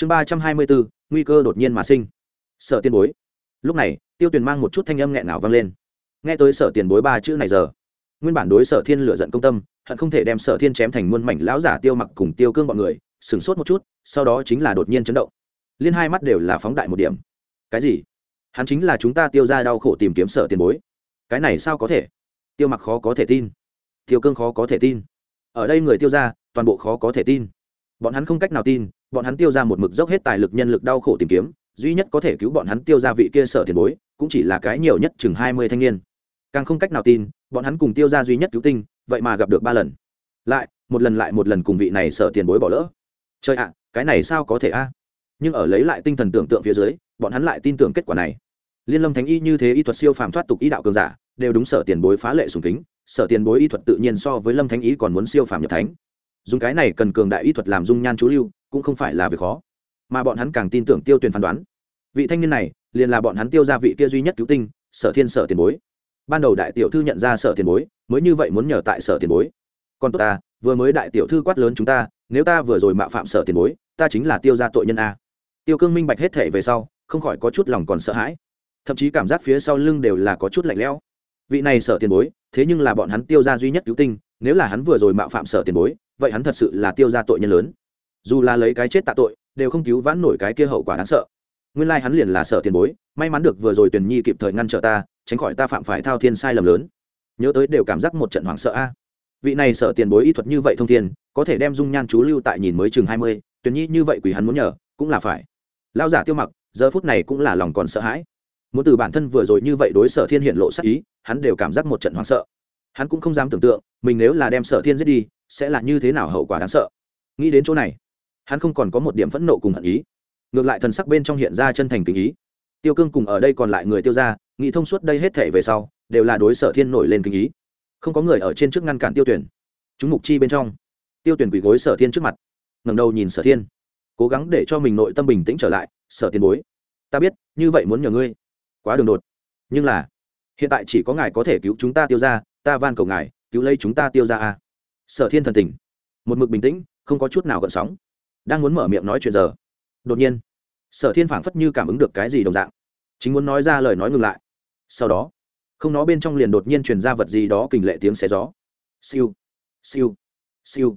chương ba trăm hai mươi bốn nguy cơ đột nhiên mà sinh. Sợ tiền bối. Lúc này, tiêu tuyền mang một chút thanh âm nghẹn ngào vang lên. Nghe tới sở tiền bối ba chữ này giờ, nguyên bản đối sở thiên lựa giận công tâm, hận không thể đem sở thiên chém thành muôn mảnh lão giả tiêu mặc cùng tiêu cương bọn người, sửng sốt một chút, sau đó chính là đột nhiên chấn động. Liên hai mắt đều là phóng đại một điểm. Cái gì? Hắn chính là chúng ta tiêu ra đau khổ tìm kiếm sở tiền bối. Cái này sao có thể? Tiêu mặc khó có thể tin. Tiêu cương khó có thể tin. Ở đây người tiêu ra toàn bộ khó có thể tin. Bọn hắn không cách nào tin bọn hắn tiêu ra một mực dốc hết tài lực nhân lực đau khổ tìm kiếm, duy nhất có thể cứu bọn hắn tiêu ra vị kia sở tiền bối, cũng chỉ là cái nhiều nhất chừng hai mươi thanh niên. Càng không cách nào tin, bọn hắn cùng tiêu ra duy nhất cứu tinh, vậy mà gặp được ba lần. Lại, một lần lại một lần cùng vị này sở tiền bối bỏ lỡ. Trời ạ, cái này sao có thể a? Nhưng ở lấy lại tinh thần tưởng tượng phía dưới, bọn hắn lại tin tưởng kết quả này. Liên lâm thánh y như thế y thuật siêu phàm thoát tục y đạo cường giả, đều đúng sở tiền bối phá lệ sùng kính, sở tiền bối y thuật tự nhiên so với lâm thánh y còn muốn siêu phàm nhập thánh. Dùng cái này cần cường đại y thuật làm dung nhan chú lưu cũng không phải là việc khó, mà bọn hắn càng tin tưởng tiêu tuyển phán đoán. Vị thanh niên này liền là bọn hắn tiêu ra vị kia duy nhất cứu tinh, sở thiên sở tiền bối. Ban đầu đại tiểu thư nhận ra sở tiền bối, mới như vậy muốn nhờ tại sở tiền bối. Còn tốt ta, vừa mới đại tiểu thư quát lớn chúng ta, nếu ta vừa rồi mạo phạm sở tiền bối, ta chính là tiêu ra tội nhân a. Tiêu cương minh bạch hết thể về sau, không khỏi có chút lòng còn sợ hãi. Thậm chí cảm giác phía sau lưng đều là có chút lạnh lẽo. Vị này sở tiền bối, thế nhưng là bọn hắn tiêu ra duy nhất cứu tinh, nếu là hắn vừa rồi mạo phạm sở tiền bối, vậy hắn thật sự là tiêu ra tội nhân lớn dù là lấy cái chết tạ tội, đều không cứu vãn nổi cái kia hậu quả đáng sợ. Nguyên lai hắn liền là sợ tiền bối, may mắn được vừa rồi tuyển nhi kịp thời ngăn trở ta, tránh khỏi ta phạm phải thao thiên sai lầm lớn. Nhớ tới đều cảm giác một trận hoảng sợ a. Vị này sợ tiền bối y thuật như vậy thông thiên, có thể đem dung nhan chú lưu tại nhìn mới chừng hai mươi tuyển nhi như vậy quỷ hắn muốn nhờ, cũng là phải. Lao giả tiêu mặc, giờ phút này cũng là lòng còn sợ hãi. Muốn từ bản thân vừa rồi như vậy đối sở thiên hiện lộ sắc ý, hắn đều cảm giác một trận hoảng sợ. Hắn cũng không dám tưởng tượng, mình nếu là đem sở thiên giết đi, sẽ là như thế nào hậu quả đáng sợ. Nghĩ đến chỗ này hắn không còn có một điểm phẫn nộ cùng hận ý. Ngược lại thần sắc bên trong hiện ra chân thành tình ý. Tiêu cương cùng ở đây còn lại người tiêu ra nghĩ thông suốt đây hết thể về sau, đều là đối sở thiên nổi lên kinh ý. Không có người ở trên trước ngăn cản tiêu tuyển. Chúng mục chi bên trong, tiêu tuyển quỳ gối sở thiên trước mặt, ngẩng đầu nhìn sở thiên, cố gắng để cho mình nội tâm bình tĩnh trở lại, sở thiên bối, ta biết, như vậy muốn nhờ ngươi, quá đường đột. Nhưng là, hiện tại chỉ có ngài có thể cứu chúng ta tiêu ra ta van cầu ngài, cứu lấy chúng ta tiêu ra à? sở thiên thần tình, một mực bình tĩnh, không có chút nào gợn sóng đang muốn mở miệng nói chuyện giờ. Đột nhiên, sở thiên phảng phất như cảm ứng được cái gì đồng dạng. Chính muốn nói ra lời nói ngừng lại. Sau đó, không nó bên trong liền đột nhiên truyền ra vật gì đó kình lệ tiếng xé gió. Siêu siêu siêu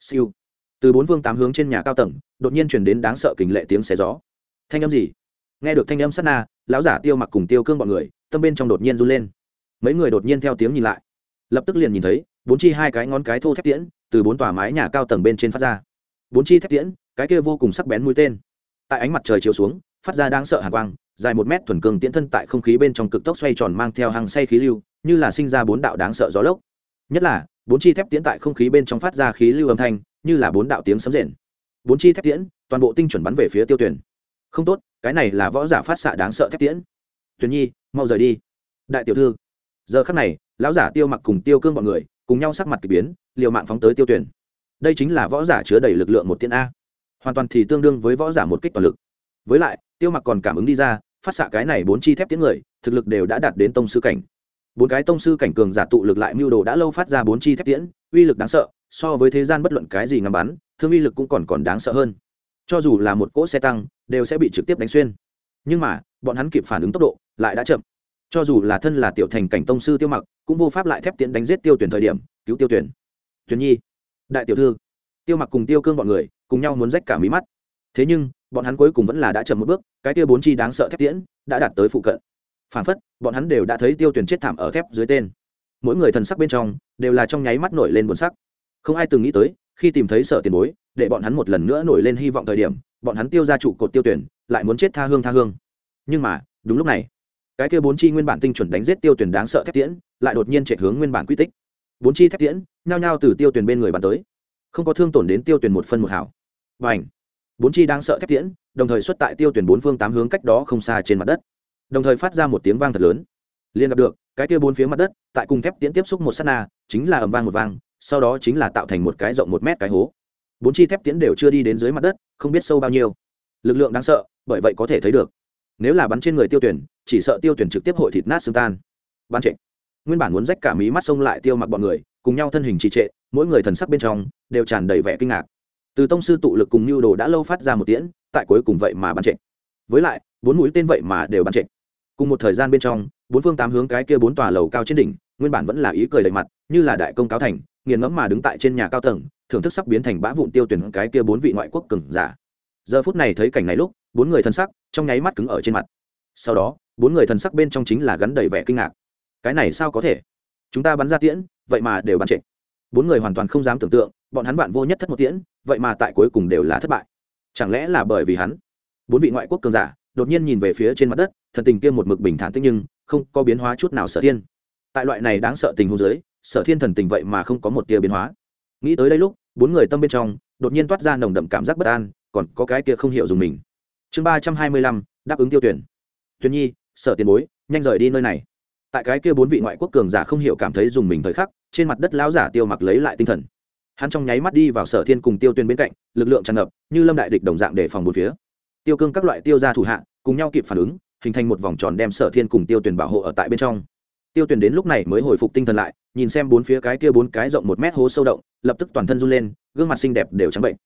siêu. Từ bốn phương tám hướng trên nhà cao tầng, đột nhiên truyền đến đáng sợ kình lệ tiếng xé gió. Thanh âm gì? Nghe được thanh âm sát na, lão giả tiêu mặc cùng tiêu cương bọn người, tâm bên trong đột nhiên run lên. Mấy người đột nhiên theo tiếng nhìn lại. Lập tức liền nhìn thấy, bốn chi hai cái ngón cái thô thép tiễn, từ bốn tòa mái nhà cao tầng bên trên phát ra bốn chi thép tiễn, cái kia vô cùng sắc bén mũi tên. Tại ánh mặt trời chiếu xuống, phát ra đáng sợ hàn quang, dài một mét thuần cường tiễn thân tại không khí bên trong cực tốc xoay tròn mang theo hàng say khí lưu, như là sinh ra bốn đạo đáng sợ gió lốc. Nhất là, bốn chi thép tiễn tại không khí bên trong phát ra khí lưu âm thanh, như là bốn đạo tiếng sấm rền. Bốn chi thép tiễn, toàn bộ tinh chuẩn bắn về phía tiêu tuyển. Không tốt, cái này là võ giả phát xạ đáng sợ thép tiễn. Tuyển nhi, mau rời đi. Đại tiểu thư. Giờ khắc này, lão giả tiêu mặc cùng tiêu cương bọn người, cùng nhau sắc mặt k ỳ biến, liều mạng phóng tới tiêu tuyển đây chính là võ giả chứa đầy lực lượng một tiên a. Hoàn toàn thì tương đương với võ giả một kích toàn lực. Với lại, tiêu mặc còn cảm ứng đi ra, phát xạ cái này bốn chi thép tiếng người, thực lực đều đã đạt đến tông sư cảnh. Bốn cái tông sư cảnh cường giả tụ lực lại mưu đồ đã lâu phát ra bốn chi thép tiễn, uy lực đáng sợ, so với thế gian bất luận cái gì ngắm bắn, thương uy lực cũng còn còn đáng sợ hơn. Cho dù là một cỗ xe tăng, đều sẽ bị trực tiếp đánh xuyên. Nhưng mà, bọn hắn kịp phản ứng tốc độ, lại đã chậm. Cho dù là thân là tiểu thành cảnh tông sư tiêu mặc, cũng vô pháp lại thép tiễn đánh giết tiêu tuyển thời điểm, cứu tiêu tuyển. Tuyển nhi đại tiểu thư, tiêu mặc cùng tiêu cương bọn người cùng nhau muốn rách cả mí mắt. Thế nhưng, bọn hắn cuối cùng vẫn là đã chậm một bước, cái tia bốn chi đáng sợ thép tiễn đã đạt tới phụ cận. Phản phất, bọn hắn đều đã thấy tiêu tuyển chết thảm ở thép dưới tên. Mỗi người thần sắc bên trong đều là trong nháy mắt nổi lên buồn sắc. Không ai từng nghĩ tới, khi tìm thấy sợ tiền bối, để bọn hắn một lần nữa nổi lên hy vọng thời điểm, bọn hắn tiêu ra trụ cột tiêu tuyển lại muốn chết tha hương tha hương. Nhưng mà, đúng lúc này, cái kia bốn chi nguyên bản tinh chuẩn đánh giết tiêu tuyển đáng sợ thép tiễn lại đột nhiên chạy hướng nguyên bản quy tích. Bốn chi thép tiễn nhao nhao từ tiêu tuyển bên người bắn tới không có thương tổn đến tiêu tuyển một phân một hảo. Và ảnh bốn chi đang sợ thép tiễn, đồng thời xuất tại tiêu tuyển bốn phương tám hướng cách đó không xa trên mặt đất. Đồng thời phát ra một tiếng vang thật lớn. Liền gặp được, cái kia bốn phía mặt đất, tại cùng thép tiễn tiếp xúc một s á t na, chính là ầm vang một vang, sau đó chính là tạo thành một cái rộng một mét cái hố. Bốn chi thép tiễn đều chưa đi đến dưới mặt đất, không biết sâu bao nhiêu. Lực lượng đáng sợ, bởi vậy có thể thấy được. Nếu là bắn trên người tiêu tuyển, chỉ sợ tiêu tuyển trực tiếp hội thịt nát xương tan. Bắn trịnh nguyên bản muốn rách cả mí mắt sông lại tiêu mặc bọn người, cùng nhau thân hình trì trệ mỗi người thần sắc bên trong đều tràn đầy vẻ kinh ngạc. Từ tông sư tụ lực cùng mưu đồ đã lâu phát ra một tiễn, tại cuối cùng vậy mà bắn trệ. Với lại, bốn mũi tên vậy mà đều bắn trệ. Cùng một thời gian bên trong, bốn phương tám hướng cái kia bốn tòa lầu cao trên đỉnh, nguyên bản vẫn là ý cười đầy mặt, như là đại công cáo thành, nghiền ngẫm mà đứng tại trên nhà cao tầng, thưởng thức sắp biến thành bã vụn tiêu tuyển cái kia bốn vị ngoại quốc cừng giả. Giờ phút này thấy cảnh này lúc, bốn người thân sắc trong nháy mắt cứng ở trên mặt. Sau đó, bốn người thần sắc bên trong chính là gắn đầy vẻ kinh ngạc. Cái này sao có thể? Chúng ta bắn ra tiễn, vậy mà đều bắn trệ bốn người hoàn toàn không dám tưởng tượng, bọn hắn vạn vô nhất thất một tiễn, vậy mà tại cuối cùng đều là thất bại. Chẳng lẽ là bởi vì hắn? Bốn vị ngoại quốc cường giả đột nhiên nhìn về phía trên mặt đất, thần tình kia một mực bình thản tích nhưng không có biến hóa chút nào sở thiên. Tại loại này đáng sợ tình huống dưới, sở thiên thần tình vậy mà không có một tia biến hóa. Nghĩ tới đây lúc, bốn người tâm bên trong đột nhiên toát ra nồng đậm cảm giác bất an, còn có cái kia không hiểu dùng mình. Chương ba trăm hai mươi lăm, đáp ứng tiêu tuyển. Tuyển nhi, sở tiền bối, nhanh rời đi nơi này. Tại cái kia bốn vị ngoại quốc cường giả không hiểu cảm thấy dùng mình thời khắc trên mặt đất lão giả tiêu mặc lấy lại tinh thần. Hắn trong nháy mắt đi vào sở thiên cùng tiêu tuyên bên cạnh, lực lượng tràn ngập, như lâm đại địch đồng dạng để phòng một phía. Tiêu cương các loại tiêu ra thủ hạ, cùng nhau kịp phản ứng, hình thành một vòng tròn đem sở thiên cùng tiêu tuyển bảo hộ ở tại bên trong. Tiêu tuyển đến lúc này mới hồi phục tinh thần lại, nhìn xem bốn phía cái kia bốn cái rộng một mét hố sâu động, lập tức toàn thân run lên, gương mặt xinh đẹp đều trắng bệnh.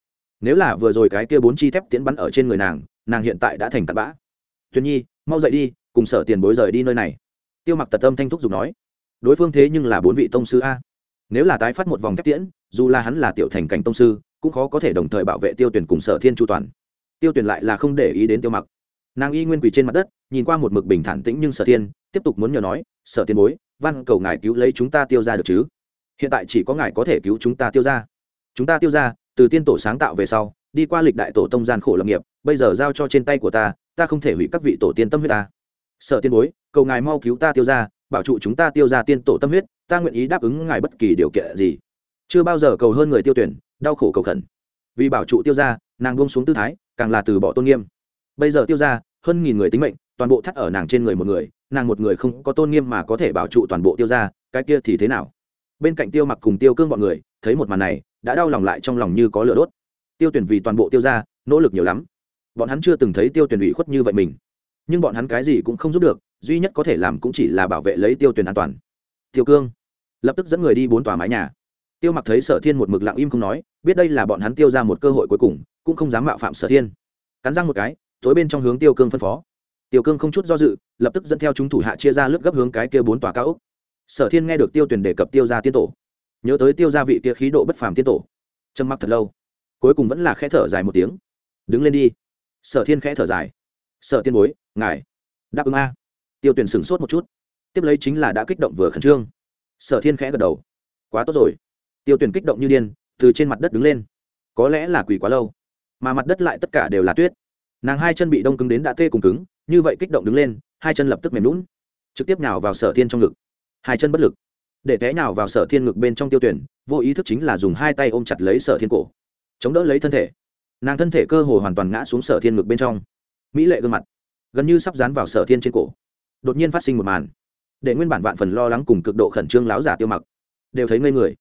Nếu là vừa rồi cái kia bốn chi thép tiến bắn ở trên người nàng nàng hiện tại đã thành tạt bã. Tuyền nhi, mau dậy đi, cùng sở tiền bối rời đi nơi này. Tiêu mặc tật tâm thanh thúc giục nói đối phương thế nhưng là bốn vị tông sư a. Nếu là tái phát một vòng thép tiễn, dù là hắn là tiểu thành cảnh tông sư, cũng khó có thể đồng thời bảo vệ tiêu tuyển cùng sở thiên chu toàn. Tiêu tuyển lại là không để ý đến tiêu mặc. Nàng y nguyên quỳ trên mặt đất, nhìn qua một mực bình thản tĩnh nhưng sở thiên, tiếp tục muốn nhờ nói, sở tiên bối văn cầu ngài cứu lấy chúng ta tiêu ra được chứ? Hiện tại chỉ có ngài có thể cứu chúng ta tiêu ra. Chúng ta tiêu ra, từ tiên tổ sáng tạo về sau, đi qua lịch đại tổ tông gian khổ lập nghiệp, bây giờ giao cho trên tay của ta ta không thể hủy các vị tổ tiên tâm huyết ta. Sợ tiên bối, cầu ngài mau cứu ta tiêu ra bảo trụ chúng ta tiêu ra tiên tổ tâm huyết, ta nguyện ý đáp ứng ngài bất kỳ điều kiện gì. Chưa bao giờ cầu hơn người tiêu tuyển, đau khổ cầu khẩn. Vì bảo trụ tiêu ra, nàng buông xuống tư thái, càng là từ bỏ tôn nghiêm. Bây giờ tiêu ra, hơn nghìn người tính mệnh, toàn bộ thắt ở nàng trên người một người, nàng một người không có tôn nghiêm mà có thể bảo trụ toàn bộ tiêu ra, cái kia thì thế nào? Bên cạnh tiêu mặc cùng tiêu cương bọn người, thấy một màn này, đã đau lòng lại trong lòng như có lửa đốt. Tiêu tuyển vì toàn bộ tiêu ra, nỗ lực nhiều lắm. Bọn hắn chưa từng thấy tiêu tuyển ủy khuất như vậy mình. Nhưng bọn hắn cái gì cũng không giúp được duy nhất có thể làm cũng chỉ là bảo vệ lấy tiêu tuyền an toàn. Tiêu cương, lập tức dẫn người đi bốn tòa mái nhà. Tiêu mặc thấy sở thiên một mực lặng im không nói, biết đây là bọn hắn tiêu ra một cơ hội cuối cùng, cũng không dám mạo phạm sở thiên. Cắn răng một cái, tối bên trong hướng tiêu cương phân phó. Tiêu cương không chút do dự, lập tức dẫn theo chúng thủ hạ chia ra lướt gấp hướng cái kia bốn tòa cao ốc. Sở thiên nghe được tiêu tuyển đề cập tiêu ra tiên tổ, nhớ tới tiêu gia vị kia khí độ bất phàm tiên tổ, trầm mặc thật lâu, cuối cùng vẫn là khẽ thở dài một tiếng. Đứng lên đi. Sở thiên khẽ thở dài. Sở tiên bối, ngài, đáp ứng a tiêu tuyển sửng sốt một chút. Tiếp lấy chính là đã kích động vừa khẩn trương. Sở thiên khẽ gật đầu. Quá tốt rồi. Tiêu tuyển kích động như điên, từ trên mặt đất đứng lên. Có lẽ là quỳ quá lâu, mà mặt đất lại tất cả đều là tuyết. Nàng hai chân bị đông cứng đến đã tê cùng cứng, như vậy kích động đứng lên, hai chân lập tức mềm lún trực tiếp nào vào sở thiên trong ngực. Hai chân bất lực. Để té nào vào sở thiên ngực bên trong tiêu tuyển vô ý thức chính là dùng hai tay ôm chặt lấy sở thiên cổ, chống đỡ lấy thân thể. Nàng thân thể cơ hồ hoàn toàn ngã xuống sở thiên ngực bên trong. Mỹ lệ gương mặt, gần như sắp dán vào sở thiên trên cổ đột nhiên phát sinh một màn. Để nguyên bản vạn phần lo lắng cùng cực độ khẩn trương láo giả tiêu mặc đều thấy ngây người.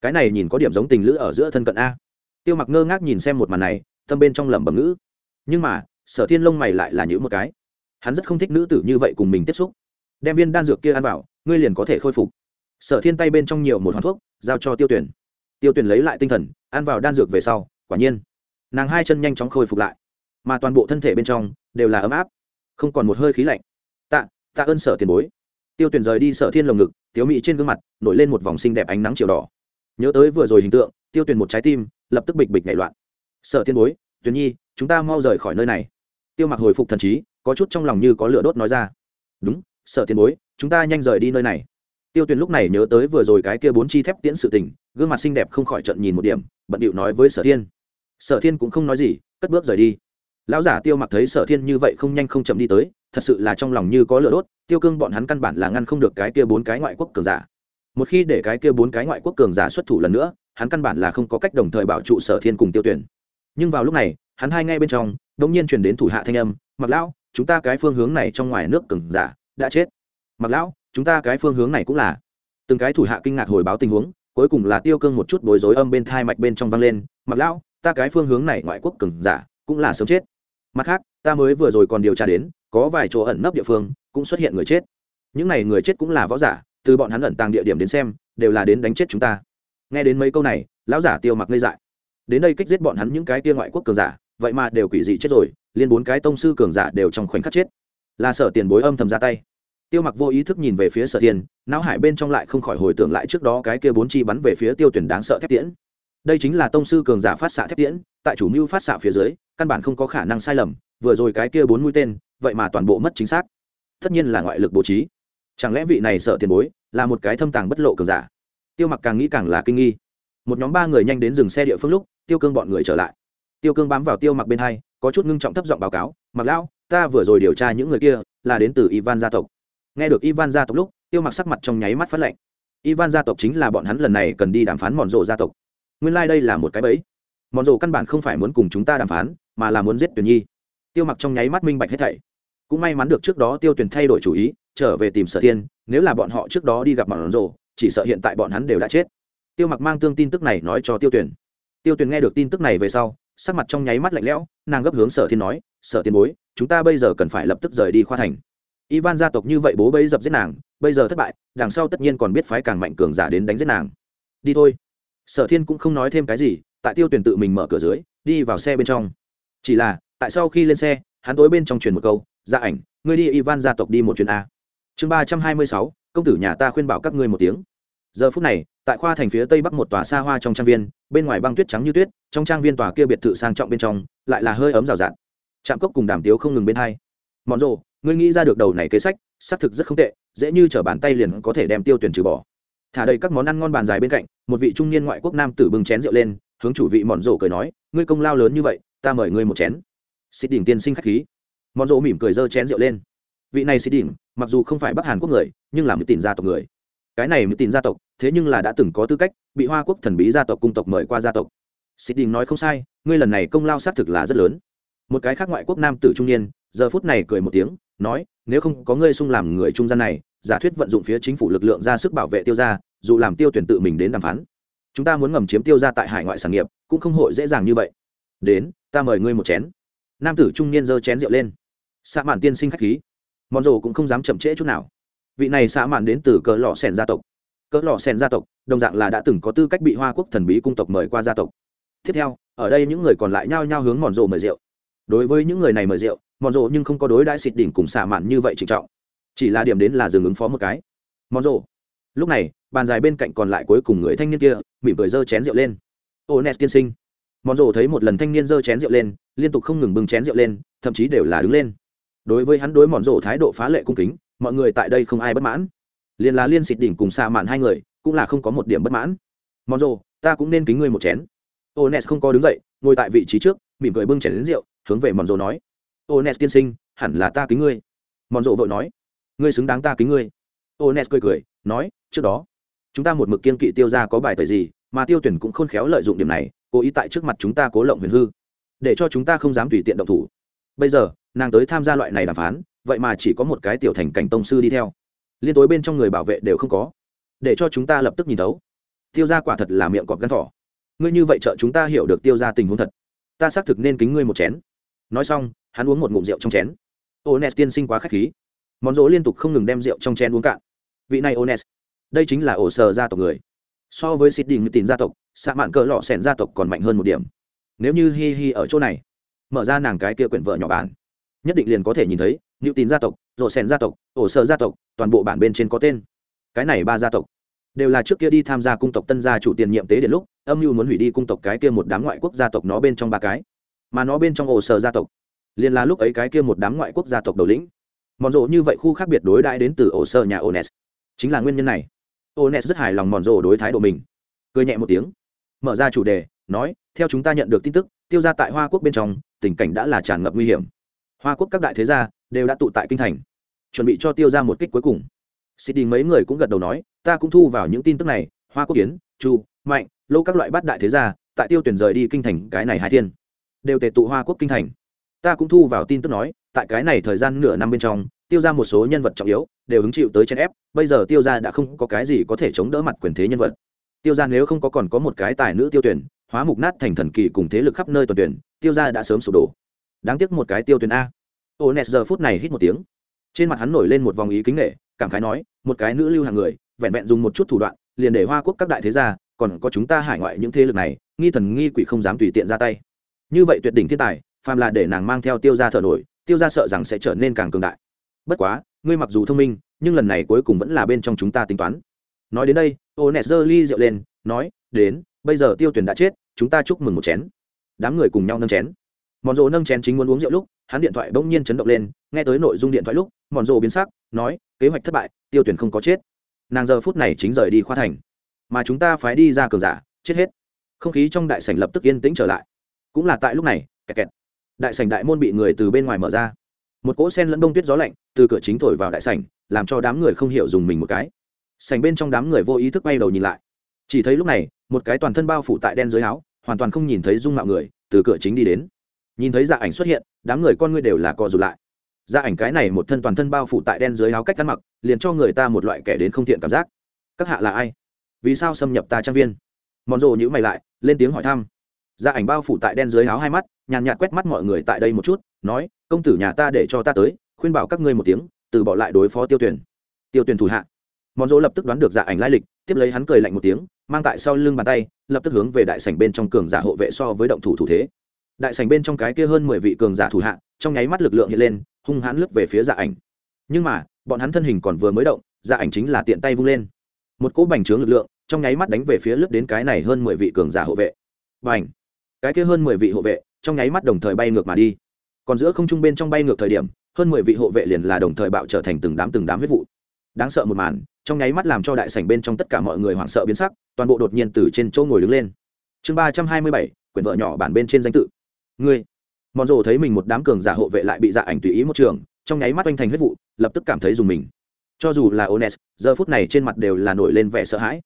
Cái này nhìn có điểm giống tình lữ ở giữa thân cận a. Tiêu mặc ngơ ngác nhìn xem một màn này, tâm bên trong lẩm bẩm ngữ. Nhưng mà, sở thiên lông mày lại là những một cái. Hắn rất không thích nữ tử như vậy cùng mình tiếp xúc. Đem viên đan dược kia ăn vào, ngươi liền có thể khôi phục. Sở thiên tay bên trong nhiều một hoàn thuốc, giao cho tiêu tuyển. Tiêu tuyển lấy lại tinh thần, ăn vào đan dược về sau, quả nhiên, nàng hai chân nhanh chóng khôi phục lại. Mà toàn bộ thân thể bên trong đều là ấm áp, không còn một hơi khí lạnh tạ ơn sở tiền bối. Tiêu tuyển rời đi sở thiên lồng ngực, tiếu mị trên gương mặt nổi lên một vòng xinh đẹp ánh nắng chiều đỏ. Nhớ tới vừa rồi hình tượng, tiêu tuyển một trái tim lập tức bịch bịch nhảy loạn. Sở thiên bối tuyển nhi, chúng ta mau rời khỏi nơi này. Tiêu mặc hồi phục thần trí, có chút trong lòng như có lửa đốt nói ra. Đúng, sở thiên bối, chúng ta nhanh rời đi nơi này. Tiêu tuyền lúc này nhớ tới vừa rồi cái kia bốn chi thép tiễn sự tình, gương mặt xinh đẹp không khỏi trận nhìn một điểm, bận điệu nói với sở thiên. Sở thiên cũng không nói gì, cất bước rời đi. Lão giả tiêu mặc thấy sở thiên như vậy không nhanh không chậm đi tới thật sự là trong lòng như có lửa đốt, tiêu cương bọn hắn căn bản là ngăn không được cái kia bốn cái ngoại quốc cường giả. Một khi để cái kia bốn cái ngoại quốc cường giả xuất thủ lần nữa, hắn căn bản là không có cách đồng thời bảo trụ sở thiên cùng tiêu tuyển. Nhưng vào lúc này, hắn hai ngay bên trong đ ỗ n g nhiên truyền đến thủ hạ thanh âm, mặc lão, chúng ta cái phương hướng này trong ngoài nước cường giả đã chết. Mặc lão, chúng ta cái phương hướng này cũng là. Từng cái thủ hạ kinh ngạc hồi báo tình huống, cuối cùng là tiêu cương một chút bối rối âm bên thai mạch bên trong vang lên, mặc lão, ta cái phương hướng này ngoại quốc cường giả cũng là sớm chết. Mặt khác, ta mới vừa rồi còn điều tra đến có vài chỗ ẩn nấp địa phương, cũng xuất hiện người chết. Những này người chết cũng là võ giả, từ bọn hắn ẩn tàng địa điểm đến xem, đều là đến đánh chết chúng ta. Nghe đến mấy câu này, lão giả tiêu mặc ngây dại. Đến đây kích giết bọn hắn những cái tia ngoại quốc cường giả, vậy mà đều quỷ dị chết rồi, liên bốn cái tông sư cường giả đều trong khoảnh khắc chết. Là sở tiền bối âm thầm ra tay. Tiêu mặc vô ý thức nhìn về phía sở thiên não hải bên trong lại không khỏi hồi tưởng lại trước đó cái kia bốn chi bắn về phía tiêu tuyển đáng sợ thép tiễn. Đây chính là tông sư cường giả phát xạ thép tiễn, tại chủ mưu phát xạ phía dưới, căn bản không có khả năng sai lầm vừa rồi cái kia bốn mũi tên, vậy mà toàn bộ mất chính xác. Tất nhiên là ngoại lực bố trí. Chẳng lẽ vị này sợ tiền bối là một cái thâm tàng bất lộ cường giả? Tiêu mặc càng nghĩ càng là kinh nghi. Một nhóm ba người nhanh đến dừng xe địa phương lúc, tiêu cương bọn người trở lại. Tiêu cương bám vào tiêu mặc bên hai, có chút ngưng trọng thấp giọng báo cáo, mặc lão, ta vừa rồi điều tra những người kia là đến từ ivan gia tộc. Nghe được ivan gia tộc lúc, tiêu mặc sắc mặt trong nháy mắt phát lệnh ivan gia tộc chính là bọn hắn lần này cần đi đàm phán mòn rộ gia tộc. Nguyên lai、like、đây là một cái bẫy. Mòn rộ căn bản không phải muốn cùng chúng ta đàm phán, mà là muốn giết tuyển nhi tiêu mặc trong nháy mắt minh bạch hết thảy. Cũng may mắn được trước đó tiêu tuyển thay đổi chủ ý trở về tìm sở thiên nếu là bọn họ trước đó đi gặp mòn rồ, chỉ sợ hiện tại bọn hắn đều đã chết. Tiêu mặc mang tương tin tức này nói cho tiêu tuyển tiêu tuyển nghe được tin tức này về sau sắc mặt trong nháy mắt lạnh lẽo nàng gấp hướng sở thiên nói sở Thiên bối chúng ta bây giờ cần phải lập tức rời đi khoa thành. Ivan gia tộc như vậy bố bấy dập giết nàng bây giờ thất bại đằng sau tất nhiên còn biết phái càng mạnh cường giả đến đánh giết nàng. Đi thôi. Sở thiên cũng không nói thêm cái gì tại tiêu tuyển tự mình mở cửa dưới đi vào xe bên trong. Chỉ là tại sau khi lên xe, hắn tối bên trong truyền một câu gia ảnh, ngươi đi ivan gia tộc đi một chuyến a. Chương ba trăm hai mươi sáu, công tử nhà ta khuyên bảo các ngươi một tiếng. Giờ phút này, tại khoa thành phía tây bắc một tòa xa hoa trong trang viên, bên ngoài băng tuyết trắng như tuyết, trong trang viên tòa kia biệt thự sang trọng bên trong, lại là hơi ấm rào rạt. Trạm cốc cùng đàm tiếu không ngừng bên hai. Mọn rộ ngươi nghĩ ra được đầu này kế sách, xác thực rất không tệ, dễ như t r ở bàn tay liền có thể đem tiêu tuyển trừ bỏ. Thả đầy các món ăn ngon bàn dài bên cạnh, một vị trung niên ngoại quốc nam tử bưng chén rượu lên, hướng chủ vị mọn rộ cười nói, ngươi công lao lớn như vậy, ta mời ngươi một chén. Sĩ đỉnh tiên sinh k h á c h khí. Món rộ mỉm cười dơ chén rượu lên. Vị này Sĩ đỉnh, mặc dù không phải bắc hàn quốc người, nhưng là một tìm gia tộc người. Cái này một tìm gia tộc, thế nhưng là đã từng có tư cách bị hoa quốc thần bí gia tộc cung tộc mời qua gia tộc. Sĩ đỉnh nói không sai, ngươi lần này công lao xác thực là rất lớn. Một cái khác ngoại quốc nam tử trung niên, giờ phút này cười một tiếng, nói, nếu không có ngươi sung làm người trung gian này, giả thuyết vận dụng phía chính phủ lực lượng ra sức bảo vệ tiêu gia, dù làm tiêu tuyển tự mình đến đàm phán, chúng ta muốn ngầm chiếm tiêu gia tại hải ngoại sản nghiệp, cũng không hội dễ dàng như vậy. Đến, ta mời ngươi một chén nam tử trung niên giơ chén rượu lên. Xạ mạn tiên sinh khách khí. Mòn rồ cũng không dám chậm trễ chút nào. Vị này xạ mạn đến từ cỡ lò sèn gia tộc. Cỡ lò sèn gia tộc, đồng dạng là đã từng có tư cách bị hoa quốc thần bí cung tộc mời qua gia tộc. Tiếp theo, ở đây những người còn lại nhao nhao hướng mòn rồ mời rượu. Đối với những người này mời rượu mòn rộ nhưng không có đối đãi xịt đỉnh cùng xả mạn như vậy trịnh trọng. Chỉ là điểm đến là dừng ứng phó một cái. Mòn rộ lúc này, bàn dài bên cạnh còn lại cuối cùng người thanh niên kia, mỉm cười giơ chén rượu lên. Ô nes tiên sinh mòn rồ thấy một lần thanh niên giơ chén rượu lên liên tục không ngừng bưng chén rượu lên thậm chí đều là đứng lên. Đối với hắn đối mòn rồ thái độ phá lệ cung kính mọi người tại đây không ai bất mãn. Liền là liên xịt đỉnh cùng xa mạn hai người cũng là không có một điểm bất mãn. Mòn rồ, ta cũng nên kính ngươi một chén. O'nes không có đứng dậy ngồi tại vị trí trước mỉm cười bưng chén đến rượu hướng về mòn rồ nói. Ones tiên sinh, hẳn là ta kính ngươi. Mòn rồ vội nói, ngươi xứng đáng ta kính ngươi. Ones cười cười, nói, trước đó, chúng ta một mực kiên kỵ tiêu ra có bài tẩy gì, mà tiêu tuyển cũng khôn khéo lợi dụng điểm này, cố ý tại trước mặt chúng ta cố lộng huyền hư, để cho chúng ta không dám tùy tiện động thủ. Bây giờ, nàng tới tham gia loại này đàm phán, vậy mà chỉ có một cái tiểu thành cảnh tông sư đi theo, liên tối bên trong người bảo vệ đều không có, để cho chúng ta lập tức nhìn thấu. Tiêu gia quả thật là miệng cọp gan thỏ. Ngươi như vậy trợ chúng ta hiểu được tiêu gia tình huống thật. Ta xác thực nên kính ngươi một chén. Nói xong, hắn uống một ngụm rượu trong chén ones tiên sinh quá k h á c h khí món rỗ liên tục không ngừng đem rượu trong chén uống cạn vị này ones đây chính là ổ sờ gia tộc người so với xịt đình tìm gia tộc xạ mạn cỡ lọ sẻn gia tộc còn mạnh hơn một điểm. Nếu như hi hi ở chỗ này, mở ra nàng cái kia quyển vợ nhỏ bản, nhất định liền có thể nhìn thấy nữ tín gia tộc rộ sẻn gia tộc, ổ sờ gia tộc, toàn bộ bản bên trên có tên. Cái này ba gia tộc đều là trước kia đi tham gia cung tộc tân gia chủ tiền nhiệm tế đến lúc, âm mưu muốn hủy đi cung tộc cái kia một đám ngoại quốc gia tộc nó bên trong ba cái. Mà nó bên trong ổ sờ gia tộc liền là lúc ấy cái kia một đám ngoại quốc gia tộc đầu lĩnh. Mòn rộ như vậy khu khác biệt đối đãi đến từ ổ sơ nhà ones. Chính là nguyên nhân này. Ones rất hài lòng mòn rộ đối thái độ mình. Cười nhẹ một tiếng mở ra chủ đề, nói, theo chúng ta nhận được tin tức, tiêu ra tại hoa quốc bên trong, tình cảnh đã là tràn ngập nguy hiểm. Hoa quốc các đại thế gia đều đã tụ tại kinh thành, chuẩn bị cho tiêu ra một kích cuối cùng. Xịt đi mấy người cũng gật đầu nói, ta cũng thu vào những tin tức này, hoa quốc kiến chu, mạnh, lô các loại bát đại thế gia, tại tiêu tuyển rời đi kinh thành cái này hai thiên, đều tề tụ hoa quốc kinh thành. Ta cũng thu vào tin tức nói, tại cái này thời gian nửa năm bên trong, tiêu ra một số nhân vật trọng yếu, đều hứng chịu tới chèn ép, bây giờ tiêu ra đã không có cái gì có thể chống đỡ mặt quyền thế nhân vật tiêu ra nếu không có còn có một cái tài nữ tiêu tuyển, hóa mục nát thành thần kỳ cùng thế lực khắp nơi toàn tuyển, tiêu ra đã sớm sụp đổ. Đáng tiếc một cái tiêu tuyển a. Ô nes giờ phút này hít một tiếng. Trên mặt hắn nổi lên một vòng ý kính nghệ cảm khái nói, một cái nữ lưu hàng người, vẹn vẹn dùng một chút thủ đoạn, liền để hoa quốc các đại thế gia, còn có chúng ta hải ngoại những thế lực này, nghi thần nghi quỷ không dám tùy tiện ra tay. Như vậy tuyệt đỉnh thiên tài, phàm là để nàng mang theo tiêu ra thở nổi, tiêu ra sợ rằng sẽ trở nên càng cường đại. Bất quá, ngươi mặc dù thông minh, nhưng lần này cuối cùng vẫn là bên trong chúng ta tính toán nói đến đây ô nẹt giơ ly rượu lên, nói, đến, bây giờ tiêu tuyển đã chết, chúng ta chúc mừng một chén. Đám người cùng nhau nâng chén. Mòn rộ nâng chén chính muốn uống rượu lúc, hắn điện thoại bỗng nhiên chấn động lên, nghe tới nội dung điện thoại lúc, mòn rộ biến sắc, nói, kế hoạch thất bại, tiêu tuyển không có chết. Nàng giờ phút này chính rời đi khoa thành. Mà chúng ta phải đi ra cường giả, chết hết. Không khí trong đại sảnh lập tức yên tĩnh trở lại. Cũng là tại lúc này, kẹt kẹt. Đại sảnh đại môn bị người từ bên ngoài mở ra. Một cỗ sen lẫn đông tuyết gió lạnh từ cửa chính thổi vào đại sảnh, làm cho đám người không hiểu dùng mình một cái sảnh bên trong đám người vô ý thức bay đầu nhìn lại. Chỉ thấy lúc này, một cái toàn thân bao phủ tại đen dưới áo, hoàn toàn không nhìn thấy dung mạo người, từ cửa chính đi đến. Nhìn thấy dạ ảnh xuất hiện, đám người con ngươi đều là co rụt lại. Dạ ảnh cái này một thân toàn thân bao phủ tại đen dưới áo cách cắn mặc, liền cho người ta một loại kẻ đến không thiện cảm giác. Các hạ là ai? Vì sao xâm nhập ta trang viên? Mòn rồ nhữ mày lại, lên tiếng hỏi thăm. Dạ ảnh bao phủ tại đen dưới áo hai mắt, nhàn nhạt quét mắt mọi người tại đây một chút, nói, công tử nhà ta để cho ta tới, khuyên bảo các ngươi một tiếng, từ bỏ lại đối phó tiêu tuyển tiêu tuyển thủ hạ món rỗ lập tức đoán được dạ ảnh lai lịch, tiếp lấy hắn cười lạnh một tiếng, mang tại sau lưng bàn tay, lập tức hướng về đại sảnh bên trong cường giả hộ vệ so với động thủ thủ thế. Đại sảnh bên trong cái kia hơn mười vị cường giả thủ hạ, trong nháy mắt lực lượng hiện lên, hung hãn lướt về phía dạ ảnh. Nhưng mà, bọn hắn thân hình còn vừa mới động dạ ảnh chính là tiện tay vung lên. Một cỗ bành trướng lực lượng, trong nháy mắt đánh về phía lướt đến cái này hơn mười vị cường giả hộ vệ. Bành! Cái kia hơn mười vị hộ vệ, trong nháy mắt đồng thời bay ngược mà đi. Còn giữa không trung bên trong bay ngược thời điểm, hơn mười vị hộ vệ liền là đồng thời bạo trở thành từng đám từng đám huyết vụ. Đáng sợ một màn trong nháy mắt làm cho đại sảnh bên trong tất cả mọi người hoảng sợ biến sắc, toàn bộ đột nhiên từ trên chỗ ngồi đứng lên. Chương ba trăm hai mươi bảy, quyển vợ nhỏ bản bên trên danh tự. Ngươi. Mòn rồ thấy mình một đám cường giả hộ vệ lại bị dạ ảnh tùy ý một trường, trong nháy mắt oanh thành huyết vụ, lập tức cảm thấy dùng mình. Cho dù là ones, giờ phút này trên mặt đều là nổi lên vẻ sợ hãi.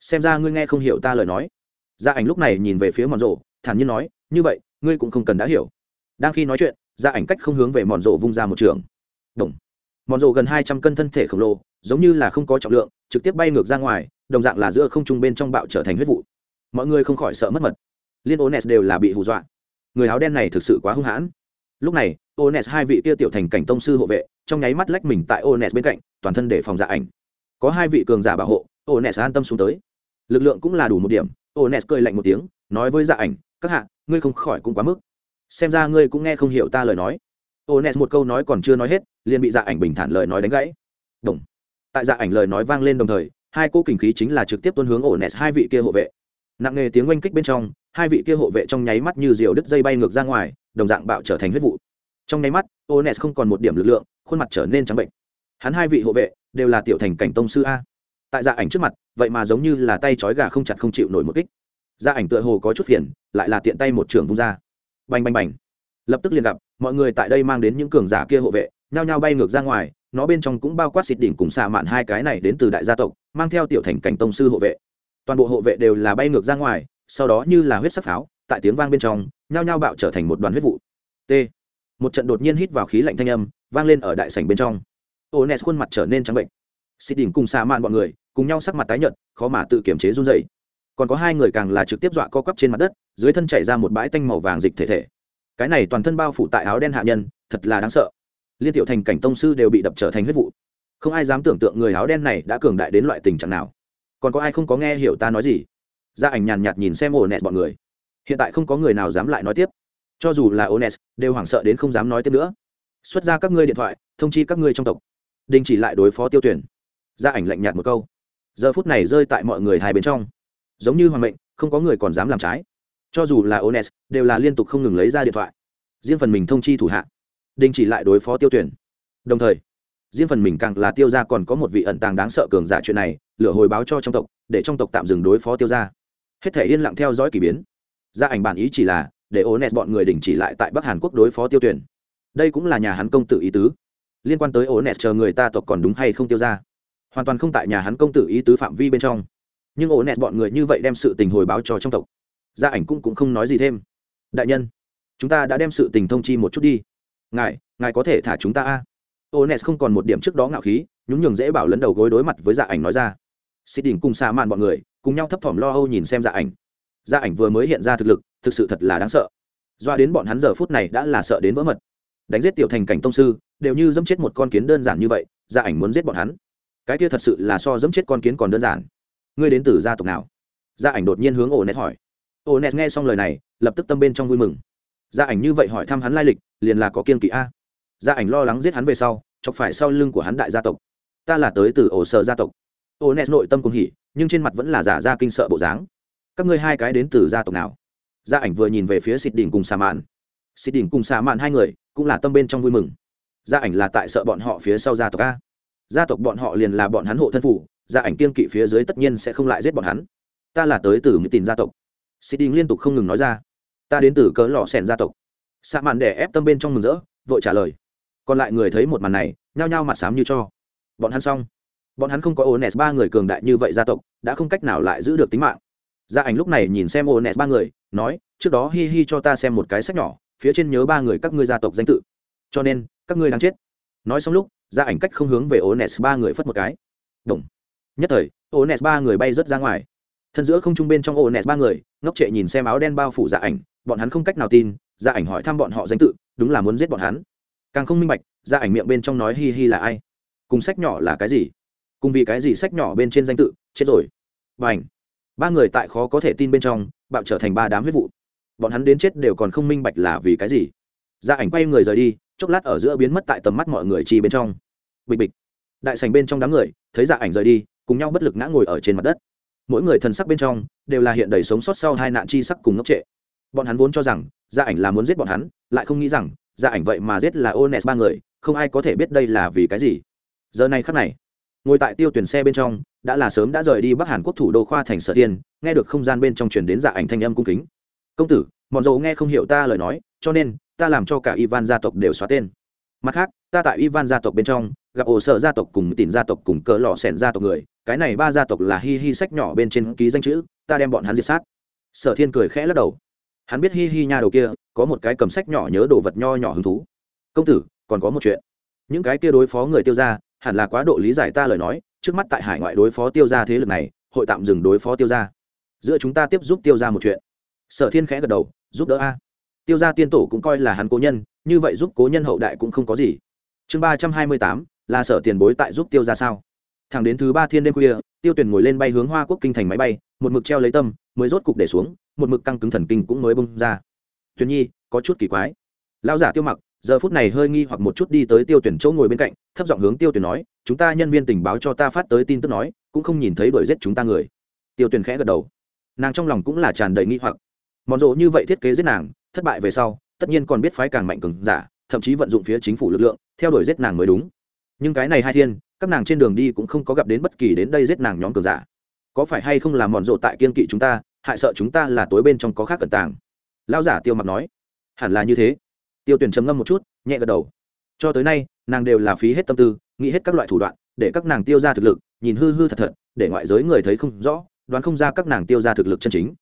Xem ra ngươi nghe không hiểu ta lời nói. Dạ ảnh lúc này nhìn về phía mòn rồ, thản nhiên nói, như vậy, ngươi cũng không cần đã hiểu. Đang khi nói chuyện dạ ảnh cách không hướng về mòn rồ vung ra một trường. Đồng mòn rồ gần hai trăm cân thân thể khổng lồ giống như là không có trọng lượng, trực tiếp bay ngược ra ngoài, đồng dạng là giữa không trung bên trong bạo trở thành huyết vụ. Mọi người không khỏi sợ mất mật. Liên ones đều là bị hù dọa. Người áo đen này thực sự quá hung hãn. Lúc này, ones hai vị kia tiểu thành cảnh tông sư hộ vệ, trong nháy mắt lách mình tại ones bên cạnh, toàn thân để phòng dạ ảnh. Có hai vị cường giả bảo hộ, ones an tâm xuống tới. Lực lượng cũng là đủ một điểm, ones cười lạnh một tiếng, nói với dạ ảnh, các hạ, ngươi không khỏi cũng quá mức. Xem ra ngươi cũng nghe không hiểu ta lời nói. Ones một câu nói còn chưa nói hết, liền bị dạ ảnh bình thản lời nói đánh gãy. Đồng tại dạ ảnh lời nói vang lên đồng thời, hai cô kình khí chính là trực tiếp tuân hướng ones hai vị kia hộ vệ. Nặng nghề tiếng oanh kích bên trong, hai vị kia hộ vệ trong nháy mắt như diều đứt dây bay ngược ra ngoài, đồng dạng bạo trở thành huyết vụ. Trong nháy mắt, ones không còn một điểm lực lượng, khuôn mặt trở nên trắng bệnh. Hắn hai vị hộ vệ đều là tiểu thành cảnh tông sư a. Tại dạ ảnh trước mặt, vậy mà giống như là tay trói gà không chặt không chịu nổi một kích. Dạ ảnh tựa hồ có chút phiền, lại là tiện tay một trường vung ra. Bành bành bành. Lập tức liền gặp, mọi người tại đây mang đến những cường giả kia hộ vệ, nhao nhao bay ngược ra ngoài nó bên trong cũng bao quát xịt đỉnh cùng xà mạn hai cái này đến từ đại gia tộc, mang theo tiểu thành cảnh tông sư hộ vệ. Toàn bộ hộ vệ đều là bay ngược ra ngoài, sau đó như là huyết sắc pháo, tại tiếng vang bên trong, nhao nhao bạo trở thành một đoàn huyết vụ. T. Một trận đột nhiên hít vào khí lạnh thanh âm, vang lên ở đại sảnh bên trong. Ô nes khuôn mặt trở nên trắng bệnh. Xịt đỉnh cùng xà mạn bọn người, cùng nhau sắc mặt tái nhợt, khó mà tự kiểm chế run dày còn có hai người càng là trực tiếp dọa co quắp trên mặt đất, dưới thân chảy ra một bãi tanh màu vàng dịch thể thể. Cái này toàn thân bao phủ tại áo đen hạ nhân, thật là đáng sợ liên tiểu thành cảnh tông sư đều bị đập trở thành huyết vụ. Không ai dám tưởng tượng người áo đen này đã cường đại đến loại tình trạng nào. Còn có ai không có nghe hiểu ta nói gì? Gia ảnh nhàn nhạt nhìn xem ổ nẹt bọn người. Hiện tại không có người nào dám lại nói tiếp. Cho dù là ones, đều hoảng sợ đến không dám nói tiếp nữa. Xuất ra các ngươi điện thoại, thông chi các ngươi trong tộc. Đình chỉ lại đối phó tiêu tuyển. Gia ảnh lạnh nhạt một câu. Giờ phút này rơi tại mọi người hai bên trong. Giống như hoàng mệnh, không có người còn dám làm trái. Cho dù là ones, đều là liên tục không ngừng lấy ra điện thoại. Riêng phần mình thông chi thủ hạ đình chỉ lại đối phó tiêu tuyển. Đồng thời riêng phần mình càng là tiêu ra còn có một vị ẩn tàng đáng sợ cường giả chuyện này lửa hồi báo cho trong tộc để trong tộc tạm dừng đối phó tiêu ra hết thể yên lặng theo dõi k ỳ biến. Gia ảnh bản ý chỉ là để ones bọn người đình chỉ lại tại bắc hàn quốc đối phó tiêu tuyển. Đây cũng là nhà hắn công tử ý tứ. Liên quan tới ones chờ người ta tộc còn đúng hay không tiêu ra hoàn toàn không tại nhà hắn công tử ý tứ phạm vi bên trong. Nhưng ố nẹt bọn người như vậy đem sự tình hồi báo cho trong tộc. Gia ảnh cũng, cũng không nói gì thêm. Đại nhân chúng ta đã đem sự tình thông chi một chút đi ngài ngài có thể thả chúng ta a. Ô nes không còn một điểm trước đó ngạo khí, nhún nhường dễ bảo lấn đầu gối đối mặt với Dạ ảnh nói ra. Xịt đỉnh cùng xa màn bọn người, cùng nhau thấp thỏm lo âu nhìn xem Dạ ảnh. Dạ ảnh vừa mới hiện ra thực lực, thực sự thật là đáng sợ. Doa đến bọn hắn giờ phút này đã là sợ đến vỡ mật. Đánh giết tiểu thành cảnh tông sư, đều như dẫm chết một con kiến đơn giản như vậy Dạ ảnh muốn giết bọn hắn. Cái kia thật sự là so dẫm chết con kiến còn đơn giản. Ngươi đến từ gia tộc nào? Gia ảnh đột nhiên hướng ổ nét hỏi. Ổ nét nghe xong lời này, lập tức tâm bên trong vui mừng. Gia ảnh như vậy hỏi thăm hắn lai lịch liền là có kiên kỵ a. Gia ảnh lo lắng giết hắn về sau, chọc phải sau lưng của hắn đại gia tộc. Ta là tới từ ổ sở gia tộc. Ô nes nội tâm cùng hỉ, nhưng trên mặt vẫn là giả ra kinh sợ bộ dáng. Các ngươi hai cái đến từ gia tộc nào? Gia ảnh vừa nhìn về phía xịt đỉnh cùng xà mạn. Xịt đỉnh cùng xà mạn hai người, cũng là tâm bên trong vui mừng. Gia ảnh là tại sợ bọn họ phía sau gia tộc a. Gia tộc bọn họ liền là bọn hắn hộ thân phủ, gia ảnh kiên kỵ phía dưới tất nhiên sẽ không lại giết bọn hắn. Ta là tới từ mỹ tìm gia tộc. Xịt đỉnh liên tục không ngừng nói ra. Ta đến từ cớ lò sẻn gia tộc xạ mạn để ép tâm bên trong mừng rỡ, vội trả lời. Còn lại người thấy một màn này, nhao nhao mặt xám như cho. Bọn hắn xong. Bọn hắn không có ones ba người cường đại như vậy gia tộc, đã không cách nào lại giữ được tính mạng. Gia ảnh lúc này nhìn xem ones ba người, nói, trước đó hi hi cho ta xem một cái sách nhỏ, phía trên nhớ ba người các ngươi gia tộc danh tự. Cho nên, các ngươi đang chết. Nói xong lúc, gia ảnh cách không hướng về ones ba người phất một cái. Động. nhất thời, ones ba người bay rớt ra ngoài. Thân giữa không trung bên trong ones ba người, ngốc trệ nhìn xem áo đen bao phủ gia ảnh, bọn hắn không cách nào tin gia ảnh hỏi thăm bọn họ danh tự, đúng là muốn giết bọn hắn. Càng không minh bạch gia ảnh miệng bên trong nói hi hi là ai? Cùng sách nhỏ là cái gì? Cùng vì cái gì sách nhỏ bên trên danh tự? Chết rồi. Và ảnh ba người tại khó có thể tin bên trong, bạo trở thành ba đám huyết vụ. Bọn hắn đến chết đều còn không minh bạch là vì cái gì. Gia ảnh quay người rời đi, chốc lát ở giữa biến mất tại tầm mắt mọi người chi bên trong. Bịch bịch. Đại sành bên trong đám người, thấy gia ảnh rời đi, cùng nhau bất lực ngã ngồi ở trên mặt đất. Mỗi người thần sắc bên trong, đều là hiện đầy sống sót sau hai nạn chi sắc cùng ngốc trệ. Bọn hắn vốn cho rằng gia ảnh là muốn giết bọn hắn, lại không nghĩ rằng, gia ảnh vậy mà giết là ones ba người, không ai có thể biết đây là vì cái gì. Giờ này khắc này, ngồi tại tiêu tuyển xe bên trong, đã là sớm đã rời đi bắc hàn quốc thủ đô khoa thành sở tiên, nghe được không gian bên trong truyền đến dạ ảnh thanh âm cung kính. Công tử mọn dầu nghe không hiểu ta lời nói, cho nên, ta làm cho cả ivan gia tộc đều xóa tên. Mặt khác, ta tại ivan gia tộc bên trong, gặp ổ sợ gia tộc cùng tìm gia tộc cùng cỡ lọ sẻn gia tộc người, cái này ba gia tộc là hi hi sách nhỏ bên trên ký danh chữ, ta đem bọn hắn diệt sát. Sở thiên cười khẽ lắc đầu hắn biết hi hi nha đầu kia, có một cái cầm sách nhỏ nhớ đồ vật nho nhỏ hứng thú. Công tử, còn có một chuyện. Những cái kia đối phó người tiêu ra hẳn là quá độ lý giải ta lời nói, trước mắt tại hải ngoại đối phó tiêu ra thế lực này, hội tạm dừng đối phó tiêu ra giữa chúng ta tiếp giúp tiêu ra một chuyện. Sở thiên khẽ gật đầu, giúp đỡ a. Tiêu ra tiên tổ cũng coi là hắn cố nhân, như vậy giúp cố nhân hậu đại cũng không có gì. Chương ba trăm hai mươi tám, là sở tiền bối tại giúp tiêu ra sao? Thẳng đến thứ ba thiên đêm khuya, tiêu tuyển ngồi lên bay hướng hoa quốc kinh thành máy bay, một mực treo lấy tâm mới rốt cục để xuống, một mực căng cứng thần kinh cũng mới bông ra. Tuyền nhi, có chút kỳ quái. Lão giả tiêu mặc, giờ phút này hơi nghi hoặc một chút đi tới tiêu tuyển chỗ ngồi bên cạnh, thấp giọng hướng tiêu tuyển nói, chúng ta nhân viên tình báo cho ta phát tới tin tức nói, cũng không nhìn thấy đuổi giết chúng ta người. Tiêu tuyển khẽ gật đầu. Nàng trong lòng cũng là tràn đầy nghi hoặc. Mòn rộ như vậy thiết kế giết nàng, thất bại về sau, tất nhiên còn biết phái càng mạnh cường giả, thậm chí vận dụng phía chính phủ lực lượng, theo đuổi giết nàng mới đúng. Nhưng cái này hai thiên, các nàng trên đường đi cũng không có gặp đến bất kỳ đến đây giết nàng nhóm cường giả có phải hay không là mòn rộ tại kiên kỵ chúng ta, hại sợ chúng ta là tối bên trong có khác cẩn tàng? Lao giả tiêu mặc nói. Hẳn là như thế. Tiêu tuyển trầm ngâm một chút, nhẹ gật đầu. Cho tới nay, nàng đều là phí hết tâm tư, nghĩ hết các loại thủ đoạn, để các nàng tiêu ra thực lực, nhìn hư hư thật thật, để ngoại giới người thấy không rõ, đoán không ra các nàng tiêu ra thực lực chân chính.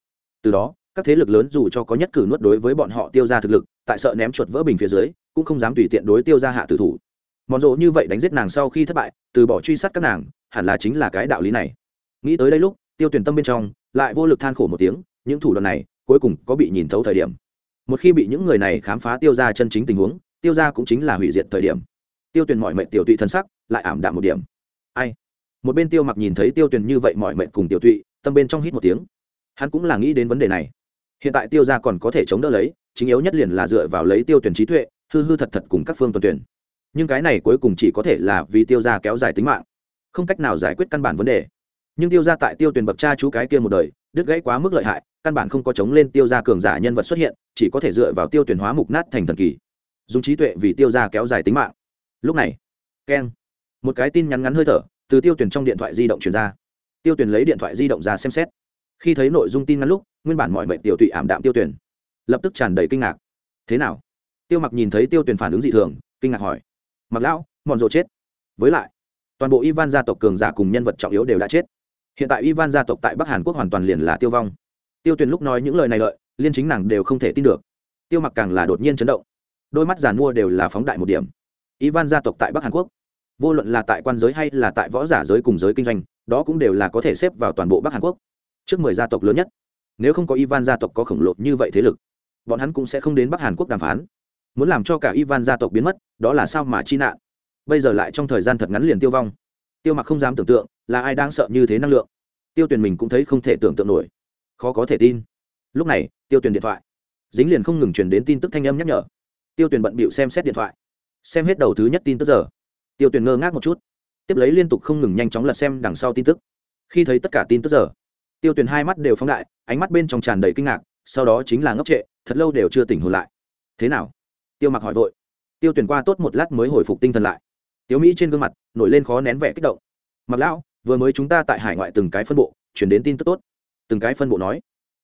Từ đó, các thế lực lớn dù cho có nhất cử nuốt đối với bọn họ tiêu ra thực lực, tại sợ ném chuột vỡ bình phía dưới, cũng không dám tùy tiện đối tiêu ra hạ tử thủ. Mòn rộ như vậy đánh giết nàng sau khi thất bại, từ bỏ truy sát các nàng, hẳn là chính là cái đạo lý này nghĩ tới đây lúc, tiêu tuyển tâm bên trong lại vô lực than khổ một tiếng, những thủ đoạn này cuối cùng có bị nhìn thấu thời điểm. Một khi bị những người này khám phá tiêu ra chân chính tình huống, tiêu ra cũng chính là hủy diệt thời điểm. Tiêu tuyền mọi mệnh tiểu tụy thân sắc lại ảm đạm một điểm. Ai? Một bên tiêu mặc nhìn thấy tiêu tuyền như vậy mọi mệnh cùng tiểu tụy, tâm bên trong hít một tiếng. Hắn cũng là nghĩ đến vấn đề này. Hiện tại tiêu ra còn có thể chống đỡ lấy, chính yếu nhất liền là dựa vào lấy tiêu tuyển trí tuệ, hư hư thật thật cùng các phương tuần tuyển. Nhưng cái này cuối cùng chỉ có thể là vì tiêu ra kéo dài tính mạng, không cách nào giải quyết căn bản vấn đề nhưng tiêu ra tại tiêu tuyển bậc cha chú cái kia một đời, đứt gãy quá mức lợi hại, căn bản không có chống lên tiêu ra cường giả nhân vật xuất hiện, chỉ có thể dựa vào tiêu tuyển hóa mục nát thành thần kỳ. Dùng trí tuệ vì tiêu ra kéo dài tính mạng. Lúc này, keng, một cái tin nhắn ngắn hơi thở từ tiêu tuyển trong điện thoại di động truyền ra. Tiêu tuyển lấy điện thoại di động ra xem xét. Khi thấy nội dung tin ngắn lúc, nguyên bản mọi mệnh tiểu tụy ảm đạm tiêu tuyển lập tức tràn đầy kinh ngạc. Thế nào? Tiêu mặc nhìn thấy tiêu tuyển phản ứng dị thường, kinh ngạc hỏi. Mặc lão mòn rộ chết. Với lại, toàn bộ ivan gia tộc cường giả cùng nhân vật trọng yếu đều đã chết hiện tại ivan gia tộc tại bắc hàn quốc hoàn toàn liền là tiêu vong. Tiêu tuyền lúc nói những lời này lợi, liên chính nàng đều không thể tin được. Tiêu mặc càng là đột nhiên chấn động. Đôi mắt giàn mua đều là phóng đại một điểm. Ivan gia tộc tại bắc hàn quốc, vô luận là tại quan giới hay là tại võ giả giới cùng giới kinh doanh, đó cũng đều là có thể xếp vào toàn bộ bắc hàn quốc. Trước mười gia tộc lớn nhất, nếu không có ivan gia tộc có khổng lồ như vậy thế lực, bọn hắn cũng sẽ không đến bắc hàn quốc đàm phán. Muốn làm cho cả ivan gia tộc biến mất, đó là sao mà chi nạn? Bây giờ lại trong thời gian thật ngắn liền tiêu vong tiêu mặc không dám tưởng tượng là ai đang sợ như thế năng lượng. Tiêu Tuyền mình cũng thấy không thể tưởng tượng nổi. Khó có thể tin. Lúc này, tiêu Tuyền điện thoại. Dính liền không ngừng truyền đến tin tức thanh âm nhắc nhở. Tiêu Tuyền bận bịu xem xét điện thoại. Xem hết đầu thứ nhất tin tức giờ. Tiêu Tuyền ngơ ngác một chút. Tiếp lấy liên tục không ngừng nhanh chóng lật xem đằng sau tin tức. Khi thấy tất cả tin tức giờ, tiêu Tuyền hai mắt đều phóng đại, ánh mắt bên trong tràn đầy kinh ngạc, sau đó chính là ngốc trệ, thật lâu đều chưa tỉnh hồn lại. Thế nào? Tiêu mặc hỏi vội. Tiêu tuyển qua tốt một lát mới hồi phục tinh thần lại tiếu mỹ trên gương mặt nổi lên khó nén vẻ kích động. Mặc lão, vừa mới chúng ta tại hải ngoại từng cái phân bộ, chuyển đến tin tức tốt. Từng cái phân bộ nói.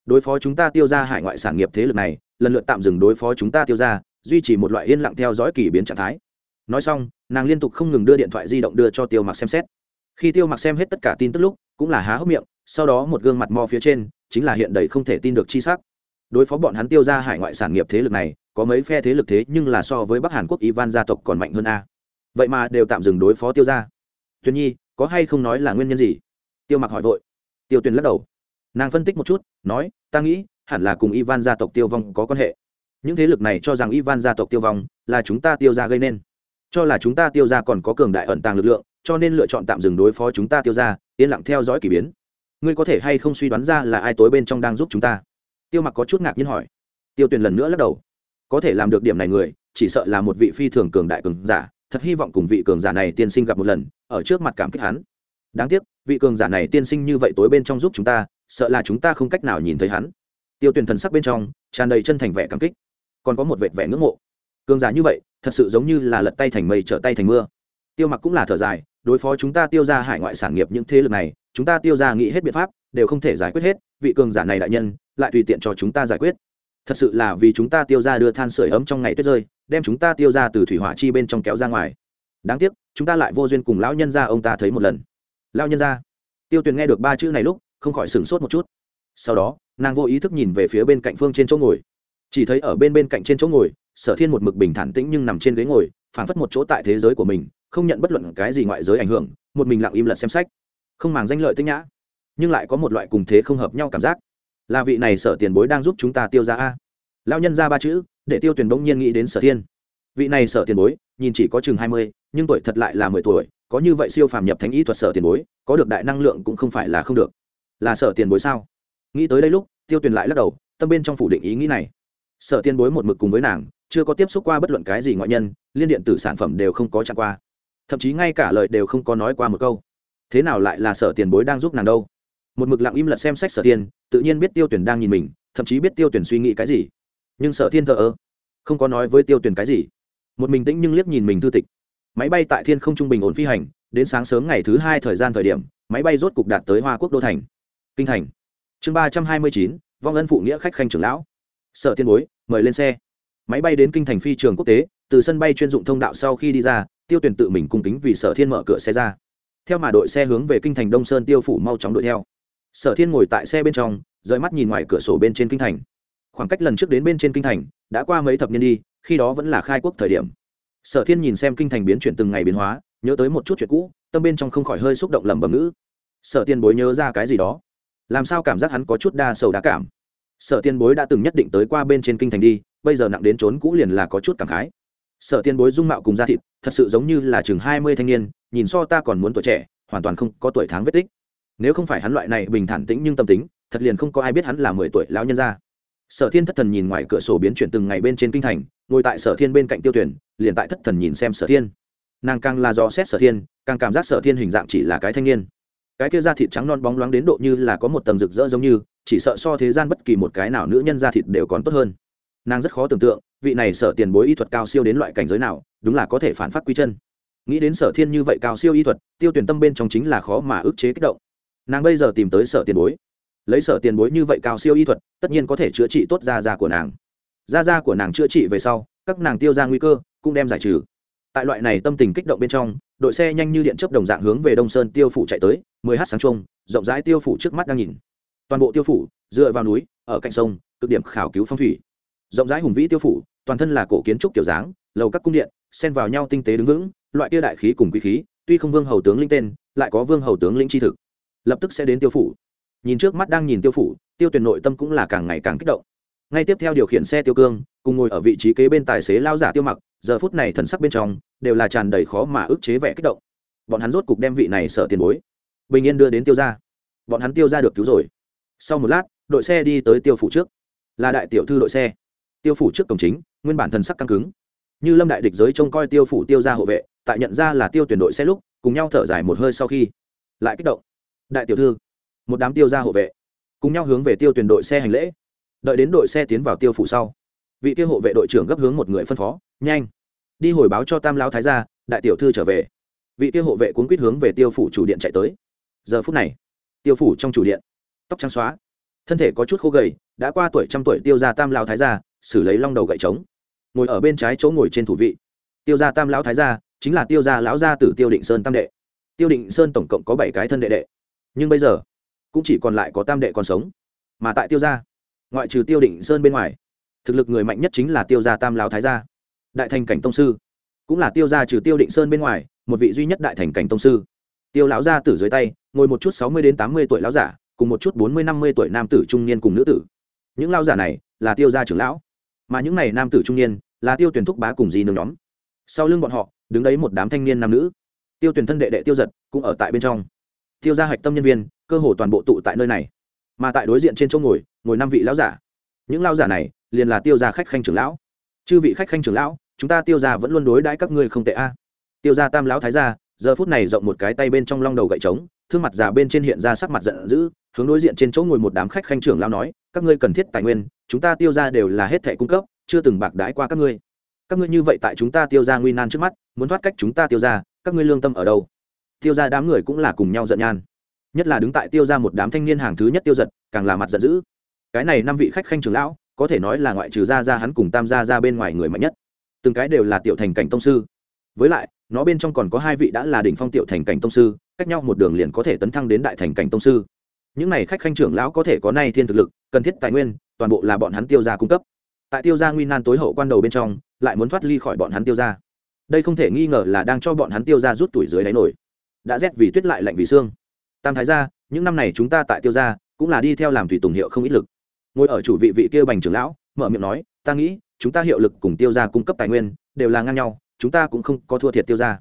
Đối phó chúng ta tiêu ra hải ngoại sản nghiệp thế lực này, lần lượt tạm dừng đối phó chúng ta tiêu ra, duy trì một loại yên lặng theo dõi kỳ biến trạng thái. Nói xong, nàng liên tục không ngừng đưa điện thoại di động đưa cho tiêu mặc xem xét. Khi tiêu mặc xem hết tất cả tin tức lúc, cũng là há hốc miệng, sau đó một gương mặt mo phía trên, chính là hiện đầy không thể tin được chi sắc. Đối phó bọn hắn tiêu ra hải ngoại sản nghiệp thế lực này, có mấy phe thế lực thế nhưng là so với bắc hàn quốc ivan gia tộc còn mạnh hơn a vậy mà đều tạm dừng đối phó tiêu ra tuyền nhi, có hay không nói là nguyên nhân gì? Tiêu mặc hỏi vội. Tiêu tuyền lắc đầu. Nàng phân tích một chút, nói, ta nghĩ, hẳn là cùng ivan gia tộc tiêu vong có quan hệ. Những thế lực này cho rằng ivan gia tộc tiêu vong là chúng ta tiêu ra gây nên. Cho là chúng ta tiêu ra còn có cường đại ẩn tàng lực lượng, cho nên lựa chọn tạm dừng đối phó chúng ta tiêu ra yên lặng theo dõi k ỳ biến. Ngươi có thể hay không suy đoán ra là ai tối bên trong đang giúp chúng ta? Tiêu mặc có chút ngạc nhiên hỏi. Tiêu tuyền lần nữa lắc đầu. Có thể làm được điểm này người, chỉ sợ là một vị phi thường cường đại cường giả thật hy vọng cùng vị cường giả này tiên sinh gặp một lần, ở trước mặt cảm kích hắn. Đáng tiếc, vị cường giả này tiên sinh như vậy tối bên trong giúp chúng ta, sợ là chúng ta không cách nào nhìn thấy hắn. Tiêu tuyển thần sắc bên trong, tràn đầy chân thành vẻ cảm kích. Còn có một vệt vẻ ngưỡng mộ. Cường giả như vậy, thật sự giống như là lật tay thành mây trở tay thành mưa. Tiêu mặc cũng là thở dài, đối phó chúng ta tiêu ra hải ngoại sản nghiệp những thế lực này, chúng ta tiêu ra nghĩ hết biện pháp, đều không thể giải quyết hết. Vị cường giả này đại nhân, lại tùy tiện cho chúng ta giải quyết thật sự là vì chúng ta tiêu ra đưa than sửa ấm trong ngày tuyết rơi, đem chúng ta tiêu ra từ thủy hỏa chi bên trong kéo ra ngoài. Đáng tiếc, chúng ta lại vô duyên cùng lão nhân gia ông ta thấy một lần. Lão nhân gia. Tiêu tuyền nghe được ba chữ này lúc, không khỏi sửng sốt một chút. Sau đó, nàng vô ý thức nhìn về phía bên cạnh phương trên chỗ ngồi. Chỉ thấy ở bên bên cạnh trên chỗ ngồi, sở thiên một mực bình thản tĩnh nhưng nằm trên ghế ngồi phản phất một chỗ tại thế giới của mình, không nhận bất luận cái gì ngoại giới ảnh hưởng, một mình lặng im lật xem sách. Không màng danh lợi tinh nhã, nhưng lại có một loại cùng thế không hợp nhau cảm giác là vị này sở tiền bối đang giúp chúng ta tiêu ra a. Lao nhân ra ba chữ, để tiêu tuyển bỗng nhiên nghĩ đến sở thiên. Vị này sở tiền bối, nhìn chỉ có chừng hai mươi, nhưng tuổi thật lại là mười tuổi, có như vậy siêu phàm nhập thánh ý thuật sở tiền bối, có được đại năng lượng cũng không phải là không được. Là sở tiền bối sao? Nghĩ tới đây lúc, tiêu tuyển lại lắc đầu, tâm bên trong phủ định ý nghĩ này. Sở tiền bối một mực cùng với nàng, chưa có tiếp xúc qua bất luận cái gì ngoại nhân, liên điện tử sản phẩm đều không có chạm qua. Thậm chí ngay cả lời đều không có nói qua một câu. Thế nào lại là sở tiền bối đang giúp nàng đâu? Một mực lặng im lật xem sách sở Thiên, tự nhiên biết tiêu tuyển đang nhìn mình thậm chí biết tiêu tuyển suy nghĩ cái gì. Nhưng sở thiên thờ ơ không có nói với tiêu tuyển cái gì. Một mình tĩnh nhưng liếc nhìn mình thư tịch. Máy bay tại thiên không trung bình ổn phi hành đến sáng sớm ngày thứ hai thời gian thời điểm máy bay rốt cục đạt tới hoa quốc đô thành. Kinh thành. Chương ba trăm hai mươi chín vong ân phụ nghĩa khách khanh trưởng lão. Sở Thiên bối mời lên xe. Máy bay đến kinh thành phi trường quốc tế từ sân bay chuyên dụng thông đạo sau khi đi ra tiêu tuyển tự mình cung kính vì sở thiên mở cửa xe ra. Theo mà đội xe hướng về kinh thành đông sơn tiêu phủ mau chóng đuổi theo sở thiên ngồi tại xe bên trong, rời mắt nhìn ngoài cửa sổ bên trên kinh thành. Khoảng cách lần trước đến bên trên kinh thành, đã qua mấy thập niên đi, khi đó vẫn là khai quốc thời điểm. Sở thiên nhìn xem kinh thành biến chuyển từng ngày biến hóa, nhớ tới một chút chuyện cũ, tâm bên trong không khỏi hơi xúc động lẩm bẩm ngữ. Sở tiên bối nhớ ra cái gì đó. Làm sao cảm giác hắn có chút đa sầu đá cảm? Sở tiên bối đã từng nhất định tới qua bên trên kinh thành đi, bây giờ nặng đến trốn cũ liền là có chút cảm khái. Sở tiên bối dung mạo cùng da thịt, thật sự giống như là chừng hai mươi thanh niên, nhìn so ta còn muốn tuổi trẻ, hoàn toàn không có tuổi tháng vết tích nếu không phải hắn loại này bình thản tĩnh nhưng tâm tính, thật liền không có ai biết hắn là mười tuổi lão nhân gia. Sở thiên thất thần nhìn ngoài cửa sổ biến chuyển từng ngày bên trên kinh thành, ngồi tại sở thiên bên cạnh tiêu tuyển, liền tại thất thần nhìn xem sở thiên. Nàng càng là do xét sở thiên, càng cảm giác sở thiên hình dạng chỉ là cái thanh niên. Cái kia da thịt trắng non bóng loáng đến độ như là có một tầng rực rỡ giống như, chỉ sợ so thế gian bất kỳ một cái nào nữ nhân da thịt đều còn tốt hơn. Nàng rất khó tưởng tượng, vị này sở tiền bối y thuật cao siêu đến loại cảnh giới nào, đúng là có thể phản phát quy chân. Nghĩ đến sở thiên như vậy cao siêu y thuật, tiêu tuyển tâm bên trong chính là khó mà ức chế kích động nàng bây giờ tìm tới sở tiền bối. Lấy sở tiền bối như vậy cao siêu y thuật, tất nhiên có thể chữa trị tốt da da của nàng. Da da của nàng chữa trị về sau, các nàng tiêu ra nguy cơ, cũng đem giải trừ. Tại loại này tâm tình kích động bên trong, đội xe nhanh như điện chấp đồng dạng hướng về đông sơn tiêu phủ chạy tới, mười h sáng trông rộng rãi tiêu phủ trước mắt đang nhìn. Toàn bộ tiêu phủ, dựa vào núi, ở cạnh sông, cực điểm khảo cứu phong thủy. Rộng rãi hùng vĩ tiêu phủ, toàn thân là cổ kiến trúc kiểu dáng, lầu các cung điện, xen vào nhau tinh tế đứng vững, loại kia đại khí cùng quý khí, tuy không vương hầu tướng linh tên, lại có vương hầu tướng linh chi thực lập tức sẽ đến tiêu phủ. Nhìn trước mắt đang nhìn tiêu phủ, tiêu tuyển nội tâm cũng là càng ngày càng kích động. Ngay tiếp theo điều khiển xe tiêu cương, cùng ngồi ở vị trí kế bên tài xế lao giả tiêu mặc, giờ phút này thần sắc bên trong đều là tràn đầy khó mà ức chế vẻ kích động. Bọn hắn rốt cục đem vị này sợ tiền bối, bình yên đưa đến tiêu ra bọn hắn tiêu ra được cứu rồi. Sau một lát, đội xe đi tới tiêu phủ trước. Là đại tiểu thư đội xe. Tiêu phủ trước cổng chính, nguyên bản thần sắc căng cứng. Như lâm đại địch giới trông coi tiêu phủ tiêu ra hộ vệ, tại nhận ra là tiêu tuyển đội xe lúc, cùng nhau thở dài một hơi sau khi, lại kích động đại tiểu thư, một đám tiêu gia hộ vệ, cùng nhau hướng về tiêu tuyển đội xe hành lễ. Đợi đến đội xe tiến vào tiêu phủ sau, vị tiêu hộ vệ đội trưởng gấp hướng một người phân phó, nhanh, đi hồi báo cho tam lao thái gia, đại tiểu thư trở về. Vị tiêu hộ vệ cuốn quýt hướng về tiêu phủ chủ điện chạy tới. Giờ phút này, tiêu phủ trong chủ điện, tóc trắng xóa, thân thể có chút khô gầy, đã qua tuổi trăm tuổi tiêu gia tam lao thái gia, xử lấy long đầu gậy trống, ngồi ở bên trái chỗ ngồi trên thủ vị. Tiêu gia tam lão thái gia chính là tiêu gia lão gia tử tiêu định sơn tam đệ. Tiêu định sơn tổng cộng có bảy cái thân đệ đệ nhưng bây giờ, cũng chỉ còn lại có tam đệ còn sống, mà tại tiêu gia, ngoại trừ tiêu định sơn bên ngoài, thực lực người mạnh nhất chính là tiêu gia tam lão thái gia, đại thành cảnh tông sư. Cũng là tiêu gia trừ tiêu định sơn bên ngoài, một vị duy nhất đại thành cảnh tông sư. Tiêu lão gia tử dưới tay, ngồi một chút sáu mươi đến tám mươi tuổi lão giả, cùng một chút bốn mươi năm mươi tuổi nam tử trung niên cùng nữ tử. Những lão giả này là tiêu gia trưởng lão, mà những này nam tử trung niên là tiêu tuyển thúc bá cùng di nương nhóm. Sau lưng bọn họ, đứng đấy một đám thanh niên nam nữ. Tiêu tuyển thân đệ đệ tiêu giật cũng ở tại bên trong tiêu gia hạch tâm nhân viên, cơ hồ toàn bộ tụ tại nơi này. Mà tại đối diện trên chỗ ngồi ngồi năm vị lão giả. Những lão giả này, liền là tiêu gia khách khanh trưởng lão. Chư vị khách khanh trưởng lão, chúng ta tiêu gia vẫn luôn đối đãi các ngươi không tệ a. Tiêu gia tam lão thái gia, giờ phút này rộng một cái tay bên trong long đầu gậy trống, thương mặt già bên trên hiện ra sắc mặt giận dữ, hướng đối diện trên chỗ ngồi một đám khách khanh trưởng lão nói, các ngươi cần thiết tài nguyên, chúng ta tiêu gia đều là hết thẻ cung cấp, chưa từng bạc đãi qua các ngươi. Các ngươi như vậy tại chúng ta tiêu gia nguy nan trước mắt, muốn thoát cách chúng ta tiêu gia, các ngươi lương tâm ở đâu? Tiêu gia đám người cũng là cùng nhau giận nhan. Nhất là đứng tại tiêu gia một đám thanh niên hàng thứ nhất tiêu giật, càng là mặt giận dữ. Cái này năm vị khách khanh trưởng lão, có thể nói là ngoại trừ gia Ra hắn cùng tam gia ra bên ngoài người mạnh nhất. Từng cái đều là tiểu thành cảnh tông sư. Với lại, nó bên trong còn có hai vị đã là đỉnh phong tiểu thành cảnh tông sư, cách nhau một đường liền có thể tấn thăng đến đại thành cảnh tông sư. Những này khách khanh trưởng lão có thể có nay thiên thực lực, cần thiết tài nguyên, toàn bộ là bọn hắn tiêu gia cung cấp. Tại tiêu gia nguy nan tối hậu quan đầu bên trong, lại muốn thoát ly khỏi bọn hắn tiêu gia. Đây không thể nghi ngờ là đang cho bọn hắn tiêu gia rút tuổi dưới đáy nổi đã rét vì tuyết lại lạnh vì xương. Tam thái gia, những năm này chúng ta tại tiêu gia, cũng là đi theo làm tùy tùng hiệu không ít lực. Ngồi ở chủ vị vị kia bành trưởng lão, mở miệng nói, ta nghĩ, chúng ta hiệu lực cùng tiêu gia cung cấp tài nguyên, đều là ngang nhau, chúng ta cũng không có thua thiệt tiêu gia.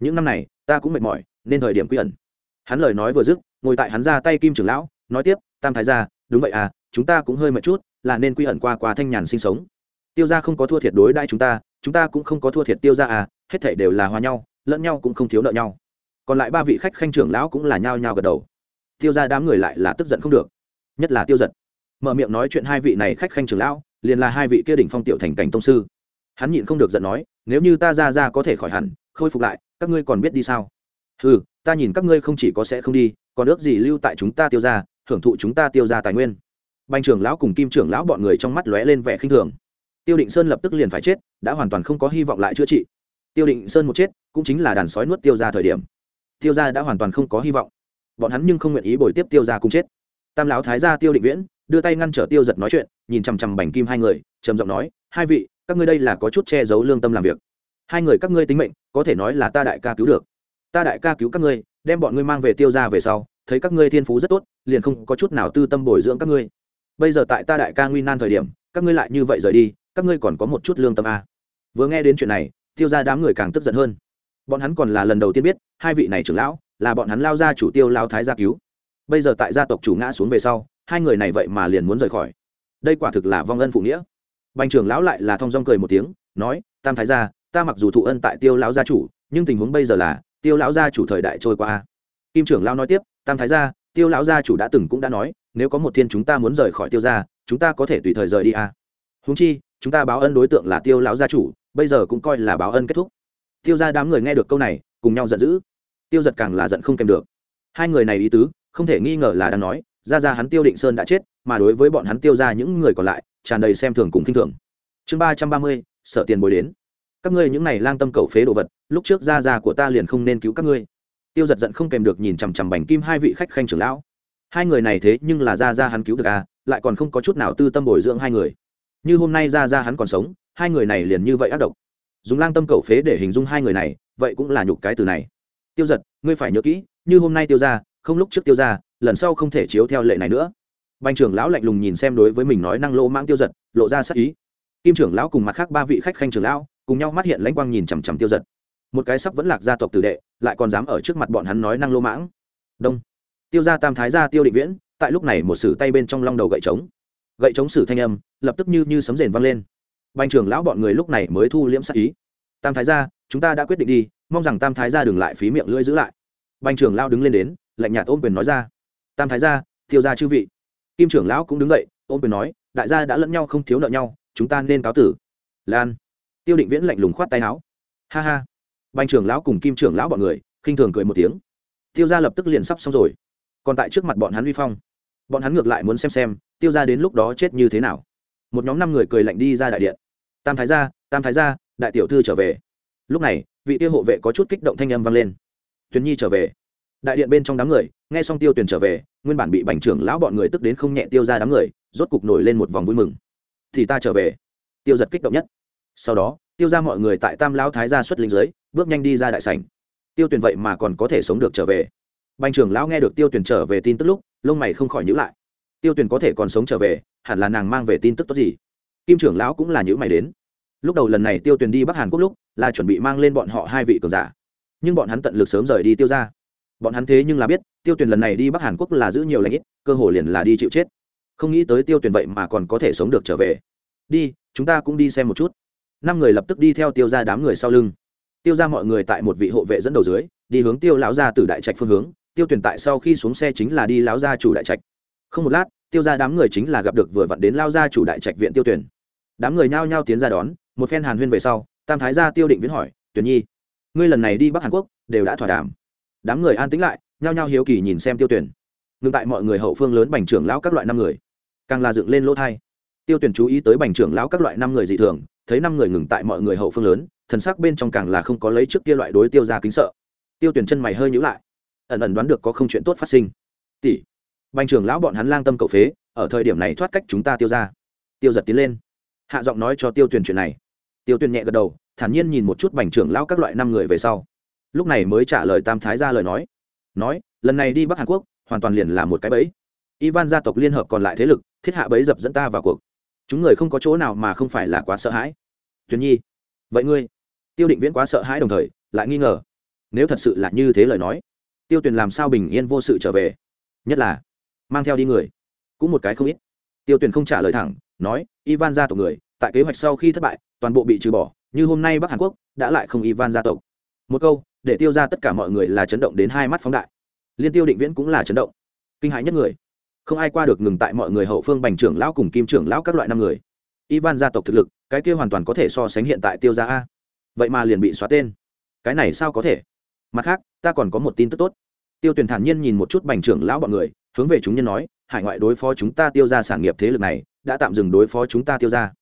Những năm này, ta cũng mệt mỏi, nên thời điểm quy ẩn. Hắn lời nói vừa dứt, ngồi tại hắn ra tay kim trưởng lão, nói tiếp, tam thái gia, đúng vậy à chúng ta cũng hơi mệt chút, là nên quy ẩn qua qua thanh nhàn sinh sống. Tiêu gia không có thua thiệt đối đãi chúng ta chúng ta cũng không có thua thiệt tiêu gia à hết thảy đều là hòa nhau, lẫn nhau cũng không thiếu nợ nhau còn lại ba vị khách khanh trưởng lão cũng là nhao nhao gật đầu. Tiêu gia đám người lại là tức giận không được. Nhất là tiêu giật. Mở miệng nói chuyện hai vị này khách khanh trưởng lão, liền là hai vị kia đỉnh phong tiểu thành cảnh tông sư. Hắn nhịn không được giận nói, nếu như ta ra ra có thể khỏi hẳn, khôi phục lại, các ngươi còn biết đi sao? Ừ ta nhìn các ngươi không chỉ có sẽ không đi, còn ước gì lưu tại chúng ta tiêu ra hưởng thụ chúng ta tiêu ra tài nguyên. Banh trưởng lão cùng kim trưởng lão bọn người trong mắt lóe lên vẻ khinh thường. Tiêu định sơn lập tức liền phải chết, đã hoàn toàn không có hy vọng lại chữa trị. Tiêu định sơn một chết, cũng chính là đàn sói nuốt tiêu ra thời điểm tiêu gia đã hoàn toàn không có hy vọng. Bọn hắn nhưng không nguyện ý bồi tiếp tiêu gia cùng chết. Tam lão thái gia tiêu định viễn, đưa tay ngăn trở tiêu giật nói chuyện, nhìn chằm chằm bành kim hai người, trầm giọng nói, hai vị, các ngươi đây là có chút che giấu lương tâm làm việc. Hai người các ngươi tính mệnh, có thể nói là ta đại ca cứu được. Ta đại ca cứu các ngươi, đem bọn ngươi mang về tiêu ra về sau, thấy các ngươi thiên phú rất tốt, liền không có chút nào tư tâm bồi dưỡng các ngươi. Bây giờ tại ta đại ca nguy nan thời điểm, các ngươi lại như vậy rời đi, các ngươi còn có một chút lương tâm à. vừa nghe đến chuyện này, tiêu ra đám người càng tức giận hơn bọn hắn còn là lần đầu tiên biết, hai vị này trưởng lão, là bọn hắn lao ra chủ tiêu lao thái gia cứu. Bây giờ tại gia tộc chủ ngã xuống về sau, hai người này vậy mà liền muốn rời khỏi. Đây quả thực là vong ân phụ nghĩa. Bành trưởng lão lại là thong dong cười một tiếng, nói, tam thái gia, ta mặc dù thụ ân tại tiêu lão gia chủ, nhưng tình huống bây giờ là, tiêu lão gia chủ thời đại trôi qua. Kim trưởng lão nói tiếp, tam thái gia, tiêu lão gia chủ đã từng cũng đã nói, nếu có một thiên chúng ta muốn rời khỏi tiêu gia, chúng ta có thể tùy thời rời đi à. húng chi, chúng ta báo ân đối tượng là tiêu lão gia chủ, bây giờ cũng coi là báo ân kết thúc tiêu gia đám người nghe được câu này, cùng nhau giận dữ. Tiêu giật càng là giận không kèm được. Hai người này ý tứ, không thể nghi ngờ là đang nói, ra ra hắn tiêu định sơn đã chết, mà đối với bọn hắn tiêu ra những người còn lại, tràn đầy xem thường cùng k i n h thường. Chương ba trăm ba mươi, sợ tiền bồi đến. Các ngươi những này lang tâm cầu phế đồ vật, lúc trước ra ra của ta liền không nên cứu các ngươi. Tiêu giật giận không kèm được nhìn chằm chằm bành kim hai vị khách khanh trưởng lão. Hai người này thế nhưng là ra ra hắn cứu được à lại còn không có chút nào tư tâm bồi dưỡng hai người. Như hôm nay ra ra hắn còn sống, hai người này liền như vậy ác độc dùng lang tâm cầu phế để hình dung hai người này, vậy cũng là nhục cái từ này. Tiêu giật, ngươi phải nhớ kỹ, như hôm nay tiêu ra, không lúc trước tiêu ra, lần sau không thể chiếu theo lệ này nữa. Banh trưởng lão lạnh lùng nhìn xem đối với mình nói năng lô mãng tiêu giật, lộ ra sắc ý. Kim trưởng lão cùng mặt khác ba vị khách khanh trưởng lão, cùng nhau mắt hiện lãnh quang nhìn chằm chằm tiêu giật. Một cái sắp vẫn lạc gia tộc tử đệ, lại còn dám ở trước mặt bọn hắn nói năng lô mãng. Đông. Tiêu gia tam thái gia tiêu định viễn, tại lúc này một sử tay bên trong long đầu gậy trống. Gậy trống sử thanh âm, lập tức như như sấm rền vang lên bành trưởng lão bọn người lúc này mới thu liễm sắc ý. Tam thái gia, chúng ta đã quyết định đi, mong rằng tam thái gia đừng lại phí miệng lưỡi giữ lại. Bành trưởng lão đứng lên đến, lạnh nhạt ôm quyền nói ra. Tam thái gia, tiêu gia chư vị. Kim trưởng lão cũng đứng dậy, ôm quyền nói, đại gia đã lẫn nhau không thiếu nợ nhau, chúng ta nên cáo tử. Lan. Tiêu định viễn lạnh lùng khoát tay áo. Ha ha. Bành trưởng lão cùng kim trưởng lão bọn người, khinh thường cười một tiếng. Tiêu gia lập tức liền sắp xong rồi. Còn tại trước mặt bọn hắn uy phong. Bọn hắn ngược lại muốn xem xem, tiêu gia đến lúc đó chết như thế nào. Một nhóm năm người cười lạnh đi ra đại điện tam thái gia, tam thái gia, đại tiểu thư trở về. Lúc này, vị tiêu hộ vệ có chút kích động thanh âm vang lên. Tuyền nhi trở về. Đại điện bên trong đám người, nghe xong tiêu tuyền trở về, nguyên bản bị bành trưởng lão bọn người tức đến không nhẹ tiêu ra đám người, rốt cục nổi lên một vòng vui mừng. Thì ta trở về. Tiêu giật kích động nhất. Sau đó, tiêu ra mọi người tại tam lão thái gia xuất linh dưới, bước nhanh đi ra đại sảnh. Tiêu tuyền vậy mà còn có thể sống được trở về. Bành trưởng lão nghe được tiêu tuyền trở về tin tức lúc, lông mày không khỏi nhữ lại. Tiêu tuyền có thể còn sống trở về, hẳn là nàng mang về tin tức tốt gì? Kim trưởng lão cũng là nhữ mày đến. Lúc đầu lần này tiêu tuyền đi bắc hàn quốc lúc, là chuẩn bị mang lên bọn họ hai vị cường giả. Nhưng bọn hắn tận lực sớm rời đi tiêu ra. Bọn hắn thế nhưng là biết, tiêu tuyền lần này đi bắc hàn quốc là giữ nhiều lãnh ít, cơ hội liền là đi chịu chết. Không nghĩ tới tiêu tuyền vậy mà còn có thể sống được trở về. Đi, chúng ta cũng đi xem một chút. Năm người lập tức đi theo tiêu ra đám người sau lưng. Tiêu ra mọi người tại một vị hộ vệ dẫn đầu dưới, đi hướng tiêu lão ra từ đại trạch phương hướng. Tiêu tuyển tại sau khi xuống xe chính là đi lão gia chủ đại trạch. Không một lát, tiêu ra đám người chính là gặp được vừa vặn đến lao gia chủ đại trạch viện tiêu tuyển đám người nhao nhao tiến ra đón, một phen hàn huyên về sau, tam thái gia tiêu định viễn hỏi, tuyển nhi, ngươi lần này đi bắc hàn quốc, đều đã thỏa đàm. Đám người an tĩnh lại, nhao nhao hiếu kỳ nhìn xem tiêu tuyển. Ngừng tại mọi người hậu phương lớn bành trưởng lão các loại năm người. Càng là dựng lên lỗ thai. Tiêu tuyển chú ý tới bành trưởng lão các loại năm người dị thường, thấy năm người ngừng tại mọi người hậu phương lớn, thần sắc bên trong càng là không có lấy trước kia loại đối tiêu ra kính sợ. Tiêu tuyển chân mày hơi nhữ lại. Ẩn ẩn đoán được có không chuyện tốt phát sinh. Tỷ, bành trưởng lão bọn hắn lang tâm cậu phế, ở thời điểm này thoát cách chúng ta tiêu ra tiêu giật tiến lên hạ giọng nói cho tiêu tuyển chuyện này. Tiêu tuyển nhẹ gật đầu, thản nhiên nhìn một chút bành trưởng lão các loại năm người về sau. Lúc này mới trả lời tam thái ra lời nói. Nói, lần này đi bắc hàn quốc, hoàn toàn liền là một cái bẫy. Ivan gia tộc liên hợp còn lại thế lực, thiết hạ bẫy dập dẫn ta vào cuộc. Chúng người không có chỗ nào mà không phải là quá sợ hãi. Tuyền nhi, vậy ngươi? Tiêu định viễn quá sợ hãi đồng thời, lại nghi ngờ. Nếu thật sự là như thế lời nói, tiêu tuyền làm sao bình yên vô sự trở về? Nhất là, mang theo đi người, cũng một cái không ít. Tiêu tuyền không trả lời thẳng nói, ivan gia tộc người, tại kế hoạch sau khi thất bại, toàn bộ bị trừ bỏ, như hôm nay bắc hàn quốc đã lại không ivan gia tộc. Một câu, để tiêu ra tất cả mọi người là chấn động đến hai mắt phóng đại. Liên tiêu định viễn cũng là chấn động. Kinh hãi nhất người. Không ai qua được ngừng tại mọi người hậu phương bành trưởng lão cùng kim trưởng lão các loại năm người. Ivan gia tộc thực lực, cái kia hoàn toàn có thể so sánh hiện tại tiêu gia a. Vậy mà liền bị xóa tên. Cái này sao có thể? Mặt khác, ta còn có một tin tức tốt. Tiêu tuyển thản nhiên nhìn một chút bành trưởng lão bọn người, hướng về chúng nhân nói, hải ngoại đối phó chúng ta tiêu ra sản nghiệp thế lực này đã tạm dừng đối phó chúng ta tiêu ra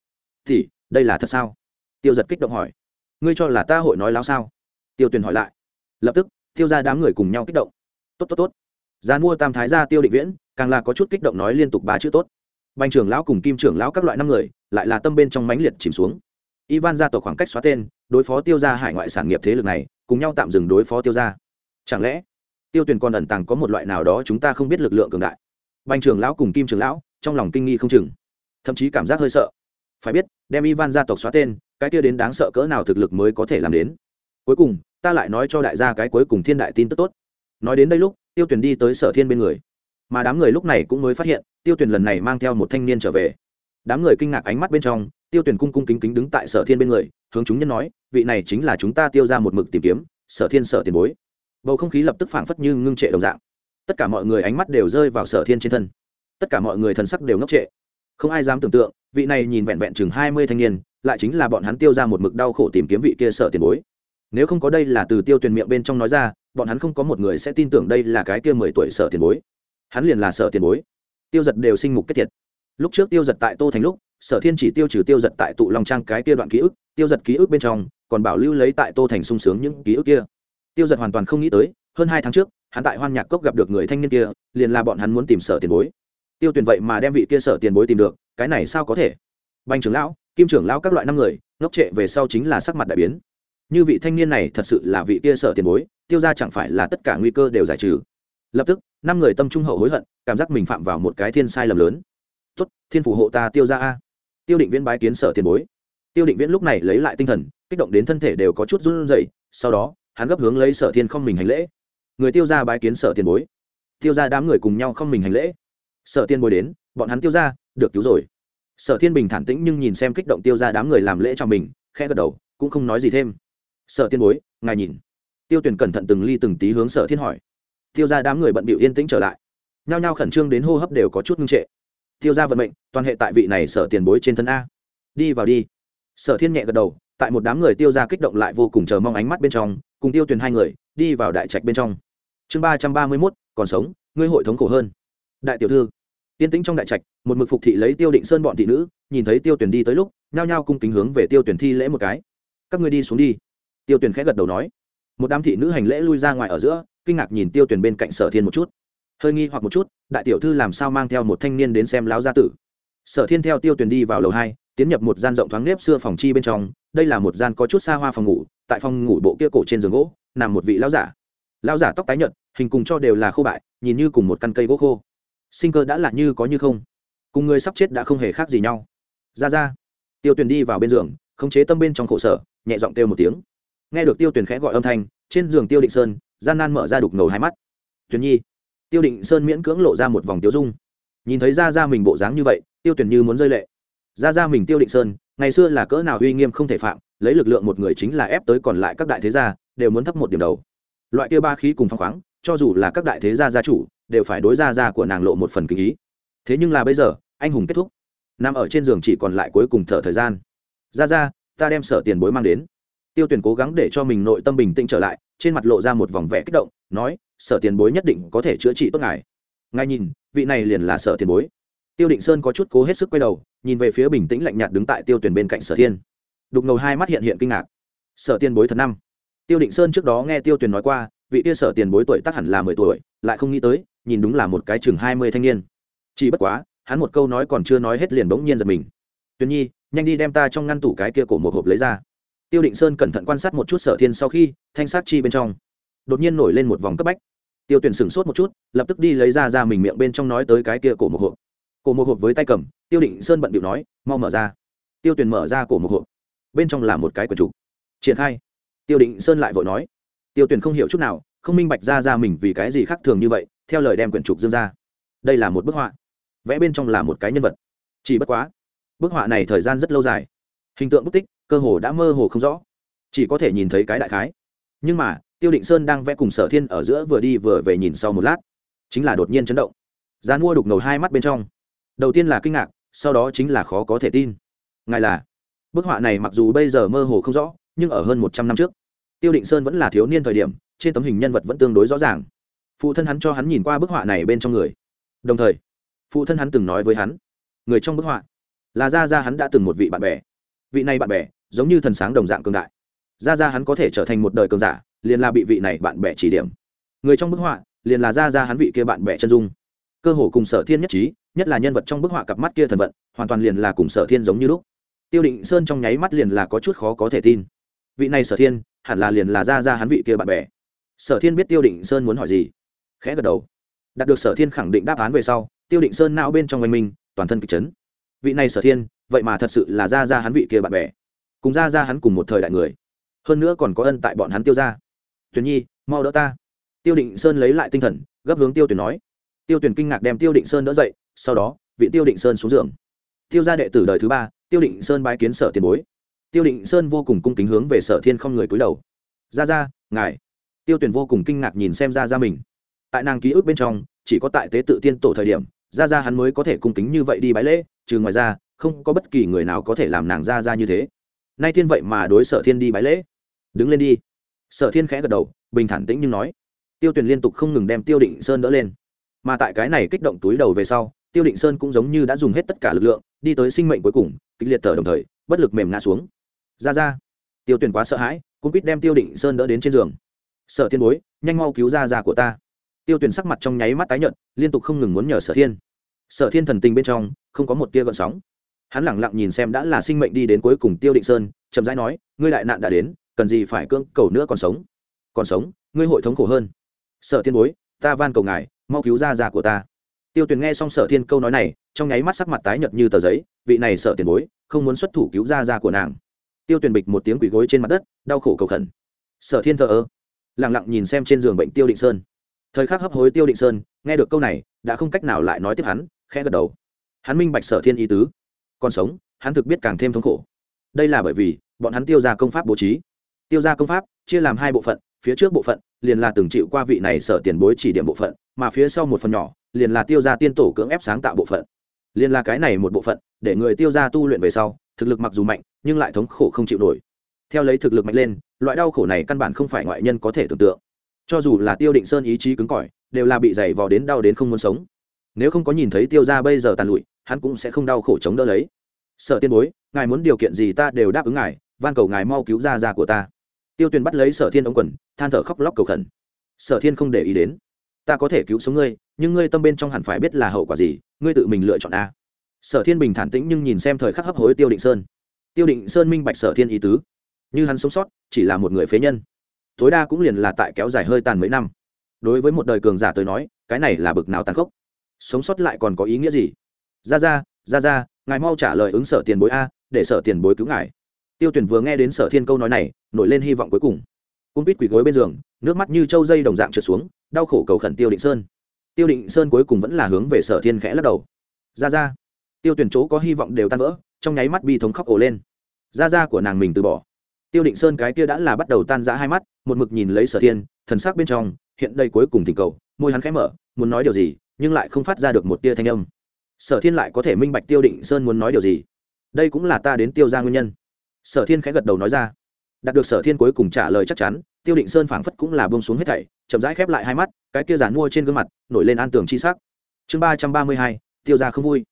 thì, đây là thật sao? Tiêu giật kích động hỏi. Ngươi cho là ta hội nói láo sao? Tiêu tuyền hỏi lại. Lập tức, tiêu ra đám người cùng nhau kích động. Tốt tốt tốt. Giá mua tam thái gia tiêu định viễn, càng là có chút kích động nói liên tục ba chữ tốt. Bành trưởng lão cùng kim trưởng lão các loại năm người, lại là tâm bên trong mãnh liệt chìm xuống. Ivan gia tộc khoảng cách xóa tên, đối phó tiêu ra hải ngoại sản nghiệp thế lực này, cùng nhau tạm dừng đối phó tiêu ra chẳng lẽ, tiêu tuyền còn ẩn tàng có một loại nào đó chúng ta không biết lực lượng cường đại? Bành trưởng lão cùng kim trưởng lão, trong lòng kinh nghi không chừng thậm chí cảm giác hơi sợ. Phải biết, đem ivan gia tộc xóa tên, cái kia đến đáng sợ cỡ nào thực lực mới có thể làm đến? Cuối cùng, ta lại nói cho đại gia cái cuối cùng thiên đại tin tức tốt. Nói đến đây lúc, tiêu tuyền đi tới sở thiên bên người. Mà đám người lúc này cũng mới phát hiện, tiêu tuyền lần này mang theo một thanh niên trở về. Đám người kinh ngạc ánh mắt bên trong, tiêu tuyền cung cung kính kính đứng tại sở thiên bên người, hướng chúng nhân nói, vị này chính là chúng ta tiêu ra một mực tìm kiếm, sở thiên sở tiền bối. Bầu không khí lập tức phảng phất như ngưng trệ đồng dạng. Tất cả mọi người ánh mắt đều rơi vào sở thiên trên thân. Tất cả mọi người thần sắc đều ngốc trệ không ai dám tưởng tượng, vị này nhìn vẹn vẹn chừng hai mươi thanh niên, lại chính là bọn hắn tiêu ra một mực đau khổ tìm kiếm vị kia sợ tiền bối. Nếu không có đây là từ tiêu tuyền miệng bên trong nói ra, bọn hắn không có một người sẽ tin tưởng đây là cái kia mười tuổi sợ tiền bối. Hắn liền là sợ tiền bối. Tiêu giật đều sinh mục kết thiệt lúc trước tiêu giật tại tô thành lúc, sở thiên chỉ tiêu trừ tiêu giật tại tụ long trang cái kia đoạn ký ức, tiêu giật ký ức bên trong, còn bảo lưu lấy tại tô thành sung sướng những ký ức kia. Tiêu giật hoàn toàn không nghĩ tới, hơn hai tháng trước, hắn tại hoan nhạc cốc gặp được người thanh niên kia, liền là bọn hắn muốn tìm sở tiền bối tiêu tuyển vậy mà đem vị kia sở tiền bối tìm được, cái này sao có thể? Banh trưởng lão, kim trưởng lão các loại năm người, ngốc trệ về sau chính là sắc mặt đại biến. Như vị thanh niên này thật sự là vị kia sở tiền bối, tiêu ra chẳng phải là tất cả nguy cơ đều giải trừ. Lập tức, năm người tâm trung hậu hối hận, cảm giác mình phạm vào một cái thiên sai lầm lớn. Tuất thiên phủ hộ ta tiêu ra a. Tiêu định viễn bái kiến sở tiền bối. Tiêu định viễn lúc này lấy lại tinh thần, kích động đến thân thể đều có chút run rẩy, sau đó, hắn gấp hướng lấy sở thiên không mình hành lễ. Người tiêu ra bái kiến sở tiền bối. Tiêu ra đám người cùng nhau không mình hành lễ sở tiên bối đến, bọn hắn tiêu ra, được cứu rồi. Sở thiên bình thản tĩnh nhưng nhìn xem kích động tiêu ra đám người làm lễ cho mình, khẽ gật đầu, cũng không nói gì thêm. Sở tiên bối ngài nhìn. Tiêu tuyển cẩn thận từng ly từng tí hướng sở thiên hỏi. Tiêu ra đám người bận bịu yên tĩnh trở lại. Nhao nhao khẩn trương đến hô hấp đều có chút ngưng trệ. Tiêu ra vận mệnh, toàn hệ tại vị này sở tiền bối trên thân a. Đi vào đi. Sở thiên nhẹ gật đầu, tại một đám người tiêu ra kích động lại vô cùng chờ mong ánh mắt bên trong, cùng tiêu tuyển hai người, đi vào đại trạch bên trong. Chương ba trăm ba mươi mốt, còn sống, ngươi hội thống khổ hơn đại tiểu thư. Yên tĩnh trong đại trạch, một mực phục thị lấy tiêu định sơn bọn thị nữ, nhìn thấy tiêu tuyển đi tới lúc, nhao nhao cung kính hướng về tiêu tuyển thi lễ một cái. Các ngươi đi xuống đi. Tiêu tuyển khẽ gật đầu nói. Một đám thị nữ hành lễ lui ra ngoài ở giữa, kinh ngạc nhìn tiêu tuyển bên cạnh sở thiên một chút. Hơi nghi hoặc một chút, đại tiểu thư làm sao mang theo một thanh niên đến xem láo gia tử? Sở thiên theo tiêu tuyển đi vào lầu hai, tiến nhập một gian rộng thoáng nếp xưa phòng chi bên trong. Đây là một gian có chút xa hoa phòng ngủ, tại phòng ngủ bộ kia cổ trên giường gỗ, nằm một vị lão giả. Lão giả tóc tái nhợt, hình cùng cho đều là khô bại, nhìn như cùng một căn cây gỗ khô sinh cơ đã là như có như không. Cùng người sắp chết đã không hề khác gì nhau. Ra ra. Tiêu tuyền đi vào bên giường, khống chế tâm bên trong khổ sở, nhẹ giọng kêu một tiếng. Nghe được tiêu tuyền khẽ gọi âm thanh, trên giường tiêu định sơn, gian nan mở ra đục ngầu hai mắt. Tuyền nhi. Tiêu định sơn miễn cưỡng lộ ra một vòng tiêu dung. Nhìn thấy ra ra mình bộ dáng như vậy, tiêu tuyền như muốn rơi lệ. Ra ra mình tiêu định sơn, ngày xưa là cỡ nào uy nghiêm không thể phạm, lấy lực lượng một người chính là ép tới còn lại các đại thế gia, đều muốn thấp một điểm đầu. Loại kia ba khí cùng phong khoáng, cho dù là các đại thế gia gia chủ đều phải đối gia gia của nàng lộ một phần kinh ý. Thế nhưng là bây giờ, anh hùng kết thúc. Nằm ở trên giường chỉ còn lại cuối cùng thở thời gian. Ra ra, ta đem sở tiền bối mang đến. Tiêu tuyển cố gắng để cho mình nội tâm bình tĩnh trở lại, trên mặt lộ ra một vòng vẻ kích động, nói, sở tiền bối nhất định có thể chữa trị tốt ngài. Ngài nhìn, vị này liền là sở tiền bối. Tiêu định sơn có chút cố hết sức quay đầu, nhìn về phía bình tĩnh lạnh nhạt đứng tại tiêu tuyển bên cạnh sở thiên. Đục ngầu hai mắt hiện hiện kinh ngạc. Sở tiền bối thật năm. Tiêu định sơn trước đó nghe tiêu tuyển nói qua vị kia sở tiền bối tuổi tác hẳn là mười tuổi, lại không nghĩ tới, nhìn đúng là một cái chừng hai mươi thanh niên. Chỉ bất quá, hắn một câu nói còn chưa nói hết liền bỗng nhiên giật mình. Tuyền nhi, nhanh đi đem ta trong ngăn tủ cái kia cổ một hộp lấy ra. Tiêu định sơn cẩn thận quan sát một chút sở thiên sau khi, thanh sát chi bên trong. Đột nhiên nổi lên một vòng cấp bách. Tiêu tuyển sửng sốt một chút, lập tức đi lấy ra ra mình miệng bên trong nói tới cái kia cổ một hộp. Cổ một hộp với tay cầm, tiêu định sơn bận điệu nói, mau mở ra. Tiêu tuyển mở ra cổ một hộp. Bên trong là một cái quần trục. Triển khai. Tiêu định sơn lại vội nói tiêu tuyển không hiểu chút nào, không minh bạch ra ra mình vì cái gì khác thường như vậy, theo lời đem quyển trục dương ra. Đây là một bức họa. Vẽ bên trong là một cái nhân vật. Chỉ bất quá, bức họa này thời gian rất lâu dài. Hình tượng bút tích, cơ hồ đã mơ hồ không rõ. Chỉ có thể nhìn thấy cái đại khái. Nhưng mà, tiêu định sơn đang vẽ cùng sở thiên ở giữa vừa đi vừa về nhìn sau một lát, chính là đột nhiên chấn động. Gian mua đục ngầu hai mắt bên trong. Đầu tiên là kinh ngạc, sau đó chính là khó có thể tin. Ngài là, bức họa này mặc dù bây giờ mơ hồ không rõ, nhưng ở hơn một trăm năm trước tiêu định sơn vẫn là thiếu niên thời điểm, trên tấm hình nhân vật vẫn tương đối rõ ràng. Phụ thân hắn cho hắn nhìn qua bức họa này bên trong người. Đồng thời, phụ thân hắn từng nói với hắn, người trong bức họa là ra ra hắn đã từng một vị bạn bè. Vị này bạn bè, giống như thần sáng đồng dạng cường đại. Ra ra hắn có thể trở thành một đời cường giả, liền là bị vị này bạn bè chỉ điểm. Người trong bức họa liền là ra ra hắn vị kia bạn bè chân dung. Cơ hồ cùng sở thiên nhất trí, nhất là nhân vật trong bức họa cặp mắt kia thần vận, hoàn toàn liền là cùng sở thiên giống như lúc. Tiêu định sơn trong nháy mắt liền là có chút khó có thể tin. Vị này sở thiên hẳn là liền là ra ra hắn vị kia bạn bè. Sở thiên biết tiêu định sơn muốn hỏi gì, khẽ gật đầu. Đạt được sở thiên khẳng định đáp án về sau, tiêu định sơn não bên trong oanh minh, toàn thân kịch chấn. Vị này sở thiên, vậy mà thật sự là ra ra hắn vị kia bạn bè, cùng ra ra hắn cùng một thời đại người. Hơn nữa còn có ân tại bọn hắn tiêu ra tuyền nhi, mau đỡ ta. Tiêu định sơn lấy lại tinh thần, gấp hướng tiêu tuyển nói. Tiêu tuyển kinh ngạc đem tiêu định sơn đỡ dậy, sau đó, vị tiêu định sơn xuống giường. Tiêu ra đệ tử đời thứ ba, tiêu định sơn bái kiến sở tiền bối tiêu định sơn vô cùng cung kính hướng về sở thiên không người cúi đầu. Ra ra, ngài. Tiêu tuyển vô cùng kinh ngạc nhìn xem ra ra mình. Tại nàng ký ức bên trong, chỉ có tại tế tự tiên tổ thời điểm, ra ra hắn mới có thể cung kính như vậy đi bái lễ, trừ ngoài ra, không có bất kỳ người nào có thể làm nàng ra ra như thế. Nay thiên vậy mà đối sở thiên đi bái lễ. Đứng lên đi. Sở thiên khẽ gật đầu, bình thản tĩnh nhưng nói. Tiêu tuyển liên tục không ngừng đem tiêu định sơn đỡ lên. Mà tại cái này kích động túi đầu về sau, tiêu định sơn cũng giống như đã dùng hết tất cả lực lượng, đi tới sinh mệnh cuối cùng, kịch liệt thở đồng thời, bất lực mềm ngã xuống ra ra. Tiêu tuyển quá sợ hãi cũng quýt đem tiêu định sơn đỡ đến trên giường. Sở thiên bối, nhanh mau cứu ra ra của ta. Tiêu tuyển sắc mặt trong nháy mắt tái nhợt, liên tục không ngừng muốn nhờ sở thiên. Sở thiên thần tình bên trong, không có một tia gợn sóng. Hắn lẳng lặng nhìn xem đã là sinh mệnh đi đến cuối cùng tiêu định sơn, chậm rãi nói, ngươi đại nạn đã đến, cần gì phải cưỡng cầu nữa còn sống? Còn sống, ngươi hội thống khổ hơn. Sở thiên bối, ta van cầu ngài, mau cứu ra già của ta. Tiêu tuyền nghe xong sở thiên câu nói này, trong nháy mắt sắc mặt tái nhợt như tờ giấy, vị này sợ tiền bối, không muốn xuất thủ cứu ra già của nàng tiêu tuyền bịch một tiếng quỷ gối trên mặt đất, đau khổ cầu khẩn. Sở thiên thờ ơ. Lẳng lặng nhìn xem trên giường bệnh tiêu định sơn. Thời khắc hấp hối tiêu định sơn, nghe được câu này, đã không cách nào lại nói tiếp hắn, khẽ gật đầu. Hắn minh bạch sở thiên ý tứ. Còn sống, hắn thực biết càng thêm thống khổ. Đây là bởi vì, bọn hắn tiêu ra công pháp bố trí. Tiêu ra công pháp, chia làm hai bộ phận, phía trước bộ phận, liền là từng chịu qua vị này sở tiền bối chỉ điểm bộ phận, mà phía sau một phần nhỏ, liền là tiêu ra tiên tổ cưỡng ép sáng tạo bộ phận. Liền là cái này một bộ phận, để người tiêu ra tu luyện về sau, thực lực mặc dù mạnh nhưng lại thống khổ không chịu nổi. Theo lấy thực lực mạnh lên, loại đau khổ này căn bản không phải ngoại nhân có thể tưởng tượng. Cho dù là tiêu định sơn ý chí cứng cỏi, đều là bị dày vò đến đau đến không muốn sống. Nếu không có nhìn thấy tiêu ra bây giờ tàn lụi, hắn cũng sẽ không đau khổ chống đỡ lấy. Sợ tiên bối, ngài muốn điều kiện gì ta đều đáp ứng ngài, van cầu ngài mau cứu ra ra của ta. Tiêu tuyền bắt lấy sở thiên ống quần, than thở khóc lóc cầu khẩn. Sở thiên không để ý đến. Ta có thể cứu sống ngươi, nhưng ngươi tâm bên trong hẳn phải biết là hậu quả gì, ngươi tự mình lựa chọn a. Sở thiên bình thản tĩnh nhưng nhìn xem thời khắc hấp hối tiêu định sơn tiêu định sơn minh bạch sở thiên ý tứ. Như hắn sống sót, chỉ là một người phế nhân. Tối đa cũng liền là tại kéo dài hơi tàn mấy năm. Đối với một đời cường giả tới nói, cái này là bực nào tàn khốc. Sống sót lại còn có ý nghĩa gì? Ra ra ra ra, ngài mau trả lời ứng sở tiền bối a, để sở tiền bối cứu ngài. Tiêu tuyển vừa nghe đến sở thiên câu nói này, nổi lên hy vọng cuối cùng. Cung pít quỳ gối bên giường, nước mắt như trâu dây đồng dạng trượt xuống, đau khổ cầu khẩn tiêu định sơn. Tiêu định sơn cuối cùng vẫn là hướng về sở thiên khẽ lắc đầu. Ra ra, tiêu tuyển chỗ có hy vọng đều tan vỡ trong nháy mắt bi thống khóc ổ lên. Da da của nàng mình từ bỏ. Tiêu định sơn cái kia đã là bắt đầu tan rã hai mắt, một mực nhìn lấy sở thiên, thần sắc bên trong, hiện đây cuối cùng thỉnh cầu, môi hắn khẽ mở, muốn nói điều gì, nhưng lại không phát ra được một tia thanh âm. Sở thiên lại có thể minh bạch tiêu định sơn muốn nói điều gì. Đây cũng là ta đến tiêu ra nguyên nhân. Sở thiên khẽ gật đầu nói ra. Đạt được sở thiên cuối cùng trả lời chắc chắn, tiêu định sơn phảng phất cũng là bông xuống hết thảy, chậm rãi khép lại hai mắt, cái kia giàn mua trên gương mặt, nổi lên an tường chi sắc. Chương ba trăm ba mươi hai, tiêu ra không vui.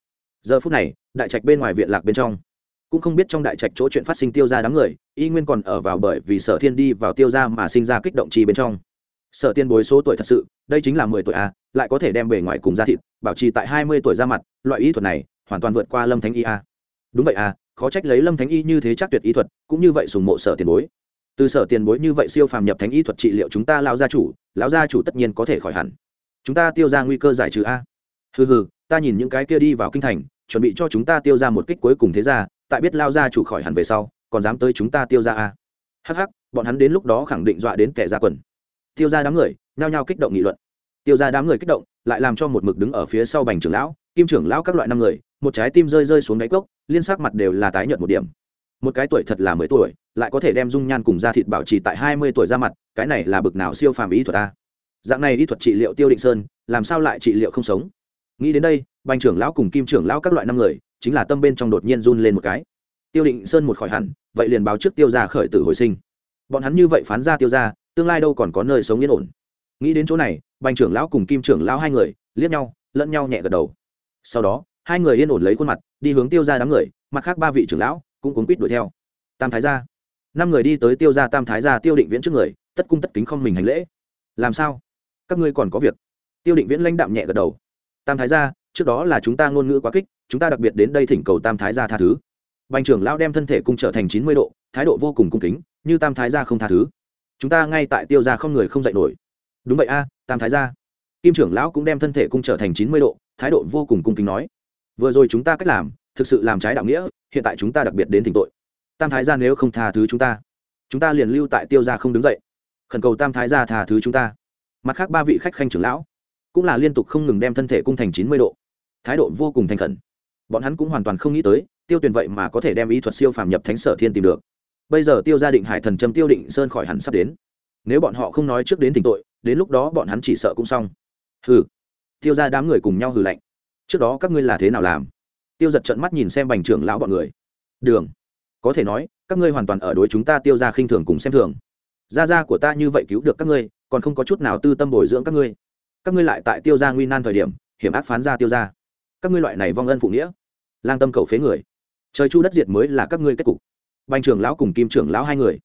Giờ phút này đại trạch bên ngoài viện lạc bên trong. Cũng không biết trong đại trạch chỗ chuyện phát sinh tiêu ra đám người, y nguyên còn ở vào bởi vì sở thiên đi vào tiêu ra mà sinh ra kích động chi bên trong. Sở tiên bối số tuổi thật sự, đây chính là mười tuổi a lại có thể đem bề ngoài cùng da thịt, bảo trì tại hai mươi tuổi ra mặt, loại y thuật này, hoàn toàn vượt qua lâm thánh y a đúng vậy a khó trách lấy lâm thánh y như thế chắc tuyệt y thuật, cũng như vậy sùng mộ sở tiền bối. Từ sở tiền bối như vậy siêu phàm nhập thánh y thuật trị liệu chúng ta lao gia chủ, lão gia chủ tất nhiên có thể khỏi hẳn. Chúng ta tiêu ra nguy cơ giải trừ a hừ hừ, ta nhìn những cái kia đi vào kinh thành chuẩn bị cho chúng ta tiêu ra một kích cuối cùng thế ra, tại biết lao gia chủ khỏi hẳn về sau, còn dám tới chúng ta tiêu ra a hắc hắc, bọn hắn đến lúc đó khẳng định dọa đến kẻ ra quần. Tiêu ra đám người, nhao nhao kích động nghị luận. Tiêu ra đám người kích động, lại làm cho một mực đứng ở phía sau bành trưởng lão, kim trưởng lão các loại năm người, một trái tim rơi rơi xuống đáy cốc, liên sắc mặt đều là tái nhợt một điểm. Một cái tuổi thật là mười tuổi, lại có thể đem dung nhan cùng da thịt bảo trì tại hai mươi tuổi ra mặt, cái này là bực nào siêu phàm ý thuật ta dạng này ý thuật trị liệu tiêu định sơn, làm sao lại trị liệu không sống? Nghĩ đến đây, bành trưởng lão cùng kim trưởng lão các loại năm người, chính là tâm bên trong đột nhiên run lên một cái. Tiêu định sơn một khỏi hẳn, vậy liền báo trước tiêu ra khởi tử hồi sinh. Bọn hắn như vậy phán ra tiêu ra tương lai đâu còn có nơi sống yên ổn. Nghĩ đến chỗ này, bành trưởng lão cùng kim trưởng lão hai người, liếc nhau, lẫn nhau nhẹ gật đầu. Sau đó, hai người yên ổn lấy khuôn mặt, đi hướng tiêu ra đám người, mặt khác ba vị trưởng lão cũng cuốn quýt đuổi theo. Tam thái gia. Năm người đi tới tiêu ra tam thái gia tiêu định viễn trước người, tất cung tất kính không mình hành lễ. Làm sao? Các ngươi còn có việc. Tiêu định viễn lãnh đạm nhẹ gật đầu tam thái gia, trước đó là chúng ta ngôn ngữ quá kích, chúng ta đặc biệt đến đây thỉnh cầu tam thái gia tha thứ. Bành trưởng lão đem thân thể cung trở thành chín mươi độ, thái độ vô cùng cung kính, như tam thái gia không tha thứ. Chúng ta ngay tại tiêu gia không người không dạy nổi. Đúng vậy a, tam thái gia. Kim trưởng lão cũng đem thân thể cung trở thành chín mươi độ, thái độ vô cùng cung kính nói. Vừa rồi chúng ta cách làm, thực sự làm trái đạo nghĩa, hiện tại chúng ta đặc biệt đến thỉnh tội. Tam thái gia nếu không tha thứ chúng ta chúng ta liền lưu tại tiêu gia không đứng dậy. Khẩn cầu tam thái gia tha thứ chúng ta. Mặt khác ba vị khách khanh trưởng lão cũng là liên tục không ngừng đem thân thể cung thành chín mươi độ. Thái độ vô cùng thành khẩn. Bọn hắn cũng hoàn toàn không nghĩ tới, tiêu tuyền vậy mà có thể đem ý thuật siêu phàm nhập thánh sở thiên tìm được. Bây giờ tiêu gia định hải thần châm tiêu định sơn khỏi hẳn sắp đến. Nếu bọn họ không nói trước đến tình tội, đến lúc đó bọn hắn chỉ sợ cũng xong. Hừ. Tiêu ra đám người cùng nhau hừ lạnh. Trước đó các ngươi là thế nào làm? Tiêu giật trận mắt nhìn xem bành trưởng lão bọn người. Đường. Có thể nói, các ngươi hoàn toàn ở đối chúng ta tiêu ra khinh thường cùng xem thường. Gia gia của ta như vậy cứu được các ngươi, còn không có chút nào tư tâm bồi dưỡng các ngươi các ngươi lại tại tiêu gia nguy nan thời điểm, hiểm ác phán ra tiêu gia. Các ngươi loại này vong ân phụ nghĩa, lang tâm cầu phế người. Trời chu đất diệt mới là các ngươi kết cục. Bành trưởng lão cùng kim trưởng lão hai người.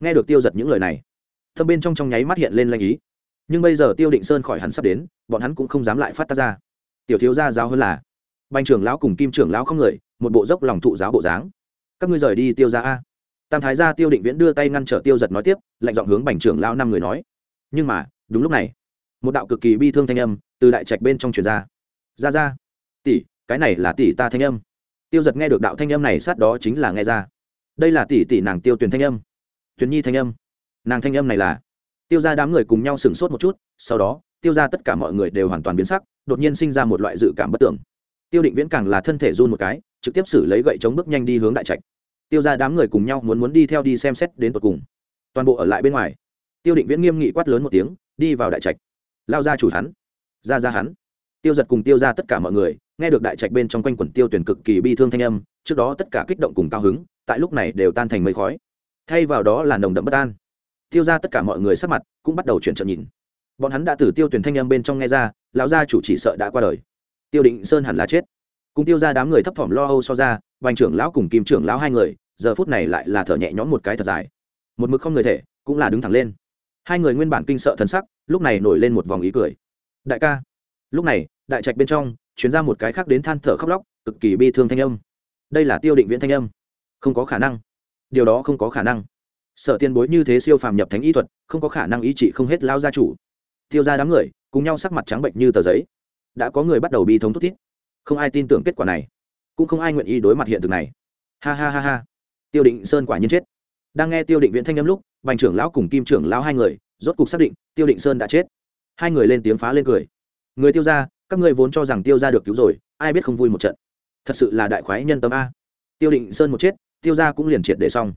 Nghe được tiêu giật những lời này, thâm bên trong trong nháy mắt hiện lên lanh ý. Nhưng bây giờ tiêu định sơn khỏi hắn sắp đến, bọn hắn cũng không dám lại phát tác ra. Tiểu thiếu gia giáo hơn là, bành trưởng lão cùng kim trưởng lão không người, một bộ dốc lòng thụ giáo bộ dáng. Các ngươi rời đi tiêu ra a. Tam thái gia tiêu định viễn đưa tay ngăn trở tiêu giật nói tiếp, lạnh giọng hướng bành trưởng lão năm người nói. Nhưng mà, đúng lúc này một đạo cực kỳ bi thương thanh âm từ đại trạch bên trong truyền ra. Ra ra. Tỷ, cái này là tỷ ta thanh âm. Tiêu giật nghe được đạo thanh âm này sát đó chính là nghe ra. Đây là tỷ tỷ nàng tiêu tuyển thanh âm. Tuyền nhi thanh âm. Nàng thanh âm này là. Tiêu ra đám người cùng nhau sửng sốt một chút, sau đó, tiêu ra tất cả mọi người đều hoàn toàn biến sắc, đột nhiên sinh ra một loại dự cảm bất tưởng. Tiêu định viễn càng là thân thể run một cái, trực tiếp xử lấy gậy chống bước nhanh đi hướng đại trạch. Tiêu ra đám người cùng nhau muốn muốn đi theo đi xem xét đến tột cùng. Toàn bộ ở lại bên ngoài. Tiêu định viễn nghiêm nghị quát lớn một tiếng, đi vào đại trạch lao ra chủ hắn, ra ra hắn. Tiêu giật cùng tiêu ra tất cả mọi người, nghe được đại trạch bên trong quanh quẩn tiêu tuyển cực kỳ bi thương thanh âm, trước đó tất cả kích động cùng cao hứng, tại lúc này đều tan thành mây khói. Thay vào đó là nồng đậm bất an. Tiêu ra tất cả mọi người sắc mặt cũng bắt đầu chuyển trận nhìn. Bọn hắn đã từ tiêu tuyển thanh âm bên trong nghe ra, lão gia chủ chỉ sợ đã qua đời. Tiêu định sơn hẳn là chết. Cùng tiêu ra đám người thấp thỏm lo âu so ra, vành trưởng lão cùng kim trưởng lão hai người, giờ phút này lại là thở nhẹ nhõm một cái thật dài. Một mực không người thể, cũng là đứng thẳng lên. Hai người nguyên bản kinh sợ thần sắc lúc này nổi lên một vòng ý cười. Đại ca. Lúc này, đại trạch bên trong chuyến ra một cái khác đến than thở khóc lóc, cực kỳ bi thương thanh âm. Đây là tiêu định viễn thanh âm. Không có khả năng. Điều đó không có khả năng. Sợ tiền bối như thế siêu phàm nhập thánh y thuật, không có khả năng ý trị không hết lao gia chủ. Tiêu ra đám người, cùng nhau sắc mặt trắng bệnh như tờ giấy. Đã có người bắt đầu bi thống thút thiết. Không ai tin tưởng kết quả này. Cũng không ai nguyện ý đối mặt hiện thực này. Ha ha ha ha. Tiêu định sơn quả nhiên chết. Đang nghe tiêu định viễn thanh âm lúc, bành trưởng lão cùng kim trưởng lão hai người rốt cục xác định, tiêu định sơn đã chết. Hai người lên tiếng phá lên cười. Người tiêu ra các ngươi vốn cho rằng tiêu ra được cứu rồi, ai biết không vui một trận. Thật sự là đại khoái nhân tâm a. Tiêu định sơn một chết, tiêu ra cũng liền triệt để xong.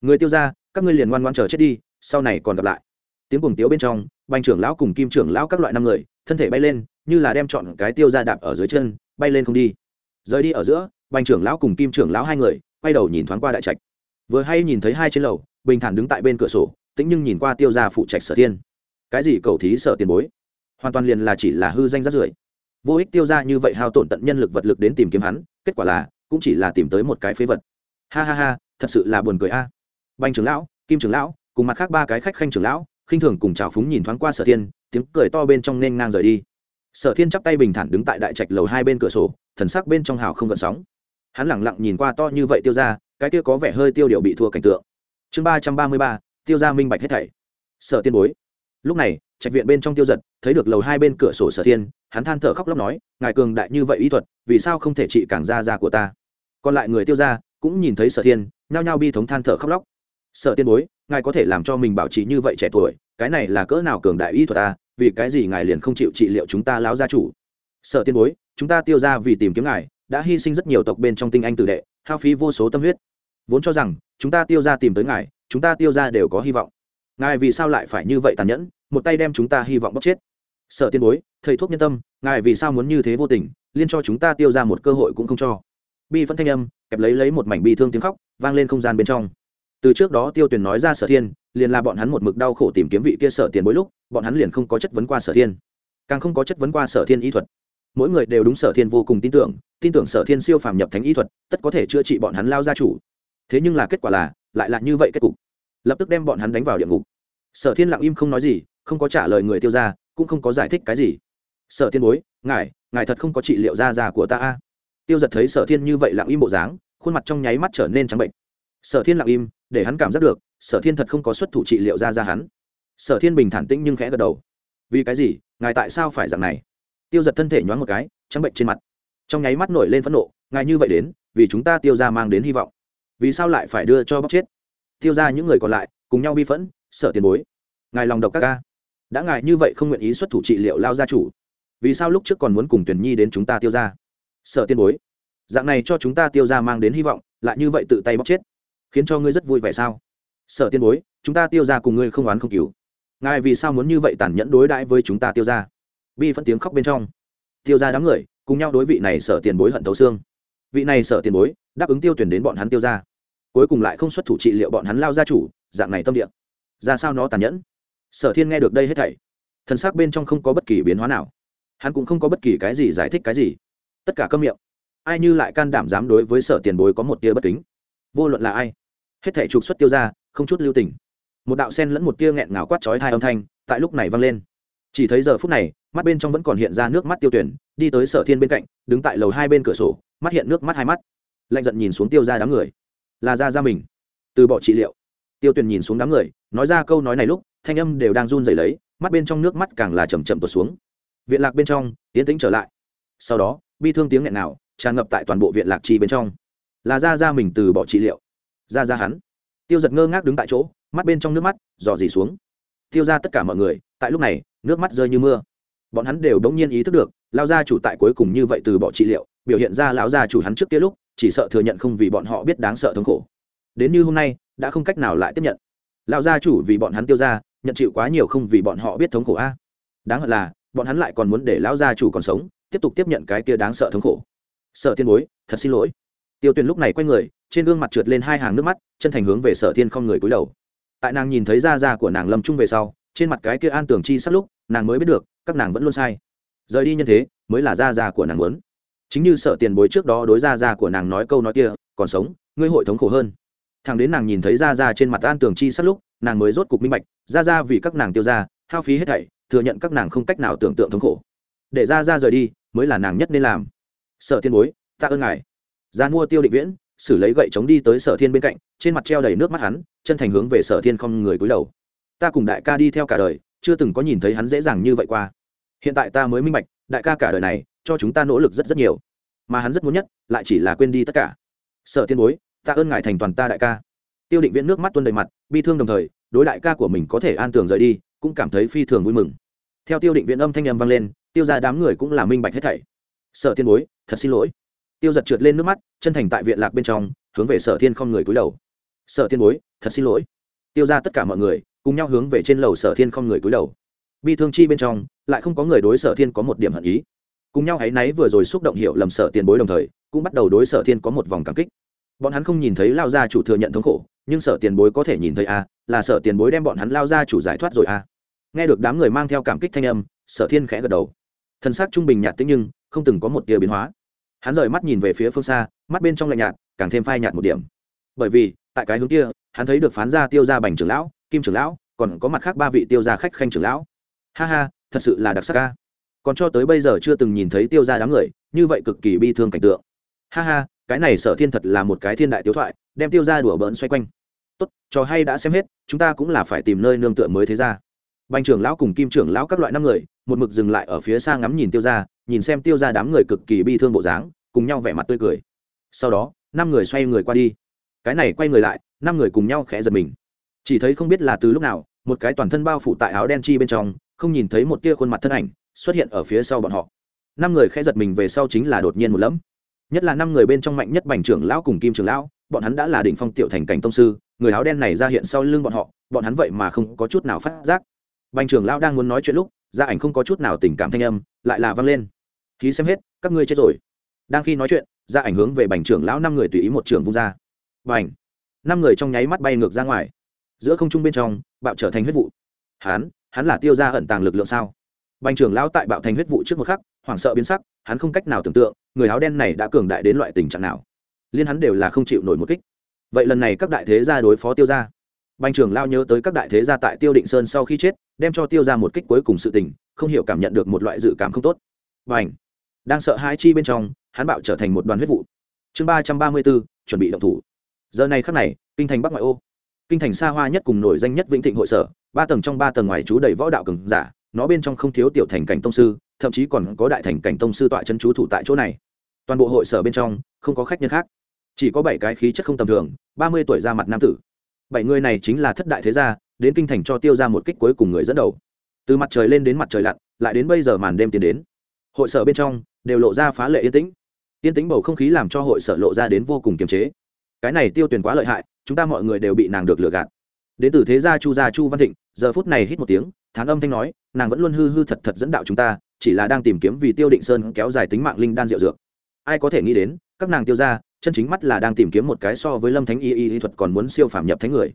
Người tiêu ra các ngươi liền ngoan ngoan chờ chết đi, sau này còn gặp lại. Tiếng cuồng tiếu bên trong, bành trưởng lão cùng kim trưởng lão các loại năm người, thân thể bay lên, như là đem chọn cái tiêu ra đạp ở dưới chân, bay lên không đi. Rời đi ở giữa, bành trưởng lão cùng kim trưởng lão hai người, quay đầu nhìn thoáng qua đại trạch. Vừa hay nhìn thấy hai trên lầu, bình thản đứng tại bên cửa sổ tĩnh nhưng nhìn qua tiêu gia phụ trạch sở thiên. Cái gì cầu thí sở tiền bối? Hoàn toàn liền là chỉ là hư danh rắt rưởi. Vô ích tiêu ra như vậy hao tổn tận nhân lực vật lực đến tìm kiếm hắn, kết quả là, cũng chỉ là tìm tới một cái phế vật. Ha ha ha, thật sự là buồn cười a. Banh trưởng lão, kim trưởng lão, cùng mặt khác ba cái khách khanh trưởng lão, khinh thường cùng chào phúng nhìn thoáng qua sở thiên, tiếng cười to bên trong nên ngang rời đi. Sở thiên chắp tay bình thản đứng tại đại trạch lầu hai bên cửa sổ, thần sắc bên trong hào không gợn sóng. Hắn lẳng lặng nhìn qua to như vậy tiêu ra cái kia có vẻ hơi tiêu điều bị thua cảnh tượng. Chương ba trăm ba mươi ba tiêu ra minh bạch hết thảy. Sở tiên bối. Lúc này, trạch viện bên trong tiêu giật, thấy được lầu hai bên cửa sổ sở thiên, hắn than thở khóc lóc nói, ngài cường đại như vậy y thuật, vì sao không thể trị càng ra ra của ta? Còn lại người tiêu ra cũng nhìn thấy sở thiên, nhao nhao bi thống than thở khóc lóc. Sở tiên bối, ngài có thể làm cho mình bảo trì như vậy trẻ tuổi, cái này là cỡ nào cường đại y thuật ta, vì cái gì ngài liền không chịu trị liệu chúng ta láo gia chủ? Sở tiên bối, chúng ta tiêu ra vì tìm kiếm ngài, đã hy sinh rất nhiều tộc bên trong tinh anh tử đệ, hao phí vô số tâm huyết. Vốn cho rằng, chúng ta tiêu ra tìm tới ngài chúng ta tiêu ra đều có hy vọng. Ngài vì sao lại phải như vậy tàn nhẫn, một tay đem chúng ta hy vọng bóc chết? Sợ tiên bối, thầy thuốc nhân tâm, ngài vì sao muốn như thế vô tình, liên cho chúng ta tiêu ra một cơ hội cũng không cho. Bi phân thanh âm, kẹp lấy lấy một mảnh bi thương tiếng khóc, vang lên không gian bên trong. Từ trước đó tiêu tuyền nói ra sở thiên, liền là bọn hắn một mực đau khổ tìm kiếm vị kia sở tiền bối lúc, bọn hắn liền không có chất vấn qua sở thiên. Càng không có chất vấn qua sở thiên ý thuật. Mỗi người đều đúng sở thiên vô cùng tin tưởng tin tưởng sở thiên siêu phàm nhập thánh ý thuật, tất có thể chữa trị bọn hắn lao gia chủ. Thế nhưng là kết quả là lại là như vậy kết cục. Lập tức đem bọn hắn đánh vào địa ngục. Sở thiên lặng im không nói gì, không có trả lời người tiêu ra cũng không có giải thích cái gì. Sở thiên bối, ngài ngài thật không có trị liệu da già của ta a? Tiêu giật thấy sở thiên như vậy lặng im bộ dáng, khuôn mặt trong nháy mắt trở nên trắng bệnh. Sở thiên lặng im, để hắn cảm giác được, sở thiên thật không có xuất thủ trị liệu da ra hắn. Sở thiên bình thản tĩnh nhưng khẽ gật đầu. Vì cái gì? Ngài tại sao phải dạng này? Tiêu giật thân thể nhoáng một cái, trắng bệnh trên mặt. Trong nháy mắt nổi lên phẫn nộ, ngài như vậy đến, vì chúng ta tiêu ra mang đến hy vọng vì sao lại phải đưa cho bóc chết? Tiêu ra những người còn lại, cùng nhau bi phẫn, sợ tiền bối. Ngài lòng độc các ca. Đã ngài như vậy không nguyện ý xuất thủ trị liệu lao gia chủ, vì sao lúc trước còn muốn cùng tuyển nhi đến chúng ta tiêu ra sợ tiền bối. Dạng này cho chúng ta tiêu ra mang đến hy vọng, lại như vậy tự tay bóc chết, khiến cho ngươi rất vui vẻ sao? Sợ tiền bối, chúng ta tiêu ra cùng ngươi không oán không cứu. Ngài vì sao muốn như vậy tàn nhẫn đối đãi với chúng ta tiêu ra bi phân tiếng khóc bên trong. Tiêu ra đám người, cùng nhau đối vị này sợ tiền bối hận thấu xương. Vị này sợ tiền bối, đáp ứng tiêu tuyển đến bọn hắn tiêu ra cuối cùng lại không xuất thủ trị liệu bọn hắn lao gia chủ, dạng này tâm địa. Ra sao nó tàn nhẫn? Sở thiên nghe được đây hết thảy. Thân xác bên trong không có bất kỳ biến hóa nào. Hắn cũng không có bất kỳ cái gì giải thích cái gì. Tất cả câm miệng. Ai như lại can đảm dám đối với sở tiền bối có một tia bất kính? Vô luận là ai? Hết thảy trục xuất tiêu ra, không chút lưu tình. Một đạo sen lẫn một tia nghẹn ngào quát chói hai âm thanh, tại lúc này vang lên. Chỉ thấy giờ phút này, mắt bên trong vẫn còn hiện ra nước mắt tiêu tuyển đi tới sở thiên bên cạnh, đứng tại lầu hai bên cửa sổ, mắt hiện nước mắt hai mắt. Lạnh giận nhìn xuống tiêu ra đám người là ra ra mình. Từ bỏ trị liệu. Tiêu tuyền nhìn xuống đám người, nói ra câu nói này lúc, thanh âm đều đang run rẩy lấy, mắt bên trong nước mắt càng là chầm chậm tuột xuống. Viện lạc bên trong tiến tĩnh trở lại. Sau đó, bi thương tiếng nghẹn nào, tràn ngập tại toàn bộ viện lạc chi bên trong. Là ra ra mình từ bỏ trị liệu. Ra ra hắn. Tiêu giật ngơ ngác đứng tại chỗ, mắt bên trong nước mắt, dò dỉ xuống. Tiêu ra tất cả mọi người, tại lúc này, nước mắt rơi như mưa. Bọn hắn đều đống nhiên ý thức được lao ra chủ tại cuối cùng như vậy từ bỏ trị liệu, biểu hiện ra lão gia chủ hắn trước kia lúc chỉ sợ thừa nhận không vì bọn họ biết đáng sợ thống khổ. Đến như hôm nay, đã không cách nào lại tiếp nhận. Lão gia chủ vì bọn hắn tiêu ra nhận chịu quá nhiều không vì bọn họ biết thống khổ a. Đáng hận là, bọn hắn lại còn muốn để lão gia chủ còn sống, tiếp tục tiếp nhận cái kia đáng sợ thống khổ. Sợ tiên bối, thật xin lỗi. Tiêu tuyền lúc này quay người, trên gương mặt trượt lên hai hàng nước mắt, chân thành hướng về sở thiên không người cúi đầu. Tại nàng nhìn thấy da da của nàng lâm chung về sau, trên mặt cái kia an tưởng chi sắp lúc, nàng mới biết được, các nàng vẫn luôn sai. Rời đi nhân thế, mới là da da của nàng muốn chính như sợ tiền bối trước đó đối ra ra của nàng nói câu nói kia, còn sống, ngươi hội thống khổ hơn. Thằng đến nàng nhìn thấy ra ra trên mặt an tường chi sát lúc, nàng mới rốt cục minh bạch ra ra vì các nàng tiêu ra hao phí hết thảy, thừa nhận các nàng không cách nào tưởng tượng thống khổ. Để ra ra rời đi, mới là nàng nhất nên làm. Sợ tiền bối, tạ ơn ngài. Ra mua tiêu định viễn, xử lấy gậy chống đi tới sở thiên bên cạnh, trên mặt treo đầy nước mắt hắn, chân thành hướng về sở thiên không người cúi đầu. Ta cùng đại ca đi theo cả đời, chưa từng có nhìn thấy hắn dễ dàng như vậy qua. Hiện tại ta mới minh bạch, đại ca cả đời này cho chúng ta nỗ lực rất rất nhiều. Mà hắn rất muốn nhất, lại chỉ là quên đi tất cả. Sở tiên bối ta ơn ngài thành toàn ta đại ca. Tiêu định viễn nước mắt tuôn đầy mặt, bi thương đồng thời, đối đại ca của mình có thể an tường rời đi, cũng cảm thấy phi thường vui mừng. Theo tiêu định viễn âm thanh em vang lên, tiêu ra đám người cũng là minh bạch hết thảy. Sở tiên bối, thật xin lỗi. Tiêu giật trượt lên nước mắt, chân thành tại viện lạc bên trong, hướng về sở thiên không người cúi đầu. Sở tiên bối, thật xin lỗi. Tiêu ra tất cả mọi người, cùng nhau hướng về trên lầu sở thiên không người cúi đầu. Bi thương chi bên trong, lại không có người đối sở thiên có một điểm hận ý cùng nhau hãy náy vừa rồi xúc động hiểu lầm sở tiền bối đồng thời, cũng bắt đầu đối sở thiên có một vòng cảm kích. Bọn hắn không nhìn thấy lao gia chủ thừa nhận thống khổ, nhưng sở tiền bối có thể nhìn thấy a là sở tiền bối đem bọn hắn lao gia chủ giải thoát rồi a nghe được đám người mang theo cảm kích thanh âm, sở thiên khẽ gật đầu. Thân xác trung bình nhạt tĩnh nhưng, không từng có một tia biến hóa. Hắn rời mắt nhìn về phía phương xa, mắt bên trong lạnh nhạt, càng thêm phai nhạt một điểm. Bởi vì, tại cái hướng kia, hắn thấy được phán gia tiêu gia bành trưởng lão, kim trưởng lão, còn có mặt khác ba vị tiêu gia khách khanh trưởng lão. Ha ha, thật sự là đặc sắc ca còn cho tới bây giờ chưa từng nhìn thấy tiêu gia đám người, như vậy cực kỳ bi thương cảnh tượng. Ha ha, cái này sở thiên thật là một cái thiên đại tiếu thoại, đem tiêu gia đùa bỡn xoay quanh. Tốt, trò hay đã xem hết, chúng ta cũng là phải tìm nơi nương tựa mới thế ra bành trưởng lão cùng kim trưởng lão các loại năm người, một mực dừng lại ở phía xa ngắm nhìn tiêu gia, nhìn xem tiêu gia đám người cực kỳ bi thương bộ dáng, cùng nhau vẻ mặt tươi cười. Sau đó, năm người xoay người qua đi. Cái này quay người lại, năm người cùng nhau khẽ giật mình. Chỉ thấy không biết là từ lúc nào, một cái toàn thân bao phủ tại áo đen chi bên trong, không nhìn thấy một tia khuôn mặt thân ảnh xuất hiện ở phía sau bọn họ. Năm người khẽ giật mình về sau chính là đột nhiên một lẫm. Nhất là năm người bên trong mạnh nhất bành trưởng lão cùng kim trưởng lão, bọn hắn đã là đỉnh phong tiểu thành cảnh tông sư, người áo đen này ra hiện sau lưng bọn họ, bọn hắn vậy mà không có chút nào phát giác. Bành trưởng lão đang muốn nói chuyện lúc gia ảnh không có chút nào tình cảm thanh âm, lại là vang lên. Khí xem hết, các ngươi chết rồi. Đang khi nói chuyện gia ảnh hướng về bành trưởng lão năm người tùy ý một trường vung ra. Bành! Năm người trong nháy mắt bay ngược ra ngoài. Giữa không trung bên trong, bạo trở thành huyết vụ. Hắn hắn là tiêu gia ẩn tàng lực lượng sao? Bành trưởng lão tại bạo thành huyết vụ trước một khắc, hoảng sợ biến sắc, hắn không cách nào tưởng tượng, người áo đen này đã cường đại đến loại tình trạng nào. Liên hắn đều là không chịu nổi một kích. Vậy lần này các đại thế gia đối phó tiêu gia. Bành trưởng lao nhớ tới các đại thế gia tại tiêu định sơn sau khi chết, đem cho tiêu ra một kích cuối cùng sự tình, không hiểu cảm nhận được một loại dự cảm không tốt. Bành! Đang sợ hãi chi bên trong, hắn bạo trở thành một đoàn huyết vụ. Chương ba trăm ba mươi bốn, chuẩn bị động thủ. Giờ này khắc này, kinh thành bắc ngoại ô. Kinh thành xa hoa nhất cùng nổi danh nhất vĩnh thịnh hội sở, ba tầng trong ba tầng ngoài chú đầy võ đạo cường giả nó bên trong không thiếu tiểu thành cảnh tông sư, thậm chí còn có đại thành cảnh tông sư tọa chân chú thủ tại chỗ này. Toàn bộ hội sở bên trong, không có khách nhân khác. Chỉ có bảy cái khí chất không tầm thường, ba mươi tuổi ra mặt nam tử. Bảy người này chính là thất đại thế gia, đến kinh thành cho tiêu ra một kích cuối cùng người dẫn đầu. Từ mặt trời lên đến mặt trời lặn, lại đến bây giờ màn đêm tiến đến. Hội sở bên trong, đều lộ ra phá lệ yên tĩnh. Yên tĩnh bầu không khí làm cho hội sở lộ ra đến vô cùng kiềm chế. Cái này tiêu tuyển quá lợi hại, chúng ta mọi người đều bị nàng được lừa gạt đến từ thế gia chu gia chu văn thịnh, giờ phút này hít một tiếng, thán âm thanh nói, nàng vẫn luôn hư hư thật thật dẫn đạo chúng ta, chỉ là đang tìm kiếm vì tiêu định sơn kéo dài tính mạng linh đan rượu dược. Ai có thể nghĩ đến, các nàng tiêu ra chân chính mắt là đang tìm kiếm một cái so với lâm thánh y y y thuật còn muốn siêu phàm nhập thánh người.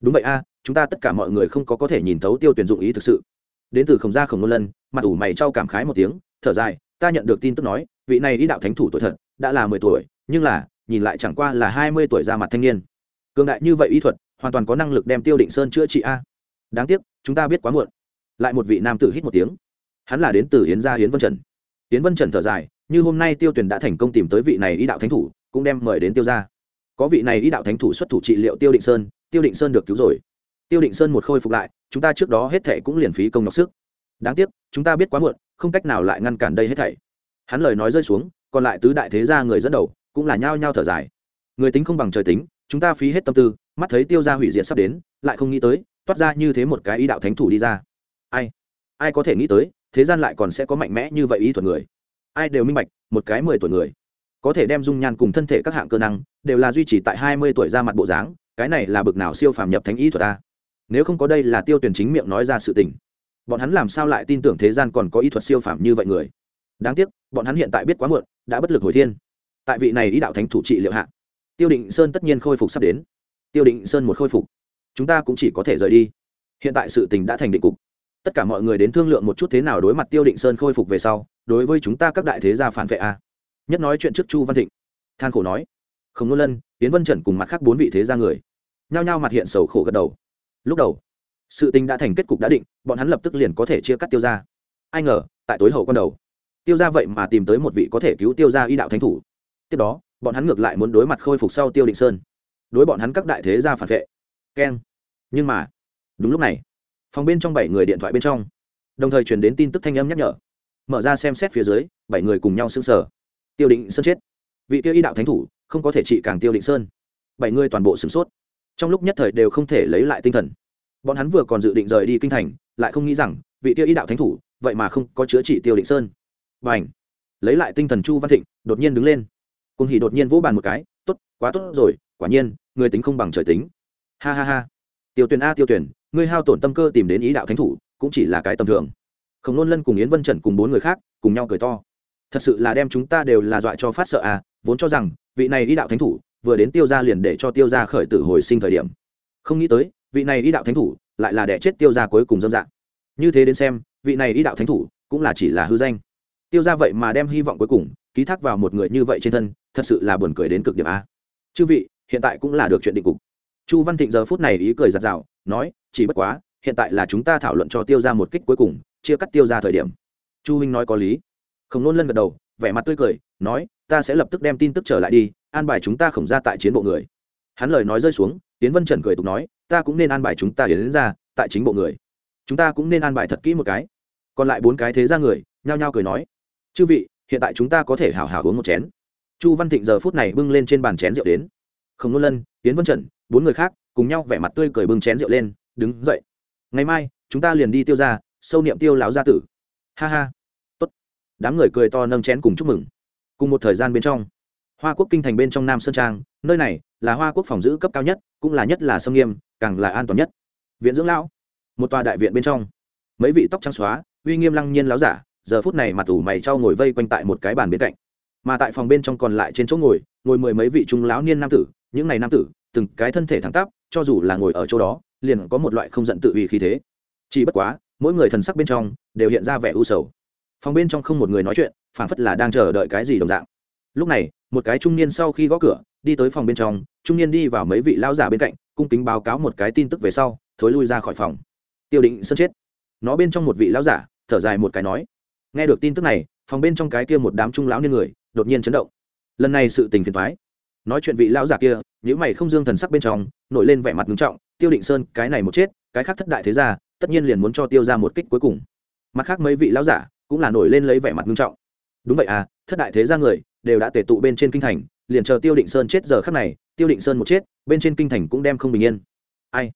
Đúng vậy a, chúng ta tất cả mọi người không có có thể nhìn thấu tiêu tuyển dụng ý thực sự. Đến từ khổng gia khổng nôn lân, mặt ủ mày trao cảm khái một tiếng, thở dài, ta nhận được tin tức nói, vị này y đạo thánh thủ tuổi thật, đã là mười tuổi, nhưng là, nhìn lại chẳng qua là hai mươi tuổi ra mặt thanh niên. Cường đại như vậy y thuật hoàn toàn có năng lực đem tiêu định sơn chữa trị a đáng tiếc chúng ta biết quá muộn lại một vị nam tử hít một tiếng hắn là đến từ hiến gia hiến vân trần hiến vân trần thở dài như hôm nay tiêu tuyển đã thành công tìm tới vị này y đạo thánh thủ cũng đem mời đến tiêu gia có vị này y đạo thánh thủ xuất thủ trị liệu tiêu định sơn tiêu định sơn được cứu rồi tiêu định sơn một khôi phục lại chúng ta trước đó hết thệ cũng liền phí công nhọc sức đáng tiếc chúng ta biết quá muộn không cách nào lại ngăn cản đây hết thảy hắn lời nói rơi xuống còn lại tứ đại thế gia người dẫn đầu cũng là nhao nhao thở dài người tính không bằng trời tính chúng ta phí hết tâm tư mắt thấy tiêu gia hủy diệt sắp đến, lại không nghĩ tới, toát ra như thế một cái ý đạo thánh thủ đi ra. Ai? Ai có thể nghĩ tới, thế gian lại còn sẽ có mạnh mẽ như vậy ý thuật người? Ai đều minh bạch, một cái mười tuổi người. Có thể đem dung nhan cùng thân thể các hạng cơ năng, đều là duy trì tại hai mươi tuổi ra mặt bộ dáng, cái này là bực nào siêu phàm nhập thánh ý thuật ta? Nếu không có đây là tiêu tuyển chính miệng nói ra sự tình. Bọn hắn làm sao lại tin tưởng thế gian còn có ý thuật siêu phàm như vậy người? Đáng tiếc, bọn hắn hiện tại biết quá muộn, đã bất lực hồi thiên. Tại vị này ý đạo thánh thủ trị liệu hạ, tiêu định sơn tất nhiên khôi phục sắp đến tiêu định sơn một khôi phục. Chúng ta cũng chỉ có thể rời đi. Hiện tại sự tình đã thành định cục. Tất cả mọi người đến thương lượng một chút thế nào đối mặt tiêu định sơn khôi phục về sau, đối với chúng ta các đại thế gia phản vệ a. Nhất nói chuyện trước chu văn thịnh. Than khổ nói, không ngôn lân tiến vân trần cùng mặt khác bốn vị thế gia người. Nhao nhao mặt hiện sầu khổ gật đầu. Lúc đầu, sự tình đã thành kết cục đã định, bọn hắn lập tức liền có thể chia cắt tiêu ra ai ngờ, tại tối hậu con đầu, tiêu ra vậy mà tìm tới một vị có thể cứu tiêu ra y đạo thánh thủ. Tiếp đó, bọn hắn ngược lại muốn đối mặt khôi phục sau tiêu định sơn đối bọn hắn các đại thế gia phản vệ. Keng. Nhưng mà, đúng lúc này, phòng bên trong bảy người điện thoại bên trong, đồng thời chuyển đến tin tức thanh âm nhắc nhở. Mở ra xem xét phía dưới, bảy người cùng nhau xưng sở tiêu định sơn chết. Vị tiêu y đạo thánh thủ, không có thể trị càng tiêu định sơn. Bảy người toàn bộ sửng sốt. Trong lúc nhất thời đều không thể lấy lại tinh thần. Bọn hắn vừa còn dự định rời đi kinh thành, lại không nghĩ rằng, vị tiêu y đạo thánh thủ, vậy mà không có chữa trị tiêu định sơn. Và ảnh lấy lại tinh thần chu văn thịnh, đột nhiên đứng lên. Cùng hỉ đột nhiên vỗ bàn một cái tốt, quá tốt rồi, quả nhiên, người tính không bằng trời tính. Ha ha ha. Tiêu tuyển a tiêu tuyển, ngươi hao tổn tâm cơ tìm đến ý đạo thánh thủ, cũng chỉ là cái tầm thường. Khổng nôn lân cùng yến vân trần cùng bốn người khác cùng nhau cười to. Thật sự là đem chúng ta đều là dọa cho phát sợ à vốn cho rằng, vị này ý đạo thánh thủ vừa đến tiêu ra liền để cho tiêu ra khởi tử hồi sinh thời điểm. Không nghĩ tới, vị này ý đạo thánh thủ lại là để chết tiêu ra cuối cùng dâm dạng. Như thế đến xem, vị này ý đạo thánh thủ cũng là chỉ là hư danh. Tiêu ra vậy mà đem hy vọng cuối cùng ký thác vào một người như vậy trên thân thật sự là buồn cười đến cực điểm a. Chư vị, hiện tại cũng là được chuyện định cục. Chu văn thịnh giờ phút này ý cười giặt rào nói, chỉ bất quá, hiện tại là chúng ta thảo luận cho tiêu ra một kích cuối cùng, chia cắt tiêu ra thời điểm. Chu huynh nói có lý. Khổng nôn lân gật đầu, vẻ mặt tươi cười, nói, ta sẽ lập tức đem tin tức trở lại đi, an bài chúng ta khổng ra tại chiến bộ người. Hắn lời nói rơi xuống tiến vân trần cười tục nói, ta cũng nên an bài chúng ta đến ra, tại chính bộ người. Chúng ta cũng nên an bài thật kỹ một cái. Còn lại bốn cái thế ra người, nhao nhao cười nói, chư vị, hiện tại chúng ta có thể hào hào uống một chén chu văn thịnh giờ phút này bưng lên trên bàn chén rượu đến. Khổng nôn lân tiến vân trần, bốn người khác cùng nhau vẻ mặt tươi cười bưng chén rượu lên, đứng dậy. Ngày mai, chúng ta liền đi tiêu ra sâu niệm tiêu lão gia tử. Ha ha. Tốt. Đám người cười to nâng chén cùng chúc mừng. Cùng một thời gian bên trong, hoa quốc kinh thành bên trong nam sơn trang, nơi này là hoa quốc phòng giữ cấp cao nhất, cũng là nhất là sâm nghiêm, càng là an toàn nhất. Viện dưỡng lão, một tòa đại viện bên trong. Mấy vị tóc trắng xóa, uy nghiêm lăng nhiên láo giả, giờ phút này mặt ủ mày trao ngồi vây quanh tại một cái bàn bên cạnh mà tại phòng bên trong còn lại trên chỗ ngồi ngồi mười mấy vị trung lão niên nam tử, những này nam tử, từng cái thân thể thẳng tắp, cho dù là ngồi ở chỗ đó, liền có một loại không giận tự uy khí thế. Chỉ bất quá, mỗi người thần sắc bên trong đều hiện ra vẻ u sầu. Phòng bên trong không một người nói chuyện, phảng phất là đang chờ đợi cái gì đồng dạng. Lúc này, một cái trung niên sau khi gõ cửa, đi tới phòng bên trong, trung niên đi vào mấy vị lão giả bên cạnh, cung kính báo cáo một cái tin tức về sau, thối lui ra khỏi phòng. Tiêu định sơn chết. Nó bên trong một vị lão giả, thở dài một cái nói, nghe được tin tức này, phòng bên trong cái kia một đám trung lão niên người đột nhiên chấn động. Lần này sự tình phiền thoái nói chuyện vị lão già kia nếu mày không dương thần sắc bên trong, nổi lên vẻ mặt nghiêm trọng, tiêu định sơn, cái này một chết, cái khác thất đại thế gia, tất nhiên liền muốn cho tiêu ra một kích cuối cùng. Mặt khác mấy vị lão giả cũng là nổi lên lấy vẻ mặt nghiêm trọng. Đúng vậy à thất đại thế gia người đều đã tề tụ bên trên kinh thành, liền chờ tiêu định sơn chết giờ khắc này, tiêu định sơn một chết, bên trên kinh thành cũng đem không bình yên. Ai?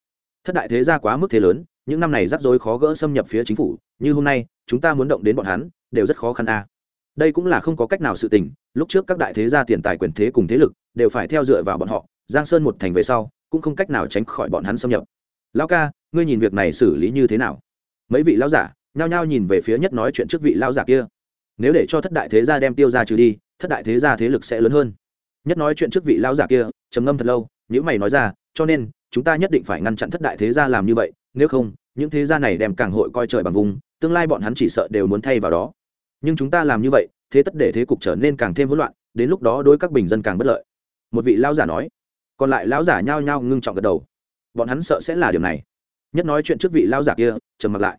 Thất đại thế gia quá mức thế lớn, những năm này rắc rối khó gỡ xâm nhập phía chính phủ, như hôm nay, chúng ta muốn động đến bọn hắn, đều rất khó khăn à? Đây cũng là không có cách nào sự tình, lúc trước các đại thế gia tiền tài quyền thế cùng thế lực đều phải theo dựa vào bọn họ, giang sơn một thành về sau, cũng không cách nào tránh khỏi bọn hắn xâm nhập. Lão ca, ngươi nhìn việc này xử lý như thế nào? Mấy vị lão giả nhao nhao nhìn về phía nhất nói chuyện trước vị lão giả kia. Nếu để cho thất đại thế gia đem tiêu ra trừ đi, thất đại thế gia thế lực sẽ lớn hơn. Nhất nói chuyện trước vị lão giả kia, trầm ngâm thật lâu nếu mày nói ra, cho nên, chúng ta nhất định phải ngăn chặn thất đại thế gia làm như vậy, nếu không, những thế gia này đem càng hội coi trời bằng vùng, tương lai bọn hắn chỉ sợ đều muốn thay vào đó nhưng chúng ta làm như vậy, thế tất để thế cục trở nên càng thêm hỗn loạn, đến lúc đó đối các bình dân càng bất lợi. Một vị lão giả nói. Còn lại lão giả nhao nhao ngưng trọng gật đầu. Bọn hắn sợ sẽ là điều này. Nhất nói chuyện trước vị lão giả kia, trầm mặc lại.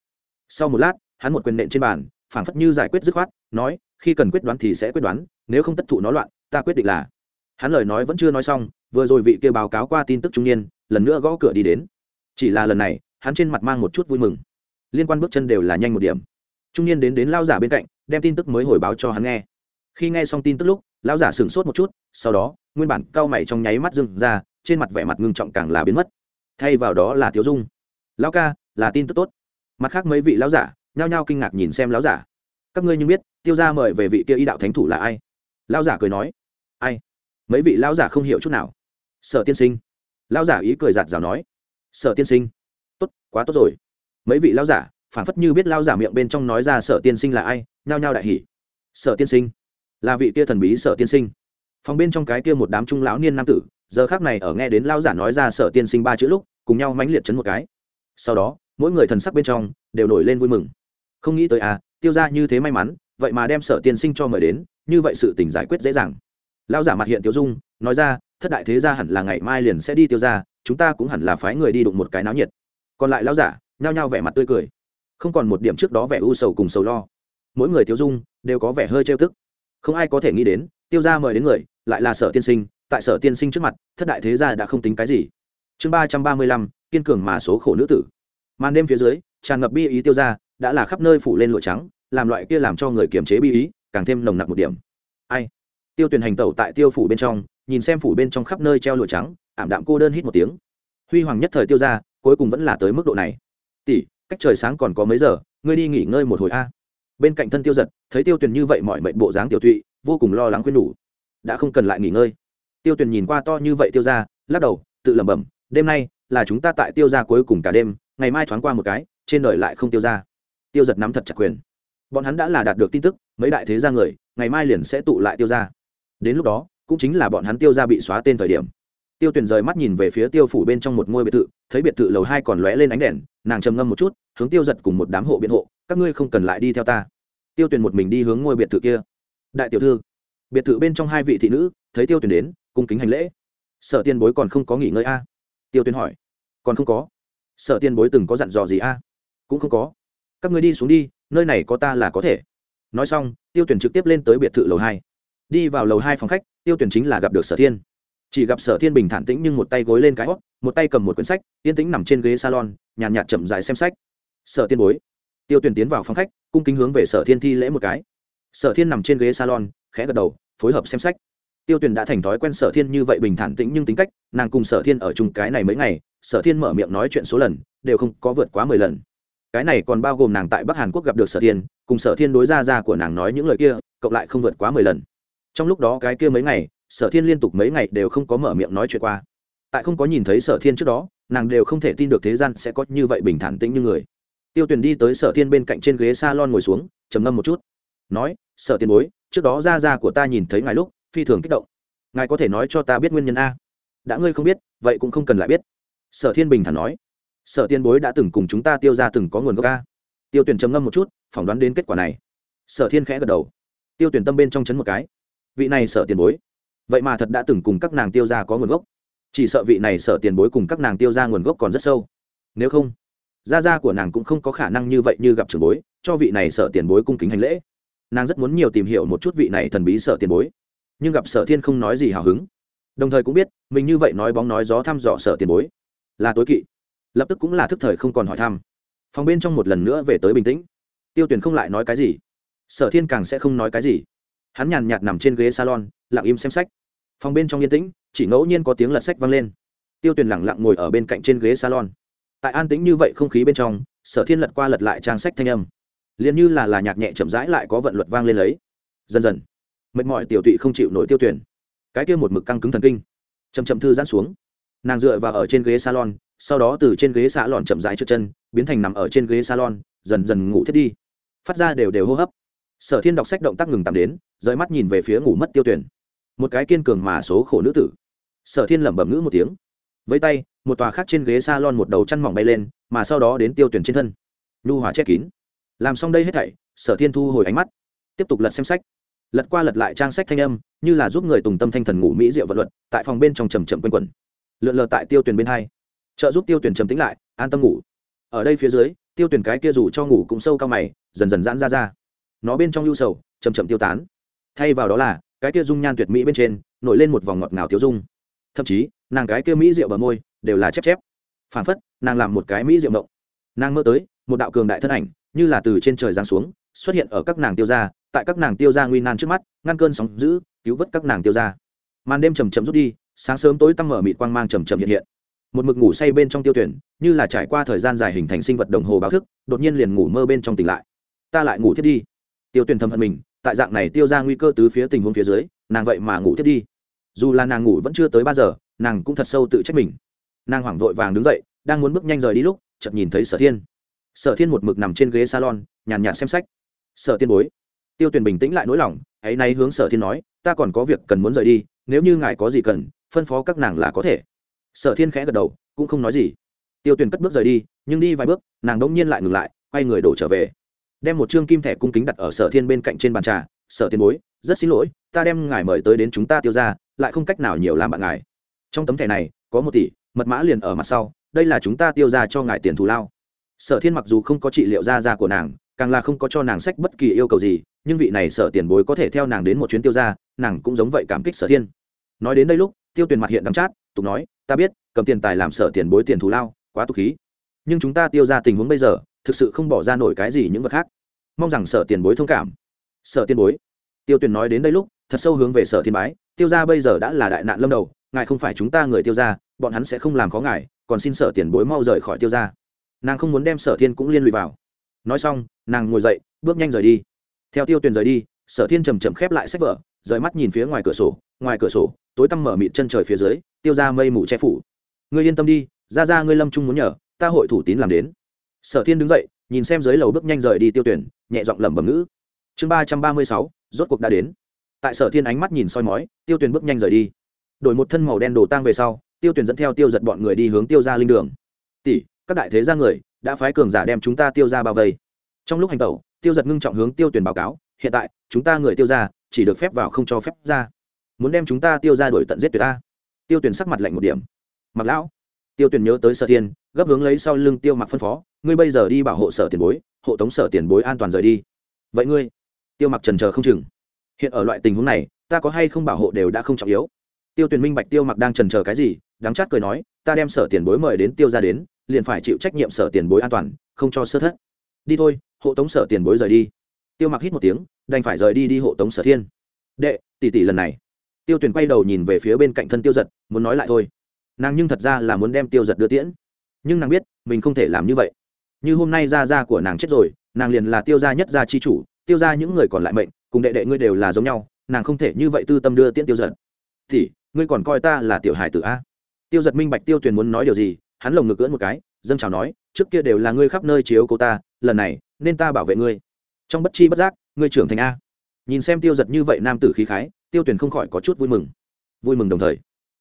Sau một lát, hắn một quyền nện trên bàn, phảng phất như giải quyết dứt khoát, nói, khi cần quyết đoán thì sẽ quyết đoán, nếu không tất thụ nó loạn, ta quyết định là. Hắn lời nói vẫn chưa nói xong, vừa rồi vị kia báo cáo qua tin tức trung niên, lần nữa gõ cửa đi đến. Chỉ là lần này, hắn trên mặt mang một chút vui mừng. Liên quan bước chân đều là nhanh một điểm. Trung niên đến đến lao giả bên cạnh đem tin tức mới hồi báo cho hắn nghe. Khi nghe xong tin tức lúc, lão giả sửng sốt một chút, sau đó, nguyên bản cao mày trong nháy mắt dừng ra, trên mặt vẻ mặt ngưng trọng càng là biến mất. Thay vào đó là tiếu dung. Lão ca, là tin tức tốt. Mặt khác mấy vị lão giả nhao nhao kinh ngạc nhìn xem lão giả. Các ngươi nhưng biết, tiêu ra mời về vị kia y đạo thánh thủ là ai? Lão giả cười nói. Ai? Mấy vị lão giả không hiểu chút nào. Sở tiên sinh. Lão giả ý cười giạt rào nói. Sở tiên sinh. Tốt, quá tốt rồi. Mấy vị lão giả phản phất như biết lão giả miệng bên trong nói ra sở tiên sinh là ai, nhao nhao đại hỉ. Sở tiên sinh? Là vị kia thần bí sở tiên sinh. Phòng bên trong cái kia một đám trung lão niên nam tử, giờ khác này ở nghe đến lão giả nói ra sở tiên sinh ba chữ lúc, cùng nhau mãnh liệt chấn một cái. Sau đó, mỗi người thần sắc bên trong đều nổi lên vui mừng. Không nghĩ tới à tiêu ra như thế may mắn, vậy mà đem sở tiên sinh cho mời đến, như vậy sự tình giải quyết dễ dàng. Lão giả mặt hiện tiêu dung, nói ra, thất đại thế gia hẳn là ngày mai liền sẽ đi tiêu ra chúng ta cũng hẳn là phái người đi đụng một cái náo nhiệt. Còn lại lão giả, nhao nhao vẻ mặt tươi cười không còn một điểm trước đó vẻ u sầu cùng sầu lo. Mỗi người tiêu dung đều có vẻ hơi trêu tức. Không ai có thể nghĩ đến, tiêu ra mời đến người, lại là sở tiên sinh, tại sở tiên sinh trước mặt, thất đại thế gia đã không tính cái gì. Chương ba trăm ba mươi lăm, kiên cường mà số khổ nữ tử. Màn đêm phía dưới, tràn ngập bi ý tiêu ra đã là khắp nơi phủ lên lụa trắng, làm loại kia làm cho người kiềm chế bi ý, càng thêm nồng nặc một điểm. Ai? Tiêu tuyển hành tẩu tại tiêu phủ bên trong, nhìn xem phủ bên trong khắp nơi treo lụa trắng, ảm đạm cô đơn hít một tiếng. Huy hoàng nhất thời tiêu ra cuối cùng vẫn là tới mức độ này. Tỷ cách trời sáng còn có mấy giờ, ngươi đi nghỉ ngơi một hồi a. Bên cạnh thân tiêu giật, thấy tiêu tuyền như vậy mọi mệnh bộ dáng tiểu thụy, vô cùng lo lắng khuyên nhủ. Đã không cần lại nghỉ ngơi. Tiêu tuyền nhìn qua to như vậy tiêu ra, lắc đầu, tự lẩm bẩm, đêm nay là chúng ta tại tiêu ra cuối cùng cả đêm, ngày mai thoáng qua một cái, trên đời lại không tiêu ra. Tiêu giật nắm thật chặt quyền. Bọn hắn đã là đạt được tin tức, mấy đại thế gia người, ngày mai liền sẽ tụ lại tiêu ra đến lúc đó, cũng chính là bọn hắn tiêu ra bị xóa tên thời điểm. Tiêu tuyền rời mắt nhìn về phía tiêu phủ bên trong một ngôi biệt thự, thấy biệt thự lầu hai còn lóe lên ánh đèn, nàng trầm ngâm một chút hướng tiêu giật cùng một đám hộ biện hộ, các ngươi không cần lại đi theo ta. Tiêu Tuyền một mình đi hướng ngôi biệt thự kia. Đại tiểu thư, biệt thự bên trong hai vị thị nữ, thấy tiêu Tuyền đến, cung kính hành lễ. Sở tiên bối còn không có nghỉ ngơi a? Tiêu Tuyền hỏi. Còn không có. Sở tiên bối từng có dặn dò gì a? Cũng không có. Các người đi xuống đi, nơi này có ta là có thể. Nói xong, tiêu tuyển trực tiếp lên tới biệt thự lầu hai. Đi vào lầu hai phòng khách, tiêu tuyển chính là gặp được sở thiên. Chỉ gặp sở thiên bình thản tĩnh nhưng một tay gối lên cái hót một tay cầm một quyển sách, yên tĩnh nằm trên ghế salon, nhàn nhạt chậm dài xem sách sở tiên bối. Tiêu tuyển tiến vào phòng khách, cung kính hướng về sở thiên thi lễ một cái. Sở thiên nằm trên ghế salon, khẽ gật đầu, phối hợp xem sách. Tiêu tuyển đã thành thói quen sở thiên như vậy bình thản tĩnh nhưng tính cách, nàng cùng sở thiên ở chung cái này mấy ngày, sở thiên mở miệng nói chuyện số lần, đều không có vượt quá mười lần. Cái này còn bao gồm nàng tại bắc hàn quốc gặp được sở thiên, cùng sở thiên đối ra ra của nàng nói những lời kia, cộng lại không vượt quá mười lần. Trong lúc đó cái kia mấy ngày, sở thiên liên tục mấy ngày đều không có mở miệng nói chuyện qua. Tại không có nhìn thấy sở thiên trước đó, nàng đều không thể tin được thế gian sẽ có như vậy bình thản tĩnh như người tiêu tuyền đi tới sở thiên bên cạnh trên ghế s a lon ngồi xuống, trầm ngâm một chút. Nói, sở tiền bối, trước đó ra ra của ta nhìn thấy ngài lúc, phi thường kích động. Ngài có thể nói cho ta biết nguyên nhân a? Đã ngươi không biết, vậy cũng không cần lại biết. Sở thiên bình thản nói. Sở tiền bối đã từng cùng chúng ta tiêu ra từng có nguồn gốc a. Tiêu tuyển trầm ngâm một chút, phỏng đoán đến kết quả này. Sở thiên khẽ gật đầu. Tiêu tuyển tâm bên trong chấn một cái. Vị này sở tiền bối, vậy mà thật đã từng cùng các nàng tiêu ra có nguồn gốc. Chỉ sợ vị này sở tiền bối cùng các nàng tiêu ra nguồn gốc còn rất sâu. Nếu không gia gia của nàng cũng không có khả năng như vậy như gặp trưởng bối, cho vị này sở tiền bối cung kính hành lễ. Nàng rất muốn nhiều tìm hiểu một chút vị này thần bí sở tiền bối. Nhưng gặp sở thiên không nói gì hào hứng. Đồng thời cũng biết, mình như vậy nói bóng nói gió thăm dò sở tiền bối là tối kỵ. Lập tức cũng là thức thời không còn hỏi thăm. Phòng bên trong một lần nữa về tới bình tĩnh. Tiêu tuyển không lại nói cái gì. Sở thiên càng sẽ không nói cái gì. Hắn nhàn nhạt nằm trên ghế salon, lặng im xem sách. Phòng bên trong yên tĩnh, chỉ ngẫu nhiên có tiếng lật sách vang lên. Tiêu tuyển lẳng lặng ngồi ở bên cạnh trên ghế salon tại an tĩnh như vậy không khí bên trong, sở thiên lật qua lật lại trang sách thanh âm. Liền như là là nhạc nhẹ chậm rãi lại có vận luật vang lên lấy. Dần dần, mệt mỏi tiểu tụy không chịu nổi tiêu tuyển. Cái kia một mực căng cứng thần kinh. Chầm chậm thư giãn xuống. Nàng dựa vào ở trên ghế salon, sau đó từ trên ghế xạ lòn chậm rãi trước chân, biến thành nằm ở trên ghế salon, dần dần ngủ thiết đi. Phát ra đều đều hô hấp. Sở thiên đọc sách động tác ngừng tạm đến, rời mắt nhìn về phía ngủ mất tiêu tuyển. Một cái kiên cường mà số khổ nữ tử. Sở thiên lẩm bẩm ngữ một tiếng với tay, một tòa khác trên ghế s a lon một đầu chăn mỏng bay lên, mà sau đó đến tiêu tuyển trên thân. Nhu hỏa che kín. Làm xong đây hết thảy, sở thiên thu hồi ánh mắt. Tiếp tục lật xem sách. Lật qua lật lại trang sách thanh âm, như là giúp người tùng tâm thanh thần ngủ mỹ diệu vật luật, tại phòng bên trong trầm trầm quanh quẩn. Lượn lờ tại tiêu tuyển bên hai. Trợ giúp tiêu tuyển trầm tính lại, an tâm ngủ. Ở đây phía dưới, tiêu tuyển cái kia dù cho ngủ cũng sâu cao mày, dần dần giãn ra ra. Nó bên trong lưu sầu chầm chậm tiêu tán. Thay vào đó là, cái kia dung nhan tuyệt mỹ bên trên, nổi lên một vòng ngọt ngào tiêu dung thậm chí, nàng cái kia mỹ rượu bờ môi đều là chép chép. Phản phất, nàng làm một cái mỹ rượu mộng. Nàng mơ tới, một đạo cường đại thân ảnh, như là từ trên trời giáng xuống, xuất hiện ở các nàng tiêu gia, tại các nàng tiêu gia nguy nan trước mắt, ngăn cơn sóng giữ cứu vớt các nàng tiêu gia. Màn đêm chầm chậm rút đi, sáng sớm tối tăm mở mịt quang mang chầm chậm hiện hiện. Một mực ngủ say bên trong tiêu tuyển, như là trải qua thời gian dài hình thành sinh vật đồng hồ báo thức, đột nhiên liền ngủ mơ bên trong tỉnh lại. Ta lại ngủ thiết đi. Tiêu tuyển thầm hận mình, tại dạng này tiêu ra nguy cơ tứ phía tình huống phía dưới, nàng vậy mà ngủ thiết đi dù là nàng ngủ vẫn chưa tới ba giờ, nàng cũng thật sâu tự trách mình. Nàng hoảng vội vàng đứng dậy, đang muốn bước nhanh rời đi lúc, chợt nhìn thấy sở thiên. Sở thiên một mực nằm trên ghế salon, nhàn nhạt xem sách. Sở tiên bối. Tiêu tuyền bình tĩnh lại nỗi lòng hãy nay hướng sở thiên nói, ta còn có việc cần muốn rời đi, nếu như ngài có gì cần, phân phó các nàng là có thể. Sở thiên khẽ gật đầu, cũng không nói gì. Tiêu tuyền cất bước rời đi, nhưng đi vài bước, nàng đ ỗ n g nhiên lại ngừng lại, quay người đổ trở về. Đem một chương kim thẻ cung kính đặt ở sở thiên bên cạnh trên bàn trà. Sở Thiên bối, rất xin lỗi, ta đem ngài mời tới đến chúng ta tiêu ra lại không cách nào nhiều làm bạn ngài. Trong tấm thẻ này, có một tỷ, mật mã liền ở mặt sau, đây là chúng ta tiêu ra cho ngài tiền thù lao. Sở thiên mặc dù không có trị liệu ra ra của nàng, càng là không có cho nàng sách bất kỳ yêu cầu gì, nhưng vị này sở tiền bối có thể theo nàng đến một chuyến tiêu ra nàng cũng giống vậy cảm kích sở thiên. Nói đến đây lúc, tiêu tuyền mặt hiện đắm chát, tục nói, ta biết, cầm tiền tài làm sở tiền bối tiền thù lao, quá tục khí. Nhưng chúng ta tiêu ra tình huống bây giờ, thực sự không bỏ ra nổi cái gì những vật khác. Mong rằng sở tiền bối thông cảm. Sở tiền bối. Tiêu tuyền nói đến đây lúc thật sâu hướng về sở thiên bái, tiêu ra bây giờ đã là đại nạn lâm đầu, ngài không phải chúng ta người tiêu ra bọn hắn sẽ không làm khó ngài, còn xin sở tiền bối mau rời khỏi tiêu ra nàng không muốn đem sở thiên cũng liên lụy vào. Nói xong, nàng ngồi dậy, bước nhanh rời đi. Theo tiêu tuyền rời đi, sở thiên chầm chậm khép lại sách vở, rời mắt nhìn phía ngoài cửa sổ, ngoài cửa sổ, tối tăm mở mịt chân trời phía dưới, tiêu ra mây mù che phủ. Ngươi yên tâm đi ra ra ngươi lâm trung muốn nhờ, ta hội thủ tín làm đến. Sở thiên đứng dậy, nhìn xem dưới lầu bước nhanh rời đi tiêu tuyển nhẹ giọng lẩm bẩm ngữ. Chương ba trăm ba mươi sáu, rốt cuộc đã đến tại sở thiên ánh mắt nhìn soi mói, tiêu tuyền bước nhanh rời đi. Đổi một thân màu đen đồ tang về sau, tiêu tuyền dẫn theo tiêu giật bọn người đi hướng tiêu ra linh đường. Tỷ, các đại thế gia người, đã phái cường giả đem chúng ta tiêu ra bao vây. Trong lúc hành tẩu, tiêu giật ngưng trọng hướng tiêu tuyền báo cáo, hiện tại, chúng ta người tiêu ra chỉ được phép vào không cho phép ra. Muốn đem chúng ta tiêu ra đổi tận giết tuyệt ta. Tiêu tuyền sắc mặt lạnh một điểm. Mặc lão, tiêu tuyền nhớ tới sở thiên, gấp hướng lấy sau lưng tiêu mặc phân phó, ngươi bây giờ đi bảo hộ sở tiền bối, hộ tống sở tiền bối an toàn rời đi. Vậy ngươi, tiêu mặc trần chờ không chừng hiện ở loại tình huống này, ta có hay không bảo hộ đều đã không trọng yếu. Tiêu Tuyền minh bạch tiêu mặc đang trần chờ cái gì, đắng chát cười nói, ta đem sở tiền bối mời đến tiêu ra đến, liền phải chịu trách nhiệm sở tiền bối an toàn, không cho sơ thất. Đi thôi, hộ tống sở tiền bối rời đi. Tiêu mặc hít một tiếng, đành phải rời đi đi hộ tống sở thiên. Đệ, tỷ tỷ lần này. Tiêu Tuyền quay đầu nhìn về phía bên cạnh thân tiêu giật, muốn nói lại thôi. Nàng nhưng thật ra là muốn đem tiêu giật đưa tiễn. Nhưng nàng biết, mình không thể làm như vậy. Như hôm nay gia gia của nàng chết rồi, nàng liền là tiêu gia nhất gia chi chủ, tiêu gia những người còn lại mệnh cùng đệ đệ ngươi đều là giống nhau, nàng không thể như vậy tư tâm đưa tiễn tiêu giật thì, ngươi còn coi ta là tiểu hài tử a? Tiêu giật minh bạch tiêu tuyền muốn nói điều gì, hắn lồng ngực cưỡn một cái, dâng chào nói, trước kia đều là ngươi khắp nơi chiếu cô ta, lần này, nên ta bảo vệ ngươi. Trong bất chi bất giác, ngươi trưởng thành a. Nhìn xem tiêu giật như vậy nam tử khí khái, tiêu tuyền không khỏi có chút vui mừng. Vui mừng đồng thời,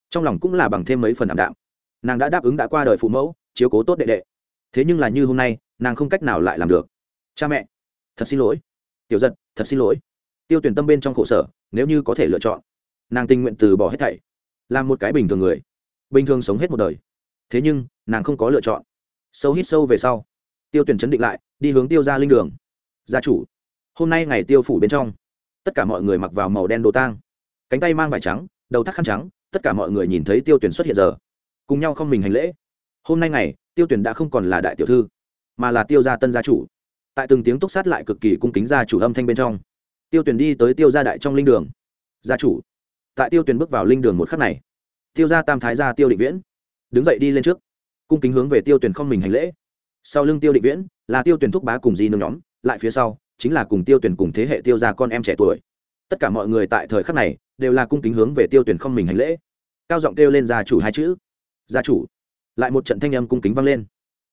trong lòng cũng là bằng thêm mấy phần ảm đạm. Nàng đã đáp ứng đã qua đời phụ mẫu, chiếu cố tốt đệ đệ. Thế nhưng là như hôm nay, nàng không cách nào lại làm được. Cha mẹ, thật xin lỗi. Tiểu giật thật xin lỗi tiêu tuyển tâm bên trong khổ sở, nếu như có thể lựa chọn, nàng tình nguyện từ bỏ hết thảy, làm một cái bình thường người, bình thường sống hết một đời. Thế nhưng, nàng không có lựa chọn. Sâu hít sâu về sau, tiêu tuyển chấn định lại, đi hướng tiêu ra linh đường. Gia chủ, hôm nay ngày tiêu phủ bên trong, tất cả mọi người mặc vào màu đen đồ tang, cánh tay mang vải trắng, đầu thắt khăn trắng, tất cả mọi người nhìn thấy tiêu tuyển xuất hiện giờ, cùng nhau không mình hành lễ. Hôm nay ngày, tiêu tuyển đã không còn là đại tiểu thư, mà là tiêu gia tân gia chủ. Tại từng tiếng túc sát lại cực kỳ cung kính gia chủ âm thanh bên trong tiêu tuyển đi tới tiêu gia đại trong linh đường. Gia chủ. Tại tiêu tuyển bước vào linh đường một khắc này, tiêu gia tam thái gia tiêu định viễn, đứng dậy đi lên trước, cung kính hướng về tiêu tuyển không mình hành lễ. Sau lưng tiêu định viễn là tiêu tuyển thúc bá cùng di nương nhóm, lại phía sau chính là cùng tiêu tuyển cùng thế hệ tiêu gia con em trẻ tuổi. Tất cả mọi người tại thời khắc này đều là cung kính hướng về tiêu tuyển không mình hành lễ. Cao giọng kêu lên gia chủ hai chữ. Gia chủ. Lại một trận thanh âm cung kính vang lên.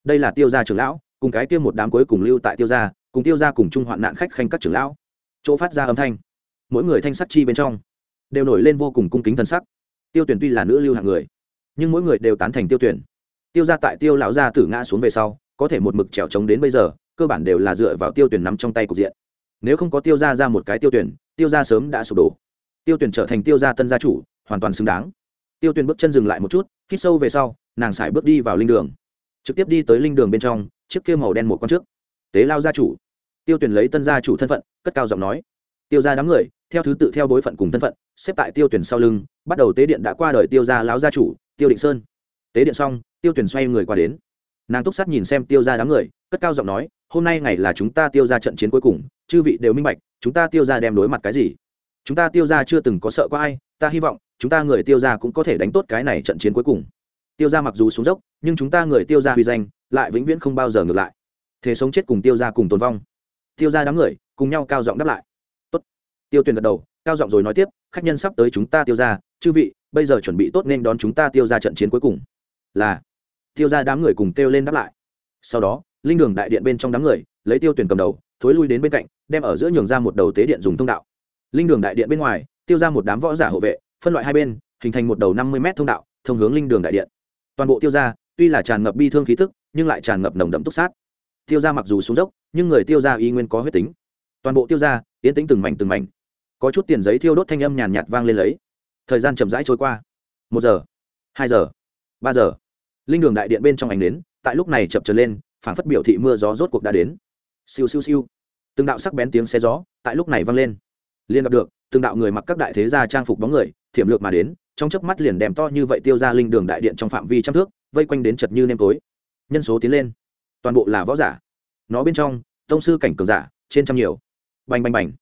Đây là tiêu gia trưởng lão, cùng cái kia một đám cuối cùng lưu tại tiêu gia, cùng tiêu gia cùng chung hoạn nạn khách khanh các trưởng lão chỗ phát ra âm thanh. Mỗi người thanh sắc chi bên trong đều nổi lên vô cùng cung kính thân sắc. Tiêu tuyển tuy là nữ lưu hạng người, nhưng mỗi người đều tán thành tiêu tuyển. Tiêu gia tại tiêu lão gia tử ngã xuống về sau, có thể một mực trèo trống đến bây giờ, cơ bản đều là dựa vào tiêu tuyển nắm trong tay cục diện. Nếu không có tiêu gia ra một cái tiêu tuyển, tiêu gia sớm đã sụp đổ. Tiêu tuyển trở thành tiêu gia tân gia chủ, hoàn toàn xứng đáng. Tiêu tuyển bước chân dừng lại một chút, hít sâu về sau, nàng xài bước đi vào linh đường. Trực tiếp đi tới linh đường bên trong, chiếc kia màu đen một con trước. Tế lao gia chủ tiêu tuyển lấy tân gia chủ thân phận, cất cao giọng nói. Tiêu ra đám người, theo thứ tự theo bối phận cùng thân phận, xếp tại tiêu tuyển sau lưng, bắt đầu tế điện đã qua đời tiêu ra lão gia chủ, tiêu định sơn. Tế điện xong, tiêu tuyển xoay người qua đến. Nàng túc sát nhìn xem tiêu ra đám người, cất cao giọng nói, hôm nay ngày là chúng ta tiêu ra trận chiến cuối cùng, chư vị đều minh bạch, chúng ta tiêu ra đem đối mặt cái gì? Chúng ta tiêu ra chưa từng có sợ có ai, ta hy vọng, chúng ta người tiêu ra cũng có thể đánh tốt cái này trận chiến cuối cùng. Tiêu ra mặc dù xuống dốc, nhưng chúng ta người tiêu ra huy danh, lại vĩnh viễn không bao giờ ngược lại. Thế sống chết cùng tiêu ra cùng tồn vong tiêu ra đám người, cùng nhau cao giọng đáp lại. Tốt. tiêu tuyền gật đầu, cao giọng rồi nói tiếp, khách nhân sắp tới chúng ta tiêu ra, chư vị, bây giờ chuẩn bị tốt nên đón chúng ta tiêu ra trận chiến cuối cùng. Là. Tiêu ra đám người cùng kêu lên đáp lại. Sau đó, linh đường đại điện bên trong đám người, lấy tiêu tuyển cầm đầu, thối lui đến bên cạnh, đem ở giữa nhường ra một đầu tế điện dùng thông đạo. Linh đường đại điện bên ngoài, tiêu ra một đám võ giả hộ vệ, phân loại hai bên, hình thành một đầu năm mươi m thông đạo, thông hướng linh đường đại điện. Toàn bộ tiêu ra, tuy là tràn ngập bi thương khí thức nhưng lại tràn ngập nồng đậm túc sát tiêu ra mặc dù xuống dốc, nhưng người tiêu ra y nguyên có huyết tính. Toàn bộ tiêu ra yến tính từng mảnh từng mảnh. Có chút tiền giấy thiêu đốt thanh âm nhàn nhạt vang lên lấy. Thời gian chậm rãi trôi qua. Một giờ, hai giờ, ba giờ. Linh đường đại điện bên trong ánh đến tại lúc này chập trở lên, phảng phất biểu thị mưa gió rốt cuộc đã đến. Siêu siêu siêu. Từng đạo sắc bén tiếng xe gió, tại lúc này vang lên. Liên gặp được, từng đạo người mặc các đại thế gia trang phục bóng người, thiểm lược mà đến, trong chớp mắt liền đem to như vậy tiêu ra linh đường đại điện trong phạm vi trăm thước, vây quanh đến chật như nêm tối. Nhân số tiến lên toàn bộ là võ giả. Nó bên trong, tông sư cảnh cường giả, trên trăm nhiều. Bành bành bành.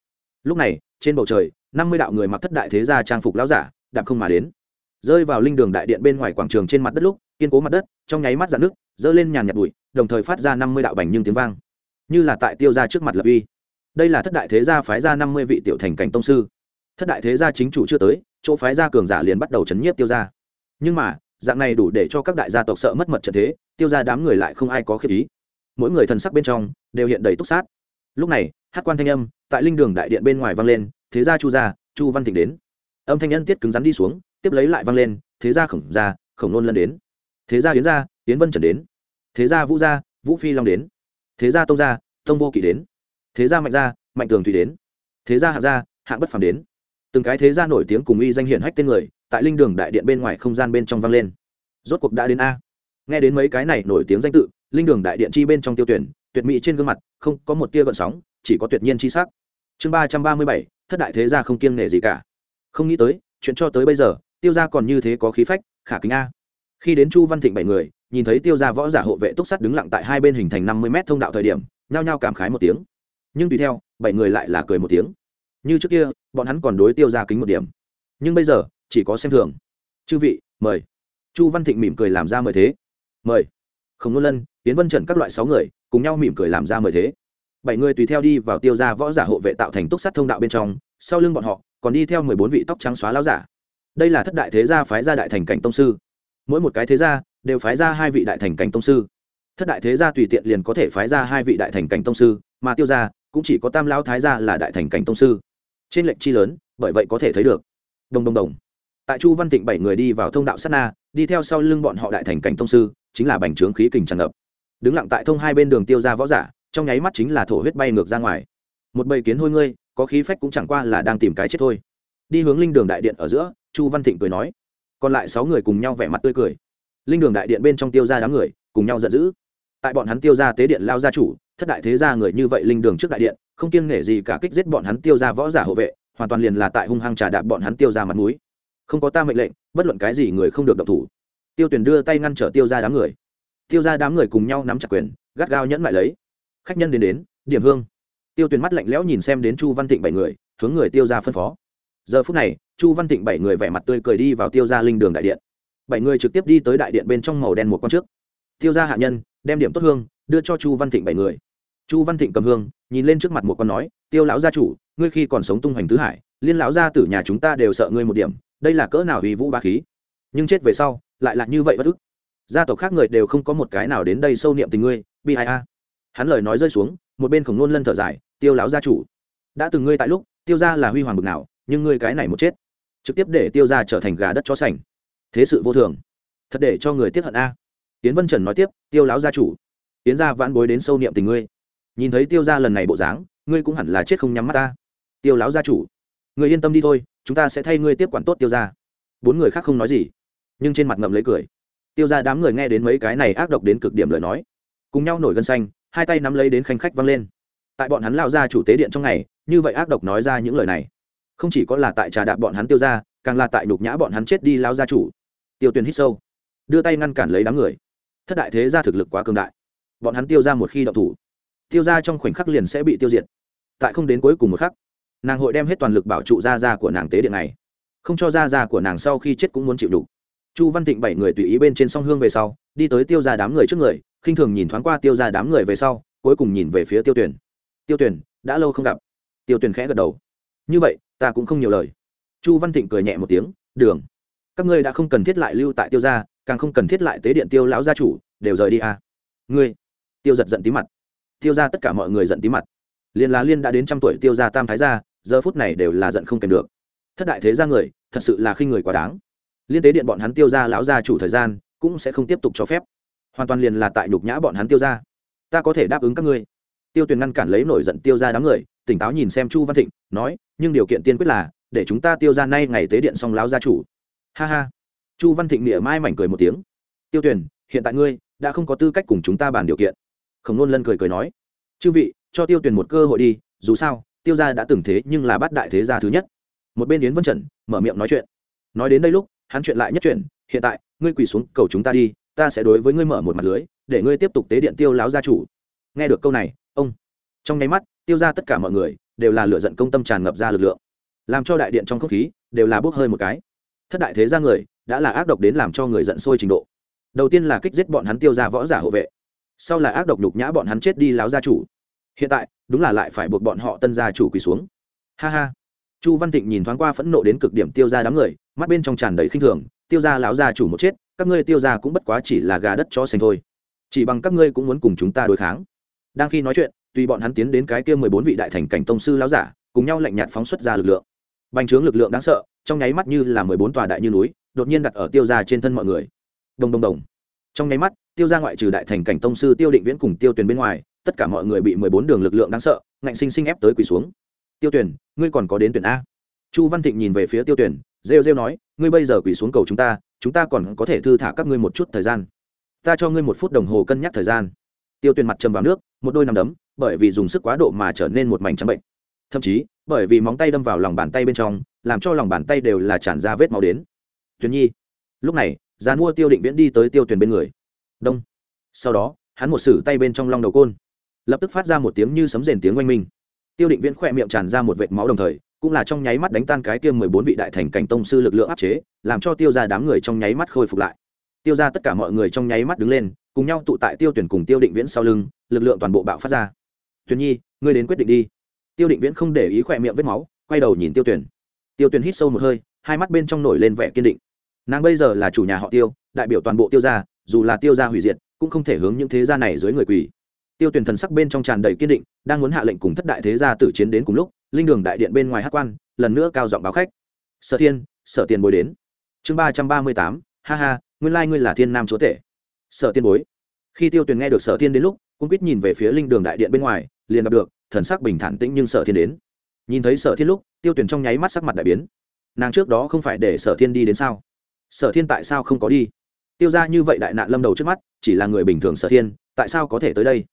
Lúc này, trên bầu trời, năm mươi đạo người mặc thất đại thế gia trang phục lão giả, đạp không mà đến. Rơi vào linh đường đại điện bên ngoài quảng trường trên mặt đất lúc, kiên cố mặt đất, trong nháy mắt dạn nước dỡ lên nhàn nhạt bụi, đồng thời phát ra năm mươi đạo bành nhưng tiếng vang. Như là tại tiêu ra trước mặt lập uy. Đây là thất đại thế gia phái ra năm mươi vị tiểu thành cảnh tông sư. Thất đại thế gia chính chủ chưa tới, chỗ phái gia cường giả liền bắt đầu chấn nhiếp tiêu ra nhưng mà, dạng này đủ để cho các đại gia tộc sợ mất mật trận thế tiêu ra đám người lại không ai có khiếp ý. Mỗi người thần sắc bên trong đều hiện đầy túc sát. Lúc này, hát quan thanh âm tại linh đường đại điện bên ngoài vang lên, thế gia chu gia, chu văn thịnh đến. Âm thanh nhân tiết cứng rắn đi xuống, tiếp lấy lại vang lên, thế gia khổng gia, khổng nôn lân đến. Thế gia yến gia, yến vân trần đến. Thế gia vũ gia, vũ phi long đến. Thế gia tông gia, tông vô kỵ đến. Thế gia mạnh gia, mạnh tường thủy đến. Thế gia hạng gia, hạng bất phàm đến. Từng cái thế gia nổi tiếng cùng uy danh hiển hách tên người tại linh đường đại điện bên ngoài không gian bên trong vang lên. Rốt cuộc đã đến a nghe đến mấy cái này nổi tiếng danh tự, linh đường đại điện chi bên trong tiêu tuyển, tuyệt mỹ trên gương mặt, không có một tia gợn sóng, chỉ có tuyệt nhiên chi sắc. Chương ba trăm ba mươi bảy, thất đại thế gia không kiêng nể gì cả. Không nghĩ tới, chuyện cho tới bây giờ, tiêu gia còn như thế có khí phách, khả kính a. Khi đến chu văn thịnh bảy người, nhìn thấy tiêu gia võ giả hộ vệ túc sắt đứng lặng tại hai bên hình thành năm mươi m thông đạo thời điểm, nhao nhao cảm khái một tiếng. Nhưng tùy theo, bảy người lại là cười một tiếng. Như trước kia, bọn hắn còn đối tiêu gia kính một điểm. Nhưng bây giờ, chỉ có xem thường. Chư vị, mời. Chu văn thịnh mỉm cười làm ra mời thế mời. Không nôn lân tiến vân trần các loại sáu người, cùng nhau mỉm cười làm ra mời thế. Bảy người tùy theo đi vào tiêu gia võ giả hộ vệ tạo thành túc sắt thông đạo bên trong, sau lưng bọn họ, còn đi theo mười bốn vị tóc trắng xóa láo giả. Đây là thất đại thế gia phái gia đại thành cảnh tông sư. Mỗi một cái thế gia, đều phái ra hai vị đại thành cảnh tông sư. Thất đại thế gia tùy tiện liền có thể phái ra hai vị đại thành cảnh tông sư, mà tiêu gia, cũng chỉ có tam lao thái gia là đại thành cảnh tông sư. Trên lệnh chi lớn, bởi vậy có thể thấy được. Đồng đồng đồng. Tại chu văn tịnh bảy người đi vào thông đạo sát na, đi theo sau lưng bọn họ đại thành cảnh tông sư chính là bành trướng khí kình tràn ngập. Đứng lặng tại thông hai bên đường tiêu ra võ giả, trong nháy mắt chính là thổ huyết bay ngược ra ngoài. Một bầy kiến hôi ngươi, có khí phách cũng chẳng qua là đang tìm cái chết thôi. Đi hướng linh đường đại điện ở giữa, chu văn thịnh cười nói. Còn lại sáu người cùng nhau vẻ mặt tươi cười. Linh đường đại điện bên trong tiêu ra đám người, cùng nhau giận dữ. Tại bọn hắn tiêu ra tế điện lao gia chủ, thất đại thế gia người như vậy linh đường trước đại điện, không kiêng nể gì cả kích giết bọn hắn tiêu ra võ giả hộ vệ, hoàn toàn liền là tại hung hăng trà đạp bọn hắn tiêu ra mặt mũi. không có ta mệnh lệnh, bất luận cái gì người không được động thủ tiêu tuyển đưa tay ngăn trở tiêu ra đám người. Tiêu ra đám người cùng nhau nắm chặt quyền, gắt gao nhẫn lại lấy. Khách nhân đến đến, điểm hương. Tiêu tuyển mắt lạnh lẽo nhìn xem đến chu văn thịnh bảy người, hướng người tiêu ra phân phó. Giờ phút này, chu văn thịnh bảy người vẻ mặt tươi cười đi vào tiêu ra linh đường đại điện. Bảy người trực tiếp đi tới đại điện bên trong màu đen một con trước. Tiêu ra hạ nhân, đem điểm tốt hương, đưa cho chu văn thịnh bảy người. Chu văn thịnh cầm hương, nhìn lên trước mặt một con nói, tiêu lão gia chủ, ngươi khi còn sống tung hoành tứ hải, liên lão gia tử nhà chúng ta đều sợ ngươi một điểm, đây là cỡ nào hủy vũ ba khí. Nhưng chết về sau lại là như vậy bất ức. Gia tộc khác người đều không có một cái nào đến đây sâu niệm tình ngươi, bi ai a. Hắn lời nói rơi xuống, một bên khổng nôn lân thở dài, tiêu lão gia chủ. Đã từng ngươi tại lúc, tiêu gia là huy hoàng bực nào, nhưng ngươi cái này một chết, trực tiếp để tiêu gia trở thành gà đất chó sành. Thế sự vô thường. Thật để cho người tiếc hận a. Tiến vân trần nói tiếp, tiêu lão gia chủ. Tiến gia vãn bối đến sâu niệm tình ngươi. Nhìn thấy tiêu gia lần này bộ dáng, ngươi cũng hẳn là chết không nhắm mắt ta. Tiêu lão gia chủ. Người yên tâm đi thôi, chúng ta sẽ thay ngươi tiếp quản tốt tiêu gia. Bốn người khác không nói gì nhưng trên mặt ngậm lấy cười. Tiêu gia đám người nghe đến mấy cái này ác độc đến cực điểm lời nói, cùng nhau nổi gân xanh, hai tay nắm lấy đến khanh khách văng lên. Tại bọn hắn lao ra chủ tế điện trong ngày, như vậy ác độc nói ra những lời này. Không chỉ có là tại trà đạp bọn hắn tiêu ra càng là tại nhục nhã bọn hắn chết đi lao gia chủ. Tiêu tuyền hít sâu, đưa tay ngăn cản lấy đám người. Thất đại thế ra thực lực quá cường đại. Bọn hắn tiêu ra một khi đậu thủ, tiêu ra trong khoảnh khắc liền sẽ bị tiêu diệt. Tại không đến cuối cùng một khắc, nàng hội đem hết toàn lực bảo trụ gia gia của nàng tế điện này. Không cho gia gia của nàng sau khi chết cũng muốn chịu đủ chu văn thịnh bảy người tùy ý bên trên song hương về sau, đi tới tiêu ra đám người trước người, khinh thường nhìn thoáng qua tiêu ra đám người về sau, cuối cùng nhìn về phía tiêu tuyển tiêu tuyển đã lâu không gặp. Tiêu tuyển khẽ gật đầu. Như vậy, ta cũng không nhiều lời. Chu văn thịnh cười nhẹ một tiếng, đường, các ngươi đã không cần thiết lại lưu tại tiêu gia, càng không cần thiết lại tế điện tiêu lão gia chủ, đều rời đi à. ngươi. Tiêu giật giận tí mặt. Tiêu ra tất cả mọi người giận tí mặt. Liên lá liên đã đến trăm tuổi tiêu ra tam thái gia, giờ phút này đều là giận không kèm được. Thất đại thế gia người, thật sự là khi người quá đáng liên tế điện bọn hắn tiêu ra lão gia chủ thời gian, cũng sẽ không tiếp tục cho phép. Hoàn toàn liền là tại nhục nhã bọn hắn tiêu ra. Ta có thể đáp ứng các ngươi. Tiêu tuyền ngăn cản lấy nổi giận tiêu ra đám người, tỉnh táo nhìn xem chu văn thịnh, nói, nhưng điều kiện tiên quyết là, để chúng ta tiêu ra nay ngày tế điện xong lão gia chủ. Ha ha. Chu văn thịnh mỉa mai mảnh cười một tiếng. Tiêu tuyền, hiện tại ngươi, đã không có tư cách cùng chúng ta bàn điều kiện. Khổng nôn lân cười cười nói. Chư vị, cho tiêu tuyền một cơ hội đi, dù sao, tiêu gia đã từng thế nhưng là bắt đại thế gia thứ nhất. Một bên yến vân trần, mở miệng nói chuyện. Nói đến đây lúc hắn chuyện lại nhất chuyện, hiện tại, ngươi quỳ xuống, cầu chúng ta đi, ta sẽ đối với ngươi mở một mặt lưới, để ngươi tiếp tục tế điện tiêu láo gia chủ. Nghe được câu này, ông, trong nháy mắt, tiêu ra tất cả mọi người, đều là lựa giận công tâm tràn ngập ra lực lượng. Làm cho đại điện trong không khí, đều là bốc hơi một cái. Thất đại thế gia người, đã là ác độc đến làm cho người giận sôi trình độ. Đầu tiên là kích giết bọn hắn tiêu ra võ giả hộ vệ. Sau là ác độc nhục nhã bọn hắn chết đi láo gia chủ. Hiện tại, đúng là lại phải buộc bọn họ tân gia chủ quỳ xuống. Ha ha chu văn thịnh nhìn thoáng qua phẫn nộ đến cực điểm tiêu ra đám người, mắt bên trong tràn đầy khinh thường, tiêu ra láo gia chủ một chết, các ngươi tiêu ra cũng bất quá chỉ là gà đất cho xanh thôi. Chỉ bằng các ngươi cũng muốn cùng chúng ta đối kháng. Đang khi nói chuyện, tùy bọn hắn tiến đến cái kia mười bốn vị đại thành cảnh tông sư láo giả, cùng nhau lạnh nhạt phóng xuất ra lực lượng. Bành trướng lực lượng đáng sợ, trong nháy mắt như là mười bốn tòa đại như núi, đột nhiên đặt ở tiêu ra trên thân mọi người. Đồng đồng đồng. Trong nháy mắt, tiêu ra ngoại trừ đại thành cảnh tông sư tiêu định viễn cùng tiêu tuyền bên ngoài, tất cả mọi người bị mười bốn đường lực lượng đáng sợ, ngạnh sinh sinh ép tới quỳ xuống tiêu tuyển ngươi còn có đến tuyển a. Chu văn thịnh nhìn về phía tiêu tuyển rêu rêu nói, ngươi bây giờ quỳ xuống cầu chúng ta chúng ta còn có thể thư thả các ngươi một chút thời gian. Ta cho ngươi một phút đồng hồ cân nhắc thời gian. Tiêu tuyển mặt trầm vào nước, một đôi nằm đấm, bởi vì dùng sức quá độ mà trở nên một mảnh trắng bệnh. Thậm chí, bởi vì móng tay đâm vào lòng bàn tay bên trong, làm cho lòng bàn tay đều là tràn ra vết máu đến. Tuyền nhi, lúc này giàn mua tiêu định viễn đi tới tiêu tuyển bên người. Đông. Sau đó, hắn một sử tay bên trong long đầu côn. Lập tức phát ra một tiếng như sấm rền tiếng oanh minh tiêu định viễn khỏe miệng tràn ra một vệt máu đồng thời, cũng là trong nháy mắt đánh tan cái kia mười bốn vị đại thành cảnh tông sư lực lượng áp chế, làm cho tiêu ra đám người trong nháy mắt khôi phục lại. Tiêu ra tất cả mọi người trong nháy mắt đứng lên, cùng nhau tụ tại tiêu tuyển cùng tiêu định viễn sau lưng, lực lượng toàn bộ bạo phát ra. Tuyển nhi, ngươi đến quyết định đi. Tiêu định viễn không để ý khỏe miệng vết máu, quay đầu nhìn tiêu tuyển. Tiêu tuyển hít sâu một hơi, hai mắt bên trong nổi lên vẻ kiên định. Nàng bây giờ là chủ nhà họ tiêu, đại biểu toàn bộ tiêu gia, dù là tiêu gia hủy diệt, cũng không thể hướng những thế gia này dưới người quỳ tiêu tuyển thần sắc bên trong tràn đầy kiên định, đang muốn hạ lệnh cùng thất đại thế gia tử chiến đến cùng lúc, linh đường đại điện bên ngoài hát quan, lần nữa cao giọng báo khách. Sở thiên, sở tiền bối đến. Chương ba trăm ba mươi tám, ha ha, nguyên lai ngươi là thiên nam chúa tể. Sở tiên bối. Khi tiêu tuyển nghe được sở thiên đến lúc, cũng quýt nhìn về phía linh đường đại điện bên ngoài, liền gặp được, thần sắc bình thản tĩnh nhưng sở thiên đến. Nhìn thấy sở thiên lúc, tiêu tuyển trong nháy mắt sắc mặt đại biến. Nàng trước đó không phải để sở thiên đi đến sao? Sở thiên tại sao không có đi? Tiêu ra như vậy đại nạn lâm đầu trước mắt, chỉ là người bình thường sở thiên, tại sao có thể tới đây?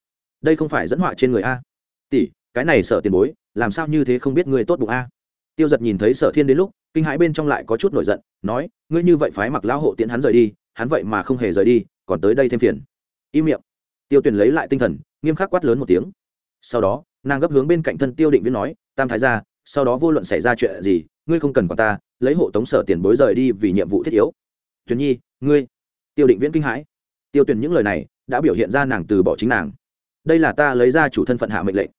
Đây không phải dẫn họa trên người a. Tỷ, cái này sợ tiền bối, làm sao như thế không biết người tốt bụng a? Tiêu giật nhìn thấy sở thiên đến lúc, kinh hãi bên trong lại có chút nổi giận, nói, ngươi như vậy phái mặc lão hộ tiễn hắn rời đi, hắn vậy mà không hề rời đi, còn tới đây thêm phiền. Im miệng. Tiêu tuyền lấy lại tinh thần, nghiêm khắc quát lớn một tiếng. Sau đó, nàng gấp hướng bên cạnh thân tiêu định viễn nói, tam thái ra sau đó vô luận xảy ra chuyện gì, ngươi không cần còn ta, lấy hộ tống sở tiền bối rời đi vì nhiệm vụ thiết yếu. Tuyền nhi, ngươi. Tiêu định viễn kinh hãi. Tiêu Tuyền những lời này, đã biểu hiện ra nàng từ bỏ chính nàng đây là ta lấy ra chủ thân phận hạ mệnh lệnh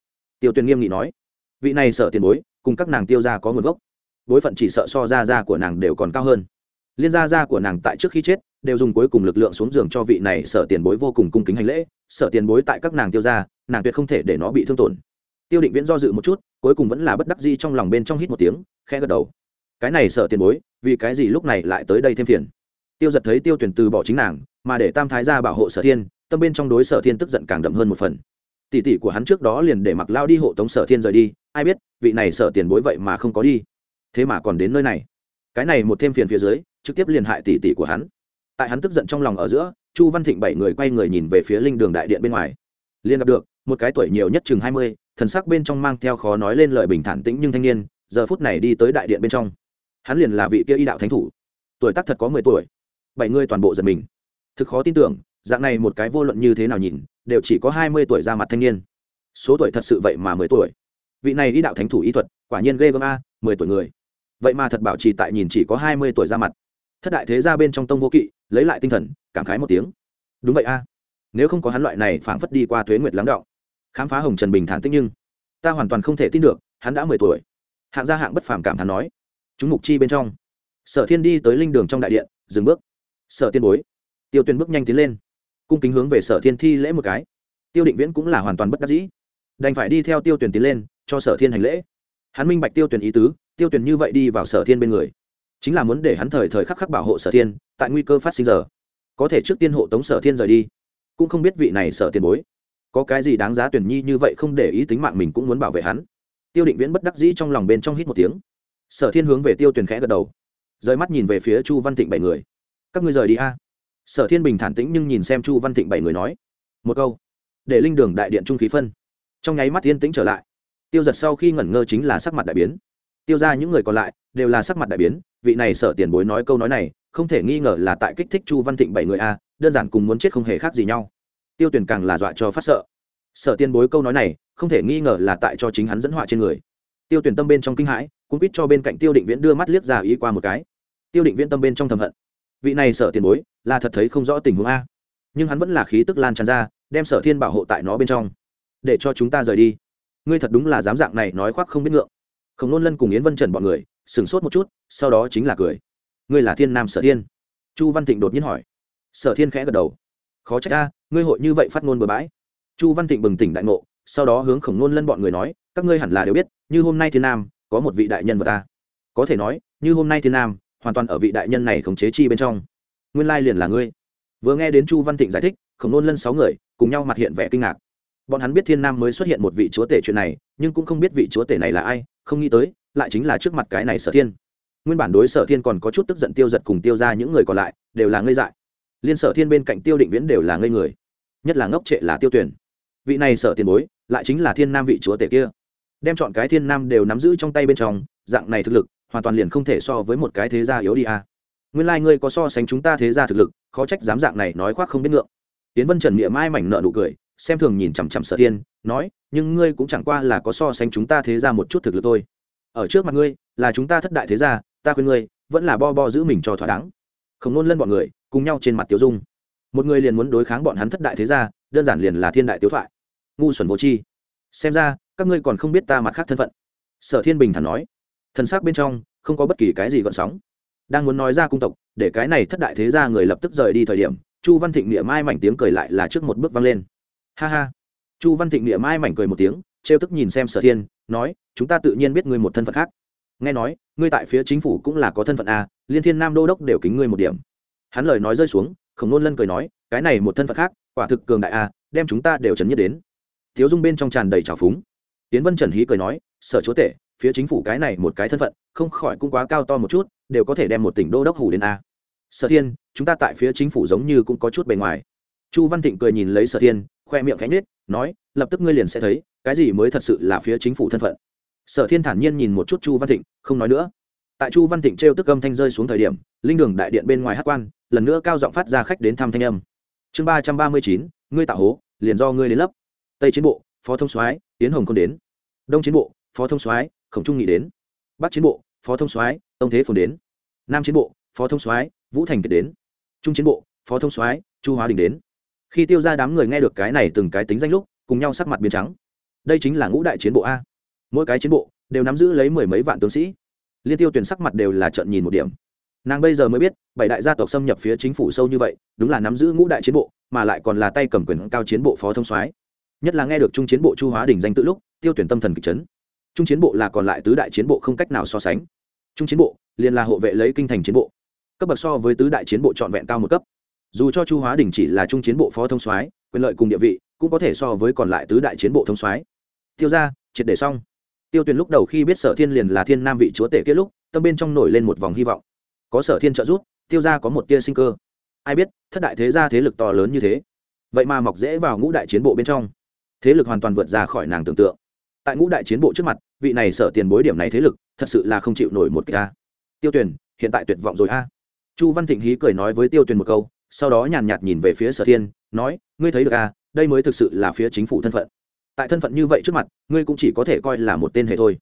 tiêu Tuyền nghiêm nghị nói vị này sợ tiền bối cùng các nàng tiêu ra có nguồn gốc bối phận chỉ sợ so ra ra của nàng đều còn cao hơn liên gia gia của nàng tại trước khi chết đều dùng cuối cùng lực lượng xuống giường cho vị này sợ tiền bối vô cùng cung kính hành lễ sợ tiền bối tại các nàng tiêu ra nàng tuyệt không thể để nó bị thương tổn tiêu định viễn do dự một chút cuối cùng vẫn là bất đắc di trong lòng bên trong hít một tiếng khe gật đầu cái này sợ tiền bối vì cái gì lúc này lại tới đây thêm phiền tiêu giật thấy tiêu tuyển từ bỏ chính nàng mà để tam thái gia bảo hộ sở thiên tâm bên trong đối sở thiên tức giận càng đậm hơn một phần. Tỷ tỷ của hắn trước đó liền để mặc lao đi hộ tống sở thiên rời đi, ai biết, vị này sở tiền bối vậy mà không có đi. Thế mà còn đến nơi này. Cái này một thêm phiền phía dưới, trực tiếp liền hại tỷ tỷ của hắn. Tại hắn tức giận trong lòng ở giữa, chu văn thịnh bảy người quay người nhìn về phía linh đường đại điện bên ngoài. Liền gặp được, một cái tuổi nhiều nhất chừng hai mươi, thần sắc bên trong mang theo khó nói lên lời bình thản tĩnh nhưng thanh niên, giờ phút này đi tới đại điện bên trong. Hắn liền là vị kia y đạo thánh thủ. Tuổi tác thật có mười tuổi. Bảy người toàn bộ giật mình. Thực khó tin tưởng dạng này một cái vô luận như thế nào nhìn, đều chỉ có hai mươi tuổi ra mặt thanh niên. Số tuổi thật sự vậy mà mười tuổi. Vị này đi đạo thánh thủ y thuật, quả nhiên ghê gớm a, mười tuổi người. Vậy mà thật bảo trì tại nhìn chỉ có hai mươi tuổi ra mặt. Thất đại thế ra bên trong tông vô kỵ, lấy lại tinh thần, cảm khái một tiếng. Đúng vậy a. Nếu không có hắn loại này phảng phất đi qua thuế nguyệt lắng đọng khám phá hồng trần bình thản tích nhưng, ta hoàn toàn không thể tin được, hắn đã mười tuổi. Hạng gia hạng bất phàm cảm thán nói. Chúng mục chi bên trong. Sở thiên đi tới linh đường trong đại điện, dừng bước. Sở tiên bối. Tiêu tuyên bước nhanh tiến lên cung kính hướng về sở thiên thi lễ một cái. Tiêu định viễn cũng là hoàn toàn bất đắc dĩ. Đành phải đi theo tiêu tuyển tiến lên, cho sở thiên hành lễ. Hắn minh bạch tiêu tuyển ý tứ, tiêu tuyển như vậy đi vào sở thiên bên người, chính là muốn để hắn thời thời khắc khắc bảo hộ sở thiên, tại nguy cơ phát sinh giờ. Có thể trước tiên hộ tống sở thiên rời đi, cũng không biết vị này sở tiền bối. Có cái gì đáng giá tuyển nhi như vậy không để ý tính mạng mình cũng muốn bảo vệ hắn. Tiêu định viễn bất đắc dĩ trong lòng bên trong hít một tiếng. Sở thiên hướng về tiêu tuyển khẽ gật đầu, rời mắt nhìn về phía chu văn thịnh bảy người. Các ngươi rời đi a sở thiên bình thản tĩnh nhưng nhìn xem chu văn thịnh bảy người nói, một câu, để linh đường đại điện trung khí phân. Trong nháy mắt yên tĩnh trở lại. Tiêu giật sau khi ngẩn ngơ chính là sắc mặt đại biến. Tiêu ra những người còn lại đều là sắc mặt đại biến, vị này sở tiền bối nói câu nói này, không thể nghi ngờ là tại kích thích chu văn thịnh bảy người a, đơn giản cùng muốn chết không hề khác gì nhau. Tiêu tuyển càng là dọa cho phát sợ. Sở tiền bối câu nói này, không thể nghi ngờ là tại cho chính hắn dẫn họa trên người. Tiêu tuyển tâm bên trong kinh hãi cũng quýt cho bên cạnh tiêu định viễn đưa mắt liếc ra ý qua một cái. Tiêu định viễn tâm bên trong thầm hận vị này sở tiền bối, là thật thấy không rõ tình huống a. Nhưng hắn vẫn là khí tức lan tràn ra, đem sở thiên bảo hộ tại nó bên trong. Để cho chúng ta rời đi. Ngươi thật đúng là dám dạng này nói khoác không biết ngượng. Khổng nôn lân cùng yến vân trần bọn người, sửng sốt một chút, sau đó chính là cười. Ngươi là thiên nam sở thiên? Chu văn thịnh đột nhiên hỏi. Sở thiên khẽ gật đầu. Khó trách a, ngươi hội như vậy phát ngôn bừa bãi. Chu văn thịnh bừng tỉnh đại ngộ, sau đó hướng khổng nôn lân bọn người nói, các ngươi hẳn là đều biết, như hôm nay thiên nam, có một vị đại nhân vật ta. Có thể nói, như hôm nay thiên nam hoàn toàn ở vị đại nhân này khống chế chi bên trong. Nguyên lai liền là ngươi. Vừa nghe đến chu văn thịnh giải thích, khổng nôn lân sáu người, cùng nhau mặt hiện vẻ kinh ngạc. Bọn hắn biết thiên nam mới xuất hiện một vị chúa tể chuyện này, nhưng cũng không biết vị chúa tể này là ai, không nghĩ tới, lại chính là trước mặt cái này sở thiên. Nguyên bản đối sở thiên còn có chút tức giận tiêu giật cùng tiêu ra những người còn lại, đều là ngây dại. Liên sở thiên bên cạnh tiêu định viễn đều là ngây người. Nhất là ngốc trệ là tiêu tuyển vị này sở tiền bối, lại chính là thiên nam vị chúa tể kia. Đem chọn cái thiên nam đều nắm giữ trong tay bên trong, dạng này thực lực hoàn toàn liền không thể so với một cái thế gia yếu đi à. nguyên lai、like、ngươi có so sánh chúng ta thế gia thực lực, khó trách dám dạng này nói khoác không biết ngượng. Tiến vân trần miệng mai mảnh nợ nụ cười, xem thường nhìn chằm chằm sở thiên, nói, nhưng ngươi cũng chẳng qua là có so sánh chúng ta thế gia một chút thực lực thôi. Ở trước mặt ngươi, là chúng ta thất đại thế gia, ta khuyên ngươi, vẫn là bo bo giữ mình cho thỏa đáng. Không nôn lân bọn người, cùng nhau trên mặt tiêu dung. Một người liền muốn đối kháng bọn hắn thất đại thế gia, đơn giản liền là thiên đại tiếu thoại. Ngu xuẩn vô chi xem ra, các ngươi còn không biết ta mặt khác thân phận. Sở thiên bình thản nói thân xác bên trong, không có bất kỳ cái gì gợn sóng. Đang muốn nói ra cung tộc, để cái này thất đại thế gia người lập tức rời đi thời điểm, chu văn thịnh niệm mai mảnh tiếng cười lại là trước một bước vang lên. Ha ha. Chu văn thịnh niệm mai mảnh cười một tiếng, trêu tức nhìn xem sở thiên, nói, chúng ta tự nhiên biết ngươi một thân phận khác. Nghe nói, ngươi tại phía chính phủ cũng là có thân phận a, liên thiên nam đô đốc đều kính ngươi một điểm. Hắn lời nói rơi xuống, khổng nôn lân cười nói, cái này một thân phận khác, quả thực cường đại a, đem chúng ta đều chấn nhất đến. Thiếu dung bên trong tràn đầy trào phúng. Tiến vân trần hí cười nói, sở chúa tể phía chính phủ cái này một cái thân phận, không khỏi cũng quá cao to một chút, đều có thể đem một tỉnh đô đốc hủ đến a. Sở thiên, chúng ta tại phía chính phủ giống như cũng có chút bề ngoài. Chu văn thịnh cười nhìn lấy sở thiên, khoe miệng cánh nết nói, lập tức ngươi liền sẽ thấy, cái gì mới thật sự là phía chính phủ thân phận. Sở thiên thản nhiên nhìn một chút chu văn thịnh, không nói nữa. Tại chu văn thịnh trêu tức âm thanh rơi xuống thời điểm, linh đường đại điện bên ngoài hát quan, lần nữa cao giọng phát ra khách đến thăm thanh âm. Chương ba trăm ba mươi chín, ngươi tạo hố, liền do ngươi đến lấp. Tây chiến bộ, phó thông soái tiến hồng không đến. Đông chiến bộ, phó thông soái khổng trung nghị đến. Bắc chiến bộ, phó thông soái, tông thế phồn đến. Nam chiến bộ, phó thông soái, vũ thành kiệt đến. Trung chiến bộ, phó thông soái, chu hóa đình đến. Khi tiêu ra đám người nghe được cái này từng cái tính danh lúc, cùng nhau sắc mặt biến trắng. Đây chính là ngũ đại chiến bộ a. Mỗi cái chiến bộ đều nắm giữ lấy mười mấy vạn tướng sĩ. Liên tiêu tuyển sắc mặt đều là trận nhìn một điểm. Nàng bây giờ mới biết, bảy đại gia tộc xâm nhập phía chính phủ sâu như vậy, đúng là nắm giữ ngũ đại chiến bộ, mà lại còn là tay cầm quyền cao chiến bộ phó thông soái. Nhất là nghe được trung chiến bộ chu hóa đình danh tự lúc, tiêu tuyển tâm thần kịch chấn trung chiến bộ là còn lại tứ đại chiến bộ không cách nào so sánh. Trung chiến bộ, liền là hộ vệ lấy kinh thành chiến bộ. Cấp bậc so với tứ đại chiến bộ trọn vẹn cao một cấp. Dù cho chu hóa đình chỉ là trung chiến bộ phó thông soái, quyền lợi cùng địa vị cũng có thể so với còn lại tứ đại chiến bộ thông soái. Tiêu ra triệt để xong. Tiêu tuyền lúc đầu khi biết sở thiên liền là thiên nam vị chúa tể kết lúc, tâm bên trong nổi lên một vòng hy vọng. Có sở thiên trợ giúp, tiêu ra có một tia sinh cơ. Ai biết, thất đại thế gia thế lực to lớn như thế. Vậy mà mọc dễ vào ngũ đại chiến bộ bên trong. Thế lực hoàn toàn vượt ra khỏi nàng tưởng tượng tại ngũ đại chiến bộ trước mặt, vị này sở tiền bối điểm này thế lực, thật sự là không chịu nổi một cái a. Tiêu tuyền, hiện tại tuyệt vọng rồi a. Chu văn thịnh hí cười nói với tiêu tuyền một câu, sau đó nhàn nhạt nhìn về phía sở thiên, nói, ngươi thấy được a, đây mới thực sự là phía chính phủ thân phận. Tại thân phận như vậy trước mặt, ngươi cũng chỉ có thể coi là một tên hề thôi.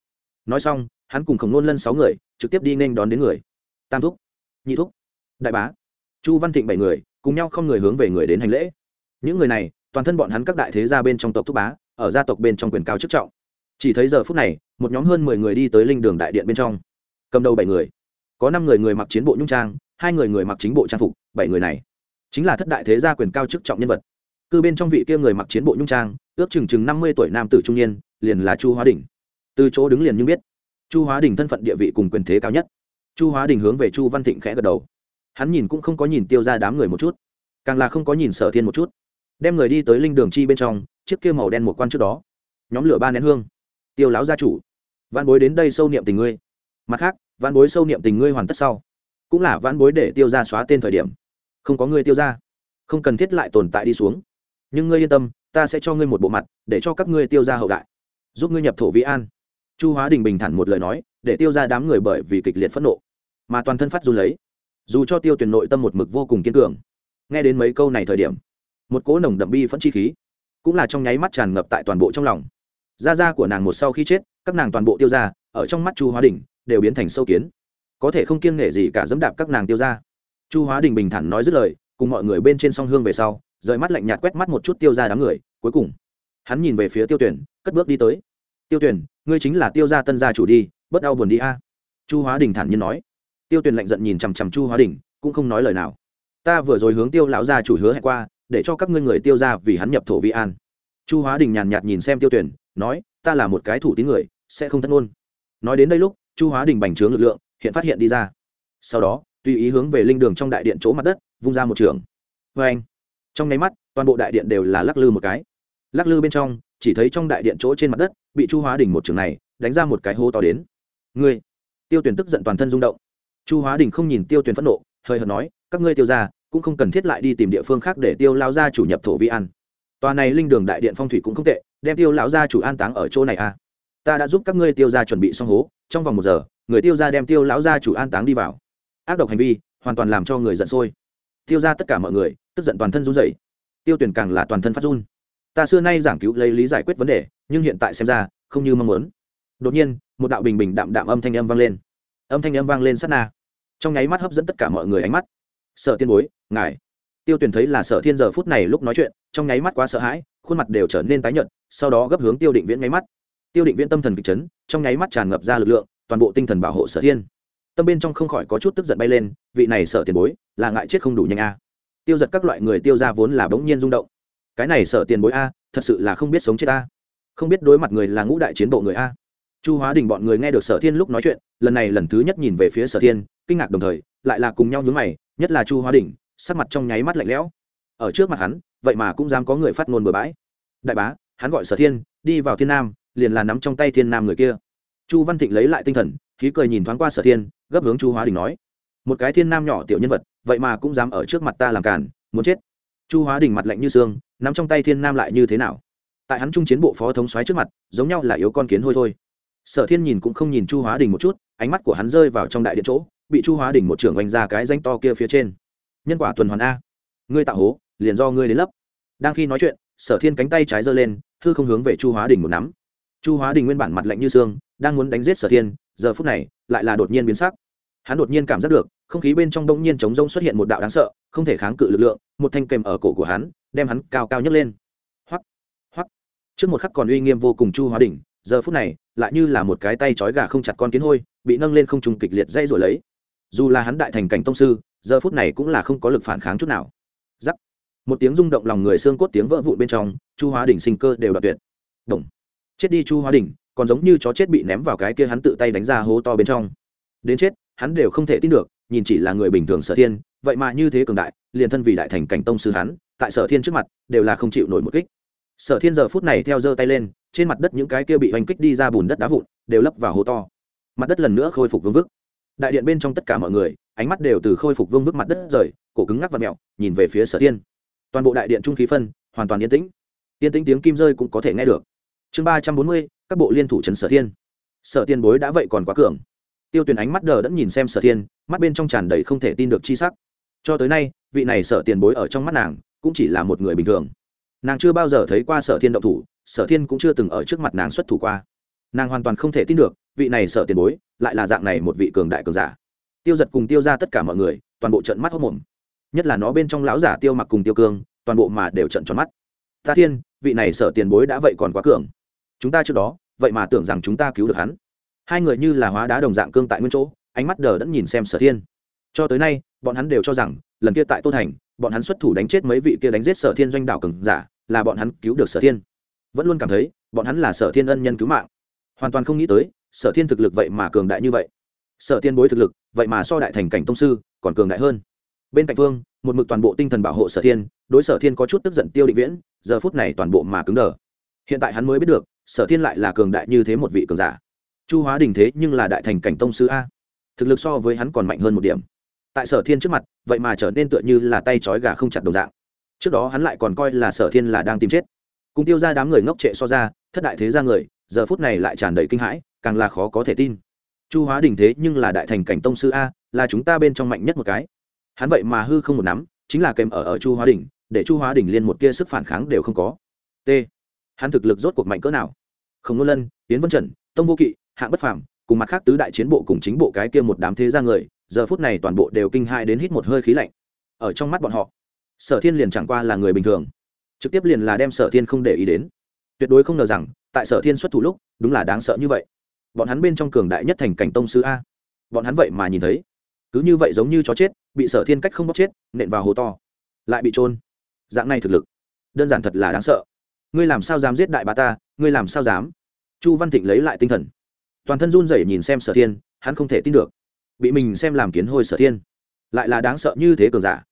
Nói xong, hắn cùng khổng nôn lân sáu người, trực tiếp đi nên đón đến người. Tam thúc, nhị thúc, đại bá. Chu văn thịnh bảy người, cùng nhau không người hướng về người đến hành lễ. Những người này, toàn thân bọn hắn các đại thế gia bên trong tộc thúc bá, ở gia tộc bên trong quyền cao chức trọng chỉ thấy giờ phút này, một nhóm hơn mười người đi tới linh đường đại điện bên trong. Cầm đầu bảy người. Có năm người người mặc chiến bộ nhung trang, hai người người mặc chính bộ trang phục, bảy người này chính là thất đại thế gia quyền cao chức trọng nhân vật. Cư bên trong vị kia người mặc chiến bộ nhung trang, ước chừng chừng năm mươi tuổi nam tử trung niên, liền là chu hóa đình. Từ chỗ đứng liền nhưng biết, chu hóa đình thân phận địa vị cùng quyền thế cao nhất. Chu hóa đình hướng về chu văn thịnh khẽ gật đầu. Hắn nhìn cũng không có nhìn tiêu ra đám người một chút, càng là không có nhìn sở thiên một chút. Đem người đi tới linh đường chi bên trong, chiếc kia màu đen một quan trước đó, nhóm lửa ba nén hương tiêu láo gia chủ văn bối đến đây sâu niệm tình ngươi. Mặt khác văn bối sâu niệm tình ngươi hoàn tất sau, cũng là văn bối để tiêu ra xóa tên thời điểm. Không có ngươi tiêu ra không cần thiết lại tồn tại đi xuống. Nhưng ngươi yên tâm, ta sẽ cho ngươi một bộ mặt, để cho các ngươi tiêu ra hậu đại. Giúp ngươi nhập thổ vĩ an. Chu hóa đình bình thản một lời nói, để tiêu ra đám người bởi vì kịch liệt phẫn nộ, mà toàn thân phát run lấy. Dù cho tiêu tuyển nội tâm một mực vô cùng kiên cường, nghe đến mấy câu này thời điểm, một cỗ nồng đậm bi phẫn chi khí, cũng là trong nháy mắt tràn ngập tại toàn bộ trong lòng gia gia của nàng một sau khi chết, các nàng toàn bộ tiêu ra ở trong mắt chu hóa đình đều biến thành sâu kiến. Có thể không kiêng nghệ gì cả dẫm đạp các nàng tiêu ra chu hóa đình bình thản nói dứt lời, cùng mọi người bên trên song hương về sau, rời mắt lạnh nhạt quét mắt một chút tiêu ra đám người, cuối cùng, hắn nhìn về phía tiêu tuyển, cất bước đi tới. Tiêu tuyển, ngươi chính là tiêu gia tân gia chủ đi bất đau buồn đi a. Chu hóa đình thản nhiên nói. Tiêu tuyển lạnh giận nhìn chằm chằm chu hóa đình, cũng không nói lời nào. Ta vừa rồi hướng tiêu lão gia chủ hứa hẹn qua, để cho các ngươi người tiêu ra vì hắn nhập thổ vi an. Chu hóa đình nhàn nhạt nhìn xem tiêu tuyển nói, ta là một cái thủ tín người, sẽ không thất ngôn. Nói đến đây lúc, chu hóa đình bành trướng lực lượng, hiện phát hiện đi ra. Sau đó, tùy ý hướng về linh đường trong đại điện chỗ mặt đất, vung ra một trường. Vê anh, trong nháy mắt, toàn bộ đại điện đều là lắc lư một cái. Lắc lư bên trong, chỉ thấy trong đại điện chỗ trên mặt đất, bị chu hóa đình một trường này, đánh ra một cái hố to đến. Ngươi! Tiêu tuyển tức giận toàn thân rung động. Chu hóa đình không nhìn tiêu tuyển phẫn nộ, hơi hợt nói, các ngươi tiêu ra cũng không cần thiết lại đi tìm địa phương khác để tiêu lao ra chủ nhập thổ vi ăn. Tòa này linh đường đại điện phong thủy cũng không tệ đem tiêu lão gia chủ an táng ở chỗ này à? Ta đã giúp các ngươi tiêu ra chuẩn bị xong hố, trong vòng một giờ, người tiêu ra đem tiêu lão gia chủ an táng đi vào. Ác độc hành vi, hoàn toàn làm cho người giận sôi. Tiêu ra tất cả mọi người, tức giận toàn thân run rẩy. Tiêu tuyển càng là toàn thân phát run. Ta xưa nay giảng cứu lấy lý giải quyết vấn đề, nhưng hiện tại xem ra, không như mong muốn. Đột nhiên, một đạo bình bình đạm đạm âm thanh âm vang lên. Âm thanh âm vang lên sát na. Trong nháy mắt hấp dẫn tất cả mọi người ánh mắt. Sợ tiên bối, ngài. Tiêu tuyển thấy là sở thiên giờ phút này lúc nói chuyện, trong nháy mắt quá sợ hãi, khuôn mặt đều trở nên tái nhợt sau đó gấp hướng tiêu định viễn nháy mắt. Tiêu định viễn tâm thần kịch chấn, trong nháy mắt tràn ngập ra lực lượng, toàn bộ tinh thần bảo hộ sở thiên. Tâm bên trong không khỏi có chút tức giận bay lên, vị này sợ tiền bối, là ngại chết không đủ nhanh a. Tiêu giật các loại người tiêu ra vốn là bỗng nhiên rung động. Cái này sợ tiền bối a, thật sự là không biết sống chết a. Không biết đối mặt người là ngũ đại chiến bộ người a. Chu hóa đình bọn người nghe được sở thiên lúc nói chuyện, lần này lần thứ nhất nhìn về phía sở thiên, kinh ngạc đồng thời, lại là cùng nhau nhướng mày, nhất là chu hóa đình, sắc mặt trong nháy mắt lạnh lẽo. Ở trước mặt hắn, vậy mà cũng dám có người phát ngôn bừa bãi. Đại bá hắn gọi sở thiên, đi vào thiên nam, liền là nắm trong tay thiên nam người kia. Chu văn thịnh lấy lại tinh thần, khí cười nhìn thoáng qua sở thiên, gấp hướng chu hóa đình nói, một cái thiên nam nhỏ tiểu nhân vật, vậy mà cũng dám ở trước mặt ta làm cản muốn chết. Chu hóa đình mặt lạnh như xương, nắm trong tay thiên nam lại như thế nào? Tại hắn trung chiến bộ phó thống xoáy trước mặt, giống nhau là yếu con kiến hôi thôi. Sở thiên nhìn cũng không nhìn chu hóa đình một chút, ánh mắt của hắn rơi vào trong đại điện chỗ, bị chu hóa đình một trưởng oanh ra cái danh to kia phía trên. Nhân quả tuần hoàn a, ngươi tạo hố, liền do ngươi đến lấp. Đang khi nói chuyện sở thiên cánh tay trái giơ lên, hư không hướng về chu hóa đình một nắm. Chu hóa đình nguyên bản mặt lạnh như xương, đang muốn đánh giết sở thiên, giờ phút này, lại là đột nhiên biến sắc. Hắn đột nhiên cảm giác được, không khí bên trong đông nhiên chống rông xuất hiện một đạo đáng sợ, không thể kháng cự lực lượng, một thanh kềm ở cổ của hắn, đem hắn cao cao nhấc lên. Hoắc hoắc. Trước một khắc còn uy nghiêm vô cùng chu hóa đình, giờ phút này, lại như là một cái tay trói gà không chặt con kiến hôi, bị nâng lên không trùng kịch liệt dây rồi lấy. Dù là hắn đại thành cảnh tông sư, giờ phút này cũng là không có lực phản kháng chút nào một tiếng rung động lòng người xương cốt tiếng vỡ vụn bên trong, chu hóa đỉnh sinh cơ đều đoạt tuyệt. Đồng chết đi chu hóa đỉnh, còn giống như chó chết bị ném vào cái kia hắn tự tay đánh ra hố to bên trong. Đến chết, hắn đều không thể tin được, nhìn chỉ là người bình thường sở thiên, vậy mà như thế cường đại, liền thân vì đại thành cảnh tông sư hắn, tại sở thiên trước mặt, đều là không chịu nổi một kích. Sở thiên giờ phút này theo giơ tay lên, trên mặt đất những cái kia bị oanh kích đi ra bùn đất đá vụn, đều lấp vào hố to. Mặt đất lần nữa khôi phục vương vức. Đại điện bên trong tất cả mọi người, ánh mắt đều từ khôi phục vương vức mặt đất rời, cổ cứng ngắc và mẹo nhìn về phía sở thiên toàn bộ đại điện trung khí phân, hoàn toàn yên tĩnh. Yên tĩnh tiếng kim rơi cũng có thể nghe được. Chương ba trăm bốn mươi, các bộ liên thủ trần sở thiên. Sở tiên bối đã vậy còn quá cường. Tiêu tuyển ánh mắt đờ đẫn nhìn xem sở thiên, mắt bên trong tràn đầy không thể tin được chi sắc. Cho tới nay, vị này sở tiền bối ở trong mắt nàng, cũng chỉ là một người bình thường. Nàng chưa bao giờ thấy qua sở thiên động thủ, sở thiên cũng chưa từng ở trước mặt nàng xuất thủ qua. Nàng hoàn toàn không thể tin được, vị này sở tiền bối lại là dạng này một vị cường đại cường giả. Tiêu giật cùng tiêu ra tất cả mọi người, toàn bộ trận mắt hốc mồm nhất là nó bên trong lão giả tiêu mặc cùng tiêu cương, toàn bộ mà đều trận tròn mắt. Ta thiên, vị này sở tiền bối đã vậy còn quá cường. Chúng ta trước đó, vậy mà tưởng rằng chúng ta cứu được hắn. Hai người như là hóa đá đồng dạng cương tại nguyên chỗ, ánh mắt đờ đẫn nhìn xem sở thiên. Cho tới nay, bọn hắn đều cho rằng, lần kia tại tô thành, bọn hắn xuất thủ đánh chết mấy vị kia đánh giết sở thiên doanh đảo cường giả, là bọn hắn cứu được sở thiên. Vẫn luôn cảm thấy, bọn hắn là sở thiên ân nhân cứu mạng. Hoàn toàn không nghĩ tới, sở thiên thực lực vậy mà cường đại như vậy. Sở thiên bối thực lực, vậy mà so đại thành cảnh tông sư, còn cường đại hơn bên cạnh phương, một mực toàn bộ tinh thần bảo hộ sở thiên, đối sở thiên có chút tức giận tiêu định viễn, giờ phút này toàn bộ mà cứng đờ. Hiện tại hắn mới biết được, sở thiên lại là cường đại như thế một vị cường giả. Chu hóa đình thế nhưng là đại thành cảnh tông sư a. Thực lực so với hắn còn mạnh hơn một điểm. Tại sở thiên trước mặt, vậy mà trở nên tựa như là tay trói gà không chặt đồng dạng. Trước đó hắn lại còn coi là sở thiên là đang tìm chết. Cùng tiêu ra đám người ngốc trệ so ra, thất đại thế ra người, giờ phút này lại tràn đầy kinh hãi, càng là khó có thể tin. Chu hóa đình thế nhưng là đại thành cảnh tông sư a, là chúng ta bên trong mạnh nhất một cái hắn vậy mà hư không một nắm, chính là kèm ở ở chu hóa đình để chu hóa đình liên một tia sức phản kháng đều không có. T. Hắn thực lực rốt cuộc mạnh cỡ nào? Không nôn lân tiến vân trần, tông vô kỵ, hạng bất phàm, cùng mặt khác tứ đại chiến bộ cùng chính bộ cái kia một đám thế ra người, giờ phút này toàn bộ đều kinh hại đến hít một hơi khí lạnh. Ở trong mắt bọn họ, sở thiên liền chẳng qua là người bình thường. Trực tiếp liền là đem sở thiên không để ý đến. Tuyệt đối không ngờ rằng, tại sở thiên xuất thủ lúc, đúng là đáng sợ như vậy. Bọn hắn bên trong cường đại nhất thành cảnh tông sư a. Bọn hắn vậy mà nhìn thấy cứ như vậy giống như chó chết, bị sở thiên cách không bóc chết, nện vào hồ to, lại bị trôn dạng này thực lực, đơn giản thật là đáng sợ. Ngươi làm sao dám giết đại bá ta, ngươi làm sao dám? Chu văn thịnh lấy lại tinh thần. Toàn thân run rẩy nhìn xem sở thiên, hắn không thể tin được. Bị mình xem làm kiến hôi sở thiên. Lại là đáng sợ như thế cường giả.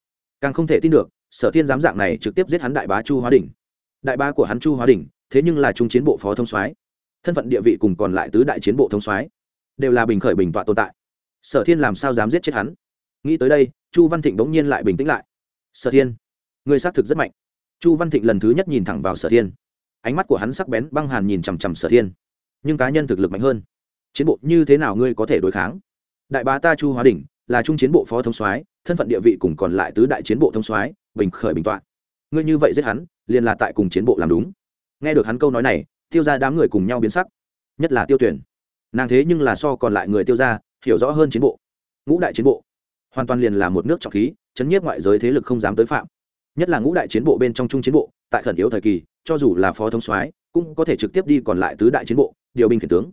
Càng không thể tin được, sở thiên dám dạng này trực tiếp giết hắn đại bá chu hóa đình đại bá của hắn chu hóa đình thế nhưng là trung chiến bộ phó thông soái. Thân phận địa vị cùng còn lại tứ đại chiến bộ thông soái, đều là bình khởi bình tọa tồn tại sở thiên làm sao dám giết chết hắn? Nghĩ tới đây, chu văn thịnh bỗng nhiên lại bình tĩnh lại. Sở thiên người xác thực rất mạnh. Chu văn thịnh lần thứ nhất nhìn thẳng vào sở thiên. Ánh mắt của hắn sắc bén, băng hàn nhìn chằm chằm sở thiên. Nhưng cá nhân thực lực mạnh hơn. Chiến bộ như thế nào ngươi có thể đối kháng? Đại bá ta chu hóa đình là trung chiến bộ phó thống soái, thân phận địa vị cùng còn lại tứ đại chiến bộ thống soái, bình khởi bình tọa. Ngươi như vậy giết hắn, liền là tại cùng chiến bộ làm đúng. Nghe được hắn câu nói này, tiêu ra đám người cùng nhau biến sắc. Nhất là tiêu tuyển. Nàng thế nhưng là so còn lại người tiêu ra hiểu rõ hơn chiến bộ. Ngũ đại chiến bộ, hoàn toàn liền là một nước trọng khí, chấn nhiếp ngoại giới thế lực không dám tới phạm. Nhất là ngũ đại chiến bộ bên trong trung chiến bộ, tại khẩn yếu thời kỳ, cho dù là phó thống soái, cũng có thể trực tiếp đi còn lại tứ đại chiến bộ, điều binh khiển tướng.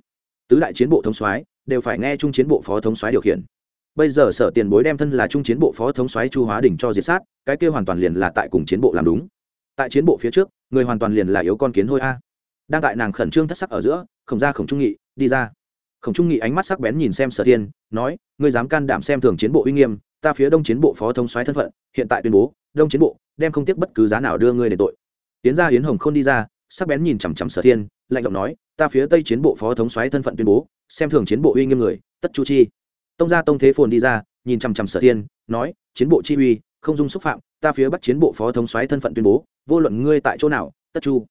Tứ đại chiến bộ thống soái đều phải nghe trung chiến bộ phó thống soái điều khiển. Bây giờ sở tiền bối đem thân là trung chiến bộ phó thống soái chu hóa đình cho diệt sát, cái kia hoàn toàn liền là tại cùng chiến bộ làm đúng. Tại chiến bộ phía trước, người hoàn toàn liền là yếu con kiến hôi a. Đang tại nàng khẩn trương thất sắc ở giữa khổng ra khổng trung nghị, đi ra khổng trung nghị ánh mắt sắc bén nhìn xem sở thiên, nói, ngươi dám can đảm xem thường chiến bộ uy nghiêm, ta phía đông chiến bộ phó thống soái thân phận, hiện tại tuyên bố, đông chiến bộ đem không tiếc bất cứ giá nào đưa ngươi để tội. Tiến ra hiến hồng không đi ra, sắc bén nhìn chằm chằm sở thiên, lạnh giọng nói, ta phía tây chiến bộ phó thống soái thân phận tuyên bố, xem thường chiến bộ uy nghiêm người, tất chu chi. Tông gia tông thế phồn đi ra, nhìn chằm chằm sở thiên, nói, chiến bộ chi uy, không dung xúc phạm, ta phía bắc chiến bộ phó thống soái thân phận tuyên bố, vô luận ngươi tại chỗ nào, tất chu.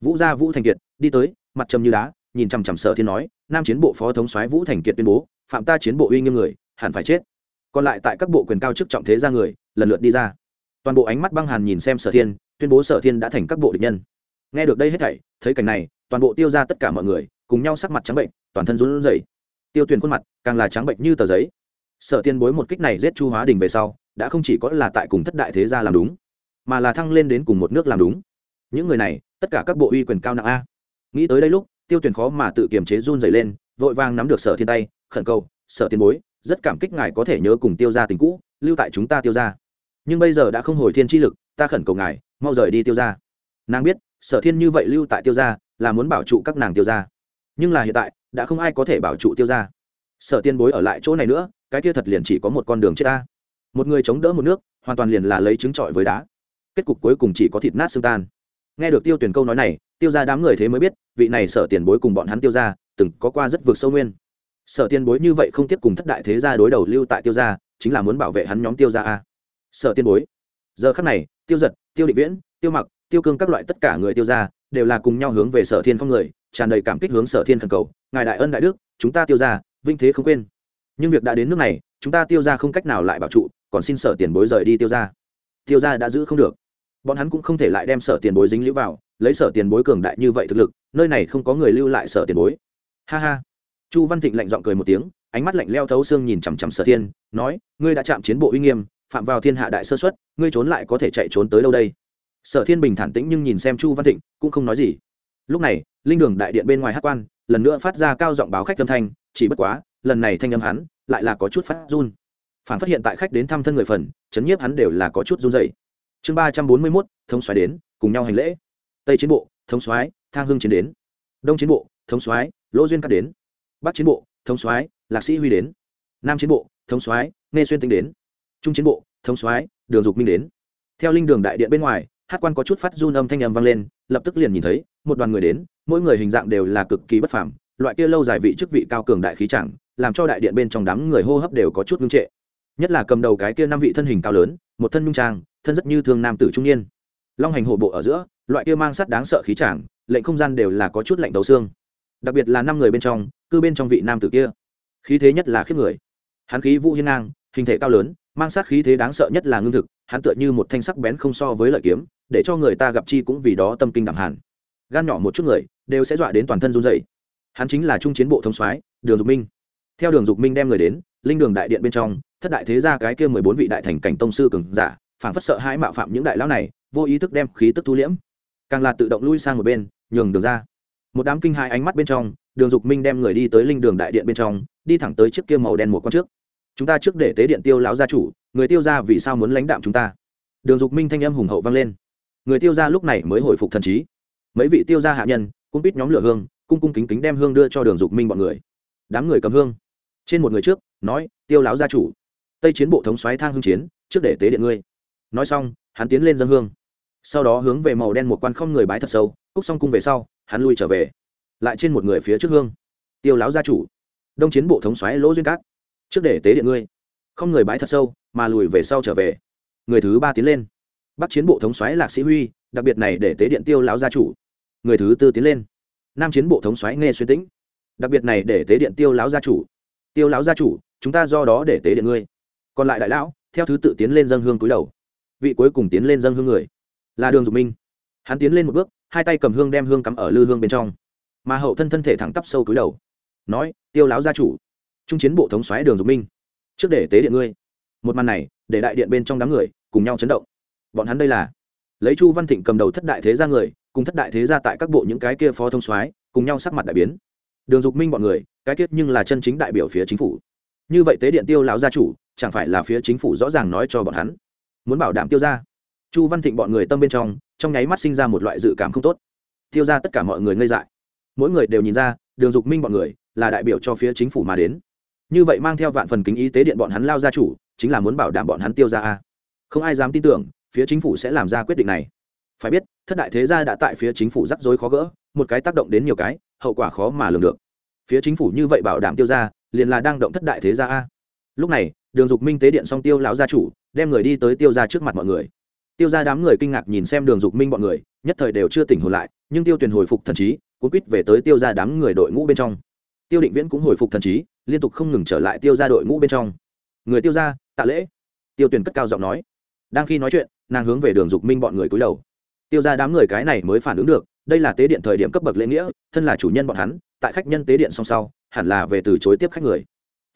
Vũ gia vũ thành kiệt, đi tới, mặt trầm như đá nhìn chằm chằm sở thiên nói, nam chiến bộ phó thống soái vũ thành kiệt tuyên bố, phạm ta chiến bộ uy nghiêm người, hẳn phải chết. Còn lại tại các bộ quyền cao chức trọng thế ra người, lần lượt đi ra. Toàn bộ ánh mắt băng hàn nhìn xem sở thiên, tuyên bố sở thiên đã thành các bộ địch nhân. Nghe được đây hết thảy, thấy cảnh này, toàn bộ tiêu ra tất cả mọi người, cùng nhau sắc mặt trắng bệnh, toàn thân run rẩy. Tiêu tuyền khuôn mặt, càng là trắng bệnh như tờ giấy. Sở tiên bối một kích này giết chu hóa đình về sau, đã không chỉ có là tại cùng thất đại thế gia làm đúng, mà là thăng lên đến cùng một nước làm đúng. Những người này, tất cả các bộ uy quyền cao nặng a. Nghĩ tới đây lúc tiêu tuyển khó mà tự kiềm chế run dày lên, vội vàng nắm được sở thiên tay, khẩn cầu, sở tiền bối, rất cảm kích ngài có thể nhớ cùng tiêu ra tình cũ, lưu tại chúng ta tiêu ra nhưng bây giờ đã không hồi thiên chi lực, ta khẩn cầu ngài, mau rời đi tiêu ra nàng biết, sở thiên như vậy lưu tại tiêu ra là muốn bảo trụ các nàng tiêu ra nhưng là hiện tại, đã không ai có thể bảo trụ tiêu ra sở tiên bối ở lại chỗ này nữa, cái kia thật liền chỉ có một con đường chết ta. Một người chống đỡ một nước, hoàn toàn liền là lấy trứng trọi với đá. Kết cục cuối cùng chỉ có thịt nát xương tan nghe được tiêu tuyển câu nói này, tiêu ra đám người thế mới biết, vị này sở tiền bối cùng bọn hắn tiêu ra từng có qua rất vượt sâu nguyên. Sở tiền bối như vậy không tiếp cùng thất đại thế gia đối đầu lưu tại tiêu gia, chính là muốn bảo vệ hắn nhóm tiêu gia a. Sở tiền bối, giờ khắc này, tiêu giật, tiêu định viễn, tiêu mặc, tiêu cương các loại tất cả người tiêu gia, đều là cùng nhau hướng về sở thiên phong người, tràn đầy cảm kích hướng sở thiên thần cầu, ngài đại ân đại đức, chúng ta tiêu gia, vinh thế không quên. Nhưng việc đã đến nước này, chúng ta tiêu gia không cách nào lại bảo trụ, còn xin sở tiền bối rời đi tiêu gia. Tiêu gia đã giữ không được bọn hắn cũng không thể lại đem sở tiền bối dính lũ vào, lấy sở tiền bối cường đại như vậy thực lực, nơi này không có người lưu lại sở tiền bối. Ha ha. Chu văn thịnh lạnh giọng cười một tiếng, ánh mắt lạnh leo thấu xương nhìn chằm chằm sở thiên, nói, ngươi đã chạm chiến bộ uy nghiêm, phạm vào thiên hạ đại sơ xuất ngươi trốn lại có thể chạy trốn tới đâu đây? Sở thiên bình thản tĩnh nhưng nhìn xem chu văn thịnh, cũng không nói gì. Lúc này, linh đường đại điện bên ngoài hát quan, lần nữa phát ra cao giọng báo khách âm thanh, chỉ bất quá, lần này thanh âm hắn, lại là có chút phát run. Phản phát hiện tại khách đến thăm thân người phần, chấn nhiếp hắn đều là có chút run dày chương ba trăm bốn mươi mốt, thống xoáy đến, cùng nhau hành lễ. Tây chiến bộ, thống xoáy thang hưng chiến đến. Đông chiến bộ, thống xoáy lỗ duyên cắt đến. Bắc chiến bộ, thống xoáy lạc sĩ huy đến. Nam chiến bộ, thống xoáy nghe xuyên tính đến. Trung chiến bộ, thống xoáy đường dục minh đến. Theo linh đường đại điện bên ngoài, hát quan có chút phát run âm thanh âm vang lên, lập tức liền nhìn thấy, một đoàn người đến, mỗi người hình dạng đều là cực kỳ bất phàm, loại kia lâu dài vị chức vị cao cường đại khí chẳng, làm cho đại điện bên trong đám người hô hấp đều có chút ngưng trệ. Nhất là cầm đầu cái kia năm vị thân hình cao lớn, một thân nhung trang thân rất như thương nam tử trung niên. Long hành hổ bộ ở giữa, loại kia mang sắt đáng sợ khí chảng lệnh không gian đều là có chút lạnh đầu xương. Đặc biệt là năm người bên trong, cư bên trong vị nam tử kia. Khí thế nhất là khiếp người. Hắn khí vũ hiên ngang, hình thể cao lớn, mang sát khí thế đáng sợ nhất là ngưng thực, hắn tựa như một thanh sắc bén không so với lợi kiếm, để cho người ta gặp chi cũng vì đó tâm kinh đẳng hàn gan nhỏ một chút người, đều sẽ dọa đến toàn thân run dậy hắn chính là trung chiến bộ thông soái, đường dục minh. Theo đường dục minh đem người đến, linh đường đại điện bên trong, thất đại thế gia cái kia mười bốn vị đại thành cảnh tông sư cường giả phản phất sợ hãi mạo phạm những đại lão này, vô ý thức đem khí tức thu liễm. Càng là tự động lui sang một bên, nhường đường ra. Một đám kinh hai ánh mắt bên trong, đường dục minh đem người đi tới linh đường đại điện bên trong, đi thẳng tới chiếc kia màu đen một con trước. Chúng ta trước để tế điện tiêu lão gia chủ, người tiêu ra vì sao muốn lãnh đạm chúng ta? Đường dục minh thanh âm hùng hậu vang lên. Người tiêu ra lúc này mới hồi phục thần trí. Mấy vị tiêu gia hạ nhân, cũng biết nhóm lửa hương, cung cung kính kính đem hương đưa cho đường dục minh bọn người. Đám người cầm hương. Trên một người trước, nói, tiêu lão gia chủ, tây chiến bộ thống xoáy thang hương chiến, trước để tế điện ngươi nói xong, hắn tiến lên dân hương. Sau đó hướng về màu đen một quan không người bái thật sâu, cúc xong cung về sau, hắn lui trở về. Lại trên một người phía trước hương. Tiêu láo gia chủ, đông chiến bộ thống xoáy lỗ duyên cát trước để tế điện ngươi. Không người bái thật sâu, mà lùi về sau trở về. Người thứ ba tiến lên. Bắc chiến bộ thống xoáy lạc sĩ huy, đặc biệt này để tế điện tiêu láo gia chủ. Người thứ tư tiến lên. Nam chiến bộ thống xoáy nghe xuyên tĩnh, đặc biệt này để tế điện tiêu láo gia chủ. Tiêu láo gia chủ, chúng ta do đó để tế điện ngươi. Còn lại đại lão, theo thứ tự tiến lên dân hương cúi đầu vị cuối cùng tiến lên dâng hương người. Là đường dục minh. Hắn tiến lên một bước, hai tay cầm hương đem hương cắm ở lư hương bên trong. Mà hậu thân thân thể thẳng tắp sâu cúi đầu. Nói, tiêu láo gia chủ, trung chiến bộ thống xoáy đường dục minh, trước để tế điện ngươi. Một màn này, để đại điện bên trong đám người cùng nhau chấn động. Bọn hắn đây là lấy chu văn thịnh cầm đầu thất đại thế gia người, cùng thất đại thế gia tại các bộ những cái kia phó thông soái, cùng nhau sắc mặt đại biến. Đường dục minh bọn người, cái kết nhưng là chân chính đại biểu phía chính phủ. Như vậy tế điện tiêu lão gia chủ, chẳng phải là phía chính phủ rõ ràng nói cho bọn hắn? Muốn bảo đảm tiêu ra. Chu văn thịnh bọn người tâm bên trong trong nháy mắt sinh ra một loại dự cảm không tốt. Tiêu ra tất cả mọi người ngây dại. Mỗi người đều nhìn ra, đường dục minh bọn người là đại biểu cho phía chính phủ mà đến. Như vậy mang theo vạn phần kính ý tế điện bọn hắn lao gia chủ, chính là muốn bảo đảm bọn hắn tiêu ra a. Không ai dám tin tưởng, phía chính phủ sẽ làm ra quyết định này. Phải biết, thất đại thế gia đã tại phía chính phủ rắc rối khó gỡ, một cái tác động đến nhiều cái, hậu quả khó mà lường được. Phía chính phủ như vậy bảo đảm tiêu ra, liền là đang động thất đại thế gia a. Lúc này đường dục minh tế điện xong tiêu lão gia chủ, đem người đi tới tiêu ra trước mặt mọi người. Tiêu ra đám người kinh ngạc nhìn xem đường dục minh bọn người, nhất thời đều chưa tỉnh hồn lại, nhưng tiêu Tuyền hồi phục thần trí, cuốn quýt về tới tiêu ra đám người đội ngũ bên trong. Tiêu định viễn cũng hồi phục thần trí, liên tục không ngừng trở lại tiêu ra đội ngũ bên trong. Người tiêu ra tạ lễ. Tiêu Tuyền cất cao giọng nói. Đang khi nói chuyện, nàng hướng về đường dục minh bọn người cúi đầu. Tiêu ra đám người cái này mới phản ứng được, đây là tế điện thời điểm cấp bậc lễ nghĩa, thân là chủ nhân bọn hắn, tại khách nhân tế điện song sau, hẳn là về từ chối tiếp khách người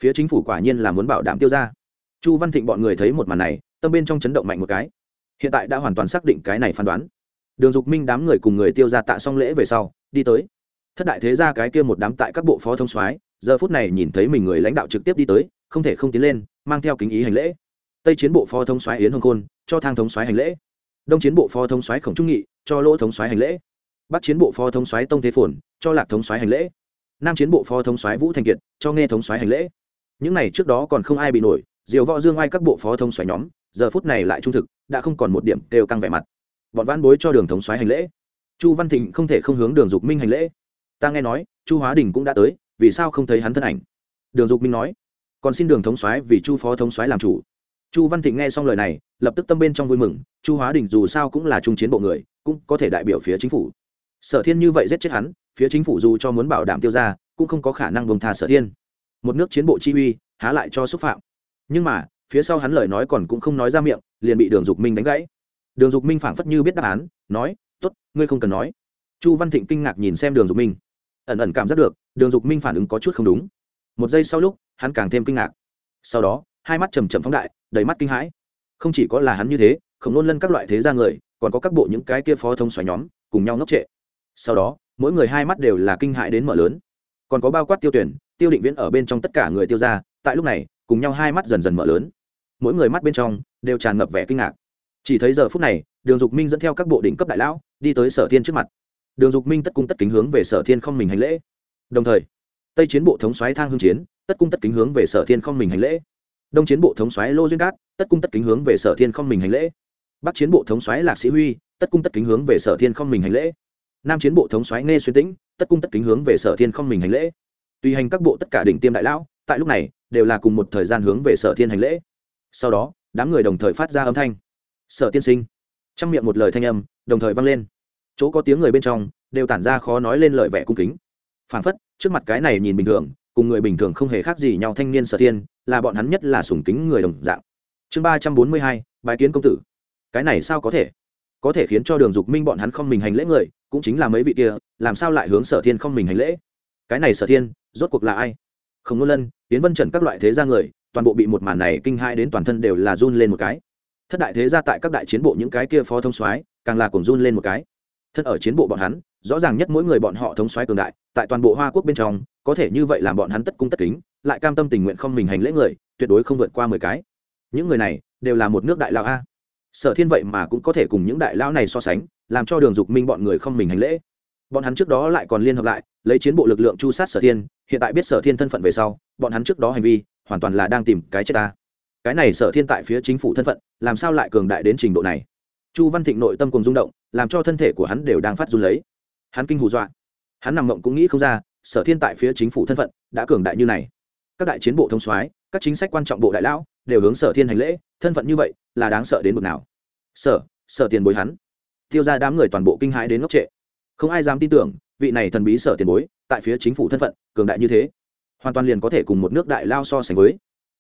phía chính phủ quả nhiên là muốn bảo đảm tiêu ra. Chu văn thịnh bọn người thấy một màn này, tâm bên trong chấn động mạnh một cái. Hiện tại đã hoàn toàn xác định cái này phán đoán. Đường dục minh đám người cùng người tiêu ra tạ xong lễ về sau, đi tới. Thất đại thế ra cái kia một đám tại các bộ phó thông soái, giờ phút này nhìn thấy mình người lãnh đạo trực tiếp đi tới, không thể không tiến lên, mang theo kính ý hành lễ. Tây chiến bộ phó thông soái yến hồng khôn, cho thang thống soái hành lễ. Đông chiến bộ phó thông soái khổng trung nghị, cho lỗ thống soái hành lễ. Bắc chiến bộ phó thống soái tông thế phồn, cho lạc thống soái hành lễ. Nam chiến bộ phó thống soái vũ thành kiệt, cho nghe thống soái hành lễ những này trước đó còn không ai bị nổi, diều võ dương ai các bộ phó thống xoáy nhóm, giờ phút này lại trung thực, đã không còn một điểm đều căng vẻ mặt. Bọn văn bối cho đường thống xoáy hành lễ. Chu văn thịnh không thể không hướng đường dục minh hành lễ. Ta nghe nói, chu hóa đình cũng đã tới, vì sao không thấy hắn thân ảnh? Đường dục minh nói, còn xin đường thống xoáy vì chu phó thống xoáy làm chủ. Chu văn thịnh nghe xong lời này, lập tức tâm bên trong vui mừng, chu hóa đình dù sao cũng là trung chiến bộ người, cũng có thể đại biểu phía chính phủ. Sở thiên như vậy giết chết hắn, phía chính phủ dù cho muốn bảo đảm tiêu ra cũng không có khả năng bông tha sở thiên một nước chiến bộ chi uy, há lại cho xúc phạm. Nhưng mà, phía sau hắn lời nói còn cũng không nói ra miệng, liền bị đường dục minh đánh gãy. Đường dục minh phảng phất như biết đáp án, nói t ố t ngươi không cần nói. Chu văn thịnh kinh ngạc nhìn xem đường dục minh. Ẩn ẩn cảm giác được, đường dục minh phản ứng có chút không đúng. Một giây sau lúc, hắn càng thêm kinh ngạc. Sau đó, hai mắt chầm chậm phóng đại, đầy mắt kinh hãi. Không chỉ có là hắn như thế, khổng nôn lân các loại thế ra người, còn có các bộ những cái kia phó thông xoáy nhóm, cùng nhau ngốc trệ. Sau đó, mỗi người hai mắt đều là kinh hãi đến mở lớn. Còn có bao quát tiêu tuyển tiêu định viễn ở bên trong tất cả người tiêu ra tại lúc này, cùng nhau hai mắt dần dần mở lớn. Mỗi người mắt bên trong đều tràn ngập vẻ kinh ngạc. Chỉ thấy giờ phút này, đường dục minh dẫn theo các bộ đỉnh cấp đại lão đi tới sở thiên trước mặt. Đường dục minh tất cung tất kính hướng về sở thiên không mình hành lễ. Đồng thời, tây chiến bộ thống xoáy thang hương chiến, tất cung tất kính hướng về sở thiên không mình hành lễ. Đông chiến bộ thống xoáy lô duyên cát, tất cung tất kính hướng về sở thiên không mình hành lễ. Bắc chiến bộ thống xoáy lạc sĩ huy, tất cung tất kính hướng về sở thiên không mình hành lễ. Nam chiến bộ thống xoáy nghe xuyên tĩnh, tất cung tất kính hướng về sở thiên không mình hành lễ tùy hành các bộ tất cả đỉnh tiêm đại lão, tại lúc này, đều là cùng một thời gian hướng về sở thiên hành lễ. Sau đó, đám người đồng thời phát ra âm thanh. Sở tiên sinh. Trong miệng một lời thanh âm, đồng thời vang lên. Chỗ có tiếng người bên trong, đều tản ra khó nói lên lời vẻ cung kính. Phản phất, trước mặt cái này nhìn bình thường, cùng người bình thường không hề khác gì nhau thanh niên sở thiên, là bọn hắn nhất là sùng kính người đồng dạng. Chương ba trăm bốn mươi hai bài kiến công tử. Cái này sao có thể? Có thể khiến cho đường dục minh bọn hắn không mình hành lễ người, cũng chính là mấy vị kia, làm sao lại hướng sở thiên không mình hành lễ? Cái này sở thiên, rốt cuộc là ai? Không ngôn lân tiến vân trần các loại thế gia người, toàn bộ bị một màn này kinh hai đến toàn thân đều là run lên một cái. Thất đại thế gia tại các đại chiến bộ những cái kia phó thông soái, càng là cùng run lên một cái. Thân ở chiến bộ bọn hắn, rõ ràng nhất mỗi người bọn họ thống soái cường đại, tại toàn bộ hoa quốc bên trong, có thể như vậy làm bọn hắn tất cung tất kính, lại cam tâm tình nguyện không mình hành lễ người, tuyệt đối không vượt qua mười cái. Những người này, đều là một nước đại lao a. Sở thiên vậy mà cũng có thể cùng những đại lao này so sánh, làm cho đường dục minh bọn người không mình hành lễ. Bọn hắn trước đó lại còn liên hợp lại lấy chiến bộ lực lượng chu sát sở thiên, hiện tại biết sở thiên thân phận về sau, bọn hắn trước đó hành vi, hoàn toàn là đang tìm cái chết ta. Cái này sở thiên tại phía chính phủ thân phận, làm sao lại cường đại đến trình độ này? Chu văn thịnh nội tâm cùng rung động, làm cho thân thể của hắn đều đang phát run lấy. Hắn kinh hù dọa. Hắn nằm mộng cũng nghĩ không ra, sở thiên tại phía chính phủ thân phận, đã cường đại như này. Các đại chiến bộ thông soái, các chính sách quan trọng bộ đại lão, đều hướng sở thiên hành lễ, thân phận như vậy, là đáng sợ đến mực nào. Sở sở tiền bối hắn. Tiêu ra đám người toàn bộ kinh hãi đến ngốc trệ. Không ai dám tin tưởng vị này thần bí sở tiền bối, tại phía chính phủ thân phận, cường đại như thế, hoàn toàn liền có thể cùng một nước đại lao so sánh với.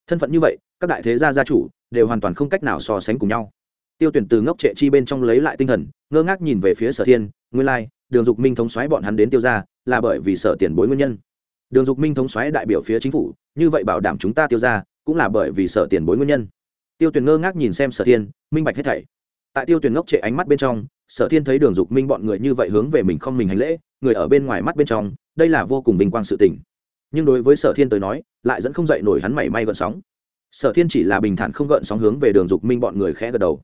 Thân phận như vậy, các đại thế gia gia chủ đều hoàn toàn không cách nào so sánh cùng nhau. Tiêu tuyển từ ngốc trệ chi bên trong lấy lại tinh thần, ngơ ngác nhìn về phía sở thiên, nguyên lai, đường dục minh thống xoáy bọn hắn đến tiêu ra là bởi vì sở tiền bối nguyên nhân. Đường dục minh thống xoáy đại biểu phía chính phủ, như vậy bảo đảm chúng ta tiêu ra cũng là bởi vì sở tiền bối nguyên nhân. Tiêu tuyển ngơ ngác nhìn xem sở thiên, minh bạch hết thảy. Tại tiêu tuyển ngốc trệ ánh mắt bên trong sở thiên thấy đường dục minh bọn người như vậy hướng về mình không mình hành lễ, người ở bên ngoài mắt bên trong, đây là vô cùng vinh quang sự tình. Nhưng đối với sở thiên tới nói, lại dẫn không dậy nổi hắn mảy may gợn sóng. Sở thiên chỉ là bình thản không gợn sóng hướng về đường dục minh bọn người khẽ gật đầu.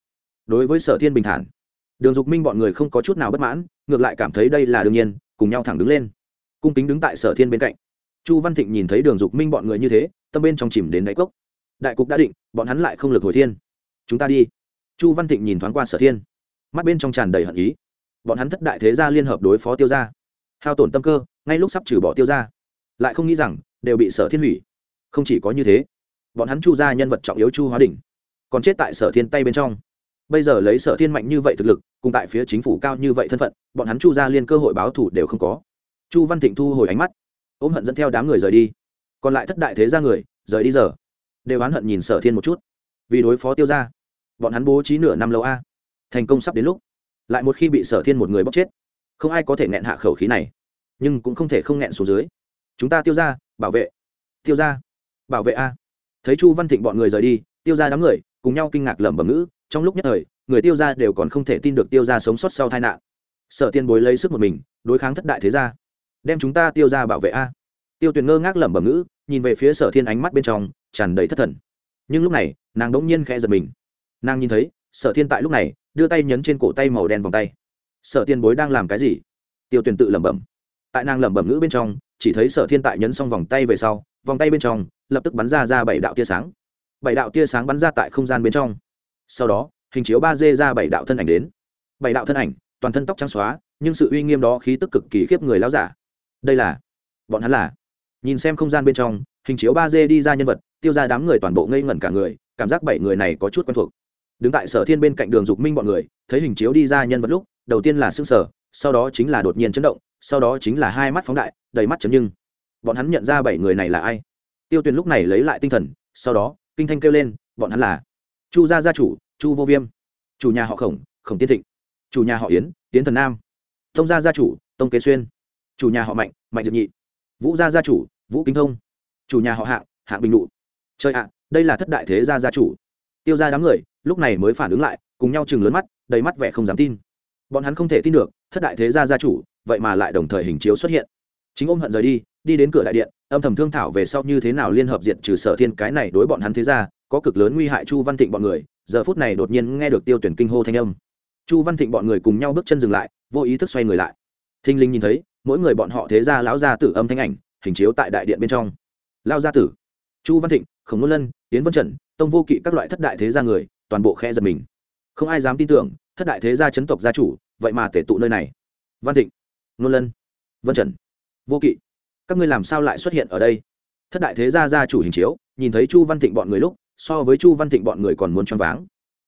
Đối với sở thiên bình thản, đường dục minh bọn người không có chút nào bất mãn, ngược lại cảm thấy đây là đương nhiên, cùng nhau thẳng đứng lên. Cung kính đứng tại sở thiên bên cạnh. Chu văn thịnh nhìn thấy đường dục minh bọn người như thế, tâm bên trong chìm đến đáy cốc. Đại cục đã định, bọn hắn lại không lực hồi thiên. Chúng ta đi. Chu văn thịnh nhìn thoáng qua sở thiên mắt bên trong tràn đầy hận ý. Bọn hắn thất đại thế gia liên hợp đối phó tiêu gia. Hao tổn tâm cơ, ngay lúc sắp trừ bỏ tiêu gia. Lại không nghĩ rằng, đều bị sở thiên hủy. Không chỉ có như thế, bọn hắn chu ra nhân vật trọng yếu chu hóa đỉnh, còn chết tại sở thiên tay bên trong. Bây giờ lấy sở thiên mạnh như vậy thực lực, cùng tại phía chính phủ cao như vậy thân phận, bọn hắn chu ra liên cơ hội báo thủ đều không có. Chu văn thịnh thu hồi ánh mắt, ôm hận dẫn theo đám người rời đi. Còn lại thất đại thế ra người, rời đi giờ. Đều oán hận nhìn sở thiên một chút. Vì đối phó tiêu ra bọn hắn bố trí nửa năm lâu a thành công sắp đến lúc, lại một khi bị sở thiên một người bóc chết, không ai có thể nghẹn hạ khẩu khí này, nhưng cũng không thể không nghẹn xuống dưới. Chúng ta tiêu ra bảo vệ. Tiêu ra bảo vệ a. Thấy chu văn thịnh bọn người rời đi, tiêu ra đám người cùng nhau kinh ngạc lẩm bẩm ngữ, trong lúc nhất thời, người tiêu ra đều còn không thể tin được tiêu ra sống sót sau tai nạn. Sợ tiên bối lấy sức một mình, đối kháng thất đại thế gia. Đem chúng ta tiêu ra bảo vệ a. Tiêu tuyền ngơ ngác lẩm bẩm ngữ, nhìn về phía sở thiên ánh mắt bên trong, tràn đầy thất thần. Nhưng lúc này, nàng đ ỗ n g nhiên khẽ giật mình. Nàng nhìn thấy, sở thiên tại lúc này đưa tay nhấn trên cổ tay màu đen vòng tay. Sở tiên bối đang làm cái gì? Tiêu tuyền tự lẩm bẩm. Tại nàng lẩm bẩm ngữ bên trong, chỉ thấy sở thiên tại nhấn xong vòng tay về sau, vòng tay bên trong, lập tức bắn ra ra bảy đạo tia sáng. Bảy đạo tia sáng bắn ra tại không gian bên trong. Sau đó, hình chiếu ba d ra bảy đạo thân ảnh đến. Bảy đạo thân ảnh, toàn thân tóc trắng xóa, nhưng sự uy nghiêm đó khí tức cực kỳ khiếp người láo giả. Đây là, bọn hắn là. Nhìn xem không gian bên trong, hình chiếu ba d đi ra nhân vật, tiêu ra đám người toàn bộ ngây ngẩn cả người, cảm giác bảy người này có chút quen thuộc đứng tại sở thiên bên cạnh đường dục minh bọn người, thấy hình chiếu đi ra nhân vật lúc, đầu tiên là xương sở sau đó chính là đột nhiên chấn động, sau đó chính là hai mắt phóng đại, đầy mắt chấn nhưng. Bọn hắn nhận ra bảy người này là ai? Tiêu tuyền lúc này lấy lại tinh thần, sau đó, kinh thanh kêu lên, bọn hắn là chu gia gia chủ, chu vô viêm, chủ nhà họ khổng khổng tiên thịnh, chủ nhà họ yến yến thần nam, tông gia gia chủ, tông kế xuyên, chủ nhà họ mạnh mạnh dược nhị, vũ gia gia chủ, vũ kính thông, chủ nhà họ hạng hạng bình nụ. Chơi ạ, đây là thất đại thế gia gia chủ tiêu ra đám người lúc này mới phản ứng lại cùng nhau chừng lớn mắt đầy mắt vẻ không dám tin. Bọn hắn không thể tin được thất đại thế gia gia chủ vậy mà lại đồng thời hình chiếu xuất hiện. Chính ôm hận rời đi đi đến cửa đại điện âm thầm thương thảo về sau như thế nào liên hợp diệt trừ sở thiên cái này đối bọn hắn thế gia, có cực lớn nguy hại chu văn thịnh bọn người giờ phút này đột nhiên nghe được tiêu tuyển kinh hô thanh âm. Chu văn thịnh bọn người cùng nhau bước chân dừng lại vô ý thức xoay người lại. Thinh linh nhìn thấy mỗi người bọn họ thế ra lão gia tử âm thanh ảnh hình chiếu tại đại điện bên trong. Lao gia tử. Chu văn thịnh khổng ngôn lân tiến vân trần tông vô kỵ các loại thất đại thế gia người, toàn bộ khẽ giật mình. Không ai dám tin tưởng, thất đại thế gia chấn tộc gia chủ, vậy mà tể tụ nơi này. Văn thịnh ngôn lân, vân trần, vô kỵ, các ngươi làm sao lại xuất hiện ở đây? Thất đại thế gia gia chủ hình chiếu, nhìn thấy chu văn thịnh bọn người lúc, so với chu văn thịnh bọn người còn muốn choáng váng.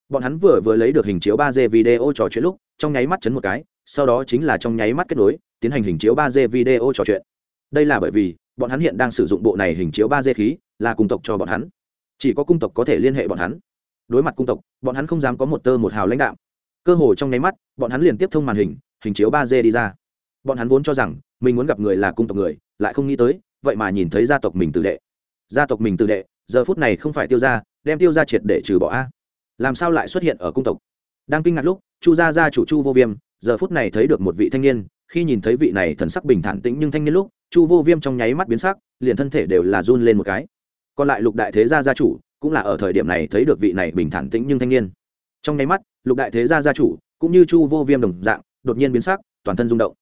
Bọn hắn vừa vừa lấy được hình chiếu ba d video trò chuyện lúc, trong nháy mắt chấn một cái, sau đó chính là trong nháy mắt kết nối, tiến hành hình chiếu ba d video trò chuyện. Đây là bởi vì, bọn hắn hiện đang sử dụng bộ này hình chiếu ba d khí, là cung tộc cho bọn hắn chỉ có cung tộc có thể liên hệ bọn hắn. Đối mặt cung tộc, bọn hắn không dám có một tơ một hào lãnh đạo cơ hồ trong nháy mắt, bọn hắn liền tiếp thông màn hình hình chiếu ba d đi ra. Bọn hắn vốn cho rằng, mình muốn gặp người là cung tộc người, lại không nghĩ tới, vậy mà nhìn thấy gia tộc mình tự đệ. Gia tộc mình tự đệ, giờ phút này không phải tiêu ra đem tiêu ra triệt để trừ bỏ a. Làm sao lại xuất hiện ở cung tộc? Đang kinh ngạc lúc, chu gia gia chủ chu vô viêm, giờ phút này thấy được một vị thanh niên, khi nhìn thấy vị này thần sắc bình thản tĩnh nhưng thanh niên lúc, chu vô viêm trong nháy mắt biến sắc, liền thân thể đều là run lên một cái còn lại lục đại thế gia gia chủ cũng là ở thời điểm này thấy được vị này bình thản tĩnh nhưng thanh niên. Trong nháy mắt, lục đại thế gia gia chủ cũng như chu vô viêm đồng dạng, đột nhiên biến sắc, toàn thân rung động.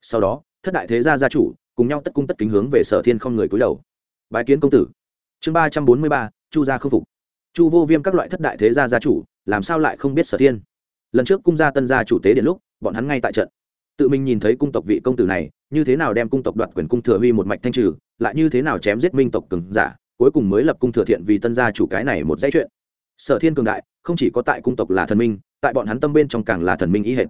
Sau đó, thất đại thế gia gia chủ cùng nhau tất cung tất kính hướng về sở thiên không người cúi đầu. Bái kiến công tử. Chương ba trăm bốn mươi ba, chu gia không phục. Chu vô viêm các loại thất đại thế gia gia chủ, làm sao lại không biết sở thiên? Lần trước cung gia tân gia chủ tế điện lúc, bọn hắn ngay tại trận. Tự mình nhìn thấy cung tộc vị công tử này, như thế nào đem cung tộc đoạt quyền cung thừa huy một mạch thanh trừ, lại như thế nào chém giết minh tộc cường giả cuối cùng mới lập cung thừa thiện vì tân gia chủ cái này một dãy chuyện. Sở thiên cường đại, không chỉ có tại cung tộc là thần minh, tại bọn hắn tâm bên trong càng là thần minh ý hệt.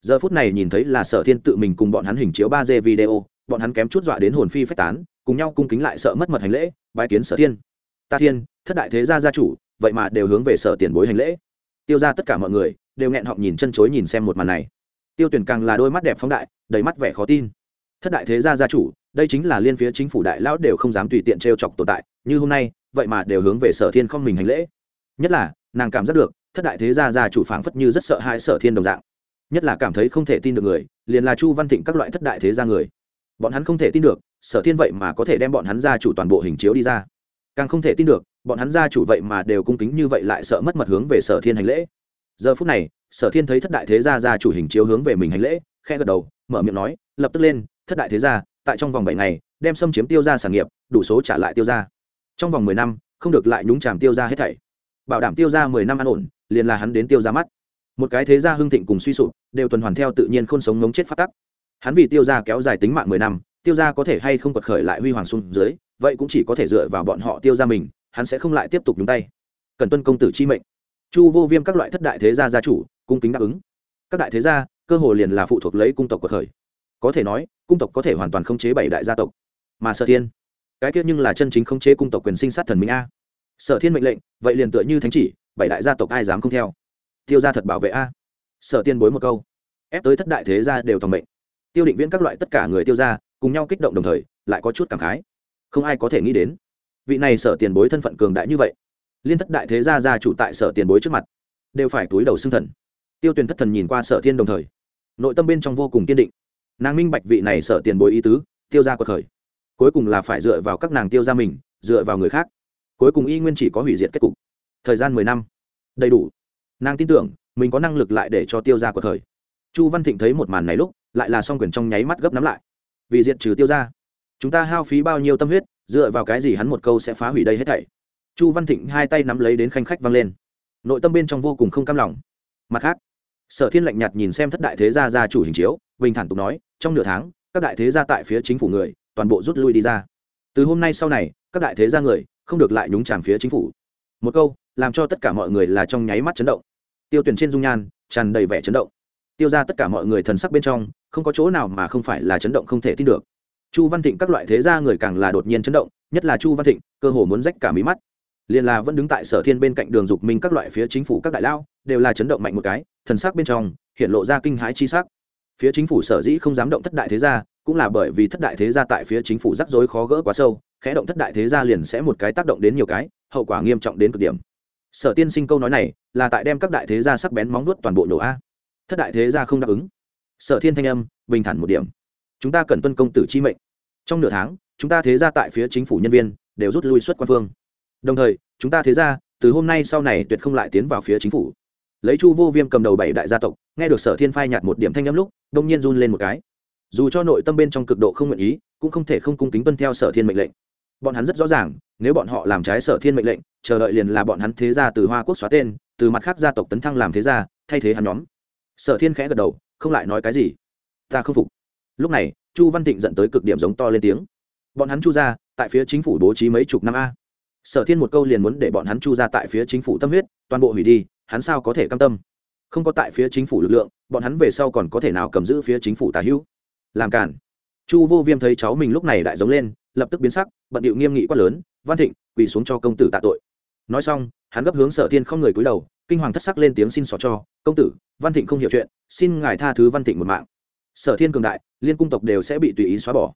Giờ phút này nhìn thấy là sở thiên tự mình cùng bọn hắn hình chiếu ba d video, bọn hắn kém chút dọa đến hồn phi phách tán, cùng nhau cung kính lại sợ mất mật hành lễ, bái kiến sở thiên. Ta thiên, thất đại thế gia gia chủ, vậy mà đều hướng về sở tiền bối hành lễ. Tiêu ra tất cả mọi người đều nghẹn họng nhìn chân chối nhìn xem một màn này. Tiêu tuyển càng là đôi mắt đẹp phóng đại, đầy mắt vẻ khó tin. Thất đại thế gia gia chủ đây chính là liên phía chính phủ đại lão đều không dám tùy tiện t r e o chọc tồn tại, như hôm nay, vậy mà đều hướng về sở thiên không mình hành lễ. Nhất là, nàng cảm giác được, thất đại thế gia gia chủ phảng phất như rất sợ hãi sở thiên đồng dạng. Nhất là cảm thấy không thể tin được người, liền là chu văn thịnh các loại thất đại thế gia người. Bọn hắn không thể tin được, sở thiên vậy mà có thể đem bọn hắn gia chủ toàn bộ hình chiếu đi ra. Càng không thể tin được, bọn hắn gia chủ vậy mà đều cung kính như vậy lại sợ mất mật hướng về sở thiên hành lễ. Giờ phút này, sở thiên thấy thất đại thế gia gia chủ hình chiếu hướng về mình hành lễ khe gật đầu, mở miệng nói, lập tức lên, thất đại thế gia tại trong vòng bảy ngày, đem xâm chiếm tiêu ra sản nghiệp, đủ số trả lại tiêu ra trong vòng mười năm, không được lại nhúng chàm tiêu ra hết thảy. Bảo đảm tiêu ra mười năm an ổn, liền là hắn đến tiêu ra mắt. Một cái thế gia hưng thịnh cùng suy sụp, đều tuần hoàn theo tự nhiên không sống ngống chết phát tắc. Hắn vì tiêu ra kéo dài tính mạng mười năm, tiêu ra có thể hay không quật khởi lại huy hoàng xuống dưới, vậy cũng chỉ có thể dựa vào bọn họ tiêu ra mình, hắn sẽ không lại tiếp tục nhúng tay. Cần tuân công tử chi mệnh. Chu vô viêm các loại thất đại thế gia gia chủ, cung kính đáp ứng. Các đại thế gia, cơ hồ liền là phụ thuộc lấy cung tộc quật khởi có thể nói, cung tộc có thể hoàn toàn khống chế bảy đại gia tộc. Mà sở thiên, cái tiết nhưng là chân chính khống chế cung tộc quyền sinh sát thần minh a. Sở thiên mệnh lệnh, vậy liền tựa như thánh chỉ, bảy đại gia tộc ai dám không theo? Tiêu gia thật bảo vệ a. Sở tiên bối một câu, ép tới thất đại thế gia đều thầm mệnh. Tiêu định viễn các loại tất cả người tiêu gia, cùng nhau kích động đồng thời, lại có chút cảm khái. Không ai có thể nghĩ đến, vị này sở tiền bối thân phận cường đại như vậy. Liên thất đại thế gia gia chủ tại sở tiền bối trước mặt, đều phải túi đầu xưng thần. Tiêu tuyền thất thần nhìn qua sở thiên đồng thời, nội tâm bên trong vô cùng kiên định nàng minh bạch vị này sợ tiền bối ý tứ, tiêu ra cuộc khởi. Cuối cùng là phải dựa vào các nàng tiêu ra mình, dựa vào người khác. Cuối cùng y nguyên chỉ có hủy diệt kết cục. Thời gian mười năm. Đầy đủ. Nàng tin tưởng, mình có năng lực lại để cho tiêu ra cuộc khởi. Chu văn thịnh thấy một màn này lúc, lại là song quyền trong nháy mắt gấp nắm lại. Vì diệt trừ tiêu ra, chúng ta hao phí bao nhiêu tâm huyết, dựa vào cái gì hắn một câu sẽ phá hủy đây hết thảy? Chu văn thịnh hai tay nắm lấy đến khanh khách vang lên. Nội tâm bên trong vô cùng không cam lòng. Mặt khác sở thiên lạnh nhạt nhìn xem thất đại thế gia gia chủ hình chiếu, bình thản tục nói, trong nửa tháng, các đại thế gia tại phía chính phủ người, toàn bộ rút lui đi ra. Từ hôm nay sau này, các đại thế gia người, không được lại nhúng chàm phía chính phủ. Một câu, làm cho tất cả mọi người là trong nháy mắt chấn động. Tiêu tuyển trên dung nhan, tràn đầy vẻ chấn động. Tiêu ra tất cả mọi người thần sắc bên trong, không có chỗ nào mà không phải là chấn động không thể tin được. Chu văn thịnh các loại thế gia người càng là đột nhiên chấn động, nhất là chu văn thịnh, cơ hồ muốn rách cả mí mắt liền là vẫn đứng tại sở thiên bên cạnh đường dục minh các loại phía chính phủ các đại lao, đều là chấn động mạnh một cái, thần sắc bên trong, hiện lộ ra kinh hãi chi sắc. Phía chính phủ sở dĩ không dám động thất đại thế gia, cũng là bởi vì thất đại thế gia tại phía chính phủ rắc rối khó gỡ quá sâu, khẽ động thất đại thế gia liền sẽ một cái tác động đến nhiều cái, hậu quả nghiêm trọng đến cực điểm. Sở tiên sinh câu nói này, là tại đem các đại thế gia sắc bén móng nuốt toàn bộ nổ a. Thất đại thế gia không đáp ứng. Sở thiên thanh âm, bình thản một điểm. Chúng ta cần tuân công tử chi mệnh. Trong nửa tháng, chúng ta thế gia tại phía chính phủ nhân viên, đều rút lui xuất quan phương đồng thời, chúng ta thế ra, từ hôm nay sau này tuyệt không lại tiến vào phía chính phủ. Lấy chu vô viêm cầm đầu bảy đại gia tộc, nghe được sở thiên phai nhạt một điểm thanh âm lúc, đông nhiên run lên một cái. Dù cho nội tâm bên trong cực độ không nguyện ý, cũng không thể không cung kính tuân theo sở thiên mệnh lệnh. Bọn hắn rất rõ ràng, nếu bọn họ làm trái sở thiên mệnh lệnh, chờ đợi liền là bọn hắn thế gia từ hoa quốc xóa tên, từ mặt khác gia tộc tấn thăng làm thế gia, thay thế hắn nhóm. Sở thiên khẽ gật đầu, không lại nói cái gì. Ta không phục. Lúc này, chu văn thịnh dẫn tới cực điểm giống to lên tiếng. Bọn hắn chu ra tại phía chính phủ bố trí mấy chục năm a sở thiên một câu liền muốn để bọn hắn chu ra tại phía chính phủ tâm huyết, toàn bộ hủy đi, hắn sao có thể cam tâm? Không có tại phía chính phủ lực lượng, bọn hắn về sau còn có thể nào cầm giữ phía chính phủ tà hữu? Làm cản chu vô viêm thấy cháu mình lúc này đại giống lên, lập tức biến sắc, bận điệu nghiêm nghị quát lớn, văn thịnh, quỳ xuống cho công tử tạ tội. Nói xong, hắn gấp hướng sở thiên không người cúi đầu, kinh hoàng thất sắc lên tiếng xin xỏ cho, công tử, văn thịnh không hiểu chuyện, xin ngài tha thứ văn thịnh một mạng. Sở thiên cường đại, liên cung tộc đều sẽ bị tùy ý xóa bỏ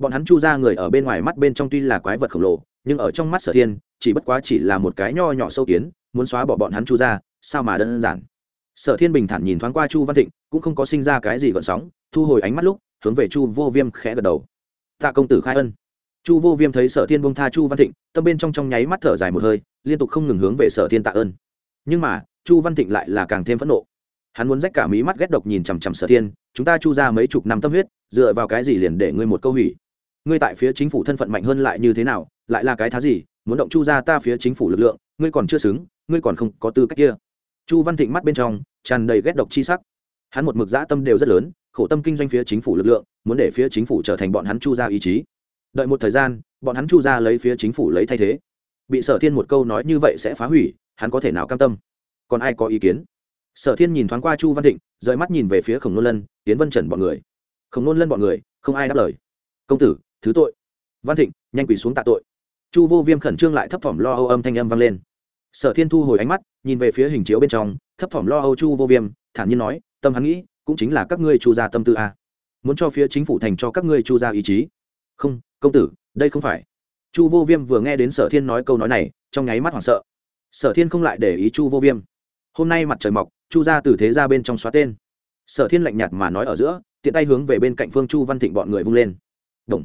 bọn hắn chu ra người ở bên ngoài mắt bên trong tuy là quái vật khổng lồ, nhưng ở trong mắt sở thiên, chỉ bất quá chỉ là một cái nho nhỏ sâu kiến, muốn xóa bỏ bọn hắn chu ra sao mà đơn giản? Sở thiên bình thản nhìn thoáng qua chu văn thịnh, cũng không có sinh ra cái gì gợn sóng, thu hồi ánh mắt lúc, hướng về chu vô viêm khẽ gật đầu. Tạ công tử khai ân. Chu vô viêm thấy sở thiên bông tha chu văn thịnh, tâm bên trong trong nháy mắt thở dài một hơi, liên tục không ngừng hướng về sở thiên tạ ơn. Nhưng mà, chu văn thịnh lại là càng thêm phẫn nộ. Hắn muốn rách cả mí mắt ghét độc nhìn chằm chằm sở thiên, chúng ta chu ra mấy chục năm tâm huyết, dựa vào cái gì liền để ngươi một câu hủy? Ngươi tại phía chính phủ thân phận mạnh hơn lại như thế nào, lại là cái thá gì, muốn động chu ra ta phía chính phủ lực lượng, ngươi còn chưa xứng, ngươi còn không có tư cách kia. Chu văn thịnh mắt bên trong tràn đầy ghét độc chi sắc. Hắn một mực dã tâm đều rất lớn, khổ tâm kinh doanh phía chính phủ lực lượng, muốn để phía chính phủ trở thành bọn hắn chu ra ý chí. Đợi một thời gian, bọn hắn chu ra lấy phía chính phủ lấy thay thế. Bị sở thiên một câu nói như vậy sẽ phá hủy, hắn có thể nào cam tâm? Còn ai có ý kiến? Sở thiên nhìn thoáng qua chu văn thịnh, rời mắt nhìn về phía khổng nôn lân tiến vân trần bọn người. Khổng nôn lân bọn người, không ai đáp lời. Công tử thứ tội. Văn thịnh, nhanh quỳ xuống tạ tội. Chu vô viêm khẩn trương lại thấp thỏm lo âu âm thanh âm vang lên. Sở thiên thu hồi ánh mắt, nhìn về phía hình chiếu bên trong, thấp thỏm lo âu chu vô viêm, thản nhiên nói, tâm hắn nghĩ, cũng chính là các ngươi chu gia tâm tư a. Muốn cho phía chính phủ thành cho các ngươi chu gia ý chí. Không, công tử, đây không phải. Chu vô viêm vừa nghe đến sở thiên nói câu nói này, trong nháy mắt hoảng sợ. Sở thiên không lại để ý chu vô viêm. Hôm nay mặt trời mọc, chu ra từ thế ra bên trong xóa tên. Sở thiên lạnh nhạt mà nói ở giữa, tiện tay hướng về bên cạnh phương chu văn thịnh bọn người vung lên. Đồng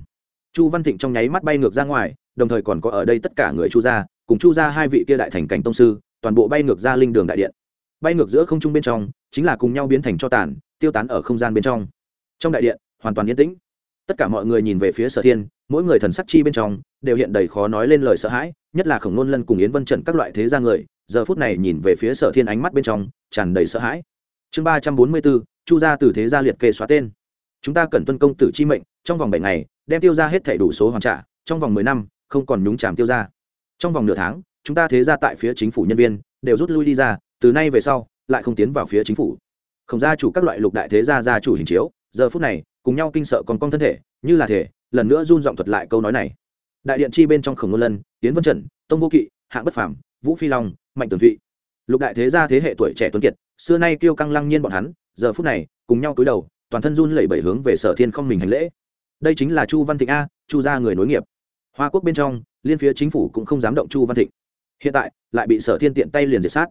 chu văn thịnh trong nháy mắt bay ngược ra ngoài, đồng thời còn có ở đây tất cả người chu gia, cùng chu gia hai vị kia đại thành cảnh tông sư, toàn bộ bay ngược ra linh đường đại điện. Bay ngược giữa không trung bên trong, chính là cùng nhau biến thành cho tàn, tiêu tán ở không gian bên trong. Trong đại điện, hoàn toàn yên tĩnh. Tất cả mọi người nhìn về phía sở thiên, mỗi người thần sắc chi bên trong, đều hiện đầy khó nói lên lời sợ hãi, nhất là khổng nôn lân cùng yến vân trần các loại thế gia người, giờ phút này nhìn về phía sở thiên ánh mắt bên trong, tràn đầy sợ hãi. Chương ba trăm bốn mươi bốn, chu gia từ thế gia liệt kê xóa tên. Chúng ta cần tuân công tử chi mệnh, trong vòng bảy ngày đem tiêu ra hết thẻ đủ số hoàn trả, trong vòng mười năm, không còn nhúng chàm tiêu ra. Trong vòng nửa tháng, chúng ta thế ra tại phía chính phủ nhân viên, đều rút lui đi ra, từ nay về sau, lại không tiến vào phía chính phủ. Không gia chủ các loại lục đại thế gia gia chủ hình chiếu, giờ phút này, cùng nhau kinh sợ còn con thân thể, như là thể, lần nữa run giọng thuật lại câu nói này. Đại điện chi bên trong khổng ngôn lân tiến vân trần, tông vô kỵ, hạng bất phàm, vũ phi long, mạnh tường thụy. Lục đại thế gia thế hệ tuổi trẻ tuấn kiệt, xưa nay kêu căng lăng nhiên bọn hắn, giờ phút này, cùng nhau cúi đầu, toàn thân run lẩy bẩy hướng về sở thiên không mình hành lễ đây chính là chu văn thịnh a, chu gia người nối nghiệp. Hoa quốc bên trong, liên phía chính phủ cũng không dám động chu văn thịnh. Hiện tại, lại bị sở thiên tiện tay liền diệt sát.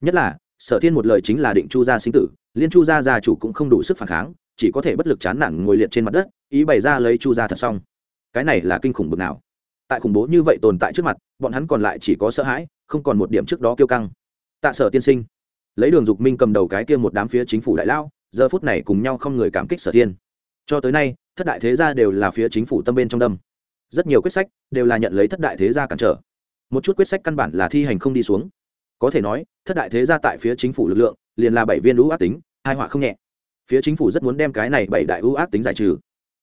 Nhất là, sở thiên một lời chính là định chu gia sinh tử, liên chu gia gia chủ cũng không đủ sức phản kháng, chỉ có thể bất lực chán nản ngồi liệt trên mặt đất, ý bày ra lấy chu gia thật xong. Cái này là kinh khủng bực nào. Tại khủng bố như vậy tồn tại trước mặt, bọn hắn còn lại chỉ có sợ hãi, không còn một điểm trước đó kiêu căng. Tạ sở tiên sinh. Lấy đường dục minh cầm đầu cái kia một đám phía chính phủ đại lao giờ phút này cùng nhau không người cảm kích sở thiên. Cho tới nay thất đại thế gia đều là phía chính phủ tâm bên trong đâm. Rất nhiều quyết sách đều là nhận lấy thất đại thế gia cản trở. Một chút quyết sách căn bản là thi hành không đi xuống. Có thể nói, thất đại thế gia tại phía chính phủ lực lượng, liền là bảy viên lũ ác tính, hai họa không nhẹ. Phía chính phủ rất muốn đem cái này bảy đại ưu ác tính giải trừ.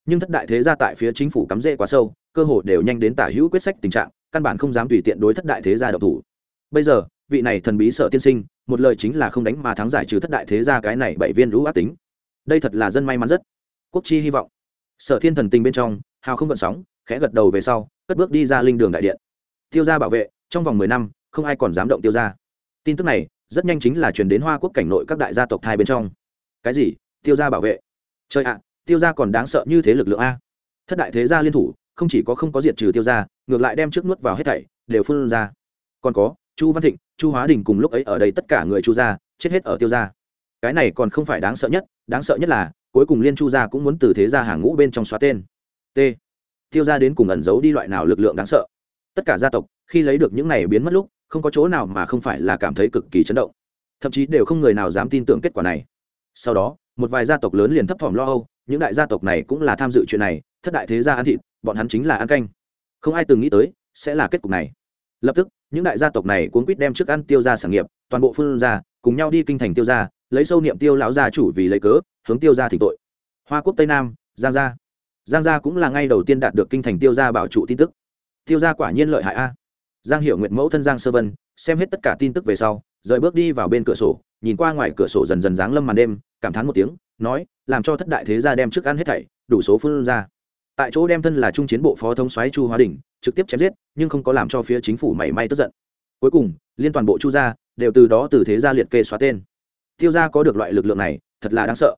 Nhưng thất đại thế gia tại phía chính phủ cắm rễ quá sâu, cơ hội đều nhanh đến tả hữu quyết sách tình trạng, căn bản không dám tùy tiện đối thất đại thế gia độc thủ. Bây giờ, vị này thần bí sợ tiên sinh, một lời chính là không đánh mà thắng giải trừ thất đại thế gia cái này bảy viên lũ ác tính. Đây thật là dân may mắn rất. Quốc chi hy vọng sở thiên thần tình bên trong, hào không gợn sóng, khẽ gật đầu về sau, cất bước đi ra linh đường đại điện. Tiêu gia bảo vệ, trong vòng mười năm, không ai còn dám động tiêu gia. Tin tức này, rất nhanh chính là chuyển đến hoa quốc cảnh nội các đại gia tộc thai bên trong. Cái gì? Tiêu gia bảo vệ? Trời ạ, tiêu gia còn đáng sợ như thế lực lượng a. Thất đại thế gia liên thủ, không chỉ có không có diệt trừ tiêu gia, ngược lại đem trước nuốt vào hết thảy, đều phun ra. Còn có, chu văn thịnh, chu hóa đình cùng lúc ấy ở đây tất cả người chu gia, chết hết ở tiêu gia. Cái này còn không phải đáng sợ nhất, đáng sợ nhất là cuối cùng liên chu gia cũng muốn từ thế gia hàng ngũ bên trong xóa tên. T. Tiêu ra đến cùng ẩn giấu đi loại nào lực lượng đáng sợ? Tất cả gia tộc, khi lấy được những này biến mất lúc, không có chỗ nào mà không phải là cảm thấy cực kỳ chấn động. Thậm chí đều không người nào dám tin tưởng kết quả này. Sau đó, một vài gia tộc lớn liền thấp thỏm lo âu, những đại gia tộc này cũng là tham dự chuyện này, thất đại thế gia ăn thịt, bọn hắn chính là ăn canh. Không ai từng nghĩ tới, sẽ là kết cục này. Lập tức, những đại gia tộc này cuốn quýt đem trước ăn tiêu ra sản nghiệp, toàn bộ phương ra, cùng nhau đi kinh thành tiêu ra lấy sâu niệm tiêu lão gia chủ vì lấy cớ, hướng tiêu ra thỉnh tội. Hoa quốc tây nam, giang gia. Giang gia cũng là ngay đầu tiên đạt được kinh thành tiêu gia bảo trụ tin tức. Tiêu gia quả nhiên lợi hại a. Giang hiểu nguyện mẫu thân giang sơ vân, xem hết tất cả tin tức về sau, rời bước đi vào bên cửa sổ, nhìn qua ngoài cửa sổ dần dần dáng lâm màn đêm, cảm thán một tiếng, nói, làm cho thất đại thế gia đem trước ăn hết thảy, đủ số phương ra. Tại chỗ đem thân là trung chiến bộ phó thống soái chu hóa đình trực tiếp chém giết, nhưng không có làm cho phía chính phủ mảy may tức giận. Cuối cùng, liên toàn bộ chu gia đều từ đó từ thế gia liệt kê xóa tên tiêu gia có được loại lực lượng này, thật là đáng sợ.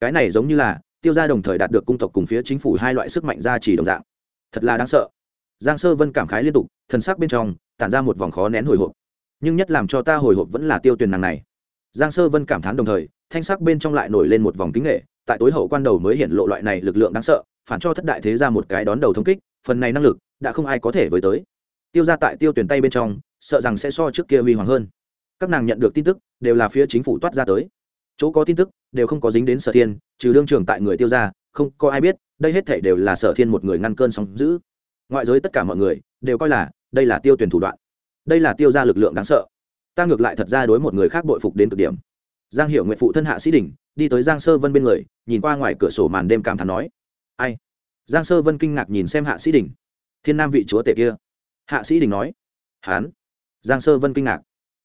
Cái này giống như là, tiêu gia đồng thời đạt được cung tộc cùng phía chính phủ hai loại sức mạnh gia trì đồng dạng. Thật là đáng sợ. Giang sơ vân cảm khái liên tục, thần sắc bên trong, tản ra một vòng khó nén hồi hộp. Nhưng nhất làm cho ta hồi hộp vẫn là tiêu tuyền nàng này. Giang sơ vân cảm thán đồng thời, thanh sắc bên trong lại nổi lên một vòng kính nghệ, tại tối hậu quan đầu mới hiện lộ loại này lực lượng đáng sợ, phản cho thất đại thế ra một cái đón đầu thống kích, phần này năng lực, đã không ai có thể với tới. Tiêu ra tại tiêu tuyển tay bên trong, sợ rằng sẽ so trước kia huy hoàng hơn các nàng nhận được tin tức, đều là phía chính phủ toát ra tới. Chỗ có tin tức, đều không có dính đến sở thiên, trừ đương trường tại người tiêu ra không có ai biết, đây hết thể đều là sở thiên một người ngăn cơn sóng giữ ngoại giới tất cả mọi người, đều coi là, đây là tiêu tuyển thủ đoạn. Đây là tiêu ra lực lượng đáng sợ. Ta ngược lại thật ra đối một người khác bội phục đến cực điểm. Giang hiểu nguyện phụ thân hạ sĩ đình, đi tới giang sơ vân bên người, nhìn qua ngoài cửa sổ màn đêm cảm thán nói, ai? Giang sơ vân kinh ngạc nhìn xem hạ sĩ đình. Thiên nam vị chúa tể kia. Hạ sĩ đình nói, hán. Giang sơ vân kinh ngạc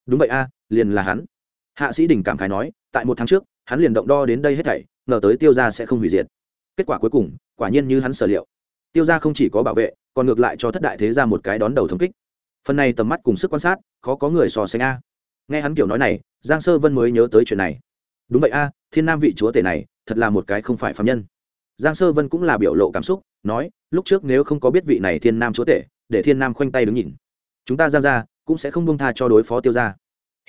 đúng vậy a, liền là hắn. Hạ sĩ đình cảm khái nói, tại một tháng trước, hắn liền động đo đến đây hết thảy, ngờ tới tiêu ra sẽ không hủy diệt. Kết quả cuối cùng, quả nhiên như hắn sở liệu. Tiêu ra không chỉ có bảo vệ, còn ngược lại cho thất đại thế ra một cái đón đầu thống kích. Phần này tầm mắt cùng sức quan sát, khó có người so sánh a. Nghe hắn kiểu nói này, giang sơ vân mới nhớ tới chuyện này. Đúng vậy a, thiên nam vị chúa tể này, thật là một cái không phải phạm nhân. Giang sơ vân cũng là biểu lộ cảm xúc, nói, lúc trước nếu không có biết vị này thiên nam chúa tể, để thiên nam khoanh tay đứng nhìn. Chúng ta giang ra cũng sẽ không bông tha cho đối phó tiêu ra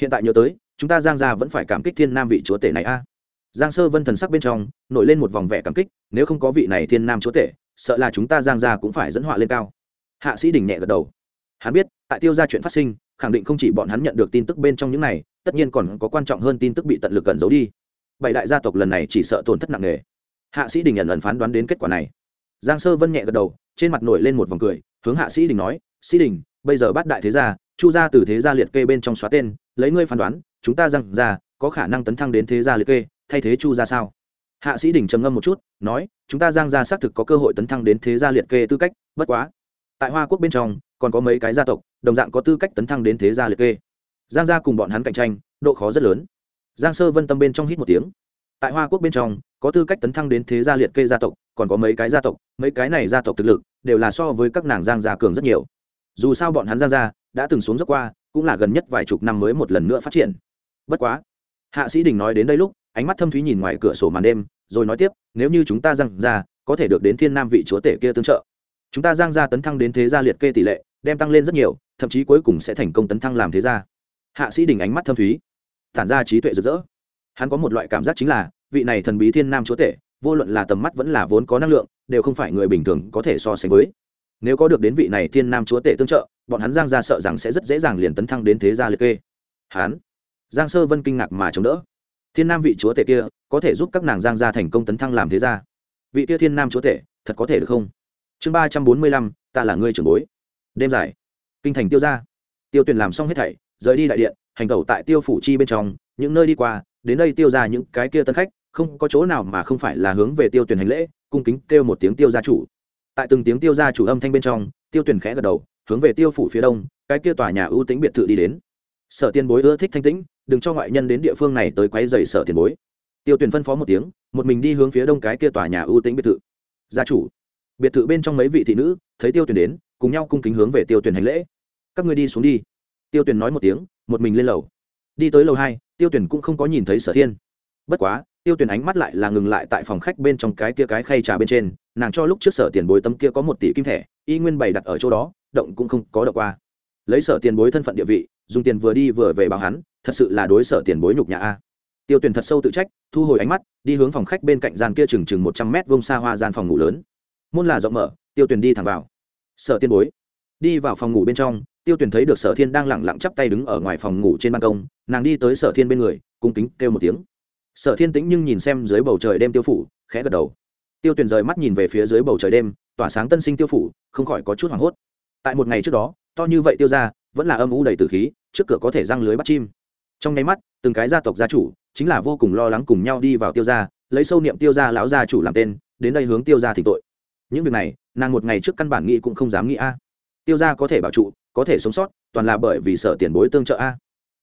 hiện tại nhớ tới, chúng ta giang gia vẫn phải cảm kích thiên nam vị chúa tể này a. Giang sơ vân thần sắc bên trong, nổi lên một vòng vẻ cảm kích, nếu không có vị này thiên nam chúa tể, sợ là chúng ta giang gia cũng phải dẫn họa lên cao. Hạ sĩ đình nhẹ gật đầu. Hắn biết, tại tiêu ra chuyện phát sinh, khẳng định không chỉ bọn hắn nhận được tin tức bên trong những này, tất nhiên còn có quan trọng hơn tin tức bị tận lực cẩn giấu đi. Bảy đại gia tộc lần này chỉ sợ tổn thất nặng nề. Hạ sĩ đình nhận ẩn phán đoán đến kết quả này. Giang sơ vân nhẹ gật đầu, trên mặt nổi lên một vòng cười, hướng hạ sĩ đình nói, sĩ đình, bây giờ bắt đại thế gia chu gia từ thế gia liệt kê bên trong xóa tên, lấy ngươi phán đoán, chúng ta giang ra, có khả năng tấn thăng đến thế gia liệt kê, thay thế chu gia sao? Hạ sĩ đình trầm ngâm một chút, nói, chúng ta giang gia xác thực có cơ hội tấn thăng đến thế gia liệt kê tư cách, bất quá. Tại hoa quốc bên trong, còn có mấy cái gia tộc, đồng dạng có tư cách tấn thăng đến thế gia liệt kê. Giang gia cùng bọn hắn cạnh tranh, độ khó rất lớn. Giang sơ vân tâm bên trong hít một tiếng. Tại hoa quốc bên trong, có tư cách tấn thăng đến thế gia liệt kê gia tộc, còn có mấy cái gia tộc, mấy cái này gia tộc thực lực, đều là so với các nàng giang gia cường rất nhiều. Dù sao bọn hắn giang gia đã từng xuống dốc qua cũng là gần nhất vài chục năm mới một lần nữa phát triển. Bất quá hạ sĩ đình nói đến đây lúc ánh mắt thâm thúy nhìn ngoài cửa sổ màn đêm rồi nói tiếp nếu như chúng ta giang ra, có thể được đến thiên nam vị chúa tể kia tương trợ. Chúng ta giang ra tấn thăng đến thế gia liệt kê tỷ lệ đem tăng lên rất nhiều thậm chí cuối cùng sẽ thành công tấn thăng làm thế gia. Hạ sĩ đình ánh mắt thâm thúy tản ra trí tuệ rực rỡ. Hắn có một loại cảm giác chính là vị này thần bí thiên nam chúa tể vô luận là tầm mắt vẫn là vốn có năng lượng đều không phải người bình thường có thể so sánh với nếu có được đến vị này thiên nam chúa tể tương trợ, bọn hắn giang gia sợ rằng sẽ rất dễ dàng liền tấn thăng đến thế gia liệt kê. Hắn giang sơ vân kinh ngạc mà chống đỡ. Thiên nam vị chúa tể kia, có thể giúp các nàng giang gia thành công tấn thăng làm thế gia. Vị kia thiên nam chúa tể, thật có thể được không? Chương ba trăm bốn mươi lăm, ta là ngươi trưởng bối. Đêm dài. Kinh thành tiêu ra tiêu tuyền làm xong hết thảy, rời đi đại điện, hành tẩu tại tiêu phủ chi bên trong, những nơi đi qua, đến đây tiêu ra những cái kia tân khách, không có chỗ nào mà không phải là hướng về tiêu tuyển hành lễ, cung kính kêu một tiếng tiêu gia chủ tại từng tiếng tiêu gia chủ âm thanh bên trong, tiêu tuyển khẽ gật đầu, hướng về tiêu phủ phía đông, cái kia tòa nhà ưu tính biệt thự đi đến. Sở tiền bối ưa thích thanh tĩnh, đừng cho ngoại nhân đến địa phương này tới quấy dày sở tiền bối. Tiêu tuyển phân phó một tiếng, một mình đi hướng phía đông cái kia tòa nhà ưu tính biệt thự. Gia chủ. Biệt thự bên trong mấy vị thị nữ, thấy tiêu tuyển đến, cùng nhau cung kính hướng về tiêu tuyển hành lễ. Các ngươi đi xuống đi. Tiêu tuyển nói một tiếng, một mình lên lầu. Đi tới lầu hai, tiêu tuyển cũng không có nhìn thấy sở thiên bất quá, tiêu tuyển ánh mắt lại là ngừng lại tại phòng khách bên trong cái kia cái khay trà bên trên, nàng cho lúc trước sở tiền bối tâm kia có một tỷ kim thẻ, y nguyên bày đặt ở chỗ đó, động cũng không có đậu qua. Lấy sở tiền bối thân phận địa vị, dùng tiền vừa đi vừa về báo hắn, thật sự là đối sở tiền bối nhục nhà a. Tiêu tuyển thật sâu tự trách, thu hồi ánh mắt, đi hướng phòng khách bên cạnh gian kia chừng chừng một trăm mét vông xa hoa gian phòng ngủ lớn. Môn là rộng mở, tiêu tuyền đi thẳng vào. Sở tiền bối. Đi vào phòng ngủ bên trong, tiêu tuyền thấy được sở thiên đang lẳng lặng chắp tay đứng ở ngoài phòng ngủ trên ban công, nàng đi tới sở thiên bên người, cung kính kêu một tiếng sở thiên tĩnh nhưng nhìn xem dưới bầu trời đêm tiêu phủ, khẽ gật đầu. Tiêu tuyền rời mắt nhìn về phía dưới bầu trời đêm, tỏa sáng tân sinh tiêu phủ, không khỏi có chút hoảng hốt. Tại một ngày trước đó, to như vậy tiêu ra, vẫn là âm u đầy tử khí, trước cửa có thể răng lưới bắt chim. Trong nháy mắt, từng cái gia tộc gia chủ chính là vô cùng lo lắng cùng nhau đi vào tiêu gia, lấy sâu niệm tiêu gia lão gia chủ làm tên, đến đây hướng tiêu gia thỉnh tội. Những việc này, nàng một ngày trước căn bản nghĩ cũng không dám nghĩ a. Tiêu gia có thể bảo trụ, có thể sống sót, toàn là bởi vì sợ tiền bối tương trợ a.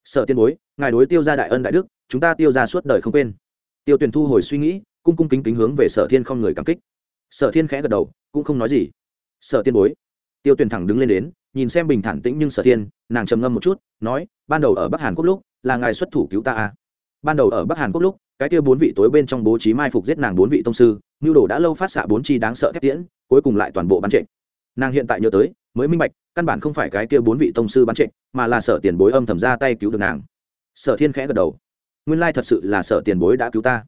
Sợ tiền bối, ngài đối tiêu gia đại ân đại đức chúng ta tiêu gia suốt đời không quên. Tiêu tuyển thu hồi suy nghĩ cung cung kính kính hướng về sở thiên không người cảm kích. Sở thiên khẽ gật đầu cũng không nói gì. Sở tiên bối. Tiêu tuyển thẳng đứng lên đến nhìn xem bình thản tĩnh nhưng sở thiên nàng trầm ngâm một chút nói ban đầu ở bắc hàn quốc lúc là ngài xuất thủ cứu ta à? ban đầu ở bắc hàn quốc lúc cái kia bốn vị tối bên trong bố trí mai phục giết nàng bốn vị tông sư nhu đồ đã lâu phát xạ bốn chi đáng sợ thép tiễn cuối cùng lại toàn bộ bắn trệ. nàng hiện tại nhớ tới mới minh bạch căn bản không phải cái kia bốn vị tông sư bắn trệ, mà là sở tiền bối âm thầm ra tay cứu được nàng. Sở thiên khẽ gật đầu nguyên lai thật sự là sở tiền bối đã cứu ta.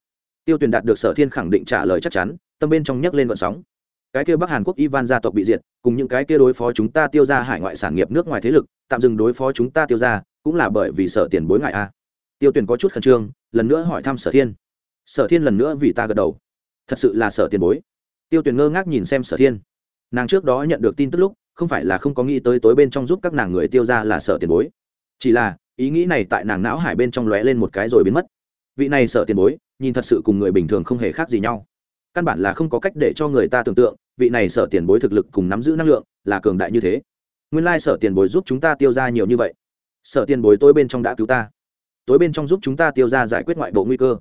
Tiêu tuyền đạt được sở thiên khẳng định trả lời chắc chắn, tâm bên trong nhấc lên vận sóng. Cái kia bắc hàn quốc ivan gia tộc bị diệt, cùng những cái kia đối phó chúng ta tiêu ra hải ngoại sản nghiệp nước ngoài thế lực, tạm dừng đối phó chúng ta tiêu ra cũng là bởi vì sở tiền bối ngại a. Tiêu tuyền có chút khẩn trương, lần nữa hỏi thăm sở thiên. Sở thiên lần nữa vì ta gật đầu. Thật sự là sở tiền bối. Tiêu tuyền ngơ ngác nhìn xem sở thiên. Nàng trước đó nhận được tin tức lúc, không phải là không có nghĩ tới tối bên trong giúp các nàng người tiêu ra là sở tiền bối. Chỉ là ý nghĩ này tại nàng não hải bên trong lóe lên một cái rồi biến mất. Vị này sợ tiền bối, nhìn thật sự cùng người bình thường không hề khác gì nhau. Căn bản là không có cách để cho người ta tưởng tượng, vị này sợ tiền bối thực lực cùng nắm giữ năng lượng là cường đại như thế. Nguyên lai sợ tiền bối giúp chúng ta tiêu ra nhiều như vậy. Sợ tiền bối tối bên trong đã cứu ta. Tối bên trong giúp chúng ta tiêu ra giải quyết ngoại bộ nguy cơ.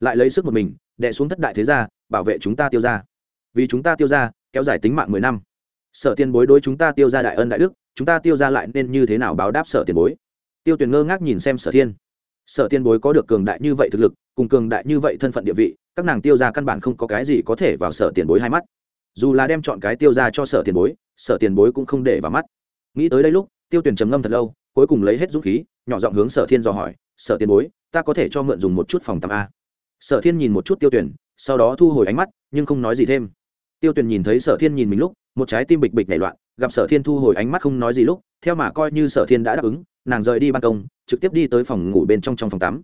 Lại lấy sức một mình, đè xuống thất đại thế gia, bảo vệ chúng ta tiêu ra. Vì chúng ta tiêu ra, kéo dài tính mạng mười năm. Sở tiền bối đối chúng ta tiêu ra đại ân đại đức, chúng ta tiêu ra lại nên như thế nào báo đáp sở tiền bối? Tiêu Tuyền ngơ ngác nhìn xem sở thiên. Sở tiên bối có được cường đại như vậy thực lực, cùng cường đại như vậy thân phận địa vị, các nàng tiêu ra căn bản không có cái gì có thể vào sở tiền bối hai mắt. Dù là đem chọn cái tiêu ra cho sở tiền bối, sở tiền bối cũng không để vào mắt. Nghĩ tới đây lúc, tiêu tuyển trầm ngâm thật lâu, cuối cùng lấy hết dũng khí, nhỏ giọng hướng sở thiên dò hỏi, sở tiền bối, ta có thể cho mượn dùng một chút phòng tắm a? Sở thiên nhìn một chút tiêu tuyển sau đó thu hồi ánh mắt, nhưng không nói gì thêm. Tiêu tuyển nhìn thấy sở thiên nhìn mình lúc, một trái tim bịch bịch nảy loạn, gặp sở thiên thu hồi ánh mắt không nói gì lúc, theo mà coi như sở thiên đã đáp ứng nàng rời đi ban công, trực tiếp đi tới phòng ngủ bên trong trong phòng tắm.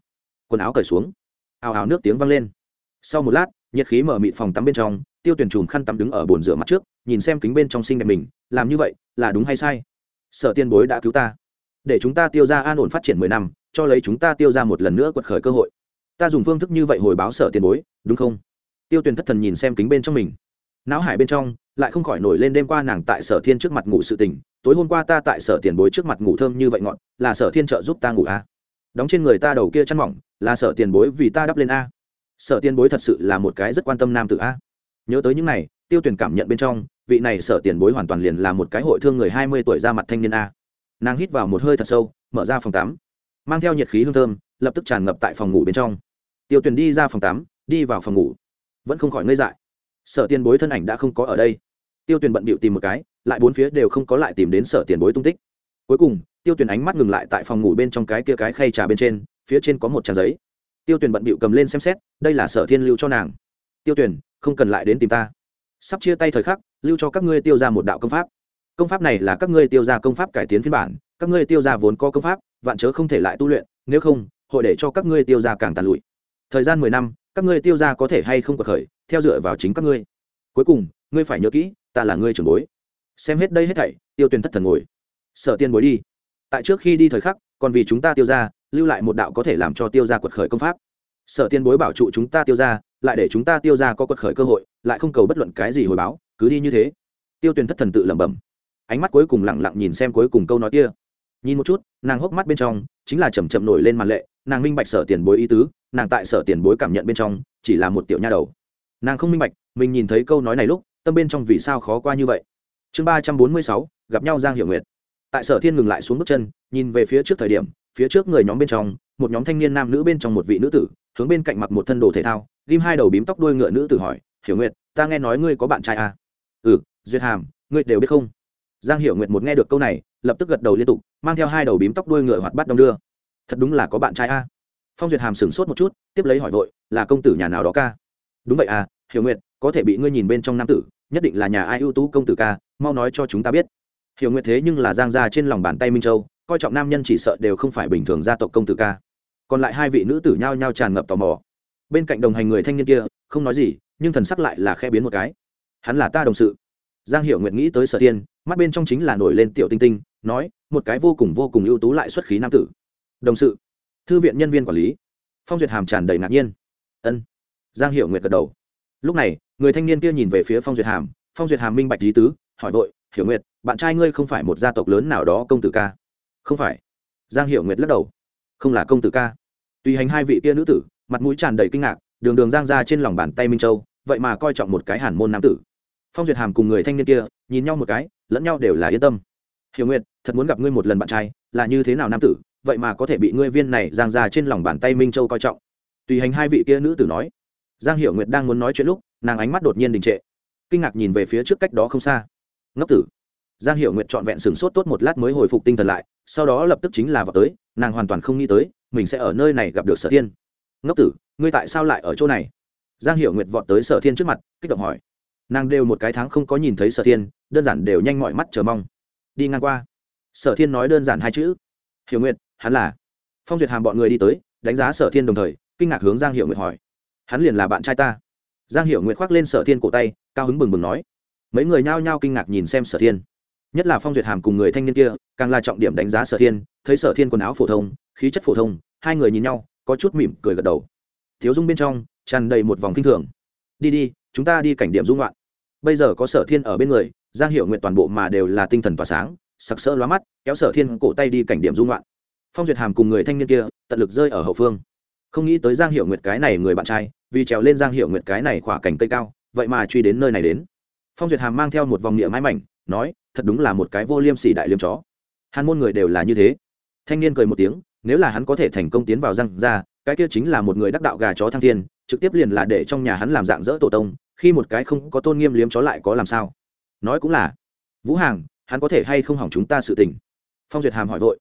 Quần áo cởi xuống. Ào ào nước tiếng vang lên. Sau một lát, nhiệt khí mở mịt phòng tắm bên trong, tiêu tuyển chùm khăn tắm đứng ở bồn rửa mặt trước, nhìn xem kính bên trong xinh đẹp mình, làm như vậy, là đúng hay sai? Sở tiên bối đã cứu ta. Để chúng ta tiêu ra an ổn phát triển mười năm, cho lấy chúng ta tiêu ra một lần nữa quật khởi cơ hội. Ta dùng phương thức như vậy hồi báo sở tiền bối, đúng không? Tiêu tuyển thất thần nhìn xem kính bên trong mình. Não hải bên trong, lại không khỏi nổi lên đêm qua nàng tại sở thiên trước mặt ngủ sự tình tối hôm qua ta tại sở tiền bối trước mặt ngủ thơm như vậy ngọn, là sở thiên trợ giúp ta ngủ a. À. đóng trên người ta đầu kia chăn mỏng, là sở tiền bối vì ta đắp lên a. Sở tiền bối thật sự là một cái rất quan tâm nam tự a. Nhớ tới những này, tiêu tuyển cảm nhận bên trong, vị này sở tiền bối hoàn toàn liền là một cái hội thương người hai mươi tuổi ra mặt thanh niên a. Nàng hít vào một hơi thật sâu, mở ra phòng tắm, mang theo nhiệt khí hương thơm, lập tức tràn ngập tại phòng ngủ bên trong. Tiêu tuyển đi ra phòng tắm, đi vào phòng ngủ. Vẫn không khỏi ngây dại. Sở tiền bối thân ảnh đã không có ở đây. Tiêu tuyển bận bịu tìm một cái lại bốn phía đều không có lại tìm đến sở tiền bối tung tích. Cuối cùng tiêu Tuyền ánh mắt ngừng lại tại phòng ngủ bên trong cái kia cái khay trà bên trên phía trên có một trang giấy. Tiêu Tuyền bận bịu cầm lên xem xét đây là sở thiên lưu cho nàng. Tiêu Tuyền, không cần lại đến tìm ta. Sắp chia tay thời khắc lưu cho các ngươi tiêu ra một đạo công pháp. Công pháp này là các ngươi tiêu ra công pháp cải tiến phiên bản các ngươi tiêu ra vốn có công pháp vạn chớ không thể lại tu luyện nếu không hội để cho các ngươi tiêu ra càng tàn lụi. Thời gian mười năm các ngươi tiêu ra có thể hay không có khởi theo dựa vào chính các ngươi. Cuối cùng ngươi phải nhớ kỹ ta là ngươi trưởng bối xem hết đây hết thảy, tiêu tuyền thất thần ngồi. Sợ tiên bối đi. Tại trước khi đi thời khắc, còn vì chúng ta tiêu ra, lưu lại một đạo có thể làm cho tiêu ra quật khởi công pháp. Sợ tiên bối bảo trụ chúng ta tiêu ra, lại để chúng ta tiêu ra có quật khởi cơ hội, lại không cầu bất luận cái gì hồi báo, cứ đi như thế. Tiêu tuyền thất thần tự lẩm bẩm. Ánh mắt cuối cùng lẳng lặng nhìn xem cuối cùng câu nói kia. Nhìn một chút, nàng hốc mắt bên trong chính là chầm chậm nổi lên màn lệ, nàng minh bạch sở tiền bối ý tứ, nàng tại sở tiền bối cảm nhận bên trong chỉ là một tiểu nha đầu. Nàng không minh bạch, mình nhìn thấy câu nói này lúc, tâm bên trong vì sao khó qua như vậy? Chương ba trăm bốn mươi sáu, gặp nhau giang hiệu nguyệt. Tại sở thiên ngừng lại xuống bước chân, nhìn về phía trước thời điểm, phía trước người nhóm bên trong, một nhóm thanh niên nam nữ bên trong một vị nữ tử, hướng bên cạnh mặc một thân đồ thể thao, ghim hai đầu bím tóc đuôi ngựa nữ tử hỏi, hiểu nguyệt, ta nghe nói ngươi có bạn trai à? ừ duyệt hàm, ngươi đều biết không? Giang hiểu nguyệt một nghe được câu này, lập tức gật đầu liên tục, mang theo hai đầu bím tóc đuôi ngựa hoạt bắt đông đưa. Thật đúng là có bạn trai à? phong duyệt hàm sửng sốt một chút, tiếp lấy hỏi vội, là công tử nhà nào đó ca? Đúng vậy à hiểu nguyệt, có thể bị ngươi nhìn bên trong nam tử nhất định là nhà ai ưu tú công tử ca, mau nói cho chúng ta biết. Hiểu nguyệt thế nhưng là giang gia trên lòng bàn tay minh châu, coi trọng nam nhân chỉ sợ đều không phải bình thường gia tộc công tử ca. Còn lại hai vị nữ tử nhao nhao tràn ngập tò mò. Bên cạnh đồng hành người thanh niên kia, không nói gì, nhưng thần sắc lại là khe biến một cái. Hắn là ta đồng sự. Giang hiểu nguyệt nghĩ tới sở tiên mắt bên trong chính là nổi lên tiểu tinh tinh, nói, một cái vô cùng vô cùng ưu tú lại xuất khí nam tử. Đồng sự. Thư viện nhân viên quản lý. Phong duyệt hàm tràn đầy ngạc nhiên. Ân. Giang hiểu nguyệt gật đầu. Lúc này người thanh niên kia nhìn về phía phong duyệt hàm, phong duyệt hàm minh bạch lý tứ, hỏi vội, hiểu nguyệt, bạn trai ngươi không phải một gia tộc lớn nào đó công tử ca? Không phải. Giang hiểu nguyệt lắc đầu. Không là công tử ca. Tùy hành hai vị kia nữ tử, mặt mũi tràn đầy kinh ngạc, đường đường giang ra trên lòng bàn tay minh châu, vậy mà coi trọng một cái hàn môn nam tử. Phong duyệt hàm cùng người thanh niên kia nhìn nhau một cái, lẫn nhau đều là yên tâm. Hiểu nguyệt, thật muốn gặp ngươi một lần bạn trai, là như thế nào nam tử, vậy mà có thể bị ngươi viên này giang ra trên lòng bàn tay minh châu coi trọng? Tùy hành hai vị kia nữ tử nói giang hiểu nguyệt đang muốn nói chuyện lúc, nàng ánh mắt đột nhiên đình trệ. Kinh ngạc nhìn về phía trước cách đó không xa. Ngốc tử. Giang hiểu nguyệt trọn vẹn sửng sốt tốt một lát mới hồi phục tinh thần lại, sau đó lập tức chính là vào tới, nàng hoàn toàn không nghĩ tới, mình sẽ ở nơi này gặp được sở thiên. Ngốc tử, ngươi tại sao lại ở chỗ này? Giang hiểu nguyệt vọt tới sở thiên trước mặt, kích động hỏi. Nàng đều một cái tháng không có nhìn thấy sở thiên, đơn giản đều nhanh mọi mắt chờ mong. Đi ngang qua. Sở thiên nói đơn giản hai chữ. Hiểu nguyệt, hắn là. Phong duyệt hàm bọn người đi tới, đánh giá sở thiên đồng thời, kinh ngạc hướng giang hiểu nguyệt hỏi hắn liền là bạn trai ta. Giang hiểu nguyệt khoác lên sở thiên cổ tay, cao hứng bừng bừng nói. Mấy người nhao nhao kinh ngạc nhìn xem sở thiên. Nhất là phong duyệt hàm cùng người thanh niên kia, càng là trọng điểm đánh giá sở thiên, thấy sở thiên quần áo phổ thông, khí chất phổ thông, hai người nhìn nhau, có chút mỉm cười gật đầu. Thiếu dung bên trong, tràn đầy một vòng kinh thường. Đi đi, chúng ta đi cảnh điểm dung loạn. Bây giờ có sở thiên ở bên người, giang hiệu nguyện toàn bộ mà đều là tinh thần tỏa sáng, sặc sỡ lóa mắt, kéo sở thiên cổ tay đi cảnh điểm dung loạn. Phong duyệt hàm cùng người thanh niên kia, tận lực rơi ở hậu phương không nghĩ tới giang hiệu nguyệt cái này người bạn trai, vì trèo lên giang hiệu nguyệt cái này khỏa cảnh cây cao, vậy mà truy đến nơi này đến. Phong duyệt hàm mang theo một vòng niệm mái mảnh, nói, thật đúng là một cái vô liêm sỉ đại liêm chó. Hàn môn người đều là như thế. Thanh niên cười một tiếng, nếu là hắn có thể thành công tiến vào răng ra cái kia chính là một người đắc đạo gà chó thăng thiên, trực tiếp liền là để trong nhà hắn làm dạng dỡ tổ tông, khi một cái không có tôn nghiêm liếm chó lại có làm sao? Nói cũng là, vũ hàng, hắn có thể hay không hỏng chúng ta sự tình? Phong duyệt hàm hỏi vội.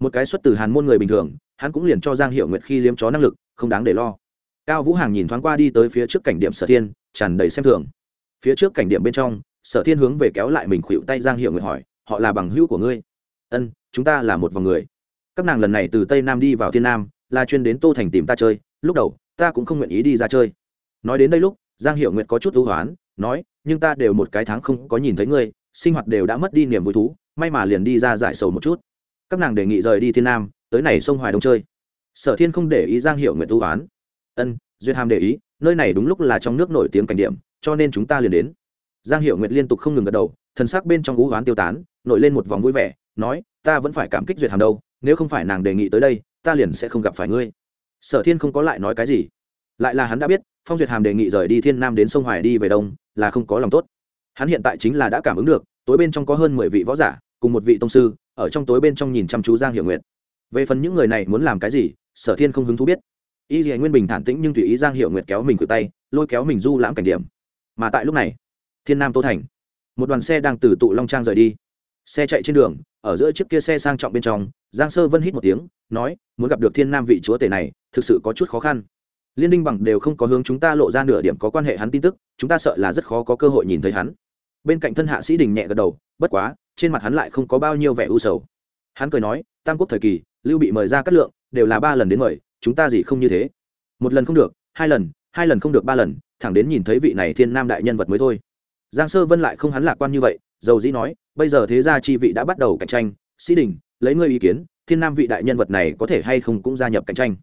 Một cái xuất từ hàn môn người bình thường hắn cũng liền cho giang hiệu nguyệt khi liếm chó năng lực, không đáng để lo. Cao vũ hàng nhìn thoáng qua đi tới phía trước cảnh điểm sở thiên, tràn đầy xem thường. Phía trước cảnh điểm bên trong, sở thiên hướng về kéo lại mình khuỵu tay giang hiệu nguyệt hỏi, họ là bằng hữu của ngươi? Ân, chúng ta là một vòng người. Các nàng lần này từ tây nam đi vào thiên nam, là chuyên đến tô thành tìm ta chơi, lúc đầu, ta cũng không nguyện ý đi ra chơi. Nói đến đây lúc, giang hiệu nguyệt có chút hữu hoán, nói, nhưng ta đều một cái tháng không có nhìn thấy ngươi, sinh hoạt đều đã mất đi niềm vui thú, may mà liền đi ra giải sầu một chút. Các nàng đề nghị rời đi thiên nam tới này sông hoài đông chơi. Sở thiên không để ý giang hiệu nguyệt tu oán. Ân, duyệt hàm để ý, nơi này đúng lúc là trong nước nổi tiếng cảnh điểm, cho nên chúng ta liền đến. Giang hiệu nguyệt liên tục không ngừng gật đầu, thần sắc bên trong ú oán tiêu tán, nổi lên một vòng vui vẻ, nói, ta vẫn phải cảm kích duyệt hàm đâu, nếu không phải nàng đề nghị tới đây, ta liền sẽ không gặp phải ngươi. Sở thiên không có lại nói cái gì. Lại là hắn đã biết, phong duyệt hàm đề nghị rời đi thiên nam đến sông hoài đi về đông, là không có lòng tốt. Hắn hiện tại chính là đã cảm ứng được, tối bên trong có hơn mười vị võ giả, cùng một vị tông sư, ở trong tối bên trong nhìn chăm chú giang hiệu nguyện về phần những người này muốn làm cái gì, sở thiên không hứng thú biết. Y dì nguyên bình thản tĩnh nhưng tùy ý giang hiệu nguyệt kéo mình cử tay, lôi kéo mình du lãm cảnh điểm. Mà tại lúc này, thiên nam tô thành, một đoàn xe đang từ tụ long trang rời đi. Xe chạy trên đường, ở giữa chiếc kia xe sang trọng bên trong, giang sơ vân hít một tiếng, nói, muốn gặp được thiên nam vị chúa tể này, thực sự có chút khó khăn. Liên đinh bằng đều không có hướng chúng ta lộ ra nửa điểm có quan hệ hắn tin tức, chúng ta sợ là rất khó có cơ hội nhìn thấy hắn. Bên cạnh thân hạ sĩ đình nhẹ gật đầu, bất quá, trên mặt hắn lại không có bao nhiêu vẻ u sầu. Hắn cười nói, tam quốc thời kỳ lưu bị mời ra cắt lượng, đều là ba lần đến mời, chúng ta gì không như thế. Một lần không được, hai lần hai lần không được ba lần, thẳng đến nhìn thấy vị này thiên nam đại nhân vật mới thôi. Giang sơ vân lại không hắn lạc quan như vậy, dầu dĩ nói, bây giờ thế gia chi vị đã bắt đầu cạnh tranh, sĩ đình, lấy ngươi ý kiến, thiên nam vị đại nhân vật này có thể hay không cũng gia nhập cạnh tranh.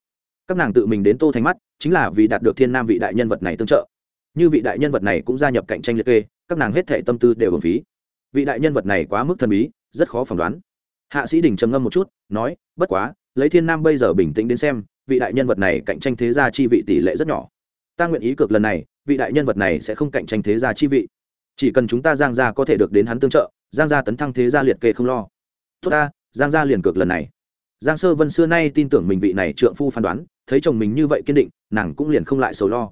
Các nàng tự mình đến tô thành mắt, chính là vì đạt được thiên nam vị đại nhân vật này tương trợ. Như vị đại nhân vật này cũng gia nhập cạnh tranh liệt kê, các nàng hết thể tâm tư đều hưởng phí. Vị đại nhân vật này quá mức thần bí, rất khó phỏng đoán hạ sĩ đình trầm ngâm một chút, nói, bất quá, lấy thiên nam bây giờ bình tĩnh đến xem, vị đại nhân vật này cạnh tranh thế gia chi vị tỷ lệ rất nhỏ. Ta nguyện ý cược lần này, vị đại nhân vật này sẽ không cạnh tranh thế gia chi vị. Chỉ cần chúng ta giang gia có thể được đến hắn tương trợ, giang gia tấn thăng thế gia liệt kê không lo. Tốt ta, giang gia liền cược lần này. Giang sơ vân xưa nay tin tưởng mình vị này trượng phu phán đoán, thấy chồng mình như vậy kiên định, nàng cũng liền không lại sầu lo.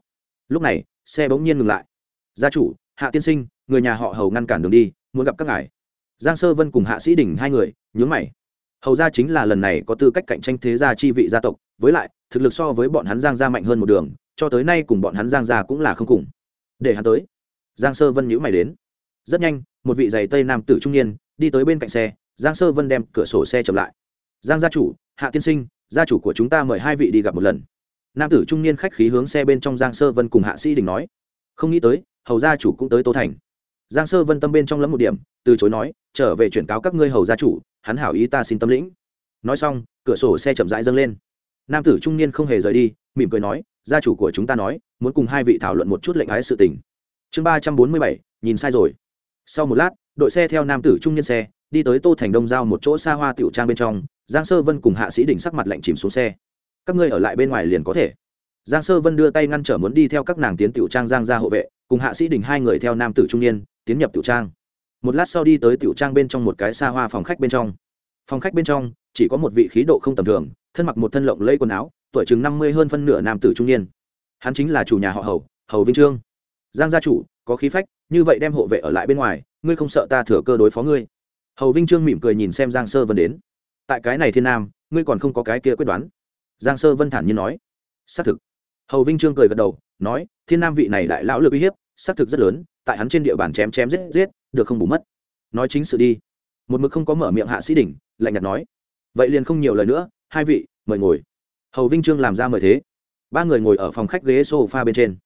Lúc này, xe bỗng nhiên ngừng lại. Gia chủ, hạ tiên sinh, người nhà họ hầu ngăn cản đường đi, muốn gặp các ngài giang sơ vân cùng hạ sĩ đình hai người, nhướng mày. Hầu gia chính là lần này có tư cách cạnh tranh thế gia chi vị gia tộc, với lại, thực lực so với bọn hắn giang gia mạnh hơn một đường, cho tới nay cùng bọn hắn giang gia cũng là không cùng. Để hắn tới. Giang sơ vân nhữ mày đến. Rất nhanh, một vị giày tây nam tử trung niên, đi tới bên cạnh xe, giang sơ vân đem cửa sổ xe chậm lại. Giang gia chủ, hạ tiên sinh, gia chủ của chúng ta mời hai vị đi gặp một lần. Nam tử trung niên khách khí hướng xe bên trong giang sơ vân cùng hạ sĩ đình nói. Không nghĩ tới, hầu gia chủ cũng tới tô thành giang sơ vân tâm bên trong lắm một điểm, từ chối nói, trở về chuyển cáo các ngươi hầu gia chủ, hắn hảo ý ta xin tâm lĩnh. Nói xong, cửa sổ xe chậm rãi dâng lên. Nam tử trung niên không hề rời đi, mỉm cười nói, gia chủ của chúng ta nói, muốn cùng hai vị thảo luận một chút lệnh ái sự tình. Chương ba trăm bốn mươi bảy, nhìn sai rồi. Sau một lát, đội xe theo nam tử trung niên xe, đi tới tô thành đông giao một chỗ xa hoa tiểu trang bên trong, giang sơ vân cùng hạ sĩ đỉnh sắc mặt lạnh chìm xuống xe. Các ngươi ở lại bên ngoài liền có thể. Giang sơ vân đưa tay ngăn trở muốn đi theo các nàng tiến tiểu trang giang ra hộ vệ, cùng hạ sĩ đỉnh hai người theo nam tử trung niên tiến nhập tiểu trang. Một lát sau đi tới tiểu trang bên trong một cái xa hoa phòng khách bên trong. Phòng khách bên trong, chỉ có một vị khí độ không tầm thường, thân mặc một thân lộng lây quần áo, tuổi chừng năm mươi hơn phân nửa nam tử trung niên. Hắn chính là chủ nhà họ hầu hầu vinh trương. Giang gia chủ, có khí phách, như vậy đem hộ vệ ở lại bên ngoài, ngươi không sợ ta thừa cơ đối phó ngươi? Hầu vinh trương mỉm cười nhìn xem giang sơ vân đến. Tại cái này thiên nam, ngươi còn không có cái kia quyết đoán. Giang sơ vân thản nhiên nói. Xác thực. Hầu vinh trương cười gật đầu, nói, thiên nam vị này đại lão lực uy hiếp, xác thực rất lớn tại hắn trên địa bàn chém chém giết giết, được không bù mất. Nói chính sự đi. Một mực không có mở miệng hạ sĩ đỉnh, lạnh nhạt nói. Vậy liền không nhiều lời nữa, hai vị, mời ngồi. Hầu vinh trương làm ra mời thế. Ba người ngồi ở phòng khách ghế s o f a bên trên.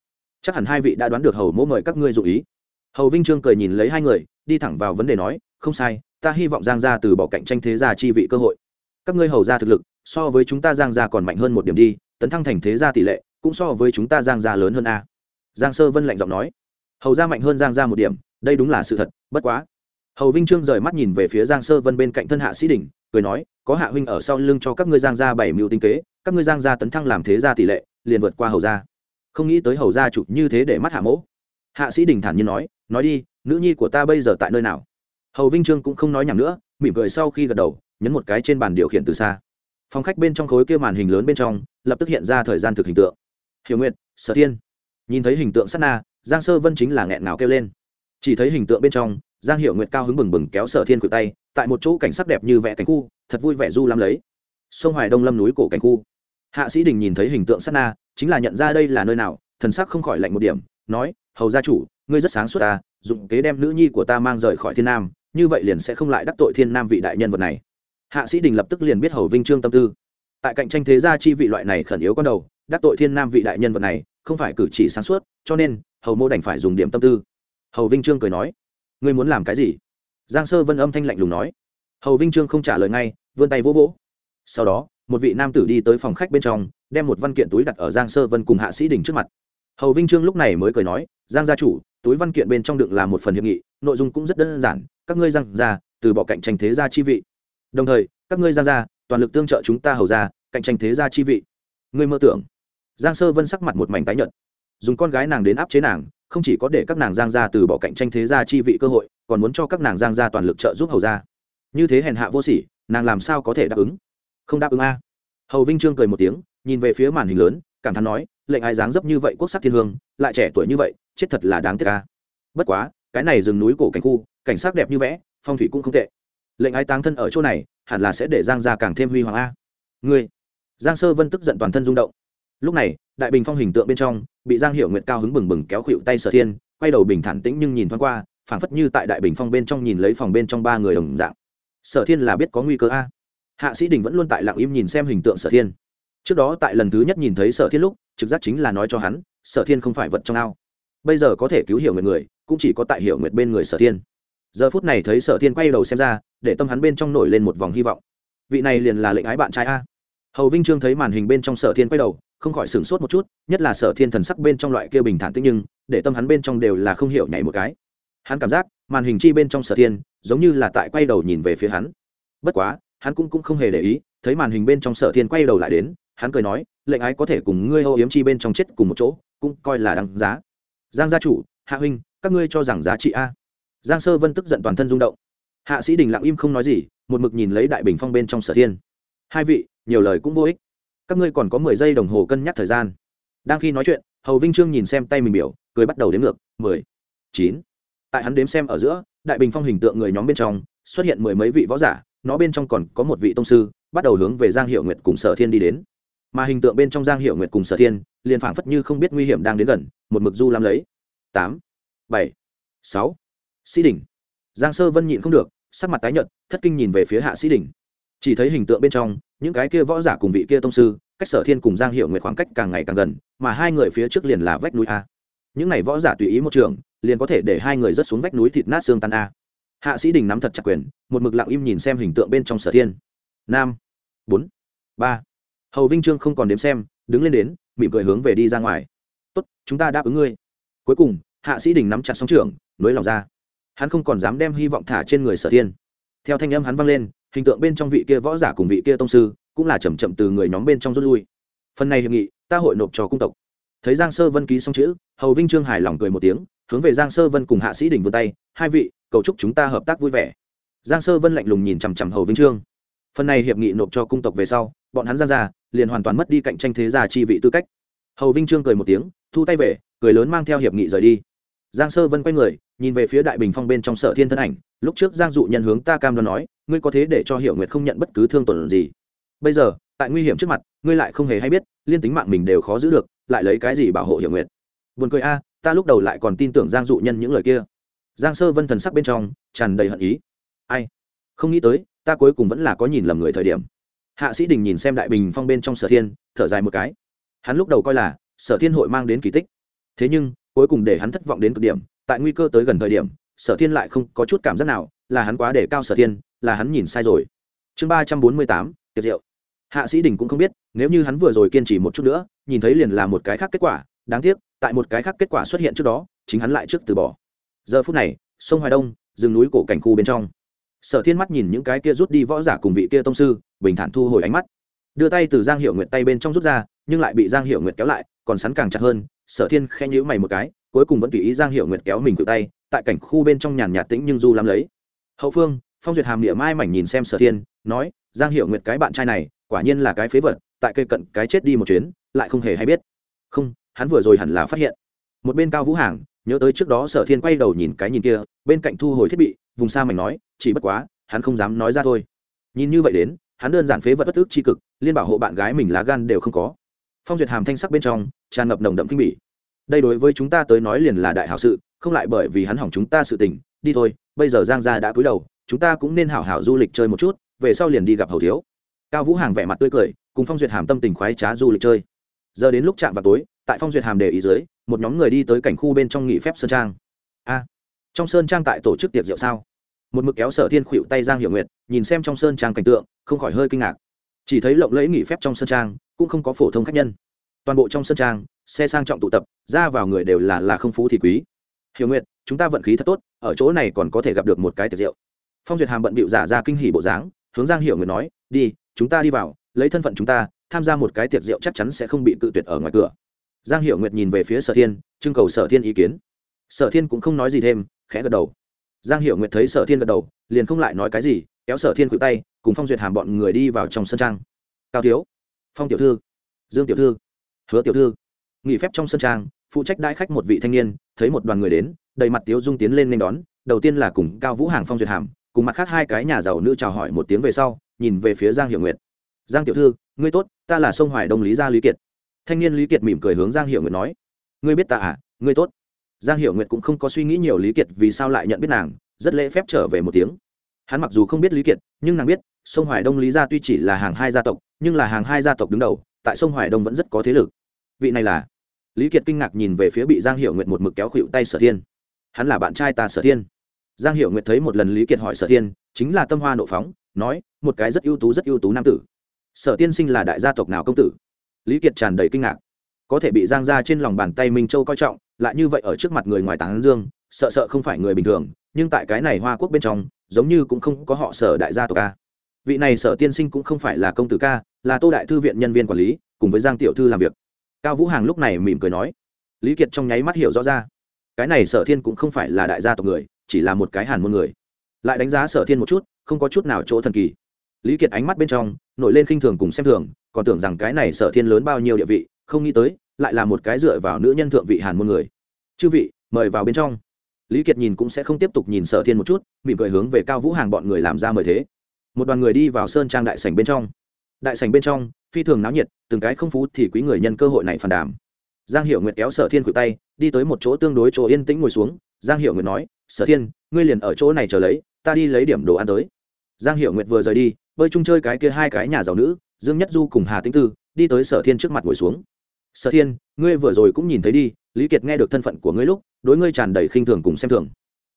Chắc hẳn hai vị đã đoán được hầu mỗ mời các ngươi dụ ý. Hầu vinh trương cười nhìn lấy hai người, đi thẳng vào vấn đề nói, không sai, ta hy vọng giang gia từ bỏ cạnh tranh thế gia chi vị cơ hội. Các ngươi hầu gia thực lực, so với chúng ta giang gia còn mạnh hơn một điểm đi, tấn thăng thành thế gia tỷ lệ, cũng so với chúng ta giang gia lớn hơn a. Giang sơ vân lạnh giọng nói hầu gia mạnh hơn giang gia một điểm, đây đúng là sự thật, bất quá. Hầu vinh trương rời mắt nhìn về phía giang sơ vân bên cạnh thân hạ sĩ đình, cười nói, có hạ huynh ở sau lưng cho các ngươi giang gia bảy mưu tinh kế, các ngươi giang gia tấn thăng làm thế gia tỷ lệ, liền vượt qua hầu gia. Không nghĩ tới hầu gia chụp như thế để mắt hạ mỗ. Hạ sĩ đình thản nhiên nói nói đi, nữ nhi của ta bây giờ tại nơi nào? Hầu vinh trương cũng không nói nhầm nữa, mỉm cười sau khi gật đầu, nhấn một cái trên bàn điều khiển từ xa. Phòng khách bên trong khối kia màn hình lớn bên trong, lập tức hiện ra thời gian thực hình tượng. Hiểu nguyện sở thiên. Nhìn thấy hình tượng sát na giang sơ vân chính là nghẹn ngào kêu lên. Chỉ thấy hình tượng bên trong, giang hiệu nguyệt cao hứng bừng bừng kéo sở thiên cự tay, tại một chỗ cảnh sắc đẹp như vẽ cảnh khu, thật vui vẻ du lắm lấy. Sông hoài đông lâm núi cổ cảnh khu. Hạ sĩ đình nhìn thấy hình tượng sắt na, chính là nhận ra đây là nơi nào, thần sắc không khỏi lạnh một điểm, nói, hầu gia chủ, ngươi rất sáng suốt ta dụng kế đem nữ nhi của ta mang rời khỏi thiên nam, như vậy liền sẽ không lại đắc tội thiên nam vị đại nhân vật này. Hạ sĩ đình lập tức liền biết hầu vinh trương tâm tư. Tại cạnh tranh thế gia chi vị loại này khẩn yếu con đầu, đắc tội thiên nam vị đại nhân vật này, không phải cử chỉ sáng suốt, cho nên hầu mô đành phải dùng điểm tâm tư. Hầu vinh trương cười nói, ngươi muốn làm cái gì? Giang sơ vân âm thanh lạnh lùng nói, hầu vinh trương không trả lời ngay, vươn tay vỗ vỗ. Sau đó, một vị nam tử đi tới phòng khách bên trong, đem một văn kiện túi đặt ở giang sơ vân cùng hạ sĩ đình trước mặt. Hầu vinh trương lúc này mới cười nói, giang gia chủ, túi văn kiện bên trong đựng là một phần hiệp nghị, nội dung cũng rất đơn giản, các ngươi giang gia, từ bỏ cạnh tranh thế gia chi vị. Đồng thời, các ngươi giang gia, toàn lực tương trợ chúng ta hầu gia, cạnh tranh thế gia chi vị. Ngươi mơ tưởng. Giang sơ vân sắc mặt một mảnh tái nhợt dùng con gái nàng đến áp chế nàng, không chỉ có để các nàng giang gia từ bỏ cạnh tranh thế gia chi vị cơ hội, còn muốn cho các nàng giang gia toàn lực trợ giúp hầu gia. Như thế hèn hạ vô sỉ, nàng làm sao có thể đáp ứng? Không đáp ứng a. Hầu vinh trương cười một tiếng, nhìn về phía màn hình lớn, cảm thán nói, lệnh ai dáng dấp như vậy quốc sắc thiên hương, lại trẻ tuổi như vậy, chết thật là đáng tiếc a. Bất quá, cái này rừng núi cổ cảnh khu, cảnh sắc đẹp như vẽ, phong thủy cũng không tệ. Lệnh ai táng thân ở chỗ này, hẳn là sẽ để giang gia càng thêm huy hoàng a. Ngươi. Giang sơ vân tức giận toàn thân rung động. Lúc này, đại bình phong hình tượng bên trong bị giang hiệu nguyệt cao hứng bừng bừng kéo khuỵu tay sở thiên, quay đầu bình thản tĩnh nhưng nhìn thoáng qua, phảng phất như tại đại bình phong bên trong nhìn lấy phòng bên trong ba người đồng dạng. Sở thiên là biết có nguy cơ a. Hạ sĩ đình vẫn luôn tại lặng im nhìn xem hình tượng sở thiên. Trước đó tại lần thứ nhất nhìn thấy sở thiên lúc, trực giác chính là nói cho hắn, sở thiên không phải vật trong ao. Bây giờ có thể cứu hiểu nguyệt người, cũng chỉ có tại hiểu nguyệt bên người sở thiên. Giờ phút này thấy sở thiên quay đầu xem ra, để tâm hắn bên trong nổi lên một vòng hy vọng. Vị này liền là lệnh ái bạn trai a. Hầu vinh trương thấy màn hình bên trong sở thiên quay đầu không khỏi sửng sốt một chút nhất là sở thiên thần sắc bên trong loại kia bình thản tích nhưng để tâm hắn bên trong đều là không hiểu nhảy một cái. Hắn cảm giác màn hình chi bên trong sở thiên giống như là tại quay đầu nhìn về phía hắn. Bất quá hắn cũng, cũng không hề để ý thấy màn hình bên trong sở thiên quay đầu lại đến hắn cười nói lệnh ái có thể cùng ngươi âu yếm chi bên trong chết cùng một chỗ cũng coi là đáng giá. Giang gia chủ hạ huynh các ngươi cho rằng giá trị a? Giang sơ vân tức giận toàn thân rung động. Hạ sĩ đình lặng im không nói gì một mực nhìn lấy đại bình phong bên trong sở thiên. Hai vị nhiều lời cũng vô ích các ngươi còn có mười giây đồng hồ cân nhắc thời gian. Đang khi nói chuyện, hầu vinh trương nhìn xem tay mình biểu, cười bắt đầu đếm ngược, mười, chín. Tại hắn đếm xem ở giữa, đại bình phong hình tượng người nhóm bên trong, xuất hiện mười mấy vị võ giả, nó bên trong còn có một vị tông sư, bắt đầu hướng về giang hiệu nguyệt cùng sở thiên đi đến. Mà hình tượng bên trong giang hiệu nguyệt cùng sở thiên, liền phảng phất như không biết nguy hiểm đang đến gần, một mực du lam lấy. Tám, bảy, sáu. Sĩ đỉnh giang sơ vân nhịn không được, sắc mặt tái nhợt, thất kinh nhìn về phía hạ sĩ đỉnh chỉ thấy hình tượng bên trong, những cái kia võ giả cùng vị kia tông sư, cách sở thiên cùng giang hiệu nguyệt khoảng cách càng ngày càng gần, mà hai người phía trước liền là vách núi a. Những này võ giả tùy ý một trường, liền có thể để hai người rớt xuống vách núi thịt nát xương tan a. Hạ sĩ đình nắm thật chặt quyền, một mực lặng im nhìn xem hình tượng bên trong sở thiên. Năm bốn. Ba. Hầu vinh trương không còn đếm xem, đứng lên đến, mỉm cười hướng về đi ra ngoài. Tốt, chúng ta đáp ứng ngươi. Cuối cùng, hạ sĩ đình nắm chặt sóng trưởng nối lòng ra. Hắn không còn dám đem hy vọng thả trên người sở thiên. Theo thanh âm hắn vang lên hình tượng bên trong vị kia võ giả cùng vị kia tông sư cũng là chầm chậm từ người nhóm bên trong rút lui. Phần này hiệp nghị, ta hội nộp cho cung tộc. Thấy giang sơ vân ký xong chữ, hầu vinh trương hài lòng cười một tiếng, hướng về giang sơ vân cùng hạ sĩ đình vươn tay, hai vị, cầu chúc chúng ta hợp tác vui vẻ. Giang sơ vân lạnh lùng nhìn chằm chằm hầu vinh trương. Phần này hiệp nghị nộp cho cung tộc về sau, bọn hắn giang ra, liền hoàn toàn mất đi cạnh tranh thế gia chi vị tư cách. Hầu vinh trương cười một tiếng, thu tay về, cười lớn mang theo hiệp nghị rời đi. Giang sơ vân quay người nhìn về phía đại bình phong bên trong sở thiên thân ảnh, lúc trước giang dụ nhân hướng ta cam đoan nói, ngươi có thế để cho hiệu nguyệt không nhận bất cứ thương tổn gì. Bây giờ, tại nguy hiểm trước mặt, ngươi lại không hề hay biết, liên tính mạng mình đều khó giữ được, lại lấy cái gì bảo hộ hiệu nguyệt? Buồn cười a, ta lúc đầu lại còn tin tưởng giang dụ nhân những lời kia. Giang sơ vân thần sắc bên trong, tràn đầy hận ý. Ai? Không nghĩ tới, ta cuối cùng vẫn là có nhìn lầm người thời điểm. Hạ sĩ đình nhìn xem đại bình phong bên trong sở thiên, thở dài một cái. Hắn lúc đầu coi là, sở thiên hội mang đến kỳ tích. Thế nhưng, cuối cùng để hắn thất vọng đến cực điểm tại nguy cơ tới gần thời điểm, sở thiên lại không có chút cảm giác nào, là hắn quá để cao sở thiên, là hắn nhìn sai rồi. Chương ba trăm bốn mươi tám, tiệc rượu. Hạ sĩ đình cũng không biết, nếu như hắn vừa rồi kiên trì một chút nữa, nhìn thấy liền là một cái khác kết quả, đáng tiếc, tại một cái khác kết quả xuất hiện trước đó, chính hắn lại trước từ bỏ. Giờ phút này, sông hoài đông, rừng núi cổ cảnh khu bên trong. Sở thiên mắt nhìn những cái kia rút đi võ giả cùng vị kia tông sư, bình thản thu hồi ánh mắt. Đưa tay từ giang hiệu nguyệt tay bên trong rút ra, nhưng lại bị giang hiệu nguyệt kéo lại, còn sắn càng chặt hơn sở thiên khen nhữ mày một cái, cuối cùng vẫn tùy ý giang hiệu nguyệt kéo mình cự tay, tại cảnh khu bên trong nhàn nhạt tĩnh nhưng du lắm lấy. Hậu phương, phong duyệt hàm địa mai mảnh nhìn xem sở thiên, nói, giang hiệu nguyệt cái bạn trai này, quả nhiên là cái phế vật, tại cây cận cái chết đi một chuyến, lại không hề hay biết. Không, hắn vừa rồi hẳn là phát hiện. Một bên cao vũ hàng, nhớ tới trước đó sở thiên quay đầu nhìn cái nhìn kia, bên cạnh thu hồi thiết bị, vùng xa mảnh nói, chỉ bất quá, hắn không dám nói ra thôi. Nhìn như vậy đến, hắn đơn giản phế vật bất ức tri cực, liên bảo hộ bạn gái mình lá gan đều không có phong duyệt hàm thanh sắc bên trong, tràn ngập nồng đậm kinh bỉ. Đây đối với chúng ta tới nói liền là đại hảo sự, không lại bởi vì hắn hỏng chúng ta sự tình. Đi thôi, bây giờ giang gia đã cúi đầu, chúng ta cũng nên hảo hảo du lịch chơi một chút, về sau liền đi gặp hầu thiếu. Cao vũ hàng vẻ mặt tươi cười, cùng phong duyệt hàm tâm tình khoái trá du lịch chơi. Giờ đến lúc chạm vào tối, tại phong duyệt hàm để ý dưới, một nhóm người đi tới cảnh khu bên trong nghỉ phép sơn trang. A, trong sơn trang tại tổ chức tiệc rượu sao? Một mực kéo sở thiên khuỵu tay giang hiệu nguyệt, nhìn xem trong sơn trang cảnh tượng, không khỏi hơi kinh ngạc. Chỉ thấy lộng lẫy nghỉ phép trong sơn trang cũng không có phổ thông khách nhân. Toàn bộ trong sân trang, xe sang trọng tụ tập, ra vào người đều là là không phú thì quý. Hiểu nguyệt, chúng ta vận khí thật tốt, ở chỗ này còn có thể gặp được một cái tiệc rượu. Phong duyệt hàm bận bịu giả ra kinh hỉ bộ dáng, hướng giang hiểu nguyệt nói, đi, chúng ta đi vào, lấy thân phận chúng ta, tham gia một cái tiệc rượu chắc chắn sẽ không bị cự tuyệt ở ngoài cửa. Giang hiểu nguyệt nhìn về phía sở thiên, trưng cầu sở thiên ý kiến. Sở thiên cũng không nói gì thêm, khẽ gật đầu. Giang hiểu nguyệt thấy sở thiên gật đầu, liền không lại nói cái gì, kéo sở thiên cự tay, cùng phong duyệt hàm bọn người đi vào trong sân trang. Cao thiếu phong tiểu thư, dương tiểu thư, hứa tiểu thư. Nghỉ phép trong sân trang, phụ trách đãi khách một vị thanh niên, thấy một đoàn người đến, đầy mặt tiếu dung tiến lên nên đón, đầu tiên là cùng cao vũ hàng phong duyệt hàm, cùng mặt khác hai cái nhà giàu nữ chào hỏi một tiếng về sau, nhìn về phía giang hiệu nguyệt. Giang tiểu thư, ngươi tốt, ta là sông hoài đông lý gia lý kiệt. Thanh niên lý kiệt mỉm cười hướng giang hiệu nguyệt nói. Ngươi biết ta à ngươi tốt. Giang hiệu nguyệt cũng không có suy nghĩ nhiều lý kiệt vì sao lại nhận biết nàng, rất lễ phép trở về một tiếng. Hắn mặc dù không biết lý kiệt, nhưng nàng biết, sông hoài đông lý gia tuy chỉ là hàng hai gia tộc nhưng là hàng hai gia tộc đứng đầu, tại sông hoài đông vẫn rất có thế lực. Vị này là lý kiệt kinh ngạc nhìn về phía bị giang hiệu nguyệt một mực kéo khuỵu tay sở thiên. Hắn là bạn trai ta sở thiên. Giang hiệu nguyệt thấy một lần lý kiệt hỏi sở thiên, chính là tâm hoa nộ phóng, nói, một cái rất ưu tú, rất ưu tú nam tử. Sở tiên sinh là đại gia tộc nào công tử? Lý kiệt tràn đầy kinh ngạc. Có thể bị giang ra trên lòng bàn tay minh châu coi trọng, lại như vậy ở trước mặt người ngoài tán dương, sợ sợ không phải người bình thường, nhưng tại cái này hoa quốc bên trong, giống như cũng không có họ sở đại gia tộc ca vị này sở tiên sinh cũng không phải là công tử ca, là tô đại thư viện nhân viên quản lý, cùng với giang tiểu thư làm việc. Cao vũ hàng lúc này mỉm cười nói. Lý kiệt trong nháy mắt hiểu rõ ra. Cái này sở thiên cũng không phải là đại gia tộc người, chỉ là một cái hàn môn người. Lại đánh giá sở thiên một chút, không có chút nào chỗ thần kỳ. Lý kiệt ánh mắt bên trong, nổi lên khinh thường cùng xem thường, còn tưởng rằng cái này sở thiên lớn bao nhiêu địa vị, không nghĩ tới, lại là một cái dựa vào nữ nhân thượng vị hàn môn người. Chư vị, mời vào bên trong. Lý kiệt nhìn cũng sẽ không tiếp tục nhìn sở thiên một chút, mỉm cười hướng về cao vũ hàng bọn người làm ra mời thế một đoàn người đi vào sơn trang đại sảnh bên trong. Đại sảnh bên trong, phi thường náo nhiệt, từng cái không phú thì quý người nhân cơ hội này phản đàm. Giang hiệu nguyệt kéo sở thiên cự tay, đi tới một chỗ tương đối chỗ yên tĩnh ngồi xuống. Giang hiệu nguyệt nói, sở thiên, ngươi liền ở chỗ này chờ lấy, ta đi lấy điểm đồ ăn tới. Giang hiệu nguyệt vừa rời đi, bơi chung chơi cái kia hai cái nhà giàu nữ, dương nhất du cùng hà tĩnh tư, đi tới sở thiên trước mặt ngồi xuống. Sở thiên, ngươi vừa rồi cũng nhìn thấy đi, lý kiệt nghe được thân phận của ngươi lúc, đối ngươi tràn đầy khinh thường cùng xem thường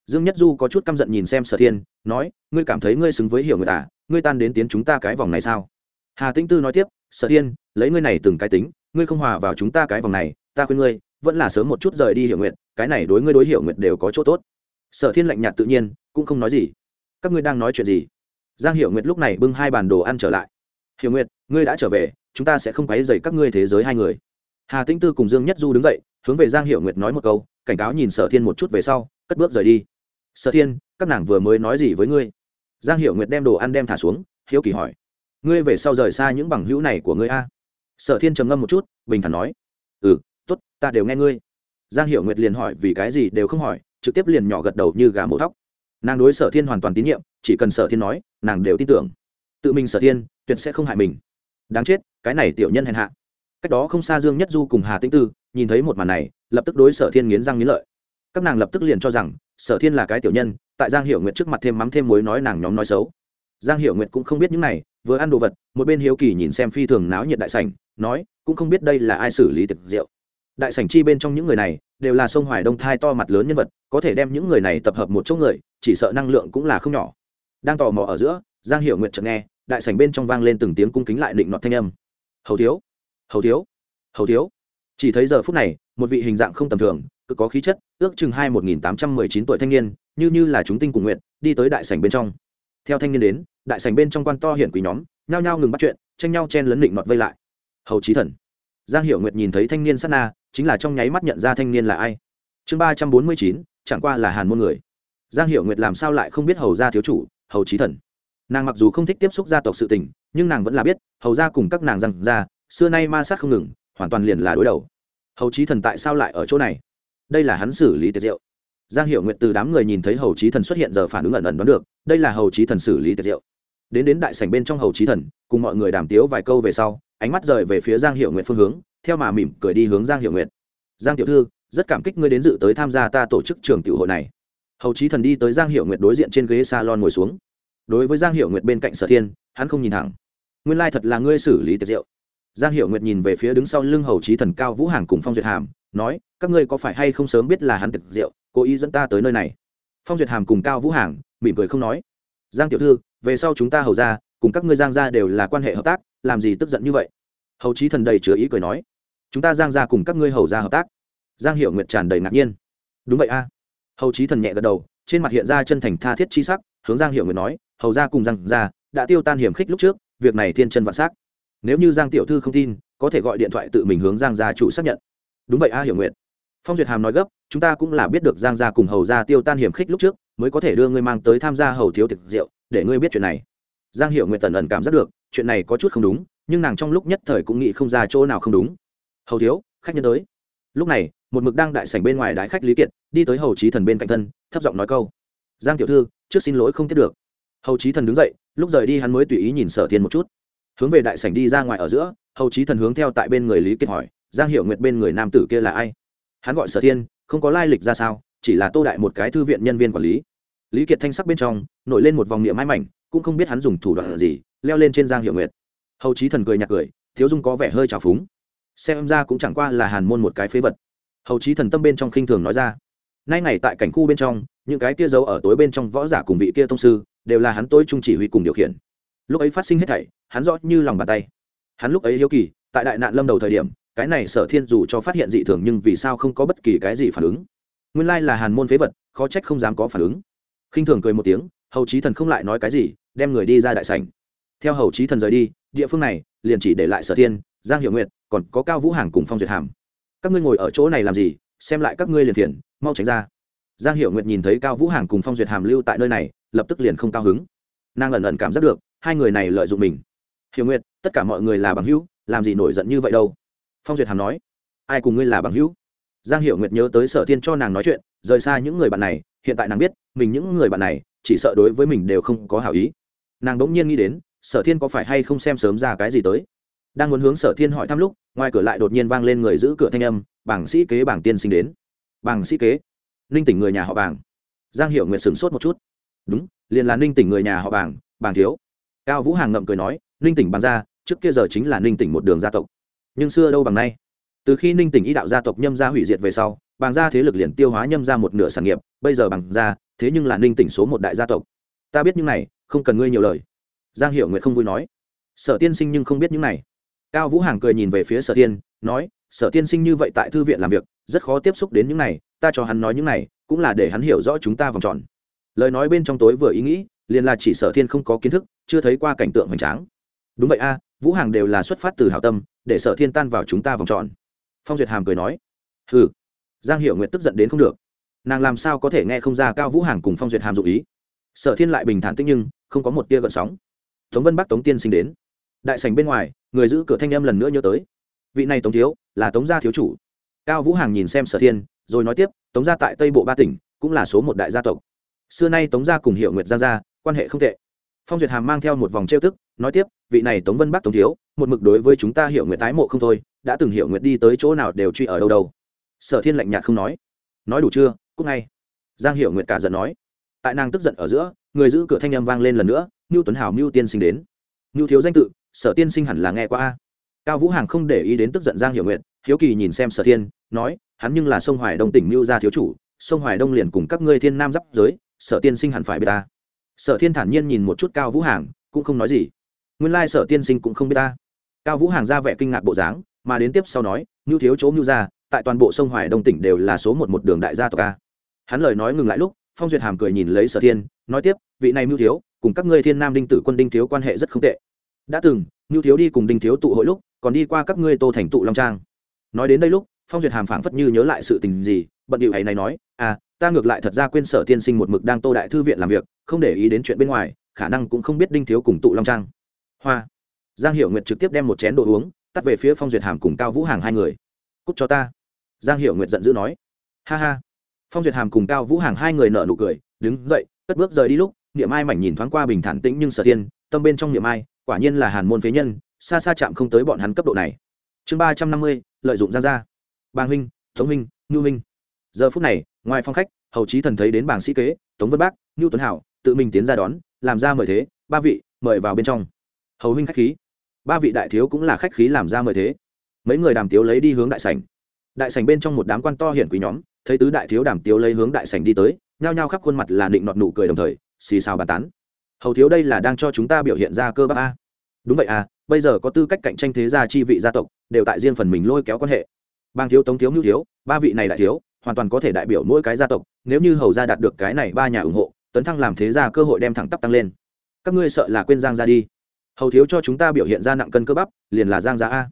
dương nhất du có chút căm giận nhìn xem sở thiên, nói, ngươi cảm thấy ngươi xứng với hiểu người ta, ngươi tan đến tiến chúng ta cái vòng này sao? Hà tĩnh tư nói tiếp, sở thiên, lấy ngươi này từng cái tính, ngươi không hòa vào chúng ta cái vòng này, ta khuyên ngươi, vẫn là sớm một chút rời đi hiểu nguyện cái này đối ngươi đối hiểu nguyện đều có chỗ tốt. Sở thiên lạnh nhạt tự nhiên, cũng không nói gì. Các ngươi đang nói chuyện gì? Giang hiểu nguyệt lúc này bưng hai bàn đồ ăn trở lại. Hiểu nguyệt, ngươi đã trở về, chúng ta sẽ không quấy dày các ngươi thế giới hai người. Hà tĩnh tư cùng dương nhất du đứng dậy, hướng về giang hiểu nguyệt nói một câu, cảnh cáo nhìn sở thiên một chút về sau, cất bước rời đi sở thiên, các nàng vừa mới nói gì với ngươi? Giang hiểu nguyệt đem đồ ăn đem thả xuống, hiếu kỳ hỏi. Ngươi về sau rời xa những bằng hữu này của ngươi a? Sở thiên trầm ngâm một chút, bình thản nói. Ừ t ố t ta đều nghe ngươi. Giang hiểu nguyệt liền hỏi vì cái gì đều không hỏi, trực tiếp liền nhỏ gật đầu như gà mổ thóc. Nàng đối sở thiên hoàn toàn tín nhiệm, chỉ cần sở thiên nói, nàng đều tin tưởng. Tự mình sở thiên, tuyệt sẽ không hại mình. Đáng chết, cái này tiểu nhân hèn hạ. Cách đó không xa dương nhất du cùng hà tĩnh tư, nhìn thấy một màn này, lập tức đối sở thiên nghiến răng nghiến lợi. Các nàng lập tức liền cho rằng sở thiên là cái tiểu nhân, tại giang hiệu Nguyệt trước mặt thêm mắm thêm muối nói nàng nhóm nói xấu. Giang hiệu Nguyệt cũng không biết những này, vừa ăn đồ vật, một bên hiếu kỳ nhìn xem phi thường náo nhiệt đại sảnh, nói, cũng không biết đây là ai xử lý thực rượu. Đại sảnh chi bên trong những người này, đều là sông hoài đông thai to mặt lớn nhân vật, có thể đem những người này tập hợp một chỗ người, chỉ sợ năng lượng cũng là không nhỏ. Đang tò mò ở giữa, giang hiệu nguyện chợt nghe, đại sảnh bên trong vang lên từng tiếng cung kính lại định nọt thanh âm. Hầu thiếu hầu thiếu hầu thiếu. Chỉ thấy giờ phút này, một vị hình dạng không tầm thường cực có khí chất, ước chừng hai một nghìn tám trăm mười chín tuổi thanh niên, như như là chúng tinh cùng nguyện, đi tới đại sảnh bên trong. Theo thanh niên đến, đại sảnh bên trong quan to hiển quý nhóm, nhao nhao ngừng bắt chuyện, tranh nhau chen lấn định nọt vây lại. Hầu trí thần. Giang Hiểu nguyệt nhìn thấy thanh niên sát na, chính là trong nháy mắt nhận ra thanh niên là ai. Chương ba trăm bốn mươi chín, chẳng qua là hàn môn người. Giang Hiểu nguyệt làm sao lại không biết hầu gia thiếu chủ, hầu trí thần. Nàng mặc dù không thích tiếp xúc gia tộc sự tình, nhưng nàng vẫn là biết, hầu gia cùng các nàng rằng ra xưa nay ma sát không ngừng, hoàn toàn liền là đối đầu. Hầu trí thần tại sao lại ở chỗ này? Đây là hắn xử lý tiệt diệu. Giang hiệu Nguyện từ đám người nhìn thấy hầu trí thần xuất hiện giờ phản ứng ẩn ẩn đoán được, đây là hầu trí thần xử lý tiệt diệu. Đến đến đại sảnh bên trong hầu trí thần, cùng mọi người đàm tiếu vài câu về sau, ánh mắt rời về phía giang hiệu Nguyện phương hướng, theo mà mỉm cười đi hướng giang hiệu Nguyện. giang tiểu thư, rất cảm kích ngươi đến dự tới tham gia ta tổ chức trường tiểu hội này. Hầu trí thần đi tới giang hiệu Nguyện đối diện trên ghế salon ngồi xuống. Đối với giang hiệu Nguyện bên cạnh sở thiên, hắn không nhìn thẳng. Nguyên lai thật là ngươi xử lý tiệc rượu giang hiệu nguyệt nhìn về phía đứng sau lưng hầu trí thần cao vũ hàng cùng phong duyệt hàm nói, các ngươi có phải hay không sớm biết là hắn thực rượu, cố ý dẫn ta tới nơi này? Phong duyệt hàm cùng cao vũ hàng mỉm cười không nói. Giang tiểu thư, về sau chúng ta hầu ra, cùng các ngươi giang gia đều là quan hệ hợp tác, làm gì tức giận như vậy? Hầu trí thần đầy chứa ý cười nói. Chúng ta giang gia cùng các ngươi hầu ra hợp tác. Giang hiệu nguyệt tràn đầy ngạc nhiên. Đúng vậy a. Hầu trí thần nhẹ gật đầu, trên mặt hiện ra chân thành tha thiết chi sắc, hướng giang hiệu nguyệt nói, hầu ra cùng giang gia đã tiêu tan hiểm khích lúc trước, việc này thiên chân vạn s á c nếu như giang tiểu thư không tin, có thể gọi điện thoại tự mình hướng giang gia chủ xác nhận đúng vậy a hiểu nguyện phong duyệt hàm nói gấp, chúng ta cũng là biết được giang gia cùng hầu gia tiêu tan hiểm khích lúc trước, mới có thể đưa ngươi mang tới tham gia hầu thiếu tiệc rượu, để ngươi biết chuyện này. Giang hiểu nguyện tần ẩn cảm giác được, chuyện này có chút không đúng, nhưng nàng trong lúc nhất thời cũng nghĩ không ra chỗ nào không đúng. Hầu thiếu, khách nhân tới. Lúc này, một mực đang đại sảnh bên ngoài đại khách lý kiệt, đi tới hầu trí thần bên cạnh thân, thấp giọng nói câu. Giang tiểu thư, trước xin lỗi không tiếp được. Hầu trí thần đứng dậy, lúc rời đi hắn mới tùy ý nhìn sở thiên một chút. Hướng về đại sảnh đi ra ngoài ở giữa, hầu trí thần hướng theo tại bên người lý kiệt hỏi giang hiệu nguyệt bên người nam tử kia là ai? Hắn gọi sở thiên, không có lai lịch ra sao, chỉ là tô đại một cái thư viện nhân viên quản lý. Lý kiệt thanh sắc bên trong, nổi lên một vòng niệm mãi mảnh, cũng không biết hắn dùng thủ đoạn gì, leo lên trên giang hiệu nguyệt. Hầu trí thần cười nhạt cười, thiếu dung có vẻ hơi trào phúng. Xem ra cũng chẳng qua là hàn môn một cái phế vật. Hầu trí thần tâm bên trong khinh thường nói ra. Nay ngày tại cảnh khu bên trong, những cái kia giấu ở tối bên trong võ giả cùng vị kia tông sư, đều là hắn tối trung chỉ huy cùng điều khiển. Lúc ấy phát sinh hết thảy, hắn rõ như lòng bàn tay. Hắn lúc ấy hiếu kỳ, tại đại nạn lâm đầu thời điểm cái này sở thiên dù cho phát hiện dị thường nhưng vì sao không có bất kỳ cái gì phản ứng? Nguyên lai là hàn môn phế vật, khó trách không dám có phản ứng. Khinh thường cười một tiếng, hầu trí thần không lại nói cái gì, đem người đi ra đại sảnh. Theo hầu trí thần rời đi, địa phương này liền chỉ để lại sở thiên, giang hiệu nguyện còn có cao vũ hàng cùng phong duyệt hàm. Các ngươi ngồi ở chỗ này làm gì? Xem lại các ngươi liền phiền, mau tránh ra. Giang hiệu nguyệt nhìn thấy cao vũ hàng cùng phong duyệt hàm lưu tại nơi này, lập tức liền không cao hứng. Nàng ẩn ẩn cảm giác được, hai người này lợi dụng mình. Hiểu nguyệt, tất cả mọi người là bằng hữu, làm gì nổi giận như vậy đâu? Phong duyệt hàm nói, ai cùng ngươi là bằng hữu? Giang hiệu nguyệt nhớ tới sở thiên cho nàng nói chuyện, rời xa những người bạn này, hiện tại nàng biết, mình những người bạn này, chỉ sợ đối với mình đều không có hảo ý. Nàng đ ỗ n g nhiên nghĩ đến, sở thiên có phải hay không xem sớm ra cái gì tới? Đang muốn hướng sở thiên hỏi thăm lúc, ngoài cửa lại đột nhiên vang lên người giữ cửa thanh âm, bảng sĩ kế bảng tiên sinh đến. Bảng sĩ kế? Ninh tỉnh người nhà họ Bảng. giang hiệu nguyệt sửng sốt một chút. Đúng, liền là ninh tỉnh người nhà họ Bảng. Bảng thiếu. Cao vũ hàng ngậm cười nói, ninh tỉnh bàn ra, trước kia giờ chính là ninh tỉnh một đường gia tộc nhưng xưa đâu bằng nay. Từ khi ninh tỉnh y đạo gia tộc nhâm gia hủy diệt về sau, bàng gia thế lực liền tiêu hóa nhâm ra một nửa sản nghiệp, bây giờ bằng gia, thế nhưng là ninh tỉnh số một đại gia tộc. Ta biết những này, không cần ngươi nhiều lời. Giang hiệu nguyện không vui nói. Sở tiên sinh nhưng không biết những này. Cao vũ hàng cười nhìn về phía sở tiên, nói, sở tiên sinh như vậy tại thư viện làm việc, rất khó tiếp xúc đến những này, ta cho hắn nói những này, cũng là để hắn hiểu rõ chúng ta vòng tròn. Lời nói bên trong tối vừa ý nghĩ, liền là chỉ sở thiên không có kiến thức, chưa thấy qua cảnh tượng hoành tráng. Đúng vậy a, vũ hàng đều là xuất phát từ hảo tâm để sở thiên tan vào chúng ta vòng tròn. Phong duyệt hàm cười nói ừ giang hiệu nguyệt tức giận đến không được. Nàng làm sao có thể nghe không ra cao vũ hàng cùng phong duyệt hàm dụ ý? Sở thiên lại bình thản tích nhưng không có một tia gợn sóng. Tống vân bắc, tống tiên sinh đến. Đại sành bên ngoài, người giữ cửa thanh em lần nữa nhớ tới. Vị này tống thiếu, là tống gia thiếu chủ. Cao vũ hàng nhìn xem sở thiên, rồi nói tiếp, tống gia tại tây bộ ba tỉnh, cũng là số một đại gia tộc. Xưa nay tống gia cùng hiệu nguyệt gia gia, quan hệ không tệ phong duyệt hàm mang theo một vòng trêu tức, nói tiếp, vị này tống vân bắc tống thiếu, một mực đối với chúng ta hiệu nguyệt tái mộ không thôi, đã từng hiệu nguyệt đi tới chỗ nào đều truy ở đâu đâu. Sở thiên lạnh nhạt không nói. Nói đủ chưa cúc ngay giang hiệu nguyệt cả giận nói. Tại nàng tức giận ở giữa, người giữ cửa thanh âm vang lên lần nữa ngưu tuấn hào ngưu tiên sinh đến. Ngưu thiếu danh tự, sở tiên sinh hẳn là nghe qua a. Cao vũ hàng không để ý đến tức giận giang hiệu nguyệt, hiếu kỳ nhìn xem sở thiên, nói, hắn nhưng là sông hoài đông tỉnh ngưu gia thiếu chủ, sông hoài đông liền cùng các ngươi thiên nam giáp giới, sở tiên sinh hẳn phải biết ta sở thiên thản nhiên nhìn một chút cao vũ hàng, cũng không nói gì. Nguyên lai sở tiên sinh cũng không biết ta. Cao vũ hàng ra vẻ kinh ngạc bộ dáng, mà đến tiếp sau nói ngưu thiếu chỗ ngưu gia, tại toàn bộ sông hoài đông tỉnh đều là số một một đường đại gia tộc a. Hắn lời nói ngừng lại lúc, phong duyệt hàm cười nhìn lấy sở thiên, nói tiếp, vị này mưu thiếu, cùng các ngươi thiên nam đinh tử quân đinh thiếu quan hệ rất không tệ. Đã từng mưu thiếu đi cùng đinh thiếu tụ hội lúc, còn đi qua các ngươi tô thành tụ long trang. Nói đến đây lúc, phong duyệt hàm phảng phất như nhớ lại sự tình gì bận điệu ấy này nói à ta ngược lại thật ra quên sở tiên sinh một mực đang tô đại thư viện làm việc, không để ý đến chuyện bên ngoài, khả năng cũng không biết đinh thiếu cùng tụ long trang. Hoa. Giang hiệu nguyệt trực tiếp đem một chén đồ uống, tắt về phía phong duyệt hàm cùng cao vũ hàng hai người. Cúc cho ta. Giang hiệu nguyệt giận dữ nói. Ha ha. Phong duyệt hàm cùng cao vũ hàng hai người nợ nụ cười, đứng dậy, cất bước rời đi lúc, niệm ai mảnh nhìn thoáng qua bình thản tĩnh nhưng sở tiên, tâm bên trong niệm ai quả nhiên là hàn môn phế nhân, xa xa chạm không tới bọn hắn cấp độ này. Chương ba trăm năm mươi, lợi dụng ra ra bàng huynh, thống huynh ngưu huynh giờ phút này, ngoài phong khách, hầu trí thần thấy đến bảng sĩ kế, tống vân bác ngưu tuấn hảo, tự mình tiến ra đón, làm ra mời thế, ba vị, mời vào bên trong. Hầu huynh khách khí. Ba vị đại thiếu cũng là khách khí làm ra mời thế. Mấy người đàm tiếu lấy đi hướng đại sảnh. Đại sảnh bên trong một đám quan to hiển quý nhóm, thấy tứ đại thiếu đàm tiếu lấy hướng đại sảnh đi tới, nhao nhao khắp khuôn mặt là định nọt nụ cười đồng thời, xì xào bàn tán. Hầu thiếu đây là đang cho chúng ta biểu hiện ra cơ bắp a? Đúng vậy à bây giờ có tư cách cạnh tranh thế gia chi vị gia tộc, đều tại riêng phần mình lôi kéo quan hệ. Bang thiếu tống thiếu ngưu thiếu, ba vị này đại thiếu hoàn toàn có thể đại biểu mỗi cái gia tộc, nếu như hầu gia đạt được cái này ba nhà ủng hộ, tấn thăng làm thế gia cơ hội đem thẳng tắp tăng lên. Các ngươi sợ là quên giang ra đi. Hầu thiếu cho chúng ta biểu hiện ra nặng cân cơ bắp, liền là giang gia a.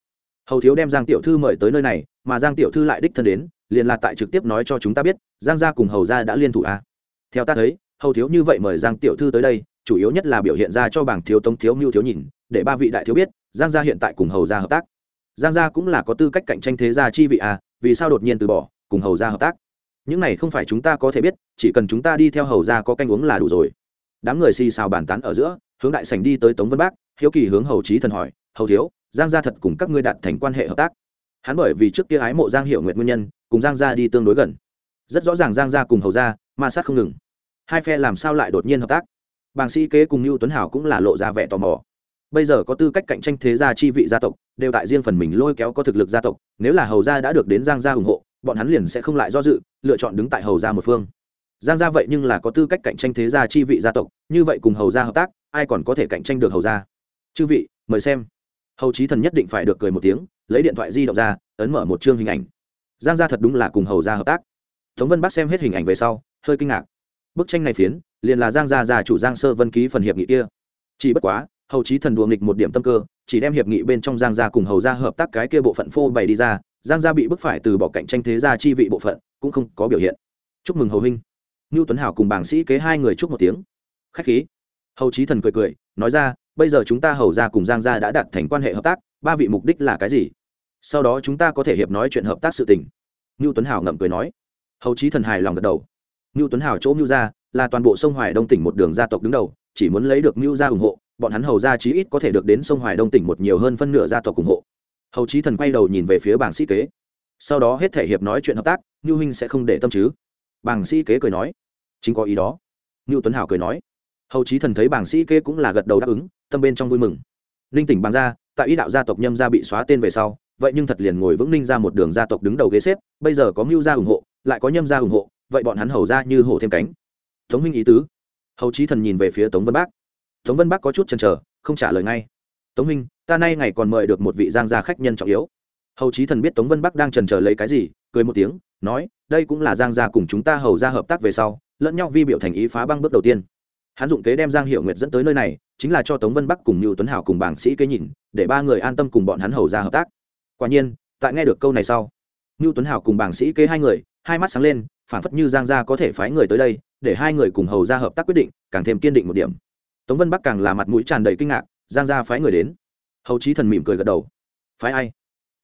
Hầu thiếu đem giang tiểu thư mời tới nơi này, mà giang tiểu thư lại đích thân đến, liền là tại trực tiếp nói cho chúng ta biết, giang gia cùng hầu gia đã liên thủ a. Theo ta thấy, hầu thiếu như vậy mời giang tiểu thư tới đây, chủ yếu nhất là biểu hiện ra cho bảng thiếu tống thiếu mưu thiếu nhìn, để ba vị đại thiếu biết, giang gia hiện tại cùng hầu gia hợp tác. Giang gia cũng là có tư cách cạnh tranh thế gia chi vị a, vì sao đột nhiên từ bỏ cùng hầu gia hợp tác. Những này không phải chúng ta có thể biết, chỉ cần chúng ta đi theo hầu gia có canh uống là đủ rồi. Đám người xì xào bàn tán ở giữa, hướng đại sành đi tới tống vân bác, hiếu kỳ hướng hầu trí thần hỏi, hầu thiếu, giang gia thật cùng các ngươi đạt thành quan hệ hợp tác? Hắn bởi vì trước kia ái mộ giang hiệu nguyện nguyên nhân, cùng giang gia đi tương đối gần. Rất rõ ràng giang gia cùng hầu gia, ma sát không ngừng. Hai phe làm sao lại đột nhiên hợp tác? Bàng sĩ kế cùng lưu tuấn hảo cũng là lộ ra vẻ tò mò. Bây giờ có tư cách cạnh tranh thế gia chi vị gia tộc, đều tại riêng phần mình lôi kéo có thực lực gia tộc, nếu là hầu gia đã được đến giang gia ủng hộ bọn hắn liền sẽ không lại do dự, lựa chọn đứng tại hầu gia một phương. Giang gia vậy nhưng là có tư cách cạnh tranh thế gia chi vị gia tộc, như vậy cùng hầu gia hợp tác, ai còn có thể cạnh tranh được hầu gia? Chư vị, mời xem. Hầu trí thần nhất định phải được cười một tiếng, lấy điện thoại di động ra, ấn mở một chương hình ảnh. Giang gia thật đúng là cùng hầu gia hợp tác. Tống vân bắc xem hết hình ảnh về sau, hơi kinh ngạc. Bức tranh này phiến, liền là giang gia già chủ giang sơ vân ký phần hiệp nghị kia. Chỉ bất quá, hầu trí thần đùa nghịch một điểm tâm cơ, chỉ đem hiệp nghị bên trong giang gia cùng hầu gia hợp tác cái kia bộ phận phô bày đi ra giang gia bị bức phải từ bỏ cạnh tranh thế gia chi vị bộ phận, cũng không có biểu hiện. Chúc mừng hầu huynh ngưu tuấn hảo cùng bảng sĩ kế hai người chúc một tiếng. Khách khí. Hầu trí thần cười cười, nói ra, bây giờ chúng ta hầu gia cùng giang gia đã đạt thành quan hệ hợp tác, ba vị mục đích là cái gì? Sau đó chúng ta có thể hiệp nói chuyện hợp tác sự tình. Ngưu tuấn hảo ngậm cười nói. Hầu trí thần hài lòng gật đầu. Ngưu tuấn hảo chỗ ngưu gia là toàn bộ sông hoài đông tỉnh một đường gia tộc đứng đầu, chỉ muốn lấy được ngưu gia ủng hộ, bọn hắn hầu gia chí ít có thể được đến sông hoài đông tỉnh một nhiều hơn phân nửa gia tộc ủng hộ hầu trí thần quay đầu nhìn về phía bảng sĩ kế. Sau đó hết thể hiệp nói chuyện hợp tác, ngưu huynh sẽ không để tâm chứ? Bàng sĩ kế cười nói. Chính có ý đó. Ngưu tuấn hảo cười nói. Hầu chí thần thấy bàng sĩ kế cũng là gật đầu đáp ứng, tâm bên trong vui mừng. Ninh tỉnh bàng gia tại ý đạo gia tộc nhâm gia bị xóa tên về sau, vậy nhưng thật liền ngồi vững ninh ra một đường gia tộc đứng đầu ghế xếp, bây giờ có mưu gia ủng hộ, lại có nhâm gia ủng hộ, vậy bọn hắn hầu ra như hổ thêm cánh. Tống huynh ý tứ. Hầu chí thần nhìn về phía tống vân bác. Tống vân bác có chút chần chờ, không trả lời ngay tống minh ta nay ngày còn mời được một vị giang gia khách nhân trọng yếu. Hầu chí thần biết tống vân bắc đang trần chờ lấy cái gì, cười một tiếng, nói, đây cũng là giang gia cùng chúng ta hầu ra hợp tác về sau, lẫn nhau vi biểu thành ý phá băng bước đầu tiên. Hắn dụng kế đem giang hiệu nguyệt dẫn tới nơi này, chính là cho tống vân bắc cùng như tuấn hảo cùng bảng sĩ kế nhìn, để ba người an tâm cùng bọn hắn hầu ra hợp tác. Quả nhiên, tại nghe được câu này sau như tuấn hảo cùng bảng sĩ kế hai người, hai mắt sáng lên phản phất như giang gia có thể phái người tới đây, để hai người cùng hầu ra hợp tác quyết định, càng thêm kiên định một điểm. Tống vân bắc càng là mặt mũi tràn đầy kinh ngạc giang gia phái người đến. Hầu chí thần mỉm cười gật đầu. Phái ai?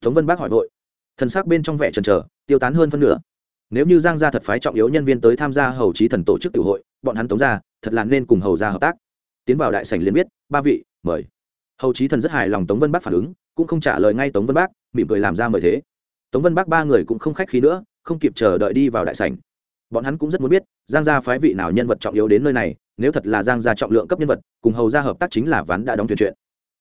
Tống vân bác hỏi vội. Thần sắc bên trong vẻ trần trờ tiêu tán hơn phân nửa. Nếu như giang gia thật phái trọng yếu nhân viên tới tham gia hầu chí thần tổ chức tiểu hội, bọn hắn tống gia, thật là nên cùng hầu gia hợp tác. Tiến vào đại sảnh liền biết, ba vị, mời. Hầu chí thần rất hài lòng tống vân bác phản ứng, cũng không trả lời ngay tống vân bác, mỉm cười làm ra mời thế. Tống vân bác ba người cũng không khách khí nữa, không kịp chờ đợi đi vào đại sảnh bọn hắn cũng rất muốn biết, giang gia phái vị nào nhân vật trọng yếu đến nơi này, nếu thật là giang gia trọng lượng cấp nhân vật, cùng hầu gia hợp tác chính là ván đã đóng thuyền chuyện.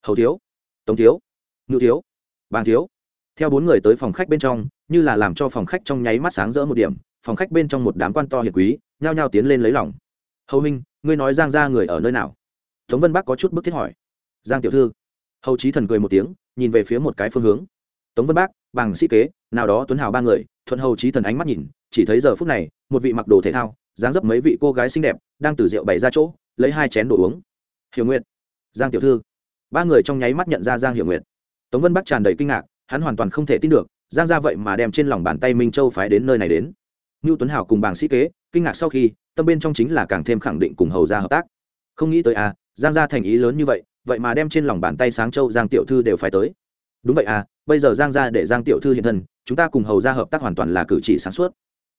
Hầu thiếu, tống thiếu ngự thiếu bàn thiếu. Theo bốn người tới phòng khách bên trong, như là làm cho phòng khách trong nháy mắt sáng rỡ một điểm, phòng khách bên trong một đám quan to hiền quý, nhao nhao tiến lên lấy lòng. Hầu minh ngươi nói giang gia người ở nơi nào? Tống vân bắc có chút bức thiết hỏi. Giang tiểu thư. Hầu trí thần cười một tiếng, nhìn về phía một cái phương hướng. Tống vân bắc bằng sĩ kế, nào đó tuấn hào ba người, thuận hầu trí thần ánh mắt nhìn, chỉ thấy giờ phút này một vị mặc đồ thể thao, dáng dấp mấy vị cô gái xinh đẹp, đang từ rượu bày ra chỗ, lấy hai chén đồ uống. Hiểu nguyện giang tiểu thư. Ba người trong nháy mắt nhận ra giang hiểu nguyện tống vân bắc tràn đầy kinh ngạc, hắn hoàn toàn không thể tin được, giang ra vậy mà đem trên lòng bàn tay minh châu phái đến nơi này đến. Ngưu tuấn hảo cùng bảng sĩ kế, kinh ngạc sau khi, tâm bên trong chính là càng thêm khẳng định cùng hầu ra hợp tác. Không nghĩ tới à giang gia thành ý lớn như vậy vậy mà đem trên lòng bàn tay sáng châu giang tiểu thư đều phải tới. Đúng vậy à bây giờ giang gia để giang tiểu thư hiện thân, chúng ta cùng hầu ra hợp tác hoàn toàn là cử chỉ sáng suốt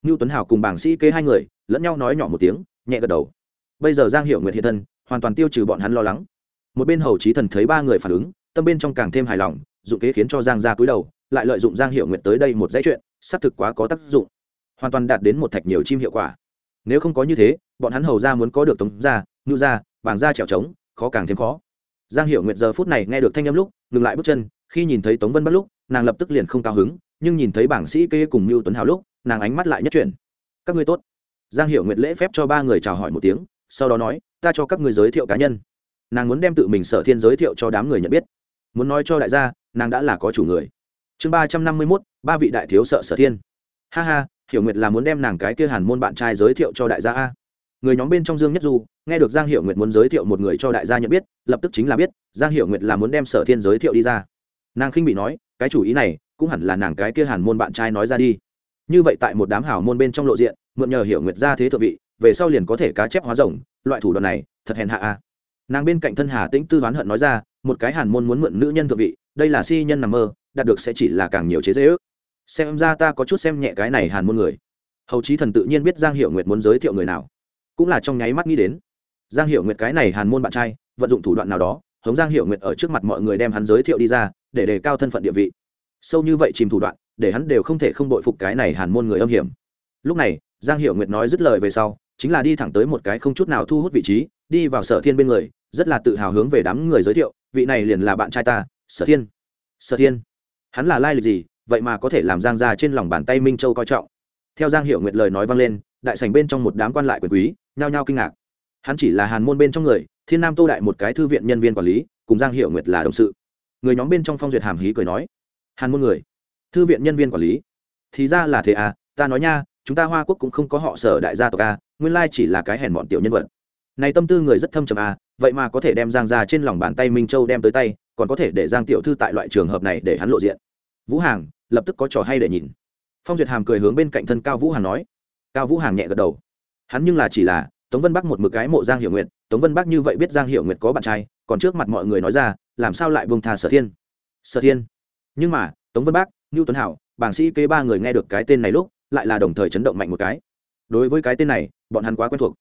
ngưu tuấn hảo cùng bảng sĩ kế hai người, lẫn nhau nói nhỏ một tiếng, nhẹ gật đầu. Bây giờ giang hiệu nguyệt hiện thân, hoàn toàn tiêu trừ bọn hắn lo lắng. Một bên hầu trí thần thấy ba người phản ứng, tâm bên trong càng thêm hài lòng, dụng kế khiến cho giang ra cúi đầu, lại lợi dụng giang hiệu Nguyệt tới đây một dãy chuyện, xác thực quá có tác dụng. Hoàn toàn đạt đến một thạch nhiều chim hiệu quả. Nếu không có như thế, bọn hắn hầu ra muốn có được tống ra Ngưu ra bảng ra trèo trống, khó càng thêm khó. Giang hiệu Nguyệt giờ phút này nghe được thanh âm lúc, ngừng lại bước chân, khi nhìn thấy tống vân bắt lúc, nàng lập tức liền không cao hứng, nhưng nhìn thấy bảng sĩ kê cùng mưu tuấn hào lúc nàng ánh mắt lại nhất chuyển. Các ngươi tốt. Giang hiệu Nguyệt lễ phép cho ba người chào hỏi một tiếng, sau đó nói, ta cho các ngươi giới thiệu cá nhân. Nàng muốn đem tự mình sở thiên giới thiệu cho đám người nhận biết. Muốn nói cho đại gia, nàng đã là có chủ người. Chương ba trăm năm mươi mốt, ba vị đại thiếu sợ sở thiên. Ha ha, hiểu nguyệt là muốn đem nàng cái kia hàn môn bạn trai giới thiệu cho đại gia a. Người nhóm bên trong dương nhất du, nghe được giang hiểu nguyệt muốn giới thiệu một người cho đại gia nhận biết, lập tức chính là biết, giang hiểu nguyệt là muốn đem sở thiên giới thiệu đi ra. Nàng khinh bị nói, cái chủ ý này, cũng hẳn là nàng cái kia hàn môn bạn trai nói ra đi như vậy tại một đám hảo môn bên trong lộ diện, mượn nhờ hiểu nguyệt ra thế thượng vị, về sau liền có thể cá chép hóa rồng, loại thủ đoạn này, thật hèn hạ a. Nàng bên cạnh thân hà tĩnh tư đoán hận nói ra, một cái hàn môn muốn mượn nữ nhân thượng vị, đây là si nhân nằm mơ, đạt được sẽ chỉ là càng nhiều chế dễ ước. Xem ra ta có chút xem nhẹ cái này hàn môn người. Hầu chí thần tự nhiên biết giang hiệu nguyệt muốn giới thiệu người nào. Cũng là trong nháy mắt nghĩ đến. Giang hiệu nguyệt cái này hàn môn bạn trai, vận dụng thủ đoạn nào đó, hống giang hiệu nguyệt ở trước mặt mọi người đem hắn giới thiệu đi ra, để đề cao thân phận địa vị. Sâu như vậy chìm thủ đoạn để hắn đều không thể không đội phục cái này hàn môn người âm hiểm. Lúc này, giang hiệu nguyệt nói dứt lời về sau, chính là đi thẳng tới một cái không chút nào thu hút vị trí, đi vào sở thiên bên người, rất là tự hào hướng về đám người giới thiệu, vị này liền là bạn trai ta, sở thiên. Sở thiên. Hắn là lai lịch gì, vậy mà có thể làm giang ra trên lòng bàn tay minh châu coi trọng. Theo giang hiệu nguyệt lời nói vang lên, đại sành bên trong một đám quan lại quyền quý, nhao nhao kinh ngạc. Hắn chỉ là hàn môn bên trong người, thiên nam tô đại một cái thư viện nhân viên quản lý, cùng giang hiệu nguyệt là đồng sự. Người nhóm bên trong phong duyệt hàm hí cười nói, hàn môn người thư viện nhân viên quản lý. Thì ra là thế à ta nói nha, chúng ta hoa quốc cũng không có họ sở đại gia tộc a nguyên lai chỉ là cái hèn bọn tiểu nhân vật. Này tâm tư người rất thâm trầm a vậy mà có thể đem giang ra trên lòng bàn tay minh châu đem tới tay, còn có thể để giang tiểu thư tại loại trường hợp này để hắn lộ diện. Vũ hàng lập tức có trò hay để nhìn. Phong duyệt hàm cười hướng bên cạnh thân cao vũ hàng nói. Cao vũ hàng nhẹ gật đầu. Hắn nhưng là chỉ là, tống vân bắc một mực cái mộ giang hiệu nguyệt, tống vân bắc như vậy biết giang hiệu nguyệt có bạn trai, còn trước mặt mọi người nói ra, làm sao lại buông tha sở thiên? Sở thiên. Nhưng mà, tống vân bắc ngưu tuấn hảo, bảng sĩ kế ba người nghe được cái tên này lúc, lại là đồng thời chấn động mạnh một cái. Đối với cái tên này, bọn hắn quá quen thuộc.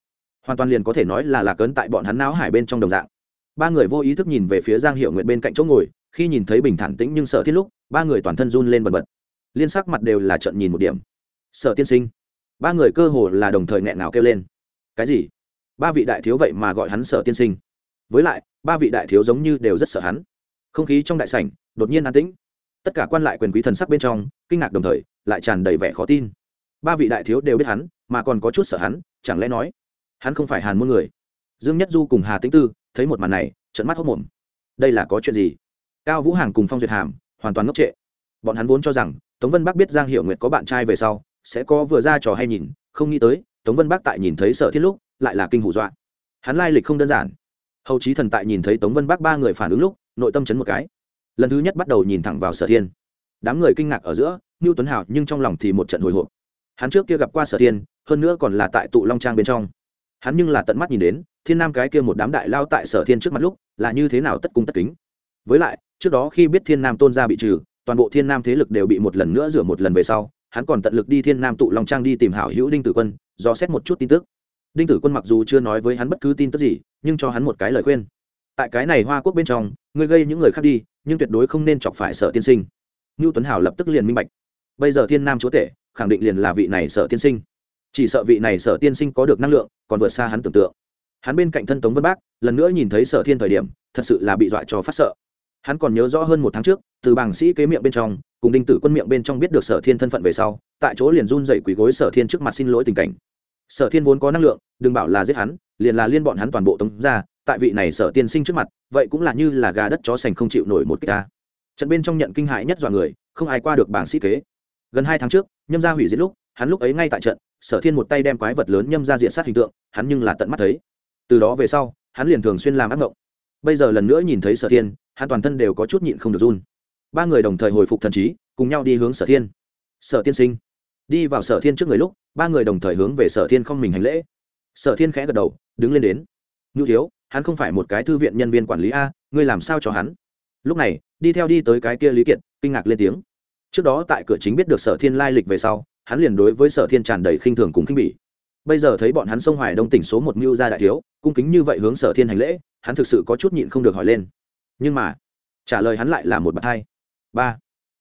Hoàn toàn liền có thể nói là lạc ấn tại bọn hắn não hải bên trong đồng dạng. Ba người vô ý thức nhìn về phía giang hiệu nguyện bên cạnh chỗ ngồi, khi nhìn thấy bình thản tĩnh nhưng sợ thiết lúc, ba người toàn thân run lên bần bật. Liên sắc mặt đều là trận nhìn một điểm. Sợ tiên sinh. Ba người cơ hồ là đồng thời nghẹn ngào kêu lên. Cái gì? Ba vị đại thiếu vậy mà gọi hắn sở tiên sinh. Với lại, ba vị đại thiếu giống như đều rất sợ hắn. Không khí trong đại sảnh, đột nhiên an tĩnh tất cả quan lại quyền quý thần sắc bên trong, kinh ngạc đồng thời, lại tràn đầy vẻ khó tin. Ba vị đại thiếu đều biết hắn, mà còn có chút sợ hắn, chẳng lẽ nói, hắn không phải hàn môn người? Dương nhất du cùng hà tĩnh tư, thấy một màn này trận mắt hốc mồm. Đây là có chuyện gì? Cao vũ hàng cùng phong duyệt hàm, hoàn toàn ngốc trệ. Bọn hắn vốn cho rằng, tống vân bắc biết giang hiệu nguyệt có bạn trai về sau, sẽ có vừa ra trò hay nhìn, không nghĩ tới, tống vân bắc tại nhìn thấy sở thiết lúc, lại là kinh hủ dọa. Hắn lai lịch không đơn giản. Hầu trí thần tại nhìn thấy tống vân bắc ba người phản ứng lúc, nội tâm chấn một cái lần thứ nhất bắt đầu nhìn thẳng vào sở thiên đám người kinh ngạc ở giữa ngưu tuấn hào nhưng trong lòng thì một trận hồi hộp hắn trước kia gặp qua sở thiên hơn nữa còn là tại tụ long trang bên trong hắn nhưng là tận mắt nhìn đến thiên nam cái kia một đám đại lao tại sở thiên trước mặt lúc là như thế nào tất cung tất kính với lại trước đó khi biết thiên nam tôn gia bị trừ toàn bộ thiên nam thế lực đều bị một lần nữa rửa một lần về sau hắn còn tận lực đi thiên nam tụ long trang đi tìm hảo hữu đinh tử quân do xét một chút tin tức đinh tử quân mặc dù chưa nói với hắn bất cứ tin tức gì nhưng cho hắn một cái lời khuyên tại cái này hoa quốc bên trong ngươi gây những người khác đi nhưng tuyệt đối không nên chọc phải sở tiên sinh. Ngưu tuấn hảo lập tức liền minh bạch. Bây giờ thiên nam chúa tể, khẳng định liền là vị này sở tiên sinh. Chỉ sợ vị này sở tiên sinh có được năng lượng, còn vượt xa hắn tưởng tượng. Hắn bên cạnh thân tống vân bác, lần nữa nhìn thấy sở thiên thời điểm, thật sự là bị dọa cho phát sợ. Hắn còn nhớ rõ hơn một tháng trước, từ bảng sĩ kế miệng bên trong, cùng đinh tử quân miệng bên trong biết được sở thiên thân phận về sau, tại chỗ liền run dậy quỳ gối sở thiên trước mặt xin lỗi tình cảnh. Sở thiên vốn có năng lượng, đừng bảo là giết hắn, liền là liên bọn hắn toàn bộ tống ra tại vị này sở tiên sinh trước mặt, vậy cũng là như là gà đất chó sành không chịu nổi một cái ta. Trận bên trong nhận kinh hại nhất dọa người, không ai qua được bảng sĩ kế. Gần hai tháng trước, nhâm gia hủy diệt lúc, hắn lúc ấy ngay tại trận, sở thiên một tay đem quái vật lớn nhâm ra diện sát hình tượng, hắn nhưng là tận mắt thấy. Từ đó về sau, hắn liền thường xuyên làm ác mộng. Bây giờ lần nữa nhìn thấy sở thiên, hắn toàn thân đều có chút nhịn không được run. Ba người đồng thời hồi phục thần trí, cùng nhau đi hướng sở thiên. Sở tiên sinh. Đi vào sở thiên trước người lúc, ba người đồng thời hướng về sở thiên không mình hành lễ. Sở thiên khẽ gật đầu, đứng lên đến. Nhu thiếu hắn không phải một cái thư viện nhân viên quản lý a ngươi làm sao cho hắn? Lúc này đi theo đi tới cái kia lý kiệt kinh ngạc lên tiếng. Trước đó tại cửa chính biết được sở thiên lai lịch về sau hắn liền đối với sở thiên tràn đầy khinh thường cùng khinh bỉ. Bây giờ thấy bọn hắn sông hoài đông tỉnh số một mưu gia đại thiếu cung kính như vậy hướng sở thiên hành lễ hắn thực sự có chút nhịn không được hỏi lên. Nhưng mà trả lời hắn lại là một bạt thai. Ba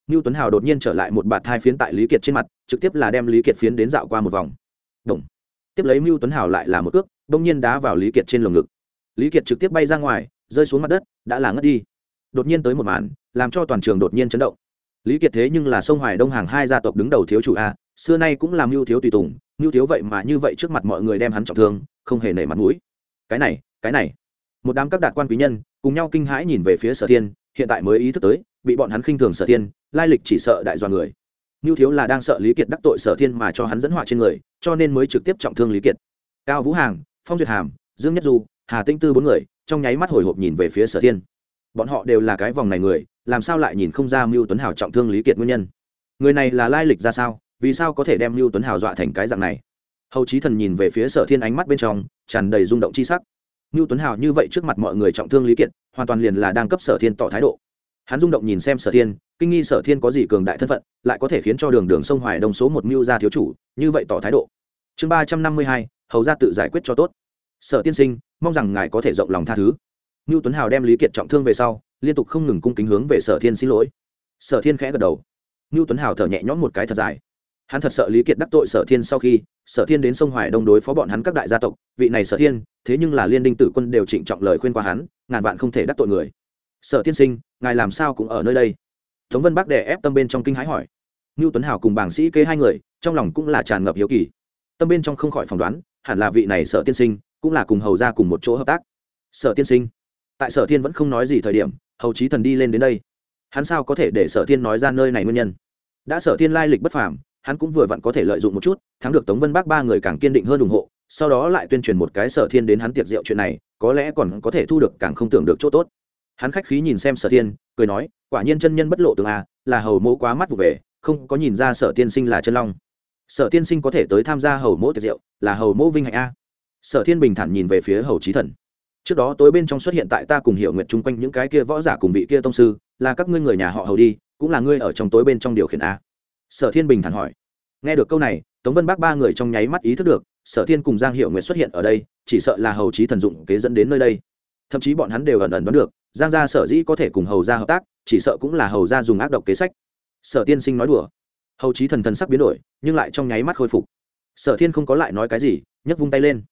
mưu tuấn hào đột nhiên trở lại một bạt thai phiến tại lý kiệt trên mặt trực tiếp là đem lý kiệt phiến đến dạo qua một vòng. Động, tiếp lấy mưu tuấn hào lại là một cước bỗng nhiên đá vào lý kiệt trên lồng ngực lý kiệt trực tiếp bay ra ngoài, rơi xuống mặt đất, đã là ngất đi. Đột nhiên tới một màn, làm cho toàn trường đột nhiên chấn động. Lý kiệt thế nhưng là sông hoài đông hàng hai gia tộc đứng đầu thiếu chủ a, xưa nay cũng làm mưu thiếu tùy tùng, mưu thiếu vậy mà như vậy trước mặt mọi người đem hắn trọng thương, không hề nể mặt mũi. Cái này cái này. Một đám các đạt quan quý nhân, cùng nhau kinh hãi nhìn về phía sở thiên, hiện tại mới ý thức tới, bị bọn hắn khinh thường sở thiên, lai lịch chỉ sợ đại do người. Mưu thiếu là đang sợ lý kiệt đắc tội sở thiên mà cho hắn dẫn họa trên người, cho nên mới trực tiếp trọng thương lý kiệt. Cao vũ hàng, phong duyệt hàm, dương nhất du hà tinh tư bốn người, trong nháy mắt hồi hộp nhìn về phía sở thiên. Bọn họ đều là cái vòng này người, làm sao lại nhìn không ra mưu tuấn hào trọng thương lý kiệt nguyên nhân? Người này là lai lịch ra sao? Vì sao có thể đem mưu tuấn hào dọa thành cái dạng này? Hầu chí thần nhìn về phía sở thiên ánh mắt bên trong, tràn đầy rung động c h i sắc. Mưu tuấn hào như vậy trước mặt mọi người trọng thương lý kiệt, hoàn toàn liền là đang cấp sở thiên tỏ thái độ. Hắn rung động nhìn xem sở thiên, kinh nghi sở thiên có gì cường đại thân phận, lại có thể khiến cho đường đường sông hoài đông số một mưu gia thiếu chủ, như vậy tỏ thái độ. Chương ba trăm năm mươi hai, hầu ra tự giải quyết cho tốt sở tiên sinh, mong rằng ngài có thể rộng lòng tha thứ. Ngưu tuấn hào đem lý kiệt trọng thương về sau, liên tục không ngừng cung kính hướng về sở thiên xin lỗi. Sở thiên khẽ gật đầu. Ngưu tuấn hào thở nhẹ nhõm một cái thật dài. Hắn thật sợ lý kiệt đắc tội sở thiên sau khi sở thiên đến sông hoài đông đối phó bọn hắn các đại gia tộc, vị này sở thiên, thế nhưng là liên đinh tử quân đều trịnh trọng lời khuyên qua hắn, ngàn vạn không thể đắc tội người. Sở tiên sinh, ngài làm sao cũng ở nơi đây? Tống vân bắc đè ép tâm bên trong kinh hãi hỏi. Ngưu tuấn hào cùng bảng sĩ kế hai người, trong lòng cũng là tràn ngập hiếu kỳ. Tâm bên trong không khỏi phỏng đoán, hẳn là vị này sở tiên sinh cũng là cùng hầu ra cùng một chỗ hợp tác. Sở tiên sinh, tại sở thiên vẫn không nói gì thời điểm, hầu trí thần đi lên đến đây. Hắn sao có thể để sở thiên nói ra nơi này nguyên nhân? Đã sở thiên lai lịch bất phàm, hắn cũng vừa vặn có thể lợi dụng một chút, thắng được tống vân bác ba người càng kiên định hơn ủng hộ, sau đó lại tuyên truyền một cái sở thiên đến hắn tiệc rượu chuyện này, có lẽ còn có thể thu được càng không tưởng được chỗ tốt. Hắn khách khí nhìn xem sở thiên, cười nói, quả nhiên chân nhân bất lộ tường a, là hầu mẫu quá mắt vụ về, không có nhìn ra sở tiên sinh là chân long. Sở tiên sinh có thể tới tham gia hầu mẫu tiệc rượu, là hầu mẫu vinh hạnh a sở thiên bình thản nhìn về phía hầu trí thần. Trước đó tối bên trong xuất hiện tại ta cùng hiểu nguyện chung quanh những cái kia võ giả cùng vị kia tông sư, là các ngươi người nhà họ hầu đi, cũng là ngươi ở trong tối bên trong điều khiển a. Sở thiên bình thản hỏi. Nghe được câu này, tống vân bác ba người trong nháy mắt ý thức được, sở thiên cùng giang hiệu nguyện xuất hiện ở đây, chỉ sợ là hầu trí thần dụng kế dẫn đến nơi đây. Thậm chí bọn hắn đều ẩn ẩn đoán được, giang gia sở dĩ có thể cùng hầu gia hợp tác, chỉ sợ cũng là hầu gia dùng ác độc kế sách. Sở tiên sinh nói đùa. Hầu trí thần thần sắc biến đổi, nhưng lại trong nháy mắt khôi phục. Sở thiên không có lại nói cái gì, nhấc vung tay lên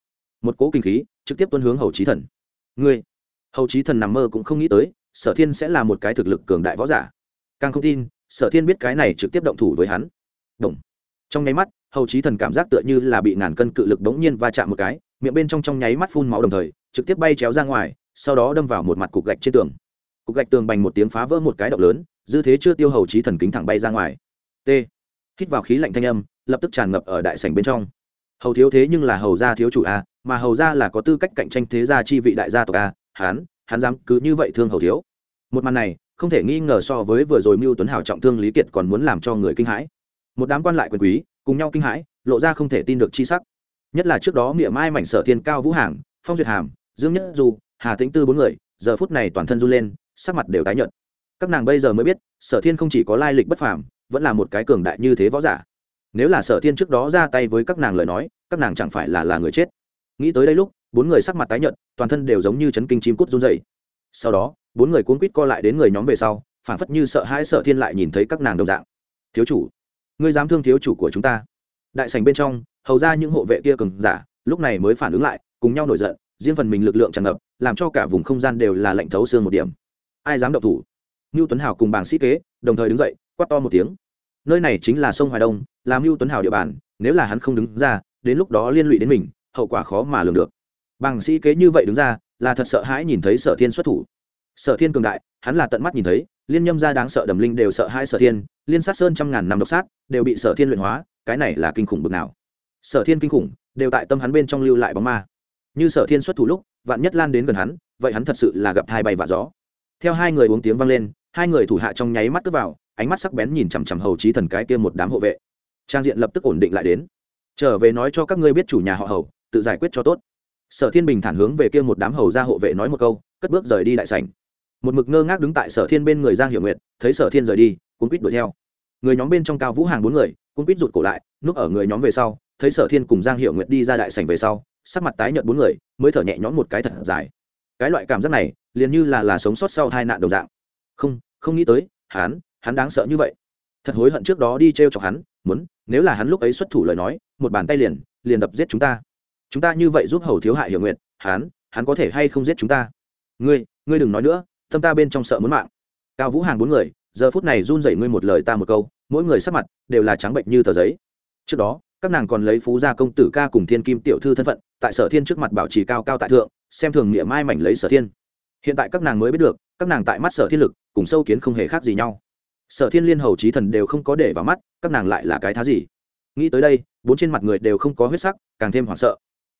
một cỗ kinh khí, trực tiếp tuân hướng hầu trí thần. Ngươi, hầu trí thần nằm mơ cũng không nghĩ tới, sở thiên sẽ là một cái thực lực cường đại võ giả. Càng không tin, sở thiên biết cái này trực tiếp động thủ với hắn. Động. trong nháy mắt, hầu trí thần cảm giác tựa như là bị ngàn cân cự lực đống nhiên va chạm một cái, miệng bên trong trong nháy mắt phun máu đồng thời, trực tiếp bay chéo ra ngoài, sau đó đâm vào một mặt cục gạch trên tường. Cục gạch tường bành một tiếng phá vỡ một cái động lớn, dư thế chưa tiêu hầu trí thần kính thẳng bay ra ngoài. T. Hít vào khí lạnh thanh âm, lập tức tràn ngập ở đại sảnh bên trong. Hầu thiếu thế nhưng là hầu gia thiếu chủ a mà hầu ra là có tư cách cạnh tranh thế gia chi vị đại gia tộc a hán hắn dám cứ như vậy thương hầu thiếu. Một màn này, không thể nghi ngờ so với vừa rồi mưu tuấn hào trọng thương lý kiệt còn muốn làm cho người kinh hãi. Một đám quan lại quyền quý, cùng nhau kinh hãi, lộ ra không thể tin được chi sắc. Nhất là trước đó miệng mai mảnh sở thiên cao vũ hàng phong duyệt hàm, dương nhất du, hà tĩnh tư bốn người, giờ phút này toàn thân run lên, sắc mặt đều tái nhợt. Các nàng bây giờ mới biết, sở thiên không chỉ có lai lịch bất phàm, vẫn là một cái cường đại như thế võ giả. Nếu là sở thiên trước đó ra tay với các nàng lời nói, các nàng chẳng phải là là người chết nghĩ tới đây lúc, bốn người sắc mặt tái nhợt, toàn thân đều giống như chấn kinh chim cút run dày sau đó, bốn người cuốn quýt co lại đến người nhóm về sau, phản phất như sợ hãi sợ thiên lại nhìn thấy các nàng đồng dạng. Thiếu chủ, ngươi dám thương thiếu chủ của chúng ta? Đại sành bên trong, hầu ra những hộ vệ kia cường giả, lúc này mới phản ứng lại, cùng nhau nổi giận, riêng phần mình lực lượng tràn ngập, làm cho cả vùng không gian đều là lạnh thấu xương một điểm. Ai dám động thủ? Ngưu tuấn hào cùng bảng sĩ kế, đồng thời đứng dậy, quát to một tiếng. Nơi này chính là sông hoài đông làm ngưu tuấn hào địa bàn, nếu là hắn không đứng ra, đến lúc đó liên lụy đến mình hậu quả khó mà lường được. Bằng sĩ kế như vậy đứng ra, là thật sợ hãi nhìn thấy sở thiên xuất thủ. Sở thiên cường đại, hắn là tận mắt nhìn thấy, liên nhâm gia đáng sợ đầm linh đều sợ hai sở thiên, liên sát sơn trăm ngàn năm độc sát, đều bị sở thiên luyện hóa, cái này là kinh khủng bực nào. Sở thiên kinh khủng, đều tại tâm hắn bên trong lưu lại bóng ma. Như sở thiên xuất thủ lúc, vạn nhất lan đến gần hắn, vậy hắn thật sự là gặp thai bay và gió. Theo hai người uống tiếng vang lên, hai người thủ hạ trong nháy mắt cướp vào, ánh mắt sắc bén nhìn chằm chằm hầu trí thần cái kia một đám hộ vệ. Trang diện lập tức ổn định lại đến. Trở về nói cho các ngươi biết chủ nhà họ hầu tự giải quyết cho tốt. Sở thiên bình thản hướng về kia một đám hầu ra hộ vệ nói một câu, cất bước rời đi đại sảnh. Một mực ngơ ngác đứng tại sở thiên bên người giang hiểu nguyệt, thấy sở thiên rời đi cuốn quýt đuổi theo. Người nhóm bên trong cao vũ hàng bốn người cuốn quýt rụt cổ lại, núp ở người nhóm về sau, thấy sở thiên cùng giang hiểu nguyệt đi ra đại sảnh về sau, sắc mặt tái nhợt bốn người, mới thở nhẹ nhõm một cái thật dài. Cái loại cảm giác này, liền như là là sống sót sau tai nạn đồng dạng. Không không nghĩ tới, hắn hắn đáng sợ như vậy. Thật hối hận trước đó đi t r e o chọc hắn, muốn, nếu là hắn lúc ấy xuất thủ lời nói, một bàn tay liền liền đập giết chúng ta chúng ta như vậy giúp hầu thiếu hại hiểu nguyện hắn hắn có thể hay không giết chúng ta? Ngươi ngươi đừng nói nữa, tâm ta bên trong sợ muốn mạng. Cao vũ hàng bốn người, giờ phút này run dậy ngươi một lời ta một câu, mỗi người sắc mặt đều là trắng bệnh như tờ giấy. Trước đó, các nàng còn lấy phú gia công tử ca cùng thiên kim tiểu thư thân phận, tại sở thiên trước mặt bảo trì cao cao tại thượng, xem thường nghĩa mai mảnh lấy sở thiên. Hiện tại các nàng mới biết được, các nàng tại mắt sở thiên lực, cùng sâu kiến không hề khác gì nhau. Sở thiên liên hầu trí thần đều không có để vào mắt, các nàng lại là cái thá gì? Nghĩ tới đây, bốn trên mặt người đều không có huyết sắc, càng thêm hoảng sợ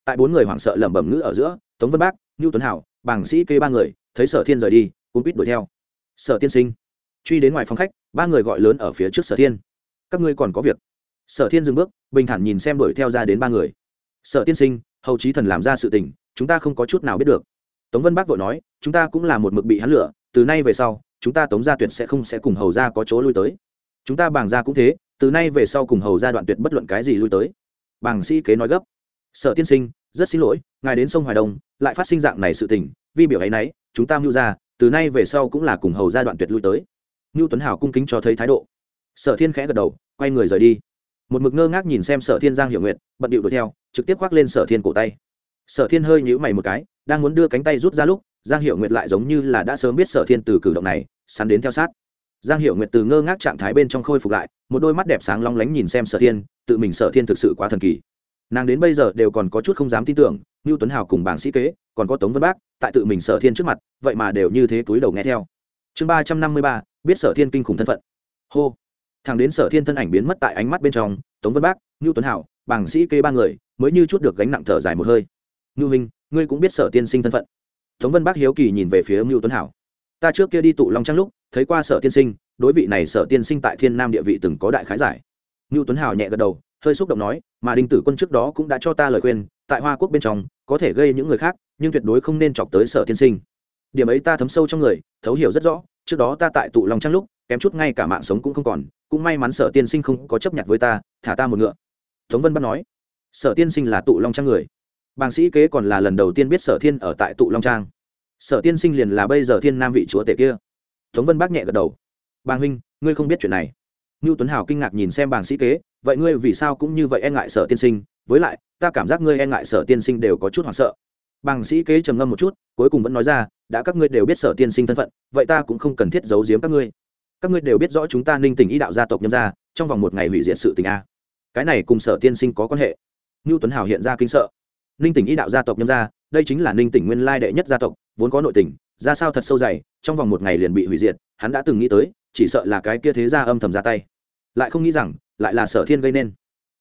tại bốn người hoảng sợ lẩm bẩm ngữ ở giữa, tống vân bác ngưu tuấn hảo bảng sĩ kê ba người, thấy sở thiên rời đi, cuốn quýt đuổi theo. Sở tiên sinh. Truy đến ngoài phòng khách, ba người gọi lớn ở phía trước sở thiên. Các ngươi còn có việc. Sở thiên dừng bước, bình thản nhìn xem đuổi theo ra đến ba người. Sở tiên sinh, hầu trí thần làm ra sự tình, chúng ta không có chút nào biết được. Tống vân bác vội nói, chúng ta cũng là một mực bị hắn lửa từ nay về sau, chúng ta tống gia tuyệt sẽ không sẽ cùng hầu gia có chỗ lui tới. Chúng ta bảng gia cũng thế, từ nay về sau cùng hầu gia đoạn tuyệt bất luận cái gì lui tới. Bảng sĩ kế nói gấp sở tiên sinh, rất xin lỗi, ngài đến sông hoài đông, lại phát sinh dạng này sự tình, vi biểu ấy nấy, chúng ta mưu ra, từ nay về sau cũng là cùng hầu giai đoạn tuyệt lui tới. Ngưu tuấn hảo cung kính cho thấy thái độ. Sở thiên khẽ gật đầu, quay người rời đi. Một mực ngơ ngác nhìn xem sở thiên giang hiểu nguyện bận điệu đuổi theo, trực tiếp khoác lên sở thiên cổ tay. Sở thiên hơi nhữ mày một cái, đang muốn đưa cánh tay rút ra lúc, giang Hiểu nguyệt lại giống như là đã sớm biết sở thiên từ cử động này, sắn đến theo sát. Giang Hiểu nguyệt từ ngơ ngác trạng thái bên trong khôi phục lại, một đôi mắt đẹp sáng long lánh nhìn xem sở thiên, tự mình sở thiên thực sự quá thần kỳ nàng đến bây giờ đều còn có chút không dám tin tưởng như tuấn hào cùng bảng sĩ kế, còn có tống vân bác, tại tự mình sở thiên trước mặt, vậy mà đều như thế túi đầu nghe theo. Chương ba trăm năm mươi ba, biết sở thiên kinh khủng thân phận. Hô. Thằng đến sở thiên thân ảnh biến mất tại ánh mắt bên trong, tống vân bác như tuấn hảo bảng sĩ kế ba người, mới như chút được gánh nặng thở dài một hơi. Ngưu minh, ngươi cũng biết sở tiên sinh thân phận. Tống vân bác hiếu kỳ nhìn về phía mưu tuấn hảo ta trước kia đi tụ long trang lúc, thấy qua sở tiên sinh, đối vị này sở tiên sinh tại thiên nam địa vị từng có đại khái giải. Mưu tuấn hảo nhẹ gật đầu hơi xúc động nói, mà đinh tử quân trước đó cũng đã cho ta lời khuyên, tại hoa quốc bên trong, có thể gây những người khác, nhưng tuyệt đối không nên chọc tới sở tiên sinh. Điểm ấy ta thấm sâu trong người, thấu hiểu rất rõ, trước đó ta tại tụ long trang lúc, kém chút ngay cả mạng sống cũng không còn, cũng may mắn sở tiên sinh không có chấp nhận với ta, thả ta một ngựa. Tống vân bắt nói, sở tiên sinh là tụ long trang người. Bàng sĩ kế còn là lần đầu tiên biết sở thiên ở tại tụ long trang. Sở tiên sinh liền là bây giờ thiên nam vị chúa tể kia. Tống vân bác nhẹ gật đầu. Bàng huynh, ngươi không biết chuyện này ngưu tuấn hào kinh ngạc nhìn xem bàng sĩ kế vậy ngươi vì sao cũng như vậy e ngại sở tiên sinh? Với lại ta cảm giác ngươi e ngại sở tiên sinh đều có chút hoảng sợ. Bàng sĩ kế trầm ngâm một chút cuối cùng vẫn nói ra đã các ngươi đều biết sở tiên sinh thân phận vậy ta cũng không cần thiết giấu giếm các ngươi. Các ngươi đều biết rõ chúng ta ninh tình ý đạo gia tộc nhâm ra trong vòng một ngày hủy diệt sự tình a. Cái này cùng sở tiên sinh có quan hệ. Ngưu tuấn hào hiện ra kinh sợ. Ninh tỉnh Y đạo gia tộc nhâm gia, đây chính là ninh tỉnh nguyên lai đệ nhất gia tộc vốn có nội tỉnh ra sao thật sâu dày trong vòng một ngày liền bị hủy diệt hắn đã từng nghĩ tới chỉ sợ là cái kia thế gia âm thầm ra tay lại không nghĩ rằng lại là sở thiên gây nên,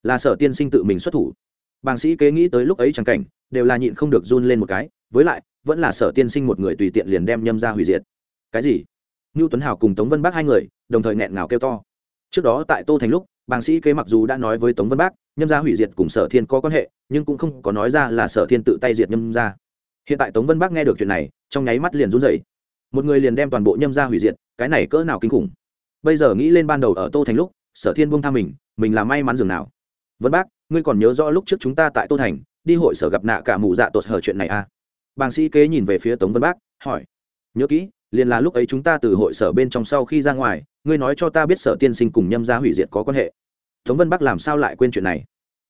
là sở tiên sinh tự mình xuất thủ. Bàng sĩ kế nghĩ tới lúc ấy chẳng cảnh, đều là nhịn không được run lên một cái, với lại, vẫn là sở tiên sinh một người tùy tiện liền đem nhâm ra hủy diệt. Cái gì? Ngưu tuấn hào cùng tống vân bác hai người, đồng thời nghẹn ngào kêu to. Trước đó tại tô thành lúc, bàng sĩ kế mặc dù đã nói với tống vân bác, nhâm gia hủy diệt cùng sở thiên có quan hệ, nhưng cũng không có nói ra là sở thiên tự tay diệt nhâm gia. Hiện tại tống vân bác nghe được chuyện này, trong nháy mắt liền run dậy một người liền đem toàn bộ nhâm gia hủy diệt, cái này cỡ nào kinh khủng. Bây giờ nghĩ lên ban đầu ở tô thành lúc sở thiên buông tha mình mình là may mắn dường nào? Vân bác, ngươi còn nhớ rõ lúc trước chúng ta tại tô thành, đi hội sở gặp nạ cả mù dạ tột hở chuyện này à? Bàng sĩ kế nhìn về phía tống vân bác, hỏi. Nhớ kỹ, liền là lúc ấy chúng ta từ hội sở bên trong sau khi ra ngoài, ngươi nói cho ta biết sở tiên sinh cùng nhâm gia hủy diệt có quan hệ. Tống vân bắc làm sao lại quên chuyện này?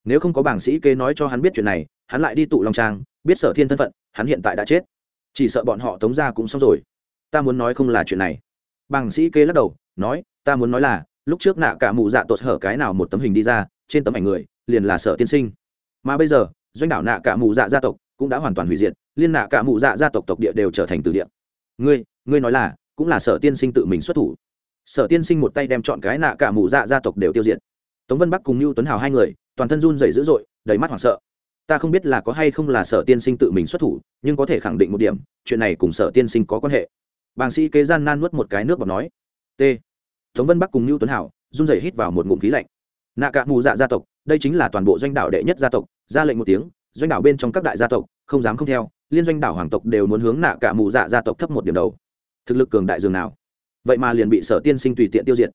Nếu không có bảng sĩ kế nói cho hắn biết chuyện này, hắn lại đi tụ long trang, biết sở thiên thân phận, hắn hiện tại đã chết. Chỉ sợ bọn họ tống ra cũng xong rồi. Ta muốn nói không là chuyện này. Bảng sĩ kế lắc đầu, nói, ta muốn nói là lúc trước nạ cả mụ dạ tột hở cái nào một tấm hình đi ra, trên tấm ảnh người, liền là sở tiên sinh. Mà bây giờ, doanh đảo nạ cả mụ dạ gia tộc cũng đã hoàn toàn hủy diệt, liên nạ cả mụ dạ gia tộc tộc địa đều trở thành từ địa. Ngươi ngươi nói là, cũng là sở tiên sinh tự mình xuất thủ. Sở tiên sinh một tay đem chọn cái nạ cả mụ dạ gia tộc đều tiêu diệt. Tống vân bắc cùng lưu tuấn hào hai người, toàn thân run dày dữ dội, đầy mắt hoảng sợ. Ta không biết là có hay không là sở tiên sinh tự mình xuất thủ, nhưng có thể khẳng định một điểm, chuyện này cùng sở tiên sinh có quan hệ. Bàng sĩ kế gian nan nuốt một cái nước bọc nói. T tống vân bắc cùng lưu tuấn Hảo, run rẩy hít vào một ngụm khí lạnh. Nạ cả mù dạ gia tộc, đây chính là toàn bộ doanh đảo đệ nhất gia tộc, ra lệnh một tiếng, doanh đảo bên trong các đại gia tộc, không dám không theo, liên doanh đảo hoàng tộc đều muốn hướng nạ cả mù dạ gia tộc thấp một điểm đầu. Thực lực cường đại dường nào? Vậy mà liền bị sở tiên sinh tùy tiện tiêu diệt.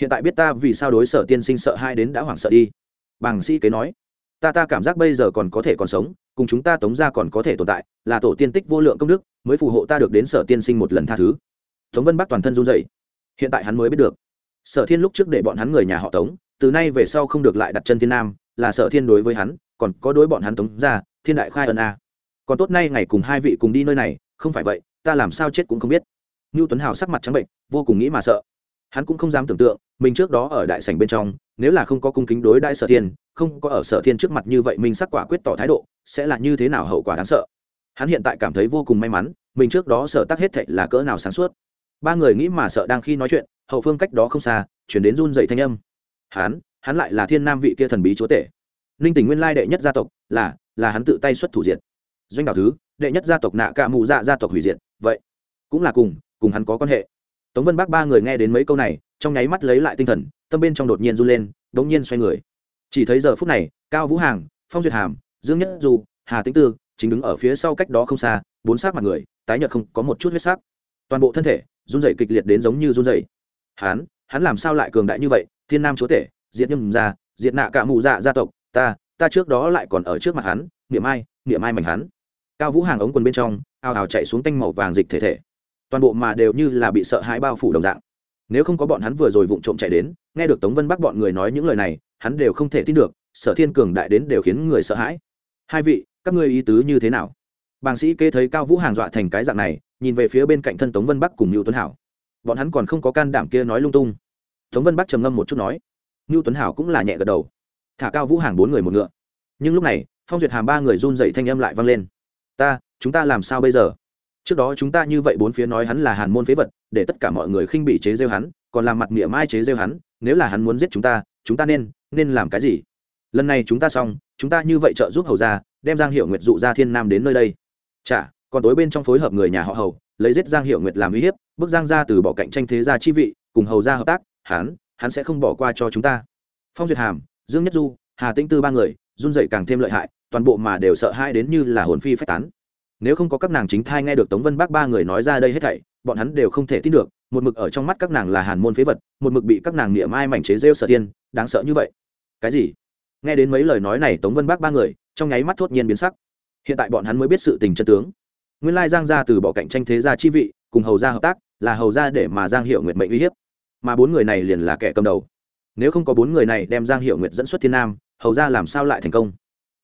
Hiện tại biết ta vì sao đối sở tiên sinh sợ hai đến đã hoảng sợ đi. Bàng sĩ kế nói, ta ta cảm giác bây giờ còn có thể còn sống, cùng chúng ta tống ra còn có thể tồn tại, là tổ tiên tích vô lượng công đức, mới phù hộ ta được đến sở tiên sinh một lần tha thứ. Tống vân bắc toàn thân run dậy hiện tại hắn mới biết được. Sở thiên lúc trước để bọn hắn người nhà họ tống, từ nay về sau không được lại đặt chân thiên nam, là sở thiên đối với hắn, còn có đối bọn hắn tống ra, thiên đại khai ân a. Còn tốt nay ngày cùng hai vị cùng đi nơi này, không phải vậy, ta làm sao chết cũng không biết. Ngưu tuấn hào sắc mặt trắng bệnh, vô cùng nghĩ mà sợ. Hắn cũng không dám tưởng tượng, mình trước đó ở đại sảnh bên trong, nếu là không có cung kính đối đại sở thiên, không có ở sở thiên trước mặt như vậy mình sắc quả quyết tỏ thái độ, sẽ là như thế nào hậu quả đáng sợ. Hắn hiện tại cảm thấy vô cùng may mắn, mình trước đó sở tác hết thệ là cỡ nào sáng suốt ba người nghĩ mà sợ đang khi nói chuyện, hậu phương cách đó không xa, chuyển đến run dậy thanh âm. Hắn hắn lại là thiên nam vị kia thần bí chúa tể. Ninh tỉnh nguyên lai đệ nhất gia tộc là là hắn tự tay xuất thủ diệt. Doanh đạo thứ, đệ nhất gia tộc nạ cả mù dạ gia tộc hủy diệt, vậy cũng là cùng cùng hắn có quan hệ. Tống vân bác ba người nghe đến mấy câu này, trong nháy mắt lấy lại tinh thần, tâm bên trong đột nhiên run lên, đống nhiên xoay người. Chỉ thấy giờ phút này, cao vũ hàng, phong duyệt hàm, dương nhất du, hà tĩnh tư chính đứng ở phía sau cách đó không xa, bốn sát mặt người, tái nhợt không có một chút huyết sắc. Toàn bộ thân thể run rẩy kịch liệt đến giống như run rẩy. Hắn hắn làm sao lại cường đại như vậy? Thiên nam chúa tể, diệt nhâm ra diệt nạ cả mụ dạ gia tộc, ta ta trước đó lại còn ở trước mặt hắn, niệm ai niệm ai mảnh hắn. Cao vũ hàng ống quần bên trong, ào ào chạy xuống tanh màu vàng dịch thể thể. Toàn bộ mà đều như là bị sợ hãi bao phủ đồng dạng. Nếu không có bọn hắn vừa rồi vụng trộm chạy đến, nghe được tống vân bắc bọn người nói những lời này, hắn đều không thể tin được, sở thiên cường đại đến đều khiến người sợ hãi. Hai vị, các ngươi ý tứ như thế nào? Bàng sĩ kê thấy cao vũ hàng dọa thành cái dạng này, nhìn về phía bên cạnh thân tống vân bắc cùng ngưu tuấn hảo. Bọn hắn còn không có can đảm kia nói lung tung. Tống vân bắc trầm ngâm một chút nói. Ngưu tuấn hảo cũng là nhẹ gật đầu. Thả cao vũ hàng bốn người một ngựa. Nhưng lúc này, phong duyệt hàm ba người run dậy thanh âm lại vang lên. Ta, chúng ta làm sao bây giờ? Trước đó chúng ta như vậy bốn phía nói hắn là hàn môn phế vật, để tất cả mọi người khinh bị chế rêu hắn, còn làm mặt mỉa mai chế rêu hắn, nếu là hắn muốn giết chúng ta chúng ta nên nên làm cái gì? Lần này chúng ta xong, chúng ta như vậy trợ giúp hầu ra đem giang hiệu nguyệt dụ ra thiên nam đến nơi đây chả, còn tối bên trong phối hợp người nhà họ hầu, lấy giết giang hiệu nguyệt làm uy hiếp, bước giang ra từ bỏ cạnh tranh thế gia chi vị, cùng hầu ra hợp tác, hắn hắn sẽ không bỏ qua cho chúng ta. Phong duyệt hàm, dương nhất du, hà tĩnh tư ba người, run dậy càng thêm lợi hại, toàn bộ mà đều sợ hãi đến như là hồn phi phách tán. Nếu không có các nàng chính thai nghe được tống vân bác ba người nói ra đây hết thảy, bọn hắn đều không thể tin được, một mực ở trong mắt các nàng là hàn môn phế vật, một mực bị các nàng niệm ai mảnh chế rêu sở tiên, đáng sợ như vậy. Cái gì? Nghe đến mấy lời nói này tống vân bác ba người, trong nháy mắt thốt nhiên biến sắc hiện tại bọn hắn mới biết sự tình chân tướng. Nguyên lai giang gia từ bỏ cạnh tranh thế gia chi vị, cùng hầu gia hợp tác, là hầu gia để mà giang hiệu nguyệt mệnh uy hiếp. Mà bốn người này liền là kẻ cầm đầu. Nếu không có bốn người này đem giang hiệu nguyệt dẫn xuất thiên nam, hầu gia làm sao lại thành công?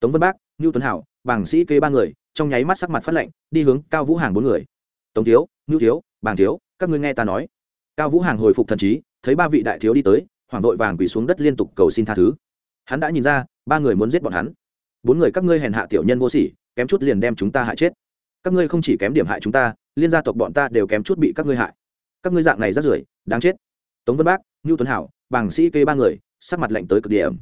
Tống vân bác, ngưu tuấn hảo bảng sĩ kê ba người, trong nháy mắt sắc mặt phát lệnh, đi hướng cao vũ hàng bốn người. Tống thiếu, ngưu thiếu, bàng thiếu, các ngươi nghe ta nói. Cao vũ hàng hồi phục thần trí, thấy ba vị đại thiếu đi tới hoàng vội vàng quỳ xuống đất liên tục cầu xin tha thứ. Hắn đã nhìn ra, ba người muốn giết bọn hắn. Bốn người các ngươi hèn hạ tiểu nhân vô sỉ kém chút liền đem chúng ta hại chết. Các ngươi không chỉ kém điểm hại chúng ta, liên gia tộc bọn ta đều kém chút bị các ngươi hại. Các ngươi dạng này rất rưởi, đáng chết. Tống vân bác ngưu tuấn hảo, bàng sĩ kê ba người, sắc mặt lạnh tới cực điểm.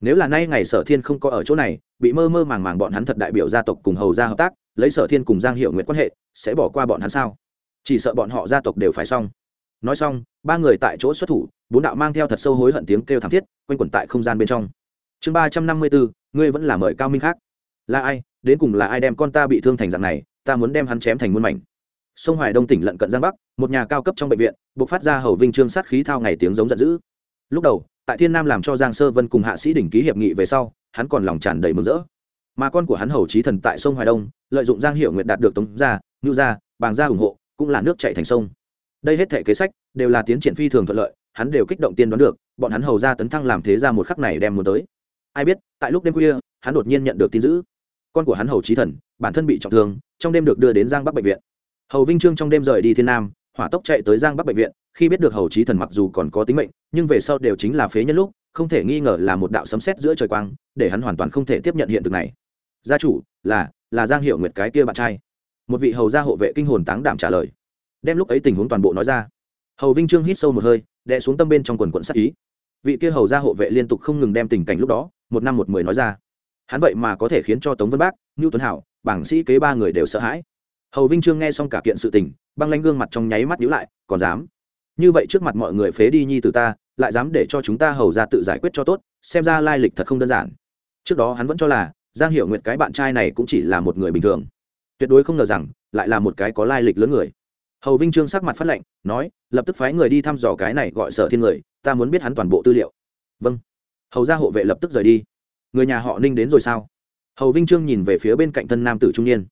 Nếu là nay ngày sở thiên không có ở chỗ này, bị mơ mơ màng màng bọn hắn thật đại biểu gia tộc cùng hầu gia hợp tác, lấy sở thiên cùng giang hiệu nguyện quan hệ, sẽ bỏ qua bọn hắn sao? Chỉ sợ bọn họ gia tộc đều phải xong. Nói xong, ba người tại chỗ xuất thủ, bốn đạo mang theo thật sâu hối hận tiếng kêu thảm thiết, quanh quẩn tại không gian bên trong. Chương ba trăm năm mươi bốn, ngươi vẫn là mời cao minh khác. Là ai? Đến cùng là ai đem con ta bị thương thành dạng này, ta muốn đem hắn chém thành muôn mảnh. Sông hoài đông tỉnh lận cận giang bắc, một nhà cao cấp trong bệnh viện buộc phát ra hầu vinh trương sát khí thao ngày tiếng giống giận dữ. Lúc đầu, tại thiên nam làm cho giang sơ vân cùng hạ sĩ đỉnh ký hiệp nghị về sau, hắn còn lòng tràn đầy mừng rỡ. Mà con của hắn hầu trí thần tại sông hoài đông, lợi dụng giang hiệu nguyện đạt được tống gia ngưu gia, bàng gia ủng hộ, cũng là nước chạy thành sông. Đây hết thể kế sách, đều là tiến triển phi thường thuận lợi, hắn đều kích động tiên đoán được, bọn hắn hầu ra tấn thăng làm thế ra một khắc này đem muốn tới. Ai biết, tại lúc đêm khuya, hắn đột nhiên nhận được tin dữ con của hắn hầu trí thần, bản thân bị trọng thương, trong đêm được đưa đến giang bắc bệnh viện. Hầu vinh trương trong đêm rời đi thiên nam, hỏa tốc chạy tới giang bắc bệnh viện, khi biết được hầu trí thần mặc dù còn có tính mệnh, nhưng về sau đều chính là phế nhân lúc, không thể nghi ngờ là một đạo sấm sét giữa trời quang, để hắn hoàn toàn không thể tiếp nhận hiện thực này. Gia chủ, là là giang hiệu nguyệt cái kia bạn trai. Một vị hầu gia hộ vệ kinh hồn táng đảm trả lời. Đem lúc ấy tình huống toàn bộ nói ra. Hầu vinh trương hít sâu một hơi, đè xuống tâm bên trong quần quận sắc ý. Vị kia hầu gia hộ vệ liên tục không ngừng đem tình cảnh lúc đó, một năm một mười nói ra hắn vậy mà có thể khiến cho tống vân bác, ngưu tuấn hảo, bảng sĩ kế ba người đều sợ hãi. Hầu vinh trương nghe xong cả kiện sự tình, băng lanh gương mặt trong nháy mắt nhíu lại, còn dám? Như vậy trước mặt mọi người phế đi nhi từ ta, lại dám để cho chúng ta hầu ra tự giải quyết cho tốt, xem ra lai lịch thật không đơn giản. Trước đó hắn vẫn cho là, giang hiệu nguyện cái bạn trai này cũng chỉ là một người bình thường. Tuyệt đối không ngờ rằng, lại là một cái có lai lịch lớn người. Hầu vinh trương sắc mặt phát lệnh nói, lập tức phái người đi thăm dò cái này gọi sở thiên người, ta muốn biết hắn toàn bộ tư liệu. Vâng. Hầu ra hộ vệ lập tức rời đi người nhà họ ninh đến rồi sao? Hầu vinh trương nhìn về phía bên cạnh thân nam tử trung niên.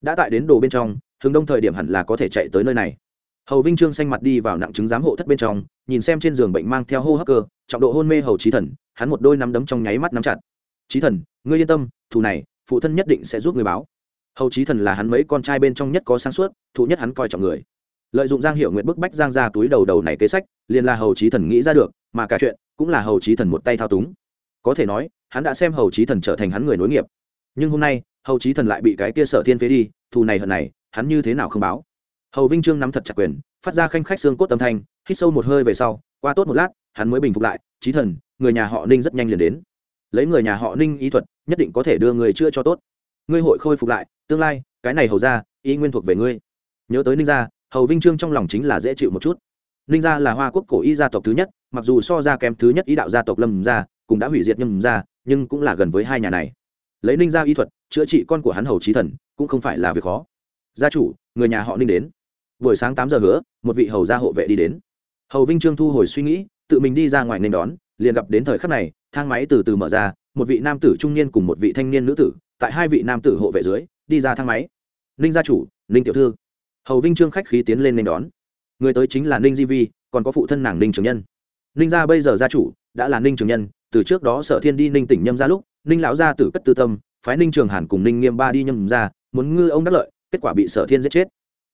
Đã tại đến đồ bên trong, hướng đông thời điểm hẳn là có thể chạy tới nơi này. Hầu vinh trương xanh mặt đi vào nặng chứng giám hộ thất bên trong, nhìn xem trên giường bệnh mang theo hô hấp cơ, trọng độ hôn mê hầu trí thần, hắn một đôi nắm đấm trong nháy mắt nắm chặt. Trí thần, ngươi yên tâm, thù này, phụ thân nhất định sẽ giúp người báo. Hầu trí thần là hắn mấy con trai bên trong nhất có sáng suốt, thụ nhất hắn coi trọng người. Lợi dụng giang hiệu nguyện bức bách giang ra túi đầu đầu này kế sách, liền là hầu trí thần nghĩ ra được, mà cả chuyện cũng là hầu trí thần một tay thao túng. Có thể nói hắn đã xem hầu trí thần trở thành hắn người nối nghiệp. Nhưng hôm nay, hầu trí thần lại bị cái kia sở thiên phế đi, thù này hận này, hắn như thế nào không báo? Hầu vinh trương nắm thật chặt quyền, phát ra khanh khách xương cốt tâm thanh, hít sâu một hơi về sau, qua tốt một lát, hắn mới bình phục lại trí thần, người nhà họ ninh rất nhanh liền đến. Lấy người nhà họ ninh ý thuật, nhất định có thể đưa người chữa cho tốt. Ngươi hội khôi phục lại, tương lai, cái này hầu ra ý nguyên thuộc về ngươi. Nhớ tới ninh gia, hầu vinh trương trong lòng chính là dễ chịu một chút. Ninh gia là hoa quốc cổ y gia tộc thứ nhất, mặc dù so ra kém thứ nhất ý đạo gia tộc lâm gia, cũng đã hủy diệt nhâm gia nhưng cũng là gần với hai nhà này. Lấy ninh gia y thuật, chữa trị con của hắn hầu trí thần, cũng không phải là việc khó. Gia chủ, người nhà họ ninh đến. Buổi sáng tám giờ hứa, một vị hầu gia hộ vệ đi đến. Hầu vinh trương thu hồi suy nghĩ, tự mình đi ra ngoài nên đón, liền gặp đến thời khắc này, thang máy từ từ mở ra, một vị nam tử trung niên cùng một vị thanh niên nữ tử, tại hai vị nam tử hộ vệ dưới, đi ra thang máy. Ninh gia chủ, ninh tiểu thư. Hầu vinh trương khách khí tiến lên nên đón. Người tới chính là ninh di vi, còn có phụ thân nàng ninh trường nhân. Ninh gia bây giờ gia chủ, đã là ninh trường nhân từ trước đó sở thiên đi ninh tỉnh nhâm ra lúc, ninh lão gia tử cất tư tâm, phái ninh trường hàn cùng ninh nghiêm ba đi nhâm ra muốn ngư ông đắc lợi, kết quả bị sở thiên giết chết.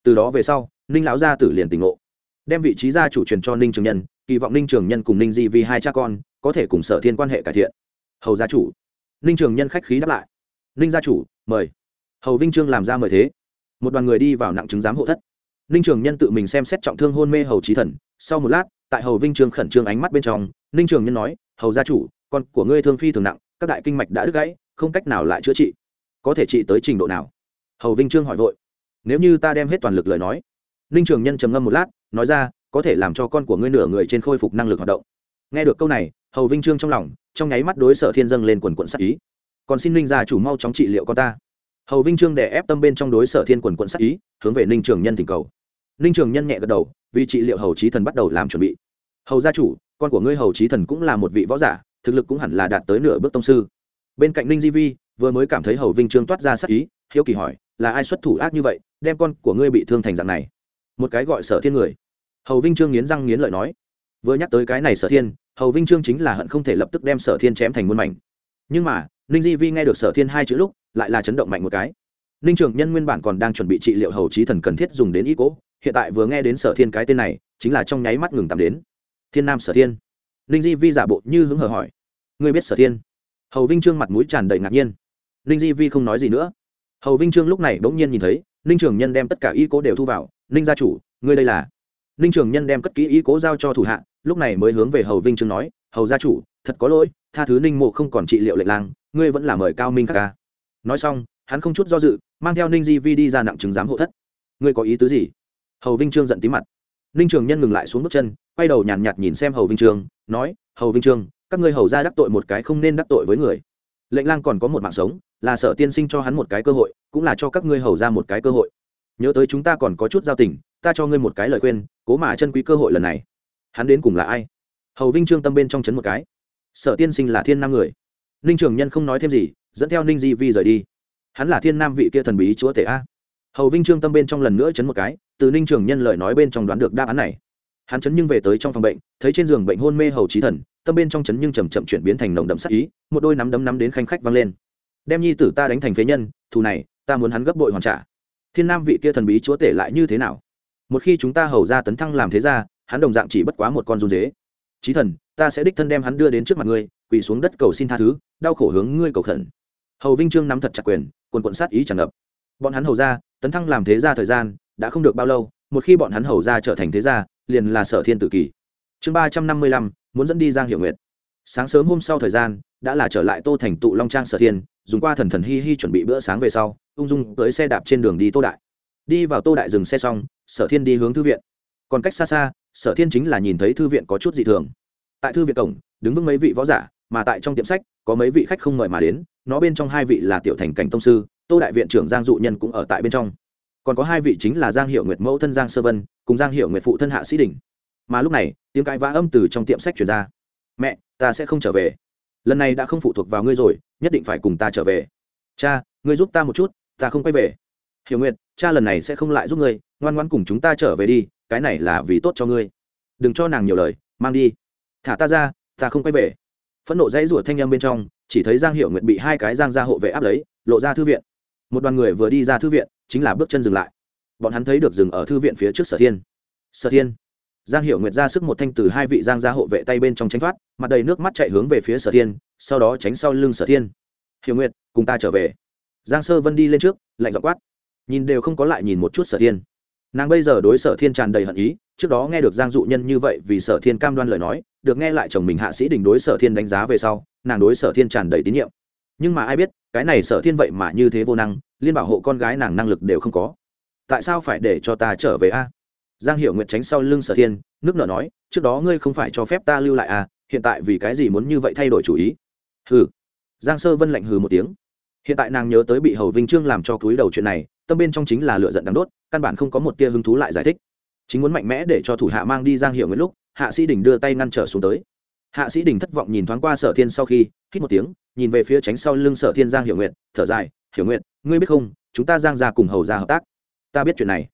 Từ đó về sau, ninh lão gia tử liền tỉnh ngộ, đem vị trí gia chủ truyền cho ninh trường nhân, kỳ vọng ninh trường nhân cùng ninh di vì hai cha con, có thể cùng sở thiên quan hệ cải thiện. Hầu gia chủ, ninh trường nhân khách khí đáp lại, ninh gia chủ, mời. Hầu vinh trương làm ra mời thế. Một đoàn người đi vào nặng chứng giám hộ thất. Ninh trường nhân tự mình xem xét trọng thương hôn mê hầu trí thần, sau một lát, tại hầu vinh trương khẩn trương ánh mắt bên trong, ninh trường nhân nói hầu gia chủ, con của ngươi thương phi thường nặng, các đại kinh mạch đã đứt gãy, không cách nào lại chữa trị. Có thể trị tới trình độ nào? Hầu vinh trương hỏi vội. Nếu như ta đem hết toàn lực lời nói. Ninh trường nhân trầm ngâm một lát, nói ra, có thể làm cho con của ngươi nửa người trên khôi phục năng lực hoạt động. Nghe được câu này, hầu vinh trương trong lòng, trong nháy mắt đối sở thiên dâng lên quần quận sắc ý. Còn xin ninh gia chủ mau chóng trị liệu con ta. Hầu vinh trương đè ép tâm bên trong đối sở thiên quần quận sắc ý, hướng về ninh trường nhân thỉnh cầu. Ninh trường nhân nhẹ gật đầu, vì trị liệu hầu trí thần bắt đầu làm chuẩn bị. Hầu gia chủ con của ngươi hầu trí thần cũng là một vị võ giả, thực lực cũng hẳn là đạt tới nửa bước tông sư. Bên cạnh ninh di vi, vừa mới cảm thấy hầu vinh trương toát ra sắc ý, hiếu kỳ hỏi, là ai xuất thủ ác như vậy, đem con của ngươi bị thương thành dạng này? Một cái gọi sở thiên người. Hầu vinh trương nghiến răng nghiến lợi nói. Vừa nhắc tới cái này sở thiên, hầu vinh trương chính là hận không thể lập tức đem sở thiên chém thành muôn mảnh. Nhưng mà, ninh di vi nghe được sở thiên hai chữ lúc, lại là chấn động mạnh một cái. Ninh trường nhân nguyên bản còn đang chuẩn bị trị liệu hầu trí thần cần thiết dùng đến ý cố, hiện tại vừa nghe đến sở thiên cái tên này, chính là trong nháy mắt ngừng tạm đến thiên nam sở thiên. Ninh di vi giả bộ như hứng hở hỏi. Ngươi biết sở thiên? Hầu vinh trương mặt mũi tràn đầy ngạc nhiên. Ninh di vi không nói gì nữa. Hầu vinh trương lúc này bỗng nhiên nhìn thấy, ninh trường nhân đem tất cả y cố đều thu vào. Ninh gia chủ, ngươi đây là? Ninh trường nhân đem cất kỹ y cố giao cho thủ hạ, lúc này mới hướng về hầu vinh trương nói, hầu gia chủ, thật có lỗi, tha thứ ninh mộ không còn trị liệu lệnh lang ngươi vẫn là mời cao minh khắc ca. Nói xong, hắn không chút do dự, mang theo ninh di vi đi ra nặng chứng giám hộ thất. Ngươi có ý tứ gì? Hầu vinh trương giận tí mặt. Ninh trường nhân ngừng lại xuống bước chân quay đầu nhàn nhạt, nhạt nhìn xem hầu vinh trương nói hầu vinh trương các ngươi hầu ra đắc tội một cái không nên đắc tội với người. Lệnh lang còn có một mạng sống là sở tiên sinh cho hắn một cái cơ hội cũng là cho các ngươi hầu ra một cái cơ hội. Nhớ tới chúng ta còn có chút giao tình ta cho ngươi một cái lời khuyên cố mà chân quý cơ hội lần này. Hắn đến cùng là ai? Hầu vinh trương tâm bên trong chấn một cái. Sở tiên sinh là thiên nam người. Ninh trường nhân không nói thêm gì dẫn theo ninh di vi rời đi. Hắn là thiên nam vị kia thần bí chúa tể a. Hầu vinh trương tâm bên trong lần nữa chấn một cái từ ninh trường nhân lời nói bên trong đoán được đáp án này hắn chấn nhưng về tới trong phòng bệnh, thấy trên giường bệnh hôn mê hầu trí thần, tâm bên trong chấn nhưng chầm chậm chuyển biến thành nồng đậm sắc ý, một đôi nắm đấm nắm đến khanh khách vang lên. Đem nhi tử ta đánh thành phế nhân, thù này, ta muốn hắn gấp bội hoàn trả. Thiên nam vị kia thần bí chúa tể lại như thế nào? Một khi chúng ta hầu ra tấn thăng làm thế ra hắn đồng dạng chỉ bất quá một con run dế. Trí thần, ta sẽ đích thân đem hắn đưa đến trước mặt ngươi, quỳ xuống đất cầu xin tha thứ, đau khổ hướng ngươi cầu khẩn. Hầu vinh trương nắm thật chặt quyền quần quận sát ý tràn ngập. Bọn hắn hầu ra, tấn thăng làm thế gia thời gian, đã không được bao lâu, một khi bọn hắn hầu ra trở thành thế gia liền là sở thiên tử kỳ. Chương ba trăm năm mươi lăm, muốn dẫn đi giang hiệu nguyệt. Sáng sớm hôm sau thời gian, đã là trở lại tô thành tụ long trang sở thiên, dùng qua thần thần hi hi chuẩn bị bữa sáng về sau, ung dung tới xe đạp trên đường đi tô đại. Đi vào tô đại dừng xe xong, sở thiên đi hướng thư viện. Còn cách xa xa, sở thiên chính là nhìn thấy thư viện có chút dị thường. Tại thư viện cổng, đứng vững mấy vị võ giả, mà tại trong tiệm sách, có mấy vị khách không mời mà đến, nó bên trong hai vị là tiểu thành cảnh tông sư, tô đại viện trưởng giang dụ nhân cũng ở tại bên trong còn có hai vị chính là giang hiệu nguyệt mẫu thân giang sơ vân, cùng giang hiệu nguyệt phụ thân hạ sĩ đình. Mà lúc này, tiếng cãi vã âm từ trong tiệm sách chuyển ra. Mẹ, ta sẽ không trở về. Lần này đã không phụ thuộc vào ngươi rồi, nhất định phải cùng ta trở về. Cha, ngươi giúp ta một chút, ta không quay về. Hiểu nguyệt, cha lần này sẽ không lại giúp ngươi, ngoan ngoan cùng chúng ta trở về đi, cái này là vì tốt cho ngươi. Đừng cho nàng nhiều lời, mang đi. Thả ta ra, ta không quay về. Phẫn nộ dãy rủa thanh â m bên trong, chỉ thấy giang hiệu nguyệt bị hai cái giang ra hộ vệ áp lấy, lộ ra thư viện. Một đoàn người vừa đi ra thư viện chính là bước chân dừng lại. Bọn hắn thấy được dừng ở thư viện phía trước sở thiên. Sở thiên. Giang hiệu nguyệt ra sức một thanh từ hai vị giang gia hộ vệ tay bên trong tranh thoát, mặt đầy nước mắt chạy hướng về phía sở thiên, sau đó tránh sau lưng sở thiên. Hiệu nguyệt, cùng ta trở về. Giang sơ vân đi lên trước, lạnh dọ quát. Nhìn đều không có lại nhìn một chút sở thiên. Nàng bây giờ đối sở thiên tràn đầy hận ý, trước đó nghe được giang dụ nhân như vậy vì sở thiên cam đoan lời nói, được nghe lại chồng mình hạ sĩ đình đối sở thiên đánh giá về sau, nàng đối sở thiên tràn đầy tín nhiệm. Nhưng mà ai biết, cái này sở thiên vậy mà như thế vô năng liên bảo hộ con gái nàng năng lực đều không có. Tại sao phải để cho ta trở về a? Giang Hiểu nguyệt tránh sau lưng sở thiên, nước nở nói, trước đó ngươi không phải cho phép ta lưu lại à hiện tại vì cái gì muốn như vậy thay đổi chủ ý? Hừ. Giang sơ vân lạnh hừ một tiếng. Hiện tại nàng nhớ tới bị hầu vinh trương làm cho cúi đầu chuyện này, tâm bên trong chính là lựa giận đắng đốt, căn bản không có một tia hứng thú lại giải thích. Chính muốn mạnh mẽ để cho thủ hạ mang đi giang hiệu nguyệt lúc, hạ sĩ đình đưa tay ngăn trở xuống tới. Hạ sĩ đình thất vọng nhìn thoáng qua sở thiên sau khi, hít một tiếng, nhìn về phía tránh sau lưng sở thiên giang hiệu nguyệt, thở dài, hiểu nguyệt ngươi biết không, chúng ta giang ra cùng hầu ra hợp tác. Ta biết chuyện này.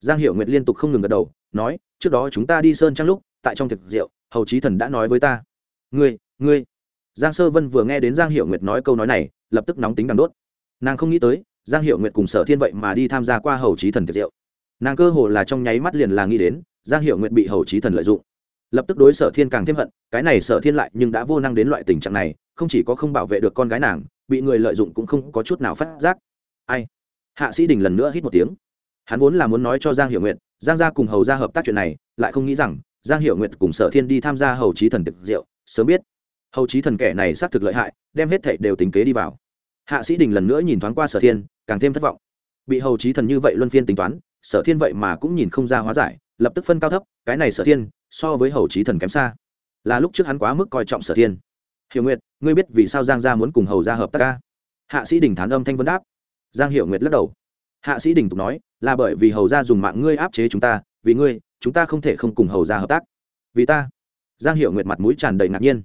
Giang hiệu nguyệt liên tục không ngừng gật đầu, nói, trước đó chúng ta đi sơn trang lúc, tại trong thực rượu, hầu trí thần đã nói với ta. Ngươi ngươi? Giang sơ vân vừa nghe đến giang hiệu nguyệt nói câu nói này, lập tức nóng tính đằng đốt. Nàng không nghĩ tới, giang hiệu nguyệt cùng sở thiên vậy mà đi tham gia qua hầu trí thần tiệc rượu. Nàng cơ hồ là trong nháy mắt liền là nghĩ đến, giang hiệu nguyệt bị hầu trí thần lợi dụng. Lập tức đối sở thiên càng thêm hận, cái này sở thiên lại nhưng đã vô năng đến loại tình trạng này, không chỉ có không bảo vệ được con gái nàng, bị người lợi dụng cũng không có chút nào phát giác ai? Hạ sĩ đình lần nữa hít một tiếng. Hắn vốn là muốn nói cho giang Hiểu nguyện giang gia cùng hầu ra hợp tác chuyện này, lại không nghĩ rằng giang Hiểu nguyện cùng sở thiên đi tham gia hầu trí thần thực diệu sớm biết hầu trí thần kẻ này xác thực lợi hại, đem hết thảy đều tính kế đi vào. Hạ sĩ đình lần nữa nhìn thoáng qua sở thiên, càng thêm thất vọng. Bị hầu trí thần như vậy luân phiên tính toán, sở thiên vậy mà cũng nhìn không ra hóa giải, lập tức phân cao thấp, cái này sở thiên, so với hầu trí thần kém xa. Là lúc trước hắn quá mức coi trọng sở thiên. Hiểu nguyệt, ngươi biết vì sao giang gia muốn cùng hầu gia hợp tác ca? Hạ sĩ đình thán âm thanh vấn đáp giang Hiệu nguyệt lắc đầu. Hạ sĩ đình tục nói, là bởi vì hầu gia dùng mạng ngươi áp chế chúng ta, vì ngươi, chúng ta không thể không cùng hầu gia hợp tác. Vì ta? Giang Hiệu nguyệt mặt mũi tràn đầy ngạc nhiên.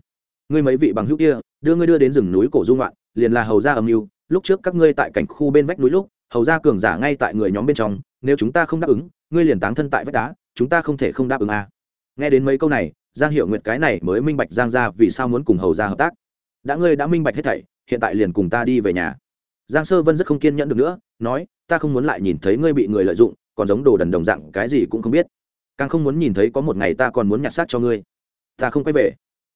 Ngươi mấy vị bằng hữu kia, đưa ngươi đưa đến rừng núi cổ dung loạn liền là hầu gia âm mưu, lúc trước các ngươi tại cảnh khu bên vách núi lúc, hầu gia cường giả ngay tại người nhóm bên trong, nếu chúng ta không đáp ứng, ngươi liền táng thân tại vách đá, chúng ta không thể không đáp ứng à. nghe đến mấy câu này, giang hiệu nguyệt cái này mới minh bạch giang gia vì sao muốn cùng hầu gia hợp tác. Đã ngươi đã minh bạch hết thảy, hiện tại liền cùng ta đi về nhà giang sơ vân rất không kiên nhẫn được nữa, nói, ta không muốn lại nhìn thấy ngươi bị người lợi dụng, còn giống đồ đần đồng dạng, cái gì cũng không biết. Càng không muốn nhìn thấy có một ngày ta còn muốn nhặt xác cho ngươi. Ta không quay về.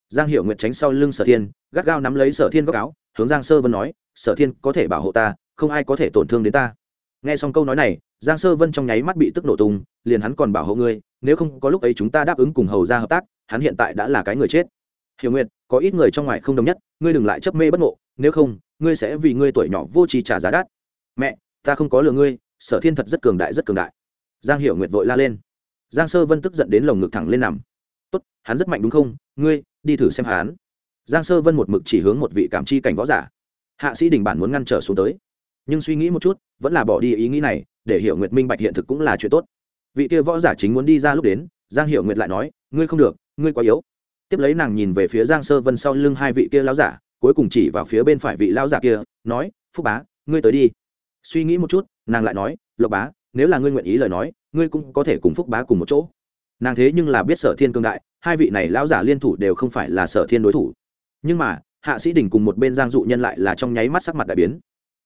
Giang hiểu nguyệt tránh sau lưng sở thiên, gắt gao nắm lấy sở thiên góc áo, hướng giang sơ vân nói, sở thiên, có thể bảo hộ ta, không ai có thể tổn thương đến ta. Nghe xong câu nói này, giang sơ vân trong nháy mắt bị tức nổ tung, liền hắn còn bảo hộ ngươi, nếu không có lúc ấy chúng ta đáp ứng cùng hầu ra hợp tác, hắn hiện tại đã là cái người chết. Hiểu nguyệt, có ít người trong ngoài không đồng nhất, ngươi đừng lại chấp mê bất ngộ nếu không, ngươi sẽ vì ngươi tuổi nhỏ vô tri trả giá đắt. Mẹ, ta không có lừa ngươi, sở thiên thật rất cường đại, rất cường đại. Giang hiểu nguyệt vội la lên. Giang sơ vân tức giận đến lồng ngực thẳng lên nằm. Tốt, hắn rất mạnh đúng không? Ngươi, đi thử xem hắn. Giang sơ vân một mực chỉ hướng một vị cảm chi cảnh võ giả. Hạ sĩ đình bản muốn ngăn trở xuống tới. Nhưng suy nghĩ một chút, vẫn là bỏ đi ý nghĩ này, để hiểu nguyệt minh bạch hiện thực cũng là chuyện tốt. Vị kia võ giả chính muốn đi ra lúc đến, giang hiểu nguyệt lại nói, ngươi không được, ngươi quá yếu. Tiếp lấy nàng nhìn về phía giang sơ vân sau lưng hai vị kia lão giả cuối cùng chỉ vào phía bên phải vị lão giả kia, nói, phúc bá, ngươi tới đi. Suy nghĩ một chút, nàng lại nói, lộc bá, nếu là ngươi nguyện ý lời nói, ngươi cũng có thể cùng phúc bá cùng một chỗ. Nàng thế nhưng là biết sở thiên cương đại, hai vị này lão giả liên thủ đều không phải là sở thiên đối thủ. Nhưng mà, hạ sĩ đình cùng một bên giang dụ nhân lại là trong nháy mắt sắc mặt đại biến.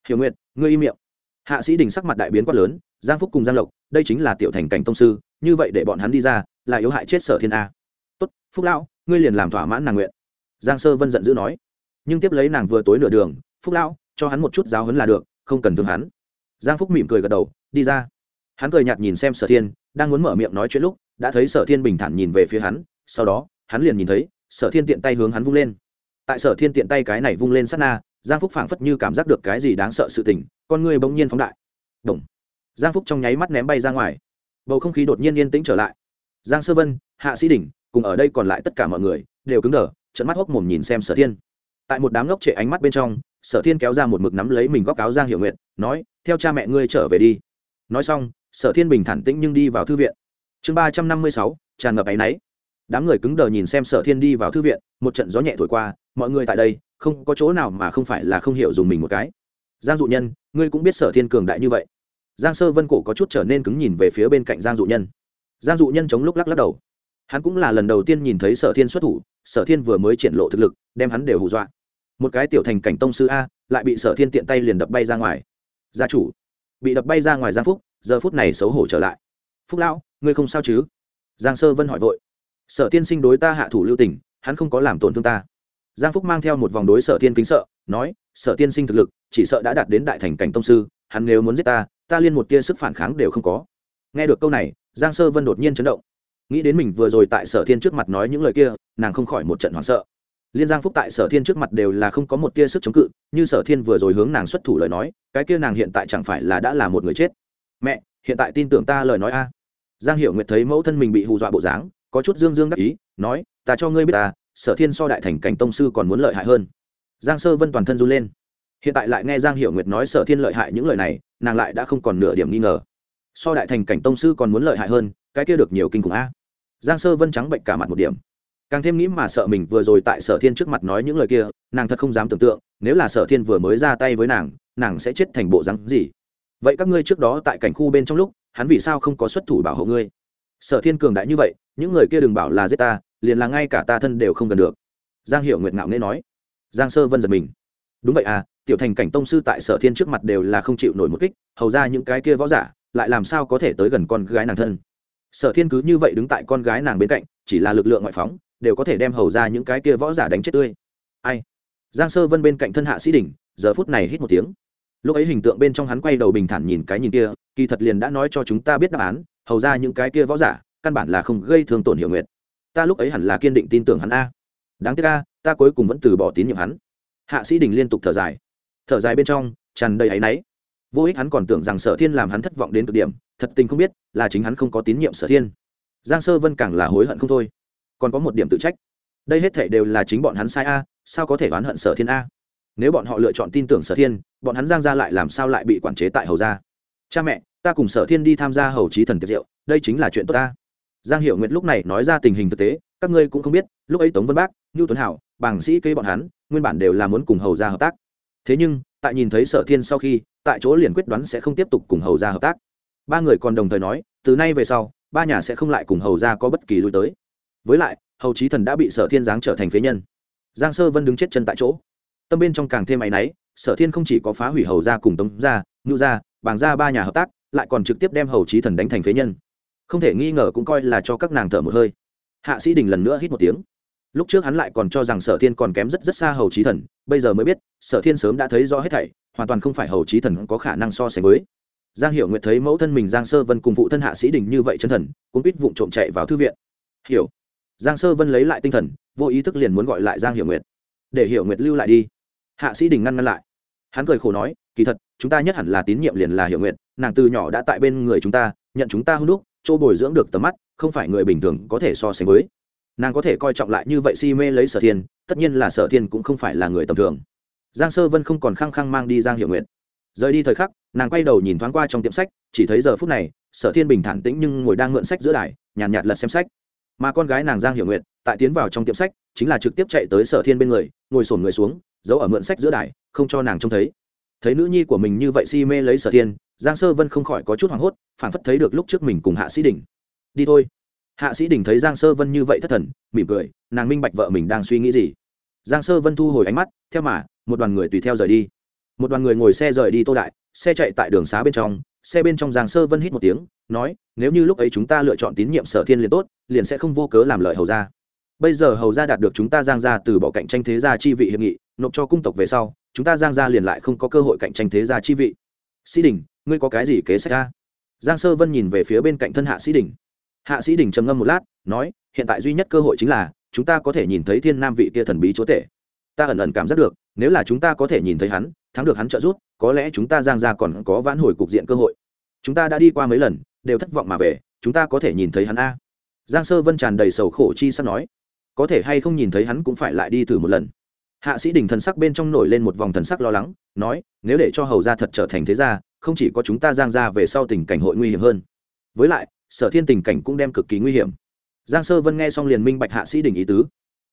Hiểu nguyện ngươi im miệng. Hạ sĩ đình sắc mặt đại biến quá lớn, giang phúc cùng giang lộc, đây chính là tiểu thành cảnh tông sư, như vậy để bọn hắn đi ra, là yếu hại chết sở thiên a. Tốt, phúc lão, ngươi liền làm thỏa mãn nàng nguyện. Giang sơ vân giận dữ nói nhưng tiếp lấy nàng vừa tối nửa đường, phúc lão, cho hắn một chút giáo hấn là được, không cần thương hắn. Giang phúc mỉm cười gật đầu, đi ra. Hắn cười nhạt nhìn xem sở thiên, đang muốn mở miệng nói chuyện lúc, đã thấy sở thiên bình thản nhìn về phía hắn, sau đó, hắn liền nhìn thấy, sở thiên tiện tay hướng hắn vung lên. Tại sở thiên tiện tay cái này vung lên sát na, giang phúc phảng phất như cảm giác được cái gì đáng sợ sự tình, con người bỗng nhiên phóng đại. Động. giang phúc trong nháy mắt ném bay ra ngoài. Bầu không khí đột nhiên yên tĩnh trở lại. Giang sơ vân, hạ sĩ đình cùng ở đây còn lại tất cả mọi người, đều cứng đờ trận mắt hốc mồm nhìn xem sở thiên tại một đám ngốc trệ ánh mắt bên trong, sở thiên kéo ra một mực nắm lấy mình góc áo giang hiệu nguyện nói, theo cha mẹ ngươi trở về đi. Nói xong, sở thiên bình thản tĩnh nhưng đi vào thư viện. Chương ba trăm năm mươi sáu, tràn ngập áy náy. Đám người cứng đờ nhìn xem sở thiên đi vào thư viện, một trận gió nhẹ thổi qua, mọi người tại đây, không có chỗ nào mà không phải là không hiểu dùng mình một cái. Giang dụ nhân, ngươi cũng biết sở thiên cường đại như vậy. Giang sơ vân cổ có chút trở nên cứng nhìn về phía bên cạnh giang dụ nhân. Giang dụ nhân chống lúc lắc lắc đầu. Hắn cũng là lần đầu tiên nhìn thấy sở thiên xuất thủ, sở thiên vừa mới triển lộ thực lực, đem hắn đều hù dọa một cái tiểu thành cảnh tông sư a, lại bị sở thiên tiện tay liền đập bay ra ngoài. Gia chủ, bị đập bay ra ngoài giang phúc, giờ phút này xấu hổ trở lại. Phúc lão, ngươi không sao chứ? Giang sơ vân hỏi vội. Sở tiên sinh đối ta hạ thủ lưu tình, hắn không có làm tổn thương ta. Giang phúc mang theo một vòng đối sở tiên kính sợ, nói, sở tiên sinh thực lực, chỉ sợ đã đạt đến đại thành cảnh tông sư, hắn nếu muốn giết ta ta liên một tia sức phản kháng đều không có. Nghe được câu này, giang sơ vân đột nhiên chấn động. Nghĩ đến mình vừa rồi tại sở thiên trước mặt nói những lời kia, nàng không khỏi một trận hoảng sợ liên giang phúc tại sở thiên trước mặt đều là không có một tia sức chống cự, như sở thiên vừa rồi hướng nàng xuất thủ lời nói, cái kia nàng hiện tại chẳng phải là đã là một người chết. Mẹ, hiện tại tin tưởng ta lời nói a. Giang hiệu nguyệt thấy mẫu thân mình bị hù dọa bộ dáng, có chút dương dương đắc ý, nói, ta cho ngươi biết ta, sở thiên so đại thành cảnh tông sư còn muốn lợi hại hơn. Giang sơ vân toàn thân run lên. Hiện tại lại nghe giang hiệu nguyệt nói sở thiên lợi hại những lời này, nàng lại đã không còn nửa điểm nghi ngờ. So đại thành cảnh tông sư còn muốn lợi hại hơn, cái kia được nhiều kinh khủng a. Giang sơ vân trắng bệnh cả mặt một điểm càng thêm nghĩ mà sợ mình vừa rồi tại sở thiên trước mặt nói những lời kia, nàng thật không dám tưởng tượng, nếu là sở thiên vừa mới ra tay với nàng nàng sẽ chết thành bộ rắn gì? Vậy các ngươi trước đó tại cảnh khu bên trong lúc, hắn vì sao không có xuất thủ bảo hộ ngươi? Sở thiên cường đại như vậy, những người kia đừng bảo là giết ta, liền là ngay cả ta thân đều không gần được. Giang hiệu nguyệt ngạo nghễ nói. Giang sơ vân giật mình. Đúng vậy à tiểu thành cảnh tông sư tại sở thiên trước mặt đều là không chịu nổi một kích, hầu ra những cái kia võ giả, lại làm sao có thể tới gần con gái nàng thân? Sở thiên cứ như vậy đứng tại con gái nàng bên cạnh, chỉ là lực lượng ngoại phóng đều có thể đem hầu ra những cái kia võ giả đánh chết tươi. Ai? Giang sơ vân bên cạnh thân hạ sĩ đình giờ phút này hít một tiếng. Lúc ấy hình tượng bên trong hắn quay đầu bình thản nhìn cái nhìn kia, kỳ thật liền đã nói cho chúng ta biết đáp án, hầu ra những cái kia võ giả, căn bản là không gây thương tổn hiệu nguyện ta lúc ấy hẳn là kiên định tin tưởng hắn a. Đáng tiếc a, ta cuối cùng vẫn từ bỏ tín nhiệm hắn. Hạ sĩ đình liên tục thở dài. Thở dài bên trong, tràn đầy áy náy. Vô ích hắn còn tưởng rằng sở thiên làm hắn thất vọng đến cực điểm, thật tình không biết là chính hắn không có tín nhiệm sở thiên. Giang sơ vân càng là hối hận không thôi còn có một điểm tự trách. Đây hết thể đều là chính bọn hắn sai a, sao có thể oán hận sở thiên a? Nếu bọn họ lựa chọn tin tưởng sở thiên, bọn hắn giang ra lại làm sao lại bị quản chế tại hầu gia? Cha mẹ, ta cùng sở thiên đi tham gia hầu trí thần tiệc diệu đây chính là chuyện tốt ta giang hiệu nguyệt lúc này nói ra tình hình thực tế, các ngươi cũng không biết, lúc ấy tống vân bác ngưu tuấn hảo bảng sĩ kê bọn hắn, nguyên bản đều là muốn cùng hầu gia hợp tác. Thế nhưng, tại nhìn thấy sở thiên sau khi, tại chỗ liền quyết đoán sẽ không tiếp tục cùng hầu gia hợp tác. Ba người còn đồng thời nói, từ nay về sau, ba nhà sẽ không lại cùng hầu gia có bất kỳ lui tới với lại, hầu trí thần đã bị sở thiên giáng trở thành phế nhân. Giang sơ vân đứng chết chân tại chỗ. Tâm bên trong càng thêm áy náy, sở thiên không chỉ có phá hủy hầu gia cùng tống gia ngưu gia, bàng gia ba nhà hợp tác, lại còn trực tiếp đem hầu trí thần đánh thành phế nhân. Không thể nghi ngờ cũng coi là cho các nàng thở một hơi. Hạ sĩ đình lần nữa hít một tiếng. Lúc trước hắn lại còn cho rằng sở thiên còn kém rất rất xa hầu trí thần, bây giờ mới biết, sở thiên sớm đã thấy rõ hết thảy, hoàn toàn không phải hầu trí thần có khả năng so sánh với. Giang hiểu nguyệt thấy mẫu thân mình giang sơ vân cùng phụ thân hạ sĩ đình như vậy chân thần, cũng biết vụng trộm chạy vào thư viện. Hiểu giang sơ vân lấy lại tinh thần vô ý thức liền muốn gọi lại giang hiểu nguyệt. Để hiểu nguyệt lưu lại đi. Hạ sĩ đình ngăn ngăn lại. Hắn cười khổ nói kỳ thật chúng ta nhất hẳn là tín nhiệm liền là hiểu nguyệt nàng từ nhỏ đã tại bên người chúng ta nhận chúng ta hôn đúc chỗ bồi dưỡng được tầm mắt không phải người bình thường có thể so sánh với. Nàng có thể coi trọng lại như vậy si mê lấy sở thiên tất nhiên là sở thiên cũng không phải là người tầm thường. Giang sơ vân không còn khăng khăng mang đi giang hiệu nguyện rời đi thời khắc nàng quay đầu nhìn thoáng qua trong tiệm sách chỉ thấy giờ phút này sở thiên bình thản tĩnh nhưng ngồi đang mượn sách giữa đài nhàn nhạt, nhạt lật xem sách mà con gái nàng giang hiểu nguyện tại tiến vào trong tiệm sách, chính là trực tiếp chạy tới sở thiên bên người, ngồi sổn người xuống, giấu ở mượn sách giữa đài, không cho nàng trông thấy. Thấy nữ nhi của mình như vậy si mê lấy sở thiên, giang sơ vân không khỏi có chút hoảng hốt phản phất thấy được lúc trước mình cùng hạ sĩ đình. Đi thôi. Hạ sĩ đình thấy giang sơ vân như vậy thất thần, mỉm cười, nàng minh bạch vợ mình đang suy nghĩ gì. Giang sơ vân thu hồi ánh mắt, theo mà, một đoàn người tùy theo rời đi. Một đoàn người ngồi xe rời đi tô đại, xe chạy tại đường xá bên trong xe bên trong giang sơ vân hít một tiếng, nói, nếu như lúc ấy chúng ta lựa chọn tín nhiệm sở thiên liền tốt, liền sẽ không vô cớ làm lợi hầu ra bây giờ hầu ra đạt được chúng ta giang ra từ bỏ cạnh tranh thế gia chi vị hiệp nghị, nộp cho cung tộc về sau, chúng ta giang ra liền lại không có cơ hội cạnh tranh thế gia chi vị. Sĩ đình, ngươi có cái gì kế sách ra giang sơ vân nhìn về phía bên cạnh thân hạ sĩ đình. Hạ sĩ đình trầm ngâm một lát, nói, hiện tại duy nhất cơ hội chính là, chúng ta có thể nhìn thấy thiên nam vị kia thần bí chúa tể. Ta ẩn ẩn cảm giác được, nếu là chúng ta có thể nhìn thấy hắn, thắng được hắn trợ giúp có lẽ chúng ta giang ra còn có vãn hồi cục diện cơ hội. Chúng ta đã đi qua mấy lần, đều thất vọng mà về, chúng ta có thể nhìn thấy hắn a. Giang sơ vân tràn đầy sầu khổ chi sắp nói. Có thể hay không nhìn thấy hắn cũng phải lại đi thử một lần. Hạ sĩ đình thần sắc bên trong nổi lên một vòng thần sắc lo lắng, nói, nếu để cho hầu ra thật trở thành thế gia, không chỉ có chúng ta giang ra về sau tình cảnh hội nguy hiểm hơn. Với lại, sở thiên tình cảnh cũng đem cực kỳ nguy hiểm. Giang sơ vân nghe xong liền minh bạch hạ sĩ đình ý tứ.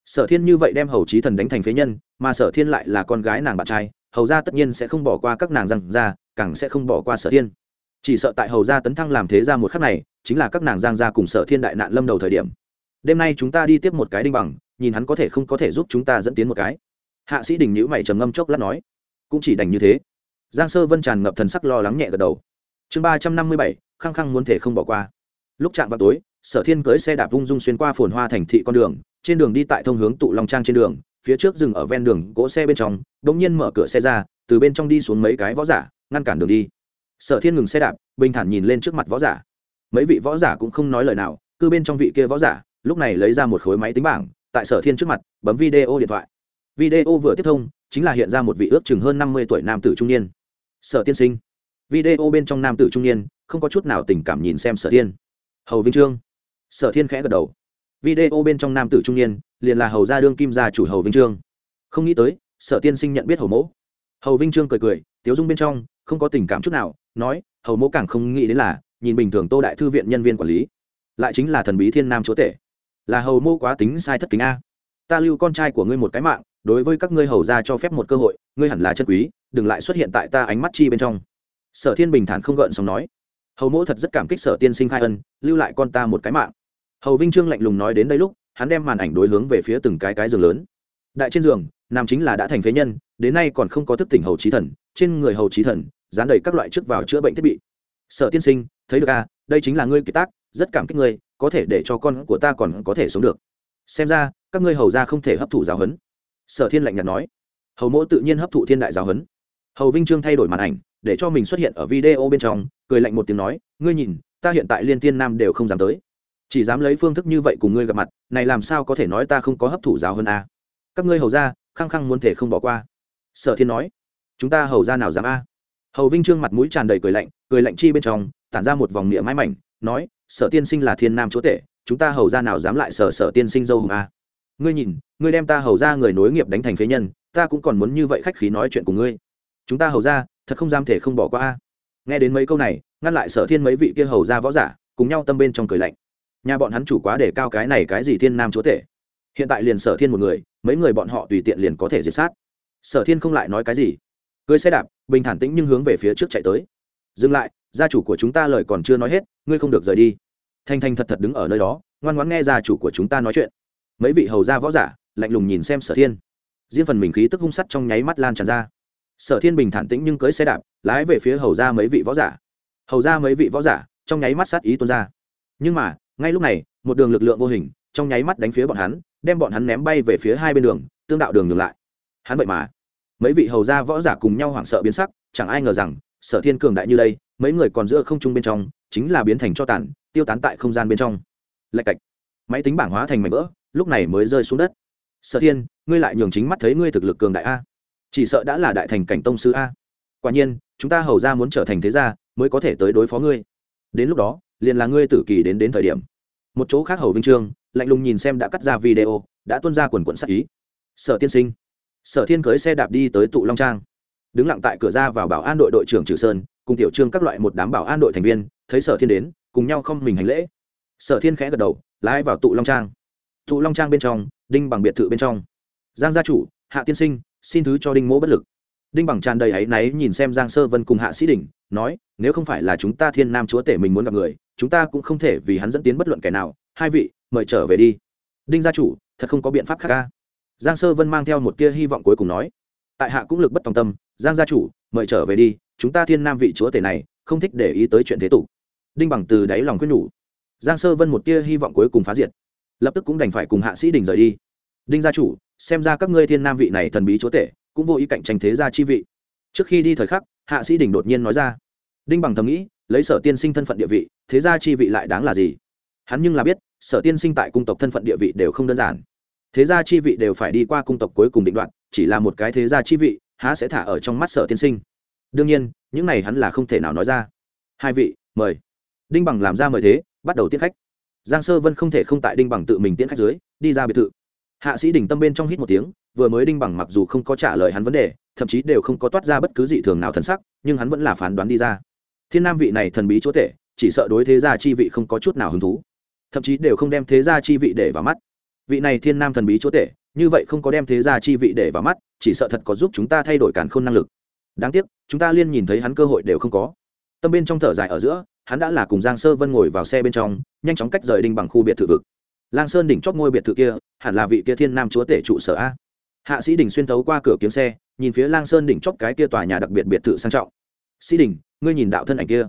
Sở thiên như vậy đem hầu trí thần đánh thành phế nhân, mà sở thiên lại là con gái nàng bạn trai hầu ra tất nhiên sẽ không bỏ qua các nàng giang ra, càng sẽ không bỏ qua sở thiên. Chỉ sợ tại hầu ra tấn thăng làm thế ra một khắc này, chính là các nàng giang ra cùng sở thiên đại nạn lâm đầu thời điểm. Đêm nay chúng ta đi tiếp một cái đinh bằng, nhìn hắn có thể không có thể giúp chúng ta dẫn tiến một cái. Hạ sĩ đình nhữ mày trầm ngâm chốc lát nói, cũng chỉ đành như thế. Giang sơ vân tràn ngập thần sắc lo lắng nhẹ gật đầu. Chương ba trăm năm mươi bảy, khăng khăng muốn thể không bỏ qua. Lúc chạm vào tối, sở thiên cưới xe đạp vung dung xuyên qua phồn hoa thành thị con đường, trên đường đi tại thông hướng tụ long trang trên đường phía trước dừng ở ven đường cỗ xe bên trong đ ỗ n g nhiên mở cửa xe ra, từ bên trong đi xuống mấy cái võ giả, ngăn cản đường đi. Sở thiên ngừng xe đạp, bình thản nhìn lên trước mặt võ giả. Mấy vị võ giả cũng không nói lời nào, cứ bên trong vị kia võ giả, lúc này lấy ra một khối máy tính bảng, tại sở thiên trước mặt, bấm video điện thoại. Video vừa tiếp thông, chính là hiện ra một vị ước chừng hơn năm mươi tuổi nam tử trung niên. Sở tiên sinh. Video bên trong nam tử trung niên, không có chút nào tình cảm nhìn xem sở thiên. Hầu vinh trương. Sở thiên khẽ gật đầu video bên trong nam tử trung niên, liền là hầu gia đương kim gia chủ hầu vinh trương. Không nghĩ tới, sở tiên sinh nhận biết hầu mẫu hầu vinh trương cười cười, tiếu dung bên trong, không có tình cảm chút nào, nói, hầu mẫu càng không nghĩ đến là, nhìn bình thường tô đại thư viện nhân viên quản lý, lại chính là thần bí thiên nam chúa tể. Là hầu mẫu quá tính sai thất kính a. Ta lưu con trai của ngươi một cái mạng, đối với các ngươi hầu ra cho phép một cơ hội, ngươi hẳn là chân quý, đừng lại xuất hiện tại ta ánh mắt chi bên trong. Sở thiên bình thản không gợn xong nói. Hầu mỗ thật rất cảm kích sở tiên sinh khai ân, lưu lại con ta một cái mạng hầu vinh trương lạnh lùng nói đến đây lúc, hắn đem màn ảnh đối hướng về phía từng cái cái giường lớn. Đại trên giường, nam chính là đã thành phế nhân, đến nay còn không có thức tỉnh hầu trí thần, trên người hầu trí thần, dán đầy các loại trước vào chữa bệnh thiết bị. Sở tiên sinh, thấy được à đây chính là ngươi kiệt tác, rất cảm kích ngươi, có thể để cho con của ta còn có thể sống được. Xem ra, các ngươi hầu ra không thể hấp thụ giáo huấn. Sở thiên lạnh nhạt nói. Hầu mỗ tự nhiên hấp thụ thiên đại giáo huấn. Hầu vinh trương thay đổi màn ảnh, để cho mình xuất hiện ở video bên trong, cười lạnh một tiếng nói, ngươi nhìn, ta hiện tại liên tiên nam đều không dám tới chỉ dám lấy phương thức như vậy cùng ngươi gặp mặt, này làm sao có thể nói ta không có hấp thụ giáo hơn a? Các ngươi hầu ra khăng khăng muốn thể không bỏ qua. Sở thiên nói, chúng ta hầu ra nào dám a? Hầu vinh trương mặt mũi tràn đầy cười lạnh cười lạnh chi bên trong, tản ra một vòng miệng mái mảnh, nói, sở tiên sinh là thiên nam chúa tể, chúng ta hầu ra nào dám lại sở sở tiên sinh dâu hùng a? Ngươi nhìn, ngươi đem ta hầu ra người nối nghiệp đánh thành phế nhân, ta cũng còn muốn như vậy khách khí nói chuyện của ngươi. Chúng ta hầu ra thật không dám thể không bỏ qua a? Nghe đến mấy câu này, ngăn lại sở thiên mấy vị kia hầu ra võ giả, cùng nhau tâm bên trong cười lạnh nhà bọn hắn chủ quá để cao cái này cái gì thiên nam chúa tể. Hiện tại liền sở thiên một người, mấy người bọn họ tùy tiện liền có thể diệt sát. Sở thiên không lại nói cái gì. Cưới xe đạp, bình thản tĩnh nhưng hướng về phía trước chạy tới. Dừng lại, gia chủ của chúng ta lời còn chưa nói hết, ngươi không được rời đi. Thanh thanh thật thật đứng ở nơi đó, ngoan ngoãn nghe gia chủ của chúng ta nói chuyện. Mấy vị hầu gia võ giả, lạnh lùng nhìn xem sở thiên. Riêng phần mình khí tức hung sắt trong nháy mắt lan tràn ra. Sở thiên bình thản tĩnh nhưng cưới xe đạp, lái về phía hầu ra mấy vị võ giả. Hầu ra mấy vị võ giả, trong nháy mắt sát ý tuôn ra. Nhưng mà ngay lúc này, một đường lực lượng vô hình, trong nháy mắt đánh phía bọn hắn, đem bọn hắn ném bay về phía hai bên đường, tương đạo đường ngược lại. Hắn vậy mà, mấy vị hầu gia võ giả cùng nhau hoảng sợ biến sắc, chẳng ai ngờ rằng, sở thiên cường đại như đây, mấy người còn giữa không trung bên trong, chính là biến thành cho tàn, tiêu tán tại không gian bên trong. Lạch cạch. Máy tính bảng hóa thành mảnh vỡ, lúc này mới rơi xuống đất. Sở thiên, ngươi lại nhường chính mắt thấy ngươi thực lực cường đại a. Chỉ sợ đã là đại thành cảnh tông sư a. Quả nhiên, chúng ta hầu ra muốn trở thành thế gia, mới có thể tới đối phó ngươi. Đến lúc đó liền là ngươi tử kỳ đến đến thời điểm. Một chỗ khác hầu vinh trương, lạnh lùng nhìn xem đã cắt ra video, đã tuân ra quần quận sắc ý. Sở tiên sinh. Sở thiên cưới xe đạp đi tới tụ long trang. Đứng lặng tại cửa ra vào bảo an đội đội trưởng trừ sơn, cùng tiểu trương các loại một đám bảo an đội thành viên, thấy sở thiên đến, cùng nhau không mình hành lễ. Sở thiên khẽ gật đầu, lái vào tụ long trang. Tụ long trang bên trong, đinh bằng biệt thự bên trong. Giang gia chủ, hạ tiên sinh, xin thứ cho đinh mỗ bất lực. Đinh bằng tràn đầy áy náy nhìn xem giang sơ vân cùng hạ sĩ đình nói, nếu không phải là chúng ta thiên nam chúa tể mình muốn gặp người, chúng ta cũng không thể vì hắn dẫn tiến bất luận kẻ nào. Hai vị, mời trở về đi. Đinh gia chủ, thật không có biện pháp khác ca giang sơ vân mang theo một tia hy vọng cuối cùng nói, tại hạ cũng lực bất tòng tâm, giang gia chủ, mời trở về đi, chúng ta thiên nam vị chúa tể này không thích để ý tới chuyện thế tục. Đinh bằng từ đáy lòng quyết nhủ. Giang sơ vân một tia hy vọng cuối cùng phá diệt, lập tức cũng đành phải cùng hạ sĩ đình rời đi. Đinh gia chủ, xem ra các ngươi thiên nam vị này thần bí chúa tể cũng vô ý cạnh tranh thế gia chi vị. Trước khi đi thời khắc hạ sĩ đình đột nhiên nói ra. Đinh bằng thầm nghĩ, lấy sở tiên sinh thân phận địa vị, thế gia chi vị lại đáng là gì? Hắn nhưng là biết, sở tiên sinh tại cung tộc thân phận địa vị đều không đơn giản. Thế gia chi vị đều phải đi qua cung tộc cuối cùng định đoạn, chỉ là một cái thế gia chi vị, há sẽ thả ở trong mắt sở tiên sinh? Đương nhiên, những này hắn là không thể nào nói ra. Hai vị, mời. Đinh bằng làm ra mời thế, bắt đầu tiếp khách. Giang sơ vân không thể không tại đinh bằng tự mình tiễn khách dưới, đi ra biệt thự. Hạ sĩ đình tâm bên trong hít một tiếng, vừa mới đinh bằng mặc dù không có trả lời hắn vấn đề thậm chí đều không có toát ra bất cứ dị thường nào thần sắc, nhưng hắn vẫn là phán đoán đi ra. Thiên nam vị này thần bí chúa tể, chỉ sợ đối thế gia chi vị không có chút nào hứng thú. Thậm chí đều không đem thế gia chi vị để vào mắt. Vị này thiên nam thần bí chúa tể, như vậy không có đem thế gia chi vị để vào mắt, chỉ sợ thật có giúp chúng ta thay đổi cản khôn năng lực. Đáng tiếc, chúng ta liên nhìn thấy hắn cơ hội đều không có. Tâm bên trong thở dài ở giữa, hắn đã là cùng giang sơ vân ngồi vào xe bên trong, nhanh chóng cách rời đinh bằng khu biệt thự vực. Lang sơn đỉnh chót ngôi biệt thự kia, hẳn là vị kia thiên nam chúa tể trụ sở a. Hạ sĩ đình xuyên thấu qua cửa kiếm xe nhìn phía lang sơn đỉnh chót cái kia tòa nhà đặc biệt biệt thự sang trọng. Sĩ đình, ngươi nhìn đạo thân ảnh kia.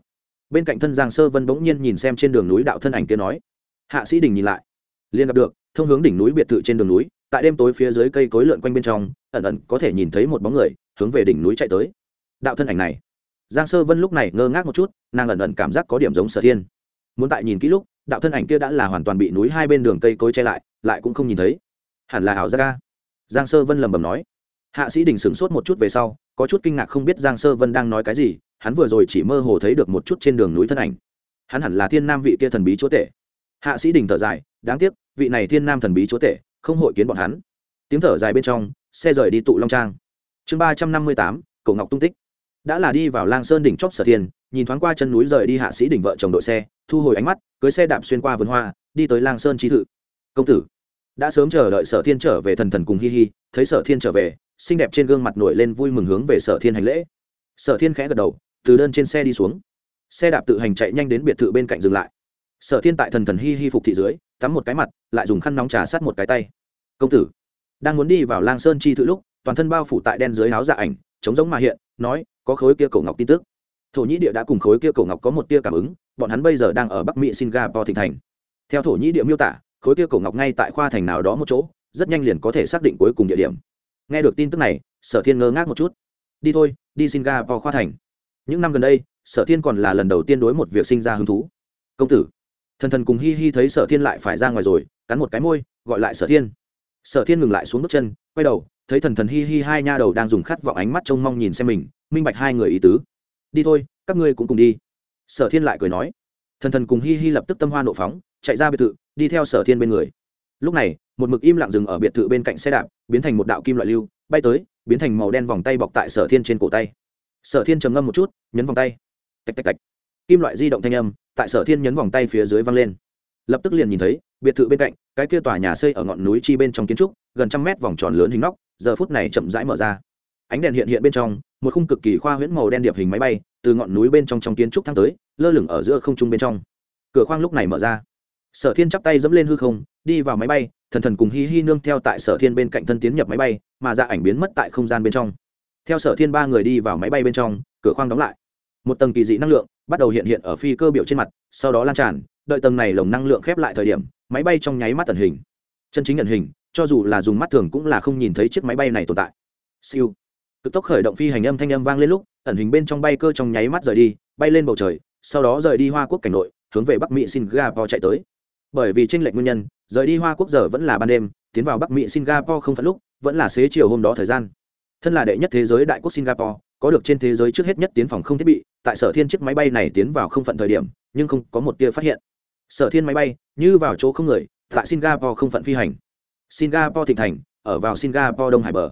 Bên cạnh thân giang sơ vân bỗng nhiên nhìn xem trên đường núi đạo thân ảnh kia nói. Hạ sĩ đình nhìn lại, liền gặp được, thông hướng đỉnh núi biệt thự trên đường núi, tại đêm tối phía dưới cây cối lượn quanh bên trong, ẩn ẩn có thể nhìn thấy một bóng người, hướng về đỉnh núi chạy tới. Đạo thân ảnh này, giang sơ vân lúc này ngơ ngác một chút, nàng ẩn ẩn cảm giác có điểm giống sở thiên. Muốn tại nhìn kỹ lúc, đạo thân ảnh kia đã là hoàn toàn bị núi hai bên đường cây cối che lại lại cũng không nhìn thấy. Hẳn là ảo giác ca giang sơ vân lầm bầm nói hạ sĩ đình sửng sốt một chút về sau, có chút kinh ngạc không biết giang sơ vân đang nói cái gì, hắn vừa rồi chỉ mơ hồ thấy được một chút trên đường núi thân ảnh. Hắn hẳn là thiên nam vị kia thần bí chúa tể. Hạ sĩ đình thở dài, đáng tiếc, vị này thiên nam thần bí chúa tể, không hội kiến bọn hắn. Tiếng thở dài bên trong, xe rời đi tụ long trang. Chương ba trăm năm mươi tám, cổ ngọc tung tích. Đã là đi vào lang sơn đỉnh chóp sở thiên, nhìn thoáng qua chân núi rời đi hạ sĩ đỉnh vợ chồng đội xe, thu hồi ánh mắt, cưới xe đạp xuyên qua vườn hoa, đi tới lang sơn trí thự. Công tử đã sớm chờ đợi sở thiên trở về thần thần cùng hi hi, thấy sở thiên trở về, xinh đẹp trên gương mặt nổi lên vui mừng hướng về sở thiên hành lễ. Sở thiên khẽ gật đầu, từ đơn trên xe đi xuống. Xe đạp tự hành chạy nhanh đến biệt thự bên cạnh dừng lại. Sở thiên tại thần thần hi hi phục thị dưới, tắm một cái mặt, lại dùng khăn nóng trà sát một cái tay. Công tử, đang muốn đi vào lang sơn chi thự lúc, toàn thân bao phủ tại đen dưới áo dạ ảnh chống giống mà hiện, nói, có khối kia cổ ngọc tin tức. Thổ nhĩ địa đã cùng khối kia cổ ngọc có một tia cảm ứng, bọn hắn bây giờ đang ở bắc mỹ singapore thịnh thành. Theo thổ nhĩ địa miêu tả khối kia cổ ngọc ngay tại khoa thành nào đó một chỗ, rất nhanh liền có thể xác định cuối cùng địa điểm. Nghe được tin tức này, sở thiên ngơ ngác một chút. Đi thôi, đi singapore khoa thành. Những năm gần đây, sở thiên còn là lần đầu tiên đối một việc sinh ra hứng thú. Công tử. Thần thần cùng hi hi thấy sở thiên lại phải ra ngoài rồi, cắn một cái môi, gọi lại sở thiên. Sở thiên ngừng lại xuống bước chân, quay đầu, thấy thần thần hi hi hai nha đầu đang dùng khát vọng ánh mắt trông mong nhìn xem mình, minh bạch hai người ý tứ. Đi thôi, các ngươi cũng cùng đi. Sở thiên lại cười nói. Thần thần cùng hi hi lập tức tâm hoa nộ phóng, chạy ra biệt thự đi theo sở thiên bên người. Lúc này, một mực im lặng dừng ở biệt thự bên cạnh xe đạp, biến thành một đạo kim loại lưu, bay tới, biến thành màu đen vòng tay bọc tại sở thiên trên cổ tay. Sở thiên trầm ngâm một chút, nhấn vòng tay. Tạch tạch tạch. Kim loại di động thanh âm, tại sở thiên nhấn vòng tay phía dưới văng lên. Lập tức liền nhìn thấy, biệt thự bên cạnh, cái kia tòa nhà xây ở ngọn núi chi bên trong kiến trúc, gần trăm mét vòng tròn lớn hình nóc, giờ phút này chậm rãi mở ra. Ánh đèn hiện hiện bên trong, một khung cực kỳ khoa huyễn màu đen điệp hình máy bay, từ ngọn núi bên trong trong kiến trúc thăng tới, lơ lửng ở giữa không trung bên trong. Cửa khoang lúc này mở ra sở thiên chắp tay dẫm lên hư không, đi vào máy bay, thần thần cùng hi hi nương theo tại sở thiên bên cạnh thân tiến nhập máy bay, mà dạ ảnh biến mất tại không gian bên trong. Theo sở thiên ba người đi vào máy bay bên trong, cửa khoang đóng lại. Một tầng kỳ dị năng lượng bắt đầu hiện hiện ở phi cơ biểu trên mặt, sau đó lan tràn, đợi tầng này lồng năng lượng khép lại thời điểm, máy bay trong nháy mắt tần hình. Chân chính nhận hình, cho dù là dùng mắt thường cũng là không nhìn thấy chiếc máy bay này tồn tại. Siêu. Cực tốc khởi động phi hành âm thanh âm vang lên lúc, ẩn hình bên trong bay cơ trong nháy mắt rời đi, bay lên bầu trời, sau đó rời đi hoa quốc cảnh nội, hướng về bắc mỹ singapore chạy tới bởi vì tranh lệch nguyên nhân, rời đi hoa quốc giờ vẫn là ban đêm, tiến vào bắc mỹ singapore không phải lúc, vẫn là xế chiều hôm đó thời gian. Thân là đệ nhất thế giới đại quốc singapore, có được trên thế giới trước hết nhất tiến phòng không thiết bị, tại sở thiên chiếc máy bay này tiến vào không phận thời điểm, nhưng không có một tia phát hiện. Sở thiên máy bay, như vào chỗ không người, tại singapore không phận phi hành. Singapore thịnh thành, ở vào singapore đông hải bờ.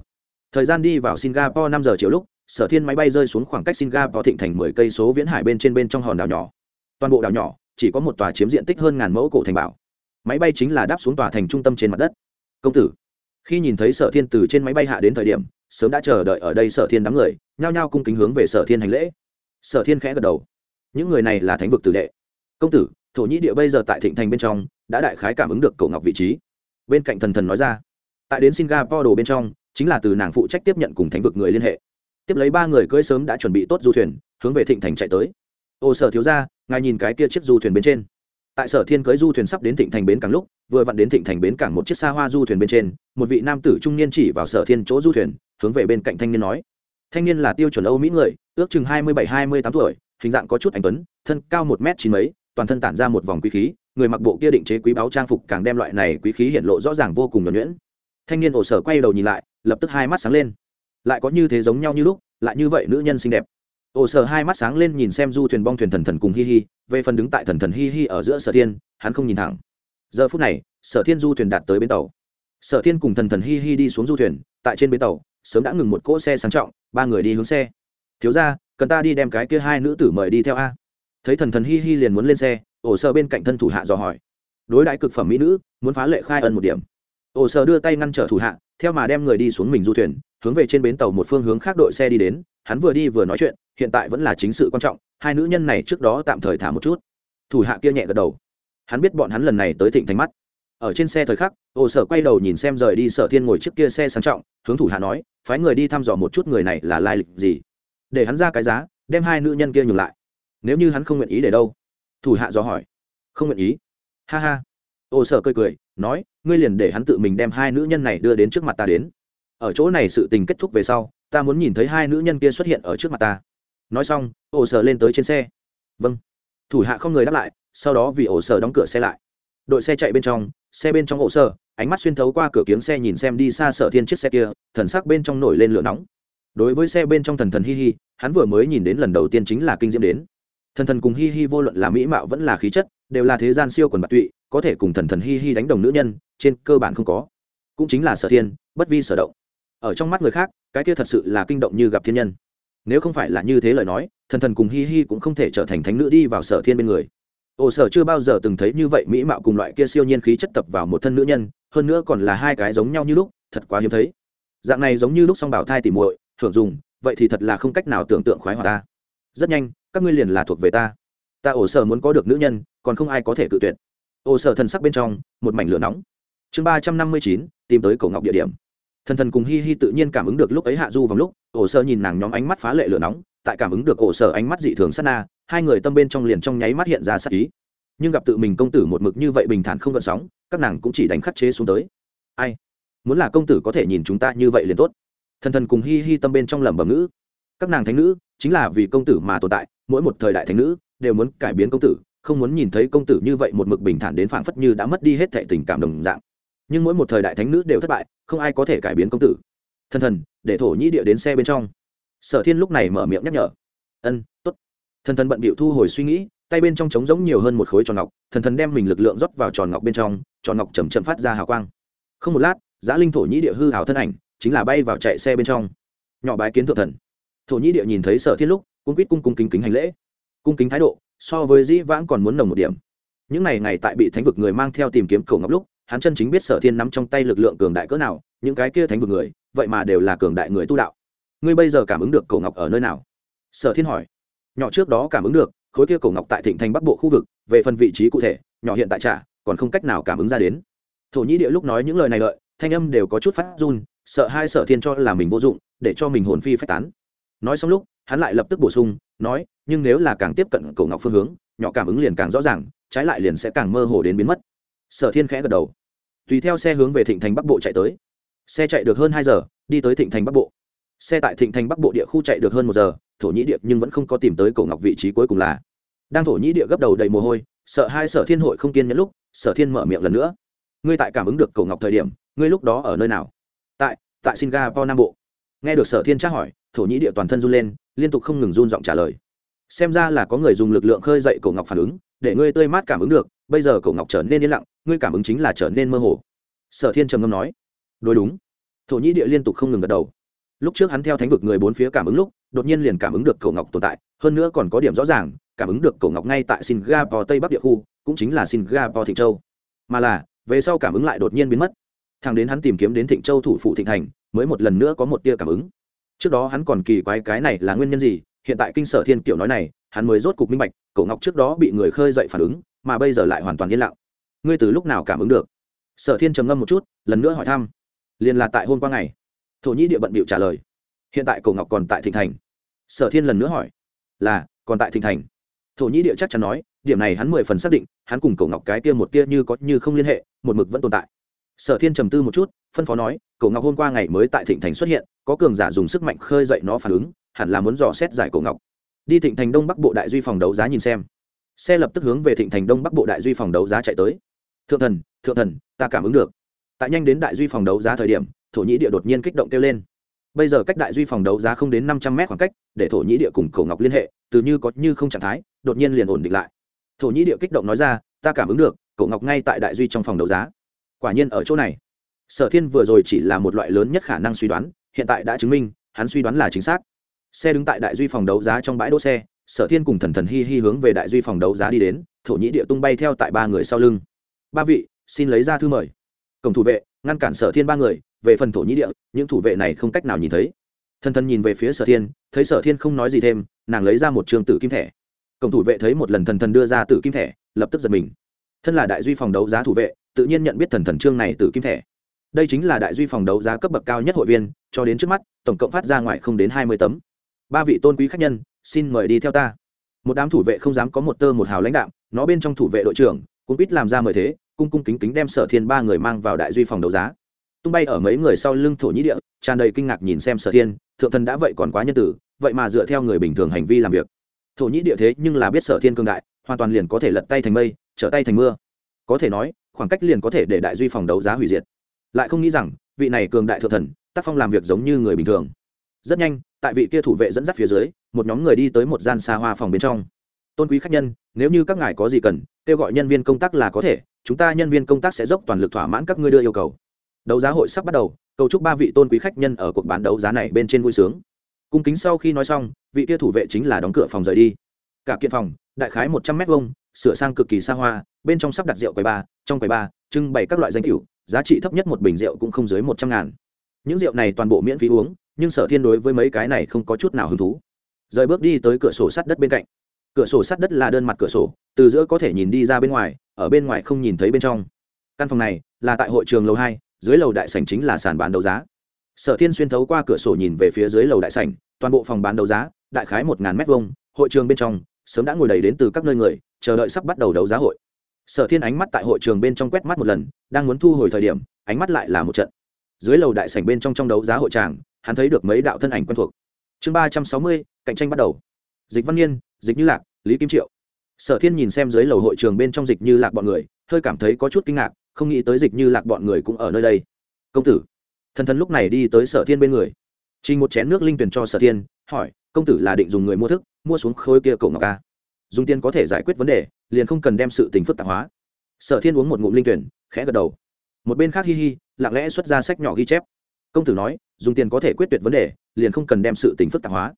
Thời gian đi vào singapore năm giờ chiều lúc, sở thiên máy bay rơi xuống khoảng cách singapore thịnh thành mười cây số viễn hải bên trên bên trong hòn đảo nhỏ. Toàn bộ đảo nhỏ chỉ có một tòa chiếm diện tích hơn ngàn mẫu cổ thành bảo. Máy bay chính là đáp xuống tòa thành trung tâm trên mặt đất. Công tử, khi nhìn thấy sở thiên từ trên máy bay hạ đến thời điểm, sớm đã chờ đợi ở đây sở thiên đám người, nhao nhao cung kính hướng về sở thiên hành lễ. Sở thiên khẽ gật đầu. Những người này là thánh vực tử đệ. Công tử, thổ nhĩ địa bây giờ tại thịnh thành bên trong, đã đại khái cảm ứng được cổ ngọc vị trí. Bên cạnh thần thần nói ra, tại đến singapore đồ bên trong, chính là từ nàng phụ trách tiếp nhận cùng thánh vực người liên hệ. Tiếp lấy ba người cưỡi sớm đã chuẩn bị tốt du thuyền, hướng về thịnh thành chạy tới. Ô sở thiếu ra ngài nhìn cái kia chiếc du thuyền bên trên. Tại sở thiên cưới du thuyền sắp đến thịnh thành bến cảng lúc, vừa vặn đến thịnh thành bến cảng một chiếc xa hoa du thuyền bên trên, một vị nam tử trung niên chỉ vào sở thiên chỗ du thuyền, hướng về bên cạnh thanh niên nói. Thanh niên là tiêu chuẩn âu mỹ người, ước chừng hai mươi bảy, hai mươi tám tuổi, hình dạng có chút anh tuấn, thân cao một m chín mấy, toàn thân tản ra một vòng quý khí, người mặc bộ kia định chế quý báo trang phục càng đem loại này quý khí hiện lộ rõ ràng vô cùng nhuẩn nhuyễn. Thanh niên ổ sở quay đầu nhìn lại, lập tức hai mắt sáng lên. Lại có như thế giống nhau như lúc, lại như vậy nữ nhân xinh đẹp ổ sở hai mắt sáng lên nhìn xem du thuyền bong thuyền thần thần cùng hi hi, về phần đứng tại thần thần hi hi ở giữa sở thiên, hắn không nhìn thẳng. Giờ phút này, sở thiên du thuyền đạt tới bến tàu. Sở thiên cùng thần thần hi hi đi xuống du thuyền, tại trên bến tàu, sớm đã ngừng một cỗ xe sang trọng, ba người đi hướng xe. Thiếu ra cần ta đi đem cái kia hai nữ tử mời đi theo a? Thấy thần thần hi hi liền muốn lên xe ổ sơ bên cạnh thân thủ hạ dò hỏi. Đối đãi cực phẩm mỹ nữ, muốn phá lệ khai ẩn một điểm. Ổ sơ đưa tay ngăn trở thủ hạ, theo mà đem người đi xuống mình du thuyền, hướng về trên bến tàu một phương hướng khác đội xe đi đến, hắn vừa đi vừa nói chuyện hiện tại vẫn là chính sự quan trọng, hai nữ nhân này trước đó tạm thời thả một chút. Thủ hạ kia nhẹ gật đầu. Hắn biết bọn hắn lần này tới thịnh thành mắt. Ở trên xe thời khắc, ô sở quay đầu nhìn xem rời đi sở thiên ngồi trước kia xe sang trọng, hướng thủ hạ nói, phái người đi thăm dò một chút người này là lai lịch gì? Để hắn ra cái giá, đem hai nữ nhân kia nhường lại. Nếu như hắn không nguyện ý để đâu? Thủ hạ dò hỏi. Không nguyện ý. Ha ha. Ô sở cười cười, nói, ngươi liền để hắn tự mình đem hai nữ nhân này đưa đến trước mặt ta đến. Ở chỗ này sự tình kết thúc về sau, ta muốn nhìn thấy hai nữ nhân kia xuất hiện ở trước mặt ta nói xong, ổ sở lên tới trên xe. Vâng. Thủ hạ không người đáp lại, sau đó vì ổ sở đóng cửa xe lại. Đội xe chạy bên trong, xe bên trong ổ sở, ánh mắt xuyên thấu qua cửa kiếng xe nhìn xem đi xa sở thiên chiếc xe kia, thần sắc bên trong nổi lên lửa nóng. Đối với xe bên trong thần thần hi hi, hắn vừa mới nhìn đến lần đầu tiên chính là kinh diễm đến. Thần thần cùng hi hi vô luận là mỹ mạo vẫn là khí chất, đều là thế gian siêu quần bạc tụy, có thể cùng thần thần hi hi đánh đồng nữ nhân, trên cơ bản không có. Cũng chính là sở thiên, bất vi sở động. Ở trong mắt người khác, cái kia thật sự là kinh động như gặp thiên nhân nếu không phải là như thế lời nói, thần thần cùng hi hi cũng không thể trở thành thánh nữ đi vào sở thiên bên người. Ồ sở chưa bao giờ từng thấy như vậy mỹ mạo cùng loại kia siêu nhiên khí chất tập vào một thân nữ nhân, hơn nữa còn là hai cái giống nhau như lúc, thật quá hiếm thấy. Dạng này giống như lúc song bảo thai tỉ muội hưởng dùng, vậy thì thật là không cách nào tưởng tượng khoái hòa ta. Rất nhanh, các ngươi liền là thuộc về ta. Ta ổ sở muốn có được nữ nhân, còn không ai có thể cự tuyệt. Ổ sở thần sắc bên trong, một mảnh lửa nóng. Chương ba trăm năm mươi chín, tìm tới cổ ngọc địa điểm thần thần cùng hi hi tự nhiên cảm ứng được lúc ấy hạ du vòng lúc ổ sơ nhìn nàng nhóm ánh mắt phá lệ lửa nóng tại cảm ứng được ổ sơ ánh mắt dị thường sát na hai người tâm bên trong liền trong nháy mắt hiện ra sát ý. Nhưng gặp tự mình công tử một mực như vậy bình thản không gợn sóng các nàng cũng chỉ đánh khắc chế xuống tới. Ai? Muốn là công tử có thể nhìn chúng ta như vậy liền tốt. Thần thần cùng hi hi tâm bên trong lẩm bẩm nữ, các nàng thánh nữ chính là vì công tử mà tồn tại mỗi một thời đại thánh nữ đều muốn cải biến công tử không muốn nhìn thấy công tử như vậy một mực bình thản đến phảng phất như đã mất đi hết thệ tình cảm đồng dạng nhưng mỗi một thời đại thánh nữ đều thất bại, không ai có thể cải biến công tử. Thần thần, để thổ nhĩ địa đến xe bên trong. Sở thiên lúc này mở miệng nhắc nhở. Ân t ố t thần thần bận bịu thu hồi suy nghĩ, tay bên trong trống giống nhiều hơn một khối tròn ngọc, thần thần đem mình lực lượng rót vào tròn ngọc bên trong, tròn ngọc chầm chậm phát ra hào quang. Không một lát giã linh thổ nhĩ địa hư hào thân ảnh, chính là bay vào chạy xe bên trong. Nhỏ bái kiến thượng thần. Thổ nhĩ địa nhìn thấy sở thiên lúc cung quýt cung cung kính kính hành lễ. Cung kính thái độ, so với dĩ vãng còn muốn nồng một điểm. Những ngày ngày tại bị thánh vực người mang theo tìm kiếm cầu ngọc lúc hắn chân chính biết sở thiên nắm trong tay lực lượng cường đại cỡ nào, những cái kia thánh vực người, vậy mà đều là cường đại người tu đạo. Ngươi bây giờ cảm ứng được cổ ngọc ở nơi nào? Sở thiên hỏi. Nhỏ trước đó cảm ứng được, khối kia cổ ngọc tại thịnh thành bắc bộ khu vực, về phần vị trí cụ thể, nhỏ hiện tại trả còn không cách nào cảm ứng ra đến. Thổ nhĩ địa lúc nói những lời này lợi, thanh âm đều có chút phát run, sợ hai sở thiên cho là mình vô dụng, để cho mình hồn phi phách tán. Nói xong lúc, hắn lại lập tức bổ sung, nói, nhưng nếu là càng tiếp cận cổ ngọc phương hướng, nhỏ cảm ứng liền càng rõ ràng, trái lại liền sẽ càng mơ hồ đến biến mất sở thiên khẽ gật đầu. Tùy theo xe hướng về thịnh thành bắc bộ chạy tới. Xe chạy được hơn hai giờ, đi tới thịnh thành bắc bộ. Xe tại thịnh thành bắc bộ địa khu chạy được hơn một giờ, thổ nhĩ địa nhưng vẫn không có tìm tới cổ ngọc vị trí cuối cùng là. Đang thổ nhĩ địa gấp đầu đầy mồ hôi, sợ hai sở thiên hội không kiên nhẫn lúc, sở thiên mở miệng lần nữa. Ngươi tại cảm ứng được cổ ngọc thời điểm, ngươi lúc đó ở nơi nào? Tại tại singapore nam bộ. Nghe được sở thiên tra hỏi, thổ nhĩ địa toàn thân run lên, liên tục không ngừng run giọng trả lời. Xem ra là có người dùng lực lượng khơi dậy cổ ngọc phản ứng, để ngươi tươi mát cảm ứng được bây giờ cổ ngọc trở nên yên lặng, ngươi cảm ứng chính là trở nên mơ hồ. Sở thiên trầm ngâm nói, đối đúng. Thổ nhĩ địa liên tục không ngừng gật đầu. Lúc trước hắn theo thánh vực người bốn phía cảm ứng lúc, đột nhiên liền cảm ứng được cổ ngọc tồn tại, hơn nữa còn có điểm rõ ràng, cảm ứng được cổ ngọc ngay tại singapore tây bắc địa khu, cũng chính là singapore thịnh châu. Mà là, về sau cảm ứng lại đột nhiên biến mất. Thằng đến hắn tìm kiếm đến thịnh châu thủ phủ thịnh thành, mới một lần nữa có một tia cảm ứng. Trước đó hắn còn kỳ quái cái này là nguyên nhân gì, hiện tại kinh sở thiên kiểu nói này, hắn mới rốt cục minh bạch cổ ngọc trước đó bị người khơi dậy phản ứng mà bây giờ lại hoàn toàn yên lặng. Ngươi từ lúc nào cảm ứng được? Sở thiên trầm ngâm một chút, lần nữa hỏi thăm. Liền là tại hôm qua ngày. Thổ nhĩ địa bận bịu trả lời. Hiện tại cổ ngọc còn tại thịnh thành. Sở thiên lần nữa hỏi. Là, còn tại thịnh thành. Thổ nhĩ địa chắc chắn nói, điểm này hắn mười phần xác định, hắn cùng cổ ngọc cái kia một tia như có như không liên hệ, một mực vẫn tồn tại. Sở thiên trầm tư một chút, phân phó nói, cổ ngọc hôm qua ngày mới tại thịnh thành xuất hiện, có cường giả dùng sức mạnh khơi dậy nó phản ứng, hẳn là muốn dò xét giải cổ ngọc. Đi thịnh thành đông bắc bộ đại duy phòng đấu giá nhìn xem xe lập tức hướng về thịnh thành đông bắc bộ đại duy phòng đấu giá chạy tới. Thượng thần thượng thần, ta cảm ứng được. Tại nhanh đến đại duy phòng đấu giá thời điểm, thổ nhĩ địa đột nhiên kích động kêu lên. Bây giờ cách đại duy phòng đấu giá không đến năm trăm mét khoảng cách, để thổ nhĩ địa cùng cổ ngọc liên hệ, từ như có như không trạng thái, đột nhiên liền ổn định lại. Thổ nhĩ địa kích động nói ra, ta cảm ứng được, cổ ngọc ngay tại đại duy trong phòng đấu giá. Quả nhiên ở chỗ này, sở thiên vừa rồi chỉ là một loại lớn nhất khả năng suy đoán, hiện tại đã chứng minh, hắn suy đoán là chính xác. Xe đứng tại đại duy phòng đấu giá trong bãi đỗ xe sở thiên cùng thần thần hi hi hướng về đại duy phòng đấu giá đi đến, thổ nhĩ địa tung bay theo tại ba người sau lưng. Ba vị, xin lấy ra thư mời. Cổng thủ vệ, ngăn cản sở thiên ba người, về phần thổ nhĩ địa, những thủ vệ này không cách nào nhìn thấy. Thần thần nhìn về phía sở thiên, thấy sở thiên không nói gì thêm, nàng lấy ra một trường tử kim thẻ. Cổng thủ vệ thấy một lần thần thần đưa ra tử kim thẻ, lập tức giật mình. Thân là đại duy phòng đấu giá thủ vệ, tự nhiên nhận biết thần thần trương này tử kim thẻ. Đây chính là đại duy phòng đấu giá cấp bậc cao nhất hội viên, cho đến trước mắt, tổng cộng phát ra ngoài không đến hai mươi tấm. Ba vị tôn quý khách nhân xin mời đi theo ta. Một đám thủ vệ không dám có một tơ một hào lãnh đạo nó bên trong thủ vệ đội trưởng cũng biết làm ra mời thế, cung cung kính kính đem sở thiên ba người mang vào đại duy phòng đấu giá. Tung bay ở mấy người sau lưng thổ nhĩ địa, tràn đầy kinh ngạc nhìn xem sở thiên, thượng thần đã vậy còn quá nhân tử, vậy mà dựa theo người bình thường hành vi làm việc. Thổ nhĩ địa thế nhưng là biết sở thiên cương đại, hoàn toàn liền có thể lật tay thành mây, trở tay thành mưa. Có thể nói, khoảng cách liền có thể để đại duy phòng đấu giá hủy diệt. Lại không nghĩ rằng, vị này cường đại thượng thần, tác phong làm việc giống như người bình thường. Rất nhanh tại vị kia thủ vệ dẫn dắt phía dưới, một nhóm người đi tới một gian xa hoa phòng bên trong. Tôn quý khách nhân, nếu như các ngài có gì cần, kêu gọi nhân viên công tác là có thể, chúng ta nhân viên công tác sẽ dốc toàn lực thỏa mãn các ngươi đưa yêu cầu. Đấu giá hội sắp bắt đầu, cầu chúc ba vị tôn quý khách nhân ở cuộc bán đấu giá này bên trên vui sướng. Cung kính sau khi nói xong, vị kia thủ vệ chính là đóng cửa phòng rời đi. Cả kiện phòng, đại khái một trăm mét vuông, sửa sang cực kỳ xa hoa, bên trong sắp đặt rượu quầy ba, trong quầy ba, trưng bày các loại danh cửu giá trị thấp nhất một bình rượu cũng không dưới một trăm ngàn. Những rượu này toàn bộ miễn phí uống nhưng sở thiên đối với mấy cái này không có chút nào hứng thú. Rời bước đi tới cửa sổ sắt đất bên cạnh. Cửa sổ sắt đất là đơn mặt cửa sổ, từ giữa có thể nhìn đi ra bên ngoài, ở bên ngoài không nhìn thấy bên trong. Căn phòng này là tại hội trường lầu hai, dưới lầu đại sảnh chính là sàn bán đấu giá. Sở thiên xuyên thấu qua cửa sổ nhìn về phía dưới lầu đại sảnh, toàn bộ phòng bán đấu giá, đại khái một ngàn mét vuông, hội trường bên trong, sớm đã ngồi đầy đến từ các nơi người, chờ đợi sắp bắt đầu đấu giá hội. Sở thiên ánh mắt tại hội trường bên trong quét mắt một lần, đang muốn thu hồi thời điểm, ánh mắt lại là một trận. Dưới lầu đại sảnh bên trong trong đấu giá hội tràng hắn thấy được mấy đạo thân ảnh quen thuộc. Chương ba trăm sáu mươi, cạnh tranh bắt đầu. Dịch văn niên dịch như lạc, lý kim triệu. Sở thiên nhìn xem dưới lầu hội trường bên trong dịch như lạc bọn người, hơi cảm thấy có chút kinh ngạc, không nghĩ tới dịch như lạc bọn người cũng ở nơi đây. Công tử. Thần thần lúc này đi tới sở thiên bên người. Trình một chén nước linh tuyển cho sở thiên, hỏi, công tử là định dùng người mua thức, mua xuống khối kia cổ ngọc ca dùng tiền có thể giải quyết vấn đề, liền không cần đem sự tình phức tạp hóa. Sở thiên uống một ngụm linh tuyển, khẽ gật đầu. Một bên khác hi hi, lặng lẽ xuất ra sách nhỏ ghi chép. Công tử nói dùng tiền có thể quyết tuyệt vấn đề, liền không cần đem sự tình phức tạp hóa.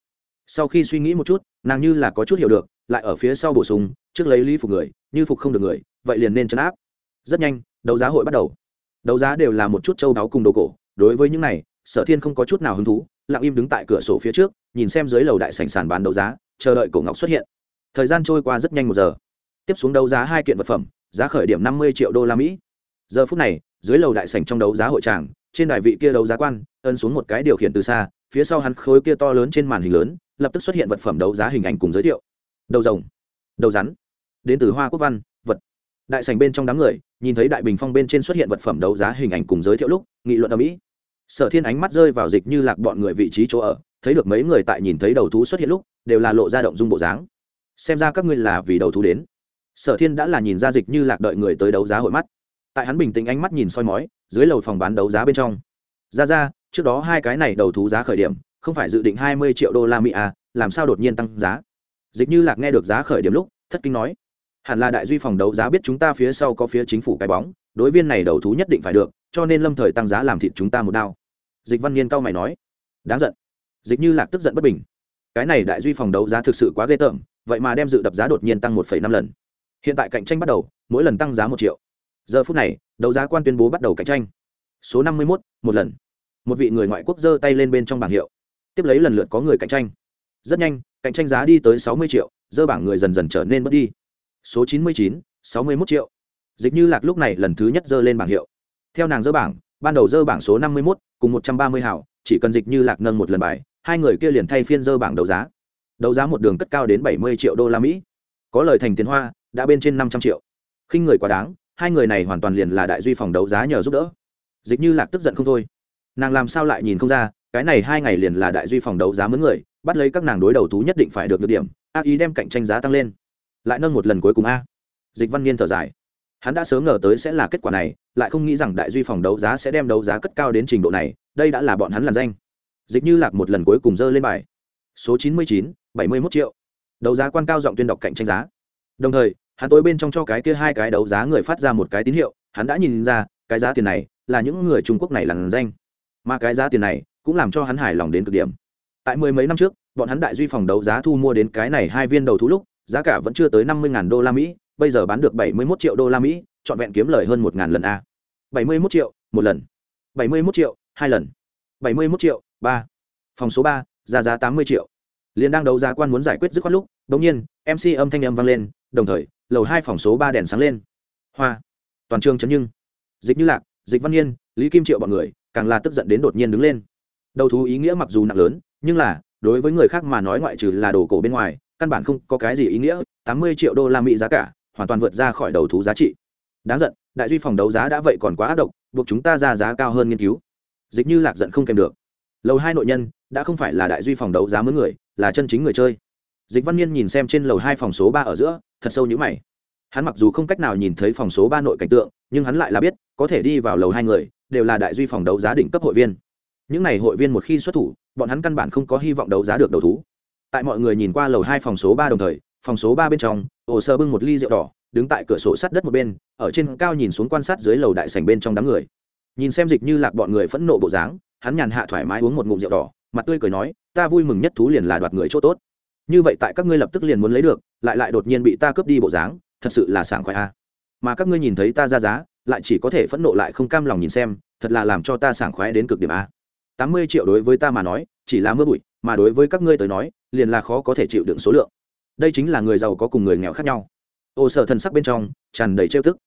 Sau khi suy nghĩ một chút, nàng như là có chút hiểu được, lại ở phía sau bổ sung, trước lấy lý phục người, như phục không được người, vậy liền nên chấn áp. Rất nhanh, đấu giá hội bắt đầu. Đấu giá đều là một chút châu đáo cùng đồ cổ, đối với những này, sở thiên không có chút nào hứng thú, lặng im đứng tại cửa sổ phía trước, nhìn xem dưới lầu đại sảnh sàn bán đấu giá, chờ đợi cổ ngọc xuất hiện. Thời gian trôi qua rất nhanh một giờ. Tiếp xuống đấu giá hai kiện vật phẩm, giá khởi điểm năm mươi triệu đô la mỹ. Giờ phút này, dưới lầu đại sảnh trong đấu giá hội tràng trên đài vị kia đấu giá quan ân xuống một cái điều khiển từ xa, phía sau hắn khối kia to lớn trên màn hình lớn, lập tức xuất hiện vật phẩm đấu giá hình ảnh cùng giới thiệu. Đầu rồng, đầu rắn, đến từ hoa quốc văn, vật. Đại sảnh bên trong đám người, nhìn thấy đại bình phong bên trên xuất hiện vật phẩm đấu giá hình ảnh cùng giới thiệu lúc, nghị luận ở mỹ sở thiên ánh mắt rơi vào dịch như lạc bọn người vị trí chỗ ở, thấy được mấy người tại nhìn thấy đầu thú xuất hiện lúc, đều là lộ ra động dung bộ dáng. Xem ra các ngươi là vì đầu thú đến. Sở thiên đã là nhìn ra dịch như lạc đợi người tới đấu giá hội mắt tại hắn bình tĩnh ánh mắt nhìn soi mói, dưới lầu phòng bán đấu giá bên trong. Ra ra, trước đó hai cái này đầu thú giá khởi điểm, không phải dự định hai mươi triệu đô la mỹ à làm sao đột nhiên tăng giá? Dịch như lạc nghe được giá khởi điểm lúc, thất kinh nói, hẳn là đại duy phòng đấu giá biết chúng ta phía sau có phía chính phủ cái bóng, đối viên này đầu thú nhất định phải được, cho nên lâm thời tăng giá làm thịt chúng ta một đao. Dịch văn niên cao mày nói, đáng giận. Dịch như lạc tức giận bất bình, cái này đại duy phòng đấu giá thực sự quá ghê tởm, vậy mà đem dự đập giá đột nhiên tăng một năm lần. Hiện tại cạnh tranh bắt đầu, mỗi lần tăng giá một triệu giờ phút này, đấu giá quan tuyên bố bắt đầu cạnh tranh. Số năm mươi một một lần. Một vị người ngoại quốc giơ tay lên bên trong bảng hiệu. Tiếp lấy lần lượt có người cạnh tranh. Rất nhanh, cạnh tranh giá đi tới sáu mươi triệu dơ bảng người dần dần trở nên mất đi. Số chín mươi chín, sáu mươi một triệu. Dịch như lạc lúc này lần thứ nhất dơ lên bảng hiệu. Theo nàng dơ bảng, ban đầu dơ bảng số năm mươi một cùng một trăm ba mươi hảo, chỉ cần dịch như lạc nâng một lần bài, hai người kia liền thay phiên dơ bảng đấu giá. Đấu giá một đường cất cao đến bảy mươi triệu đô la mỹ. Có lời thành tiền hoa, đã bên trên năm trăm triệu. Khinh người quá đáng hai người này hoàn toàn liền là đại duy phòng đấu giá nhờ giúp đỡ. Dịch như lạc tức giận không thôi. Nàng làm sao lại nhìn không ra, cái này hai ngày liền là đại duy phòng đấu giá mướn người, bắt lấy các nàng đối đầu thú nhất định phải được được điểm, ác ý đem cạnh tranh giá tăng lên. Lại nâng một lần cuối cùng a. Dịch văn niên thở dài. Hắn đã sớm ngờ tới sẽ là kết quả này, lại không nghĩ rằng đại duy phòng đấu giá sẽ đem đấu giá cất cao đến trình độ này, đây đã là bọn hắn làn danh. Dịch như lạc một lần cuối cùng dơ lên bài. Số chín mươi chín, bảy mươi mốt triệu. Đấu giá quan cao giọng tuyên đọc cạnh tranh giá. Đồng thời hắn tối bên trong cho cái kia hai cái đấu giá người phát ra một cái tín hiệu, hắn đã nhìn ra, cái giá tiền này là những người trung quốc này làn danh. Mà cái giá tiền này cũng làm cho hắn hài lòng đến cực điểm. Tại mười mấy năm trước, bọn hắn đại duy phòng đấu giá thu mua đến cái này hai viên đầu thú lúc, giá cả vẫn chưa tới năm mươi đô la mỹ, bây giờ bán được bảy mươi một triệu đô la mỹ, trọn vẹn kiếm lời hơn một lần a. bảy mươi một triệu, một lần. bảy mươi một triệu, hai lần. bảy mươi một triệu, ba. Phòng số ba, giá giá tám mươi triệu. Liền đang đấu giá quan muốn giải quyết dứt khoát lúc đ ỗ n g nhiên mc âm thanh âm vang lên đồng thời, lầu hai phòng số ba đèn sáng lên. Hoa. Toàn trường chấn nhưng. Dịch như lạc, dịch văn yên, lý kim triệu b ọ n người, càng là tức giận đến đột nhiên đứng lên. Đầu thú ý nghĩa mặc dù nặng lớn, nhưng là, đối với người khác mà nói ngoại trừ là đồ cổ bên ngoài, căn bản không có cái gì ý nghĩa, tám mươi triệu đô la mỹ giá cả, hoàn toàn vượt ra khỏi đầu thú giá trị. Đáng giận, đại duy phòng đấu giá đã vậy còn quá ác độc, buộc chúng ta ra giá cao hơn nghiên cứu. Dịch như lạc giận không kèm được. Lầu hai nội nhân, đã không phải là đại duy phòng đấu giá mướn người, là chân chính người chơi. Dịch văn niên nhìn xem trên lầu hai phòng số ba ở giữa thật sâu như mày. Hắn mặc dù không cách nào nhìn thấy phòng số ba nội cảnh tượng, nhưng hắn lại là biết, có thể đi vào lầu hai người, đều là đại duy phòng đấu giá đỉnh cấp hội viên. Những n à y hội viên một khi xuất thủ, bọn hắn căn bản không có hy vọng đấu giá được đầu thú. Tại mọi người nhìn qua lầu hai phòng số ba đồng thời, phòng số ba bên trong ổ sơ bưng một ly rượu đỏ, đứng tại cửa sổ sắt đất một bên, ở trên cao nhìn xuống quan sát dưới lầu đại sành bên trong đám người. Nhìn xem dịch như lạc bọn người phẫn nộ bộ dáng, hắn nhàn hạ thoải mái uống một ngụm rượu đỏ, mặt tươi cười nói, ta vui mừng nhất thú liền là đoạt người chỗ tốt như vậy tại các ngươi lập tức liền muốn lấy được, lại lại đột nhiên bị ta cướp đi bộ dáng, thật sự là sảng khoái a. Mà các ngươi nhìn thấy ta ra giá, lại chỉ có thể phẫn nộ lại không cam lòng nhìn xem, thật là làm cho ta sảng khoái đến cực điểm a. Tám mươi triệu đối với ta mà nói, chỉ là mưa bụi, mà đối với các ngươi tới nói, liền là khó có thể chịu đựng số lượng. Đây chính là người giàu có cùng người nghèo khác nhau. Ô sở thần sắc bên trong, tràn đầy trêu tức.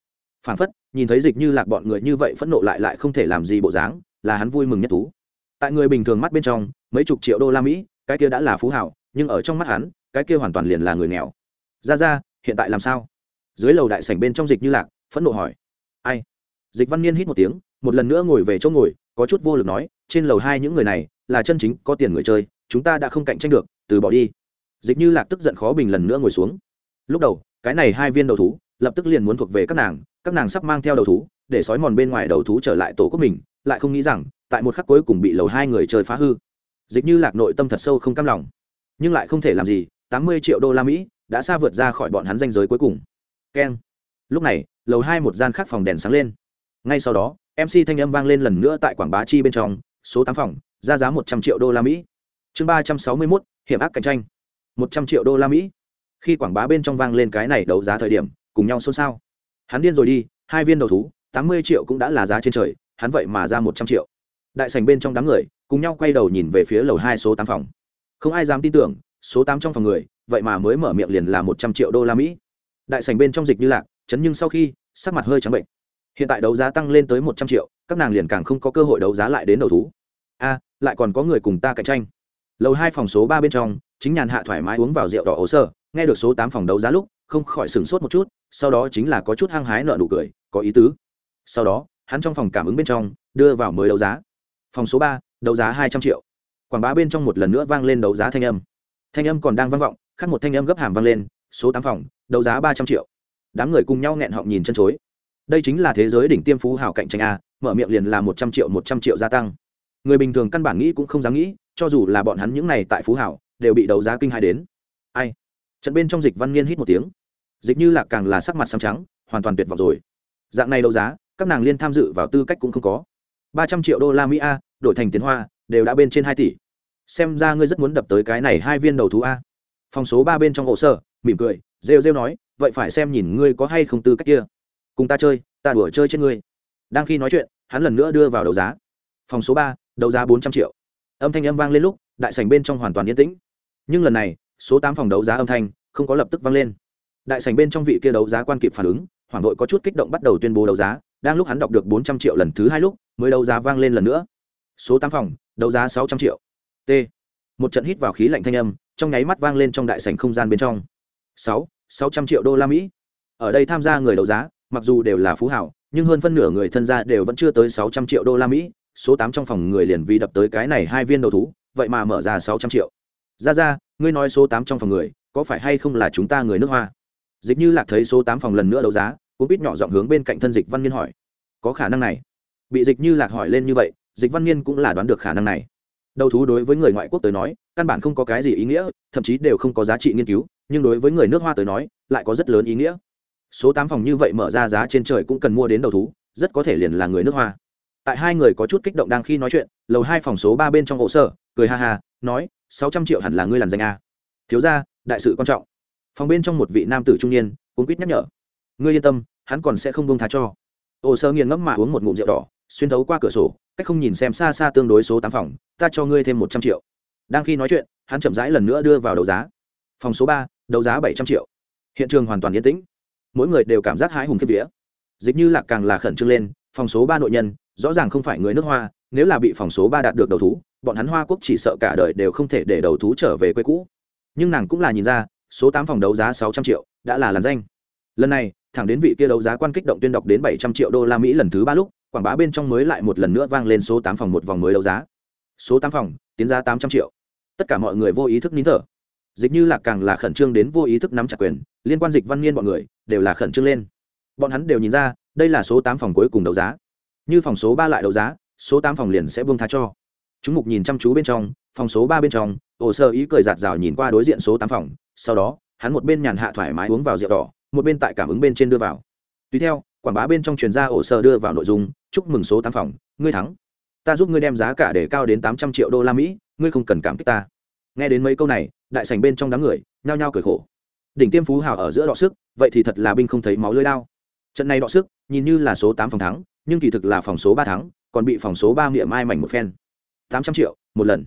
Phảng phất, nhìn thấy dịch như lạc bọn người như vậy phẫn nộ lại lại không thể làm gì bộ dáng, là hắn vui mừng nhất thú. Tại người bình thường mắt bên trong, mấy chục triệu đô la mỹ, cái kia đã là phú hảo nhưng ở trong mắt hắn, cái kia hoàn toàn liền là người nghèo. Ra ra, hiện tại làm sao? Dưới lầu đại sảnh bên trong dịch như lạc, phẫn nộ hỏi. Ai? Dịch văn niên hít một tiếng, một lần nữa ngồi về chỗ ngồi, có chút vô lực nói, trên lầu hai những người này, là chân chính, có tiền người chơi, chúng ta đã không cạnh tranh được, từ bỏ đi. Dịch như lạc tức giận khó bình lần nữa ngồi xuống. Lúc đầu, cái này hai viên đầu thú, lập tức liền muốn thuộc về các nàng các nàng sắp mang theo đầu thú, để sói mòn bên ngoài đầu thú trở lại tổ quốc mình, lại không nghĩ rằng, tại một khắc cuối cùng bị lầu hai người chơi phá hư. Dịch như lạc nội tâm thật sâu không cam lòng nhưng lại không thể làm gì, tám mươi triệu đô la mỹ đã xa vượt ra khỏi bọn hắn danh giới cuối cùng. Keng lúc này, lầu hai một gian khác phòng đèn sáng lên. Ngay sau đó mc thanh âm vang lên lần nữa tại quảng bá chi bên trong, số tám phòng, ra giá một trăm triệu đô la mỹ. Chương ba trăm sáu mươi mốt, hiểm ác cạnh tranh. Một trăm triệu đô la mỹ. Khi quảng bá bên trong vang lên cái này đấu giá thời điểm, cùng nhau xôn xao. Hắn điên rồi đi, hai viên đầu thú, tám mươi triệu cũng đã là giá trên trời, hắn vậy mà ra một trăm triệu. Đại sành bên trong đám người, cùng nhau quay đầu nhìn về phía lầu hai số tám phòng không ai dám tin tưởng, số tám trong phòng người, vậy mà mới mở miệng liền là một trăm triệu đô la mỹ. Đại sành bên trong dịch như lạc, chấn nhưng sau khi, sắc mặt hơi trắng bệnh. Hiện tại đấu giá tăng lên tới một trăm triệu, các nàng liền càng không có cơ hội đấu giá lại đến đầu thú. A, lại còn có người cùng ta cạnh tranh. Lầu hai phòng số ba bên trong, chính nhàn hạ thoải mái uống vào rượu đỏ ổ sơ, nghe được số tám phòng đấu giá lúc, không khỏi sửng sốt một chút, sau đó chính là có chút hăng hái nợ nụ cười, có ý tứ. Sau đó, hắn trong phòng cảm ứng bên trong, đưa vào mới đấu giá. Phòng số ba, đấu giá hai trăm triệu quảng bá bên trong một lần nữa vang lên đấu giá thanh âm. Thanh âm còn đang vang vọng khắc một thanh âm gấp hàm vang lên, số tám phòng, đấu giá ba trăm triệu. Đám người cùng nhau nghẹn họng nhìn chân chối. Đây chính là thế giới đỉnh tiêm phú hào cạnh tranh a, mở miệng liền là một trăm triệu, một trăm triệu gia tăng. Người bình thường căn bản nghĩ cũng không dám nghĩ, cho dù là bọn hắn những này tại phú hảo đều bị đấu giá kinh hai đến. Ai? Trận bên trong dịch văn niên hít một tiếng. Dịch như là càng là sắc mặt xám trắng, hoàn toàn tuyệt vọng rồi. Dạng này đấu giá, các nàng liên tham dự vào tư cách cũng không có. Ba trăm triệu đô la mỹ a, đổi thành tiền hoa, đều đã bên trên hai tỷ xem ra ngươi rất muốn đập tới cái này hai viên đầu thú a. Phòng số ba bên trong hồ sơ mỉm cười, rêu rêu nói, vậy phải xem nhìn ngươi có hay không tư cách kia. Cùng ta chơi, ta đùa chơi trên ngươi. Đang khi nói chuyện, hắn lần nữa đưa vào đấu giá. Phòng số ba, đấu giá bốn trăm triệu. Âm thanh âm vang lên lúc, đại sảnh bên trong hoàn toàn yên tĩnh. Nhưng lần này, số tám phòng đấu giá âm thanh không có lập tức vang lên. Đại sảnh bên trong vị kia đấu giá quan kịp phản ứng, hoảng vội có chút kích động bắt đầu tuyên bố đấu giá. Đang lúc hắn đọc được bốn trăm triệu lần thứ hai lúc, mới đấu giá vang lên lần nữa. Số tám phòng, đấu giá sáu trăm triệu t. Một trận hít vào khí lạnh thanh âm, trong nháy mắt vang lên trong đại sảnh không gian bên trong. Sáu sáu trăm triệu đô la mỹ. Ở đây tham gia người đấu giá, mặc dù đều là phú hảo, nhưng hơn phân nửa người thân gia đều vẫn chưa tới sáu trăm triệu đô la mỹ. Số tám trong phòng người liền vì đập tới cái này hai viên đầu thú, vậy mà mở ra sáu trăm triệu. Ra ra, ngươi nói số tám trong phòng người, có phải hay không là chúng ta người nước hoa? Dịch như lạc thấy số tám phòng lần nữa đấu giá cũng biết nhỏ giọng hướng bên cạnh thân dịch văn niên hỏi. Có khả năng này. Bị dịch như lạc hỏi lên như vậy, dịch văn niên cũng là đoán được khả năng này đầu thú đối với người ngoại quốc tới nói, căn bản không có cái gì ý nghĩa, thậm chí đều không có giá trị nghiên cứu, nhưng đối với người nước hoa tới nói, lại có rất lớn ý nghĩa. Số tám phòng như vậy mở ra giá trên trời cũng cần mua đến đầu thú, rất có thể liền là người nước hoa. Tại hai người có chút kích động đang khi nói chuyện, lầu hai phòng số ba bên trong hộ sở, cười ha ha, nói, sáu trăm triệu hẳn là ngươi làm danh a. Thiếu ra đại sự quan trọng. Phòng bên trong một vị nam tử trung niên cũng quýt nhắc nhở. Ngươi yên tâm, hắn còn sẽ không bông thá cho. Hồ sơ nghiền ngẫm mà uống một ngụm rượu đỏ, xuyên thấu qua cửa sổ, cách không nhìn xem xa xa tương đối số tám phòng ta cho ngươi thêm một trăm triệu. Đang khi nói chuyện, hắn chậm rãi lần nữa đưa vào đấu giá. Phòng số ba, đấu giá bảy trăm triệu. Hiện trường hoàn toàn yên tĩnh. Mỗi người đều cảm giác hãi hùng kiếp vía. Dịch như lạc càng là khẩn trương lên, phòng số ba nội nhân, rõ ràng không phải người nước hoa, nếu là bị phòng số ba đạt được đầu thú, bọn hắn hoa quốc chỉ sợ cả đời đều không thể để đầu thú trở về quê cũ. Nhưng nàng cũng là nhìn ra, số tám phòng đấu giá sáu trăm triệu đã là làn danh. Lần này, thẳng đến vị kia đấu giá quan kích động tuyên đọc đến bảy trăm triệu đô la mỹ lần thứ ba lúc, quảng bá bên trong mới lại một lần nữa vang lên số tám phòng một vòng mới đấu giá số tám phòng, tiến ra tám trăm triệu. Tất cả mọi người vô ý thức nín thở. Dịch như là càng là khẩn trương đến vô ý thức nắm chặt quyền, liên quan dịch văn niên bọn người, đều là khẩn trương lên. Bọn hắn đều nhìn ra, đây là số tám phòng cuối cùng đấu giá. Như phòng số ba lại đấu giá, số tám phòng liền sẽ buông tha cho. Chúng mục nhìn chăm chú bên trong, phòng số ba bên trong ổ sơ ý cười giạt rào nhìn qua đối diện số tám phòng, sau đó, hắn một bên nhàn hạ thoải mái uống vào rượu đỏ, một bên tại cảm ứng bên trên đưa vào. Tùy theo, quảng bá bên trong truyền ra ổ sơ đưa vào nội dung, chúc mừng số tám phòng, ngươi thắng ta giúp ngươi đem giá cả để cao đến tám trăm triệu đô la mỹ, ngươi không cần cảm kích ta. Nghe đến mấy câu này, đại sành bên trong đám người, nhao nhao cười khổ. Đỉnh tiêm phú hào ở giữa đọ sức, vậy thì thật là binh không thấy máu lưới lao. Trận này đọ sức, nhìn như là số tám phòng thắng, nhưng kỳ thực là phòng số ba thắng, còn bị phòng số ba miệng mai mảnh một phen. Tám trăm triệu, một lần.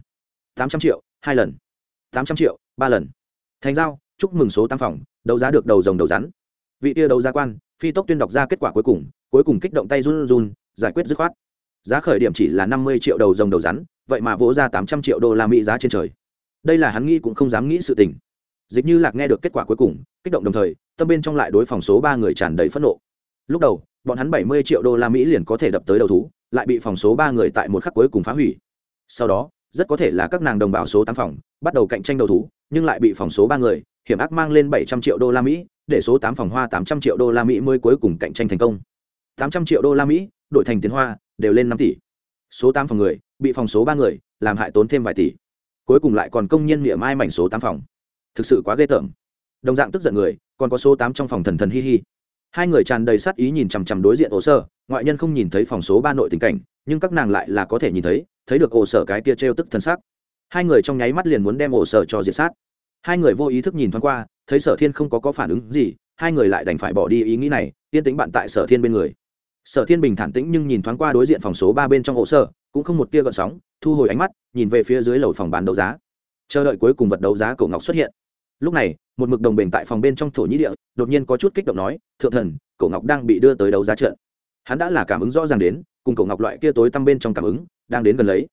Tám trăm triệu, hai lần. Tám trăm triệu, ba lần. Thành giao, chúc mừng số tam phòng, đấu giá được đầu rồng đầu rắn. Vị tia đấu giá quan, phi tốc tuyên đọc ra kết quả cuối cùng cuối cùng kích động tay run run, giải quyết dứt khoát giá khởi điểm chỉ là năm mươi triệu đầu rồng đầu rắn, vậy mà vỗ ra tám trăm triệu đô la mỹ giá trên trời. Đây là hắn nghĩ cũng không dám nghĩ sự tình. Dịch như lạc nghe được kết quả cuối cùng, kích động đồng thời, tâm bên trong lại đối phòng số ba người tràn đầy phẫn nộ. Lúc đầu, bọn hắn bảy mươi triệu đô la mỹ liền có thể đập tới đầu thú, lại bị phòng số ba người tại một khắc cuối cùng phá hủy. Sau đó, rất có thể là các nàng đồng bào số tám phòng, bắt đầu cạnh tranh đầu thú, nhưng lại bị phòng số ba người, hiểm ác mang lên bảy trăm triệu đô la mỹ, để số tám phòng hoa tám trăm triệu đô la mỹ mới cuối cùng cạnh tranh thành công. tám trăm triệu đô la mỹ, đổi thành tiền hoa đều lên năm tỷ. Số tám phòng người, bị phòng số ba người, làm hại tốn thêm vài tỷ. Cuối cùng lại còn công nhân miệng mai mảnh số tám phòng. Thực sự quá ghê tởm. Đồng dạng tức giận người, còn có số tám trong phòng thần thần hi hi. Hai người tràn đầy sát ý nhìn chằm chằm đối diện ổ sơ ngoại nhân không nhìn thấy phòng số ba nội tình cảnh, nhưng các nàng lại là có thể nhìn thấy thấy được ổ sở cái tia t tức thân xác. Hai người trong nháy mắt liền muốn đem ổ sở cho diệt sát. Hai người vô ý thức nhìn thoáng qua, thấy sở thiên không có có phản ứng gì, hai người lại đành phải bỏ đi ý nghĩ này, yên tính bạn tại sở thiên bên người sở thiên bình thản tĩnh nhưng nhìn thoáng qua đối diện phòng số ba bên trong hồ sở, cũng không một tia gợn sóng, thu hồi ánh mắt, nhìn về phía dưới lầu phòng bán đấu giá. Chờ đợi cuối cùng vật đấu giá cổ ngọc xuất hiện. Lúc này, một mực đồng bình tại phòng bên trong thổ nhĩ địa, đột nhiên có chút kích động nói, thượng thần, cổ ngọc đang bị đưa tới đấu giá trận. Hắn đã là cảm ứng rõ ràng đến, cùng cổ ngọc loại kia tối tăm bên trong cảm ứng, đang đến gần lấy.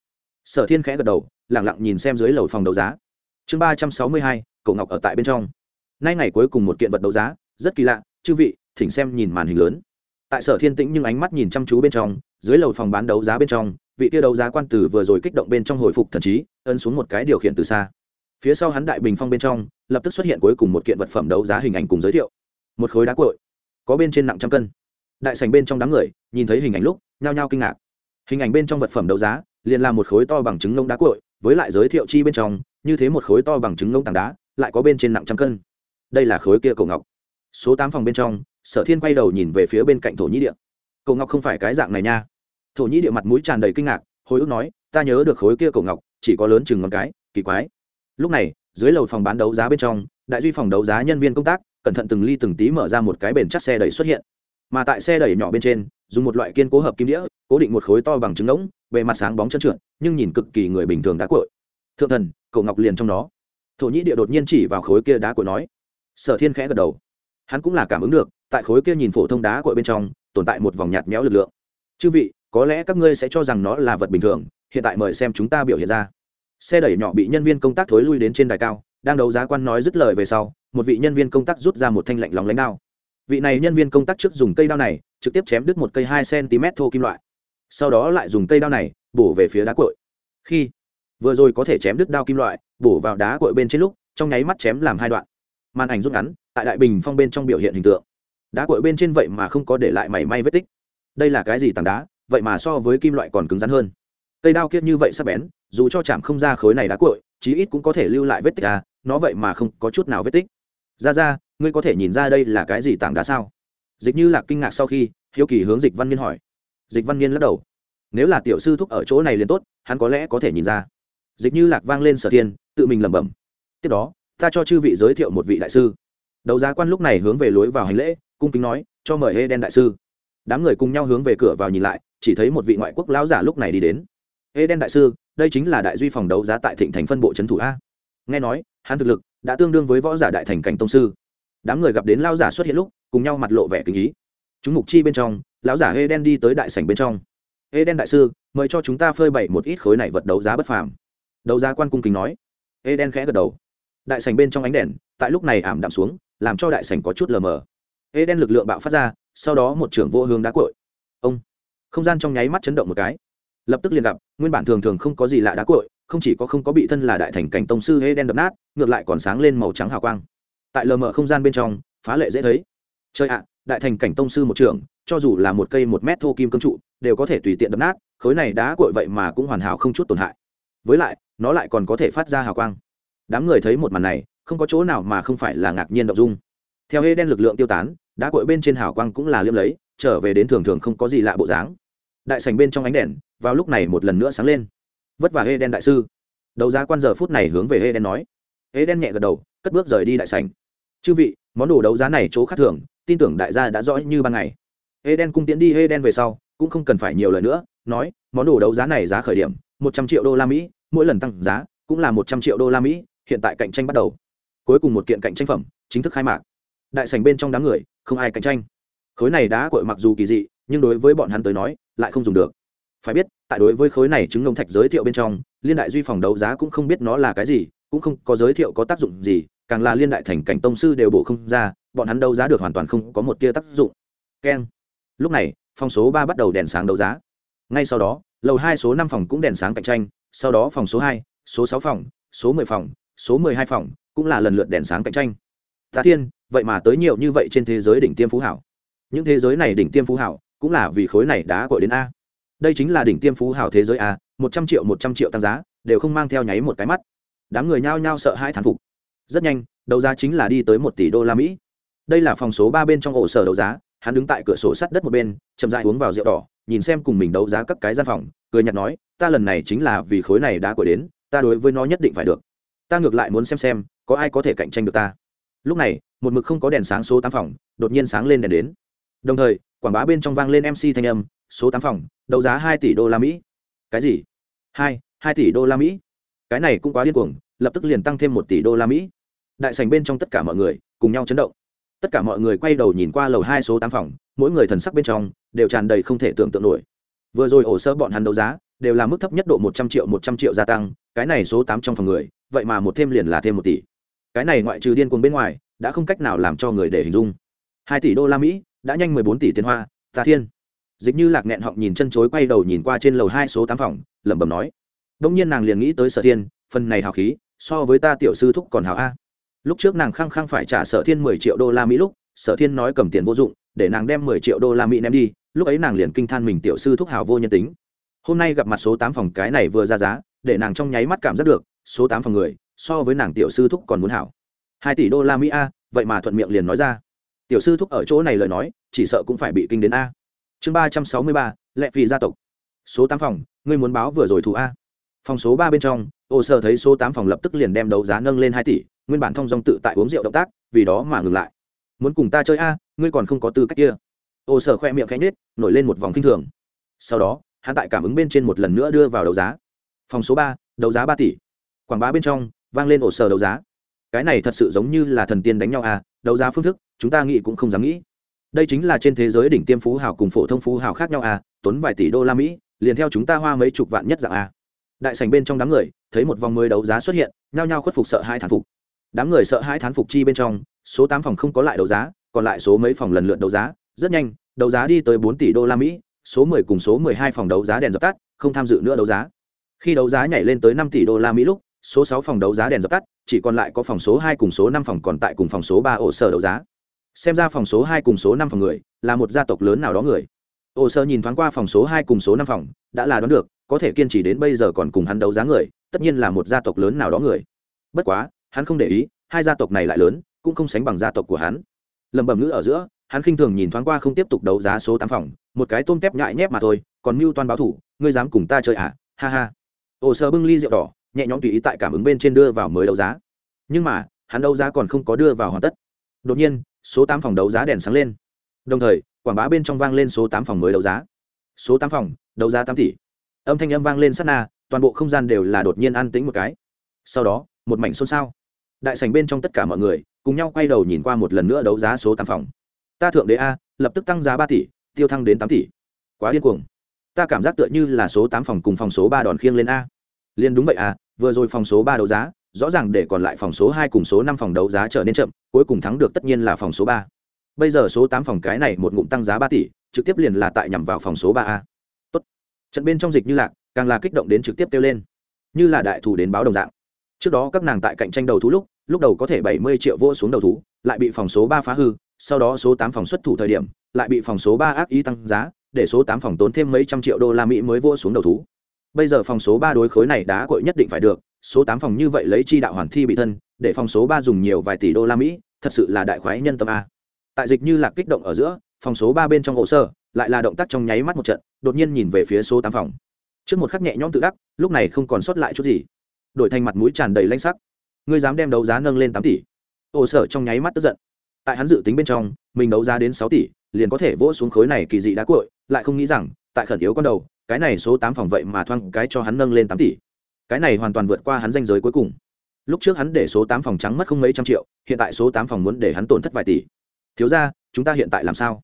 Sở thiên khẽ gật đầu lẳng lặng nhìn xem dưới lầu phòng đấu giá. Chương ba trăm sáu mươi hai, cổ ngọc ở tại bên trong. Nay ngày cuối cùng một kiện vật đấu giá, rất kỳ lạ, chư vị, thỉnh xem nhìn màn hình lớn tại sở thiên tĩnh nhưng ánh mắt nhìn chăm chú bên trong, dưới lầu phòng bán đấu giá bên trong, vị kia đấu giá quan tử vừa rồi kích động bên trong hồi phục thần trí ân xuống một cái điều khiển từ xa. Phía sau hắn đại bình phong bên trong, lập tức xuất hiện cuối cùng một kiện vật phẩm đấu giá hình ảnh cùng giới thiệu. Một khối đá cội có bên trên nặng trăm cân. Đại sành bên trong đám người, nhìn thấy hình ảnh lúc, nhao nhao kinh ngạc. Hình ảnh bên trong vật phẩm đấu giá, liền là một khối to bằng trứng ngông đá cội với lại giới thiệu chi bên trong, như thế một khối to bằng trứng ngông tảng đá, lại có bên trên nặng trăm cân. Đây là khối kia cổ ngọc. Số tám phòng bên trong sở thiên quay đầu nhìn về phía bên cạnh thổ nhĩ địa. Cổ ngọc không phải cái dạng này nha. Thổ nhĩ địa mặt mũi tràn đầy kinh ngạc, hồi ức nói, ta nhớ được khối kia cổ ngọc, chỉ có lớn chừng ngón cái, kỳ quái. Lúc này, dưới lầu phòng bán đấu giá bên trong, đại duy phòng đấu giá nhân viên công tác, cẩn thận từng ly từng tí mở ra một cái bền chắc xe đẩy xuất hiện. Mà tại xe đẩy nhỏ bên trên, dùng một loại kiên cố hợp kim đĩa, cố định một khối to bằng trứng ngỗng, bề mặt sáng bóng chân trượt, nhưng nhìn cực kỳ người bình thường đá cội thượng thần, cậu ngọc liền trong đó. Thổ nhĩ địa đột nhiên chỉ vào khối kia đá cội nói. Sở thiên khẽ gật đầu. Hắn cũng là cảm ứng được tại khối kia nhìn phổ thông đá cội bên trong, tồn tại một vòng nhạt méo lực lượng. Chư vị, có lẽ các ngươi sẽ cho rằng nó là vật bình thường, hiện tại mời xem chúng ta biểu hiện ra. Xe đẩy nhỏ bị nhân viên công tác thối lui đến trên đài cao, đang đấu giá quan nói dứt lời về sau, một vị nhân viên công tác rút ra một thanh lạnh lóng lánh đao. Vị này nhân viên công tác trước dùng cây đao này, trực tiếp chém đứt một cây hai cm thô kim loại. Sau đó lại dùng cây đao này, bổ về phía đá cội. Khi vừa rồi có thể chém đứt đao kim loại, bổ vào đá cội bên trên lúc, trong nháy mắt chém làm hai đoạn. Màn ảnh rút ngắn, tại đại bình phong bên trong biểu hiện hình tượng đá cội bên trên vậy mà không có để lại mảy may vết tích. Đây là cái gì tảng đá? Vậy mà so với kim loại còn cứng rắn hơn. Cây đao kiết như vậy sắp bén, dù cho chạm không ra khối này đá cội, chí ít cũng có thể lưu lại vết tích à nó vậy mà không có chút nào vết tích. Ra ra, ngươi có thể nhìn ra đây là cái gì tảng đá sao? Dịch như là kinh ngạc sau khi, hiếu kỳ hướng dịch văn niên hỏi. Dịch văn niên lắc đầu. Nếu là tiểu sư thúc ở chỗ này liền tốt, hắn có lẽ có thể nhìn ra. Dịch như lạc vang lên sở thiên, tự mình lẩm bẩm. Tiếp đó, ta cho chư vị giới thiệu một vị đại sư. Đầu giá quan lúc này hướng về lối vào hành lễ cung kính nói, cho mời hê đen đại sư. Đám người cùng nhau hướng về cửa vào nhìn lại, chỉ thấy một vị ngoại quốc lão giả lúc này đi đến. Hê đen đại sư, đây chính là đại duy phòng đấu giá tại thịnh thành phân bộ trấn thủ a. Nghe nói, hắn thực lực đã tương đương với võ giả đại thành cảnh tông sư. Đám người gặp đến lão giả xuất hiện lúc, cùng nhau mặt lộ vẻ kinh ý. Chúng mục chi bên trong, lão giả hê đen đi tới đại sảnh bên trong. Hê đen đại sư, mời cho chúng ta phơi bày một ít khối này vật đấu giá bất phàm. Đấu giá quan cung kính nói. Hê đen khẽ gật đầu. Đại sảnh bên trong ánh đèn, tại lúc này ảm đạm xuống, làm cho đại sảnh có chút lờ mờ hê đen lực lượng bạo phát ra, sau đó một trưởng vô hướng đá cội. Ông. Không gian trong nháy mắt chấn động một cái. Lập tức liền gặp, nguyên bản thường thường không có gì lạ đá cội, không chỉ có không có bị thân là đại thành cảnh tông sư hê đen đập nát, ngược lại còn sáng lên màu trắng hào quang. Tại lờ mờ không gian bên trong, phá lệ dễ thấy. Chơi ạ, đại thành cảnh tông sư một trường cho dù là một cây một mét thô kim cương trụ, đều có thể tùy tiện đập nát, khối này đá cội vậy mà cũng hoàn hảo không chút tổn hại. Với lại, nó lại còn có thể phát ra hào quang. Đám người thấy một màn này, không có chỗ nào mà không phải là ngạc nhiên động dung theo hê đen lực lượng tiêu tán, đá cội bên trên hào quang cũng là liêm lấy, trở về đến thường thường không có gì lạ bộ dáng. Đại sành bên trong ánh đèn, vào lúc này một lần nữa sáng lên. Vất vả hê đen đại sư. Đấu giá quan giờ phút này hướng về hê đen nói. Hê đen nhẹ gật đầu, cất bước rời đi đại sành chư vị, món đồ đấu giá này chỗ khác thường, tin tưởng đại gia đã rõ như ban ngày. Hê đen cung tiến đi hê đen về sau, cũng không cần phải nhiều lời nữa, nói, món đồ đấu giá này giá khởi điểm, một trăm triệu đô la mỹ, mỗi lần tăng giá, cũng là một trăm triệu đô la mỹ, hiện tại cạnh tranh bắt đầu. Cuối cùng một kiện cạnh tranh phẩm, chính thức khai mạc đại sành bên trong đám người, không ai cạnh tranh. Khối này đá cội mặc dù kỳ dị, nhưng đối với bọn hắn tới nói, lại không dùng được. Phải biết, tại đối với khối này chứng ngông thạch giới thiệu bên trong, liên đại duy phòng đấu giá cũng không biết nó là cái gì, cũng không có giới thiệu có tác dụng gì, càng là liên đại thành cảnh tông sư đều bổ không ra, bọn hắn đấu giá được hoàn toàn không có một tia tác dụng. Keng. Lúc này, phòng số ba bắt đầu đèn sáng đấu giá. Ngay sau đó, lầu hai số năm phòng cũng đèn sáng cạnh tranh, sau đó phòng số hai, số sáu phòng, số mười phòng, số mười hai phòng cũng là lần lượt đèn sáng cạnh tranh ta thiên, vậy mà tới nhiều như vậy trên thế giới đỉnh tiêm phú hảo. Những thế giới này đỉnh tiêm phú hảo, cũng là vì khối này đã gọi đến a. Đây chính là đỉnh tiêm phú hảo thế giới a, một trăm triệu, một trăm triệu tăng giá, đều không mang theo nháy một cái mắt. Đám người nhao nhao sợ hãi thán phục. Rất nhanh, đấu giá chính là đi tới một tỷ đô la mỹ. Đây là phòng số ba bên trong ổ sở đấu giá, hắn đứng tại cửa sổ sắt đất một bên, chậm dại uống vào rượu đỏ, nhìn xem cùng mình đấu giá các cái gian phòng, cười nhạt nói, ta lần này chính là vì khối này đã gọi đến, ta đối với nó nhất định phải được. Ta ngược lại muốn xem xem, có ai có thể cạnh tranh được ta? Lúc này, một mực không có đèn sáng số tám phòng, đột nhiên sáng lên đèn đến. Đồng thời, quảng bá bên trong vang lên mc thanh âm, số tám phòng, đấu giá hai tỷ đô la mỹ. Cái gì? Hai hai tỷ đô la mỹ? Cái này cũng quá điên cuồng, lập tức liền tăng thêm một tỷ đô la mỹ. Đại sành bên trong tất cả mọi người cùng nhau chấn động. Tất cả mọi người quay đầu nhìn qua lầu hai số tám phòng, mỗi người thần sắc bên trong đều tràn đầy không thể tưởng tượng nổi. Vừa rồi ổ sơ bọn hắn đấu giá đều là mức thấp nhất độ một trăm triệu, một trăm triệu gia tăng, cái này số tám trong phòng người, vậy mà một thêm liền là thêm một tỷ cái này ngoại trừ điên cuồng bên ngoài, đã không cách nào làm cho người để hình dung. Hai tỷ đô la mỹ, đã nhanh mười bốn tỷ tiền hoa, tà thiên. Dịch như lạc nghẹn họng nhìn chân chối quay đầu nhìn qua trên lầu hai số tám phòng, lẩm bẩm nói. Đông nhiên nàng liền nghĩ tới sở thiên, phần này hào khí, so với ta tiểu sư thúc còn hào a. Lúc trước nàng khăng khăng phải trả sở thiên mười triệu đô la mỹ lúc, sở thiên nói cầm tiền vô dụng, để nàng đem mười triệu đô la mỹ ném đi, lúc ấy nàng liền kinh than mình tiểu sư thúc hào vô nhân tính. Hôm nay gặp mặt số tám phòng cái này vừa ra giá, để nàng trong nháy mắt cảm giác được, số tám phòng người so với nàng tiểu sư thúc còn muốn hảo. Hai tỷ đô la mỹ a, vậy mà thuận miệng liền nói ra. Tiểu sư thúc ở chỗ này lời nói, chỉ sợ cũng phải bị kinh đến a. Chương ba trăm sáu mươi ba, lệ phi gia tộc. Số tám phòng, ngươi muốn báo vừa rồi thù a. Phòng số ba bên trong, ô sơ thấy số tám phòng lập tức liền đem đấu giá nâng lên hai tỷ, nguyên bản thông dong tự tại uống rượu động tác, vì đó mà ngừng lại. Muốn cùng ta chơi a, ngươi còn không có tư cách kia. Ô sơ khoe miệng khẽ nhết nổi lên một vòng kinh thường. Sau đó, hắn tại cảm ứng bên trên một lần nữa đưa vào đấu giá. Phòng số ba, đấu giá ba tỷ. Quảng bá bên trong vang lên ổ sở đấu giá. Cái này thật sự giống như là thần tiên đánh nhau à đấu giá phương thức, chúng ta nghĩ cũng không dám nghĩ. Đây chính là trên thế giới đỉnh tiêm phú hào cùng phổ thông phú hào khác nhau à tốn vài tỷ đô la mỹ, liền theo chúng ta hoa mấy chục vạn nhất dạng à. Đại sành bên trong đám người, thấy một vòng mới đấu giá xuất hiện, nhao nhao khuất phục sợ hai thán phục. Đám người sợ hai thán phục chi bên trong, số tám phòng không có lại đấu giá, còn lại số mấy phòng lần lượt đấu giá, rất nhanh, đấu giá đi tới bốn tỷ đô la mỹ, số mười cùng số mười hai phòng đấu giá đèn dập tắt, không tham dự nữa đấu giá. Khi đấu giá nhảy lên tới năm tỷ đô la mỹ lúc số sáu phòng đấu giá đèn dập tắt, chỉ còn lại có phòng số hai cùng số năm phòng còn tại cùng phòng số ba ổ sở đấu giá. Xem ra phòng số hai cùng số năm phòng người là một gia tộc lớn nào đó người. Ổ sở nhìn thoáng qua phòng số hai cùng số năm phòng, đã là đoán được, có thể kiên trì đến bây giờ còn cùng hắn đấu giá người, tất nhiên là một gia tộc lớn nào đó người. Bất quá, hắn không để ý, hai gia tộc này lại lớn, cũng không sánh bằng gia tộc của hắn. Lẩm bẩm ngữ ở giữa, hắn khinh thường nhìn thoáng qua không tiếp tục đấu giá số tám phòng, một cái tôm tép nhại nhép mà thôi, còn mưu toan báo thủ, ngươi dám cùng ta chơi à? Ha ha. Ổ sở bưng ly rượu đỏ nhẹ nhõm tùy ý tại cảm ứng bên trên đưa vào mới đấu giá. Nhưng mà, hắn đấu giá còn không có đưa vào hoàn tất. Đột nhiên, số tám phòng đấu giá đèn sáng lên. Đồng thời, quảng bá bên trong vang lên số tám phòng mới đấu giá. Số tám phòng, đấu giá tám tỷ. Âm thanh âm vang lên sát na, toàn bộ không gian đều là đột nhiên an tĩnh một cái. Sau đó, một mảnh xôn xao. Đại sành bên trong tất cả mọi người, cùng nhau quay đầu nhìn qua một lần nữa đấu giá số tám phòng. Ta thượng đế a, lập tức tăng giá ba tỷ, tiêu thăng đến tám tỷ. Quá điên cuồng. Ta cảm giác tựa như là số tám phòng cùng phòng số ba đòn khiêng lên a liên đúng vậy à vừa rồi phòng số ba đấu giá, rõ ràng để còn lại phòng số hai cùng số năm phòng đấu giá trở nên chậm, cuối cùng thắng được tất nhiên là phòng số ba. Bây giờ số tám phòng cái này một ngụm tăng giá ba tỷ, trực tiếp liền là tại nhằm vào phòng số ba a. Tốt. trận bên trong dịch như lạc, càng là kích động đến trực tiếp kêu lên. Như là đại thủ đến báo đồng dạng. Trước đó các nàng tại cạnh tranh đầu thú lúc lúc đầu có thể bảy mươi triệu vô xuống đầu thú, lại bị phòng số ba phá hư, sau đó số tám phòng xuất thủ thời điểm, lại bị phòng số ba ác ý tăng giá, để số tám phòng tốn thêm mấy trăm triệu đô la mỹ mới vô xuống đầu thú bây giờ phòng số ba đối khối này đá cội nhất định phải được, số tám phòng như vậy lấy chi đạo hoàn thi bị thân, để phòng số ba dùng nhiều vài tỷ đô la mỹ, thật sự là đại khoái nhân tâm a. Tại dịch như là kích động ở giữa, phòng số ba bên trong hồ sơ, lại là động tác trong nháy mắt một trận, đột nhiên nhìn về phía số tám phòng. Trước một khắc nhẹ nhõm tự đắc, lúc này không còn sót lại chút gì. Đổi thành mặt mũi tràn đầy lanh sắc. Ngươi dám đem đấu giá nâng lên tám tỷ? Hồ sơ trong nháy mắt tức giận. Tại hắn dự tính bên trong, mình đấu giá đến sáu tỷ, liền có thể vỗ xuống khối này kỳ dị đá cội, lại không nghĩ rằng, tại khẩn yếu con đầu cái này số tám phòng vậy mà thoang cái cho hắn nâng lên tám tỷ. Cái này hoàn toàn vượt qua hắn danh giới cuối cùng. Lúc trước hắn để số tám phòng trắng mất không mấy trăm triệu, hiện tại số tám phòng muốn để hắn tổn thất vài tỷ. Thiếu ra chúng ta hiện tại làm sao?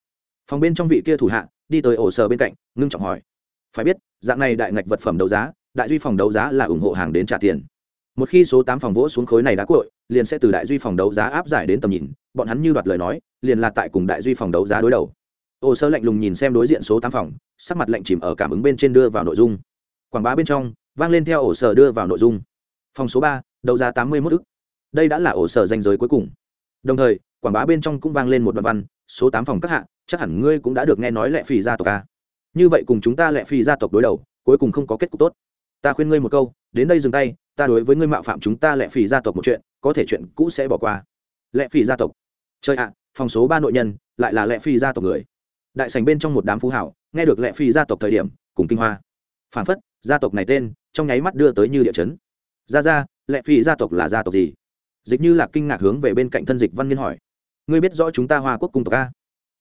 Phòng bên trong vị kia thủ hạ, đi tới ổ sở bên cạnh, ngưng trọng hỏi. Phải biết, dạng này đại ngạch vật phẩm đấu giá, đại duy phòng đấu giá là ủng hộ hàng đến trả tiền. Một khi số tám phòng vỗ xuống khối này đá cội liền sẽ từ đại duy phòng đấu giá áp giải đến tầm nhìn, bọn hắn như đoạt lời nói, liền là tại cùng đại duy phòng đấu giá đối đầu ổ sơ lạnh lùng nhìn xem đối diện số tám phòng, sắc mặt lạnh chìm ở cảm ứng bên trên đưa vào nội dung. Quảng bá bên trong, vang lên theo ổ sở đưa vào nội dung. Phòng số ba đầu giá tám mươi mốt ức. Đây đã là ổ sở danh giới cuối cùng. Đồng thời, quảng bá bên trong cũng vang lên một đoạn văn, số tám phòng các hạ, chắc hẳn ngươi cũng đã được nghe nói lệ phì gia tộc a như vậy cùng chúng ta lệ phì gia tộc đối đầu, cuối cùng không có kết cục tốt. Ta khuyên ngươi một câu, đến đây dừng tay, ta đối với ngươi mạo phạm chúng ta lệ phì gia tộc một chuyện, có thể chuyện cũ sẽ bỏ qua. Lệ phì gia tộc. Chơi ạ, phòng số ba nội nhân, lại là lệ phì gia tộc người đại sành bên trong một đám phú hảo, nghe được lệ phi gia tộc thời điểm, cùng kinh hoa. Phản phất, gia tộc này tên, trong nháy mắt đưa tới như địa chấn. Ra ra, lệ phi gia tộc là gia tộc gì? Dịch như là kinh ngạc hướng về bên cạnh thân dịch văn niên hỏi. Ngươi biết rõ chúng ta hoa quốc cung tộc a?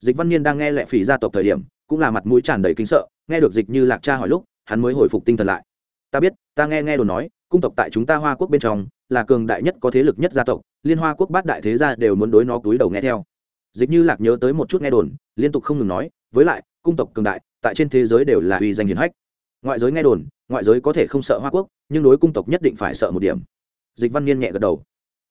Dịch văn niên đang nghe lệ phi gia tộc thời điểm, cũng là mặt mũi tràn đầy kính sợ, nghe được dịch như lạc cha hỏi lúc, hắn mới hồi phục tinh thần lại. Ta biết, ta nghe nghe đồn nói, cung tộc tại chúng ta hoa quốc bên trong, là cường đại nhất có thế lực nhất gia tộc, liên hoa quốc bát đại thế gia đều muốn đối nó túi đầu nghe theo dịch như lạc nhớ tới một chút nghe đồn, liên tục không ngừng nói, với lại, cung tộc cường đại, tại trên thế giới đều là uy danh hiền hách. Ngoại giới nghe đồn, ngoại giới có thể không sợ hoa quốc, nhưng đối cung tộc nhất định phải sợ một điểm. Dịch văn niên nhẹ gật đầu.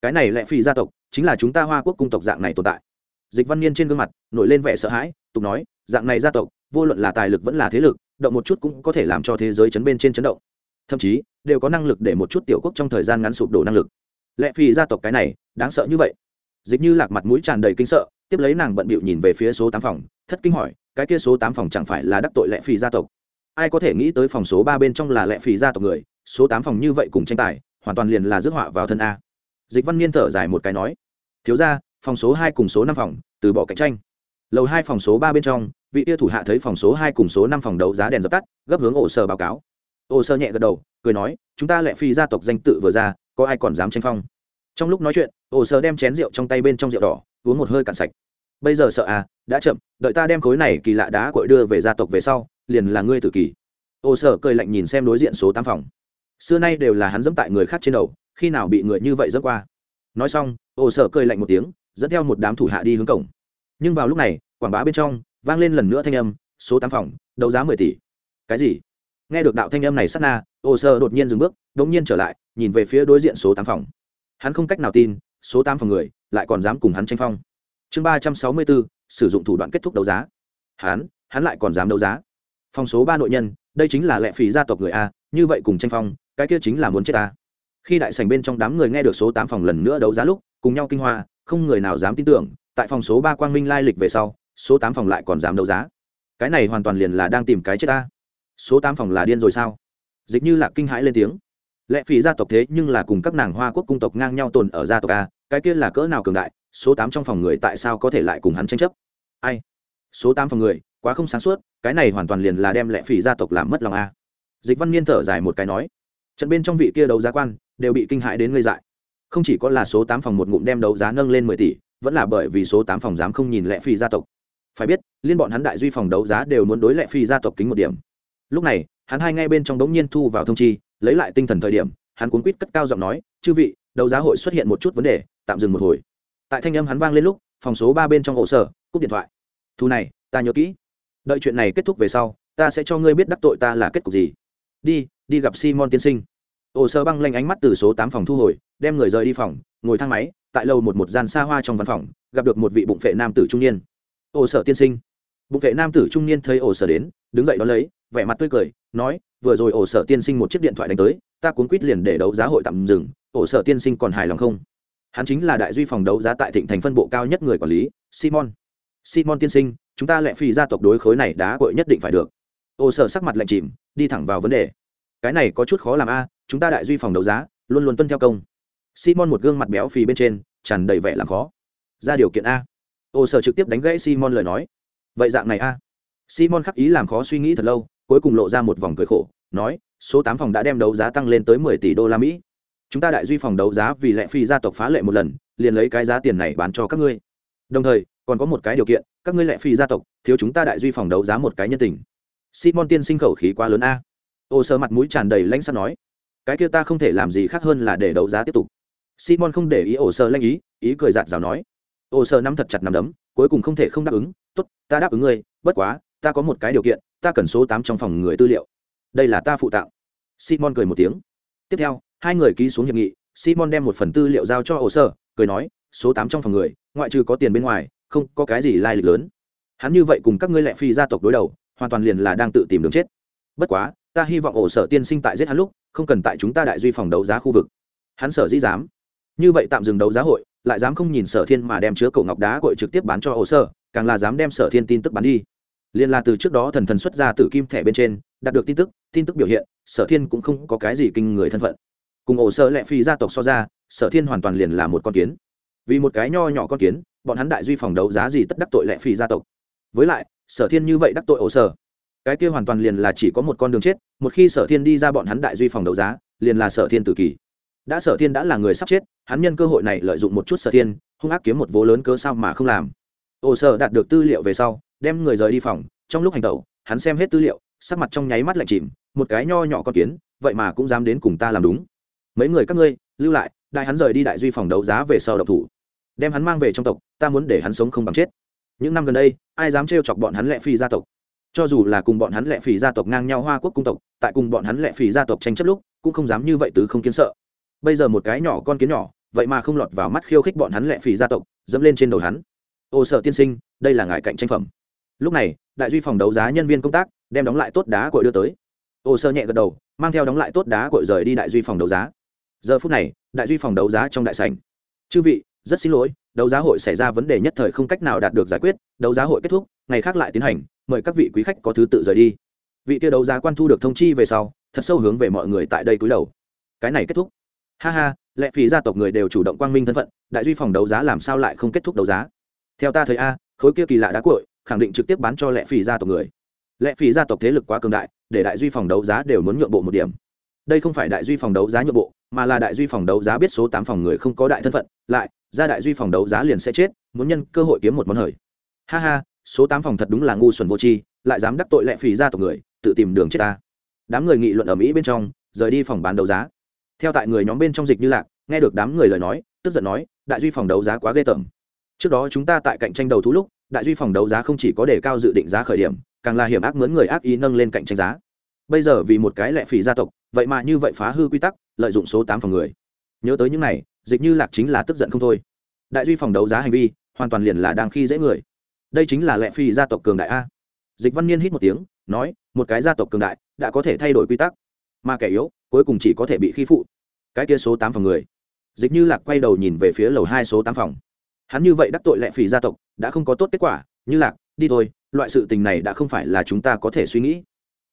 Cái này lẽ phi gia tộc, chính là chúng ta hoa quốc cung tộc dạng này tồn tại. Dịch văn niên trên gương mặt, nổi lên vẻ sợ hãi, tục nói, dạng này gia tộc, vô luận là tài lực vẫn là thế lực, động một chút cũng có thể làm cho thế giới chấn bên trên chấn động. Thậm chí, đều có năng lực để một chút tiểu quốc trong thời gian ngắn sụp đổ năng lực. Lẽ phi gia tộc cái này, đáng sợ như vậy? Dịch như lạc mặt mũi tràn đầy kinh sợ tiếp lấy nàng bận bịu nhìn về phía số tám phòng, thất kinh hỏi, cái kia số tám phòng chẳng phải là đắc tội lệ phì gia tộc? Ai có thể nghĩ tới phòng số ba bên trong là lệ phì gia tộc người, số tám phòng như vậy cùng tranh tài, hoàn toàn liền là rước họa vào thân a. Dịch văn niên thở dài một cái nói, thiếu ra phòng số hai cùng số năm phòng, từ bỏ cạnh tranh. Lầu hai phòng số ba bên trong, vị tia thủ hạ thấy phòng số hai cùng số năm phòng đấu giá đèn dập tắt, gấp hướng ổ sơ báo cáo. Ổ sơ nhẹ gật đầu, cười nói, chúng ta lệ phi gia tộc danh tự vừa ra, có ai còn dám tranh phong? Trong lúc nói chuyện, ổ sơ đem chén rượu trong tay bên trong rượu đỏ uống một hơi cạn sạch. Bây giờ sợ à đã chậm, đợi ta đem khối này kỳ lạ đá cội đưa về gia tộc về sau, liền là ngươi tử kỳ. Ô sở cười lạnh nhìn xem đối diện số tám phòng. Xưa nay đều là hắn dẫm tại người khác trên đầu, khi nào bị người như vậy dẫm qua? Nói xong, ô sở cười lạnh một tiếng, dẫn theo một đám thủ hạ đi hướng cổng. Nhưng vào lúc này, quảng bá bên trong, vang lên lần nữa thanh âm, số tám phòng, đấu giá mười tỷ. Cái gì? Nghe được đạo thanh âm này sát na, ô sở đột nhiên dừng bước đ ỗ n g nhiên trở lại, nhìn về phía đối diện số tám phòng. Hắn không cách nào tin, số tám phòng người lại còn dám cùng hắn tranh phong. Chương ba trăm sáu mươi bốn, sử dụng thủ đoạn kết thúc đấu giá. Hắn hắn lại còn dám đấu giá. Phòng số ba nội nhân, đây chính là lệ phí gia tộc người a, như vậy cùng tranh phong, cái kia chính là muốn chết ta. Khi đại sảnh bên trong đám người nghe được số tám phòng lần nữa đấu giá lúc, cùng nhau kinh hoa, không người nào dám tin tưởng, tại phòng số ba quang minh lai lịch về sau, số tám phòng lại còn dám đấu giá. Cái này hoàn toàn liền là đang tìm cái chết ta. Số tám phòng là điên rồi sao? Dịch như là kinh hãi lên tiếng. Lệ phỉ gia tộc thế nhưng là cùng các nàng hoa quốc cung tộc ngang nhau tồn ở gia tộc a, cái kia là cỡ nào cường đại, số tám trong phòng người tại sao có thể lại cùng hắn tranh chấp? Ai? Số tám phòng người, quá không sáng suốt, cái này hoàn toàn liền là đem Lệ phỉ gia tộc làm mất lòng a. Dịch văn niên thở dài một cái nói, trận bên trong vị kia đấu giá quan, đều bị kinh hãi đến ngây dại. Không chỉ có là số tám phòng một ngụm đem đấu giá nâng lên mười tỷ, vẫn là bởi vì số tám phòng dám không nhìn lệ phi gia tộc. Phải biết, liên bọn hắn đại duy phòng đấu giá đều muốn đối lệ phi gia tộc kính một điểm. Lúc này, hắn hai ngay bên trong đống nhiên thu vào thông chi lấy lại tinh thần thời điểm, hắn cuốn quýt cất cao giọng nói, chư vị, đấu giá hội xuất hiện một chút vấn đề, tạm dừng một hồi. Tại thanh âm hắn vang lên lúc, phòng số ba bên trong hộ sở, cúp điện thoại. Thu này, ta nhớ kỹ. Đợi chuyện này kết thúc về sau, ta sẽ cho ngươi biết đắc tội ta là kết cục gì. Đi đi gặp simon tiên sinh. Ổ sơ băng lanh ánh mắt từ số tám phòng thu hồi, đem người rời đi phòng, ngồi thang máy, tại lầu một một gian xa hoa trong văn phòng, gặp được một vị bụng phệ nam tử trung niên. Ổ sở tiên sinh. Bụng phệ nam tử trung niên thấy ổ sở đến, đứng dậy đón lấy vẻ mặt tươi cười, nói, vừa rồi ổ sở tiên sinh một chiếc điện thoại đánh tới, ta cuốn quýt liền để đấu giá hội tạm dừng, ổ sở tiên sinh còn hài lòng không? Hắn chính là đại duy phòng đấu giá tại thịnh thành phân bộ cao nhất người quản lý, simon. Simon tiên sinh, chúng ta lệ phi gia tộc đối khối này đá cội nhất định phải được. Ổ sở sắc mặt lạnh chìm, đi thẳng vào vấn đề. Cái này có chút khó làm a, chúng ta đại duy phòng đấu giá, luôn luôn tuân theo công. Simon một gương mặt béo phì bên trên, tràn đầy vẻ làm khó. Ra điều kiện a. Ô sở trực tiếp đánh gãy simon lời nói. Vậy dạng này a. Simon khắc ý làm khó suy nghĩ thật lâu cuối cùng lộ ra một vòng cười khổ, nói, số tám phòng đã đem đấu giá tăng lên tới mười tỷ đô la mỹ. Chúng ta đại duy phòng đấu giá vì lệ phi gia tộc phá lệ một lần, liền lấy cái giá tiền này bán cho các ngươi. Đồng thời, còn có một cái điều kiện, các ngươi lệ phi gia tộc, thiếu chúng ta đại duy phòng đấu giá một cái nhân tình. Simon tiên sinh khẩu khí quá lớn a. Ô sơ mặt mũi tràn đầy lãnh sắt nói, cái kia ta không thể làm gì khác hơn là để đấu giá tiếp tục. Simon không để ý ổ sơ lanh ý ý cười giạt rào nói ổ sơ nắm thật chặt nắm đấm, cuối cùng không thể không đáp ứng, tốt, ta đáp ứng ngươi, bất quá, ta có một cái điều kiện ta cần số tám trong phòng người tư liệu. Đây là ta phụ tạo simon cười một tiếng. Tiếp theo, hai người ký xuống hiệp nghị, simon đem một phần tư liệu giao cho ổ sơ, cười nói, số tám trong phòng người, ngoại trừ có tiền bên ngoài, không có cái gì lai lịch lớn. Hắn như vậy cùng các ngươi lệ phi gia tộc đối đầu, hoàn toàn liền là đang tự tìm đường chết. Bất quá, ta hy vọng ổ sở tiên sinh tại giết hắn lúc, không cần tại chúng ta đại duy phòng đấu giá khu vực. Hắn sở dĩ dám. Như vậy tạm dừng đấu giá hội, lại dám không nhìn sở thiên mà đem chứa cổ ngọc đá cội trực tiếp bán cho ổ sở càng là dám đem sở thiên tin tức bán đi liên là từ trước đó thần thần xuất ra từ kim thẻ bên trên, đạt được tin tức tin tức biểu hiện, sở thiên cũng không có cái gì kinh người thân phận. Cùng ổ sở lệ phi gia tộc so ra, sở thiên hoàn toàn liền là một con kiến. Vì một cái nho nhỏ con kiến, bọn hắn đại duy phòng đấu giá gì tất đắc tội lệ phi gia tộc. Với lại, sở thiên như vậy đắc tội ổ sở cái kia hoàn toàn liền là chỉ có một con đường chết, một khi sở thiên đi ra bọn hắn đại duy phòng đấu giá, liền là sở thiên tử kỳ. Đã sở thiên đã là người sắp chết, hắn nhân cơ hội này lợi dụng một chút sở thiên, hung ác kiếm một vố lớn cớ sao mà không làm. Ổ sở đạt được tư liệu về sau đem người rời đi phòng, trong lúc hành tẩu, hắn xem hết tư liệu, sắc mặt trong nháy mắt lạnh chìm, một cái nho nhỏ con kiến, vậy mà cũng dám đến cùng ta làm đúng. Mấy người các ngươi, lưu lại, đại hắn rời đi đại duy phòng đấu giá về sau độc thủ. Đem hắn mang về trong tộc, ta muốn để hắn sống không bằng chết. Những năm gần đây, ai dám trêu chọc bọn hắn lệ phi gia tộc? Cho dù là cùng bọn hắn lệ phỉ gia tộc ngang nhau hoa quốc cung tộc, tại cùng bọn hắn lệ phỉ gia tộc tranh chấp lúc, cũng không dám như vậy tứ không kiến sợ. Bây giờ một cái nhỏ con kiến nhỏ, vậy mà không lọt vào mắt khiêu khích bọn hắn lệ phỉ gia tộc, dẫm lên trên đầu hắn. Ô sợ tiên sinh, đây là ngài cạnh tranh phẩm lúc này, đại duy phòng đấu giá nhân viên công tác đem đóng lại tốt đá cội đưa tới. Ô sơ nhẹ gật đầu, mang theo đóng lại tốt đá cội rời đi đại duy phòng đấu giá. Giờ phút này, đại duy phòng đấu giá trong đại sảnh. Chư vị, rất xin lỗi, đấu giá hội xảy ra vấn đề nhất thời không cách nào đạt được giải quyết, đấu giá hội kết thúc, ngày khác lại tiến hành, mời các vị quý khách có thứ tự rời đi. Vị kia đấu giá quan thu được thông chi về sau, thật sâu hướng về mọi người tại đây cúi đầu. Cái này kết thúc. Ha ha, lệ phí gia tộc người đều chủ động quang minh thân phận, đại duy phòng đấu giá làm sao lại không kết thúc đấu giá? Theo ta thấy a, khối kia kỳ lạ đá cội khẳng định trực tiếp bán cho lệ phỉ gia tộc người. Lệ phỉ gia tộc thế lực quá cường đại, để đại duy phòng đấu giá đều muốn nhượng bộ một điểm. Đây không phải đại duy phòng đấu giá nhượng bộ, mà là đại duy phòng đấu giá biết số tám phòng người không có đại thân phận, lại, ra đại duy phòng đấu giá liền sẽ chết, muốn nhân cơ hội kiếm một món hời. Ha ha, số tám phòng thật đúng là ngu xuẩn vô tri, lại dám đắc tội lệ phì gia tộc người, tự tìm đường chết ta. Đám người nghị luận ở mỹ bên trong, rời đi phòng bán đấu giá. Theo tại người nhóm bên trong dịch như lạc, nghe được đám người lời nói, tức giận nói, đại duy phòng đấu giá quá ghê tởm. Trước đó chúng ta tại cạnh tranh đầu thú lúc đại duy phòng đấu giá không chỉ có đề cao dự định giá khởi điểm, càng là hiểm ác mướn người ác ý nâng lên cạnh tranh giá. Bây giờ vì một cái lệ phỉ gia tộc, vậy mà như vậy phá hư quy tắc, lợi dụng số tám phòng người. Nhớ tới những này, dịch như lạc chính là tức giận không thôi. Đại duy phòng đấu giá hành vi, hoàn toàn liền là đang khi dễ người. Đây chính là lệ phi gia tộc cường đại a. Dịch văn niên hít một tiếng, nói, một cái gia tộc cường đại, đã có thể thay đổi quy tắc. Mà kẻ yếu, cuối cùng chỉ có thể bị khi phụ. Cái kia số tám phòng người. Dịch như lạc quay đầu nhìn về phía lầu hai số tám phòng. Hắn như vậy đắc tội lệ phỉ gia tộc đã không có tốt kết quả, như lạc, đi thôi, loại sự tình này đã không phải là chúng ta có thể suy nghĩ.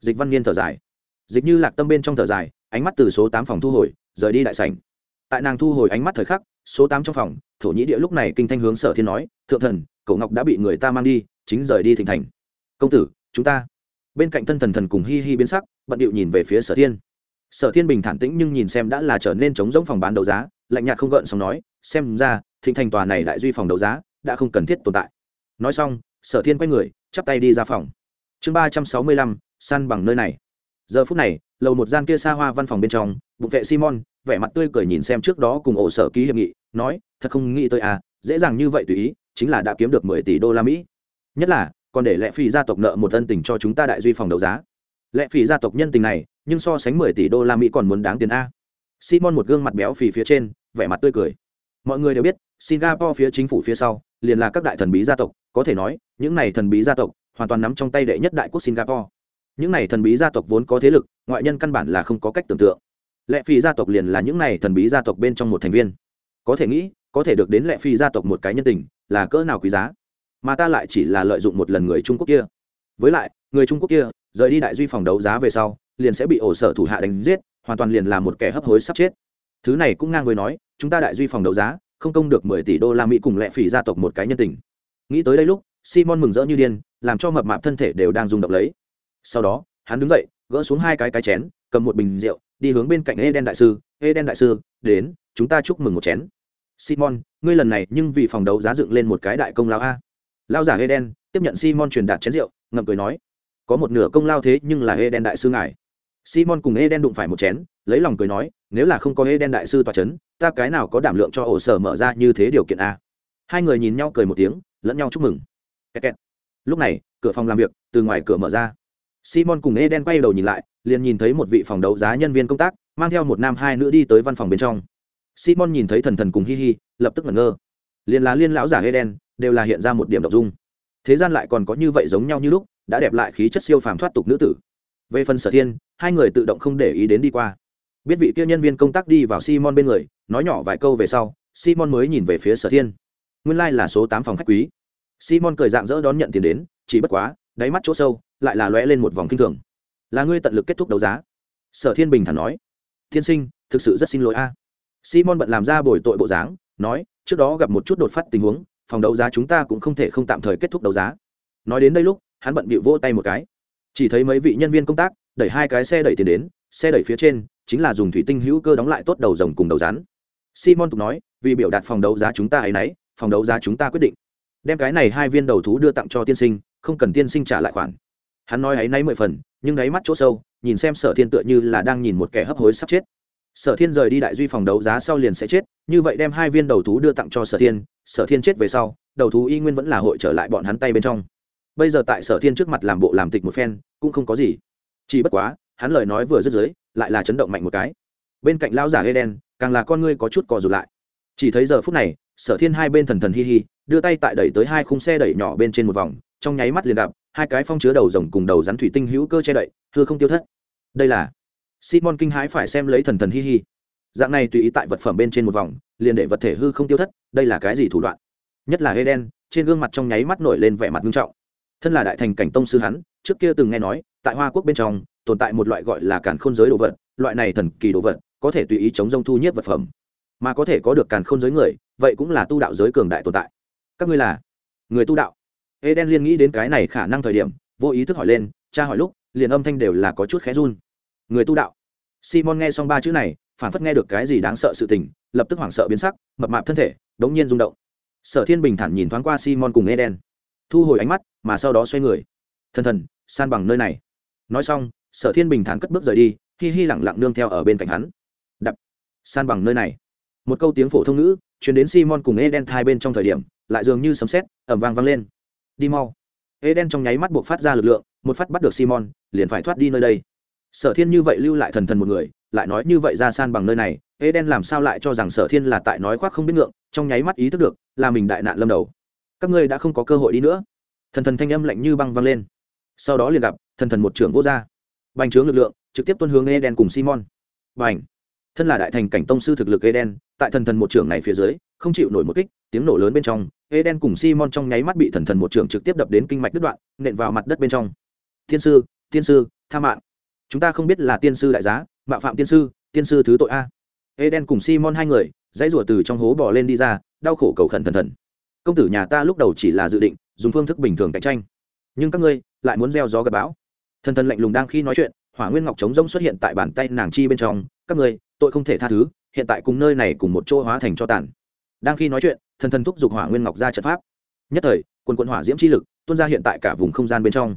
Dịch văn niên thở dài. Dịch như lạc tâm bên trong thở dài, ánh mắt từ số tám phòng thu hồi, rời đi đại sảnh. Tại nàng thu hồi ánh mắt thời khắc, số tám trong phòng, thổ nhĩ địa lúc này kinh thanh hướng sở thiên nói, thượng thần, cậu ngọc đã bị người ta mang đi, chính rời đi thịnh thành. Công tử, chúng ta. Bên cạnh thân thần thần cùng hi hi biến sắc, bận điệu nhìn về phía sở thiên. Sở thiên bình thản tĩnh nhưng nhìn xem đã là trở nên chống rỗng phòng bán đấu giá, lạnh nhạt không gợn xong nói, xem ra, thịnh thành tòa này đại duy phòng đấu giá đã không cần thiết tồn tại. Nói xong, sở thiên quay người, chắp tay đi ra phòng. Chương ba trăm sáu mươi lăm, săn bằng nơi này. Giờ phút này, lầu một gian kia xa hoa văn phòng bên trong, bụng vệ simon, vẻ mặt tươi cười nhìn xem trước đó cùng ổ sở ký hiệp nghị, nói, thật không nghĩ tới à dễ dàng như vậy tùy ý, chính là đã kiếm được mười tỷ đô la mỹ. Nhất là, còn để lệ phi gia tộc nợ một ân tình cho chúng ta đại duy phòng đấu giá. Lệ phi gia tộc nhân tình này, nhưng so sánh mười tỷ đô la mỹ còn muốn đáng tiền a. Simon một gương mặt béo phì phía trên, vẻ mặt tươi cười. Mọi người đều biết, singapore phía chính phủ phía sau liền là các đại thần bí gia tộc, có thể nói, những này thần bí gia tộc hoàn toàn nắm trong tay đệ nhất đại quốc singapore. Những này thần bí gia tộc vốn có thế lực, ngoại nhân căn bản là không có cách tưởng tượng. Lệ phi gia tộc liền là những này thần bí gia tộc bên trong một thành viên. Có thể nghĩ, có thể được đến lệ phi gia tộc một cái nhân tình, là cỡ nào quý giá. Mà ta lại chỉ là lợi dụng một lần người trung quốc kia. Với lại, người trung quốc kia, rời đi đại duy phòng đấu giá về sau, liền sẽ bị ổ sở thủ hạ đánh giết, hoàn toàn liền là một kẻ hấp hối sắp chết. Thứ này cũng ngang với nói, chúng ta đại duy phòng đấu giá không công được mười tỷ đô la mỹ cùng lệ phỉ gia tộc một cái nhân tình nghĩ tới đây lúc simon mừng rỡ như điên làm cho mập mạp thân thể đều đang rung động lấy sau đó hắn đứng dậy gỡ xuống hai cái cái chén cầm một bình rượu đi hướng bên cạnh Eden đại sư, Eden đại sư, đến, chúng ta chúc mừng một chén. Simon, ngươi lần này nhưng vì phòng đấu giá dựng lên một cái đại công lao a. Lao giả Eden tiếp nhận Simon truyền đạt chén rượu, ngậm cười nói, có một nửa công lao thế nhưng là Eden đại sư ngài. Simon cùng Eden đụng phải một chén, lấy lòng cười nói, nếu là không có Eden đại sư tọa chấn, ta cái nào có đảm lượng cho ổ sở mở ra như thế điều kiện a. Hai người nhìn nhau cười một tiếng, lẫn nhau chúc mừng. Kẹt kẹt. Lúc này, cửa phòng làm việc từ ngoài cửa mở ra. Simon cùng Eden quay đầu nhìn lại, liền nhìn thấy một vị phòng đấu giá nhân viên công tác mang theo một nam hai nữ đi tới văn phòng bên trong simon nhìn thấy thần thần cùng hi hi lập tức ngẩn ngơ liền là liên lão giả eden đều là hiện ra một điểm đ ộ n g dung thế gian lại còn có như vậy giống nhau như lúc đã đẹp lại khí chất siêu phàm thoát tục nữ tử về phần sở thiên, hai người tự động không để ý đến đi qua. Biết vị kia nhân viên công tác đi vào simon bên người, nói nhỏ vài câu về sau, simon mới nhìn về phía sở thiên. Nguyên lai、like、là số tám phòng khách quý. Simon cười dạng dỡ đón nhận tiền đến, chỉ bất quá, đáy mắt chỗ sâu, lại là lóe lên một vòng k i n h thường. Là ngươi tận lực kết thúc đấu giá. Sở thiên bình thản nói. Thiên sinh, thực sự rất xin lỗi a. Simon bận làm ra bồi tội bộ dáng, nói, trước đó gặp một chút đột phát tình huống, phòng đấu giá chúng ta cũng không thể không tạm thời kết thúc đấu giá. Nói đến đây lúc, hắn bận bịu vỗ tay một cái chỉ thấy mấy vị nhân viên công tác, đẩy hai cái xe đẩy tiền đến, xe đẩy phía trên chính là dùng thủy tinh hữu cơ đóng lại tốt đầu rồng cùng đầu rắn. Simon tục nói, vì biểu đạt phòng đấu giá chúng ta ấy y phòng đấu giá chúng ta quyết định. Đem cái này hai viên đầu thú đưa tặng cho tiên sinh, không cần tiên sinh trả lại khoản. Hắn nói ấy y mười phần, nhưng đáy mắt chỗ sâu, nhìn xem sở thiên tựa như là đang nhìn một kẻ hấp hối sắp chết. Sở thiên rời đi đại duy phòng đấu giá sau liền sẽ chết, như vậy đem hai viên đầu thú đưa tặng cho sở thiên sở thiên chết về sau, đầu thú y nguyên vẫn là hội trở lại bọn hắn tay bên trong bây giờ tại sở thiên trước mặt làm bộ làm tịch một phen, cũng không có gì. Chỉ bất quá, hắn lời nói vừa dứt dưới, lại là chấn động mạnh một cái. Bên cạnh lão giả hê đen, càng là con ngươi có chút cò rụt lại. Chỉ thấy giờ phút này, sở thiên hai bên thần thần hi hi, đưa tay tại đẩy tới hai khung xe đẩy nhỏ bên trên một vòng, trong nháy mắt liền gặp, hai cái phong chứa đầu rồng cùng đầu rắn thủy tinh hữu cơ che đậy thưa không tiêu thất. Đây là simon kinh hãi phải xem lấy thần thần hi hi. Dạng này tùy ý tại vật phẩm bên trên một vòng, liền để vật thể hư không tiêu thất, đây là cái gì thủ đoạn? Nhất là hê đen, trên gương mặt trong nháy mắt nổi lên vẻ mặt nghiêm trọng thân là đại thành cảnh tông sư hắn, trước kia từng nghe nói, tại hoa quốc bên trong, tồn tại một loại gọi là càn khôn giới đồ vật, loại này thần kỳ đồ vật, có thể tùy ý chống rông thu nhiếp vật phẩm, mà có thể có được càn khôn giới người, vậy cũng là tu đạo giới cường đại tồn tại. Các ngươi là người tu đạo? Ê đen liên nghĩ đến cái này khả năng thời điểm, vô ý thức hỏi lên, cha hỏi lúc, liền âm thanh đều là có chút khẽ run. Người tu đạo? Simon nghe xong ba chữ này, phản phất nghe được cái gì đáng sợ sự tình, lập tức hoảng sợ biến sắc, mập mạp thân thể, đống nhiên rung động. Sở thiên bình thản nhìn thoáng qua simon cùng ê đen thu hồi ánh mắt, mà sau đó xoay người. Thần thần, san bằng nơi này. Nói xong, sở thiên bình thản cất bước rời đi, hi hi lẳng lặng nương theo ở bên cạnh hắn. Đập. San bằng nơi này. Một câu tiếng phổ thông ngữ chuyển đến simon cùng eden thai bên trong thời điểm, lại dường như sấm sét ẩm vang vang lên. Đi mau. Eden trong nháy mắt buộc phát ra lực lượng, một phát bắt được simon, liền phải thoát đi nơi đây. Sở thiên như vậy lưu lại thần thần một người, lại nói như vậy ra san bằng nơi này, eden làm sao lại cho rằng sở thiên là tại nói khoác không biết ngượng, trong nháy mắt ý thức được, là mình đại nạn lâm đầu các ngươi đã không có cơ hội đi nữa. Thần thần thanh âm lạnh như băng vang lên. Sau đó liền gặp, thần thần một trưởng vô gia. Bành trướng lực lượng, trực tiếp tuân hướng eden cùng simon. Bành! Thân là đại thành cảnh tông sư thực lực eden, tại thần thần một trưởng này phía dưới, không chịu nổi một kích, tiếng nổ lớn bên trong, eden cùng simon trong nháy mắt bị thần thần một trưởng trực tiếp đập đến kinh mạch đứt đoạn, nện vào mặt đất bên trong. Thiên sư tiên sư, tha mạng. Chúng ta không biết là tiên sư đại giá, mạo phạm tiên sư tiên sư thứ tội a. Eden cùng simon hai người, dãy rủa từ trong hố bỏ lên đi ra, đau khổ cầu khẩn thần thần công tử nhà ta lúc đầu chỉ là dự định dùng phương thức bình thường cạnh tranh, nhưng các ngươi lại muốn gieo gió gặp bão. Thần thần lạnh lùng đang khi nói chuyện, hỏa nguyên ngọc trống rông xuất hiện tại bàn tay nàng chi bên trong, các ngươi, tội không thể tha thứ, hiện tại cùng nơi này cùng một chỗ hóa thành cho tàn. Đang khi nói chuyện, thần thần thúc giục hỏa nguyên ngọc ra trận pháp. Nhất thời quân quân hỏa diễm chi lực tuôn ra hiện tại cả vùng không gian bên trong.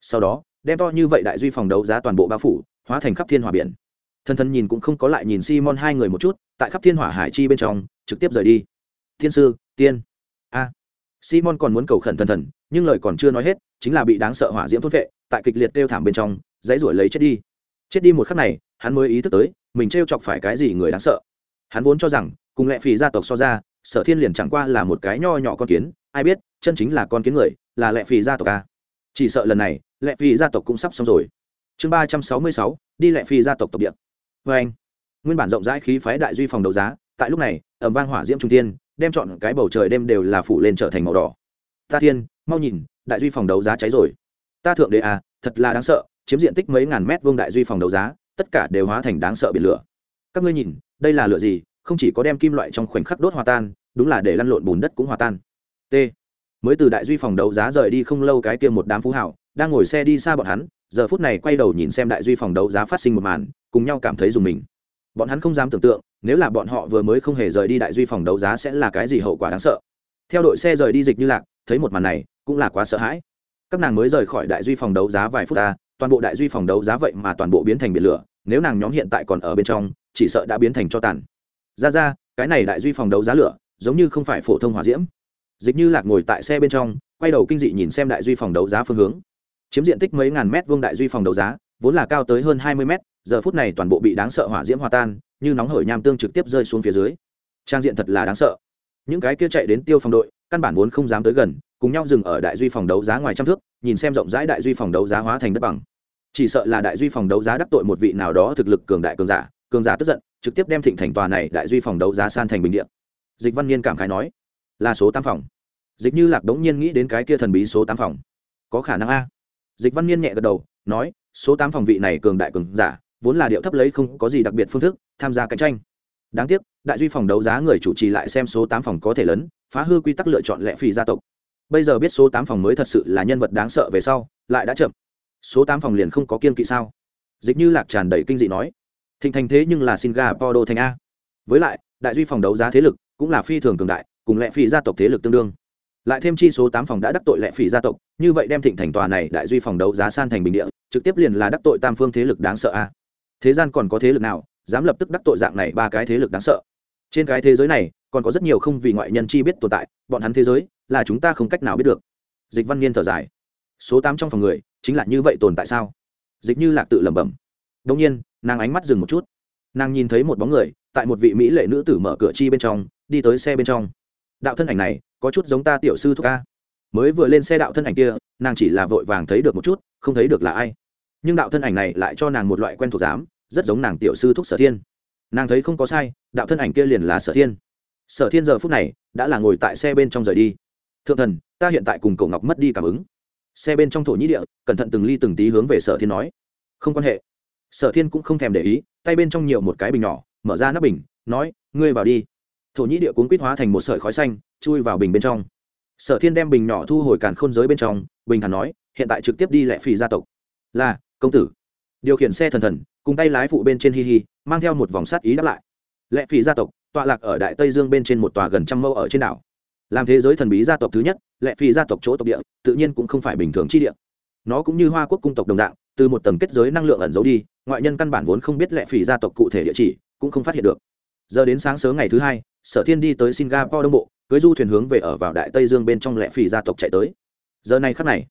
Sau đó, đem to như vậy đại duy phòng đấu giá toàn bộ bao phủ, hóa thành khắp thiên hỏa biển. Thần thần nhìn cũng không có lại nhìn simon hai người một chút, tại khắp thiên hỏa hải chi bên trong, trực tiếp rời đi. Thiên sư, tiên a. Simon còn muốn cầu khẩn thần thần, nhưng lời còn chưa nói hết, chính là bị đáng sợ hỏa diễm thốt vệ, tại kịch liệt kêu thảm bên trong, dãy ruổi lấy chết đi. Chết đi một khắc này, hắn mới ý thức tới, mình t chọc phải cái gì người đáng sợ. Hắn vốn cho rằng, cùng lệ phì gia tộc so ra, sở thiên liền chẳng qua là một cái nho nhỏ con kiến, ai biết, chân chính là con kiến người, là lệ phì gia tộc a. Chỉ sợ lần này, lệ phì gia tộc cũng sắp xong rồi. Chương ba trăm sáu mươi sáu, đi lệ phì gia tộc tộc địa. Vê anh nguyên bản rộng rãi khí phái đại duy phòng đấu giá, tại lúc này ẩm vang hỏa diễm trung tiên đem chọn cái bầu trời đêm đều là phủ lên trở thành màu đỏ. Ta thiên, mau nhìn, đại duy phòng đấu giá cháy rồi. Ta thượng đế à thật là đáng sợ, chiếm diện tích mấy ngàn mét vuông đại duy phòng đấu giá, tất cả đều hóa thành đáng sợ biển lửa. Các ngươi nhìn, đây là lửa gì, không chỉ có đem kim loại trong khoảnh khắc đốt hòa tan, đúng là để lăn lộn bùn đất cũng hòa tan. T. Mới từ đại duy phòng đấu giá rời đi không lâu cái kia một đám phú hảo đang ngồi xe đi xa bọn hắn, giờ phút này quay đầu nhìn xem đại duy phòng đấu giá phát sinh một màn, cùng nhau cảm thấy dùng mình. Bọn hắn không dám tưởng tượng nếu là bọn họ vừa mới không hề rời đi đại duy phòng đấu giá sẽ là cái gì hậu quả đáng sợ. Theo đội xe rời đi dịch như lạc, thấy một màn này, cũng là quá sợ hãi. Các nàng mới rời khỏi đại duy phòng đấu giá vài phút ta, toàn bộ đại duy phòng đấu giá vậy mà toàn bộ biến thành biển lửa, nếu nàng nhóm hiện tại còn ở bên trong, chỉ sợ đã biến thành cho tàn. Ra ra, cái này đại duy phòng đấu giá lửa, giống như không phải phổ thông hỏa diễm. Dịch như lạc ngồi tại xe bên trong, quay đầu kinh dị nhìn xem đại duy phòng đấu giá phương hướng. Chiếm diện tích mấy ngàn mét vuông đại duy phòng đấu giá, vốn là cao tới hơn hai mươi mét, giờ phút này toàn bộ bị đáng sợ hỏa diễm hòa tan như nóng hởi nham tương trực tiếp rơi xuống phía dưới. Trang diện thật là đáng sợ. Những cái kia chạy đến tiêu phòng đội, căn bản vốn không dám tới gần, cùng nhau dừng ở đại duy phòng đấu giá ngoài trăm thước, nhìn xem rộng rãi đại duy phòng đấu giá hóa thành đất bằng. Chỉ sợ là đại duy phòng đấu giá đắc tội một vị nào đó thực lực cường đại cường giả cường giả tức giận, trực tiếp đem thịnh thành tòa này đại duy phòng đấu giá san thành bình điện dịch văn niên cảm khái nói, là số tám phòng. Dịch như lạc đống nhiên nghĩ đến cái kia thần bí số tám phòng. Có khả năng a. Dịch văn niên nhẹ gật đầu, nói, số tám phòng vị này cường đại cường giả vốn là điệu thấp lấy không có gì đặc biệt phương thức, tham gia cạnh tranh. Đáng tiếc, đại duy phòng đấu giá người chủ trì lại xem số tám phòng có thể lớn, phá hư quy tắc lựa chọn lệ phì gia tộc. Bây giờ biết số tám phòng mới thật sự là nhân vật đáng sợ về sau, lại đã chậm. Số tám phòng liền không có kiên kỵ sao? Dịch như lạc tràn đầy kinh dị nói. Thịnh thành thế nhưng là singapore đô thành a. Với lại, đại duy phòng đấu giá thế lực cũng là phi thường cường đại, cùng lệ phì gia tộc thế lực tương đương. Lại thêm chi số tám phòng đã đắc tội lệ phỉ gia tộc, như vậy đem thịnh thành tòa này đại duy phòng đấu giá san thành bình địa, trực tiếp liền là đắc tội tam phương thế lực đáng sợ a thế gian còn có thế lực nào dám lập tức đắc tội dạng này ba cái thế lực đáng sợ? Trên cái thế giới này, còn có rất nhiều không vì ngoại nhân chi biết tồn tại, bọn hắn thế giới là chúng ta không cách nào biết được. Dịch văn niên thở dài. Số tám trong phòng người, chính là như vậy tồn tại sao? Dịch như lạc tự lẩm bẩm. Đông nhiên, nàng ánh mắt dừng một chút. Nàng nhìn thấy một bóng người, tại một vị mỹ lệ nữ tử mở cửa chi bên trong, đi tới xe bên trong. Đạo thân ảnh này, có chút giống ta tiểu sư thúc ca mới vừa lên xe đạo thân ảnh kia, nàng chỉ là vội vàng thấy được một chút, không thấy được là ai nhưng đạo thân ảnh này lại cho nàng một loại quen thuộc dám, rất giống nàng tiểu sư thúc sở thiên. Nàng thấy không có sai, đạo thân ảnh kia liền là sở thiên. Sở thiên giờ phút này đã là ngồi tại xe bên trong rời đi. Thượng thần, ta hiện tại cùng cậu ngọc mất đi cảm ứng. Xe bên trong thổ nhĩ địa, cẩn thận từng ly từng tí hướng về sở thiên nói. Không quan hệ. Sở thiên cũng không thèm để ý, tay bên trong nhiều một cái bình nhỏ, mở ra nắp bình, nói, ngươi vào đi. Thổ nhĩ địa cuốn quýt hóa thành một sợi khói xanh, chui vào bình bên trong. Sở thiên đem bình nhỏ thu hồi càn khôn giới bên trong, bình thản nói, hiện tại trực tiếp đi lẹ phì gia tộc. Là công tử. Điều khiển xe thần thần, cùng tay lái phụ bên trên hi hi, mang theo một vòng sắt ý đáp lại. Lệ phỉ gia tộc, tọa lạc ở đại tây dương bên trên một tòa gần trăm mâu ở trên đảo. Làm thế giới thần bí gia tộc thứ nhất, lệ phỉ gia tộc chỗ tộc địa, tự nhiên cũng không phải bình thường chi địa. Nó cũng như hoa quốc cung tộc đồng dạng, từ một tầng kết giới năng lượng ẩn giấu đi, ngoại nhân căn bản vốn không biết lệ phỉ gia tộc cụ thể địa chỉ, cũng không phát hiện được. Giờ đến sáng sớm ngày thứ hai, sở thiên đi tới singapore đông bộ cưới du thuyền hướng về ở vào đại tây dương bên trong lệ phỉ gia tộc chạy tới. Giờ này khắc này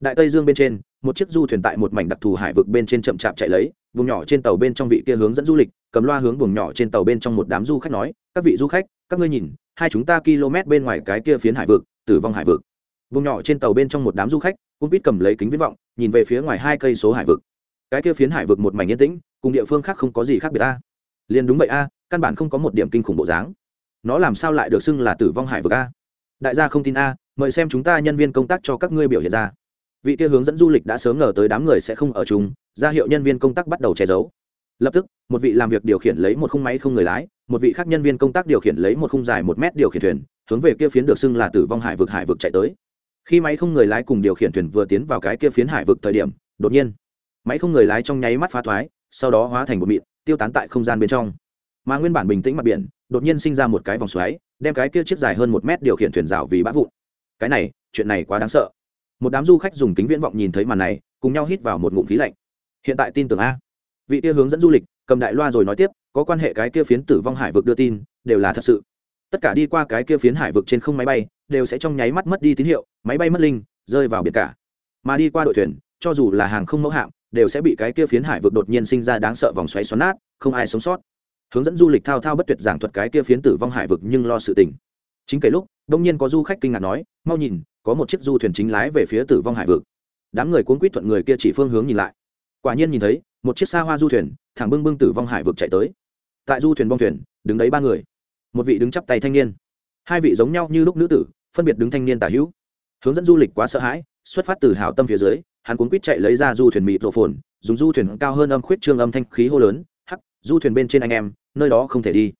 đại tây dương bên trên, một chiếc du thuyền tại một mảnh đặc thù hải vực bên trên chậm chạp chạy lấy, vùng nhỏ trên tàu bên trong vị kia hướng dẫn du lịch, cầm loa hướng vùng nhỏ trên tàu bên trong một đám du khách nói, các vị du khách, các ngươi nhìn, hai chúng ta km bên ngoài cái kia phiến hải vực, tử vong hải vực. Vùng nhỏ trên tàu bên trong một đám du khách, cũng biết cầm lấy kính viễn vọng, nhìn về phía ngoài hai cây số hải vực. Cái kia phiến hải vực một mảnh yên tĩnh, cùng địa phương khác không có gì khác biệt a. Liền đúng vậy a, căn bản không có một điểm kinh khủng bộ dáng. Nó làm sao lại được xưng là tử vong hải vực a? Đại gia không tin a, mời xem chúng ta nhân viên công tác cho các ngươi biểu hiện ra vị kia hướng dẫn du lịch đã sớm ngờ tới đám người sẽ không ở chung, ra hiệu nhân viên công tác bắt đầu che giấu. Lập tức, một vị làm việc điều khiển lấy một khung máy không người lái, một vị khác nhân viên công tác điều khiển lấy một khung dài một mét điều khiển thuyền, hướng về kia phiến được xưng là tử vong hải vực hải vực chạy tới. Khi máy không người lái cùng điều khiển thuyền vừa tiến vào cái kia phiến hải vực thời điểm, đột nhiên, máy không người lái trong nháy mắt phá thoái, sau đó hóa thành một mịn, tiêu tán tại không gian bên trong. Mà nguyên bản bình tĩnh mặt biển, đột nhiên sinh ra một cái vòng xoáy, đem cái kia chiếc dài hơn một mét điều khiển thuyền rào vì bã vụn. Cái này, chuyện này quá đáng sợ một đám du khách dùng kính viễn vọng nhìn thấy màn này, cùng nhau hít vào một ngụm khí lạnh. Hiện tại tin tưởng a. Vị kia hướng dẫn du lịch, cầm đại loa rồi nói tiếp, có quan hệ cái kia phiến tử vong hải vực đưa tin, đều là thật sự. Tất cả đi qua cái kia phiến hải vực trên không máy bay, đều sẽ trong nháy mắt mất đi tín hiệu, máy bay mất linh, rơi vào biển cả. Mà đi qua đội thuyền, cho dù là hàng không mẫu hạm, đều sẽ bị cái kia phiến hải vực đột nhiên sinh ra đáng sợ vòng xoáy xoắn nát, không ai sống sót. Hướng dẫn du lịch thao thao bất tuyệt giảng thuật cái kia phiến tử vong hải vực nhưng lo sự tình. Chính kể lúc, đông nhiên có du khách kinh ngạc nói, mau nhìn có một chiếc du thuyền chính lái về phía tử vong hải vực. Đám người cuốn quýt thuận người kia chỉ phương hướng nhìn lại. Quả nhiên nhìn thấy, một chiếc xa hoa du thuyền, thẳng bưng bưng tử vong hải vực chạy tới. Tại du thuyền bong thuyền, đứng đấy ba người. Một vị đứng chắp tay thanh niên. Hai vị giống nhau như lúc nữ tử, phân biệt đứng thanh niên tả hữu. Hướng dẫn du lịch quá sợ hãi, xuất phát từ hảo tâm phía dưới, hắn cuốn quýt chạy lấy ra du thuyền mịt rộ phồn, dùng du thuyền cao hơn âm khuyết trương âm thanh khí hô lớn, hắc, du thuyền bên trên anh em, nơi đó không thể đi.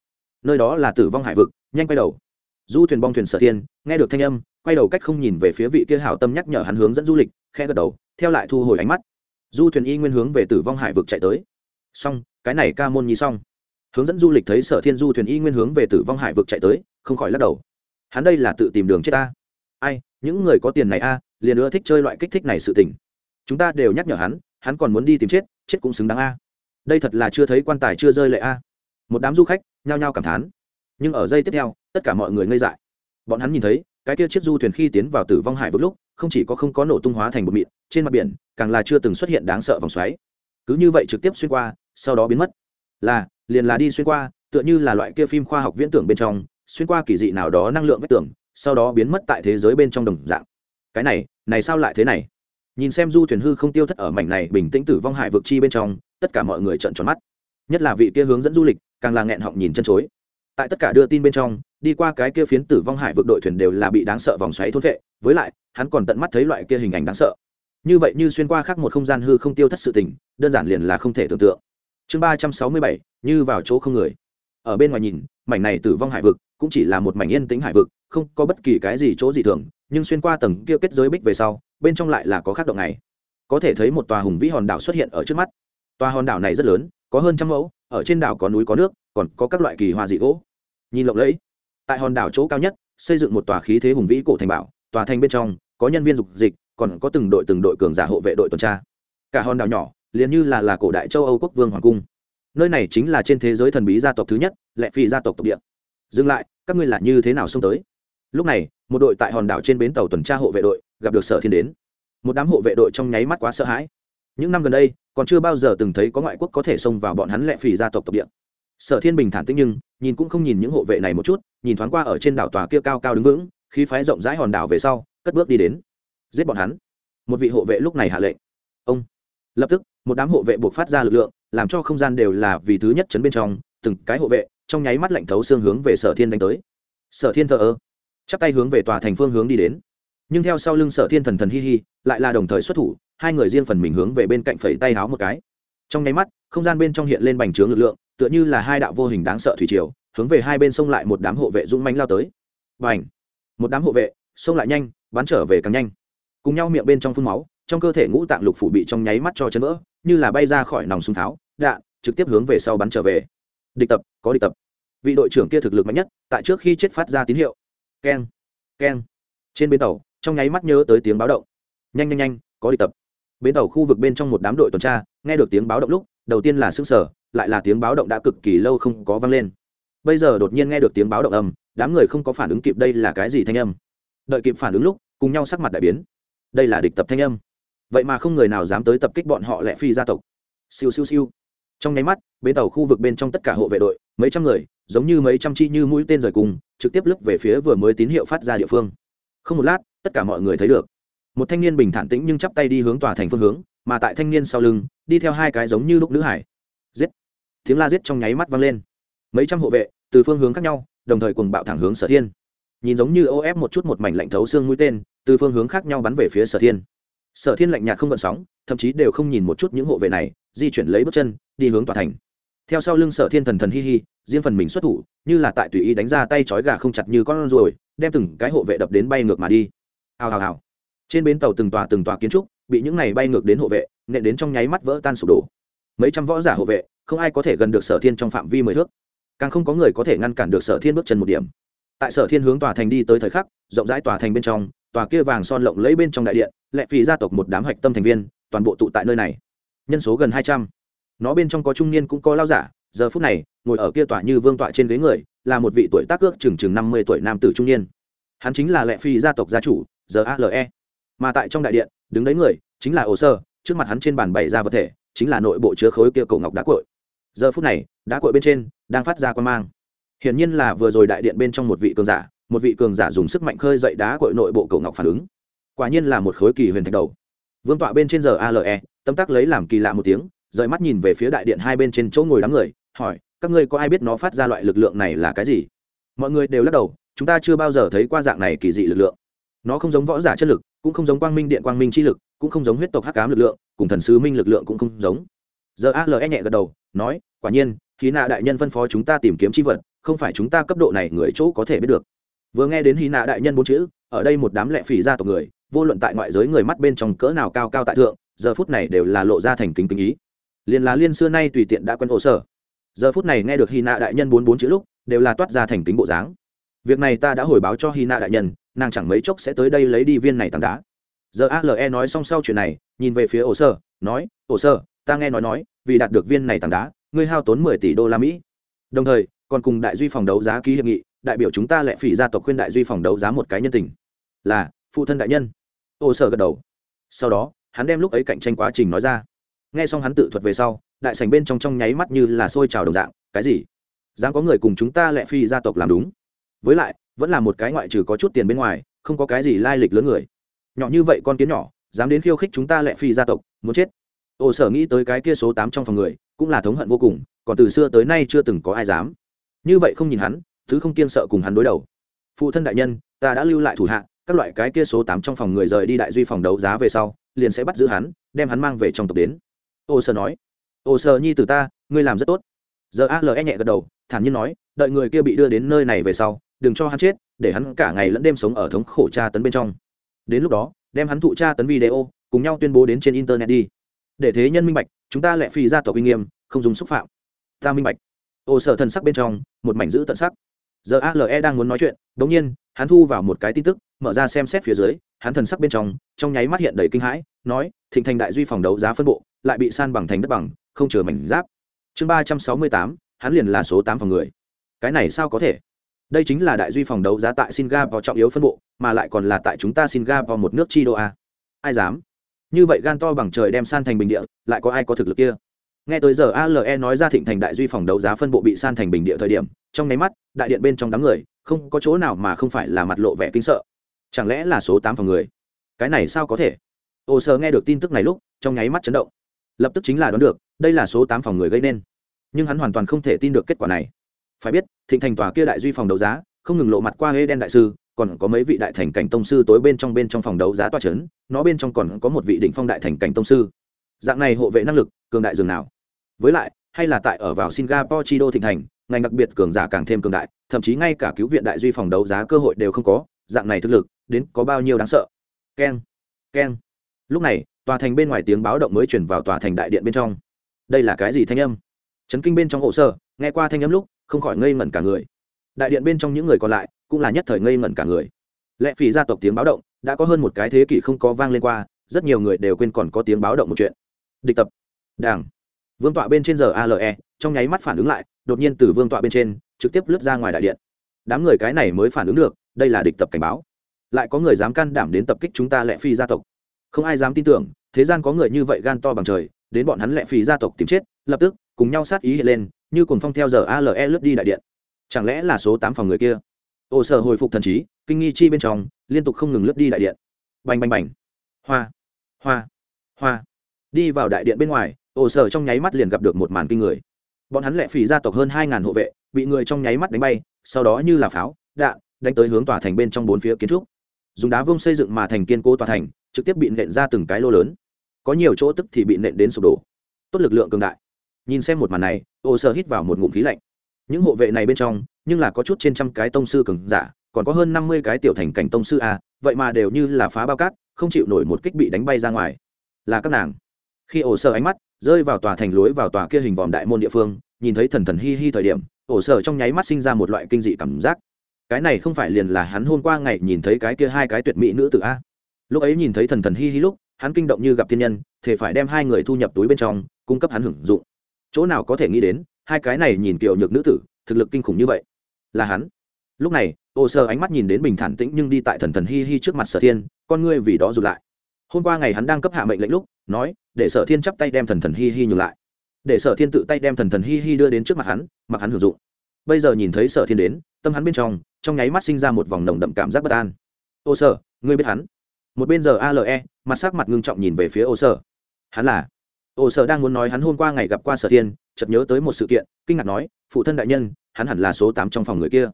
Nơi đó là tử vong hải vực, nhanh quay đầu. Du thuyền bong thuyền sở thiên, nghe được thanh âm quay đầu cách không nhìn về phía vị kia hảo tâm nhắc nhở hắn hướng dẫn du lịch khe gật đầu, theo lại thu hồi ánh mắt. Du thuyền y nguyên hướng về tử vong hải vực chạy tới. Xong, cái này ca môn nhi xong. Hướng dẫn du lịch thấy sở thiên du thuyền y nguyên hướng về tử vong hải vực chạy tới, không khỏi lắc đầu. Hắn đây là tự tìm đường chết ta. Ai, những người có tiền này a, liền ưa thích chơi loại kích thích này sự tình. Chúng ta đều nhắc nhở hắn hắn còn muốn đi tìm chết chết cũng xứng đáng a. Đây thật là chưa thấy quan tài chưa rơi lệ a. Một đám du khách, nhao nhao cảm thán. Nhưng ở giây tiếp theo, tất cả mọi người ngây dại. Bọn hắn nhìn thấy cái kia chiếc du thuyền khi tiến vào tử vong hải vực lúc, không chỉ có không có nổ tung hóa thành bột mịn, trên mặt biển, càng là chưa từng xuất hiện đáng sợ vòng xoáy. Cứ như vậy trực tiếp xuyên qua, sau đó biến mất. Là, liền là đi xuyên qua, tựa như là loại kia phim khoa học viễn tưởng bên trong, xuyên qua kỳ dị nào đó năng lượng vách tưởng sau đó biến mất tại thế giới bên trong đồng dạng. Cái này này sao lại thế này? Nhìn xem du thuyền hư không tiêu thất ở mảnh này bình tĩnh tử vong hải vực chi bên trong, tất cả mọi người trợn tròn mắt. Nhất là vị kia hướng dẫn du lịch, càng là nghẹn họng nhìn chân chối. Tại tất cả đưa tin bên trong đi qua cái kia phiến tử vong hải vực đội thuyền đều là bị đáng sợ vòng xoáy thôn vệ, với lại, hắn còn tận mắt thấy loại kia hình ảnh đáng sợ. Như vậy như xuyên qua khác một không gian hư không tiêu thất sự tình, đơn giản liền là không thể tưởng tượng. Chương ba trăm sáu mươi bảy, như vào chỗ không người. Ở bên ngoài nhìn, mảnh này tử vong hải vực cũng chỉ là một mảnh yên tĩnh hải vực, không có bất kỳ cái gì chỗ gì thường, nhưng xuyên qua tầng kia kết giới bích về sau, bên trong lại là có khác động này. Có thể thấy một tòa hùng vĩ hòn đảo xuất hiện ở trước mắt. Tòa hòn đảo này rất lớn, có hơn trăm mẫu, ở trên đảo có núi có nước, còn có các loại kỳ hoa dị gỗ. Nhìn lộng lẫy tại hòn đảo chỗ cao nhất, xây dựng một tòa khí thế hùng vĩ cổ thành bảo, tòa thành bên trong, có nhân viên dục dịch, còn có từng đội từng đội cường giả hộ vệ đội tuần tra. Cả hòn đảo nhỏ, liền như là là cổ đại châu âu quốc vương hoàng cung. Nơi này chính là trên thế giới thần bí gia tộc thứ nhất, lệ phi gia tộc tộc địa. Dừng lại, các ngươi là như thế nào xông tới? Lúc này, một đội tại hòn đảo trên bến tàu tuần tra hộ vệ đội, gặp được sở thiên đến. Một đám hộ vệ đội trong nháy mắt quá sợ hãi. Những năm gần đây, còn chưa bao giờ từng thấy có ngoại quốc có thể xông vào bọn hắn lệ phì gia tộc tộc địa sở thiên bình thản tĩnh nhưng, nhìn cũng không nhìn những hộ vệ này một chút, nhìn thoáng qua ở trên đảo tòa kia cao cao đứng vững khi phái rộng rãi hòn đảo về sau, cất bước đi đến. Giết bọn hắn. Một vị hộ vệ lúc này hạ lệnh. Ông. Lập tức, một đám hộ vệ buộc phát ra lực lượng, làm cho không gian đều là vì thứ nhất chấn bên trong, từng cái hộ vệ, trong nháy mắt lạnh thấu xương hướng về sở thiên đánh tới. Sở thiên thờ ơ. Chắp tay hướng về tòa thành phương hướng đi đến. Nhưng theo sau lưng sở thiên thần thần hi hi, lại là đồng thời xuất thủ, hai người riêng phần mình hướng về bên cạnh phẩy tay háo một cái. Trong nháy mắt, không gian bên trong hiện lên bành trướng lực lượng tựa như là hai đạo vô hình đáng sợ thủy triều, hướng về hai bên sông lại một đám hộ vệ dũng manh lao tới. Bành! Một đám hộ vệ, xông lại nhanh, bắn trở về càng nhanh. Cùng nhau miệng bên trong phun máu, trong cơ thể ngũ tạng lục phủ bị trong nháy mắt cho chân vỡ, như là bay ra khỏi nòng súng tháo, đạn, trực tiếp hướng về sau bắn trở về. Địch tập, có địch tập. Vị đội trưởng kia thực lực mạnh nhất, tại trước khi chết phát ra tín hiệu. Keng keng. Trên bến tàu, trong nháy mắt nhớ tới tiếng báo động. Nhanh nhanh nhanh, có địch tập. Bến tàu khu vực bên trong một đám đội tuần tra, nghe được tiếng báo động lúc, đầu tiên là xương sở lại là tiếng báo động đã cực kỳ lâu không có vang lên. Bây giờ đột nhiên nghe được tiếng báo động âm, đám người không có phản ứng kịp đây là cái gì thanh âm. Đợi kịp phản ứng lúc, cùng nhau sắc mặt đại biến. Đây là địch tập thanh âm. Vậy mà không người nào dám tới tập kích bọn họ lẹ phi gia tộc. Siêu siêu siêu. Trong nháy mắt, bến tàu khu vực bên trong tất cả hộ vệ đội, mấy trăm người, giống như mấy trăm chi như mũi tên rời cùng, trực tiếp lướt về phía vừa mới tín hiệu phát ra địa phương. Không một lát, tất cả mọi người thấy được. Một thanh niên bình thản tĩnh nhưng chắp tay đi hướng tòa thành phương hướng, mà tại thanh niên sau lưng, đi theo hai cái giống như lúc nữ hải. Giết! Tiếng la giết trong nháy mắt vang lên. Mấy trăm hộ vệ, từ phương hướng khác nhau, đồng thời cùng bạo thẳng hướng sở thiên. Nhìn giống như ô ép một chút một mảnh lạnh thấu xương mũi tên, từ phương hướng khác nhau bắn về phía sở thiên. Sở thiên lạnh nhạt không gợn sóng, thậm chí đều không nhìn một chút những hộ vệ này, di chuyển lấy bước chân, đi hướng tòa thành. Theo sau lưng sở thiên thần thần hi hi, riêng phần mình xuất thủ, như là tại tùy ý đánh ra tay trói gà không chặt như con ruồi, đem từng cái hộ vệ đập đến bay ngược mà đi. Hào hào hào. Trên bến tàu từng tòa từng tòa kiến trúc, bị những này bay ngược đến hộ vệ, nện đến trong nháy mắt vỡ tan sụp đổ. Mấy trăm võ giả hộ vệ không ai có thể gần được sở thiên trong phạm vi mười thước. Càng không có người có thể ngăn cản được sở thiên bước chân một điểm. Tại sở thiên hướng tòa thành đi tới thời khắc, rộng rãi tòa thành bên trong, tòa kia vàng son lộng lấy bên trong đại điện, lệ phì gia tộc một đám hạch tâm thành viên, toàn bộ tụ tại nơi này. Nhân số gần hai trăm. Nó bên trong có trung niên cũng có lao giả, giờ phút này, ngồi ở kia tòa như vương tọa trên ghế người, là một vị tuổi tác ước chừng chừng năm mươi tuổi nam tử trung niên. Hắn chính là lệ phi gia tộc gia chủ giờ ale mà tại trong đại điện, đứng đấy người, chính là hồ sơ, trước mặt hắn trên bàn bày ra vật thể, chính là nội bộ chứa khối kia cổ ngọc đá cội giờ phút này, đá cội bên trên đang phát ra quan mang. Hiển nhiên là vừa rồi đại điện bên trong một vị cường giả, một vị cường giả dùng sức mạnh khơi dậy đá cội nội bộ cầu ngọc phản ứng. Quả nhiên là một khối kỳ huyền thạch đầu. Vương tọa bên trên giờ ale tâm tác lấy làm kỳ lạ một tiếng, rời mắt nhìn về phía đại điện hai bên trên chỗ ngồi đám người, hỏi, các ngươi có ai biết nó phát ra loại lực lượng này là cái gì? Mọi người đều lắc đầu, chúng ta chưa bao giờ thấy qua dạng này kỳ dị lực lượng. Nó không giống võ giả chất lực, cũng không giống quang minh điện quang minh chi lực, cũng không giống huyết tộc hắc cám lực lượng, cùng thần sứ minh lực lượng cũng không giống giờ ale nhẹ gật đầu, nói, quả nhiên khí nạ đại nhân phân phó chúng ta tìm kiếm chi vật, không phải chúng ta cấp độ này người chỗ có thể biết được. Vừa nghe đến hy nạ đại nhân bốn chữ, ở đây một đám lẹ phỉ gia tộc người, vô luận tại ngoại giới người mắt bên trong cỡ nào cao cao tại thượng, giờ phút này đều là lộ ra thành kính kính ý. Liền là liên xưa nay tùy tiện đã quen hồ sở. Giờ phút này nghe được hy nạ đại nhân bốn bốn chữ lúc, đều là toát ra thành kính bộ dáng. Việc này ta đã hồi báo cho hy nạ đại nhân, nàng chẳng mấy chốc sẽ tới đây lấy đi viên này tảng đá. Giờ ale nói xong sau chuyện này, nhìn về phía ổ sơ nói, ổ sơ ta nghe nói nói vì đạt được viên này tảng đá, ngươi hao tốn mười tỷ đô la mỹ. Đồng thời, còn cùng đại duy phòng đấu giá ký hiệp nghị, đại biểu chúng ta lại phỉ gia tộc khuyên đại duy phòng đấu giá một cái nhân tình. Là, phụ thân đại nhân. Ô sở gật đầu. Sau đó, hắn đem lúc ấy cạnh tranh quá trình nói ra. Nghe xong hắn tự thuật về sau, đại sành bên trong trong nháy mắt như là sôi trào đồng dạng, cái gì? Dám có người cùng chúng ta lẹ phi gia tộc làm đúng. Với lại, vẫn là một cái ngoại trừ có chút tiền bên ngoài, không có cái gì lai lịch lớn người. Nhỏ như vậy con kiến nhỏ, dám đến khiêu khích chúng ta lẹ phi gia tộc, muốn chết ồ sở nghĩ tới cái kia số tám trong phòng người, cũng là thống hận vô cùng, còn từ xưa tới nay chưa từng có ai dám. Như vậy không nhìn hắn, thứ không kiên sợ cùng hắn đối đầu. Phụ thân đại nhân, ta đã lưu lại thủ hạ, các loại cái kia số tám trong phòng người rời đi đại duy phòng đấu giá về sau, liền sẽ bắt giữ hắn, đem hắn mang về trong tộc đến. Ô sơ nói. Ô sơ nhi từ ta, ngươi làm rất tốt. Giờ ale nhẹ gật đầu, thản nhiên nói, đợi người kia bị đưa đến nơi này về sau, đừng cho hắn chết, để hắn cả ngày lẫn đêm sống ở thống khổ tra tấn bên trong. Đến lúc đó, đem hắn thụ tra tấn video, cùng nhau tuyên bố đến trên internet đi để thế nhân minh bạch, chúng ta lại phi ra tộc uy nghiêm, không dùng xúc phạm. Ta minh bạch. Ô sở thần sắc bên trong, một mảnh giữ tận sắc. Giờ ale đang muốn nói chuyện đ ỗ n g nhiên, hắn thu vào một cái tin tức, mở ra xem xét phía dưới, hắn thần sắc bên trong trong nháy mắt hiện đầy kinh hãi, nói, thịnh thành đại duy phòng đấu giá phân bộ, lại bị san bằng thành đất bằng, không chừa mảnh giáp. Chương ba trăm sáu mươi tám, hắn liền là số tám phòng người. Cái này sao có thể? Đây chính là đại duy phòng đấu giá tại singapore trọng yếu phân bộ, mà lại còn là tại chúng ta singapore một nước chi đô a. Ai dám? Như vậy gan to bằng trời đem san thành bình địa, lại có ai có thực lực kia? Nghe tới giờ ale nói ra thịnh thành đại duy phòng đấu giá phân bộ bị san thành bình địa thời điểm, trong nháy mắt, đại điện bên trong đám người, không có chỗ nào mà không phải là mặt lộ vẻ kinh sợ. Chẳng lẽ là số tám phòng người? Cái này sao có thể? Ô sơ nghe được tin tức này lúc, trong nháy mắt chấn động. Lập tức chính là đoán được, đây là số tám phòng người gây nên. Nhưng hắn hoàn toàn không thể tin được kết quả này. Phải biết, thịnh thành tòa kia đại duy phòng đấu giá, không ngừng lộ mặt qua hê đen đại sư còn có mấy vị đại thành cảnh tông sư tối bên trong bên trong phòng đấu giá toa trấn nó bên trong còn có một vị đỉnh phong đại thành cảnh tông sư. Dạng này hộ vệ năng lực, cường đại dường nào. Với lại, hay là tại ở vào singapore chi đô thịnh thành, ngành đặc biệt cường giả càng thêm cường đại, thậm chí ngay cả cứu viện đại duy phòng đấu giá cơ hội đều không có, dạng này thực lực, đến có bao nhiêu đáng sợ. Keng keng. Lúc này, tòa thành bên ngoài tiếng báo động mới chuyển vào tòa thành đại điện bên trong. Đây là cái gì thanh âm? Chấn kinh bên trong hồ sơ nghe qua thanh âm lúc, không khỏi ngây ngẩn cả người. Đại điện bên trong những người còn lại cũng là nhất thời ngây ngẩn cả người. Lệ phỉ gia tộc tiếng báo động, đã có hơn một cái thế kỷ không có vang lên qua, rất nhiều người đều quên còn có tiếng báo động một chuyện. Địch tập, đảng. Vương tọa bên trên giờ ale trong nháy mắt phản ứng lại, đột nhiên từ vương tọa bên trên, trực tiếp lướt ra ngoài đại điện. Đám người cái này mới phản ứng được, đây là địch tập cảnh báo. Lại có người dám can đảm đến tập kích chúng ta lệ phi gia tộc. Không ai dám tin tưởng, thế gian có người như vậy gan to bằng trời, đến bọn hắn lệ phi gia tộc tìm chết, lập tức, cùng nhau sát ý hiện lên, như cùng phong theo giờ ale lướt đi đại điện. Chẳng lẽ là số tám phòng người kia? Ồ sở hồi phục thần trí, kinh nghi chi bên trong, liên tục không ngừng lướt đi đại điện. Bành bành bành. Hoa. Hoa. Hoa. Đi vào đại điện bên ngoài ồ sở trong nháy mắt liền gặp được một màn kinh người. Bọn hắn lệ phỉ gia tộc hơn hai ngàn hộ vệ, bị người trong nháy mắt đánh bay, sau đó như là pháo, đạn, đánh tới hướng tòa thành bên trong bốn phía kiến trúc. Dùng đá vông xây dựng mà thành kiên cố tòa thành, trực tiếp bị nện ra từng cái lô lớn. Có nhiều chỗ tức thì bị nện đến sụp đổ. Tốt lực lượng cường đại. Nhìn xem một màn này, ô sơ hít vào một ngụm khí lạnh. Những hộ vệ này bên trong nhưng là có chút trên trăm cái tông sư cường giả, còn có hơn năm mươi cái tiểu thành cảnh tông sư a, vậy mà đều như là phá bao cát, không chịu nổi một kích bị đánh bay ra ngoài. Là các nàng. Khi ổ sơ ánh mắt rơi vào tòa thành lối vào tòa kia hình vòm đại môn địa phương, nhìn thấy thần thần hi hi thời điểm, ổ sơ trong nháy mắt sinh ra một loại kinh dị cảm giác. Cái này không phải liền là hắn hôm qua ngày nhìn thấy cái kia hai cái tuyệt mỹ nữ tử a? Lúc ấy nhìn thấy thần thần hi hi lúc, hắn kinh động như gặp thiên nhân thể phải đem hai người thu nhập túi bên trong, cung cấp hắn hưởng dụng. Chỗ nào có thể nghĩ đến, hai cái này nhìn kiểu nhược nữ tử, thực lực kinh khủng như vậy là hắn. Lúc này, ô sơ ánh mắt nhìn đến bình thản tĩnh nhưng đi tại thần thần hi hi trước mặt sở thiên, con ngươi vì đó rụt lại. Hôm qua ngày hắn đang cấp hạ mệnh lệnh lúc, nói, để sở thiên chắp tay đem thần thần hi hi nhường lại. Để sở thiên tự tay đem thần thần hi hi đưa đến trước mặt hắn, mặc hắn hưởng dụng. Bây giờ nhìn thấy sở thiên đến, tâm hắn bên trong trong nháy mắt sinh ra một vòng nồng đậm cảm giác bất an. Ô sở ngươi biết hắn? Một bên giờ ale mặt sắc mặt ngưng trọng nhìn về phía ô sở hắn là? Ô sở đang muốn nói hắn hôm qua ngày gặp qua sở thiên, chợt nhớ tới một sự kiện, kinh ngạc nói, phụ thân đại nhân hắn hẳn là số tám trong phòng người kia.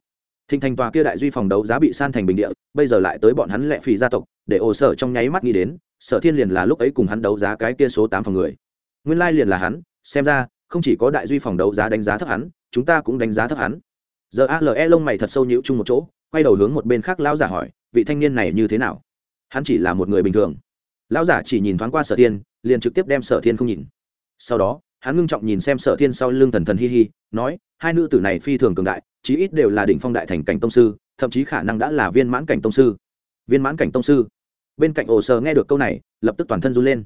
Thinh thành tòa kia đại duy phòng đấu giá bị san thành bình địa, bây giờ lại tới bọn hắn lẹ phì gia tộc, để ô sở trong nháy mắt nghĩ đến, sở thiên liền là lúc ấy cùng hắn đấu giá cái kia số tám phòng người. Nguyên lai liền là hắn, xem ra, không chỉ có đại duy phòng đấu giá đánh giá thấp hắn, chúng ta cũng đánh giá thấp hắn. Giờ ale lông mày thật sâu nhũ chung một chỗ, quay đầu hướng một bên khác lão giả hỏi, vị thanh niên này như thế nào? Hắn chỉ là một người bình thường. Lão giả chỉ nhìn thoáng qua sở thiên, liền trực tiếp đem sở thiên không nhìn. Sau đó hắn ngưng trọng nhìn xem sở thiên sau lưng thần thần hi hi, nói, hai nữ tử này phi thường cường đại, chí ít đều là đỉnh phong đại thành cảnh tông sư, thậm chí khả năng đã là viên mãn cảnh tông sư. Viên mãn cảnh tông sư? Bên cạnh ổ sờ nghe được câu này, lập tức toàn thân run lên.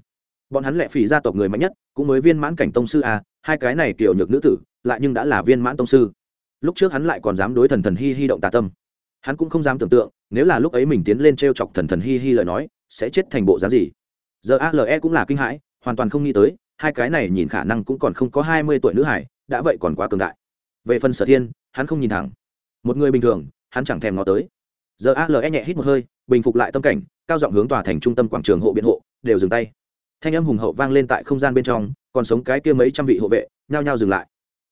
Bọn hắn lệ phỉ gia tộc người mạnh nhất, cũng mới viên mãn cảnh tông sư à hai cái này kiểu nhược nữ tử, lại nhưng đã là viên mãn tông sư. Lúc trước hắn lại còn dám đối thần thần hi hi động tà tâm. Hắn cũng không dám tưởng tượng, nếu là lúc ấy mình tiến lên t r e o chọc thần thần hi hi lời nói, sẽ chết thành bộ giá gì. Giờ ale cũng là kinh hãi, hoàn toàn không nghĩ tới hai cái này nhìn khả năng cũng còn không có hai mươi tuổi nữ hải, đã vậy còn quá cường đại. Về phần sở thiên, hắn không nhìn thẳng. Một người bình thường, hắn chẳng thèm ngó tới. Giờ ale nhẹ hít một hơi, bình phục lại tâm cảnh, cao giọng hướng tòa thành trung tâm quảng trường hộ biện hộ, đều dừng tay. Thanh âm hùng hậu vang lên tại không gian bên trong, còn sống cái kia mấy trăm vị hộ vệ, nhao nhao dừng lại.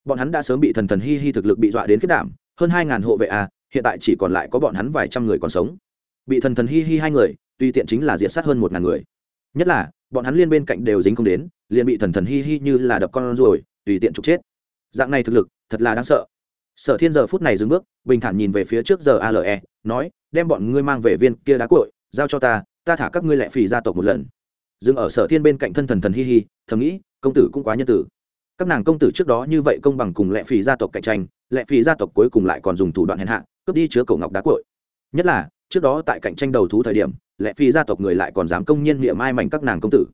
Bọn hắn đã sớm bị thần thần hi hi thực lực bị dọa đến kết đảm, hơn hai ngàn hộ vệ à hiện tại chỉ còn lại có bọn hắn vài trăm người còn sống. Bị thần thần hi hi hai người tuy tiện chính là diệt sát hơn một ngàn người. Nhất là bọn hắn liên bên cạnh đều dính không đến liền bị thần thần hi hi như là đập con ruồi, tùy tiện trục chết. Dạng này thực lực thật là đáng sợ. Sở thiên giờ phút này dừng bước bình thản nhìn về phía trước giờ ale nói đem bọn ngươi mang về viên kia đá cội giao cho ta ta thả các ngươi lẹ phì gia tộc một lần. Dừng ở sở thiên bên cạnh thân thần thần hi hi thầm nghĩ công tử cũng quá nhân tử. Các nàng công tử trước đó như vậy công bằng cùng lẹ phì gia tộc cạnh tranh lẹ phì gia tộc cuối cùng lại còn dùng thủ đoạn hèn hạ cướp đi chứa cổ ngọc đá cội. Nhất là trước đó tại cạnh tranh đầu thú thời điểm Lệ phi gia tộc người lại còn dám công nhiên miệng mai mảnh các nàng công tử.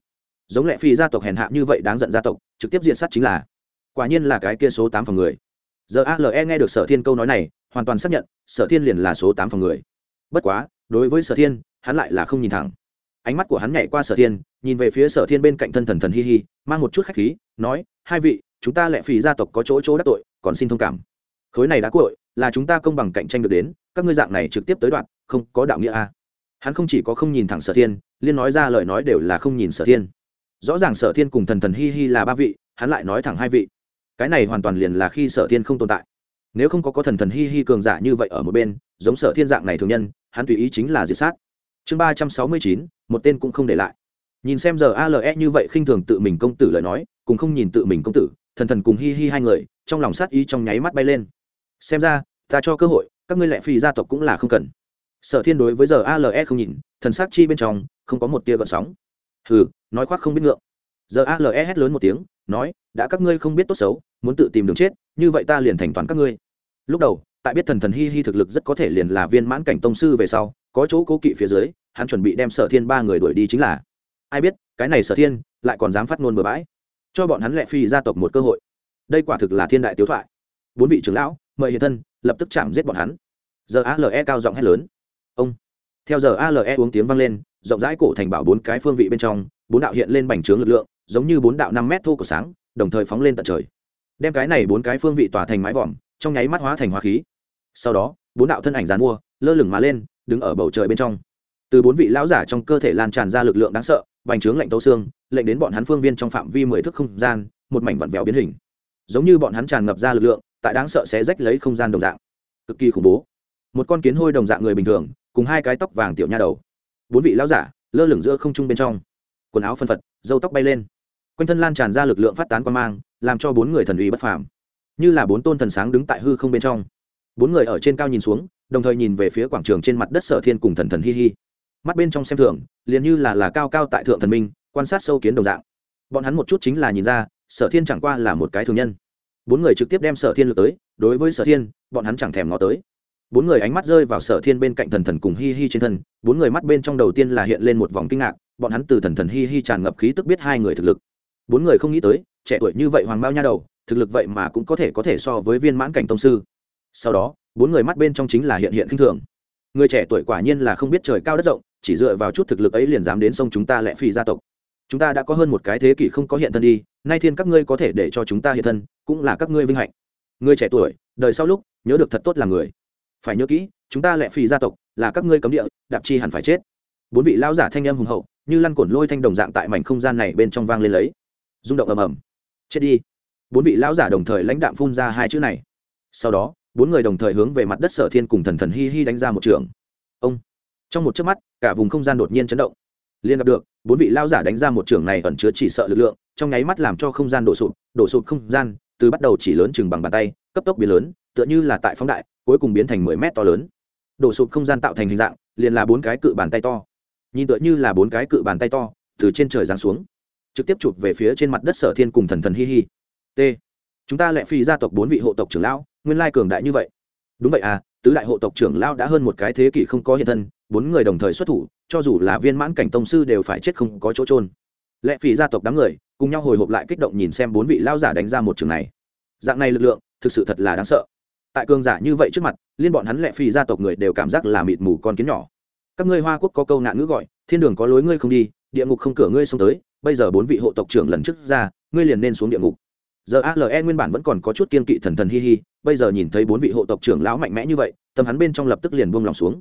Giống lệ phi gia tộc hèn hạ như vậy đáng giận gia tộc, trực tiếp diện sát chính là. Quả nhiên là cái kia số tám phòng người. Giờ ale nghe được sở thiên câu nói này, hoàn toàn xác nhận, sở thiên liền là số tám phòng người. Bất quá, đối với sở thiên, hắn lại là không nhìn thẳng. Ánh mắt của hắn nhảy qua sở thiên, nhìn về phía sở thiên bên cạnh thân thần thần hi hi, mang một chút khách khí, nói, hai vị, chúng ta lệ phì gia tộc có chỗ chỗ đắc tội, còn xin thông cảm. Khối này đã cội là chúng ta công bằng cạnh tranh được đến, các ngươi dạng này trực tiếp tới đoạn, không có đạo nghĩa a hắn không chỉ có không nhìn thẳng sở thiên, liên nói ra lời nói đều là không nhìn sở thiên. Rõ ràng sở thiên cùng thần thần hi hi là ba vị, hắn lại nói thẳng hai vị. Cái này hoàn toàn liền là khi sở thiên không tồn tại. Nếu không có có thần thần hi hi cường giả như vậy ở một bên, giống sở thiên dạng này thường nhân, hắn tùy ý chính là diệt sát. Chương ba trăm sáu mươi chín, một tên cũng không để lại. Nhìn xem giờ ale như vậy khinh thường tự mình công tử lời nói, cùng không nhìn tự mình công tử, thần thần cùng hi hi hai người, trong lòng sát ý trong nháy mắt bay lên. Xem ra, ta cho cơ hội, các ngươi lệ phi gia tộc cũng là không cần sở thiên đối với giờ ale không nhìn, thần sắc chi bên trong, không có một tia gợn sóng. Hừ, nói khoác không biết ngượng. Giờ ale hét lớn một tiếng, nói, đã các ngươi không biết tốt xấu, muốn tự tìm đường chết, như vậy ta liền thành toán các ngươi. Lúc đầu, tại biết thần thần hi hi thực lực rất có thể liền là viên mãn cảnh tông sư về sau, có chỗ cố kỵ phía dưới, hắn chuẩn bị đem sở thiên ba người đuổi đi chính là. Ai biết, cái này sở thiên, lại còn dám phát ngôn bừa bãi. Cho bọn hắn lệ phi gia tộc một cơ hội. Đây quả thực là thiên đại tiếu thoại. Bốn vị trưởng lão, mời hiện thân, lập tức chạm giết bọn hắn. Giờ ale cao giọng hét lớn ông. Theo giờ ale uống tiếng vang lên, rộng rãi cổ thành bảo bốn cái phương vị bên trong, bốn đạo hiện lên bành trướng lực lượng, giống như bốn đạo năm mét thô của sáng, đồng thời phóng lên tận trời. Đem cái này bốn cái phương vị tỏa thành mái vòm, trong nháy mắt hóa thành hóa khí. Sau đó, bốn đạo thân ảnh dàn mua, lơ lửng má lên, đứng ở bầu trời bên trong. Từ bốn vị lão giả trong cơ thể lan tràn ra lực lượng đáng sợ, bành trướng lạnh tấu xương, lệnh đến bọn hắn phương viên trong phạm vi mười thước không gian, một mảnh vặn vẹo biến hình. Giống như bọn hắn tràn ngập ra lực lượng, tại đáng sợ sẽ rách lấy không gian đồng dạng. Cực kỳ khủng bố. Một con kiến hôi đồng dạng người bình thường cùng hai cái tóc vàng tiểu nha đầu. Bốn vị lão giả, lơ lửng giữa không trung bên trong. Quần áo phân phật dâu tóc bay lên. Quanh thân lan tràn ra lực lượng phát tán quan mang, làm cho bốn người thần uy bất phàm. Như là bốn tôn thần sáng đứng tại hư không bên trong. Bốn người ở trên cao nhìn xuống, đồng thời nhìn về phía quảng trường trên mặt đất sở thiên cùng thần thần hi hi. Mắt bên trong xem thường, liền như là là cao cao tại thượng thần minh, quan sát sâu kiến đồng dạng. Bọn hắn một chút chính là nhìn ra, sở thiên chẳng qua là một cái thường nhân. Bốn người trực tiếp đem sở thiên lược tới, đối với sở thiên, bọn hắn chẳng thèm ngó tới bốn người ánh mắt rơi vào sở thiên bên cạnh thần thần cùng hi hi trên thân, bốn người mắt bên trong đầu tiên là hiện lên một vòng kinh ngạc, bọn hắn từ thần thần hi hi tràn ngập khí tức biết hai người thực lực. Bốn người không nghĩ tới, trẻ tuổi như vậy hoàng bao nha đầu, thực lực vậy mà cũng có thể có thể so với viên mãn cảnh tông sư. Sau đó, bốn người mắt bên trong chính là hiện hiện khinh thường. Người trẻ tuổi quả nhiên là không biết trời cao đất rộng, chỉ dựa vào chút thực lực ấy liền dám đến sông chúng ta lẽ phi gia tộc. Chúng ta đã có hơn một cái thế kỷ không có hiện thân đi, nay thiên các ngươi có thể để cho chúng ta hiện thân, cũng là các ngươi vinh hạnh. Người trẻ tuổi, đời sau lúc, nhớ được thật tốt là người phải nhớ kỹ, chúng ta lẹ phì gia tộc là các ngươi cấm địa, đạp chi hẳn phải chết. Bốn vị lão giả thanh âm hùng hậu, như lăn cuộn lôi thanh đồng dạng tại mảnh không gian này bên trong vang lên lấy. Rung động ầm ầm. Chết đi. Bốn vị lão giả đồng thời lãnh đạm phun ra hai chữ này. Sau đó, bốn người đồng thời hướng về mặt đất sở thiên cùng thần thần hi hi đánh ra một trường. Ông. Trong một chớp mắt, cả vùng không gian đột nhiên chấn động. Liên gặp được, bốn vị lao giả đánh ra một trường này ẩn chứa chỉ sợ lực lượng, trong nháy mắt làm cho không gian đổ sụp đổ sụp không gian, từ bắt đầu chỉ lớn chừng bằng bàn tay, cấp tốc biến lớn, tựa như là tại phóng đại cuối cùng biến thành mười mét to lớn. Đổ sụp không gian tạo thành hình dạng, liền là bốn cái cự bàn tay to. Nhìn tựa như là bốn cái cự bàn tay to, từ trên trời giáng xuống. Trực tiếp chụp về phía trên mặt đất sở thiên cùng thần thần hi hi. T. Chúng ta lệ phi gia tộc bốn vị hộ tộc trưởng lão, nguyên lai cường đại như vậy. Đúng vậy à tứ đại hộ tộc trưởng lão đã hơn một cái thế kỷ không có hiện thân, bốn người đồng thời xuất thủ, cho dù là viên mãn cảnh tông sư đều phải chết không có chỗ trôn lệ phi gia tộc đám người, cùng nhau hồi hộp lại kích động nhìn xem bốn vị lao giả đánh ra một trường này. Dạng này lực lượng, thực sự thật là đáng sợ tại cường giả như vậy trước mặt, liên bọn hắn lẽ phi gia tộc người đều cảm giác là mịt mù con kiến nhỏ. Các ngươi hoa quốc có câu nạn ngữ gọi, thiên đường có lối ngươi không đi, địa ngục không cửa ngươi xông tới, bây giờ bốn vị hộ tộc trưởng lần trước ra, ngươi liền nên xuống địa ngục. Giờ ale nguyên bản vẫn còn có chút kiên kỵ thần thần hi hi, bây giờ nhìn thấy bốn vị hộ tộc trưởng lão mạnh mẽ như vậy, tâm hắn bên trong lập tức liền buông lòng xuống.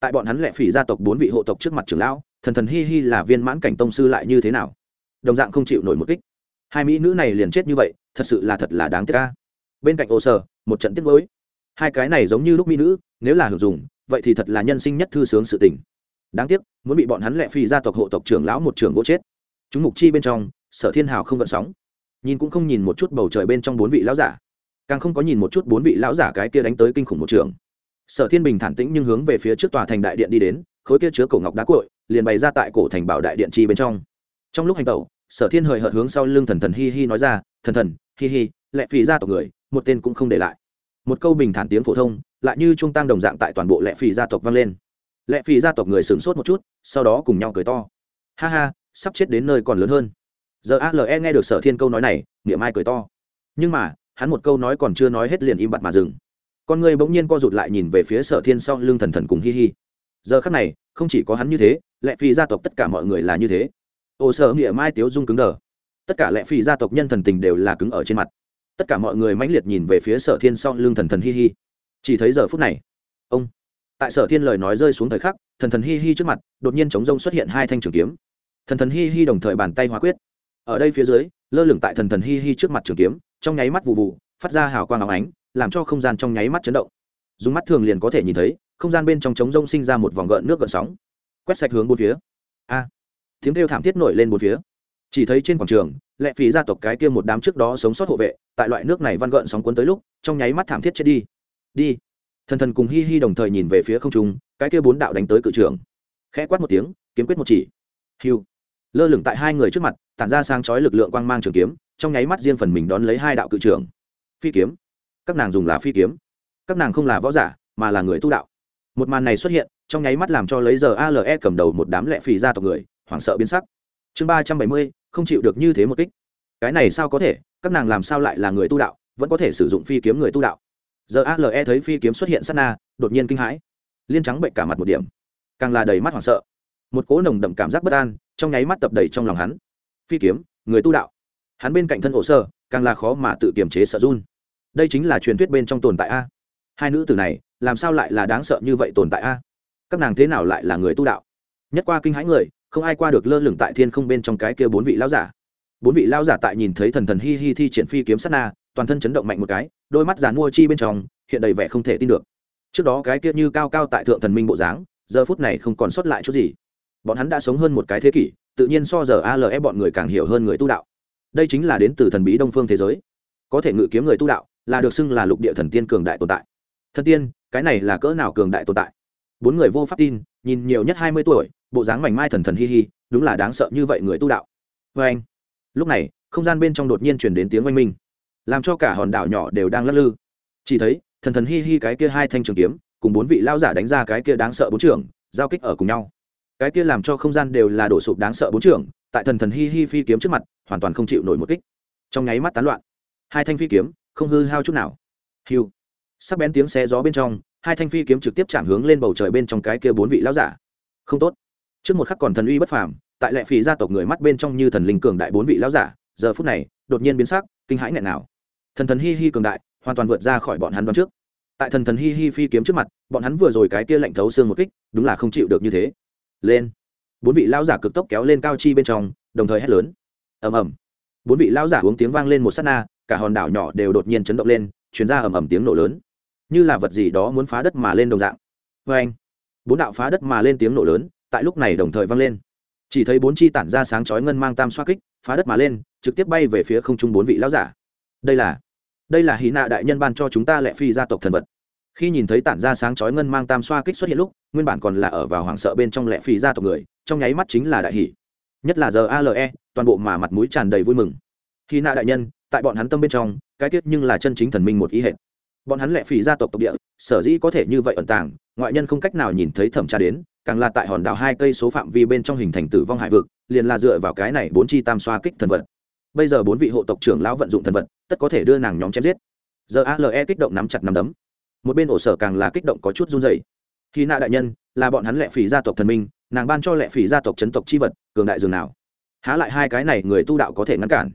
Tại bọn hắn lệ phỉ gia tộc bốn vị hộ tộc trước mặt trưởng lão, thần thần hi hi là viên mãn cảnh tông sư lại như thế nào? Đồng dạng không chịu nổi một kích. Hai mỹ nữ này liền chết như vậy, thật sự là thật là đáng tiếc ca bên cạnh ô sơ, một trận tiếc mới hai cái này giống như lúc mỹ nữ, nếu là hưởng dùng, vậy thì thật là nhân sinh nhất thư sướng sự tình. Đáng tiếc, muốn bị bọn hắn lẹ phi gia tộc hộ tộc trưởng lão một trưởng gỗ chết. Chúng mục chi bên trong, sở thiên hào không gợn sóng. Nhìn cũng không nhìn một chút bầu trời bên trong bốn vị lão giả. Càng không có nhìn một chút bốn vị lão giả cái kia đánh tới kinh khủng một trường. Sở thiên bình thản tĩnh nhưng hướng về phía trước tòa thành đại điện đi đến, khối kia chứa cổ ngọc đá cội, liền bày ra tại cổ thành bảo đại điện chi bên trong. Trong lúc hành tẩu, sở thiên hời hợt hướng sau lưng thần thần hi hi nói ra, thần thần, hi hi lẹ phì ra tộc người, một tên cũng không để lại một câu bình thản tiếng phổ thông, lại như trung tăng đồng dạng tại toàn bộ lệ phì gia tộc vang lên. Lệ phì gia tộc người sửng sốt một chút, sau đó cùng nhau cười to. Ha ha, sắp chết đến nơi còn lớn hơn. Giờ ale nghe được sở thiên câu nói này, niệm ai cười to. Nhưng mà, hắn một câu nói còn chưa nói hết liền im bặt mà dừng. Con người bỗng nhiên co rụt lại nhìn về phía sở thiên sau lưng thần thần cùng hi hi. Giờ khắc này, không chỉ có hắn như thế, lệ phi gia tộc tất cả mọi người là như thế. Ồ sở nghĩa mai tiếu dung cứng đờ. Tất cả lệ phi gia tộc nhân thần tình đều là cứng ở trên mặt tất cả mọi người mãnh liệt nhìn về phía sở thiên sau lưng thần thần hi hi. Chỉ thấy giờ phút này, ông, tại sở thiên lời nói rơi xuống thời khắc, thần thần hi hi trước mặt, đột nhiên chống rông xuất hiện hai thanh trường kiếm. Thần thần hi hi đồng thời bàn tay hóa quyết. Ở đây phía dưới, lơ lửng tại thần thần hi hi trước mặt trường kiếm, trong nháy mắt vụ vụ, phát ra hào quang áo ánh, làm cho không gian trong nháy mắt chấn động. Dùng mắt thường liền có thể nhìn thấy, không gian bên trong trống rông sinh ra một vòng gợn nước gợn sóng. Quét sạch hướng bốn phía. A! Tiếng kêu thảm thiết nổi lên bốn phía. Chỉ thấy trên quảng trường, lệ phí gia tộc cái kia một đám trước đó sống sót hộ vệ tại loại nước này văn gợn sóng cuốn tới lúc, trong nháy mắt thảm thiết chết đi. Đi. Thần thần cùng hi hi đồng thời nhìn về phía không trung, cái kia bốn đạo đánh tới cự trường khẽ quát một tiếng, kiếm quyết một chỉ. Hiu. Lơ lửng tại hai người trước mặt, tản ra sang chói lực lượng quang mang trường kiếm, trong nháy mắt riêng phần mình đón lấy hai đạo cự trường phi kiếm. Các nàng dùng là phi kiếm. Các nàng không là võ giả, mà là người tu đạo. Một màn này xuất hiện, trong nháy mắt làm cho lấy giờ ale cầm đầu một đám lệ phì ra tộc người, hoảng sợ biến sắc. Chương ba trăm bảy mươi, không chịu được như thế một kích. Cái này sao có thể? Các nàng làm sao lại là người tu đạo, vẫn có thể sử dụng phi kiếm người tu đạo. Giờ ale thấy phi kiếm xuất hiện sát na, đột nhiên kinh hãi. Liên trắng bệnh cả mặt một điểm. Càng là đầy mắt hoảng sợ. Một cỗ nồng đậm cảm giác bất an trong nháy mắt tập đầy trong lòng hắn. Phi kiếm, người tu đạo. Hắn bên cạnh thân ổ sơ, càng là khó mà tự kiềm chế sợ run. Đây chính là truyền thuyết bên trong tồn tại a. Hai nữ tử này, làm sao lại là đáng sợ như vậy tồn tại a? Các nàng thế nào lại là người tu đạo? Nhất qua kinh hãi người, không ai qua được lơ lửng tại thiên không bên trong cái kia bốn vị lão giả bốn vị lão giả tại nhìn thấy thần thần hi hi thi triển phi kiếm sát na, toàn thân chấn động mạnh một cái, đôi mắt giàn mua chi bên trong, hiện đầy vẻ không thể tin được. Trước đó cái kia như cao cao tại thượng thần minh bộ dáng, giờ phút này không còn sót lại chút gì. Bọn hắn đã sống hơn một cái thế kỷ, tự nhiên so giờ ale bọn người càng hiểu hơn người tu đạo. Đây chính là đến từ thần bí đông phương thế giới. Có thể ngự kiếm người tu đạo, là được xưng là lục địa thần tiên cường đại tồn tại. Thần tiên, cái này là cỡ nào cường đại tồn tại? Bốn người vô pháp tin, nhìn nhiều nhất hai mươi tuổi, bộ dáng mảnh mai thần thần hi hi, đúng là đáng sợ như vậy người tu đạo. Vê anh lúc này, không gian bên trong đột nhiên chuyển đến tiếng oanh minh, làm cho cả hòn đảo nhỏ đều đang lắc lư. Chỉ thấy, thần thần hi hi cái kia hai thanh trường kiếm, cùng bốn vị lao giả đánh ra cái kia đáng sợ bốn trưởng, giao kích ở cùng nhau. Cái kia làm cho không gian đều là đổ sụp đáng sợ bốn trưởng, tại thần thần hi hi phi kiếm trước mặt, hoàn toàn không chịu nổi một kích. Trong nháy mắt tán loạn. Hai thanh phi kiếm, không hư hao chút nào. Hiu. Sắc bén tiếng xe gió bên trong, hai thanh phi kiếm trực tiếp chạm hướng lên bầu trời bên trong cái kia bốn vị lão giả. Không tốt. Trước một khắc còn thần uy bất phàm tại lệ phì gia tộc người mắt bên trong như thần linh cường đại bốn vị lão giả, giờ phút này, đột nhiên biến sắc, kinh hãi nghẹn nào. Thần thần hi hi cường đại, hoàn toàn vượt ra khỏi bọn hắn đoán trước. Tại thần thần hi hi phi kiếm trước mặt, bọn hắn vừa rồi cái kia lạnh thấu xương một kích, đúng là không chịu được như thế. Lên. Bốn vị lão giả cực tốc kéo lên cao chi bên trong, đồng thời hét lớn. Ầm ầm. Bốn vị lão giả uống tiếng vang lên một sát na, cả hòn đảo nhỏ đều đột nhiên chấn động lên chuyển ra ầm ầm tiếng nổ lớn. Như là vật gì đó muốn phá đất mà lên đồng dạng. Vê anh bốn đạo phá đất mà lên tiếng nổ lớn, tại lúc này đồng thời vang lên chỉ thấy bốn chi tản ra sáng chói ngân mang tam xoa kích, phá đất mà lên, trực tiếp bay về phía không trung bốn vị lão giả. Đây là đây là hí nạ đại nhân ban cho chúng ta lệ phi gia tộc thần vật. Khi nhìn thấy tản ra sáng chói ngân mang tam xoa kích xuất hiện lúc, nguyên bản còn là ở vào hoảng sợ bên trong lệ phi gia tộc người, trong nháy mắt chính là đại hỷ nhất là giờ ale toàn bộ mà mặt mũi tràn đầy vui mừng. Khi nạ đại nhân, tại bọn hắn tâm bên trong, cái tiết nhưng là chân chính thần minh một ý hệ bọn hắn lệ phi gia tộc tộc địa, sở dĩ có thể như vậy ẩn tàng, ngoại nhân không cách nào nhìn thấy thẩm tra đến càng là tại hòn đảo hai cây số phạm vi bên trong hình thành tử vong hải vực, liền là dựa vào cái này bốn chi tam xoa kích thần vật. Bây giờ bốn vị hộ tộc trưởng lão vận dụng thần vật, tất có thể đưa nàng nhóm chém giết. Giờ ale kích động nắm chặt nắm đấm. Một bên ổ sở càng là kích động có chút run dày khi nạ đại nhân, là bọn hắn lệ phỉ gia tộc thần minh, nàng ban cho lệ phỉ gia tộc chấn tộc chi vật, cường đại dường nào. Há lại hai cái này người tu đạo có thể ngăn cản.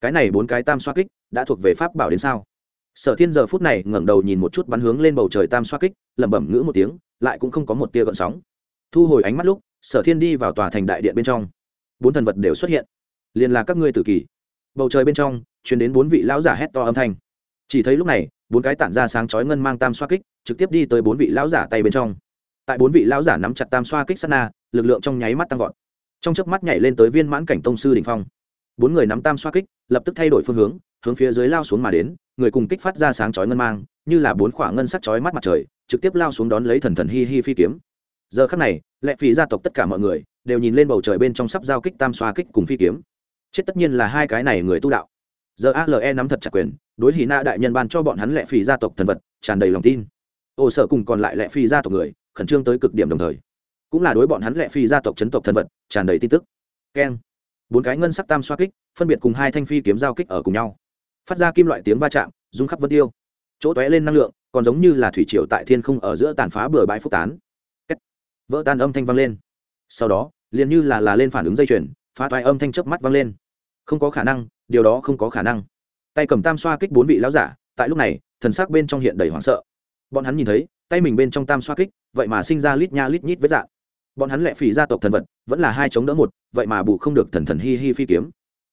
Cái này bốn cái tam xoa kích đã thuộc về pháp bảo đến sao? Sở thiên giờ phút này ngẩng đầu nhìn một chút bắn hướng lên bầu trời tam xoa kích, lẩm bẩm ngữ một tiếng, lại cũng không có một tia gợn sóng thu hồi ánh mắt lúc, sở thiên đi vào tòa thành đại điện bên trong. Bốn thần vật đều xuất hiện. Liền là các ngươi tử kỳ. Bầu trời bên trong chuyển đến bốn vị lão giả hét to âm thanh. Chỉ thấy lúc này, bốn cái tản ra sáng chói ngân mang tam xoa kích, trực tiếp đi tới bốn vị lão giả tay bên trong. Tại bốn vị lão giả nắm chặt tam xoa kích sát na, lực lượng trong nháy mắt tăng vọt. Trong chớp mắt nhảy lên tới viên mãn cảnh tông sư đỉnh phong. Bốn người nắm tam xoa kích, lập tức thay đổi phương hướng hướng phía dưới lao xuống mà đến, người cùng kích phát ra sáng chói ngân mang, như là bốn khỏa ngân sắc chói mắt mặt trời, trực tiếp lao xuống đón lấy thần thần hi hi phi kiếm giờ khắc này, lệ phí gia tộc tất cả mọi người đều nhìn lên bầu trời bên trong sắp giao kích tam xoa kích cùng phi kiếm. Chết tất nhiên là hai cái này người tu đạo. Giờ ale nắm thật chặt quyền, đối hì na đại nhân ban cho bọn hắn lệ phí gia tộc thần vật, tràn đầy lòng tin. Ô sở cùng còn lại lệ phí gia tộc người, khẩn trương tới cực điểm đồng thời. Cũng là đối bọn hắn lệ phí gia tộc chấn tộc thần vật, tràn đầy tin tức. Keng. Bốn cái ngân sắc tam xoa kích, phân biệt cùng hai thanh phi kiếm giao kích ở cùng nhau. Phát ra kim loại tiếng va chạm, rung khắp vân tiêu. Chỗ tóe lên năng lượng, còn giống như là thủy triều tại thiên không ở giữa tàn phá bừa bãi phúc tán vỡ tan âm thanh vang lên. Sau đó, liền như là là lên phản ứng dây chuyền, phá toái âm thanh chớp mắt vang lên. Không có khả năng, điều đó không có khả năng. Tay cầm tam xoa kích bốn vị lão giả, tại lúc này, thần sắc bên trong hiện đầy hoảng sợ. Bọn hắn nhìn thấy, tay mình bên trong tam xoa kích, vậy mà sinh ra lít nha lít nhít với dạng. Bọn hắn lẹ phỉ gia tộc thần vật, vẫn là hai chống đỡ một, vậy mà bù không được thần thần hi hi phi kiếm.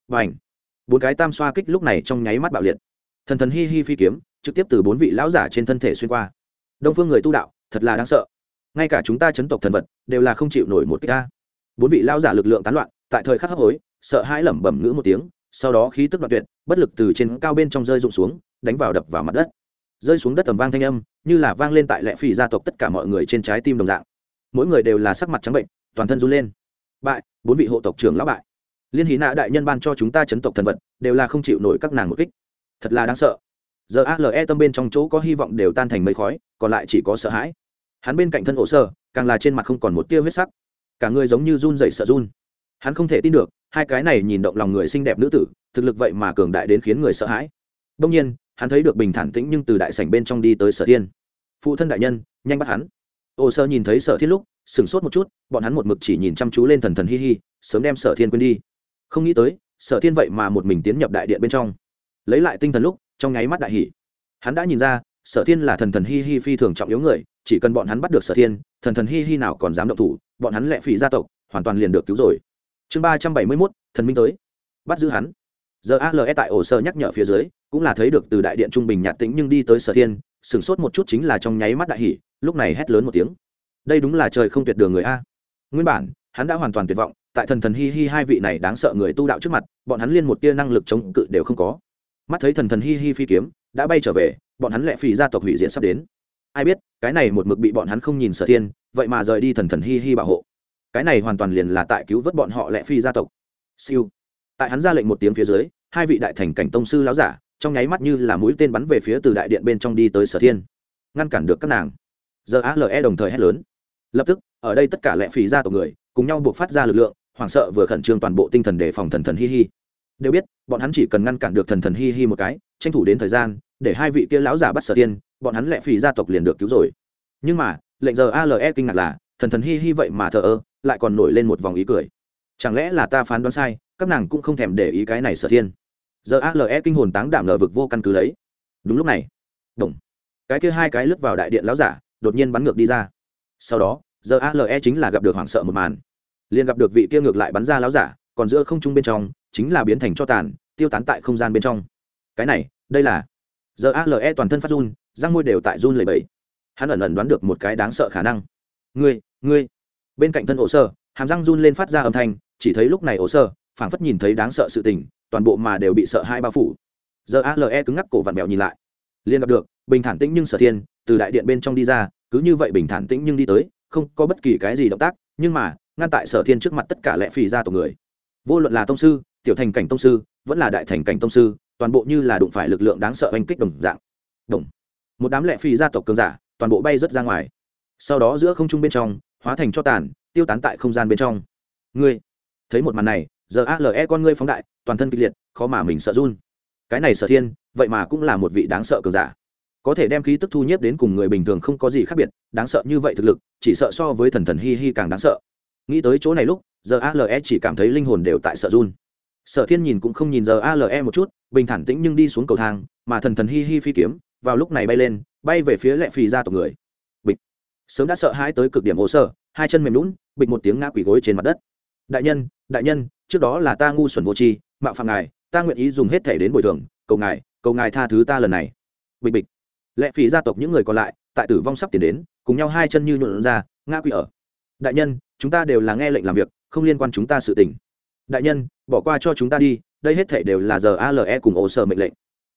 Và ảnh bốn cái tam xoa kích lúc này trong nháy mắt bạo liệt. Thần thần hi hi phi kiếm, trực tiếp từ bốn vị lão giả trên thân thể xuyên qua. Đông phương người tu đạo, thật là đáng sợ ngay cả chúng ta chấn tộc thần vật đều là không chịu nổi một kích ta bốn vị lao giả lực lượng tán loạn, tại thời khắc hấp hối, sợ hãi lẩm bẩm ngữ một tiếng, sau đó khí tức đoạn tuyệt, bất lực từ trên cao bên trong rơi rụng xuống, đánh vào đập vào mặt đất. Rơi xuống đất tầm vang thanh âm, như là vang lên tại lệ phỉ gia tộc tất cả mọi người trên trái tim đồng dạng. Mỗi người đều là sắc mặt trắng bệnh, toàn thân run lên. Bại, bốn vị hộ tộc trưởng lão bại. Liên hí nạ đại nhân ban cho chúng ta chấn tộc thần vật, đều là không chịu nổi các nàng một kích. Thật là đáng sợ. Giờ ale tâm bên trong chỗ có hy vọng đều tan thành mây khói, còn lại chỉ có sợ hãi hắn bên cạnh thân ổ sơ, càng là trên mặt không còn một tia huyết sắc. Cả người giống như run dậy sợ run. Hắn không thể tin được, hai cái này nhìn động lòng người xinh đẹp nữ tử, thực lực vậy mà cường đại đến khiến người sợ hãi. Đông nhiên, hắn thấy được bình thản tĩnh nhưng từ đại sảnh bên trong đi tới sở thiên. Phụ thân đại nhân, nhanh bắt hắn. Ô sơ nhìn thấy sở thiên lúc, sửng sốt một chút, bọn hắn một mực chỉ nhìn chăm chú lên thần thần hi hi, sớm đem sở thiên quên đi. Không nghĩ tới, sở thiên vậy mà một mình tiến nhập đại điện bên trong. Lấy lại tinh thần lúc, trong nháy mắt đại hỷ hắn đã nhìn ra, sở thiên là thần thần hi hi phi thường trọng yếu người chỉ cần bọn hắn bắt được sở thiên, thần thần hi hi nào còn dám động thủ, bọn hắn lệ phỉ gia tộc, hoàn toàn liền được cứu rồi. Chương ba trăm bảy mươi mốt, thần minh tới. Bắt giữ hắn. Giờ ale tại ổ sơ nhắc nhở phía dưới, cũng là thấy được từ đại điện trung bình nhạt tĩnh nhưng đi tới sở thiên, sửng sốt một chút chính là trong nháy mắt đại hỷ lúc này hét lớn một tiếng. Đây đúng là trời không tuyệt đường người a. Nguyên bản, hắn đã hoàn toàn tuyệt vọng, tại thần thần hi hi hai vị này đáng sợ người tu đạo trước mặt, bọn hắn liên một tia năng lực chống cự đều không có. Mắt thấy thần thần hi hi phi kiếm, đã bay trở về, bọn hắn lẹ phì gia tộc hủy diện sắp đến ai biết, cái này một mực bị bọn hắn không nhìn sở thiên, vậy mà rời đi thần thần hi hi bảo hộ. Cái này hoàn toàn liền là tại cứu vớt bọn họ lẹ phi gia tộc. Siêu. Tại hắn ra lệnh một tiếng phía dưới, hai vị đại thành cảnh tông sư láo giả, trong nháy mắt như là mũi tên bắn về phía từ đại điện bên trong đi tới sở thiên, ngăn cản được các nàng. Giờ ale đồng thời hét lớn. Lập tức, ở đây tất cả lẹ phi gia tộc người, cùng nhau buộc phát ra lực lượng, hoảng sợ vừa khẩn trương toàn bộ tinh thần đề phòng thần thần hi hi. Đều biết, bọn hắn chỉ cần ngăn cản được thần thần hi hi một cái, tranh thủ đến thời gian, để hai vị kia lão giả bắt sở tiên bọn hắn lệ phì gia tộc liền được cứu rồi. Nhưng mà, lệnh giờ ale kinh ngạc là, thần thần hi hi vậy mà thờ ơ, lại còn nổi lên một vòng ý cười. Chẳng lẽ là ta phán đoán sai, các nàng cũng không thèm để ý cái này sở thiên. Giờ ale kinh hồn táng đảm lờ vực vô căn cứ lấy. Đúng lúc này đồng cái kia hai cái lướt vào đại điện lão giả, đột nhiên bắn ngược đi ra. Sau đó, giờ ale chính là gặp được hoảng sợ một màn. Liền gặp được vị kia ngược lại bắn ra lão giả, còn giữa không trung bên trong, chính là biến thành cho tàn, tiêu tán tại không gian bên trong. Cái này, đây là, giờ ale toàn thân phát run răng môi đều tại run lẩy bẩy. Hắn ẩn ẩn đoán được một cái đáng sợ khả năng. Ngươi ngươi. Bên cạnh thân ổ sơ, hàm răng run lên phát ra âm thanh, chỉ thấy lúc này ổ sơ, phảng phất nhìn thấy đáng sợ sự tình, toàn bộ mà đều bị sợ hai bao phủ. Giờ ale cứng ngắc cổ vặn vẹo nhìn lại. Liền gặp được, bình thản tĩnh nhưng sở thiên, từ đại điện bên trong đi ra, cứ như vậy bình thản tĩnh nhưng đi tới, không có bất kỳ cái gì động tác, nhưng mà, ngăn tại sở thiên trước mặt tất cả lẽ phì ra tổ người. Vô luận là tông sư, tiểu thành cảnh tông sư, vẫn là đại thành cảnh tông sư, toàn bộ như là đụng phải lực lượng đáng sợ oanh kích đồng dạng. Đồng một đám lẹ phi gia tộc cường giả, toàn bộ bay rớt ra ngoài. Sau đó giữa không trung bên trong, hóa thành cho tàn, tiêu tán tại không gian bên trong. Ngươi, thấy một màn này, giờ ale con ngươi phóng đại, toàn thân kịch liệt, khó mà mình sợ run. Cái này sở thiên, vậy mà cũng là một vị đáng sợ cường giả. Có thể đem khí tức thu nhếp đến cùng người bình thường không có gì khác biệt, đáng sợ như vậy thực lực, chỉ sợ so với thần thần hi hi càng đáng sợ. Nghĩ tới chỗ này lúc, giờ ale chỉ cảm thấy linh hồn đều tại sợ run. Sở thiên nhìn cũng không nhìn giờ ale một chút, bình thản tĩnh nhưng đi xuống cầu thang, mà thần thần hi hi phi kiếm vào lúc này bay lên, bay về phía lệ phì ra tộc người. Bịch. Sớm đã sợ hãi tới cực điểm hồ sơ, hai chân mềm lún bịch một tiếng ngã quỷ gối trên mặt đất. Đại nhân đại nhân, trước đó là ta ngu xuẩn vô tri, mạo phạm ngài, ta nguyện ý dùng hết thể đến bồi thường, cầu ngài cầu ngài tha thứ ta lần này. Bịch bịch. Lệ phì gia tộc những người còn lại, tại tử vong sắp tiến đến, cùng nhau hai chân như nhuộn ra, ngã quỷ ở. Đại nhân, chúng ta đều là nghe lệnh làm việc, không liên quan chúng ta sự tình. Đại nhân, bỏ qua cho chúng ta đi, đây hết thể đều là giờ ale cùng ổ sở mệnh lệnh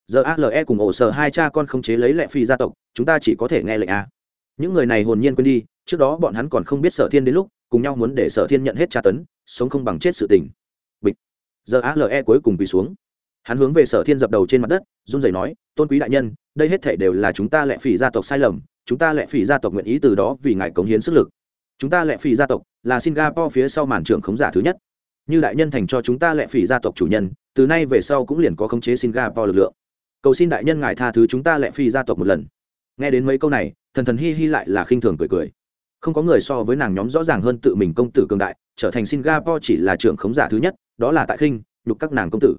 giờ ale cùng ổ sở hai cha con không chế lấy lệ phi gia tộc, chúng ta chỉ có thể nghe lệnh a. Những người này hồn nhiên quên đi, trước đó bọn hắn còn không biết sở thiên đến lúc, cùng nhau muốn để sở thiên nhận hết tra tấn, sống không bằng chết sự tình. Bịch. Giờ ale cuối cùng bị xuống. Hắn hướng về sở thiên dập đầu trên mặt đất, run rẩy nói, tôn quý đại nhân, đây hết thể đều là chúng ta lệ phỉ gia tộc sai lầm, chúng ta lệ phỉ gia tộc nguyện ý từ đó vì ngài cống hiến sức lực. Chúng ta lệ phỉ gia tộc là singapore phía sau màn trưởng khống giả thứ nhất. Như đại nhân thành cho chúng ta lệ phỉ gia tộc chủ nhân, từ nay về sau cũng liền có khống chế singapore lực lượng cầu xin đại nhân ngài tha thứ chúng ta lệ phi gia tộc một lần. Nghe đến mấy câu này, thần thần hi hi lại là khinh thường cười cười. Không có người so với nàng nhóm rõ ràng hơn tự mình công tử cường đại, trở thành singapore chỉ là trưởng khống giả thứ nhất, đó là tại khinh, nhục các nàng công tử.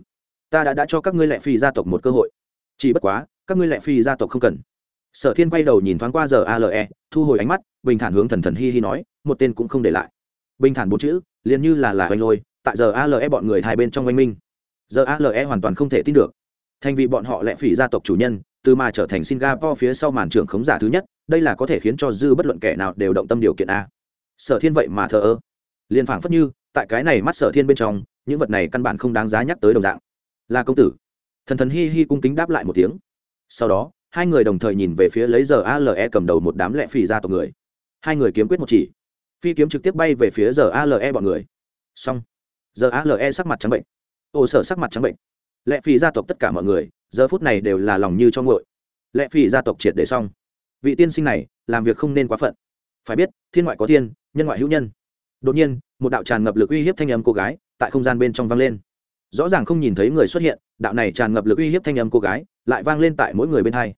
Ta đã đã cho các ngươi lệ phi gia tộc một cơ hội. Chỉ bất quá, các ngươi lệ phi gia tộc không cần. Sở thiên quay đầu nhìn thoáng qua giờ ale thu hồi ánh mắt, bình thản hướng thần thần hi hi nói, một tên cũng không để lại. Bình thản bốn chữ, liền như là là oanh lôi, tại giờ ale bọn người hai bên trong oanh minh. Giờ ale hoàn toàn không thể tin được thành vì bọn họ lệ phỉ gia tộc chủ nhân, từ mà trở thành singapore phía sau màn trưởng khống giả thứ nhất, đây là có thể khiến cho dư bất luận kẻ nào đều động tâm điều kiện a. Sở thiên vậy mà thờ ơ. Liền phảng phất như, tại cái này mắt sở thiên bên trong, những vật này căn bản không đáng giá nhắc tới đồng dạng. Là công tử. Thần thần hi hi cung kính đáp lại một tiếng. Sau đó, hai người đồng thời nhìn về phía lấy giờ ale cầm đầu một đám lẹ phì gia tộc người. Hai người kiếm quyết một chỉ. Phi kiếm trực tiếp bay về phía giờ ale bọn người. Xong. Giờ ale sắc mặt trắng bệnh. Ô sở sắc mặt trắng bệnh. Lệ phi gia tộc tất cả mọi người, giờ phút này đều là lòng như cho ngội Lệ phi gia tộc triệt để xong. Vị tiên sinh này, làm việc không nên quá phận. Phải biết, thiên ngoại có thiên, nhân ngoại hữu nhân. Đột nhiên, một đạo tràn ngập lực uy hiếp thanh âm cô gái, tại không gian bên trong vang lên. Rõ ràng không nhìn thấy người xuất hiện, đạo này tràn ngập lực uy hiếp thanh âm cô gái, lại vang lên tại mỗi người bên hai.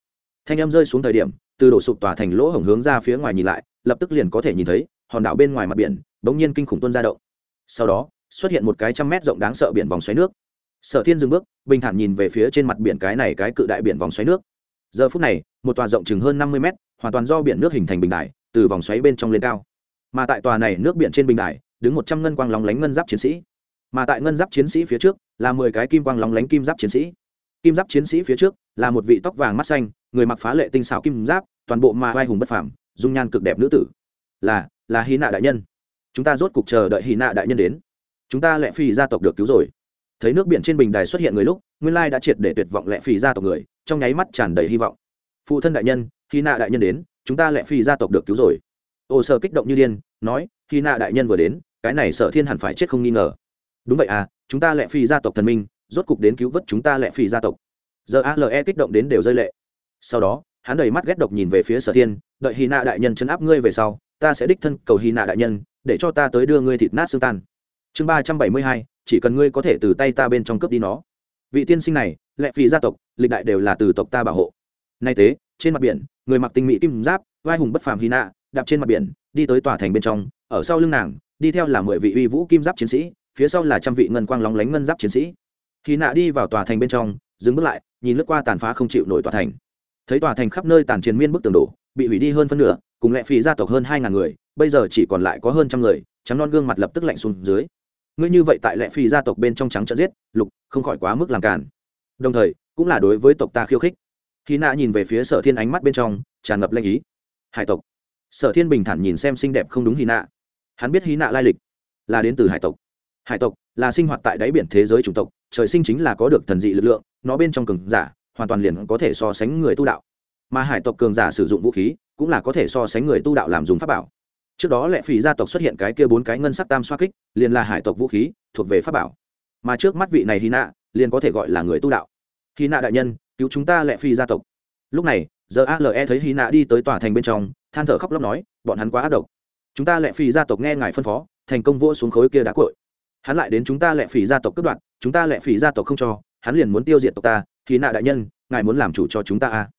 Thanh âm rơi xuống thời điểm, từ đổ sụp tỏa thành lỗ hổng hướng ra phía ngoài nhìn lại, lập tức liền có thể nhìn thấy, hòn đảo bên ngoài mặt biển, bỗng nhiên kinh khủng tuôn ra động. Sau đó, xuất hiện một cái trăm mét rộng đáng sợ biển vòng xoáy nước sở thiên dừng bước, bình thản nhìn về phía trên mặt biển cái này cái cự đại biển vòng xoáy nước. Giờ phút này, một tòa rộng chừng hơn năm mươi mét, hoàn toàn do biển nước hình thành bình đài, từ vòng xoáy bên trong lên cao. Mà tại tòa này nước biển trên bình đài, đứng một trăm ngân quang lóng lánh ngân giáp chiến sĩ. Mà tại ngân giáp chiến sĩ phía trước, là mười cái kim quang lóng lánh kim giáp chiến sĩ. Kim giáp chiến sĩ phía trước, là một vị tóc vàng mắt xanh, người mặc phá lệ tinh xảo kim giáp, toàn bộ mà vai hùng bất phàm, dung nhan cực đẹp nữ tử. Là là hy nạ đại nhân. Chúng ta rốt cục chờ đợi hy nạ đại nhân đến. Chúng ta lẽ phi gia tộc được cứu rồi thấy nước biển trên bình đài xuất hiện người lúc, nguyên lai đã triệt để tuyệt vọng lệ phì gia tộc người, trong nháy mắt tràn đầy hy vọng. Phụ thân đại nhân, khi nạ đại nhân đến, chúng ta lệ phì gia tộc được cứu rồi. Ô sơ kích động như điên, nói, khi nạ đại nhân vừa đến, cái này sợ thiên hẳn phải chết không nghi ngờ. Đúng vậy à chúng ta lệ phì gia tộc thần minh, rốt cục đến cứu vớt chúng ta lệ phì gia tộc. Giờ ale kích động đến đều rơi lệ. Sau đó, hắn đầy mắt ghét độc nhìn về phía sở thiên, đợi hy nạ đại nhân chấn áp ngươi về sau, ta sẽ đích thân cầu hy nạ đại nhân, để cho ta tới đưa ngươi thịt nát xương tan. Chương ba trăm bảy mươi hai chỉ cần ngươi có thể từ tay ta bên trong cướp đi nó. Vị tiên sinh này, lệ phi gia tộc, lịch đại đều là từ tộc ta bảo hộ. Nay tế trên mặt biển, người mặc tinh mỹ kim giáp, vai hùng bất phàm hy nạ, đạp trên mặt biển, đi tới tòa thành bên trong, ở sau lưng nàng, đi theo là mười vị uy vũ kim giáp chiến sĩ, phía sau là trăm vị ngân quang lóng lánh ngân giáp chiến sĩ. Hy nạ đi vào tòa thành bên trong, dừng bước lại, nhìn lướt qua tàn phá không chịu nổi tòa thành. Thấy tòa thành khắp nơi tàn chiến miên bức tường đổ, bị hủy đi hơn phân nửa, cùng lẹ phì gia tộc hơn hai ngàn người, bây giờ chỉ còn lại có hơn trăm người, trắng non gương mặt lập tức lạnh xuống dưới ngươi như vậy tại lệ phi gia tộc bên trong trắng trận giết, lục, không khỏi quá mức làm cản đồng thời, cũng là đối với tộc ta khiêu khích. Khi nạ nhìn về phía sở thiên ánh mắt bên trong, tràn ngập lanh ý. Hải tộc. Sở thiên bình thản nhìn xem xinh đẹp không đúng hy nạ hắn biết hy nạ lai lịch, là đến từ hải tộc. Hải tộc là sinh hoạt tại đáy biển thế giới chủng tộc, trời sinh chính là có được thần dị lực lượng, nó bên trong cường giả, hoàn toàn liền có thể so sánh người tu đạo. Mà hải tộc cường giả sử dụng vũ khí, cũng là có thể so sánh người tu đạo làm dùng pháp bảo trước đó lệ phỉ gia tộc xuất hiện cái kia bốn cái ngân sắc tam xoa kích, liền là hải tộc vũ khí, thuộc về pháp bảo. Mà trước mắt vị này hy nạ liền có thể gọi là người tu đạo. Hy nạ đại nhân, cứu chúng ta lệ phi gia tộc. Lúc này, giờ ale thấy hy nạ đi tới tòa thành bên trong, than thở khóc lóc nói, bọn hắn quá ác độc. Chúng ta lệ phi gia tộc nghe ngài phân phó, thành công vỗ xuống khối kia đá cội. Hắn lại đến chúng ta lệ phì gia tộc cướp đoạt, chúng ta lệ phì gia tộc không cho, hắn liền muốn tiêu diệt tộc ta. Hy nạ đại nhân, ngài muốn làm chủ cho chúng ta à.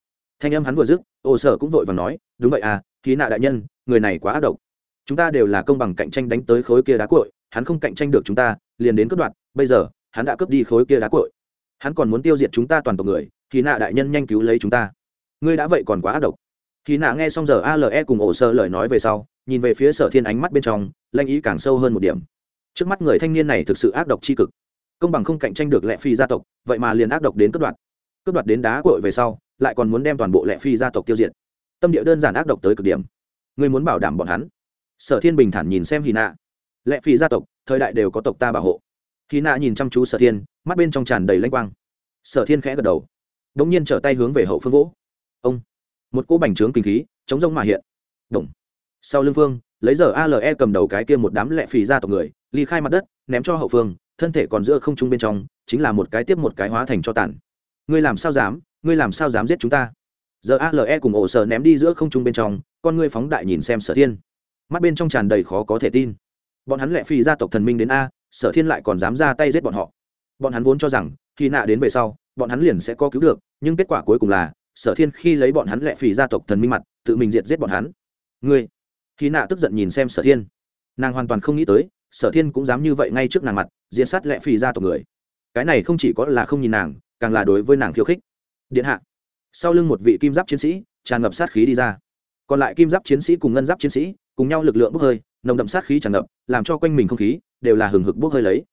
thanh âm hắn vừa dứt, ô sở cũng vội và nói, đúng vậy à hy nạ đại nhân, người này quá ác độc chúng ta đều là công bằng cạnh tranh đánh tới khối kia đá cội hắn không cạnh tranh được chúng ta, liền đến cướp đoạt, bây giờ, hắn đã cướp đi khối kia đá cội hắn còn muốn tiêu diệt chúng ta toàn tộc người thì nạ đại nhân nhanh cứu lấy chúng ta. Ngươi đã vậy còn quá ác độc. Thì nạ nghe xong giờ ale cùng ổ sơ lời nói về sau, nhìn về phía sở thiên ánh mắt bên trong, lanh ý càng sâu hơn một điểm. Trước mắt người thanh niên này thực sự ác độc c h i cực. Công bằng không cạnh tranh được lệ phi gia tộc, vậy mà liền ác độc đến cướp đoạt. Cướp đoạt đến đá cội về sau, lại còn muốn đem toàn bộ lệ phi gia tộc tiêu diệt. Tâm địa đơn giản ác độc tới cực điểm. Ngươi muốn bảo đảm bọn hắn sở thiên bình thản nhìn xem hy nạ. Lệ phi gia tộc, thời đại đều có tộc ta bảo hộ. Hy nạ nhìn chăm chú sở thiên, mắt bên trong tràn đầy lanh quang. Sở thiên khẽ gật đầu. Đ ỗ n g nhiên trở tay hướng về hậu phương vỗ. Ông. Một cỗ bành trướng kinh khí, chống rông mà hiện. Đồng sau lưng phương, lấy giờ ale cầm đầu cái kia một đám lẹ phì ra tộc người, ly khai mặt đất, ném cho hậu phương, thân thể còn giữa không trung bên trong, chính là một cái tiếp một cái hóa thành cho tàn. Ngươi làm sao dám, ngươi làm sao dám giết chúng ta? Giờ ale cùng ổ sở ném đi giữa không trung bên trong, con ngươi phóng đại nhìn xem sở thiên mắt bên trong tràn đầy khó có thể tin. Bọn hắn lẹ phì gia tộc thần minh đến a, sở thiên lại còn dám ra tay giết bọn họ. Bọn hắn vốn cho rằng, khi nạ đến về sau, bọn hắn liền sẽ có cứu được, nhưng kết quả cuối cùng là, sở thiên khi lấy bọn hắn lẹ phì gia tộc thần minh mặt, tự mình diệt giết bọn hắn. Ngươi! Khi nạ tức giận nhìn xem sở thiên. Nàng hoàn toàn không nghĩ tới, sở thiên cũng dám như vậy ngay trước nàng mặt diễn sát lẹ phì gia tộc người. Cái này không chỉ có là không nhìn nàng, càng là đối với nàng khiêu khích. Điện hạ! Sau lưng một vị kim giáp chiến sĩ, tràn ngập sát khí đi ra. Còn lại kim giáp chiến sĩ cùng ngân giáp chiến sĩ cùng nhau lực lượng bốc hơi, nồng đậm sát khí tràn ngập, làm cho quanh mình không khí đều là hừng hực bốc hơi lấy.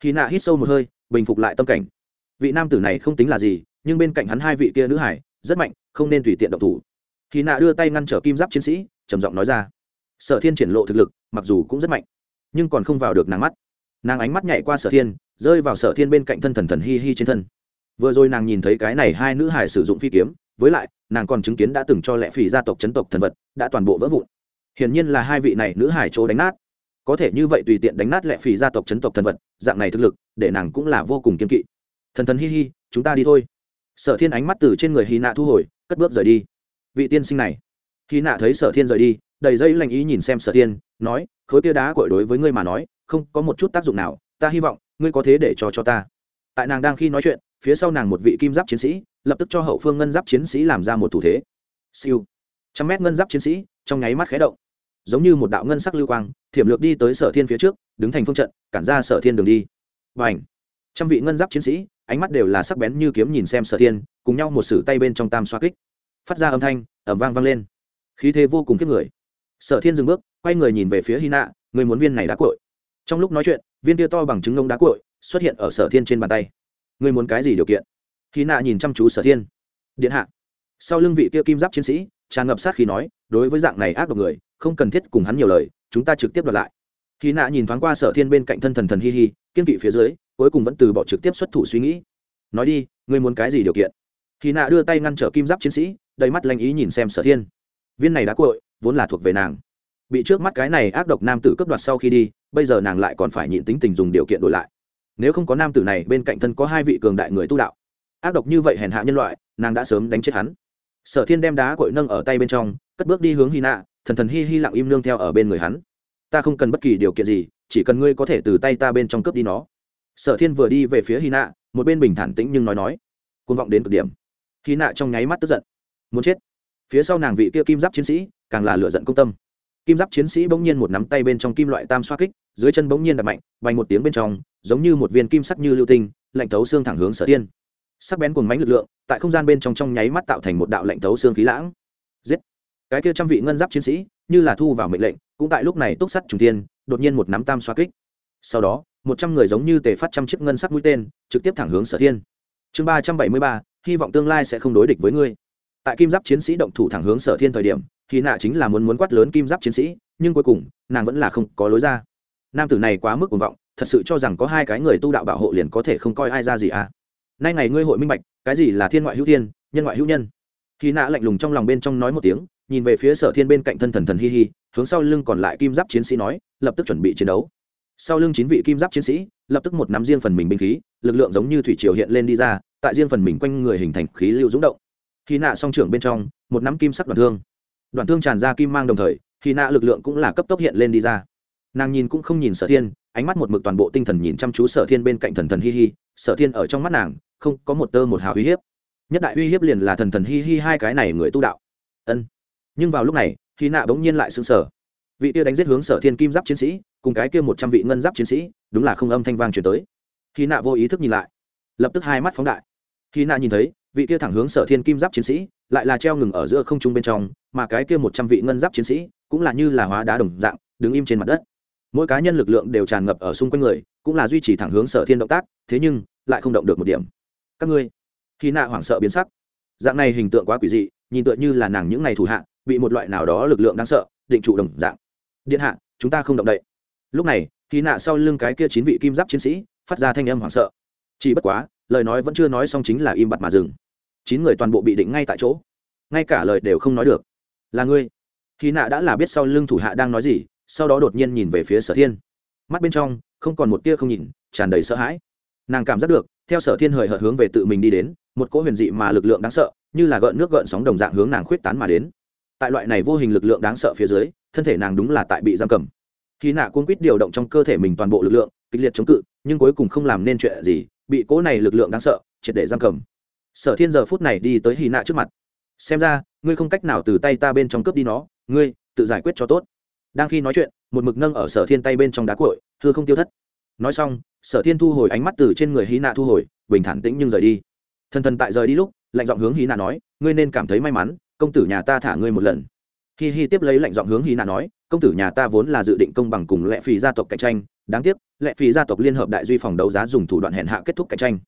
Khi nạ hít sâu một hơi, bình phục lại tâm cảnh. Vị nam tử này không tính là gì, nhưng bên cạnh hắn hai vị kia nữ hải, rất mạnh, không nên tùy tiện động thủ. Khi nạ đưa tay ngăn trở kim giáp chiến sĩ, trầm giọng nói ra, sở thiên triển lộ thực lực, mặc dù cũng rất mạnh, nhưng còn không vào được nàng mắt. Nàng ánh mắt nhảy qua sở thiên, rơi vào sở thiên bên cạnh thân thần thần hi hi trên thân. Vừa rồi nàng nhìn thấy cái này hai nữ hải sử dụng phi kiếm, với lại, nàng còn chứng kiến đã từng cho lẽ phỉ gia tộc chấn tộc thần vật, đã toàn bộ vỡ vụn hiển nhiên là hai vị này nữ hải chỗ đánh nát. Có thể như vậy tùy tiện đánh nát lệ phì gia tộc chấn tộc thần vật, dạng này thực lực, để nàng cũng là vô cùng kiên kỵ. Thần thần hi hi, chúng ta đi thôi. Sở thiên ánh mắt từ trên người hy nạ thu hồi, cất bước rời đi. Vị tiên sinh này. Hy nạ thấy sở thiên rời đi, đầy dây lành ý nhìn xem sở thiên, nói, khối kia đá cội đối với ngươi mà nói, không có một chút tác dụng nào, ta hy vọng, ngươi có thế để cho cho ta. Tại nàng đang khi nói chuyện, phía sau nàng một vị kim giáp chiến sĩ, lập tức cho hậu phương ngân giáp chiến sĩ làm ra một thủ thế. Siêu. Trăm mét ngân giáp chiến sĩ trong nháy mắt khé động. Giống như một đạo ngân sắc lưu quang, thiểm lược đi tới sở thiên phía trước, đứng thành phương trận, cản ra sở thiên đường đi. Và ảnh trăm vị ngân giáp chiến sĩ, ánh mắt đều là sắc bén như kiếm nhìn xem sở thiên, cùng nhau một sử tay bên trong tam xoa kích. Phát ra âm thanh ẩm vang vang lên. Khí thế vô cùng kiếp người. Sở thiên dừng bước, quay người nhìn về phía hy nạ người muốn viên này đá cội trong lúc nói chuyện, viên tia to bằng chứng ngông đá cội xuất hiện ở sở thiên trên bàn tay. Người muốn cái gì điều kiện? Hy nạ nhìn chăm chú sở thiên. Điện hạ. Sau lưng vị kia kim giáp chiến sĩ tràn ngập sát khi nói, đối với dạng này ác độc người, không cần thiết cùng hắn nhiều lời, chúng ta trực tiếp đoạt lại. Khi nạ nhìn thoáng qua sở thiên bên cạnh thân thần thần hi hi, kiên kỵ phía dưới, cuối cùng vẫn từ bỏ trực tiếp xuất thủ suy nghĩ. Nói đi, ngươi muốn cái gì điều kiện? Khi nạ đưa tay ngăn trở kim giáp chiến sĩ, đầy mắt lanh ý nhìn xem sở thiên. Viên này đã cội vốn là thuộc về nàng. Bị trước mắt cái này ác độc nam tử cướp đoạt sau khi đi, bây giờ nàng lại còn phải nhịn tính tình dùng điều kiện đổi lại. Nếu không có nam tử này, bên cạnh thân có hai vị cường đại người tu đạo. Ác độc như vậy hèn hạ nhân loại, nàng đã sớm đánh chết hắn sở thiên đem đá cội nâng ở tay bên trong, cất bước đi hướng hy nạ, thần thần hi hi lặng im nương theo ở bên người hắn. Ta không cần bất kỳ điều kiện gì, chỉ cần ngươi có thể từ tay ta bên trong cướp đi nó. Sở thiên vừa đi về phía hy nạ, một bên bình thản tĩnh nhưng nói nói. Côn vọng đến cực điểm. Hy nạ trong nháy mắt tức giận. Muốn chết. Phía sau nàng vị kia kim giáp chiến sĩ, càng là lựa giận công tâm. Kim giáp chiến sĩ bỗng nhiên một nắm tay bên trong kim loại tam xoa kích, dưới chân bỗng nhiên đập mạnh, vành một tiếng bên trong, giống như một viên kim sắc như lưu tinh, lạnh thấu xương thẳng hướng sở thiên sắc bén cuồng mánh lực lượng, tại không gian bên trong trong nháy mắt tạo thành một đạo lạnh thấu xương khí lãng. Giết! Cái kia trăm vị ngân giáp chiến sĩ, như là thu vào mệnh lệnh, cũng tại lúc này túc sắt trùng tiên đột nhiên một nắm tam xoa kích. Sau đó, một trăm người giống như tề phát trăm chiếc ngân sắc mũi tên, trực tiếp thẳng hướng sở thiên. Chương ba trăm bảy mươi ba, hy vọng tương lai sẽ không đối địch với ngươi. Tại kim giáp chiến sĩ động thủ thẳng hướng sở thiên thời điểm thì nạ chính là muốn muốn quát lớn kim giáp chiến sĩ, nhưng cuối cùng, nàng vẫn là không có lối ra. Nam tử này quá mức cuồng vọng, thật sự cho rằng có hai cái người tu đạo bảo hộ liền có thể không coi ai ra gì à? Nay ngày ngươi hội minh bạch, cái gì là thiên ngoại hữu thiên, nhân ngoại hữu nhân. Khi nạ lạnh lùng trong lòng bên trong nói một tiếng, nhìn về phía sở thiên bên cạnh thân thần thần hi hi, hướng sau lưng còn lại kim giáp chiến sĩ nói, lập tức chuẩn bị chiến đấu. Sau lưng chín vị kim giáp chiến sĩ, lập tức một nắm riêng phần mình binh khí, lực lượng giống như thủy triều hiện lên đi ra, tại riêng phần mình quanh người hình thành khí lưu dũng động. Khi nạ song trưởng bên trong, một nắm kim sắc đoạn thương. Đoạn thương tràn ra kim mang đồng thời, khi nạ lực lượng cũng là cấp tốc hiện lên đi ra. Nàng nhìn cũng không nhìn sở thiên, ánh mắt một mực toàn bộ tinh thần nhìn chăm chú sở thiên bên cạnh thần thần hi hi, sở thiên ở trong mắt nàng không có một tơ một hào uy hiếp. Nhất đại uy hiếp liền là thần thần hi hi hai cái này người tu đạo. Ân. Nhưng vào lúc này khi nạ bỗng nhiên lại xứng sở vị kia đánh giết hướng sở thiên kim giáp chiến sĩ, cùng cái kia một trăm vị ngân giáp chiến sĩ, đúng là không âm thanh vang chuyển tới. Khi nạ vô ý thức nhìn lại, lập tức hai mắt phóng đại. Khi nạ nhìn thấy, vị kia thẳng hướng sở thiên kim giáp chiến sĩ, lại là treo ngừng ở giữa không trung bên trong, mà cái kia một trăm vị ngân giáp chiến sĩ, cũng là như là hóa đá đồng dạng, đứng im trên mặt đất. Mỗi cá nhân lực lượng đều tràn ngập ở xung quanh người, cũng là duy trì thẳng hướng sở thiên động tác, thế nhưng, lại không động được một điểm các ngươi. Khi nạ hoảng sợ biến sắc. Dạng này hình tượng quá quỷ dị, nhìn tựa như là nàng những ngày thủ hạ, bị một loại nào đó lực lượng đáng sợ, định trụ đồng dạng. Điện hạ, chúng ta không động đậy. Lúc này, khi nạ sau lưng cái kia chín vị kim giáp chiến sĩ, phát ra thanh âm hoảng sợ. Chỉ bất quá, lời nói vẫn chưa nói xong chính là im bặt mà dừng. Chín người toàn bộ bị định ngay tại chỗ. Ngay cả lời đều không nói được. Là ngươi? Khi nạ đã là biết sau lưng thủ hạ đang nói gì, sau đó đột nhiên nhìn về phía sở thiên. Mắt bên trong, không còn một tia không nhìn, tràn đầy sợ hãi. Nàng cảm giác được theo sở thiên hời hợt hướng về tự mình đi đến, một cỗ huyền dị mà lực lượng đáng sợ, như là gợn nước gợn sóng đồng dạng hướng nàng khuyết tán mà đến. Tại loại này vô hình lực lượng đáng sợ phía dưới, thân thể nàng đúng là tại bị giam cầm. Khi nạ cuốn quýt điều động trong cơ thể mình toàn bộ lực lượng, kịch liệt chống cự, nhưng cuối cùng không làm nên chuyện gì, bị cỗ này lực lượng đáng sợ triệt để giam cầm. Sở thiên giờ phút này đi tới hy nạ trước mặt. Xem ra, ngươi không cách nào từ tay ta bên trong cướp đi nó, ngươi tự giải quyết cho tốt. Đang khi nói chuyện, một mực nâng ở sở thiên tay bên trong đá cội thưa không tiêu thất nói xong, sở thiên thu hồi ánh mắt từ trên người hy nạ thu hồi, bình thản tĩnh nhưng rời đi. Thần thần tại rời đi lúc, lạnh giọng hướng hy nạ nói, ngươi nên cảm thấy may mắn, công tử nhà ta thả ngươi một lần. Hi hi tiếp lấy lệnh giọng hướng hy nạ nói, công tử nhà ta vốn là dự định công bằng cùng lệ phì gia tộc cạnh tranh, đáng tiếc, lệ phì gia tộc liên hợp đại duy phòng đấu giá dùng thủ đoạn hèn hạ kết thúc cạnh tranh.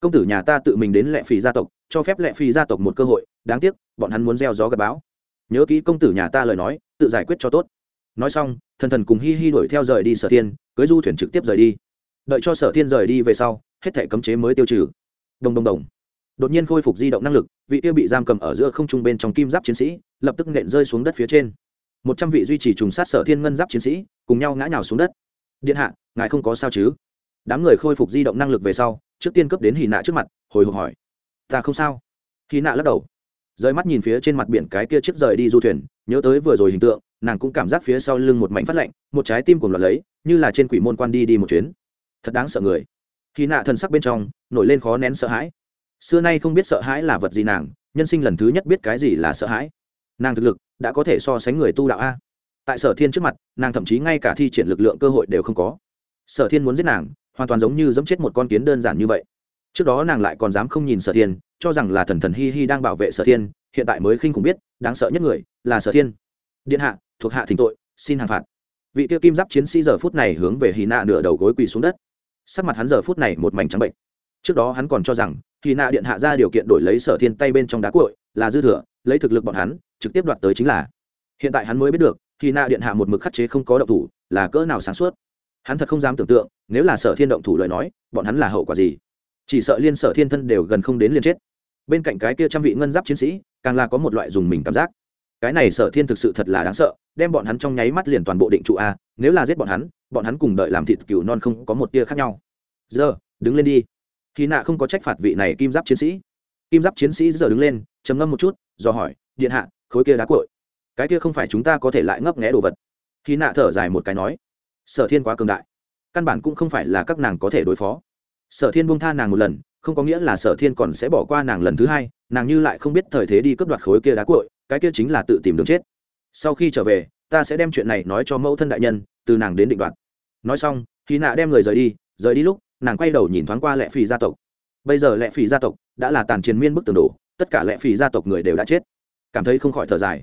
Công tử nhà ta tự mình đến lệ phì gia tộc, cho phép lệ phì gia tộc một cơ hội, đáng tiếc, bọn hắn muốn gieo gió gặp bão. Nhớ kỹ công tử nhà ta lời nói, tự giải quyết cho tốt nói xong, thần thần cùng hi hi đuổi theo rời đi sở thiên, cưới du thuyền trực tiếp rời đi. Đợi cho sở thiên rời đi về sau, hết thể cấm chế mới tiêu trừ. Đồng đồng đồng. Đột nhiên khôi phục di động năng lực, vị tiêu bị giam cầm ở giữa không trung bên trong kim giáp chiến sĩ, lập tức nện rơi xuống đất phía trên. Một trăm vị duy trì trùng sát sở thiên ngân giáp chiến sĩ, cùng nhau ngã nhào xuống đất. Điện hạ, ngài không có sao chứ? Đám người khôi phục di động năng lực về sau, trước tiên cấp đến hì nạ trước mặt, hồi hộp hỏi. Ta không sao. Hì nạ lắc đầu. Rơi mắt nhìn phía trên mặt biển cái kia chiếc rời đi du thuyền, nhớ tới vừa rồi hình tượng nàng cũng cảm giác phía sau lưng một mảnh phát lạnh, một trái tim cùng loạt lấy, như là trên quỷ môn quan đi đi một chuyến. Thật đáng sợ người. Khi nạ thần sắc bên trong, nổi lên khó nén sợ hãi. Xưa nay không biết sợ hãi là vật gì nàng, nhân sinh lần thứ nhất biết cái gì là sợ hãi. Nàng thực lực đã có thể so sánh người tu đạo a. Tại sở thiên trước mặt, nàng thậm chí ngay cả thi triển lực lượng cơ hội đều không có. Sở thiên muốn giết nàng, hoàn toàn giống như dẫm chết một con kiến đơn giản như vậy. Trước đó nàng lại còn dám không nhìn sở thiên, cho rằng là thần thần hi hi đang bảo vệ sở thiên, hiện tại mới khinh cũng biết, đáng sợ nhất người là sở thiên. Điện hạ thuộc hạ thỉnh tội, xin hàng phạt. Vị tiêu kim giáp chiến sĩ giờ phút này hướng về hy nạ nửa đầu gối quỳ xuống đất. Sắc mặt hắn giờ phút này một mảnh trắng bệnh. Trước đó hắn còn cho rằng hy nạ điện hạ ra điều kiện đổi lấy sở thiên tay bên trong đá cội là dư thừa, lấy thực lực bọn hắn, trực tiếp đoạt tới chính là. Hiện tại hắn mới biết được hy nạ điện hạ một mực khắc chế không có động thủ, là cỡ nào sáng suốt. Hắn thật không dám tưởng tượng, nếu là sở thiên động thủ lời nói, bọn hắn là hậu quả gì? Chỉ sợ liên sở thiên thân đều gần không đến liền chết. Bên cạnh cái kia trăm vị ngân giáp chiến sĩ, càng là có một loại dùng mình cảm giác cái này sở thiên thực sự thật là đáng sợ, đem bọn hắn trong nháy mắt liền toàn bộ định trụ a, nếu là giết bọn hắn bọn hắn cùng đợi làm thịt cừu non không có một tia khác nhau. Giờ, đứng lên đi. Khi nạ không có trách phạt vị này kim giáp chiến sĩ. Kim giáp chiến sĩ giờ đứng lên, trầm ngâm một chút, do hỏi, điện hạ, khối kia đá cội cái kia không phải chúng ta có thể lại ngấp nghẽ đồ vật? Khi nạ thở dài một cái nói, sở thiên quá cường đại, căn bản cũng không phải là các nàng có thể đối phó. Sở thiên buông tha nàng một lần, không có nghĩa là sở thiên còn sẽ bỏ qua nàng lần thứ hai, nàng như lại không biết thời thế đi cướp đoạt khối kia đá cội cái kia chính là tự tìm đường chết. Sau khi trở về, ta sẽ đem chuyện này nói cho mẫu thân đại nhân, từ nàng đến định đoạt. Nói xong khi nạ đem người rời đi rời đi lúc, nàng quay đầu nhìn thoáng qua lệ phì gia tộc. Bây giờ lệ phì gia tộc đã là tàn chiến miên bức tường đổ, tất cả lệ phì gia tộc người đều đã chết. Cảm thấy không khỏi thở dài.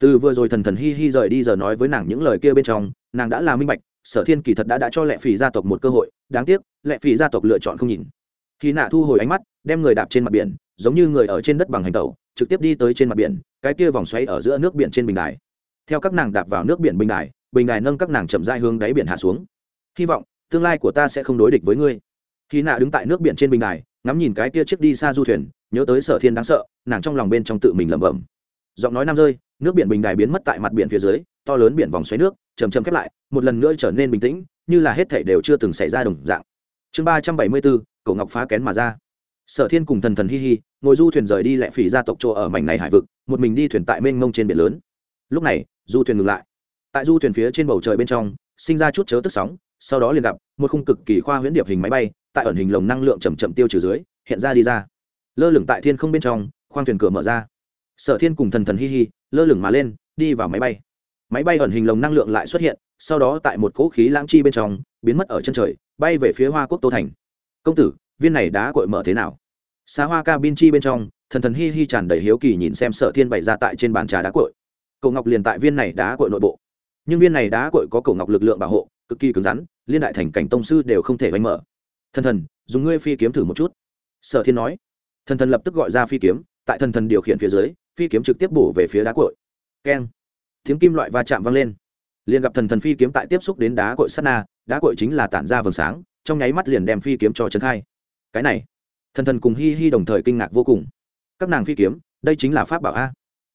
Từ vừa rồi thần thần hi hi rời đi giờ nói với nàng những lời kia bên trong, nàng đã là minh bạch, sở thiên kỳ thật đã đã cho lệ phì gia tộc một cơ hội, đáng tiếc, lệ phì gia tộc lựa chọn không nhìn. Khi nạ thu hồi ánh mắt, đem người đạp trên mặt biển, giống như người ở trên đất bằng hành tẩu trực tiếp đi tới trên mặt biển, cái kia vòng xoáy ở giữa nước biển trên bình đài. Theo các nàng đạp vào nước biển bình đài bình đài nâng các nàng chậm dai hướng đáy biển hạ xuống. Hy vọng, tương lai của ta sẽ không đối địch với ngươi. Khi nạ đứng tại nước biển trên bình đài, ngắm nhìn cái kia chiếc đi xa du thuyền, nhớ tới sở thiên đáng sợ, nàng trong lòng bên trong tự mình lẩm bẩm. Giọng nói nam rơi, nước biển bình đài biến mất tại mặt biển phía dưới, to lớn biển vòng xoáy nước chầm chầm khép lại, một lần nữa trở nên bình tĩnh, như là hết thể đều chưa từng xảy ra đồng dạng. Chương ba trăm bảy mươi bốn cậu ngọc phá kén mà ra sở thiên cùng thần thần hi hi, ngồi du thuyền rời đi lẹ phỉ gia tộc chỗ ở mảnh này hải vực, một mình đi thuyền tại mênh mông trên biển lớn. Lúc này, du thuyền ngừng lại. Tại du thuyền phía trên bầu trời bên trong, sinh ra chút chớ tức sóng, sau đó liền gặp một khung cực kỳ khoa huyễn điệp hình máy bay, tại ẩn hình lồng năng lượng chầm chậm tiêu trừ dưới, hiện ra đi ra. Lơ lửng tại thiên không bên trong, khoang thuyền cửa mở ra. Sở thiên cùng thần thần hi hi, lơ lửng mà lên, đi vào máy bay. Máy bay ẩn hình lồng năng lượng lại xuất hiện, sau đó tại một cỗ khí lãng chi bên trong, biến mất ở chân trời, bay về phía hoa quốc tô thành. Công tử viên này đá cội mở thế nào? Xa hoa cabin chi bên trong, thần thần hi hi tràn đầy hiếu kỳ nhìn xem sở thiên bày ra tại trên bàn trà đá cội. Cậu ngọc liền tại viên này đá cội nội bộ. Nhưng viên này đá cội có cậu ngọc lực lượng bảo hộ, cực kỳ cứng rắn, liên đại thành cảnh tông sư đều không thể vánh mở. Thần thần, dùng ngươi phi kiếm thử một chút. Sở thiên nói. Thần thần lập tức gọi ra phi kiếm, tại thần thần điều khiển phía dưới, phi kiếm trực tiếp bổ về phía đá cội. Keng. Tiếng kim loại va chạm vang lên. Liền gặp thần thần phi kiếm tại tiếp xúc đến đá cội sắt na, đá cội chính là tản ra vầng sáng, trong nháy mắt liền đem phi kiếm cho trấn khai cái này. Thần thần cùng hi hi đồng thời kinh ngạc vô cùng. Các nàng phi kiếm, đây chính là pháp bảo a.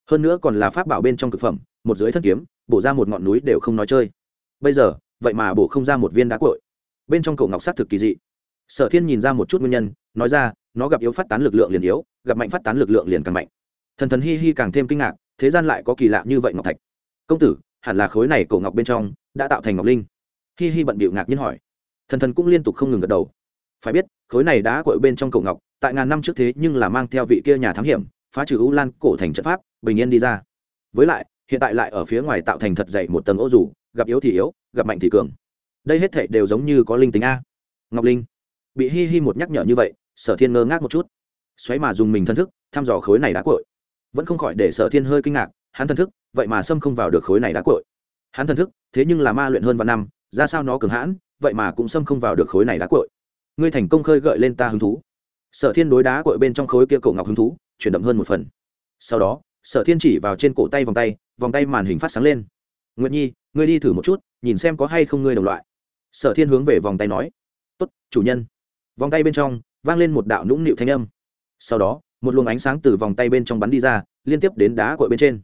Hơn nữa còn là pháp bảo bên trong c ự c phẩm, một dưới thân kiếm, bổ ra một ngọn núi đều không nói chơi. Bây giờ, vậy mà bổ không ra một viên đá cội bên trong cậu ngọc s á t thực kỳ dị. Sở thiên nhìn ra một chút nguyên nhân, nói ra, nó gặp yếu phát tán lực lượng liền yếu, gặp mạnh phát tán lực lượng liền càng mạnh. Thần thần hi hi càng thêm kinh ngạc, thế gian lại có kỳ lạ như vậy ngọc thạch. Công tử, hẳn là khối này cậu ngọc bên trong, đã tạo thành ngọc linh. Hi hi bận bịu ngạc nhiên hỏi. Thần thần cũng liên tục không ngừng gật đầu phải biết, khối này đá cội bên trong cổ ngọc, tại ngàn năm trước thế nhưng là mang theo vị kia nhà thám hiểm, phá trừ u lan, cổ thành trận pháp, bình yên đi ra. Với lại, hiện tại lại ở phía ngoài tạo thành thật dày một tầng ô rủ gặp yếu thì yếu, gặp mạnh thì cường. Đây hết thể đều giống như có linh tính a. Ngọc linh. Bị hi hi một nhắc nhở như vậy, sở thiên ngơ ngác một chút. Xoáy mà dùng mình thân thức, thăm dò khối này đá cội vẫn không khỏi để sở thiên hơi kinh ngạc, hắn thân thức, vậy mà xâm không vào được khối này đá cội hắn thân thức, thế nhưng là ma luyện hơn vạn năm, ra sao nó cường hãn, vậy mà cũng xâm không vào được khối này đá cội ngươi thành công khơi gợi lên ta hứng thú. Sở thiên đối đá cội bên trong khối kia cổ ngọc hứng thú, chuyển đậm hơn một phần. Sau đó, sở thiên chỉ vào trên cổ tay vòng tay vòng tay màn hình phát sáng lên. Nguyệt nhi, ngươi đi thử một chút, nhìn xem có hay không ngươi đồng loại. Sở thiên hướng về vòng tay nói. Tốt, chủ nhân. Vòng tay bên trong, vang lên một đạo nũng nịu thanh âm. Sau đó, một luồng ánh sáng từ vòng tay bên trong bắn đi ra, liên tiếp đến đá cội bên trên.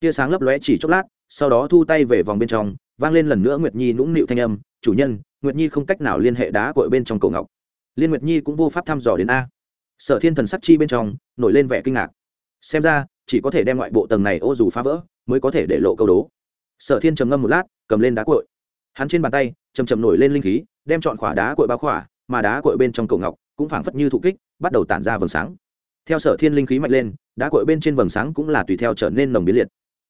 Tia sáng lấp lóe chỉ chốc lát, sau đó thu tay về vòng bên trong, vang lên lần nữa nguyệt nhi nũng nịu thanh âm. Chủ nhân nguyệt nhi không cách nào liên hệ đá cội bên trong cổ ngọc. Liên nguyệt nhi cũng vô pháp thăm dò đến a. Sở thiên thần sắc chi bên trong, nổi lên vẻ kinh ngạc. Xem ra, chỉ có thể đem ngoại bộ tầng này ô dù phá vỡ, mới có thể để lộ câu đố. Sở thiên trầm ngâm một lát, cầm lên đá cội. Hắn trên bàn tay chầm chầm nổi lên linh khí, đem chọn khỏa đá cội bao khỏa, mà đá cội bên trong cổ ngọc cũng phảng phất như thụ kích, bắt đầu tản ra vầng sáng. Theo sở thiên linh khí mạnh lên, đá cội bên trên vầng sáng cũng là tùy theo trở nên nồng biến liệt.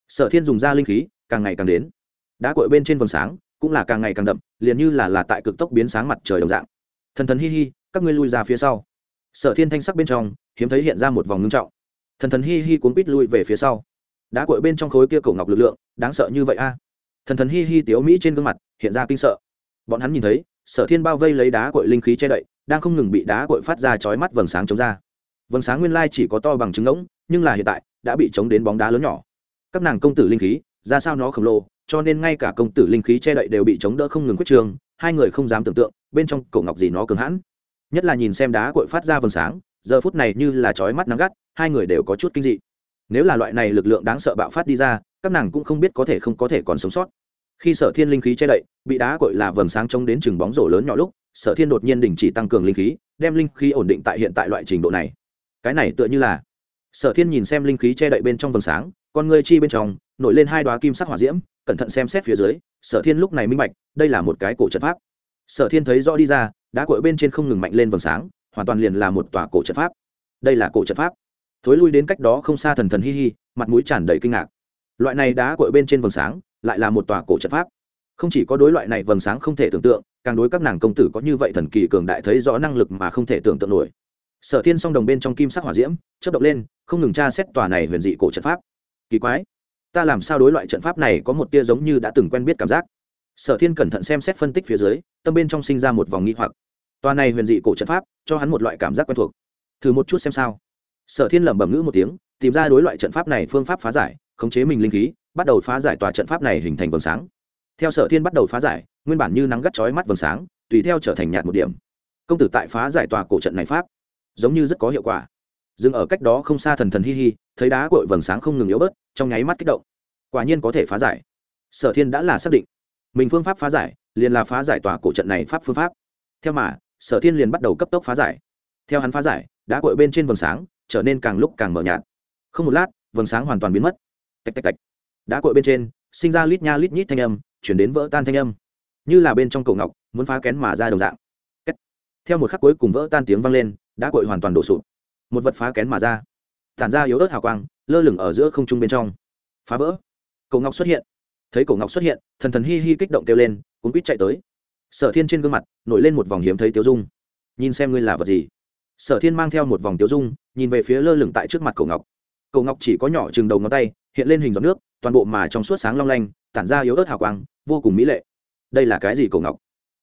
Sở thiên dùng ra linh khí, càng ngày càng đến. Đá cội bên trên vầng sáng cũng là càng ngày càng đậm, liền như là là tại cực tốc biến sáng mặt trời đồng dạng. Thần thần hi hi, các ngươi lui ra phía sau. Sở thiên thanh sắc bên trong, hiếm thấy hiện ra một vòng ngưng trọng. Thần thần hi hi cuốn bít lui về phía sau. Đá cội bên trong khối kia cổ ngọc lực lượng, đáng sợ như vậy a. Thần thần hi hi tiếu mỹ trên gương mặt, hiện ra kinh sợ. Bọn hắn nhìn thấy, sở thiên bao vây lấy đá cội linh khí che đậy, đang không ngừng bị đá cội phát ra chói mắt vầng sáng chống ra. Vầng sáng nguyên lai chỉ có to bằng trứng ngỗng, nhưng là hiện tại, đã bị chống đến bóng đá lớn nhỏ. Các nàng công tử linh khí, ra sao nó khổng lồ cho nên ngay cả công tử linh khí che đậy đều bị chống đỡ không ngừng quyết trường, hai người không dám tưởng tượng, bên trong cổ ngọc gì nó cường hãn. Nhất là nhìn xem đá cội phát ra vầng sáng, giờ phút này như là chói mắt nắng gắt, hai người đều có chút kinh dị. Nếu là loại này lực lượng đáng sợ bạo phát đi ra, các nàng cũng không biết có thể không có thể còn sống sót. Khi sở thiên linh khí che đậy, bị đá cội là vầng sáng trông đến chừng bóng rổ lớn nhỏ lúc, sở thiên đột nhiên đình chỉ tăng cường linh khí, đem linh khí ổn định tại hiện tại loại trình độ này. Cái này tựa như là, sở thiên nhìn xem linh khí che đậy bên trong vầng sáng, con ngươi chi bên trong, nổi lên hai đoá kim sắc hỏa diễm cẩn thận xem xét phía dưới, sở thiên lúc này minh bạch, đây là một cái cổ trận pháp. Sở thiên thấy rõ đi ra, đá cội bên trên không ngừng mạnh lên vầng sáng, hoàn toàn liền là một tòa cổ trận pháp. Đây là cổ trận pháp. Thối lui đến cách đó không xa thần thần hi hi, mặt mũi tràn đầy kinh ngạc. Loại này đá cội bên trên vầng sáng, lại là một tòa cổ trận pháp. Không chỉ có đối loại này vầng sáng không thể tưởng tượng, càng đối các nàng công tử có như vậy thần kỳ cường đại thấy rõ năng lực mà không thể tưởng tượng nổi. Sở thiên song đồng bên trong kim sắc hỏa diễm chất động lên, không ngừng tra xét tòa này huyền dị cổ trận pháp. Kỳ quái ta làm sao đối loại trận pháp này có một tia giống như đã từng quen biết cảm giác. Sở thiên cẩn thận xem xét phân tích phía dưới, tâm bên trong sinh ra một vòng nghi hoặc. Tòa này huyền dị cổ trận pháp, cho hắn một loại cảm giác quen thuộc. Thử một chút xem sao. Sở thiên lẩm bẩm ngữ một tiếng, tìm ra đối loại trận pháp này phương pháp phá giải, khống chế mình linh khí, bắt đầu phá giải tòa trận pháp này hình thành vầng sáng. Theo sở thiên bắt đầu phá giải, nguyên bản như nắng gắt chói mắt vầng sáng, tùy theo trở thành nhạt một điểm. Công tử tại phá giải tòa cổ trận này pháp, giống như rất có hiệu quả. Dừng ở cách đó không xa thần thần hi hi, thấy đá cội vầng sáng không ngừng yếu bớt trong nháy mắt kích động. Quả nhiên có thể phá giải. Sở thiên đã là xác định, mình phương pháp phá giải, liền là phá giải tòa cổ trận này pháp phương pháp. Theo mà, sở thiên liền bắt đầu cấp tốc phá giải. Theo hắn phá giải, đá cội bên trên vầng sáng trở nên càng lúc càng mờ nhạt. Không một lát, vầng sáng hoàn toàn biến mất. Tạch tạch tạch. Đá cội bên trên, sinh ra lít nha lít nhít thanh âm, chuyển đến vỡ tan thanh âm. Như là bên trong cổ ngọc, muốn phá kén mà ra đồng dạng. Theo một khắc cuối cùng vỡ tan tiếng vang lên, đá cội hoàn toàn đổ sụp. Một vật phá kén mà ra. Tản ra yếu ớt hào quang lơ lửng ở giữa không trung bên trong. Phá vỡ. Cổ ngọc xuất hiện. Thấy cổ ngọc xuất hiện, thần thần hi hi kích động kêu lên, cuốn quýt chạy tới. Sở thiên trên gương mặt nổi lên một vòng hiếm thấy tiêu dung. Nhìn xem ngươi là vật gì? Sở thiên mang theo một vòng tiêu dung, nhìn về phía lơ lửng tại trước mặt cổ ngọc. Cổ ngọc chỉ có nhỏ chừng đầu ngón tay, hiện lên hình giọt nước, toàn bộ mà trong suốt sáng long lanh, tản ra yếu ớt hào quang, vô cùng mỹ lệ. Đây là cái gì cổ ngọc?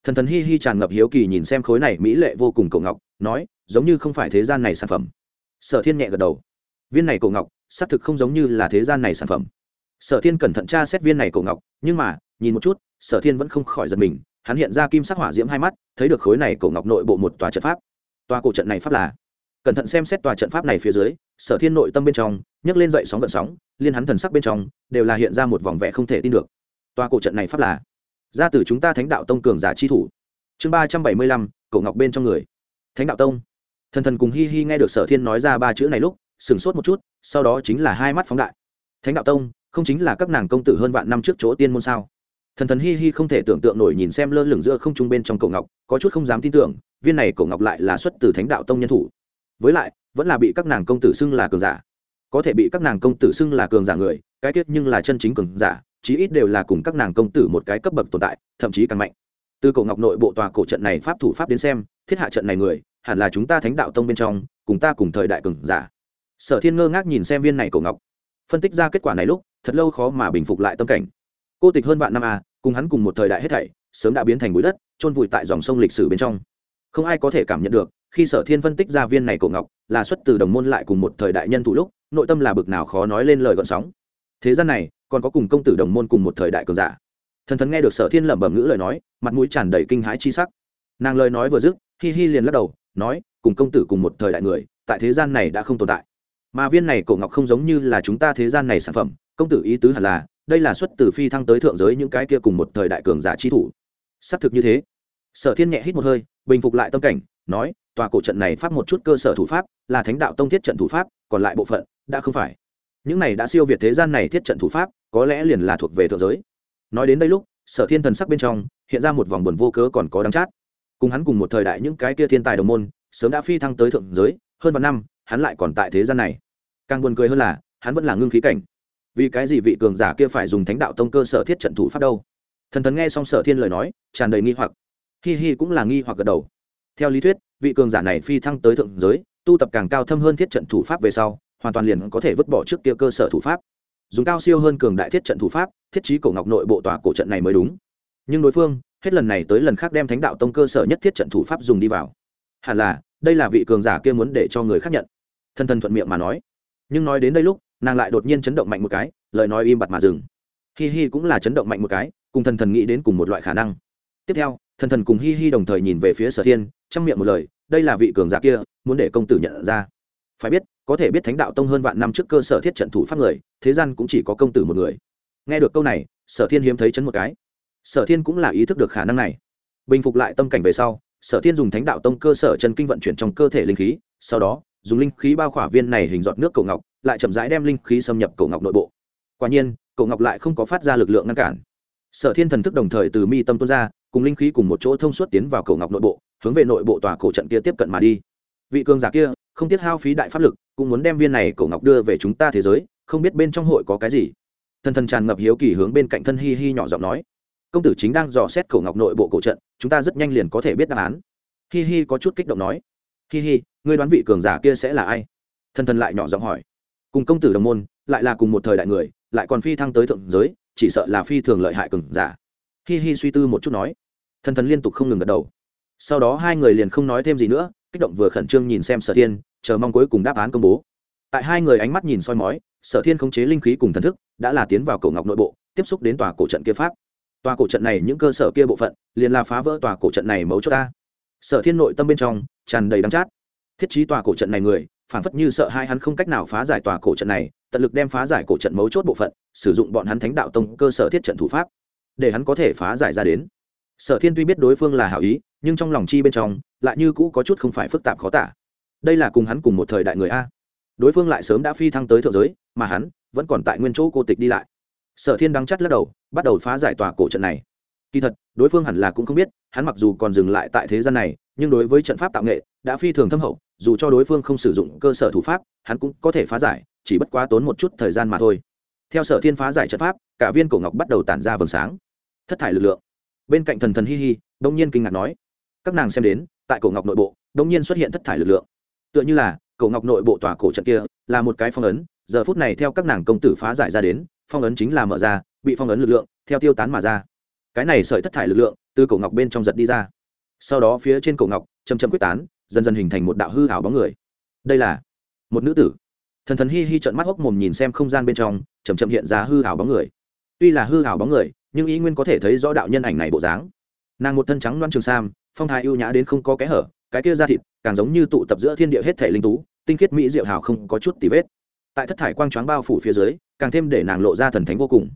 Thần thần hi hi tràn ngập hiếu kỳ nhìn xem khối này mỹ lệ vô cùng cổ ngọc, nói, giống như không phải thế gian này sản phẩm. Sở thiên nhẹ gật đầu. Viên này cổ ngọc xác thực không giống như là thế gian này sản phẩm. Sở thiên cẩn thận tra xét viên này cổ ngọc, nhưng mà, nhìn một chút, sở thiên vẫn không khỏi giật mình, hắn hiện ra kim sắc hỏa diễm hai mắt, thấy được khối này cổ ngọc nội bộ một tòa trận pháp. Tòa cổ trận này pháp là, cẩn thận xem xét tòa trận pháp này phía dưới, sở thiên nội tâm bên trong, nhấc lên dậy sóng gợn sóng, liên hắn thần sắc bên trong, đều là hiện ra một vòng vẻ không thể tin được. Tòa cổ trận này pháp là, ra từ chúng ta thánh đạo tông cường giả chi thủ. Chương ba trăm bảy mươi lăm, cổ ngọc bên trong người. Thánh đạo tông. Thần thần cùng hi hi nghe được sở thiên nói ra ba chữ này lúc sửng sốt một chút, sau đó chính là hai mắt phóng đại. Thánh đạo tông, không chính là các nàng công tử hơn vạn năm trước chỗ tiên môn sao? Thần thần hi hi không thể tưởng tượng nổi nhìn xem lơ lửng giữa không trung bên trong cổ ngọc, có chút không dám tin tưởng, viên này cổ ngọc lại là xuất từ thánh đạo tông nhân thủ. Với lại, vẫn là bị các nàng công tử xưng là cường giả. Có thể bị các nàng công tử xưng là cường giả người, cái tiết nhưng là chân chính cường giả, chí ít đều là cùng các nàng công tử một cái cấp bậc tồn tại, thậm chí càng mạnh. Từ cổ ngọc nội bộ tòa cổ trận này pháp thủ pháp đến xem, thiết hạ trận này người, hẳn là chúng ta thánh đạo tông bên trong, cùng ta cùng thời đại cường giả sở thiên ngơ ngác nhìn xem viên này cổ ngọc. Phân tích ra kết quả này lúc, thật lâu khó mà bình phục lại tâm cảnh. Cô tịch hơn vạn năm a cùng hắn cùng một thời đại hết thảy, sớm đã biến thành bụi đất trôn vùi tại dòng sông lịch sử bên trong. Không ai có thể cảm nhận được, khi sở thiên phân tích ra viên này cổ ngọc, là xuất từ đồng môn lại cùng một thời đại nhân thủ lúc, nội tâm là bực nào khó nói lên lời gọn sóng. Thế gian này, còn có cùng công tử đồng môn cùng một thời đại cường giả. Thần thần nghe được sở thiên lẩm bẩm ngữ lời nói, mặt mũi tràn đầy kinh hãi chi sắc. Nàng lời nói vừa dứt, hi hi liền lắc đầu, nói, cùng công tử cùng một thời đại người, tại thế gian này đã không tồn tại mà viên này cổ ngọc không giống như là chúng ta thế gian này sản phẩm, công tử ý tứ hẳn là, đây là xuất từ phi thăng tới thượng giới những cái kia cùng một thời đại cường giả chi thủ. Xác thực như thế. Sở thiên nhẹ hít một hơi, bình phục lại tâm cảnh, nói, tòa cổ trận này pháp một chút cơ sở thủ pháp, là thánh đạo tông thiết trận thủ pháp, còn lại bộ phận, đã không phải. Những này đã siêu việt thế gian này thiết trận thủ pháp, có lẽ liền là thuộc về thượng giới. Nói đến đây lúc, sở thiên thần sắc bên trong, hiện ra một vòng buồn vô cớ còn có đắng chát. Cùng hắn cùng một thời đại những cái kia thiên tài đồng môn, sớm đã phi thăng tới thượng giới, hơn vạn năm hắn lại còn tại thế gian này. Càng buồn cười hơn là, hắn vẫn là ngưng khí cảnh. Vì cái gì vị cường giả kia phải dùng thánh đạo tông cơ sở thiết trận thủ pháp đâu? Thần thần nghe xong sở thiên lời nói, tràn đầy nghi hoặc. Hi hi cũng là nghi hoặc gật đầu. Theo lý thuyết, vị cường giả này phi thăng tới thượng giới, tu tập càng cao thâm hơn thiết trận thủ pháp về sau, hoàn toàn liền có thể vứt bỏ trước kia cơ sở thủ pháp. Dùng cao siêu hơn cường đại thiết trận thủ pháp, thiết trí cổ ngọc nội bộ tòa cổ trận này mới đúng. Nhưng đối phương, hết lần này tới lần khác đem thánh đạo tông cơ sở nhất thiết trận thủ pháp dùng đi vào. Hẳn là, đây là vị cường giả kia muốn để cho người khác nhận thân thân thuận miệng mà nói. Nhưng nói đến đây lúc, nàng lại đột nhiên chấn động mạnh một cái, lời nói im bặt mà dừng. Hi hi cũng là chấn động mạnh một cái, cùng thần thần nghĩ đến cùng một loại khả năng. Tiếp theo, thần thần cùng hi hi đồng thời nhìn về phía sở thiên trong miệng một lời, đây là vị cường giả kia, muốn để công tử nhận ra. Phải biết, có thể biết thánh đạo tông hơn vạn năm trước cơ sở thiết trận thủ pháp người, thế gian cũng chỉ có công tử một người. Nghe được câu này, sở thiên hiếm thấy chấn một cái. Sở thiên cũng là ý thức được khả năng này. Bình phục lại tâm cảnh về sau sở thiên dùng thánh đạo tông cơ sở chân kinh vận chuyển trong cơ thể linh khí, sau đó, dùng linh khí bao khỏa viên này hình giọt nước cầu ngọc, lại chậm rãi đem linh khí xâm nhập cầu ngọc nội bộ. Quả nhiên cầu ngọc lại không có phát ra lực lượng ngăn cản. Sở thiên thần thức đồng thời từ mi tâm tuôn ra, cùng linh khí cùng một chỗ thông suốt tiến vào cầu ngọc nội bộ, hướng về nội bộ tòa cổ trận kia tiếp cận mà đi. Vị cường giả kia, không tiếc hao phí đại pháp lực, cũng muốn đem viên này cổ ngọc đưa về chúng ta thế giới, không biết bên trong hội có cái gì. Thần thần tràn ngập hiếu kỳ hướng bên cạnh thân hi hi nhỏ giọng nói công tử chính đang dò xét cổ ngọc nội bộ cổ trận, chúng ta rất nhanh liền có thể biết đáp án. Hi hi có chút kích động nói. Hi hi, ngươi đoán vị cường giả kia sẽ là ai? Thần thần lại nhỏ giọng hỏi. Cùng công tử đồng môn, lại là cùng một thời đại người, lại còn phi thăng tới thượng giới, chỉ sợ là phi thường lợi hại cường giả. Hi hi suy tư một chút nói. Thần thần liên tục không ngừng gật đầu. Sau đó hai người liền không nói thêm gì nữa, kích động vừa khẩn trương nhìn xem sở thiên, chờ mong cuối cùng đáp án công bố. Tại hai người ánh mắt nhìn soi mói, sở thiên khống chế linh khí cùng thần thức, đã là tiến vào cổ ngọc nội bộ, tiếp xúc đến tòa cổ trận kia pháp tòa cổ trận này những cơ sở kia bộ phận, liền là phá vỡ tòa cổ trận này mấu cho ta. Sở thiên nội tâm bên trong tràn đầy đắm chát. Thiết trí tòa cổ trận này người, phản phất như sợ hai hắn không cách nào phá giải tòa cổ trận này, tận lực đem phá giải cổ trận mấu chốt bộ phận, sử dụng bọn hắn thánh đạo tông cơ sở thiết trận thủ pháp, để hắn có thể phá giải ra đến. Sở thiên tuy biết đối phương là hảo ý, nhưng trong lòng chi bên trong, lại như cũ có chút không phải phức tạp khó tả. Đây là cùng hắn cùng một thời đại người a. Đối phương lại sớm đã phi thăng tới thượng giới, mà hắn vẫn còn tại nguyên chỗ cô tịch đi lại sở thiên đắng chắt lắc đầu, bắt đầu phá giải tòa cổ trận này. Kỳ thật, đối phương hẳn là cũng không biết, hắn mặc dù còn dừng lại tại thế gian này, nhưng đối với trận pháp tạo nghệ, đã phi thường thâm hậu, dù cho đối phương không sử dụng cơ sở thủ pháp, hắn cũng có thể phá giải, chỉ bất quá tốn một chút thời gian mà thôi. Theo sở thiên phá giải trận pháp, cả viên cổ ngọc bắt đầu tản ra vầng sáng. Thất thải lực lượng. Bên cạnh thần thần hi hi, đông nhiên kinh ngạc nói, các nàng xem đến, tại cổ ngọc nội bộ, đông nhiên xuất hiện thất thải lực lượng. Tựa như là, cổ ngọc nội bộ tòa cổ trận kia, là một cái phong ấn, giờ phút này theo các nàng công tử phá giải ra đến phong ấn chính là mở ra, bị phong ấn lực lượng, theo tiêu tán mà ra. Cái này sợi thất thải lực lượng, từ cổ ngọc bên trong giật đi ra. Sau đó phía trên cổ ngọc chầm chầm quyết tán, dần dần hình thành một đạo hư hảo bóng người. Đây là một nữ tử. Thần thần hi hi trận mắt hốc mồm nhìn xem không gian bên trong chầm chậm hiện ra hư hảo bóng người. Tuy là hư hảo bóng người, nhưng ý nguyên có thể thấy rõ đạo nhân ảnh này bộ dáng. Nàng một thân trắng loan trường sam, phong thái ưu nhã đến không có kẽ hở, cái kia da thịt càng giống như tụ tập giữa thiên địa hết thể linh tú, tinh khiết mỹ diệu hào không có chút tì vết. Tại thất thải quang choáng bao phủ phía dưới càng thêm để nàng lộ ra thần thánh vô cùng.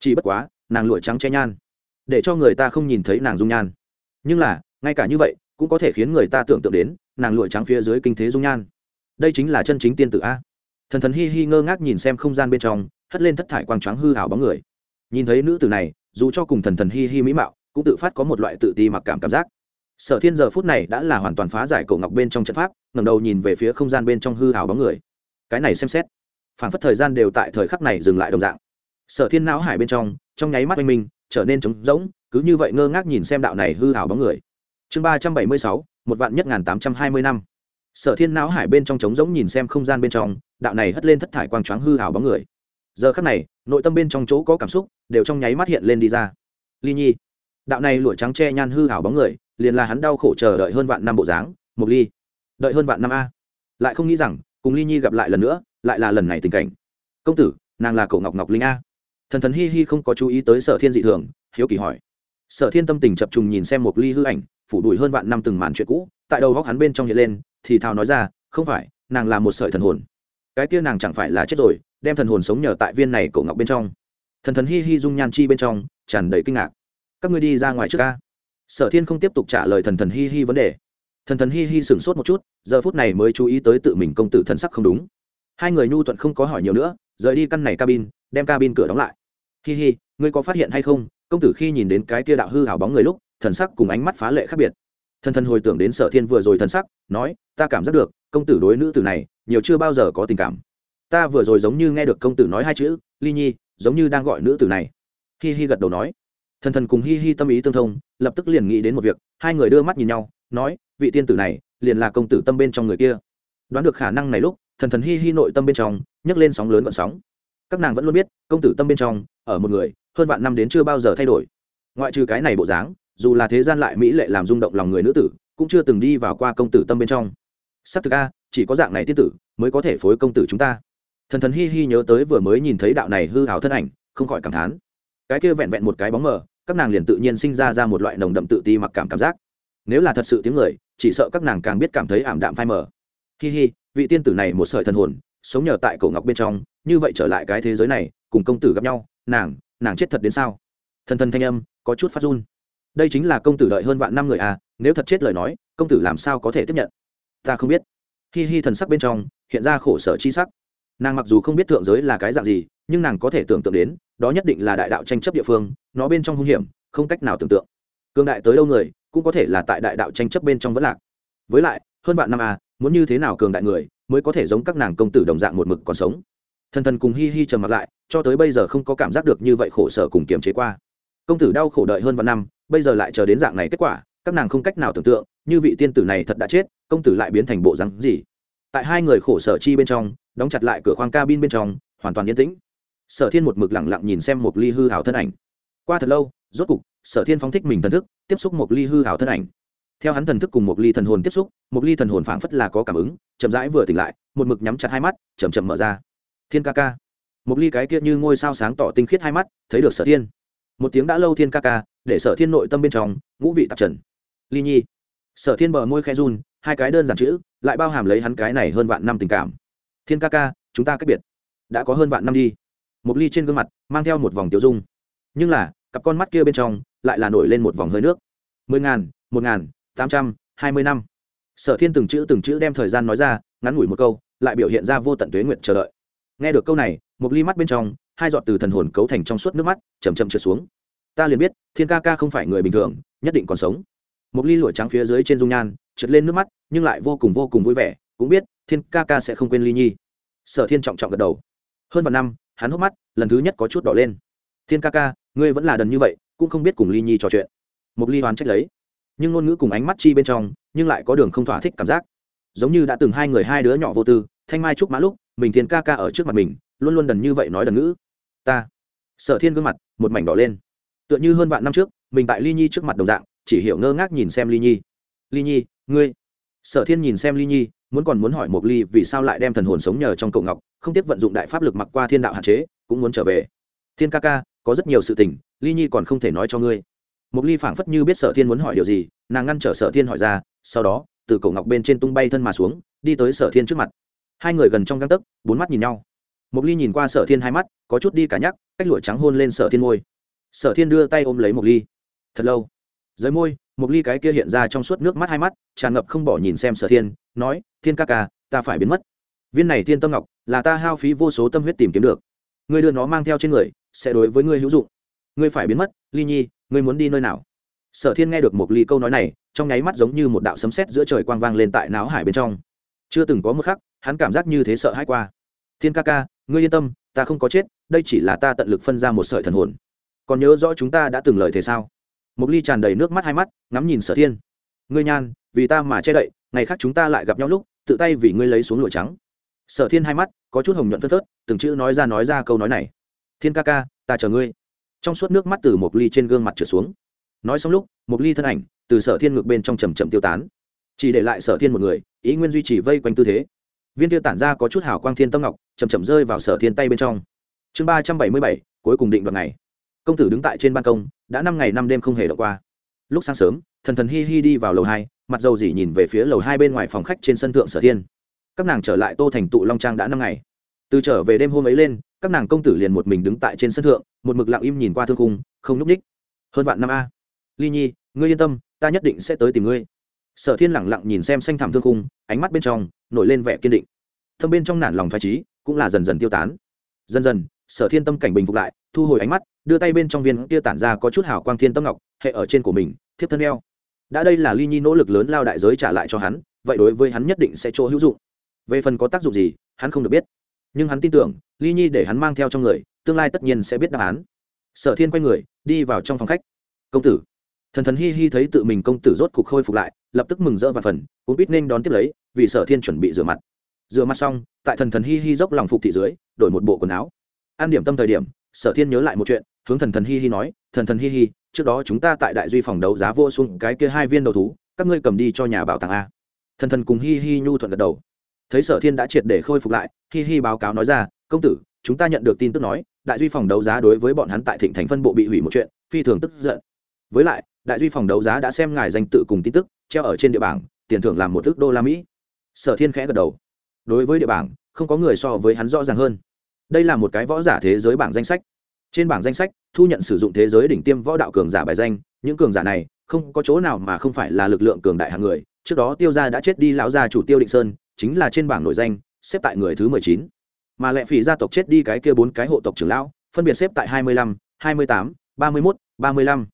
Chỉ bất quá, nàng lụa trắng che nhan, để cho người ta không nhìn thấy nàng dung nhan. Nhưng là, ngay cả như vậy, cũng có thể khiến người ta tưởng tượng đến, nàng lụa trắng phía dưới kinh thế dung nhan. Đây chính là chân chính tiên tử a. Thần thần hi hi ngơ ngác nhìn xem không gian bên trong, hất lên thất thải quang trắng hư hào bóng người. Nhìn thấy nữ tử này, dù cho cùng thần thần hi hi mỹ mạo, cũng tự phát có một loại tự ti mặc cảm cảm giác. Sở thiên giờ phút này đã là hoàn toàn phá giải cổ ngọc bên trong trận pháp, ngẩng đầu nhìn về phía không gian bên trong hư hào bóng người. Cái này xem xét phản phất thời gian đều tại thời khắc này dừng lại đồng dạng. Sở thiên não hải bên trong trong nháy mắt oanh minh, trở nên trống rỗng, cứ như vậy ngơ ngác nhìn xem đạo này hư hảo bóng người. Chương ba trăm bảy mươi sáu, một vạn nhất n tám trăm hai mươi năm. Sở thiên não hải bên trong trống rỗng nhìn xem không gian bên trong, đạo này hất lên thất thải quang choáng hư hảo bóng người. Giờ khắc này, nội tâm bên trong chỗ có cảm xúc đều trong nháy mắt hiện lên đi ra. Ly nhi, đạo này lụa trắng che nhan hư hảo bóng người, liền là hắn đau khổ chờ đợi hơn vạn năm bộ dáng một ly. Đợi hơn vạn năm a. Lại không nghĩ rằng, cùng ly nhi gặp lại lần nữa lại là lần này tình cảnh. Công tử, nàng là cậu ngọc ngọc linh a. Thần thần hi hi không có chú ý tới sở thiên dị thường, hiếu kỳ hỏi. Sở thiên tâm tình chập trùng nhìn xem một ly hư ảnh, phủ đuổi hơn vạn năm từng màn chuyện cũ, tại đầu góc hắn bên trong hiện lên, thì thào nói ra, không phải, nàng là một sợi thần hồn. Cái kia nàng chẳng phải là chết rồi, đem thần hồn sống nhờ tại viên này cổ ngọc bên trong. Thần thần hi hi dung nhan chi bên trong, tràn đầy kinh ngạc. Các ngươi đi ra ngoài trước ca sở thiên không tiếp tục trả lời thần thần hi hi vấn đề. Thần thần hi hi sửng sốt một chút, giờ phút này mới chú ý tới tự mình công tử thần sắc không đúng hai người nhu thuận không có hỏi nhiều nữa, rời đi căn này cabin, đem cabin cửa đóng lại. Hi hi, ngươi có phát hiện hay không? Công tử khi nhìn đến cái kia đạo hư hảo bóng người lúc, thần sắc cùng ánh mắt phá lệ khác biệt. Thần thần hồi tưởng đến sở thiên vừa rồi thần sắc, nói, ta cảm giác được, công tử đối nữ tử này, nhiều chưa bao giờ có tình cảm. Ta vừa rồi giống như nghe được công tử nói hai chữ, ly nhi, giống như đang gọi nữ tử này. Hi hi gật đầu nói. Thần thần cùng hi hi tâm ý tương thông, lập tức liền nghĩ đến một việc, hai người đưa mắt nhìn nhau, nói, vị tiên tử này, liền là công tử tâm bên trong người kia. Đoán được khả năng này lúc thần thần hi hi nội tâm bên trong, nhấc lên sóng lớn vận sóng. Các nàng vẫn luôn biết, công tử tâm bên trong, ở một người, hơn vạn năm đến chưa bao giờ thay đổi. Ngoại trừ cái này bộ dáng, dù là thế gian lại mỹ lệ làm rung động lòng người nữ tử, cũng chưa từng đi vào qua công tử tâm bên trong. S ắ c thực a, chỉ có dạng này tiên tử, mới có thể phối công tử chúng ta. Thần thần hi hi nhớ tới vừa mới nhìn thấy đạo này hư hào thân ảnh, không khỏi cảm thán. Cái kia vẹn vẹn một cái bóng mờ, các nàng liền tự nhiên sinh ra ra một loại nồng đậm tự ti mặc cảm cảm giác. Nếu là thật sự tiếng người, chỉ sợ các nàng càng biết cảm thấy ảm đạm phai mờ. Hi hi vị tiên tử này một sợi thần hồn, sống nhờ tại cổ ngọc bên trong, như vậy trở lại cái thế giới này, cùng công tử gặp nhau, nàng nàng chết thật đến sao? Thần thần thanh âm, có chút phát run. Đây chính là công tử đợi hơn vạn năm người à nếu thật chết lời nói, công tử làm sao có thể tiếp nhận? Ta không biết. Hi hi thần sắc bên trong, hiện ra khổ sở chi sắc. Nàng mặc dù không biết thượng giới là cái dạng gì, nhưng nàng có thể tưởng tượng đến, đó nhất định là đại đạo tranh chấp địa phương, nó bên trong hung hiểm, không cách nào tưởng tượng. Cương đại tới đâu người, cũng có thể là tại đại đạo tranh chấp bên trong vẫn lạc. Với lại, hơn vạn năm à muốn như thế nào cường đại người mới có thể giống các nàng công tử đồng dạng một mực còn sống? Thần thần cùng hi hi trầm mặt lại, cho tới bây giờ không có cảm giác được như vậy khổ sở cùng kiềm chế qua. Công tử đau khổ đợi hơn vạn năm, bây giờ lại chờ đến dạng này kết quả, các nàng không cách nào tưởng tượng, như vị tiên tử này thật đã chết, công tử lại biến thành bộ rắn gì? Tại hai người khổ sở chi bên trong, đóng chặt lại cửa khoang cabin bên trong, hoàn toàn yên tĩnh. Sở thiên một mực lẳng lặng nhìn xem một ly hư hảo thân ảnh. Qua thật lâu, rốt cục, sở thiên phóng thích mình thần thức, tiếp xúc một ly hư hảo thân ảnh theo hắn thần thức cùng một ly thần hồn tiếp xúc một ly thần hồn phảng phất là có cảm ứng, chậm rãi vừa tỉnh lại, một mực nhắm chặt hai mắt chầm chậm mở ra. Thiên ca ca. Một ly cái kia như ngôi sao sáng tỏ tinh khiết hai mắt, thấy được sở thiên. Một tiếng đã lâu thiên ca ca, để sở thiên nội tâm bên trong, ngũ vị tạp trần. Ly nhi. Sở thiên bờ môi khe run, hai cái đơn giản chữ, lại bao hàm lấy hắn cái này hơn vạn năm tình cảm. Thiên ca ca, chúng ta cách biệt. Đã có hơn vạn năm đi. Một ly trên gương mặt, mang theo một vòng tiêu dung. Nhưng là, cặp con mắt kia bên trong, lại là nổi lên một vòng hơi nước. Mười ngàn, một ngàn tám trăm, hai mươi năm. Sở thiên từng chữ từng chữ đem thời gian nói ra, ngắn ngủi một câu, lại biểu hiện ra vô tận tuế nguyện chờ đợi. Nghe được câu này, một ly mắt bên trong, hai giọt từ thần hồn cấu thành trong suốt nước mắt chầm chậm trượt xuống. Ta liền biết, thiên ca ca không phải người bình thường, nhất định còn sống. Một ly lụa trắng phía dưới trên dung nhan, trượt lên nước mắt, nhưng lại vô cùng vô cùng vui vẻ, cũng biết, thiên ca ca sẽ không quên ly nhi. Sở thiên trọng trọng gật đầu. Hơn vài năm, hắn hốc mắt, lần thứ nhất có chút đỏ lên. Thiên ca ca, ngươi vẫn là đần như vậy, cũng không biết cùng ly nhi trò chuyện. Một ly hoán trách lấy nhưng ngôn ngữ cùng ánh mắt chi bên trong, nhưng lại có đường không thỏa thích cảm giác. Giống như đã từng hai người hai đứa nhỏ vô tư, thanh mai trúc mã lúc, mình thiên ca ca ở trước mặt mình, luôn luôn đần như vậy nói đần ngữ. Ta. Sở thiên gương mặt, một mảnh đỏ lên. Tựa như hơn vạn năm trước, mình tại ly nhi trước mặt đồng dạng, chỉ hiểu ngơ ngác nhìn xem ly nhi. Ly nhi, ngươi. Sở thiên nhìn xem ly nhi, muốn còn muốn hỏi một ly vì sao lại đem thần hồn sống nhờ trong cậu ngọc, không tiếc vận dụng đại pháp lực mặc qua thiên đạo hạn chế, cũng muốn trở về. Thiên ca ca, có rất nhiều sự tình, ly nhi còn không thể nói cho ngươi một ly phảng phất như biết sở thiên muốn hỏi điều gì, nàng ngăn trở sở thiên hỏi ra, sau đó, từ cổ ngọc bên trên tung bay thân mà xuống, đi tới sở thiên trước mặt. Hai người gần trong găng tấc, bốn mắt nhìn nhau. Một ly nhìn qua sở thiên hai mắt, có chút đi cả nhắc, cách lụa trắng hôn lên sở thiên môi. Sở thiên đưa tay ôm lấy một ly. Thật lâu. Dưới môi một ly cái kia hiện ra trong suốt nước mắt hai mắt, tràn ngập không bỏ nhìn xem sở thiên, nói, thiên ca ca, ta phải biến mất. Viên này thiên tâm ngọc, là ta hao phí vô số tâm huyết tìm kiếm được. Ngươi đưa nó mang theo trên người, sẽ đối với ngươi hữu dụng. Ngươi phải biến mất, ly nhi ngươi muốn đi nơi nào? Sở thiên nghe được một ly câu nói này, trong nháy mắt giống như một đạo sấm sét giữa trời quang vang lên tại náo hải bên trong. Chưa từng có một khắc, hắn cảm giác như thế sợ hãi qua. Thiên ca ca, ngươi yên tâm, ta không có chết, đây chỉ là ta tận lực phân ra một sợi thần hồn. Còn nhớ rõ chúng ta đã từng lời thế sao? Một ly tràn đầy nước mắt hai mắt, ngắm nhìn sở thiên. Ngươi nhan, vì ta mà che đậy, ngày khác chúng ta lại gặp nhau lúc, tự tay vì ngươi lấy xuống lụa trắng. Sở thiên hai mắt, có chút hồng nhuận phân phớt, từng chữ nói ra nói ra câu nói này. Thiên ca ca, ta chờ ngươi trong suốt nước mắt từ một ly trên gương mặt trượt xuống. Nói xong lúc một ly thân ảnh từ sở thiên ngược bên trong chầm chậm tiêu tán. Chỉ để lại sở thiên một người, ý nguyên duy trì vây quanh tư thế. Viên tiêu tản ra có chút hào quang thiên tâm ngọc chầm chậm rơi vào sở thiên tay bên trong. Chương ba trăm bảy mươi bảy, cuối cùng định đoạn ngày. Công tử đứng tại trên ban công, đã năm ngày năm đêm không hề đọc qua. Lúc sáng sớm, thần thần hi hi đi vào lầu hai, mặt dầu dỉ nhìn về phía lầu hai bên ngoài phòng khách trên sân thượng sở thiên. Các nàng trở lại tô thành tụ long trang đã năm ngày. Từ trở về đêm hôm ấy lên các nàng công tử liền một mình đứng tại trên sân thượng, một mực lặng im nhìn qua thương khung, không núp ních hơn vạn năm a. Ly nhi, ngươi yên tâm, ta nhất định sẽ tới tìm ngươi. Sở thiên lẳng lặng nhìn xem xanh thảm thương khung, ánh mắt bên trong nổi lên vẻ kiên định. Thâm bên trong nản lòng thoải trí cũng là dần dần tiêu tán. Dần dần, sở thiên tâm cảnh bình phục lại, thu hồi ánh mắt, đưa tay bên trong viên kia tản ra có chút hào quang thiên tâm ngọc, hệ ở trên của mình, thiếp thân eo. Đã đây là ly nhi nỗ lực lớn lao đại giới trả lại cho hắn, vậy đối với hắn nhất định sẽ chỗ hữu dụng. Về phần có tác dụng gì, hắn không được biết nhưng hắn tin tưởng, ly nhi để hắn mang theo trong người, tương lai tất nhiên sẽ biết đáp án. Sở thiên quay người, đi vào trong phòng khách. Công tử. Thần thần hi hi thấy tự mình công tử rốt cục khôi phục lại, lập tức mừng rỡ và phần cũng biết nên đón tiếp lấy, vì sở thiên chuẩn bị rửa mặt. Rửa mặt xong, tại thần thần hi hi dốc lòng phục thị dưới, đổi một bộ quần áo. An điểm tâm thời điểm, sở thiên nhớ lại một chuyện, hướng thần thần hi hi nói, thần thần hi hi, trước đó chúng ta tại đại duy phòng đấu giá vô xuống cái kia hai viên đầu thú, các ngươi cầm đi cho nhà bảo tàng a. Thần thần cùng hi hi nhu thuận gật đầu thấy sở thiên đã triệt để khôi phục lại, hi hi báo cáo nói ra, công tử, chúng ta nhận được tin tức nói, đại duy phòng đấu giá đối với bọn hắn tại thịnh thành phân bộ bị hủy một chuyện, phi thường tức giận. Với lại, đại duy phòng đấu giá đã xem ngài danh tự cùng tin tức, treo ở trên địa bảng, tiền thưởng làm một ước đô la mỹ. Sở thiên khẽ gật đầu. Đối với địa bảng, không có người so với hắn rõ ràng hơn. Đây là một cái võ giả thế giới bảng danh sách. Trên bảng danh sách, thu nhận sử dụng thế giới đỉnh tiêm võ đạo cường giả bài danh, những cường giả này không có chỗ nào mà không phải là lực lượng cường đại hạng người. Trước đó tiêu gia đã chết đi lão gia chủ tiêu định sơn chính là trên bảng nội danh, xếp tại người thứ mười chín. Mà lệ phỉ gia tộc chết đi cái kia bốn cái hộ tộc trưởng lão, phân biệt xếp tại hai mươi lăm, hai mươi tám, ba mươi mốt, ba mươi lăm.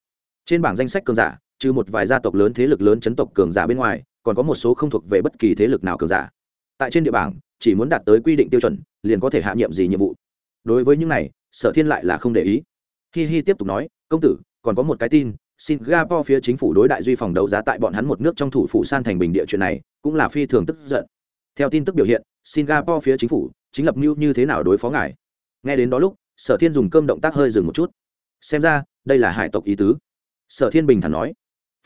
Trên bảng danh sách cường giả, trừ một vài gia tộc lớn thế lực lớn chấn tộc cường giả bên ngoài, còn có một số không thuộc về bất kỳ thế lực nào cường giả. Tại trên địa bảng, chỉ muốn đạt tới quy định tiêu chuẩn, liền có thể hạ nhiệm gì nhiệm vụ. Đối với những này, sở thiên lại là không để ý. Hi hi tiếp tục nói, công tử, còn có một cái tin, singapore phía chính phủ đối đại duy phòng đấu giá tại bọn hắn một nước trong thủ phủ san thành bình địa chuyện này, cũng là phi thường tức giận theo tin tức biểu hiện singapore phía chính phủ chính lập mưu như thế nào đối phó ngài? Nghe đến đó lúc sở thiên dùng cơm động tác hơi dừng một chút. Xem ra đây là hải tộc ý tứ. Sở thiên bình thản nói.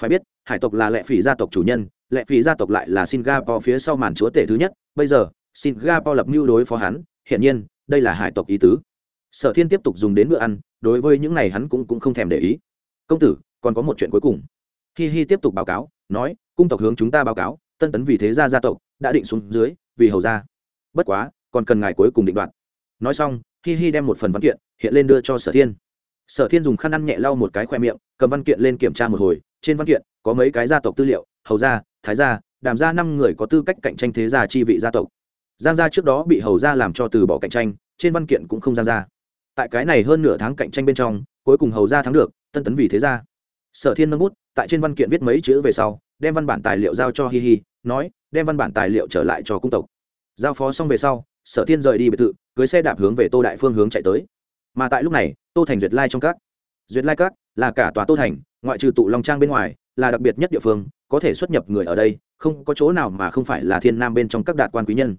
Phải biết hải tộc là lệ phỉ gia tộc chủ nhân lệ phỉ gia tộc lại là singapore phía sau màn chúa tể thứ nhất. Bây giờ singapore lập mưu đối phó hắn hiển nhiên đây là hải tộc ý tứ. Sở thiên tiếp tục dùng đến bữa ăn đối với những này hắn cũng, cũng không thèm để ý. Công tử còn có một chuyện cuối cùng. Hi hi tiếp tục báo cáo nói cung tộc hướng chúng ta báo cáo tân tấn vì thế gia gia tộc đã định xuống dưới, vì hầu gia bất quá, còn cần ngài cuối cùng định đoạt. Nói xong, hi hi đem một phần văn kiện hiện lên đưa cho sở thiên. Sở thiên dùng khăn ăn nhẹ lau một cái khoe miệng, cầm văn kiện lên kiểm tra một hồi, trên văn kiện có mấy cái gia tộc tư liệu, hầu gia, thái gia, đàm gia năm người có tư cách cạnh tranh thế gia chi vị gia tộc. Giang gia trước đó bị hầu gia làm cho từ bỏ cạnh tranh, trên văn kiện cũng không giang gia. Tại cái này hơn nửa tháng cạnh tranh bên trong, cuối cùng hầu gia thắng được, tân tấn vì thế gia. Sở thiên nâng bút, tại trên văn kiện viết mấy chữ về sau, đem văn bản tài liệu giao cho hi hi nói, đem văn bản tài liệu trở lại cho cung tộc. Giao phó xong về sau, sở thiên rời đi biệt thự, cưới xe đạp hướng về tô đại phương hướng chạy tới. Mà tại lúc này, tô thành duyệt lai trong các. Duyệt lai các là cả tòa tô thành, ngoại trừ tụ long trang bên ngoài, là đặc biệt nhất địa phương, có thể xuất nhập người ở đây, không có chỗ nào mà không phải là thiên nam bên trong các đạt quan quý nhân.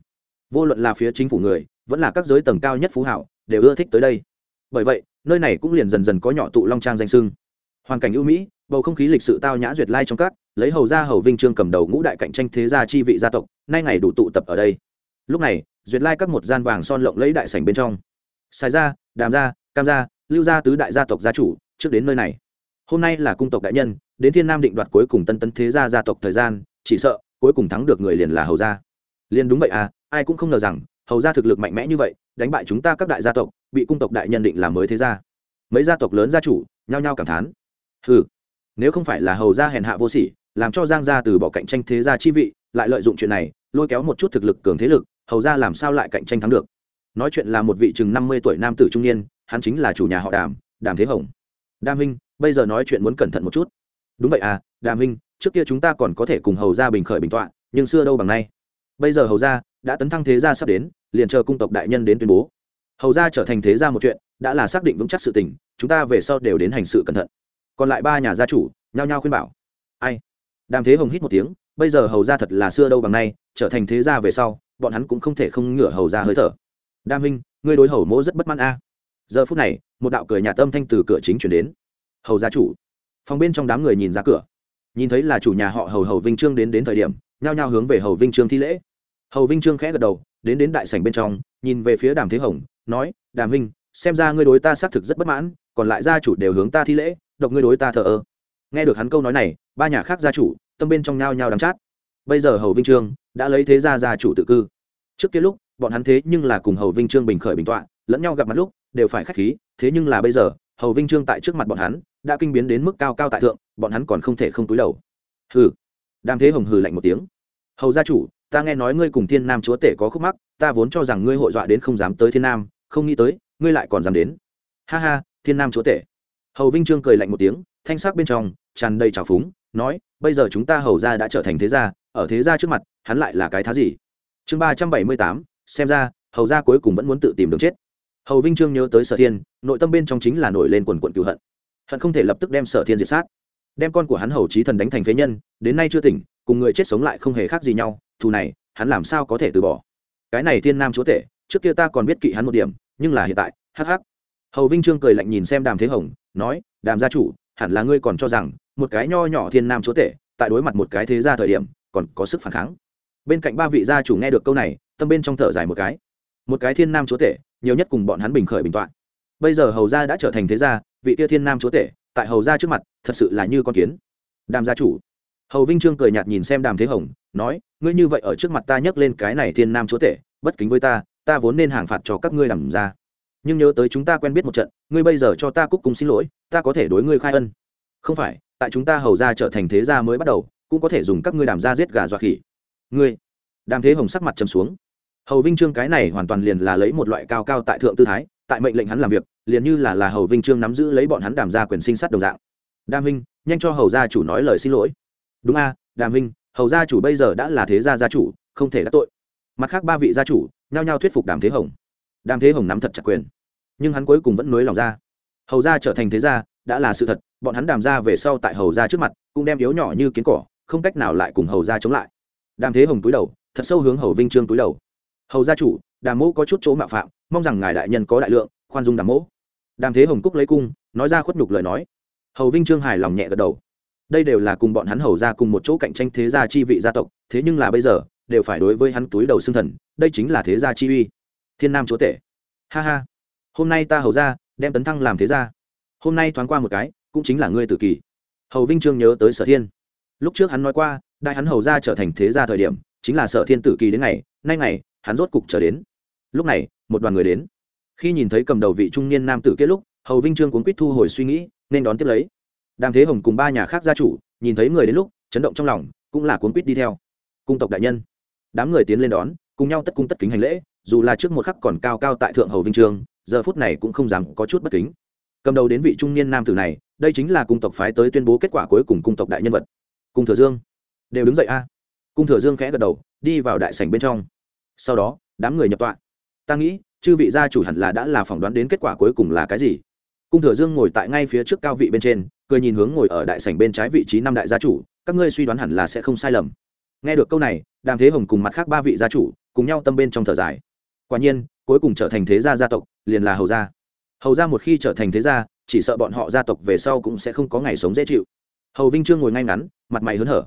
Vô luận là phía chính phủ người, vẫn là các giới tầng cao nhất phú hảo, đều ưa thích tới đây. Bởi vậy, nơi này cũng liền dần dần có nhỏ tụ long trang danh sưng. Hoàn cảnh ưu mỹ, bầu không khí lịch sự tao nhã duyệt lai trong các lấy hầu gia hầu vinh trương cầm đầu ngũ đại cạnh tranh thế gia chi vị gia tộc, nay ngày đủ tụ tập ở đây. Lúc này, duyệt lai các một gian vàng son lộng lấy đại sảnh bên trong. Sai gia, đàm gia, cam gia, lưu gia tứ đại gia tộc gia chủ, trước đến nơi này. Hôm nay là cung tộc đại nhân, đến thiên nam định đoạt cuối cùng tân tấn thế gia gia tộc thời gian, chỉ sợ, cuối cùng thắng được người liền là hầu gia. Liền đúng vậy à ai cũng không ngờ rằng, hầu gia thực lực mạnh mẽ như vậy, đánh bại chúng ta các đại gia tộc, bị cung tộc đại nhân định làm mới thế gia. Mấy gia tộc lớn gia chủ, nhao nhao cảm thán. Ừ nếu không phải là hầu gia hèn hạ vô sỉ làm cho giang gia từ bỏ cạnh tranh thế gia chi vị, lại lợi dụng chuyện này, lôi kéo một chút thực lực cường thế lực, hầu gia làm sao lại cạnh tranh thắng được. Nói chuyện là một vị chừng năm mươi tuổi nam tử trung niên, hắn chính là chủ nhà họ đàm đàm thế hồng. Đàm minh bây giờ nói chuyện muốn cẩn thận một chút. Đúng vậy à đàm minh trước kia chúng ta còn có thể cùng hầu gia bình khởi bình tọa, nhưng xưa đâu bằng nay. Bây giờ hầu gia đã tấn thăng thế gia sắp đến, liền chờ cung tộc đại nhân đến tuyên bố. Hầu ra trở thành thế gia một chuyện, đã là xác định vững chắc sự tình, chúng ta về sau đều đến hành sự cẩn thận. Còn lại ba nhà gia chủ, nhao nhao khuyên bảo. Ai? Đàm thế hồng hít một tiếng, bây giờ hầu ra thật là xưa đâu bằng nay, trở thành thế gia về sau, bọn hắn cũng không thể không ngửa hầu ra hơi thở. Đam huynh ngươi đối hầu mỗ rất bất mãn a. Giờ phút này, một đạo cười nhà tâm thanh từ cửa chính chuyển đến. Hầu gia chủ. Phòng bên trong đám người nhìn ra cửa. Nhìn thấy là chủ nhà họ hầu hầu vinh trương đến đến thời điểm, nhao nhao hướng về hầu vinh trương thi lễ. Hầu vinh trương khẽ gật đầu, đến đến đại sảnh bên trong, nhìn về phía đàm thế hồng, nói, đàm huynh xem ra ngươi đối ta xác thực rất bất mãn, còn lại gia chủ đều hướng ta thi lễ, độc ngươi đối ta thờ ơ. Nghe được hắn câu nói này ba nhà khác gia chủ, tâm bên trong nhao nhao đắm chát. Bây giờ hầu vinh trương đã lấy thế gia gia chủ tự cư. Trước kia lúc, bọn hắn thế nhưng là cùng hầu vinh trương bình khởi bình tọa, lẫn nhau gặp mặt lúc, đều phải khách khí, thế nhưng là bây giờ, hầu vinh trương tại trước mặt bọn hắn, đã kinh biến đến mức cao cao tại thượng, bọn hắn còn không thể không túi đầu. Hừ. Đàm thế hồng hừ lạnh một tiếng. Hầu gia chủ, ta nghe nói ngươi cùng thiên nam chúa tể có khúc mắc, ta vốn cho rằng ngươi hội dọa đến không dám tới thiên nam, không nghĩ tới, ngươi lại còn dám đến. Ha ha, thiên nam chúa tể. Hầu vinh trương cười lạnh một tiếng, thanh sắc bên trong, tràn đầy trào phúng nói, bây giờ chúng ta hầu ra đã trở thành thế gia, ở thế gia trước mặt, hắn lại là cái thá gì? Chương ba trăm bảy mươi tám, xem ra, hầu ra cuối cùng vẫn muốn tự tìm đường chết. Hầu vinh trương nhớ tới sở thiên, nội tâm bên trong chính là nổi lên quần quận cựu hận. Hận không thể lập tức đem sở thiên diệt sát. Đem con của hắn hầu trí thần đánh thành phế nhân, đến nay chưa tỉnh, cùng người chết sống lại không hề khác gì nhau, thù này, hắn làm sao có thể từ bỏ? Cái này thiên nam chúa tể, trước kia ta còn biết kỵ hắn một điểm, nhưng là hiện tại, hắc hắc. Hầu vinh trương cười lạnh nhìn xem đàm thế hồng, nói, đàm gia chủ, hẳn là ngươi còn cho rằng một cái nho nhỏ thiên nam chúa tể, tại đối mặt một cái thế gia thời điểm, còn có sức phản kháng. Bên cạnh ba vị gia chủ nghe được câu này, tâm bên trong thở dài một cái. Một cái thiên nam chúa tể, nhiều nhất cùng bọn hắn bình khởi bình toạn. Bây giờ hầu gia đã trở thành thế gia, vị tia thiên nam chúa tể, tại hầu gia trước mặt, thật sự là như con kiến. Đàm gia chủ. Hầu vinh trương cười nhạt nhìn xem đàm thế hồng, nói, ngươi như vậy ở trước mặt ta nhấc lên cái này thiên nam chúa tể, bất kính với ta ta vốn nên hàng phạt cho các ngươi làm ra nhưng nhớ tới chúng ta quen biết một trận, ngươi bây giờ cho ta cúc cùng xin lỗi, ta có thể đối ngươi khai ân. Không phải tại chúng ta hầu ra trở thành thế gia mới bắt đầu, cũng có thể dùng các ngươi đàm ra giết gà dọa khỉ. Ngươi. Đàm thế hồng sắc mặt trầm xuống. Hầu vinh trương cái này hoàn toàn liền là lấy một loại cao cao tại thượng tư thái, tại mệnh lệnh hắn làm việc, liền như là là hầu vinh trương nắm giữ lấy bọn hắn đàm ra quyền sinh sát đồng dạng. Đàm huynh, nhanh cho hầu gia chủ nói lời xin lỗi. Đúng a, đàm huynh, hầu gia chủ bây giờ đã là thế gia gia chủ, không thể đắc tội. Mặt khác ba vị gia chủ nhao nhao thuyết phục đàm thế hồng. Đàm thế hồng nắm thật chặt quyền, nhưng hắn cuối cùng vẫn nối lòng ra. Hầu gia trở thành thế gia đã là sự thật, bọn hắn đàm ra về sau tại hầu gia trước mặt, cũng đem yếu nhỏ như kiến cỏ, không cách nào lại cùng hầu gia chống lại. Đàm thế hồng túi đầu, thật sâu hướng hầu vinh trương túi đầu. Hầu gia chủ, đàm mỗ có chút chỗ mạo phạm, mong rằng ngài đại nhân có đại lượng, khoan dung đàm mỗ. Đàm thế hồng cúc lấy cung, nói ra khuất nhục lời nói. Hầu vinh trương hài lòng nhẹ gật đầu. Đây đều là cùng bọn hắn hầu ra cùng một chỗ cạnh tranh thế gia chi vị gia tộc, thế nhưng là bây giờ, đều phải đối với hắn túi đầu xương thần, đây chính là thế gia chi uy. Thiên nam chúa tể. Ha ha. Hôm nay ta hầu ra đem tấn thăng làm thế gia hôm nay thoáng qua một cái, cũng chính là ngươi tự kỷ hầu vinh trương nhớ tới sở thiên. Lúc trước hắn nói qua, đại hắn hầu ra trở thành thế gia thời điểm, chính là sở thiên tử kỳ đến ngày, nay ngày, hắn rốt cục trở đến. Lúc này, một đoàn người đến. Khi nhìn thấy cầm đầu vị trung niên nam tử kết lúc, hầu vinh trương cuốn quýt thu hồi suy nghĩ, nên đón tiếp lấy. Đàm thế hồng cùng ba nhà khác gia chủ, nhìn thấy người đến lúc, chấn động trong lòng, cũng là cuốn quýt đi theo. Cung tộc đại nhân. Đám người tiến lên đón, cùng nhau tất cung tất kính hành lễ, dù là trước một khắc còn cao cao tại thượng hầu vinh trương, giờ phút này cũng không dám có chút bất kính cầm đầu đến vị trung niên nam tử này, đây chính là cung tộc phái tới tuyên bố kết quả cuối cùng cung tộc đại nhân vật. Cung thừa dương. Đều đứng dậy a. Cung thừa dương khẽ gật đầu, đi vào đại sảnh bên trong. Sau đó, đám người nhập tọa. Ta nghĩ, chư vị gia chủ hẳn là đã là phỏng đoán đến kết quả cuối cùng là cái gì. Cung thừa dương ngồi tại ngay phía trước cao vị bên trên, cười nhìn hướng ngồi ở đại sảnh bên trái vị trí năm đại gia chủ, các ngươi suy đoán hẳn là sẽ không sai lầm. Nghe được câu này, đàm thế hồng cùng mặt khác ba vị gia chủ cùng nhau tâm bên trong thở dài. Quả nhiên, cuối cùng trở thành thế gia gia tộc, liền là hầu gia hầu gia một khi trở thành thế gia, chỉ sợ bọn họ gia tộc về sau cũng sẽ không có ngày sống dễ chịu. Hầu vinh trương ngồi ngay ngắn, mặt mày hớn hở.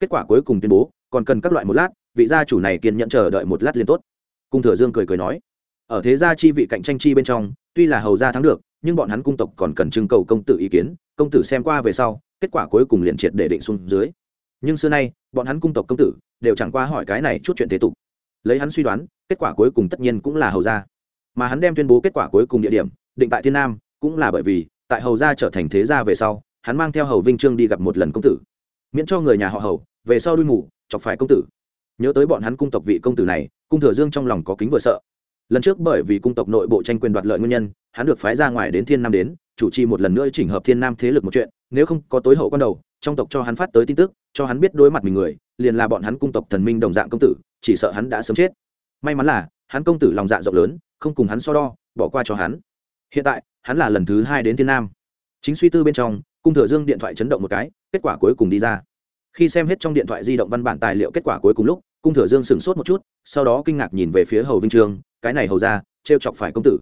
Kết quả cuối cùng tuyên bố, còn cần các loại một lát, vị gia chủ này kiên nhẫn chờ đợi một lát liền tốt. Cung thừa dương cười cười nói, ở thế gia chi vị cạnh tranh chi bên trong, tuy là hầu gia thắng được, nhưng bọn hắn cung tộc còn cần trưng cầu công tử ý kiến, công tử xem qua về sau, kết quả cuối cùng liền triệt để định xuống dưới. Nhưng xưa nay, bọn hắn cung tộc công tử đều chẳng qua hỏi cái này chút chuyện thế tục. Lấy hắn suy đoán, kết quả cuối cùng tất nhiên cũng là hầu gia. Mà hắn đem tuyên bố kết quả cuối cùng địa điểm định tại thiên nam, cũng là bởi vì, tại hầu gia trở thành thế gia về sau, hắn mang theo hầu vinh trương đi gặp một lần công tử. Miễn cho người nhà họ hầu, về sau đuôi mù chọc phải công tử. Nhớ tới bọn hắn cung tộc vị công tử này, cung thừa dương trong lòng có kính vừa sợ. Lần trước bởi vì cung tộc nội bộ tranh quyền đoạt lợi nguyên nhân, hắn được phái ra ngoài đến thiên nam đến, chủ trì một lần nữa chỉnh hợp thiên nam thế lực một chuyện, nếu không có tối hậu quan đầu, trong tộc cho hắn phát tới tin tức, cho hắn biết đối mặt mình người, liền là bọn hắn cung tộc thần minh đồng dạng công tử, chỉ sợ hắn đã sớm chết. May mắn là, hắn công tử lòng dạ rộng lớn, không cùng hắn so đo, bỏ qua cho hắn hiện tại, hắn là lần thứ hai đến thiên nam. Chính suy tư bên trong, cung thừa dương điện thoại chấn động một cái, kết quả cuối cùng đi ra. Khi xem hết trong điện thoại di động văn bản tài liệu kết quả cuối cùng lúc, cung thừa dương sửng sốt một chút, sau đó kinh ngạc nhìn về phía hầu vinh trường, cái này hầu ra t chọc phải công tử.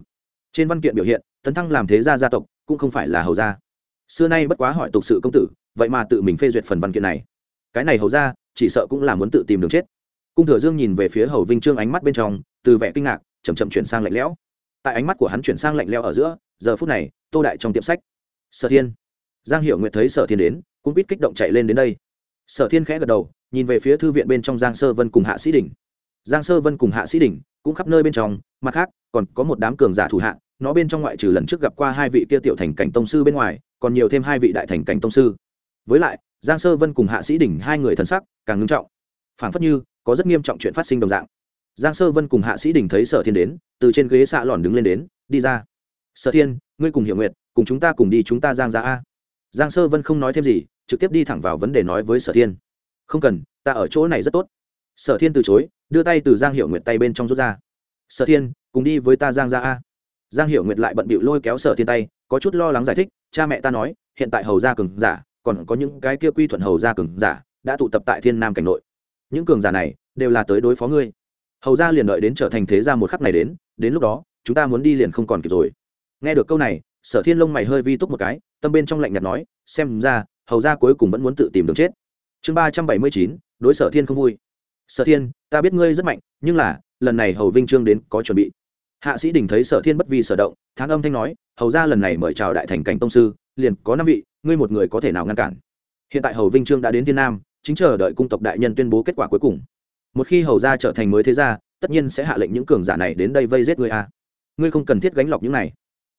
Trên văn kiện biểu hiện, tấn thăng làm thế gia gia tộc, cũng không phải là hầu gia. Xưa nay bất quá hỏi tục sự công tử, vậy mà tự mình phê duyệt phần văn kiện này. Cái này hầu ra chỉ sợ cũng là muốn tự tìm đường chết. Cung thừa dương nhìn về phía hầu vinh trương ánh mắt bên trong, từ vẻ kinh ngạc chầm chậm chuyển sang lạnh lẽo tại ánh mắt của hắn chuyển sang lạnh leo ở giữa, giờ phút này, tô đại trong tiệm sách. Sở thiên. Giang Hiểu nguyệt thấy sở thiên đến, cũng biết kích động chạy lên đến đây. Sở thiên khẽ gật đầu, nhìn về phía thư viện bên trong giang sơ vân cùng hạ sĩ đình giang sơ vân cùng hạ sĩ đình cũng khắp nơi bên trong, mặt khác, còn có một đám cường giả thủ hạ, nó bên trong ngoại trừ lần trước gặp qua hai vị kia tiểu thành cảnh tông sư bên ngoài, còn nhiều thêm hai vị đại thành cảnh tông sư. Với lại, giang sơ vân cùng hạ sĩ đỉnh hai người thần sắc càng ngưng trọng. Phảng phất như có rất nghiêm trọng chuyện phát sinh đồng dạng giang sơ vân cùng hạ sĩ đình thấy sở thiên đến, từ trên ghế xạ lòn đứng lên đến, đi ra. Sở thiên, ngươi cùng hiểu nguyện cùng chúng ta cùng đi chúng ta giang ra a. Giang sơ vân không nói thêm gì, trực tiếp đi thẳng vào vấn đề nói với sở thiên. Không cần, ta ở chỗ này rất tốt. Sở thiên từ chối, đưa tay từ giang hiệu nguyệt tay bên trong rút ra. Sở thiên, cùng đi với ta giang ra a. Giang hiệu nguyệt lại bận bịu lôi kéo sở thiên tay, có chút lo lắng giải thích, cha mẹ ta nói, hiện tại hầu gia cường giả, còn có những cái kia quy thuận hầu gia cường giả, đã tụ tập tại thiên nam cảnh nội. Những cường giả này, đều là tới đối phó ngươi hầu gia liền đợi đến trở thành thế gia một khắc này đến đến lúc đó, chúng ta muốn đi liền không còn kịp rồi. Nghe được câu này, sở thiên lông mày hơi vi túc một cái, tâm bên trong lạnh nhạt nói, xem ra, hầu gia cuối cùng vẫn muốn tự tìm đường chết. Chương ba trăm bảy mươi chín, đối sở thiên không vui. Sở thiên, ta biết ngươi rất mạnh, nhưng là, lần này hầu vinh trương đến có chuẩn bị. Hạ sĩ đình thấy sở thiên bất vi sở động, thán âm thanh nói, hầu ra lần này mời chào đại thành cảnh tông sư, liền có năm vị, ngươi một người có thể nào ngăn cản? Hiện tại hầu vinh trương đã đến thiên nam, chính chờ đợi cung tộc đại nhân tuyên bố kết quả cuối cùng một khi hầu gia trở thành mới thế gia, tất nhiên sẽ hạ lệnh những cường giả này đến đây vây giết ngươi a. À. ngươi không cần thiết gánh lọc những này.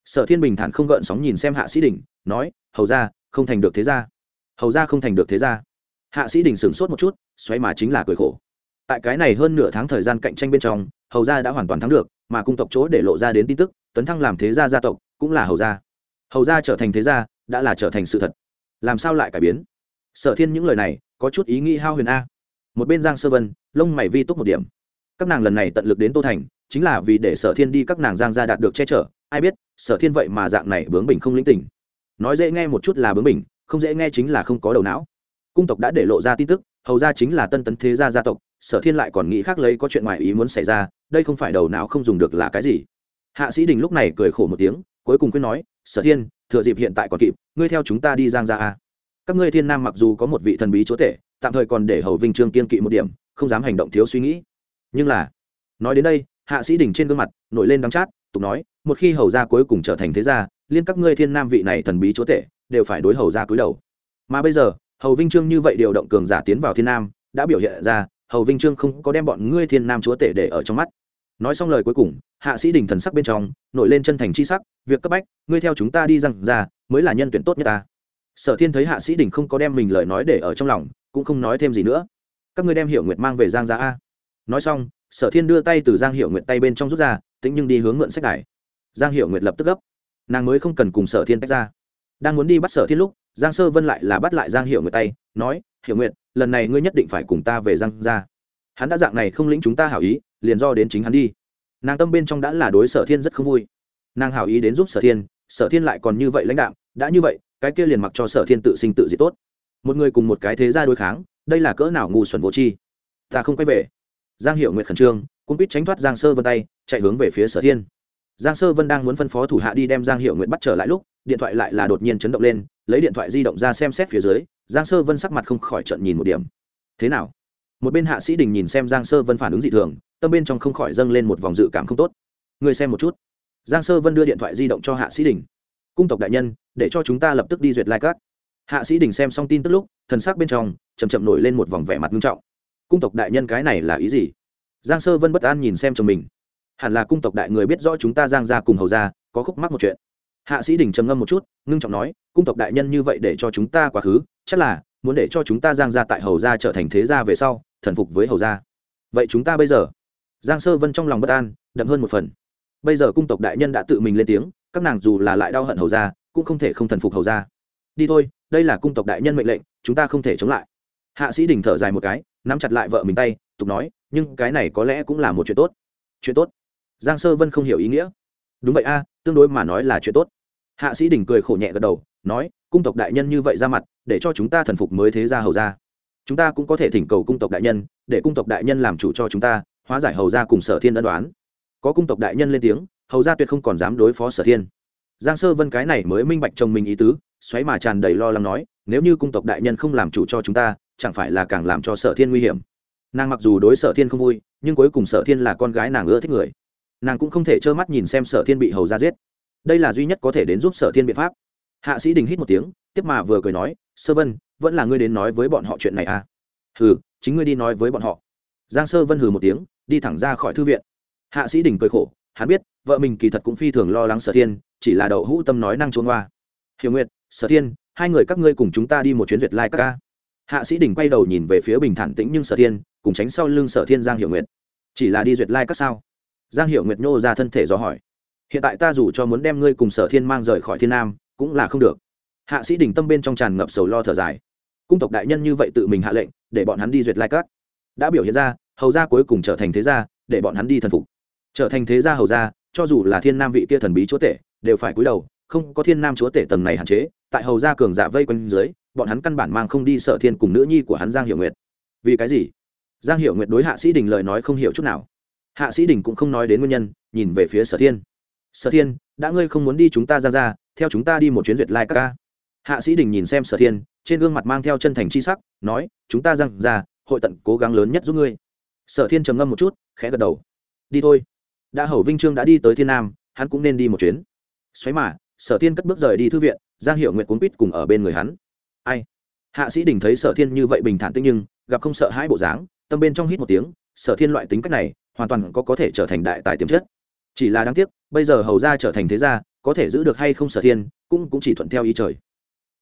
Sở thiên bình thản không gợn sóng nhìn xem hạ sĩ đình, nói, hầu ra không thành được thế gia. Hầu ra không thành được thế gia. Hạ sĩ đình sửng sốt một chút, xoáy mà chính là cười khổ. Tại cái này hơn nửa tháng thời gian cạnh tranh bên trong, hầu gia đã hoàn toàn thắng được, mà cung tộc chỗ để lộ ra đến tin tức, tấn thăng làm thế gia gia tộc, cũng là hầu gia. Hầu gia trở thành thế gia, đã là trở thành sự thật. Làm sao lại cải biến? Sở thiên những lời này, có chút ý nghĩ hao huyền a một bên giang sơ vân, lông mày vi túc một điểm. Các nàng lần này tận lực đến tô thành, chính là vì để sở thiên đi các nàng giang gia đạt được che chở. Ai biết, sở thiên vậy mà dạng này bướng bình không lĩnh tỉnh nói dễ nghe một chút là bướng bình không dễ nghe chính là không có đầu não. Cung tộc đã để lộ ra tin tức, hầu ra chính là tân tấn thế gia gia tộc, sở thiên lại còn nghĩ khác lấy có chuyện ngoài ý muốn xảy ra, đây không phải đầu não không dùng được là cái gì. Hạ sĩ đình lúc này cười khổ một tiếng, cuối cùng quyết nói, sở thiên, thừa dịp hiện tại còn kịp, ngươi theo chúng ta đi giang ra a. Các ngươi thiên nam mặc dù có một vị thần bí chúa tể tạm thời còn để hầu vinh trương kiên kỵ một điểm, không dám hành động thiếu suy nghĩ. Nhưng là, nói đến đây, hạ sĩ đình trên gương mặt, nổi lên đắng chát, tục nói, một khi hầu gia cuối cùng trở thành thế gia, liên các ngươi thiên nam vị này thần bí chúa tể, đều phải đối hầu gia cúi đầu. Mà bây giờ, hầu vinh trương như vậy điều động cường giả tiến vào thiên nam, đã biểu hiện ra, hầu vinh trương không có đem bọn ngươi thiên nam chúa tể để ở trong mắt. Nói xong lời cuối cùng, hạ sĩ đình thần sắc bên trong, nổi lên chân thành chi sắc, việc cấp bách, ngươi theo chúng ta đi rằng ra, mới là nhân tuyển tốt nhất ta. Sở thiên thấy hạ sĩ đình không có đem mình lời nói để ở trong lòng cũng không nói thêm gì nữa. Các ngươi đem hiệu nguyệt mang về giang ra a. Nói xong, sở thiên đưa tay từ giang hiệu nguyệt tay bên trong rút ra tính nhưng đi hướng mượn sách đài. Giang hiệu nguyệt lập tức gấp. Nàng mới không cần cùng sở thiên tách ra. Đang muốn đi bắt sở thiên lúc, giang sơ vân lại là bắt lại giang hiệu nguyệt tay, nói hiệu nguyệt, lần này ngươi nhất định phải cùng ta về giang ra hắn đã dạng này không lĩnh chúng ta hảo ý, liền do đến chính hắn đi. Nàng tâm bên trong đã là đối sở thiên rất không vui. Nàng hảo ý đến giúp sở thiên sở thiên lại còn như vậy lãnh đạo đã như vậy, cái kia liền mặc cho sở thiên tự sinh tự diệt tốt một người cùng một cái thế gia đối kháng, đây là cỡ nào ngu xuẩn vô tri. ta không quay về. Giang hiệu nguyệt khẩn trương cũng biết tránh thoát giang sơ vân tay, chạy hướng về phía sở thiên. Giang sơ vân đang muốn phân phó thủ hạ đi đem giang hiệu nguyệt bắt trở lại lúc, điện thoại lại là đột nhiên chấn động lên, lấy điện thoại di động ra xem xét phía dưới, giang sơ vân sắc mặt không khỏi trận nhìn một điểm. Thế nào? Một bên hạ sĩ đình nhìn xem giang sơ vân phản ứng dị thường, tâm bên trong không khỏi dâng lên một vòng dự cảm không tốt. Người xem một chút. Giang sơ vân đưa điện thoại di động cho hạ sĩ đình. Cung tộc đại nhân, để cho chúng ta lập tức đi duyệt lai、like、cát hạ sĩ đình xem xong tin tức lúc, thần sắc bên trong chầm chậm nổi lên một vòng vẻ mặt nghiêm trọng. Cung tộc đại nhân cái này là ý gì? Giang sơ vân bất an nhìn xem chồng mình. Hẳn là cung tộc đại người biết rõ chúng ta giang ra cùng hầu ra có khúc mắc một chuyện. Hạ sĩ đình trầm ngâm một chút, ngưng trọng nói, cung tộc đại nhân như vậy để cho chúng ta quá khứ, chắc là muốn để cho chúng ta giang ra tại hầu gia trở thành thế gia về sau, thần phục với hầu gia. Vậy chúng ta bây giờ? Giang sơ vân trong lòng bất an, đậm hơn một phần. Bây giờ cung tộc đại nhân đã tự mình lên tiếng, các nàng dù là lại đau hận hầu gia, cũng không thể không thần phục hầu gia đi thôi, đây là cung tộc đại nhân mệnh lệnh, chúng ta không thể chống lại. Hạ sĩ đình thở dài một cái, nắm chặt lại vợ mình tay, tục nói, nhưng cái này có lẽ cũng là một chuyện tốt. Chuyện tốt? Giang sơ vân không hiểu ý nghĩa. Đúng vậy a, tương đối mà nói là chuyện tốt. Hạ sĩ đình cười khổ nhẹ gật đầu, nói, cung tộc đại nhân như vậy ra mặt, để cho chúng ta thần phục mới thế ra hầu ra chúng ta cũng có thể thỉnh cầu cung tộc đại nhân, để cung tộc đại nhân làm chủ cho chúng ta, hóa giải hầu ra cùng sở thiên ân đoán. Có cung tộc đại nhân lên tiếng, hầu ra tuyệt không còn dám đối phó sở thiên. Giang sơ vân cái này mới minh bạch chồng mình ý tứ xoáy mà tràn đầy lo lắng nói, nếu như cung tộc đại nhân không làm chủ cho chúng ta, chẳng phải là càng làm cho sở thiên nguy hiểm? Nàng mặc dù đối sở thiên không vui, nhưng cuối cùng sở thiên là con gái nàng ưa thích người. Nàng cũng không thể trơ mắt nhìn xem sở thiên bị hầu ra giết. Đây là duy nhất có thể đến giúp sở thiên biện pháp. Hạ sĩ đình hít một tiếng, tiếp mà vừa cười nói, sơ vân, vẫn là ngươi đến nói với bọn họ chuyện này à? Hừ, chính ngươi đi nói với bọn họ. Giang sơ vân hừ một tiếng, đi thẳng ra khỏi thư viện. Hạ sĩ đình cười khổ, hắn biết, vợ mình kỳ thật cũng phi thường lo lắng sở thiên, chỉ là đậu hũ tâm nói năng trốn hoa. Hiểu nguyệt sở thiên, hai người các ngươi cùng chúng ta đi một chuyến duyệt lai、like、các ca. Hạ sĩ đình quay đầu nhìn về phía bình thản tĩnh nhưng sở thiên, cùng tránh sau lưng sở thiên giang hiểu nguyệt. Chỉ là đi duyệt lai、like、các sao? Giang hiểu nguyệt nhô ra thân thể do hỏi. Hiện tại ta dù cho muốn đem ngươi cùng sở thiên mang rời khỏi thiên nam, cũng là không được. Hạ sĩ đình tâm bên trong tràn ngập sầu lo thở dài. Cung tộc đại nhân như vậy tự mình hạ lệnh, để bọn hắn đi duyệt lai cát đã biểu hiện ra, hầu gia cuối cùng trở thành thế gia, để bọn hắn đi thần phục. Trở thành thế gia hầu gia, cho dù là thiên nam vị kia thần bí chúa tể, đều phải cúi đầu, không có thiên nam chúa tể tầng này hạn chế tại hầu gia cường giả vây quanh dưới, bọn hắn căn bản mang không đi sở thiên cùng nữ nhi của hắn giang hiệu nguyệt. Vì cái gì? Giang hiệu nguyệt đối hạ sĩ đình lời nói không hiểu chút nào. Hạ sĩ đình cũng không nói đến nguyên nhân, nhìn về phía sở thiên. Sở thiên, đã ngươi không muốn đi chúng ta ra ra theo chúng ta đi một chuyến duyệt lai các ca. Hạ sĩ đình nhìn xem sở thiên, trên gương mặt mang theo chân thành c h i sắc, nói, chúng ta răng ra hội tận cố gắng lớn nhất giúp ngươi. Sở thiên trầm ngâm một chút, khẽ gật đầu. Đi thôi. Đã hầu vinh trương đã đi tới thiên nam, hắn cũng nên đi một chuyến. Xoáy mà sở thiên cất bước rời đi thư viện, giang hiệu nguyện cuốn quýt cùng ở bên người hắn. Ai? Hạ sĩ đình thấy sở thiên như vậy bình thản tinh nhưng, gặp không sợ hãi bộ dáng, tâm bên trong hít một tiếng, sở thiên loại tính cách này, hoàn toàn có có thể trở thành đại tài tiềm chất. Chỉ là đáng tiếc, bây giờ hầu ra trở thành thế gia, có thể giữ được hay không sở thiên, cũng cũng chỉ thuận theo ý trời.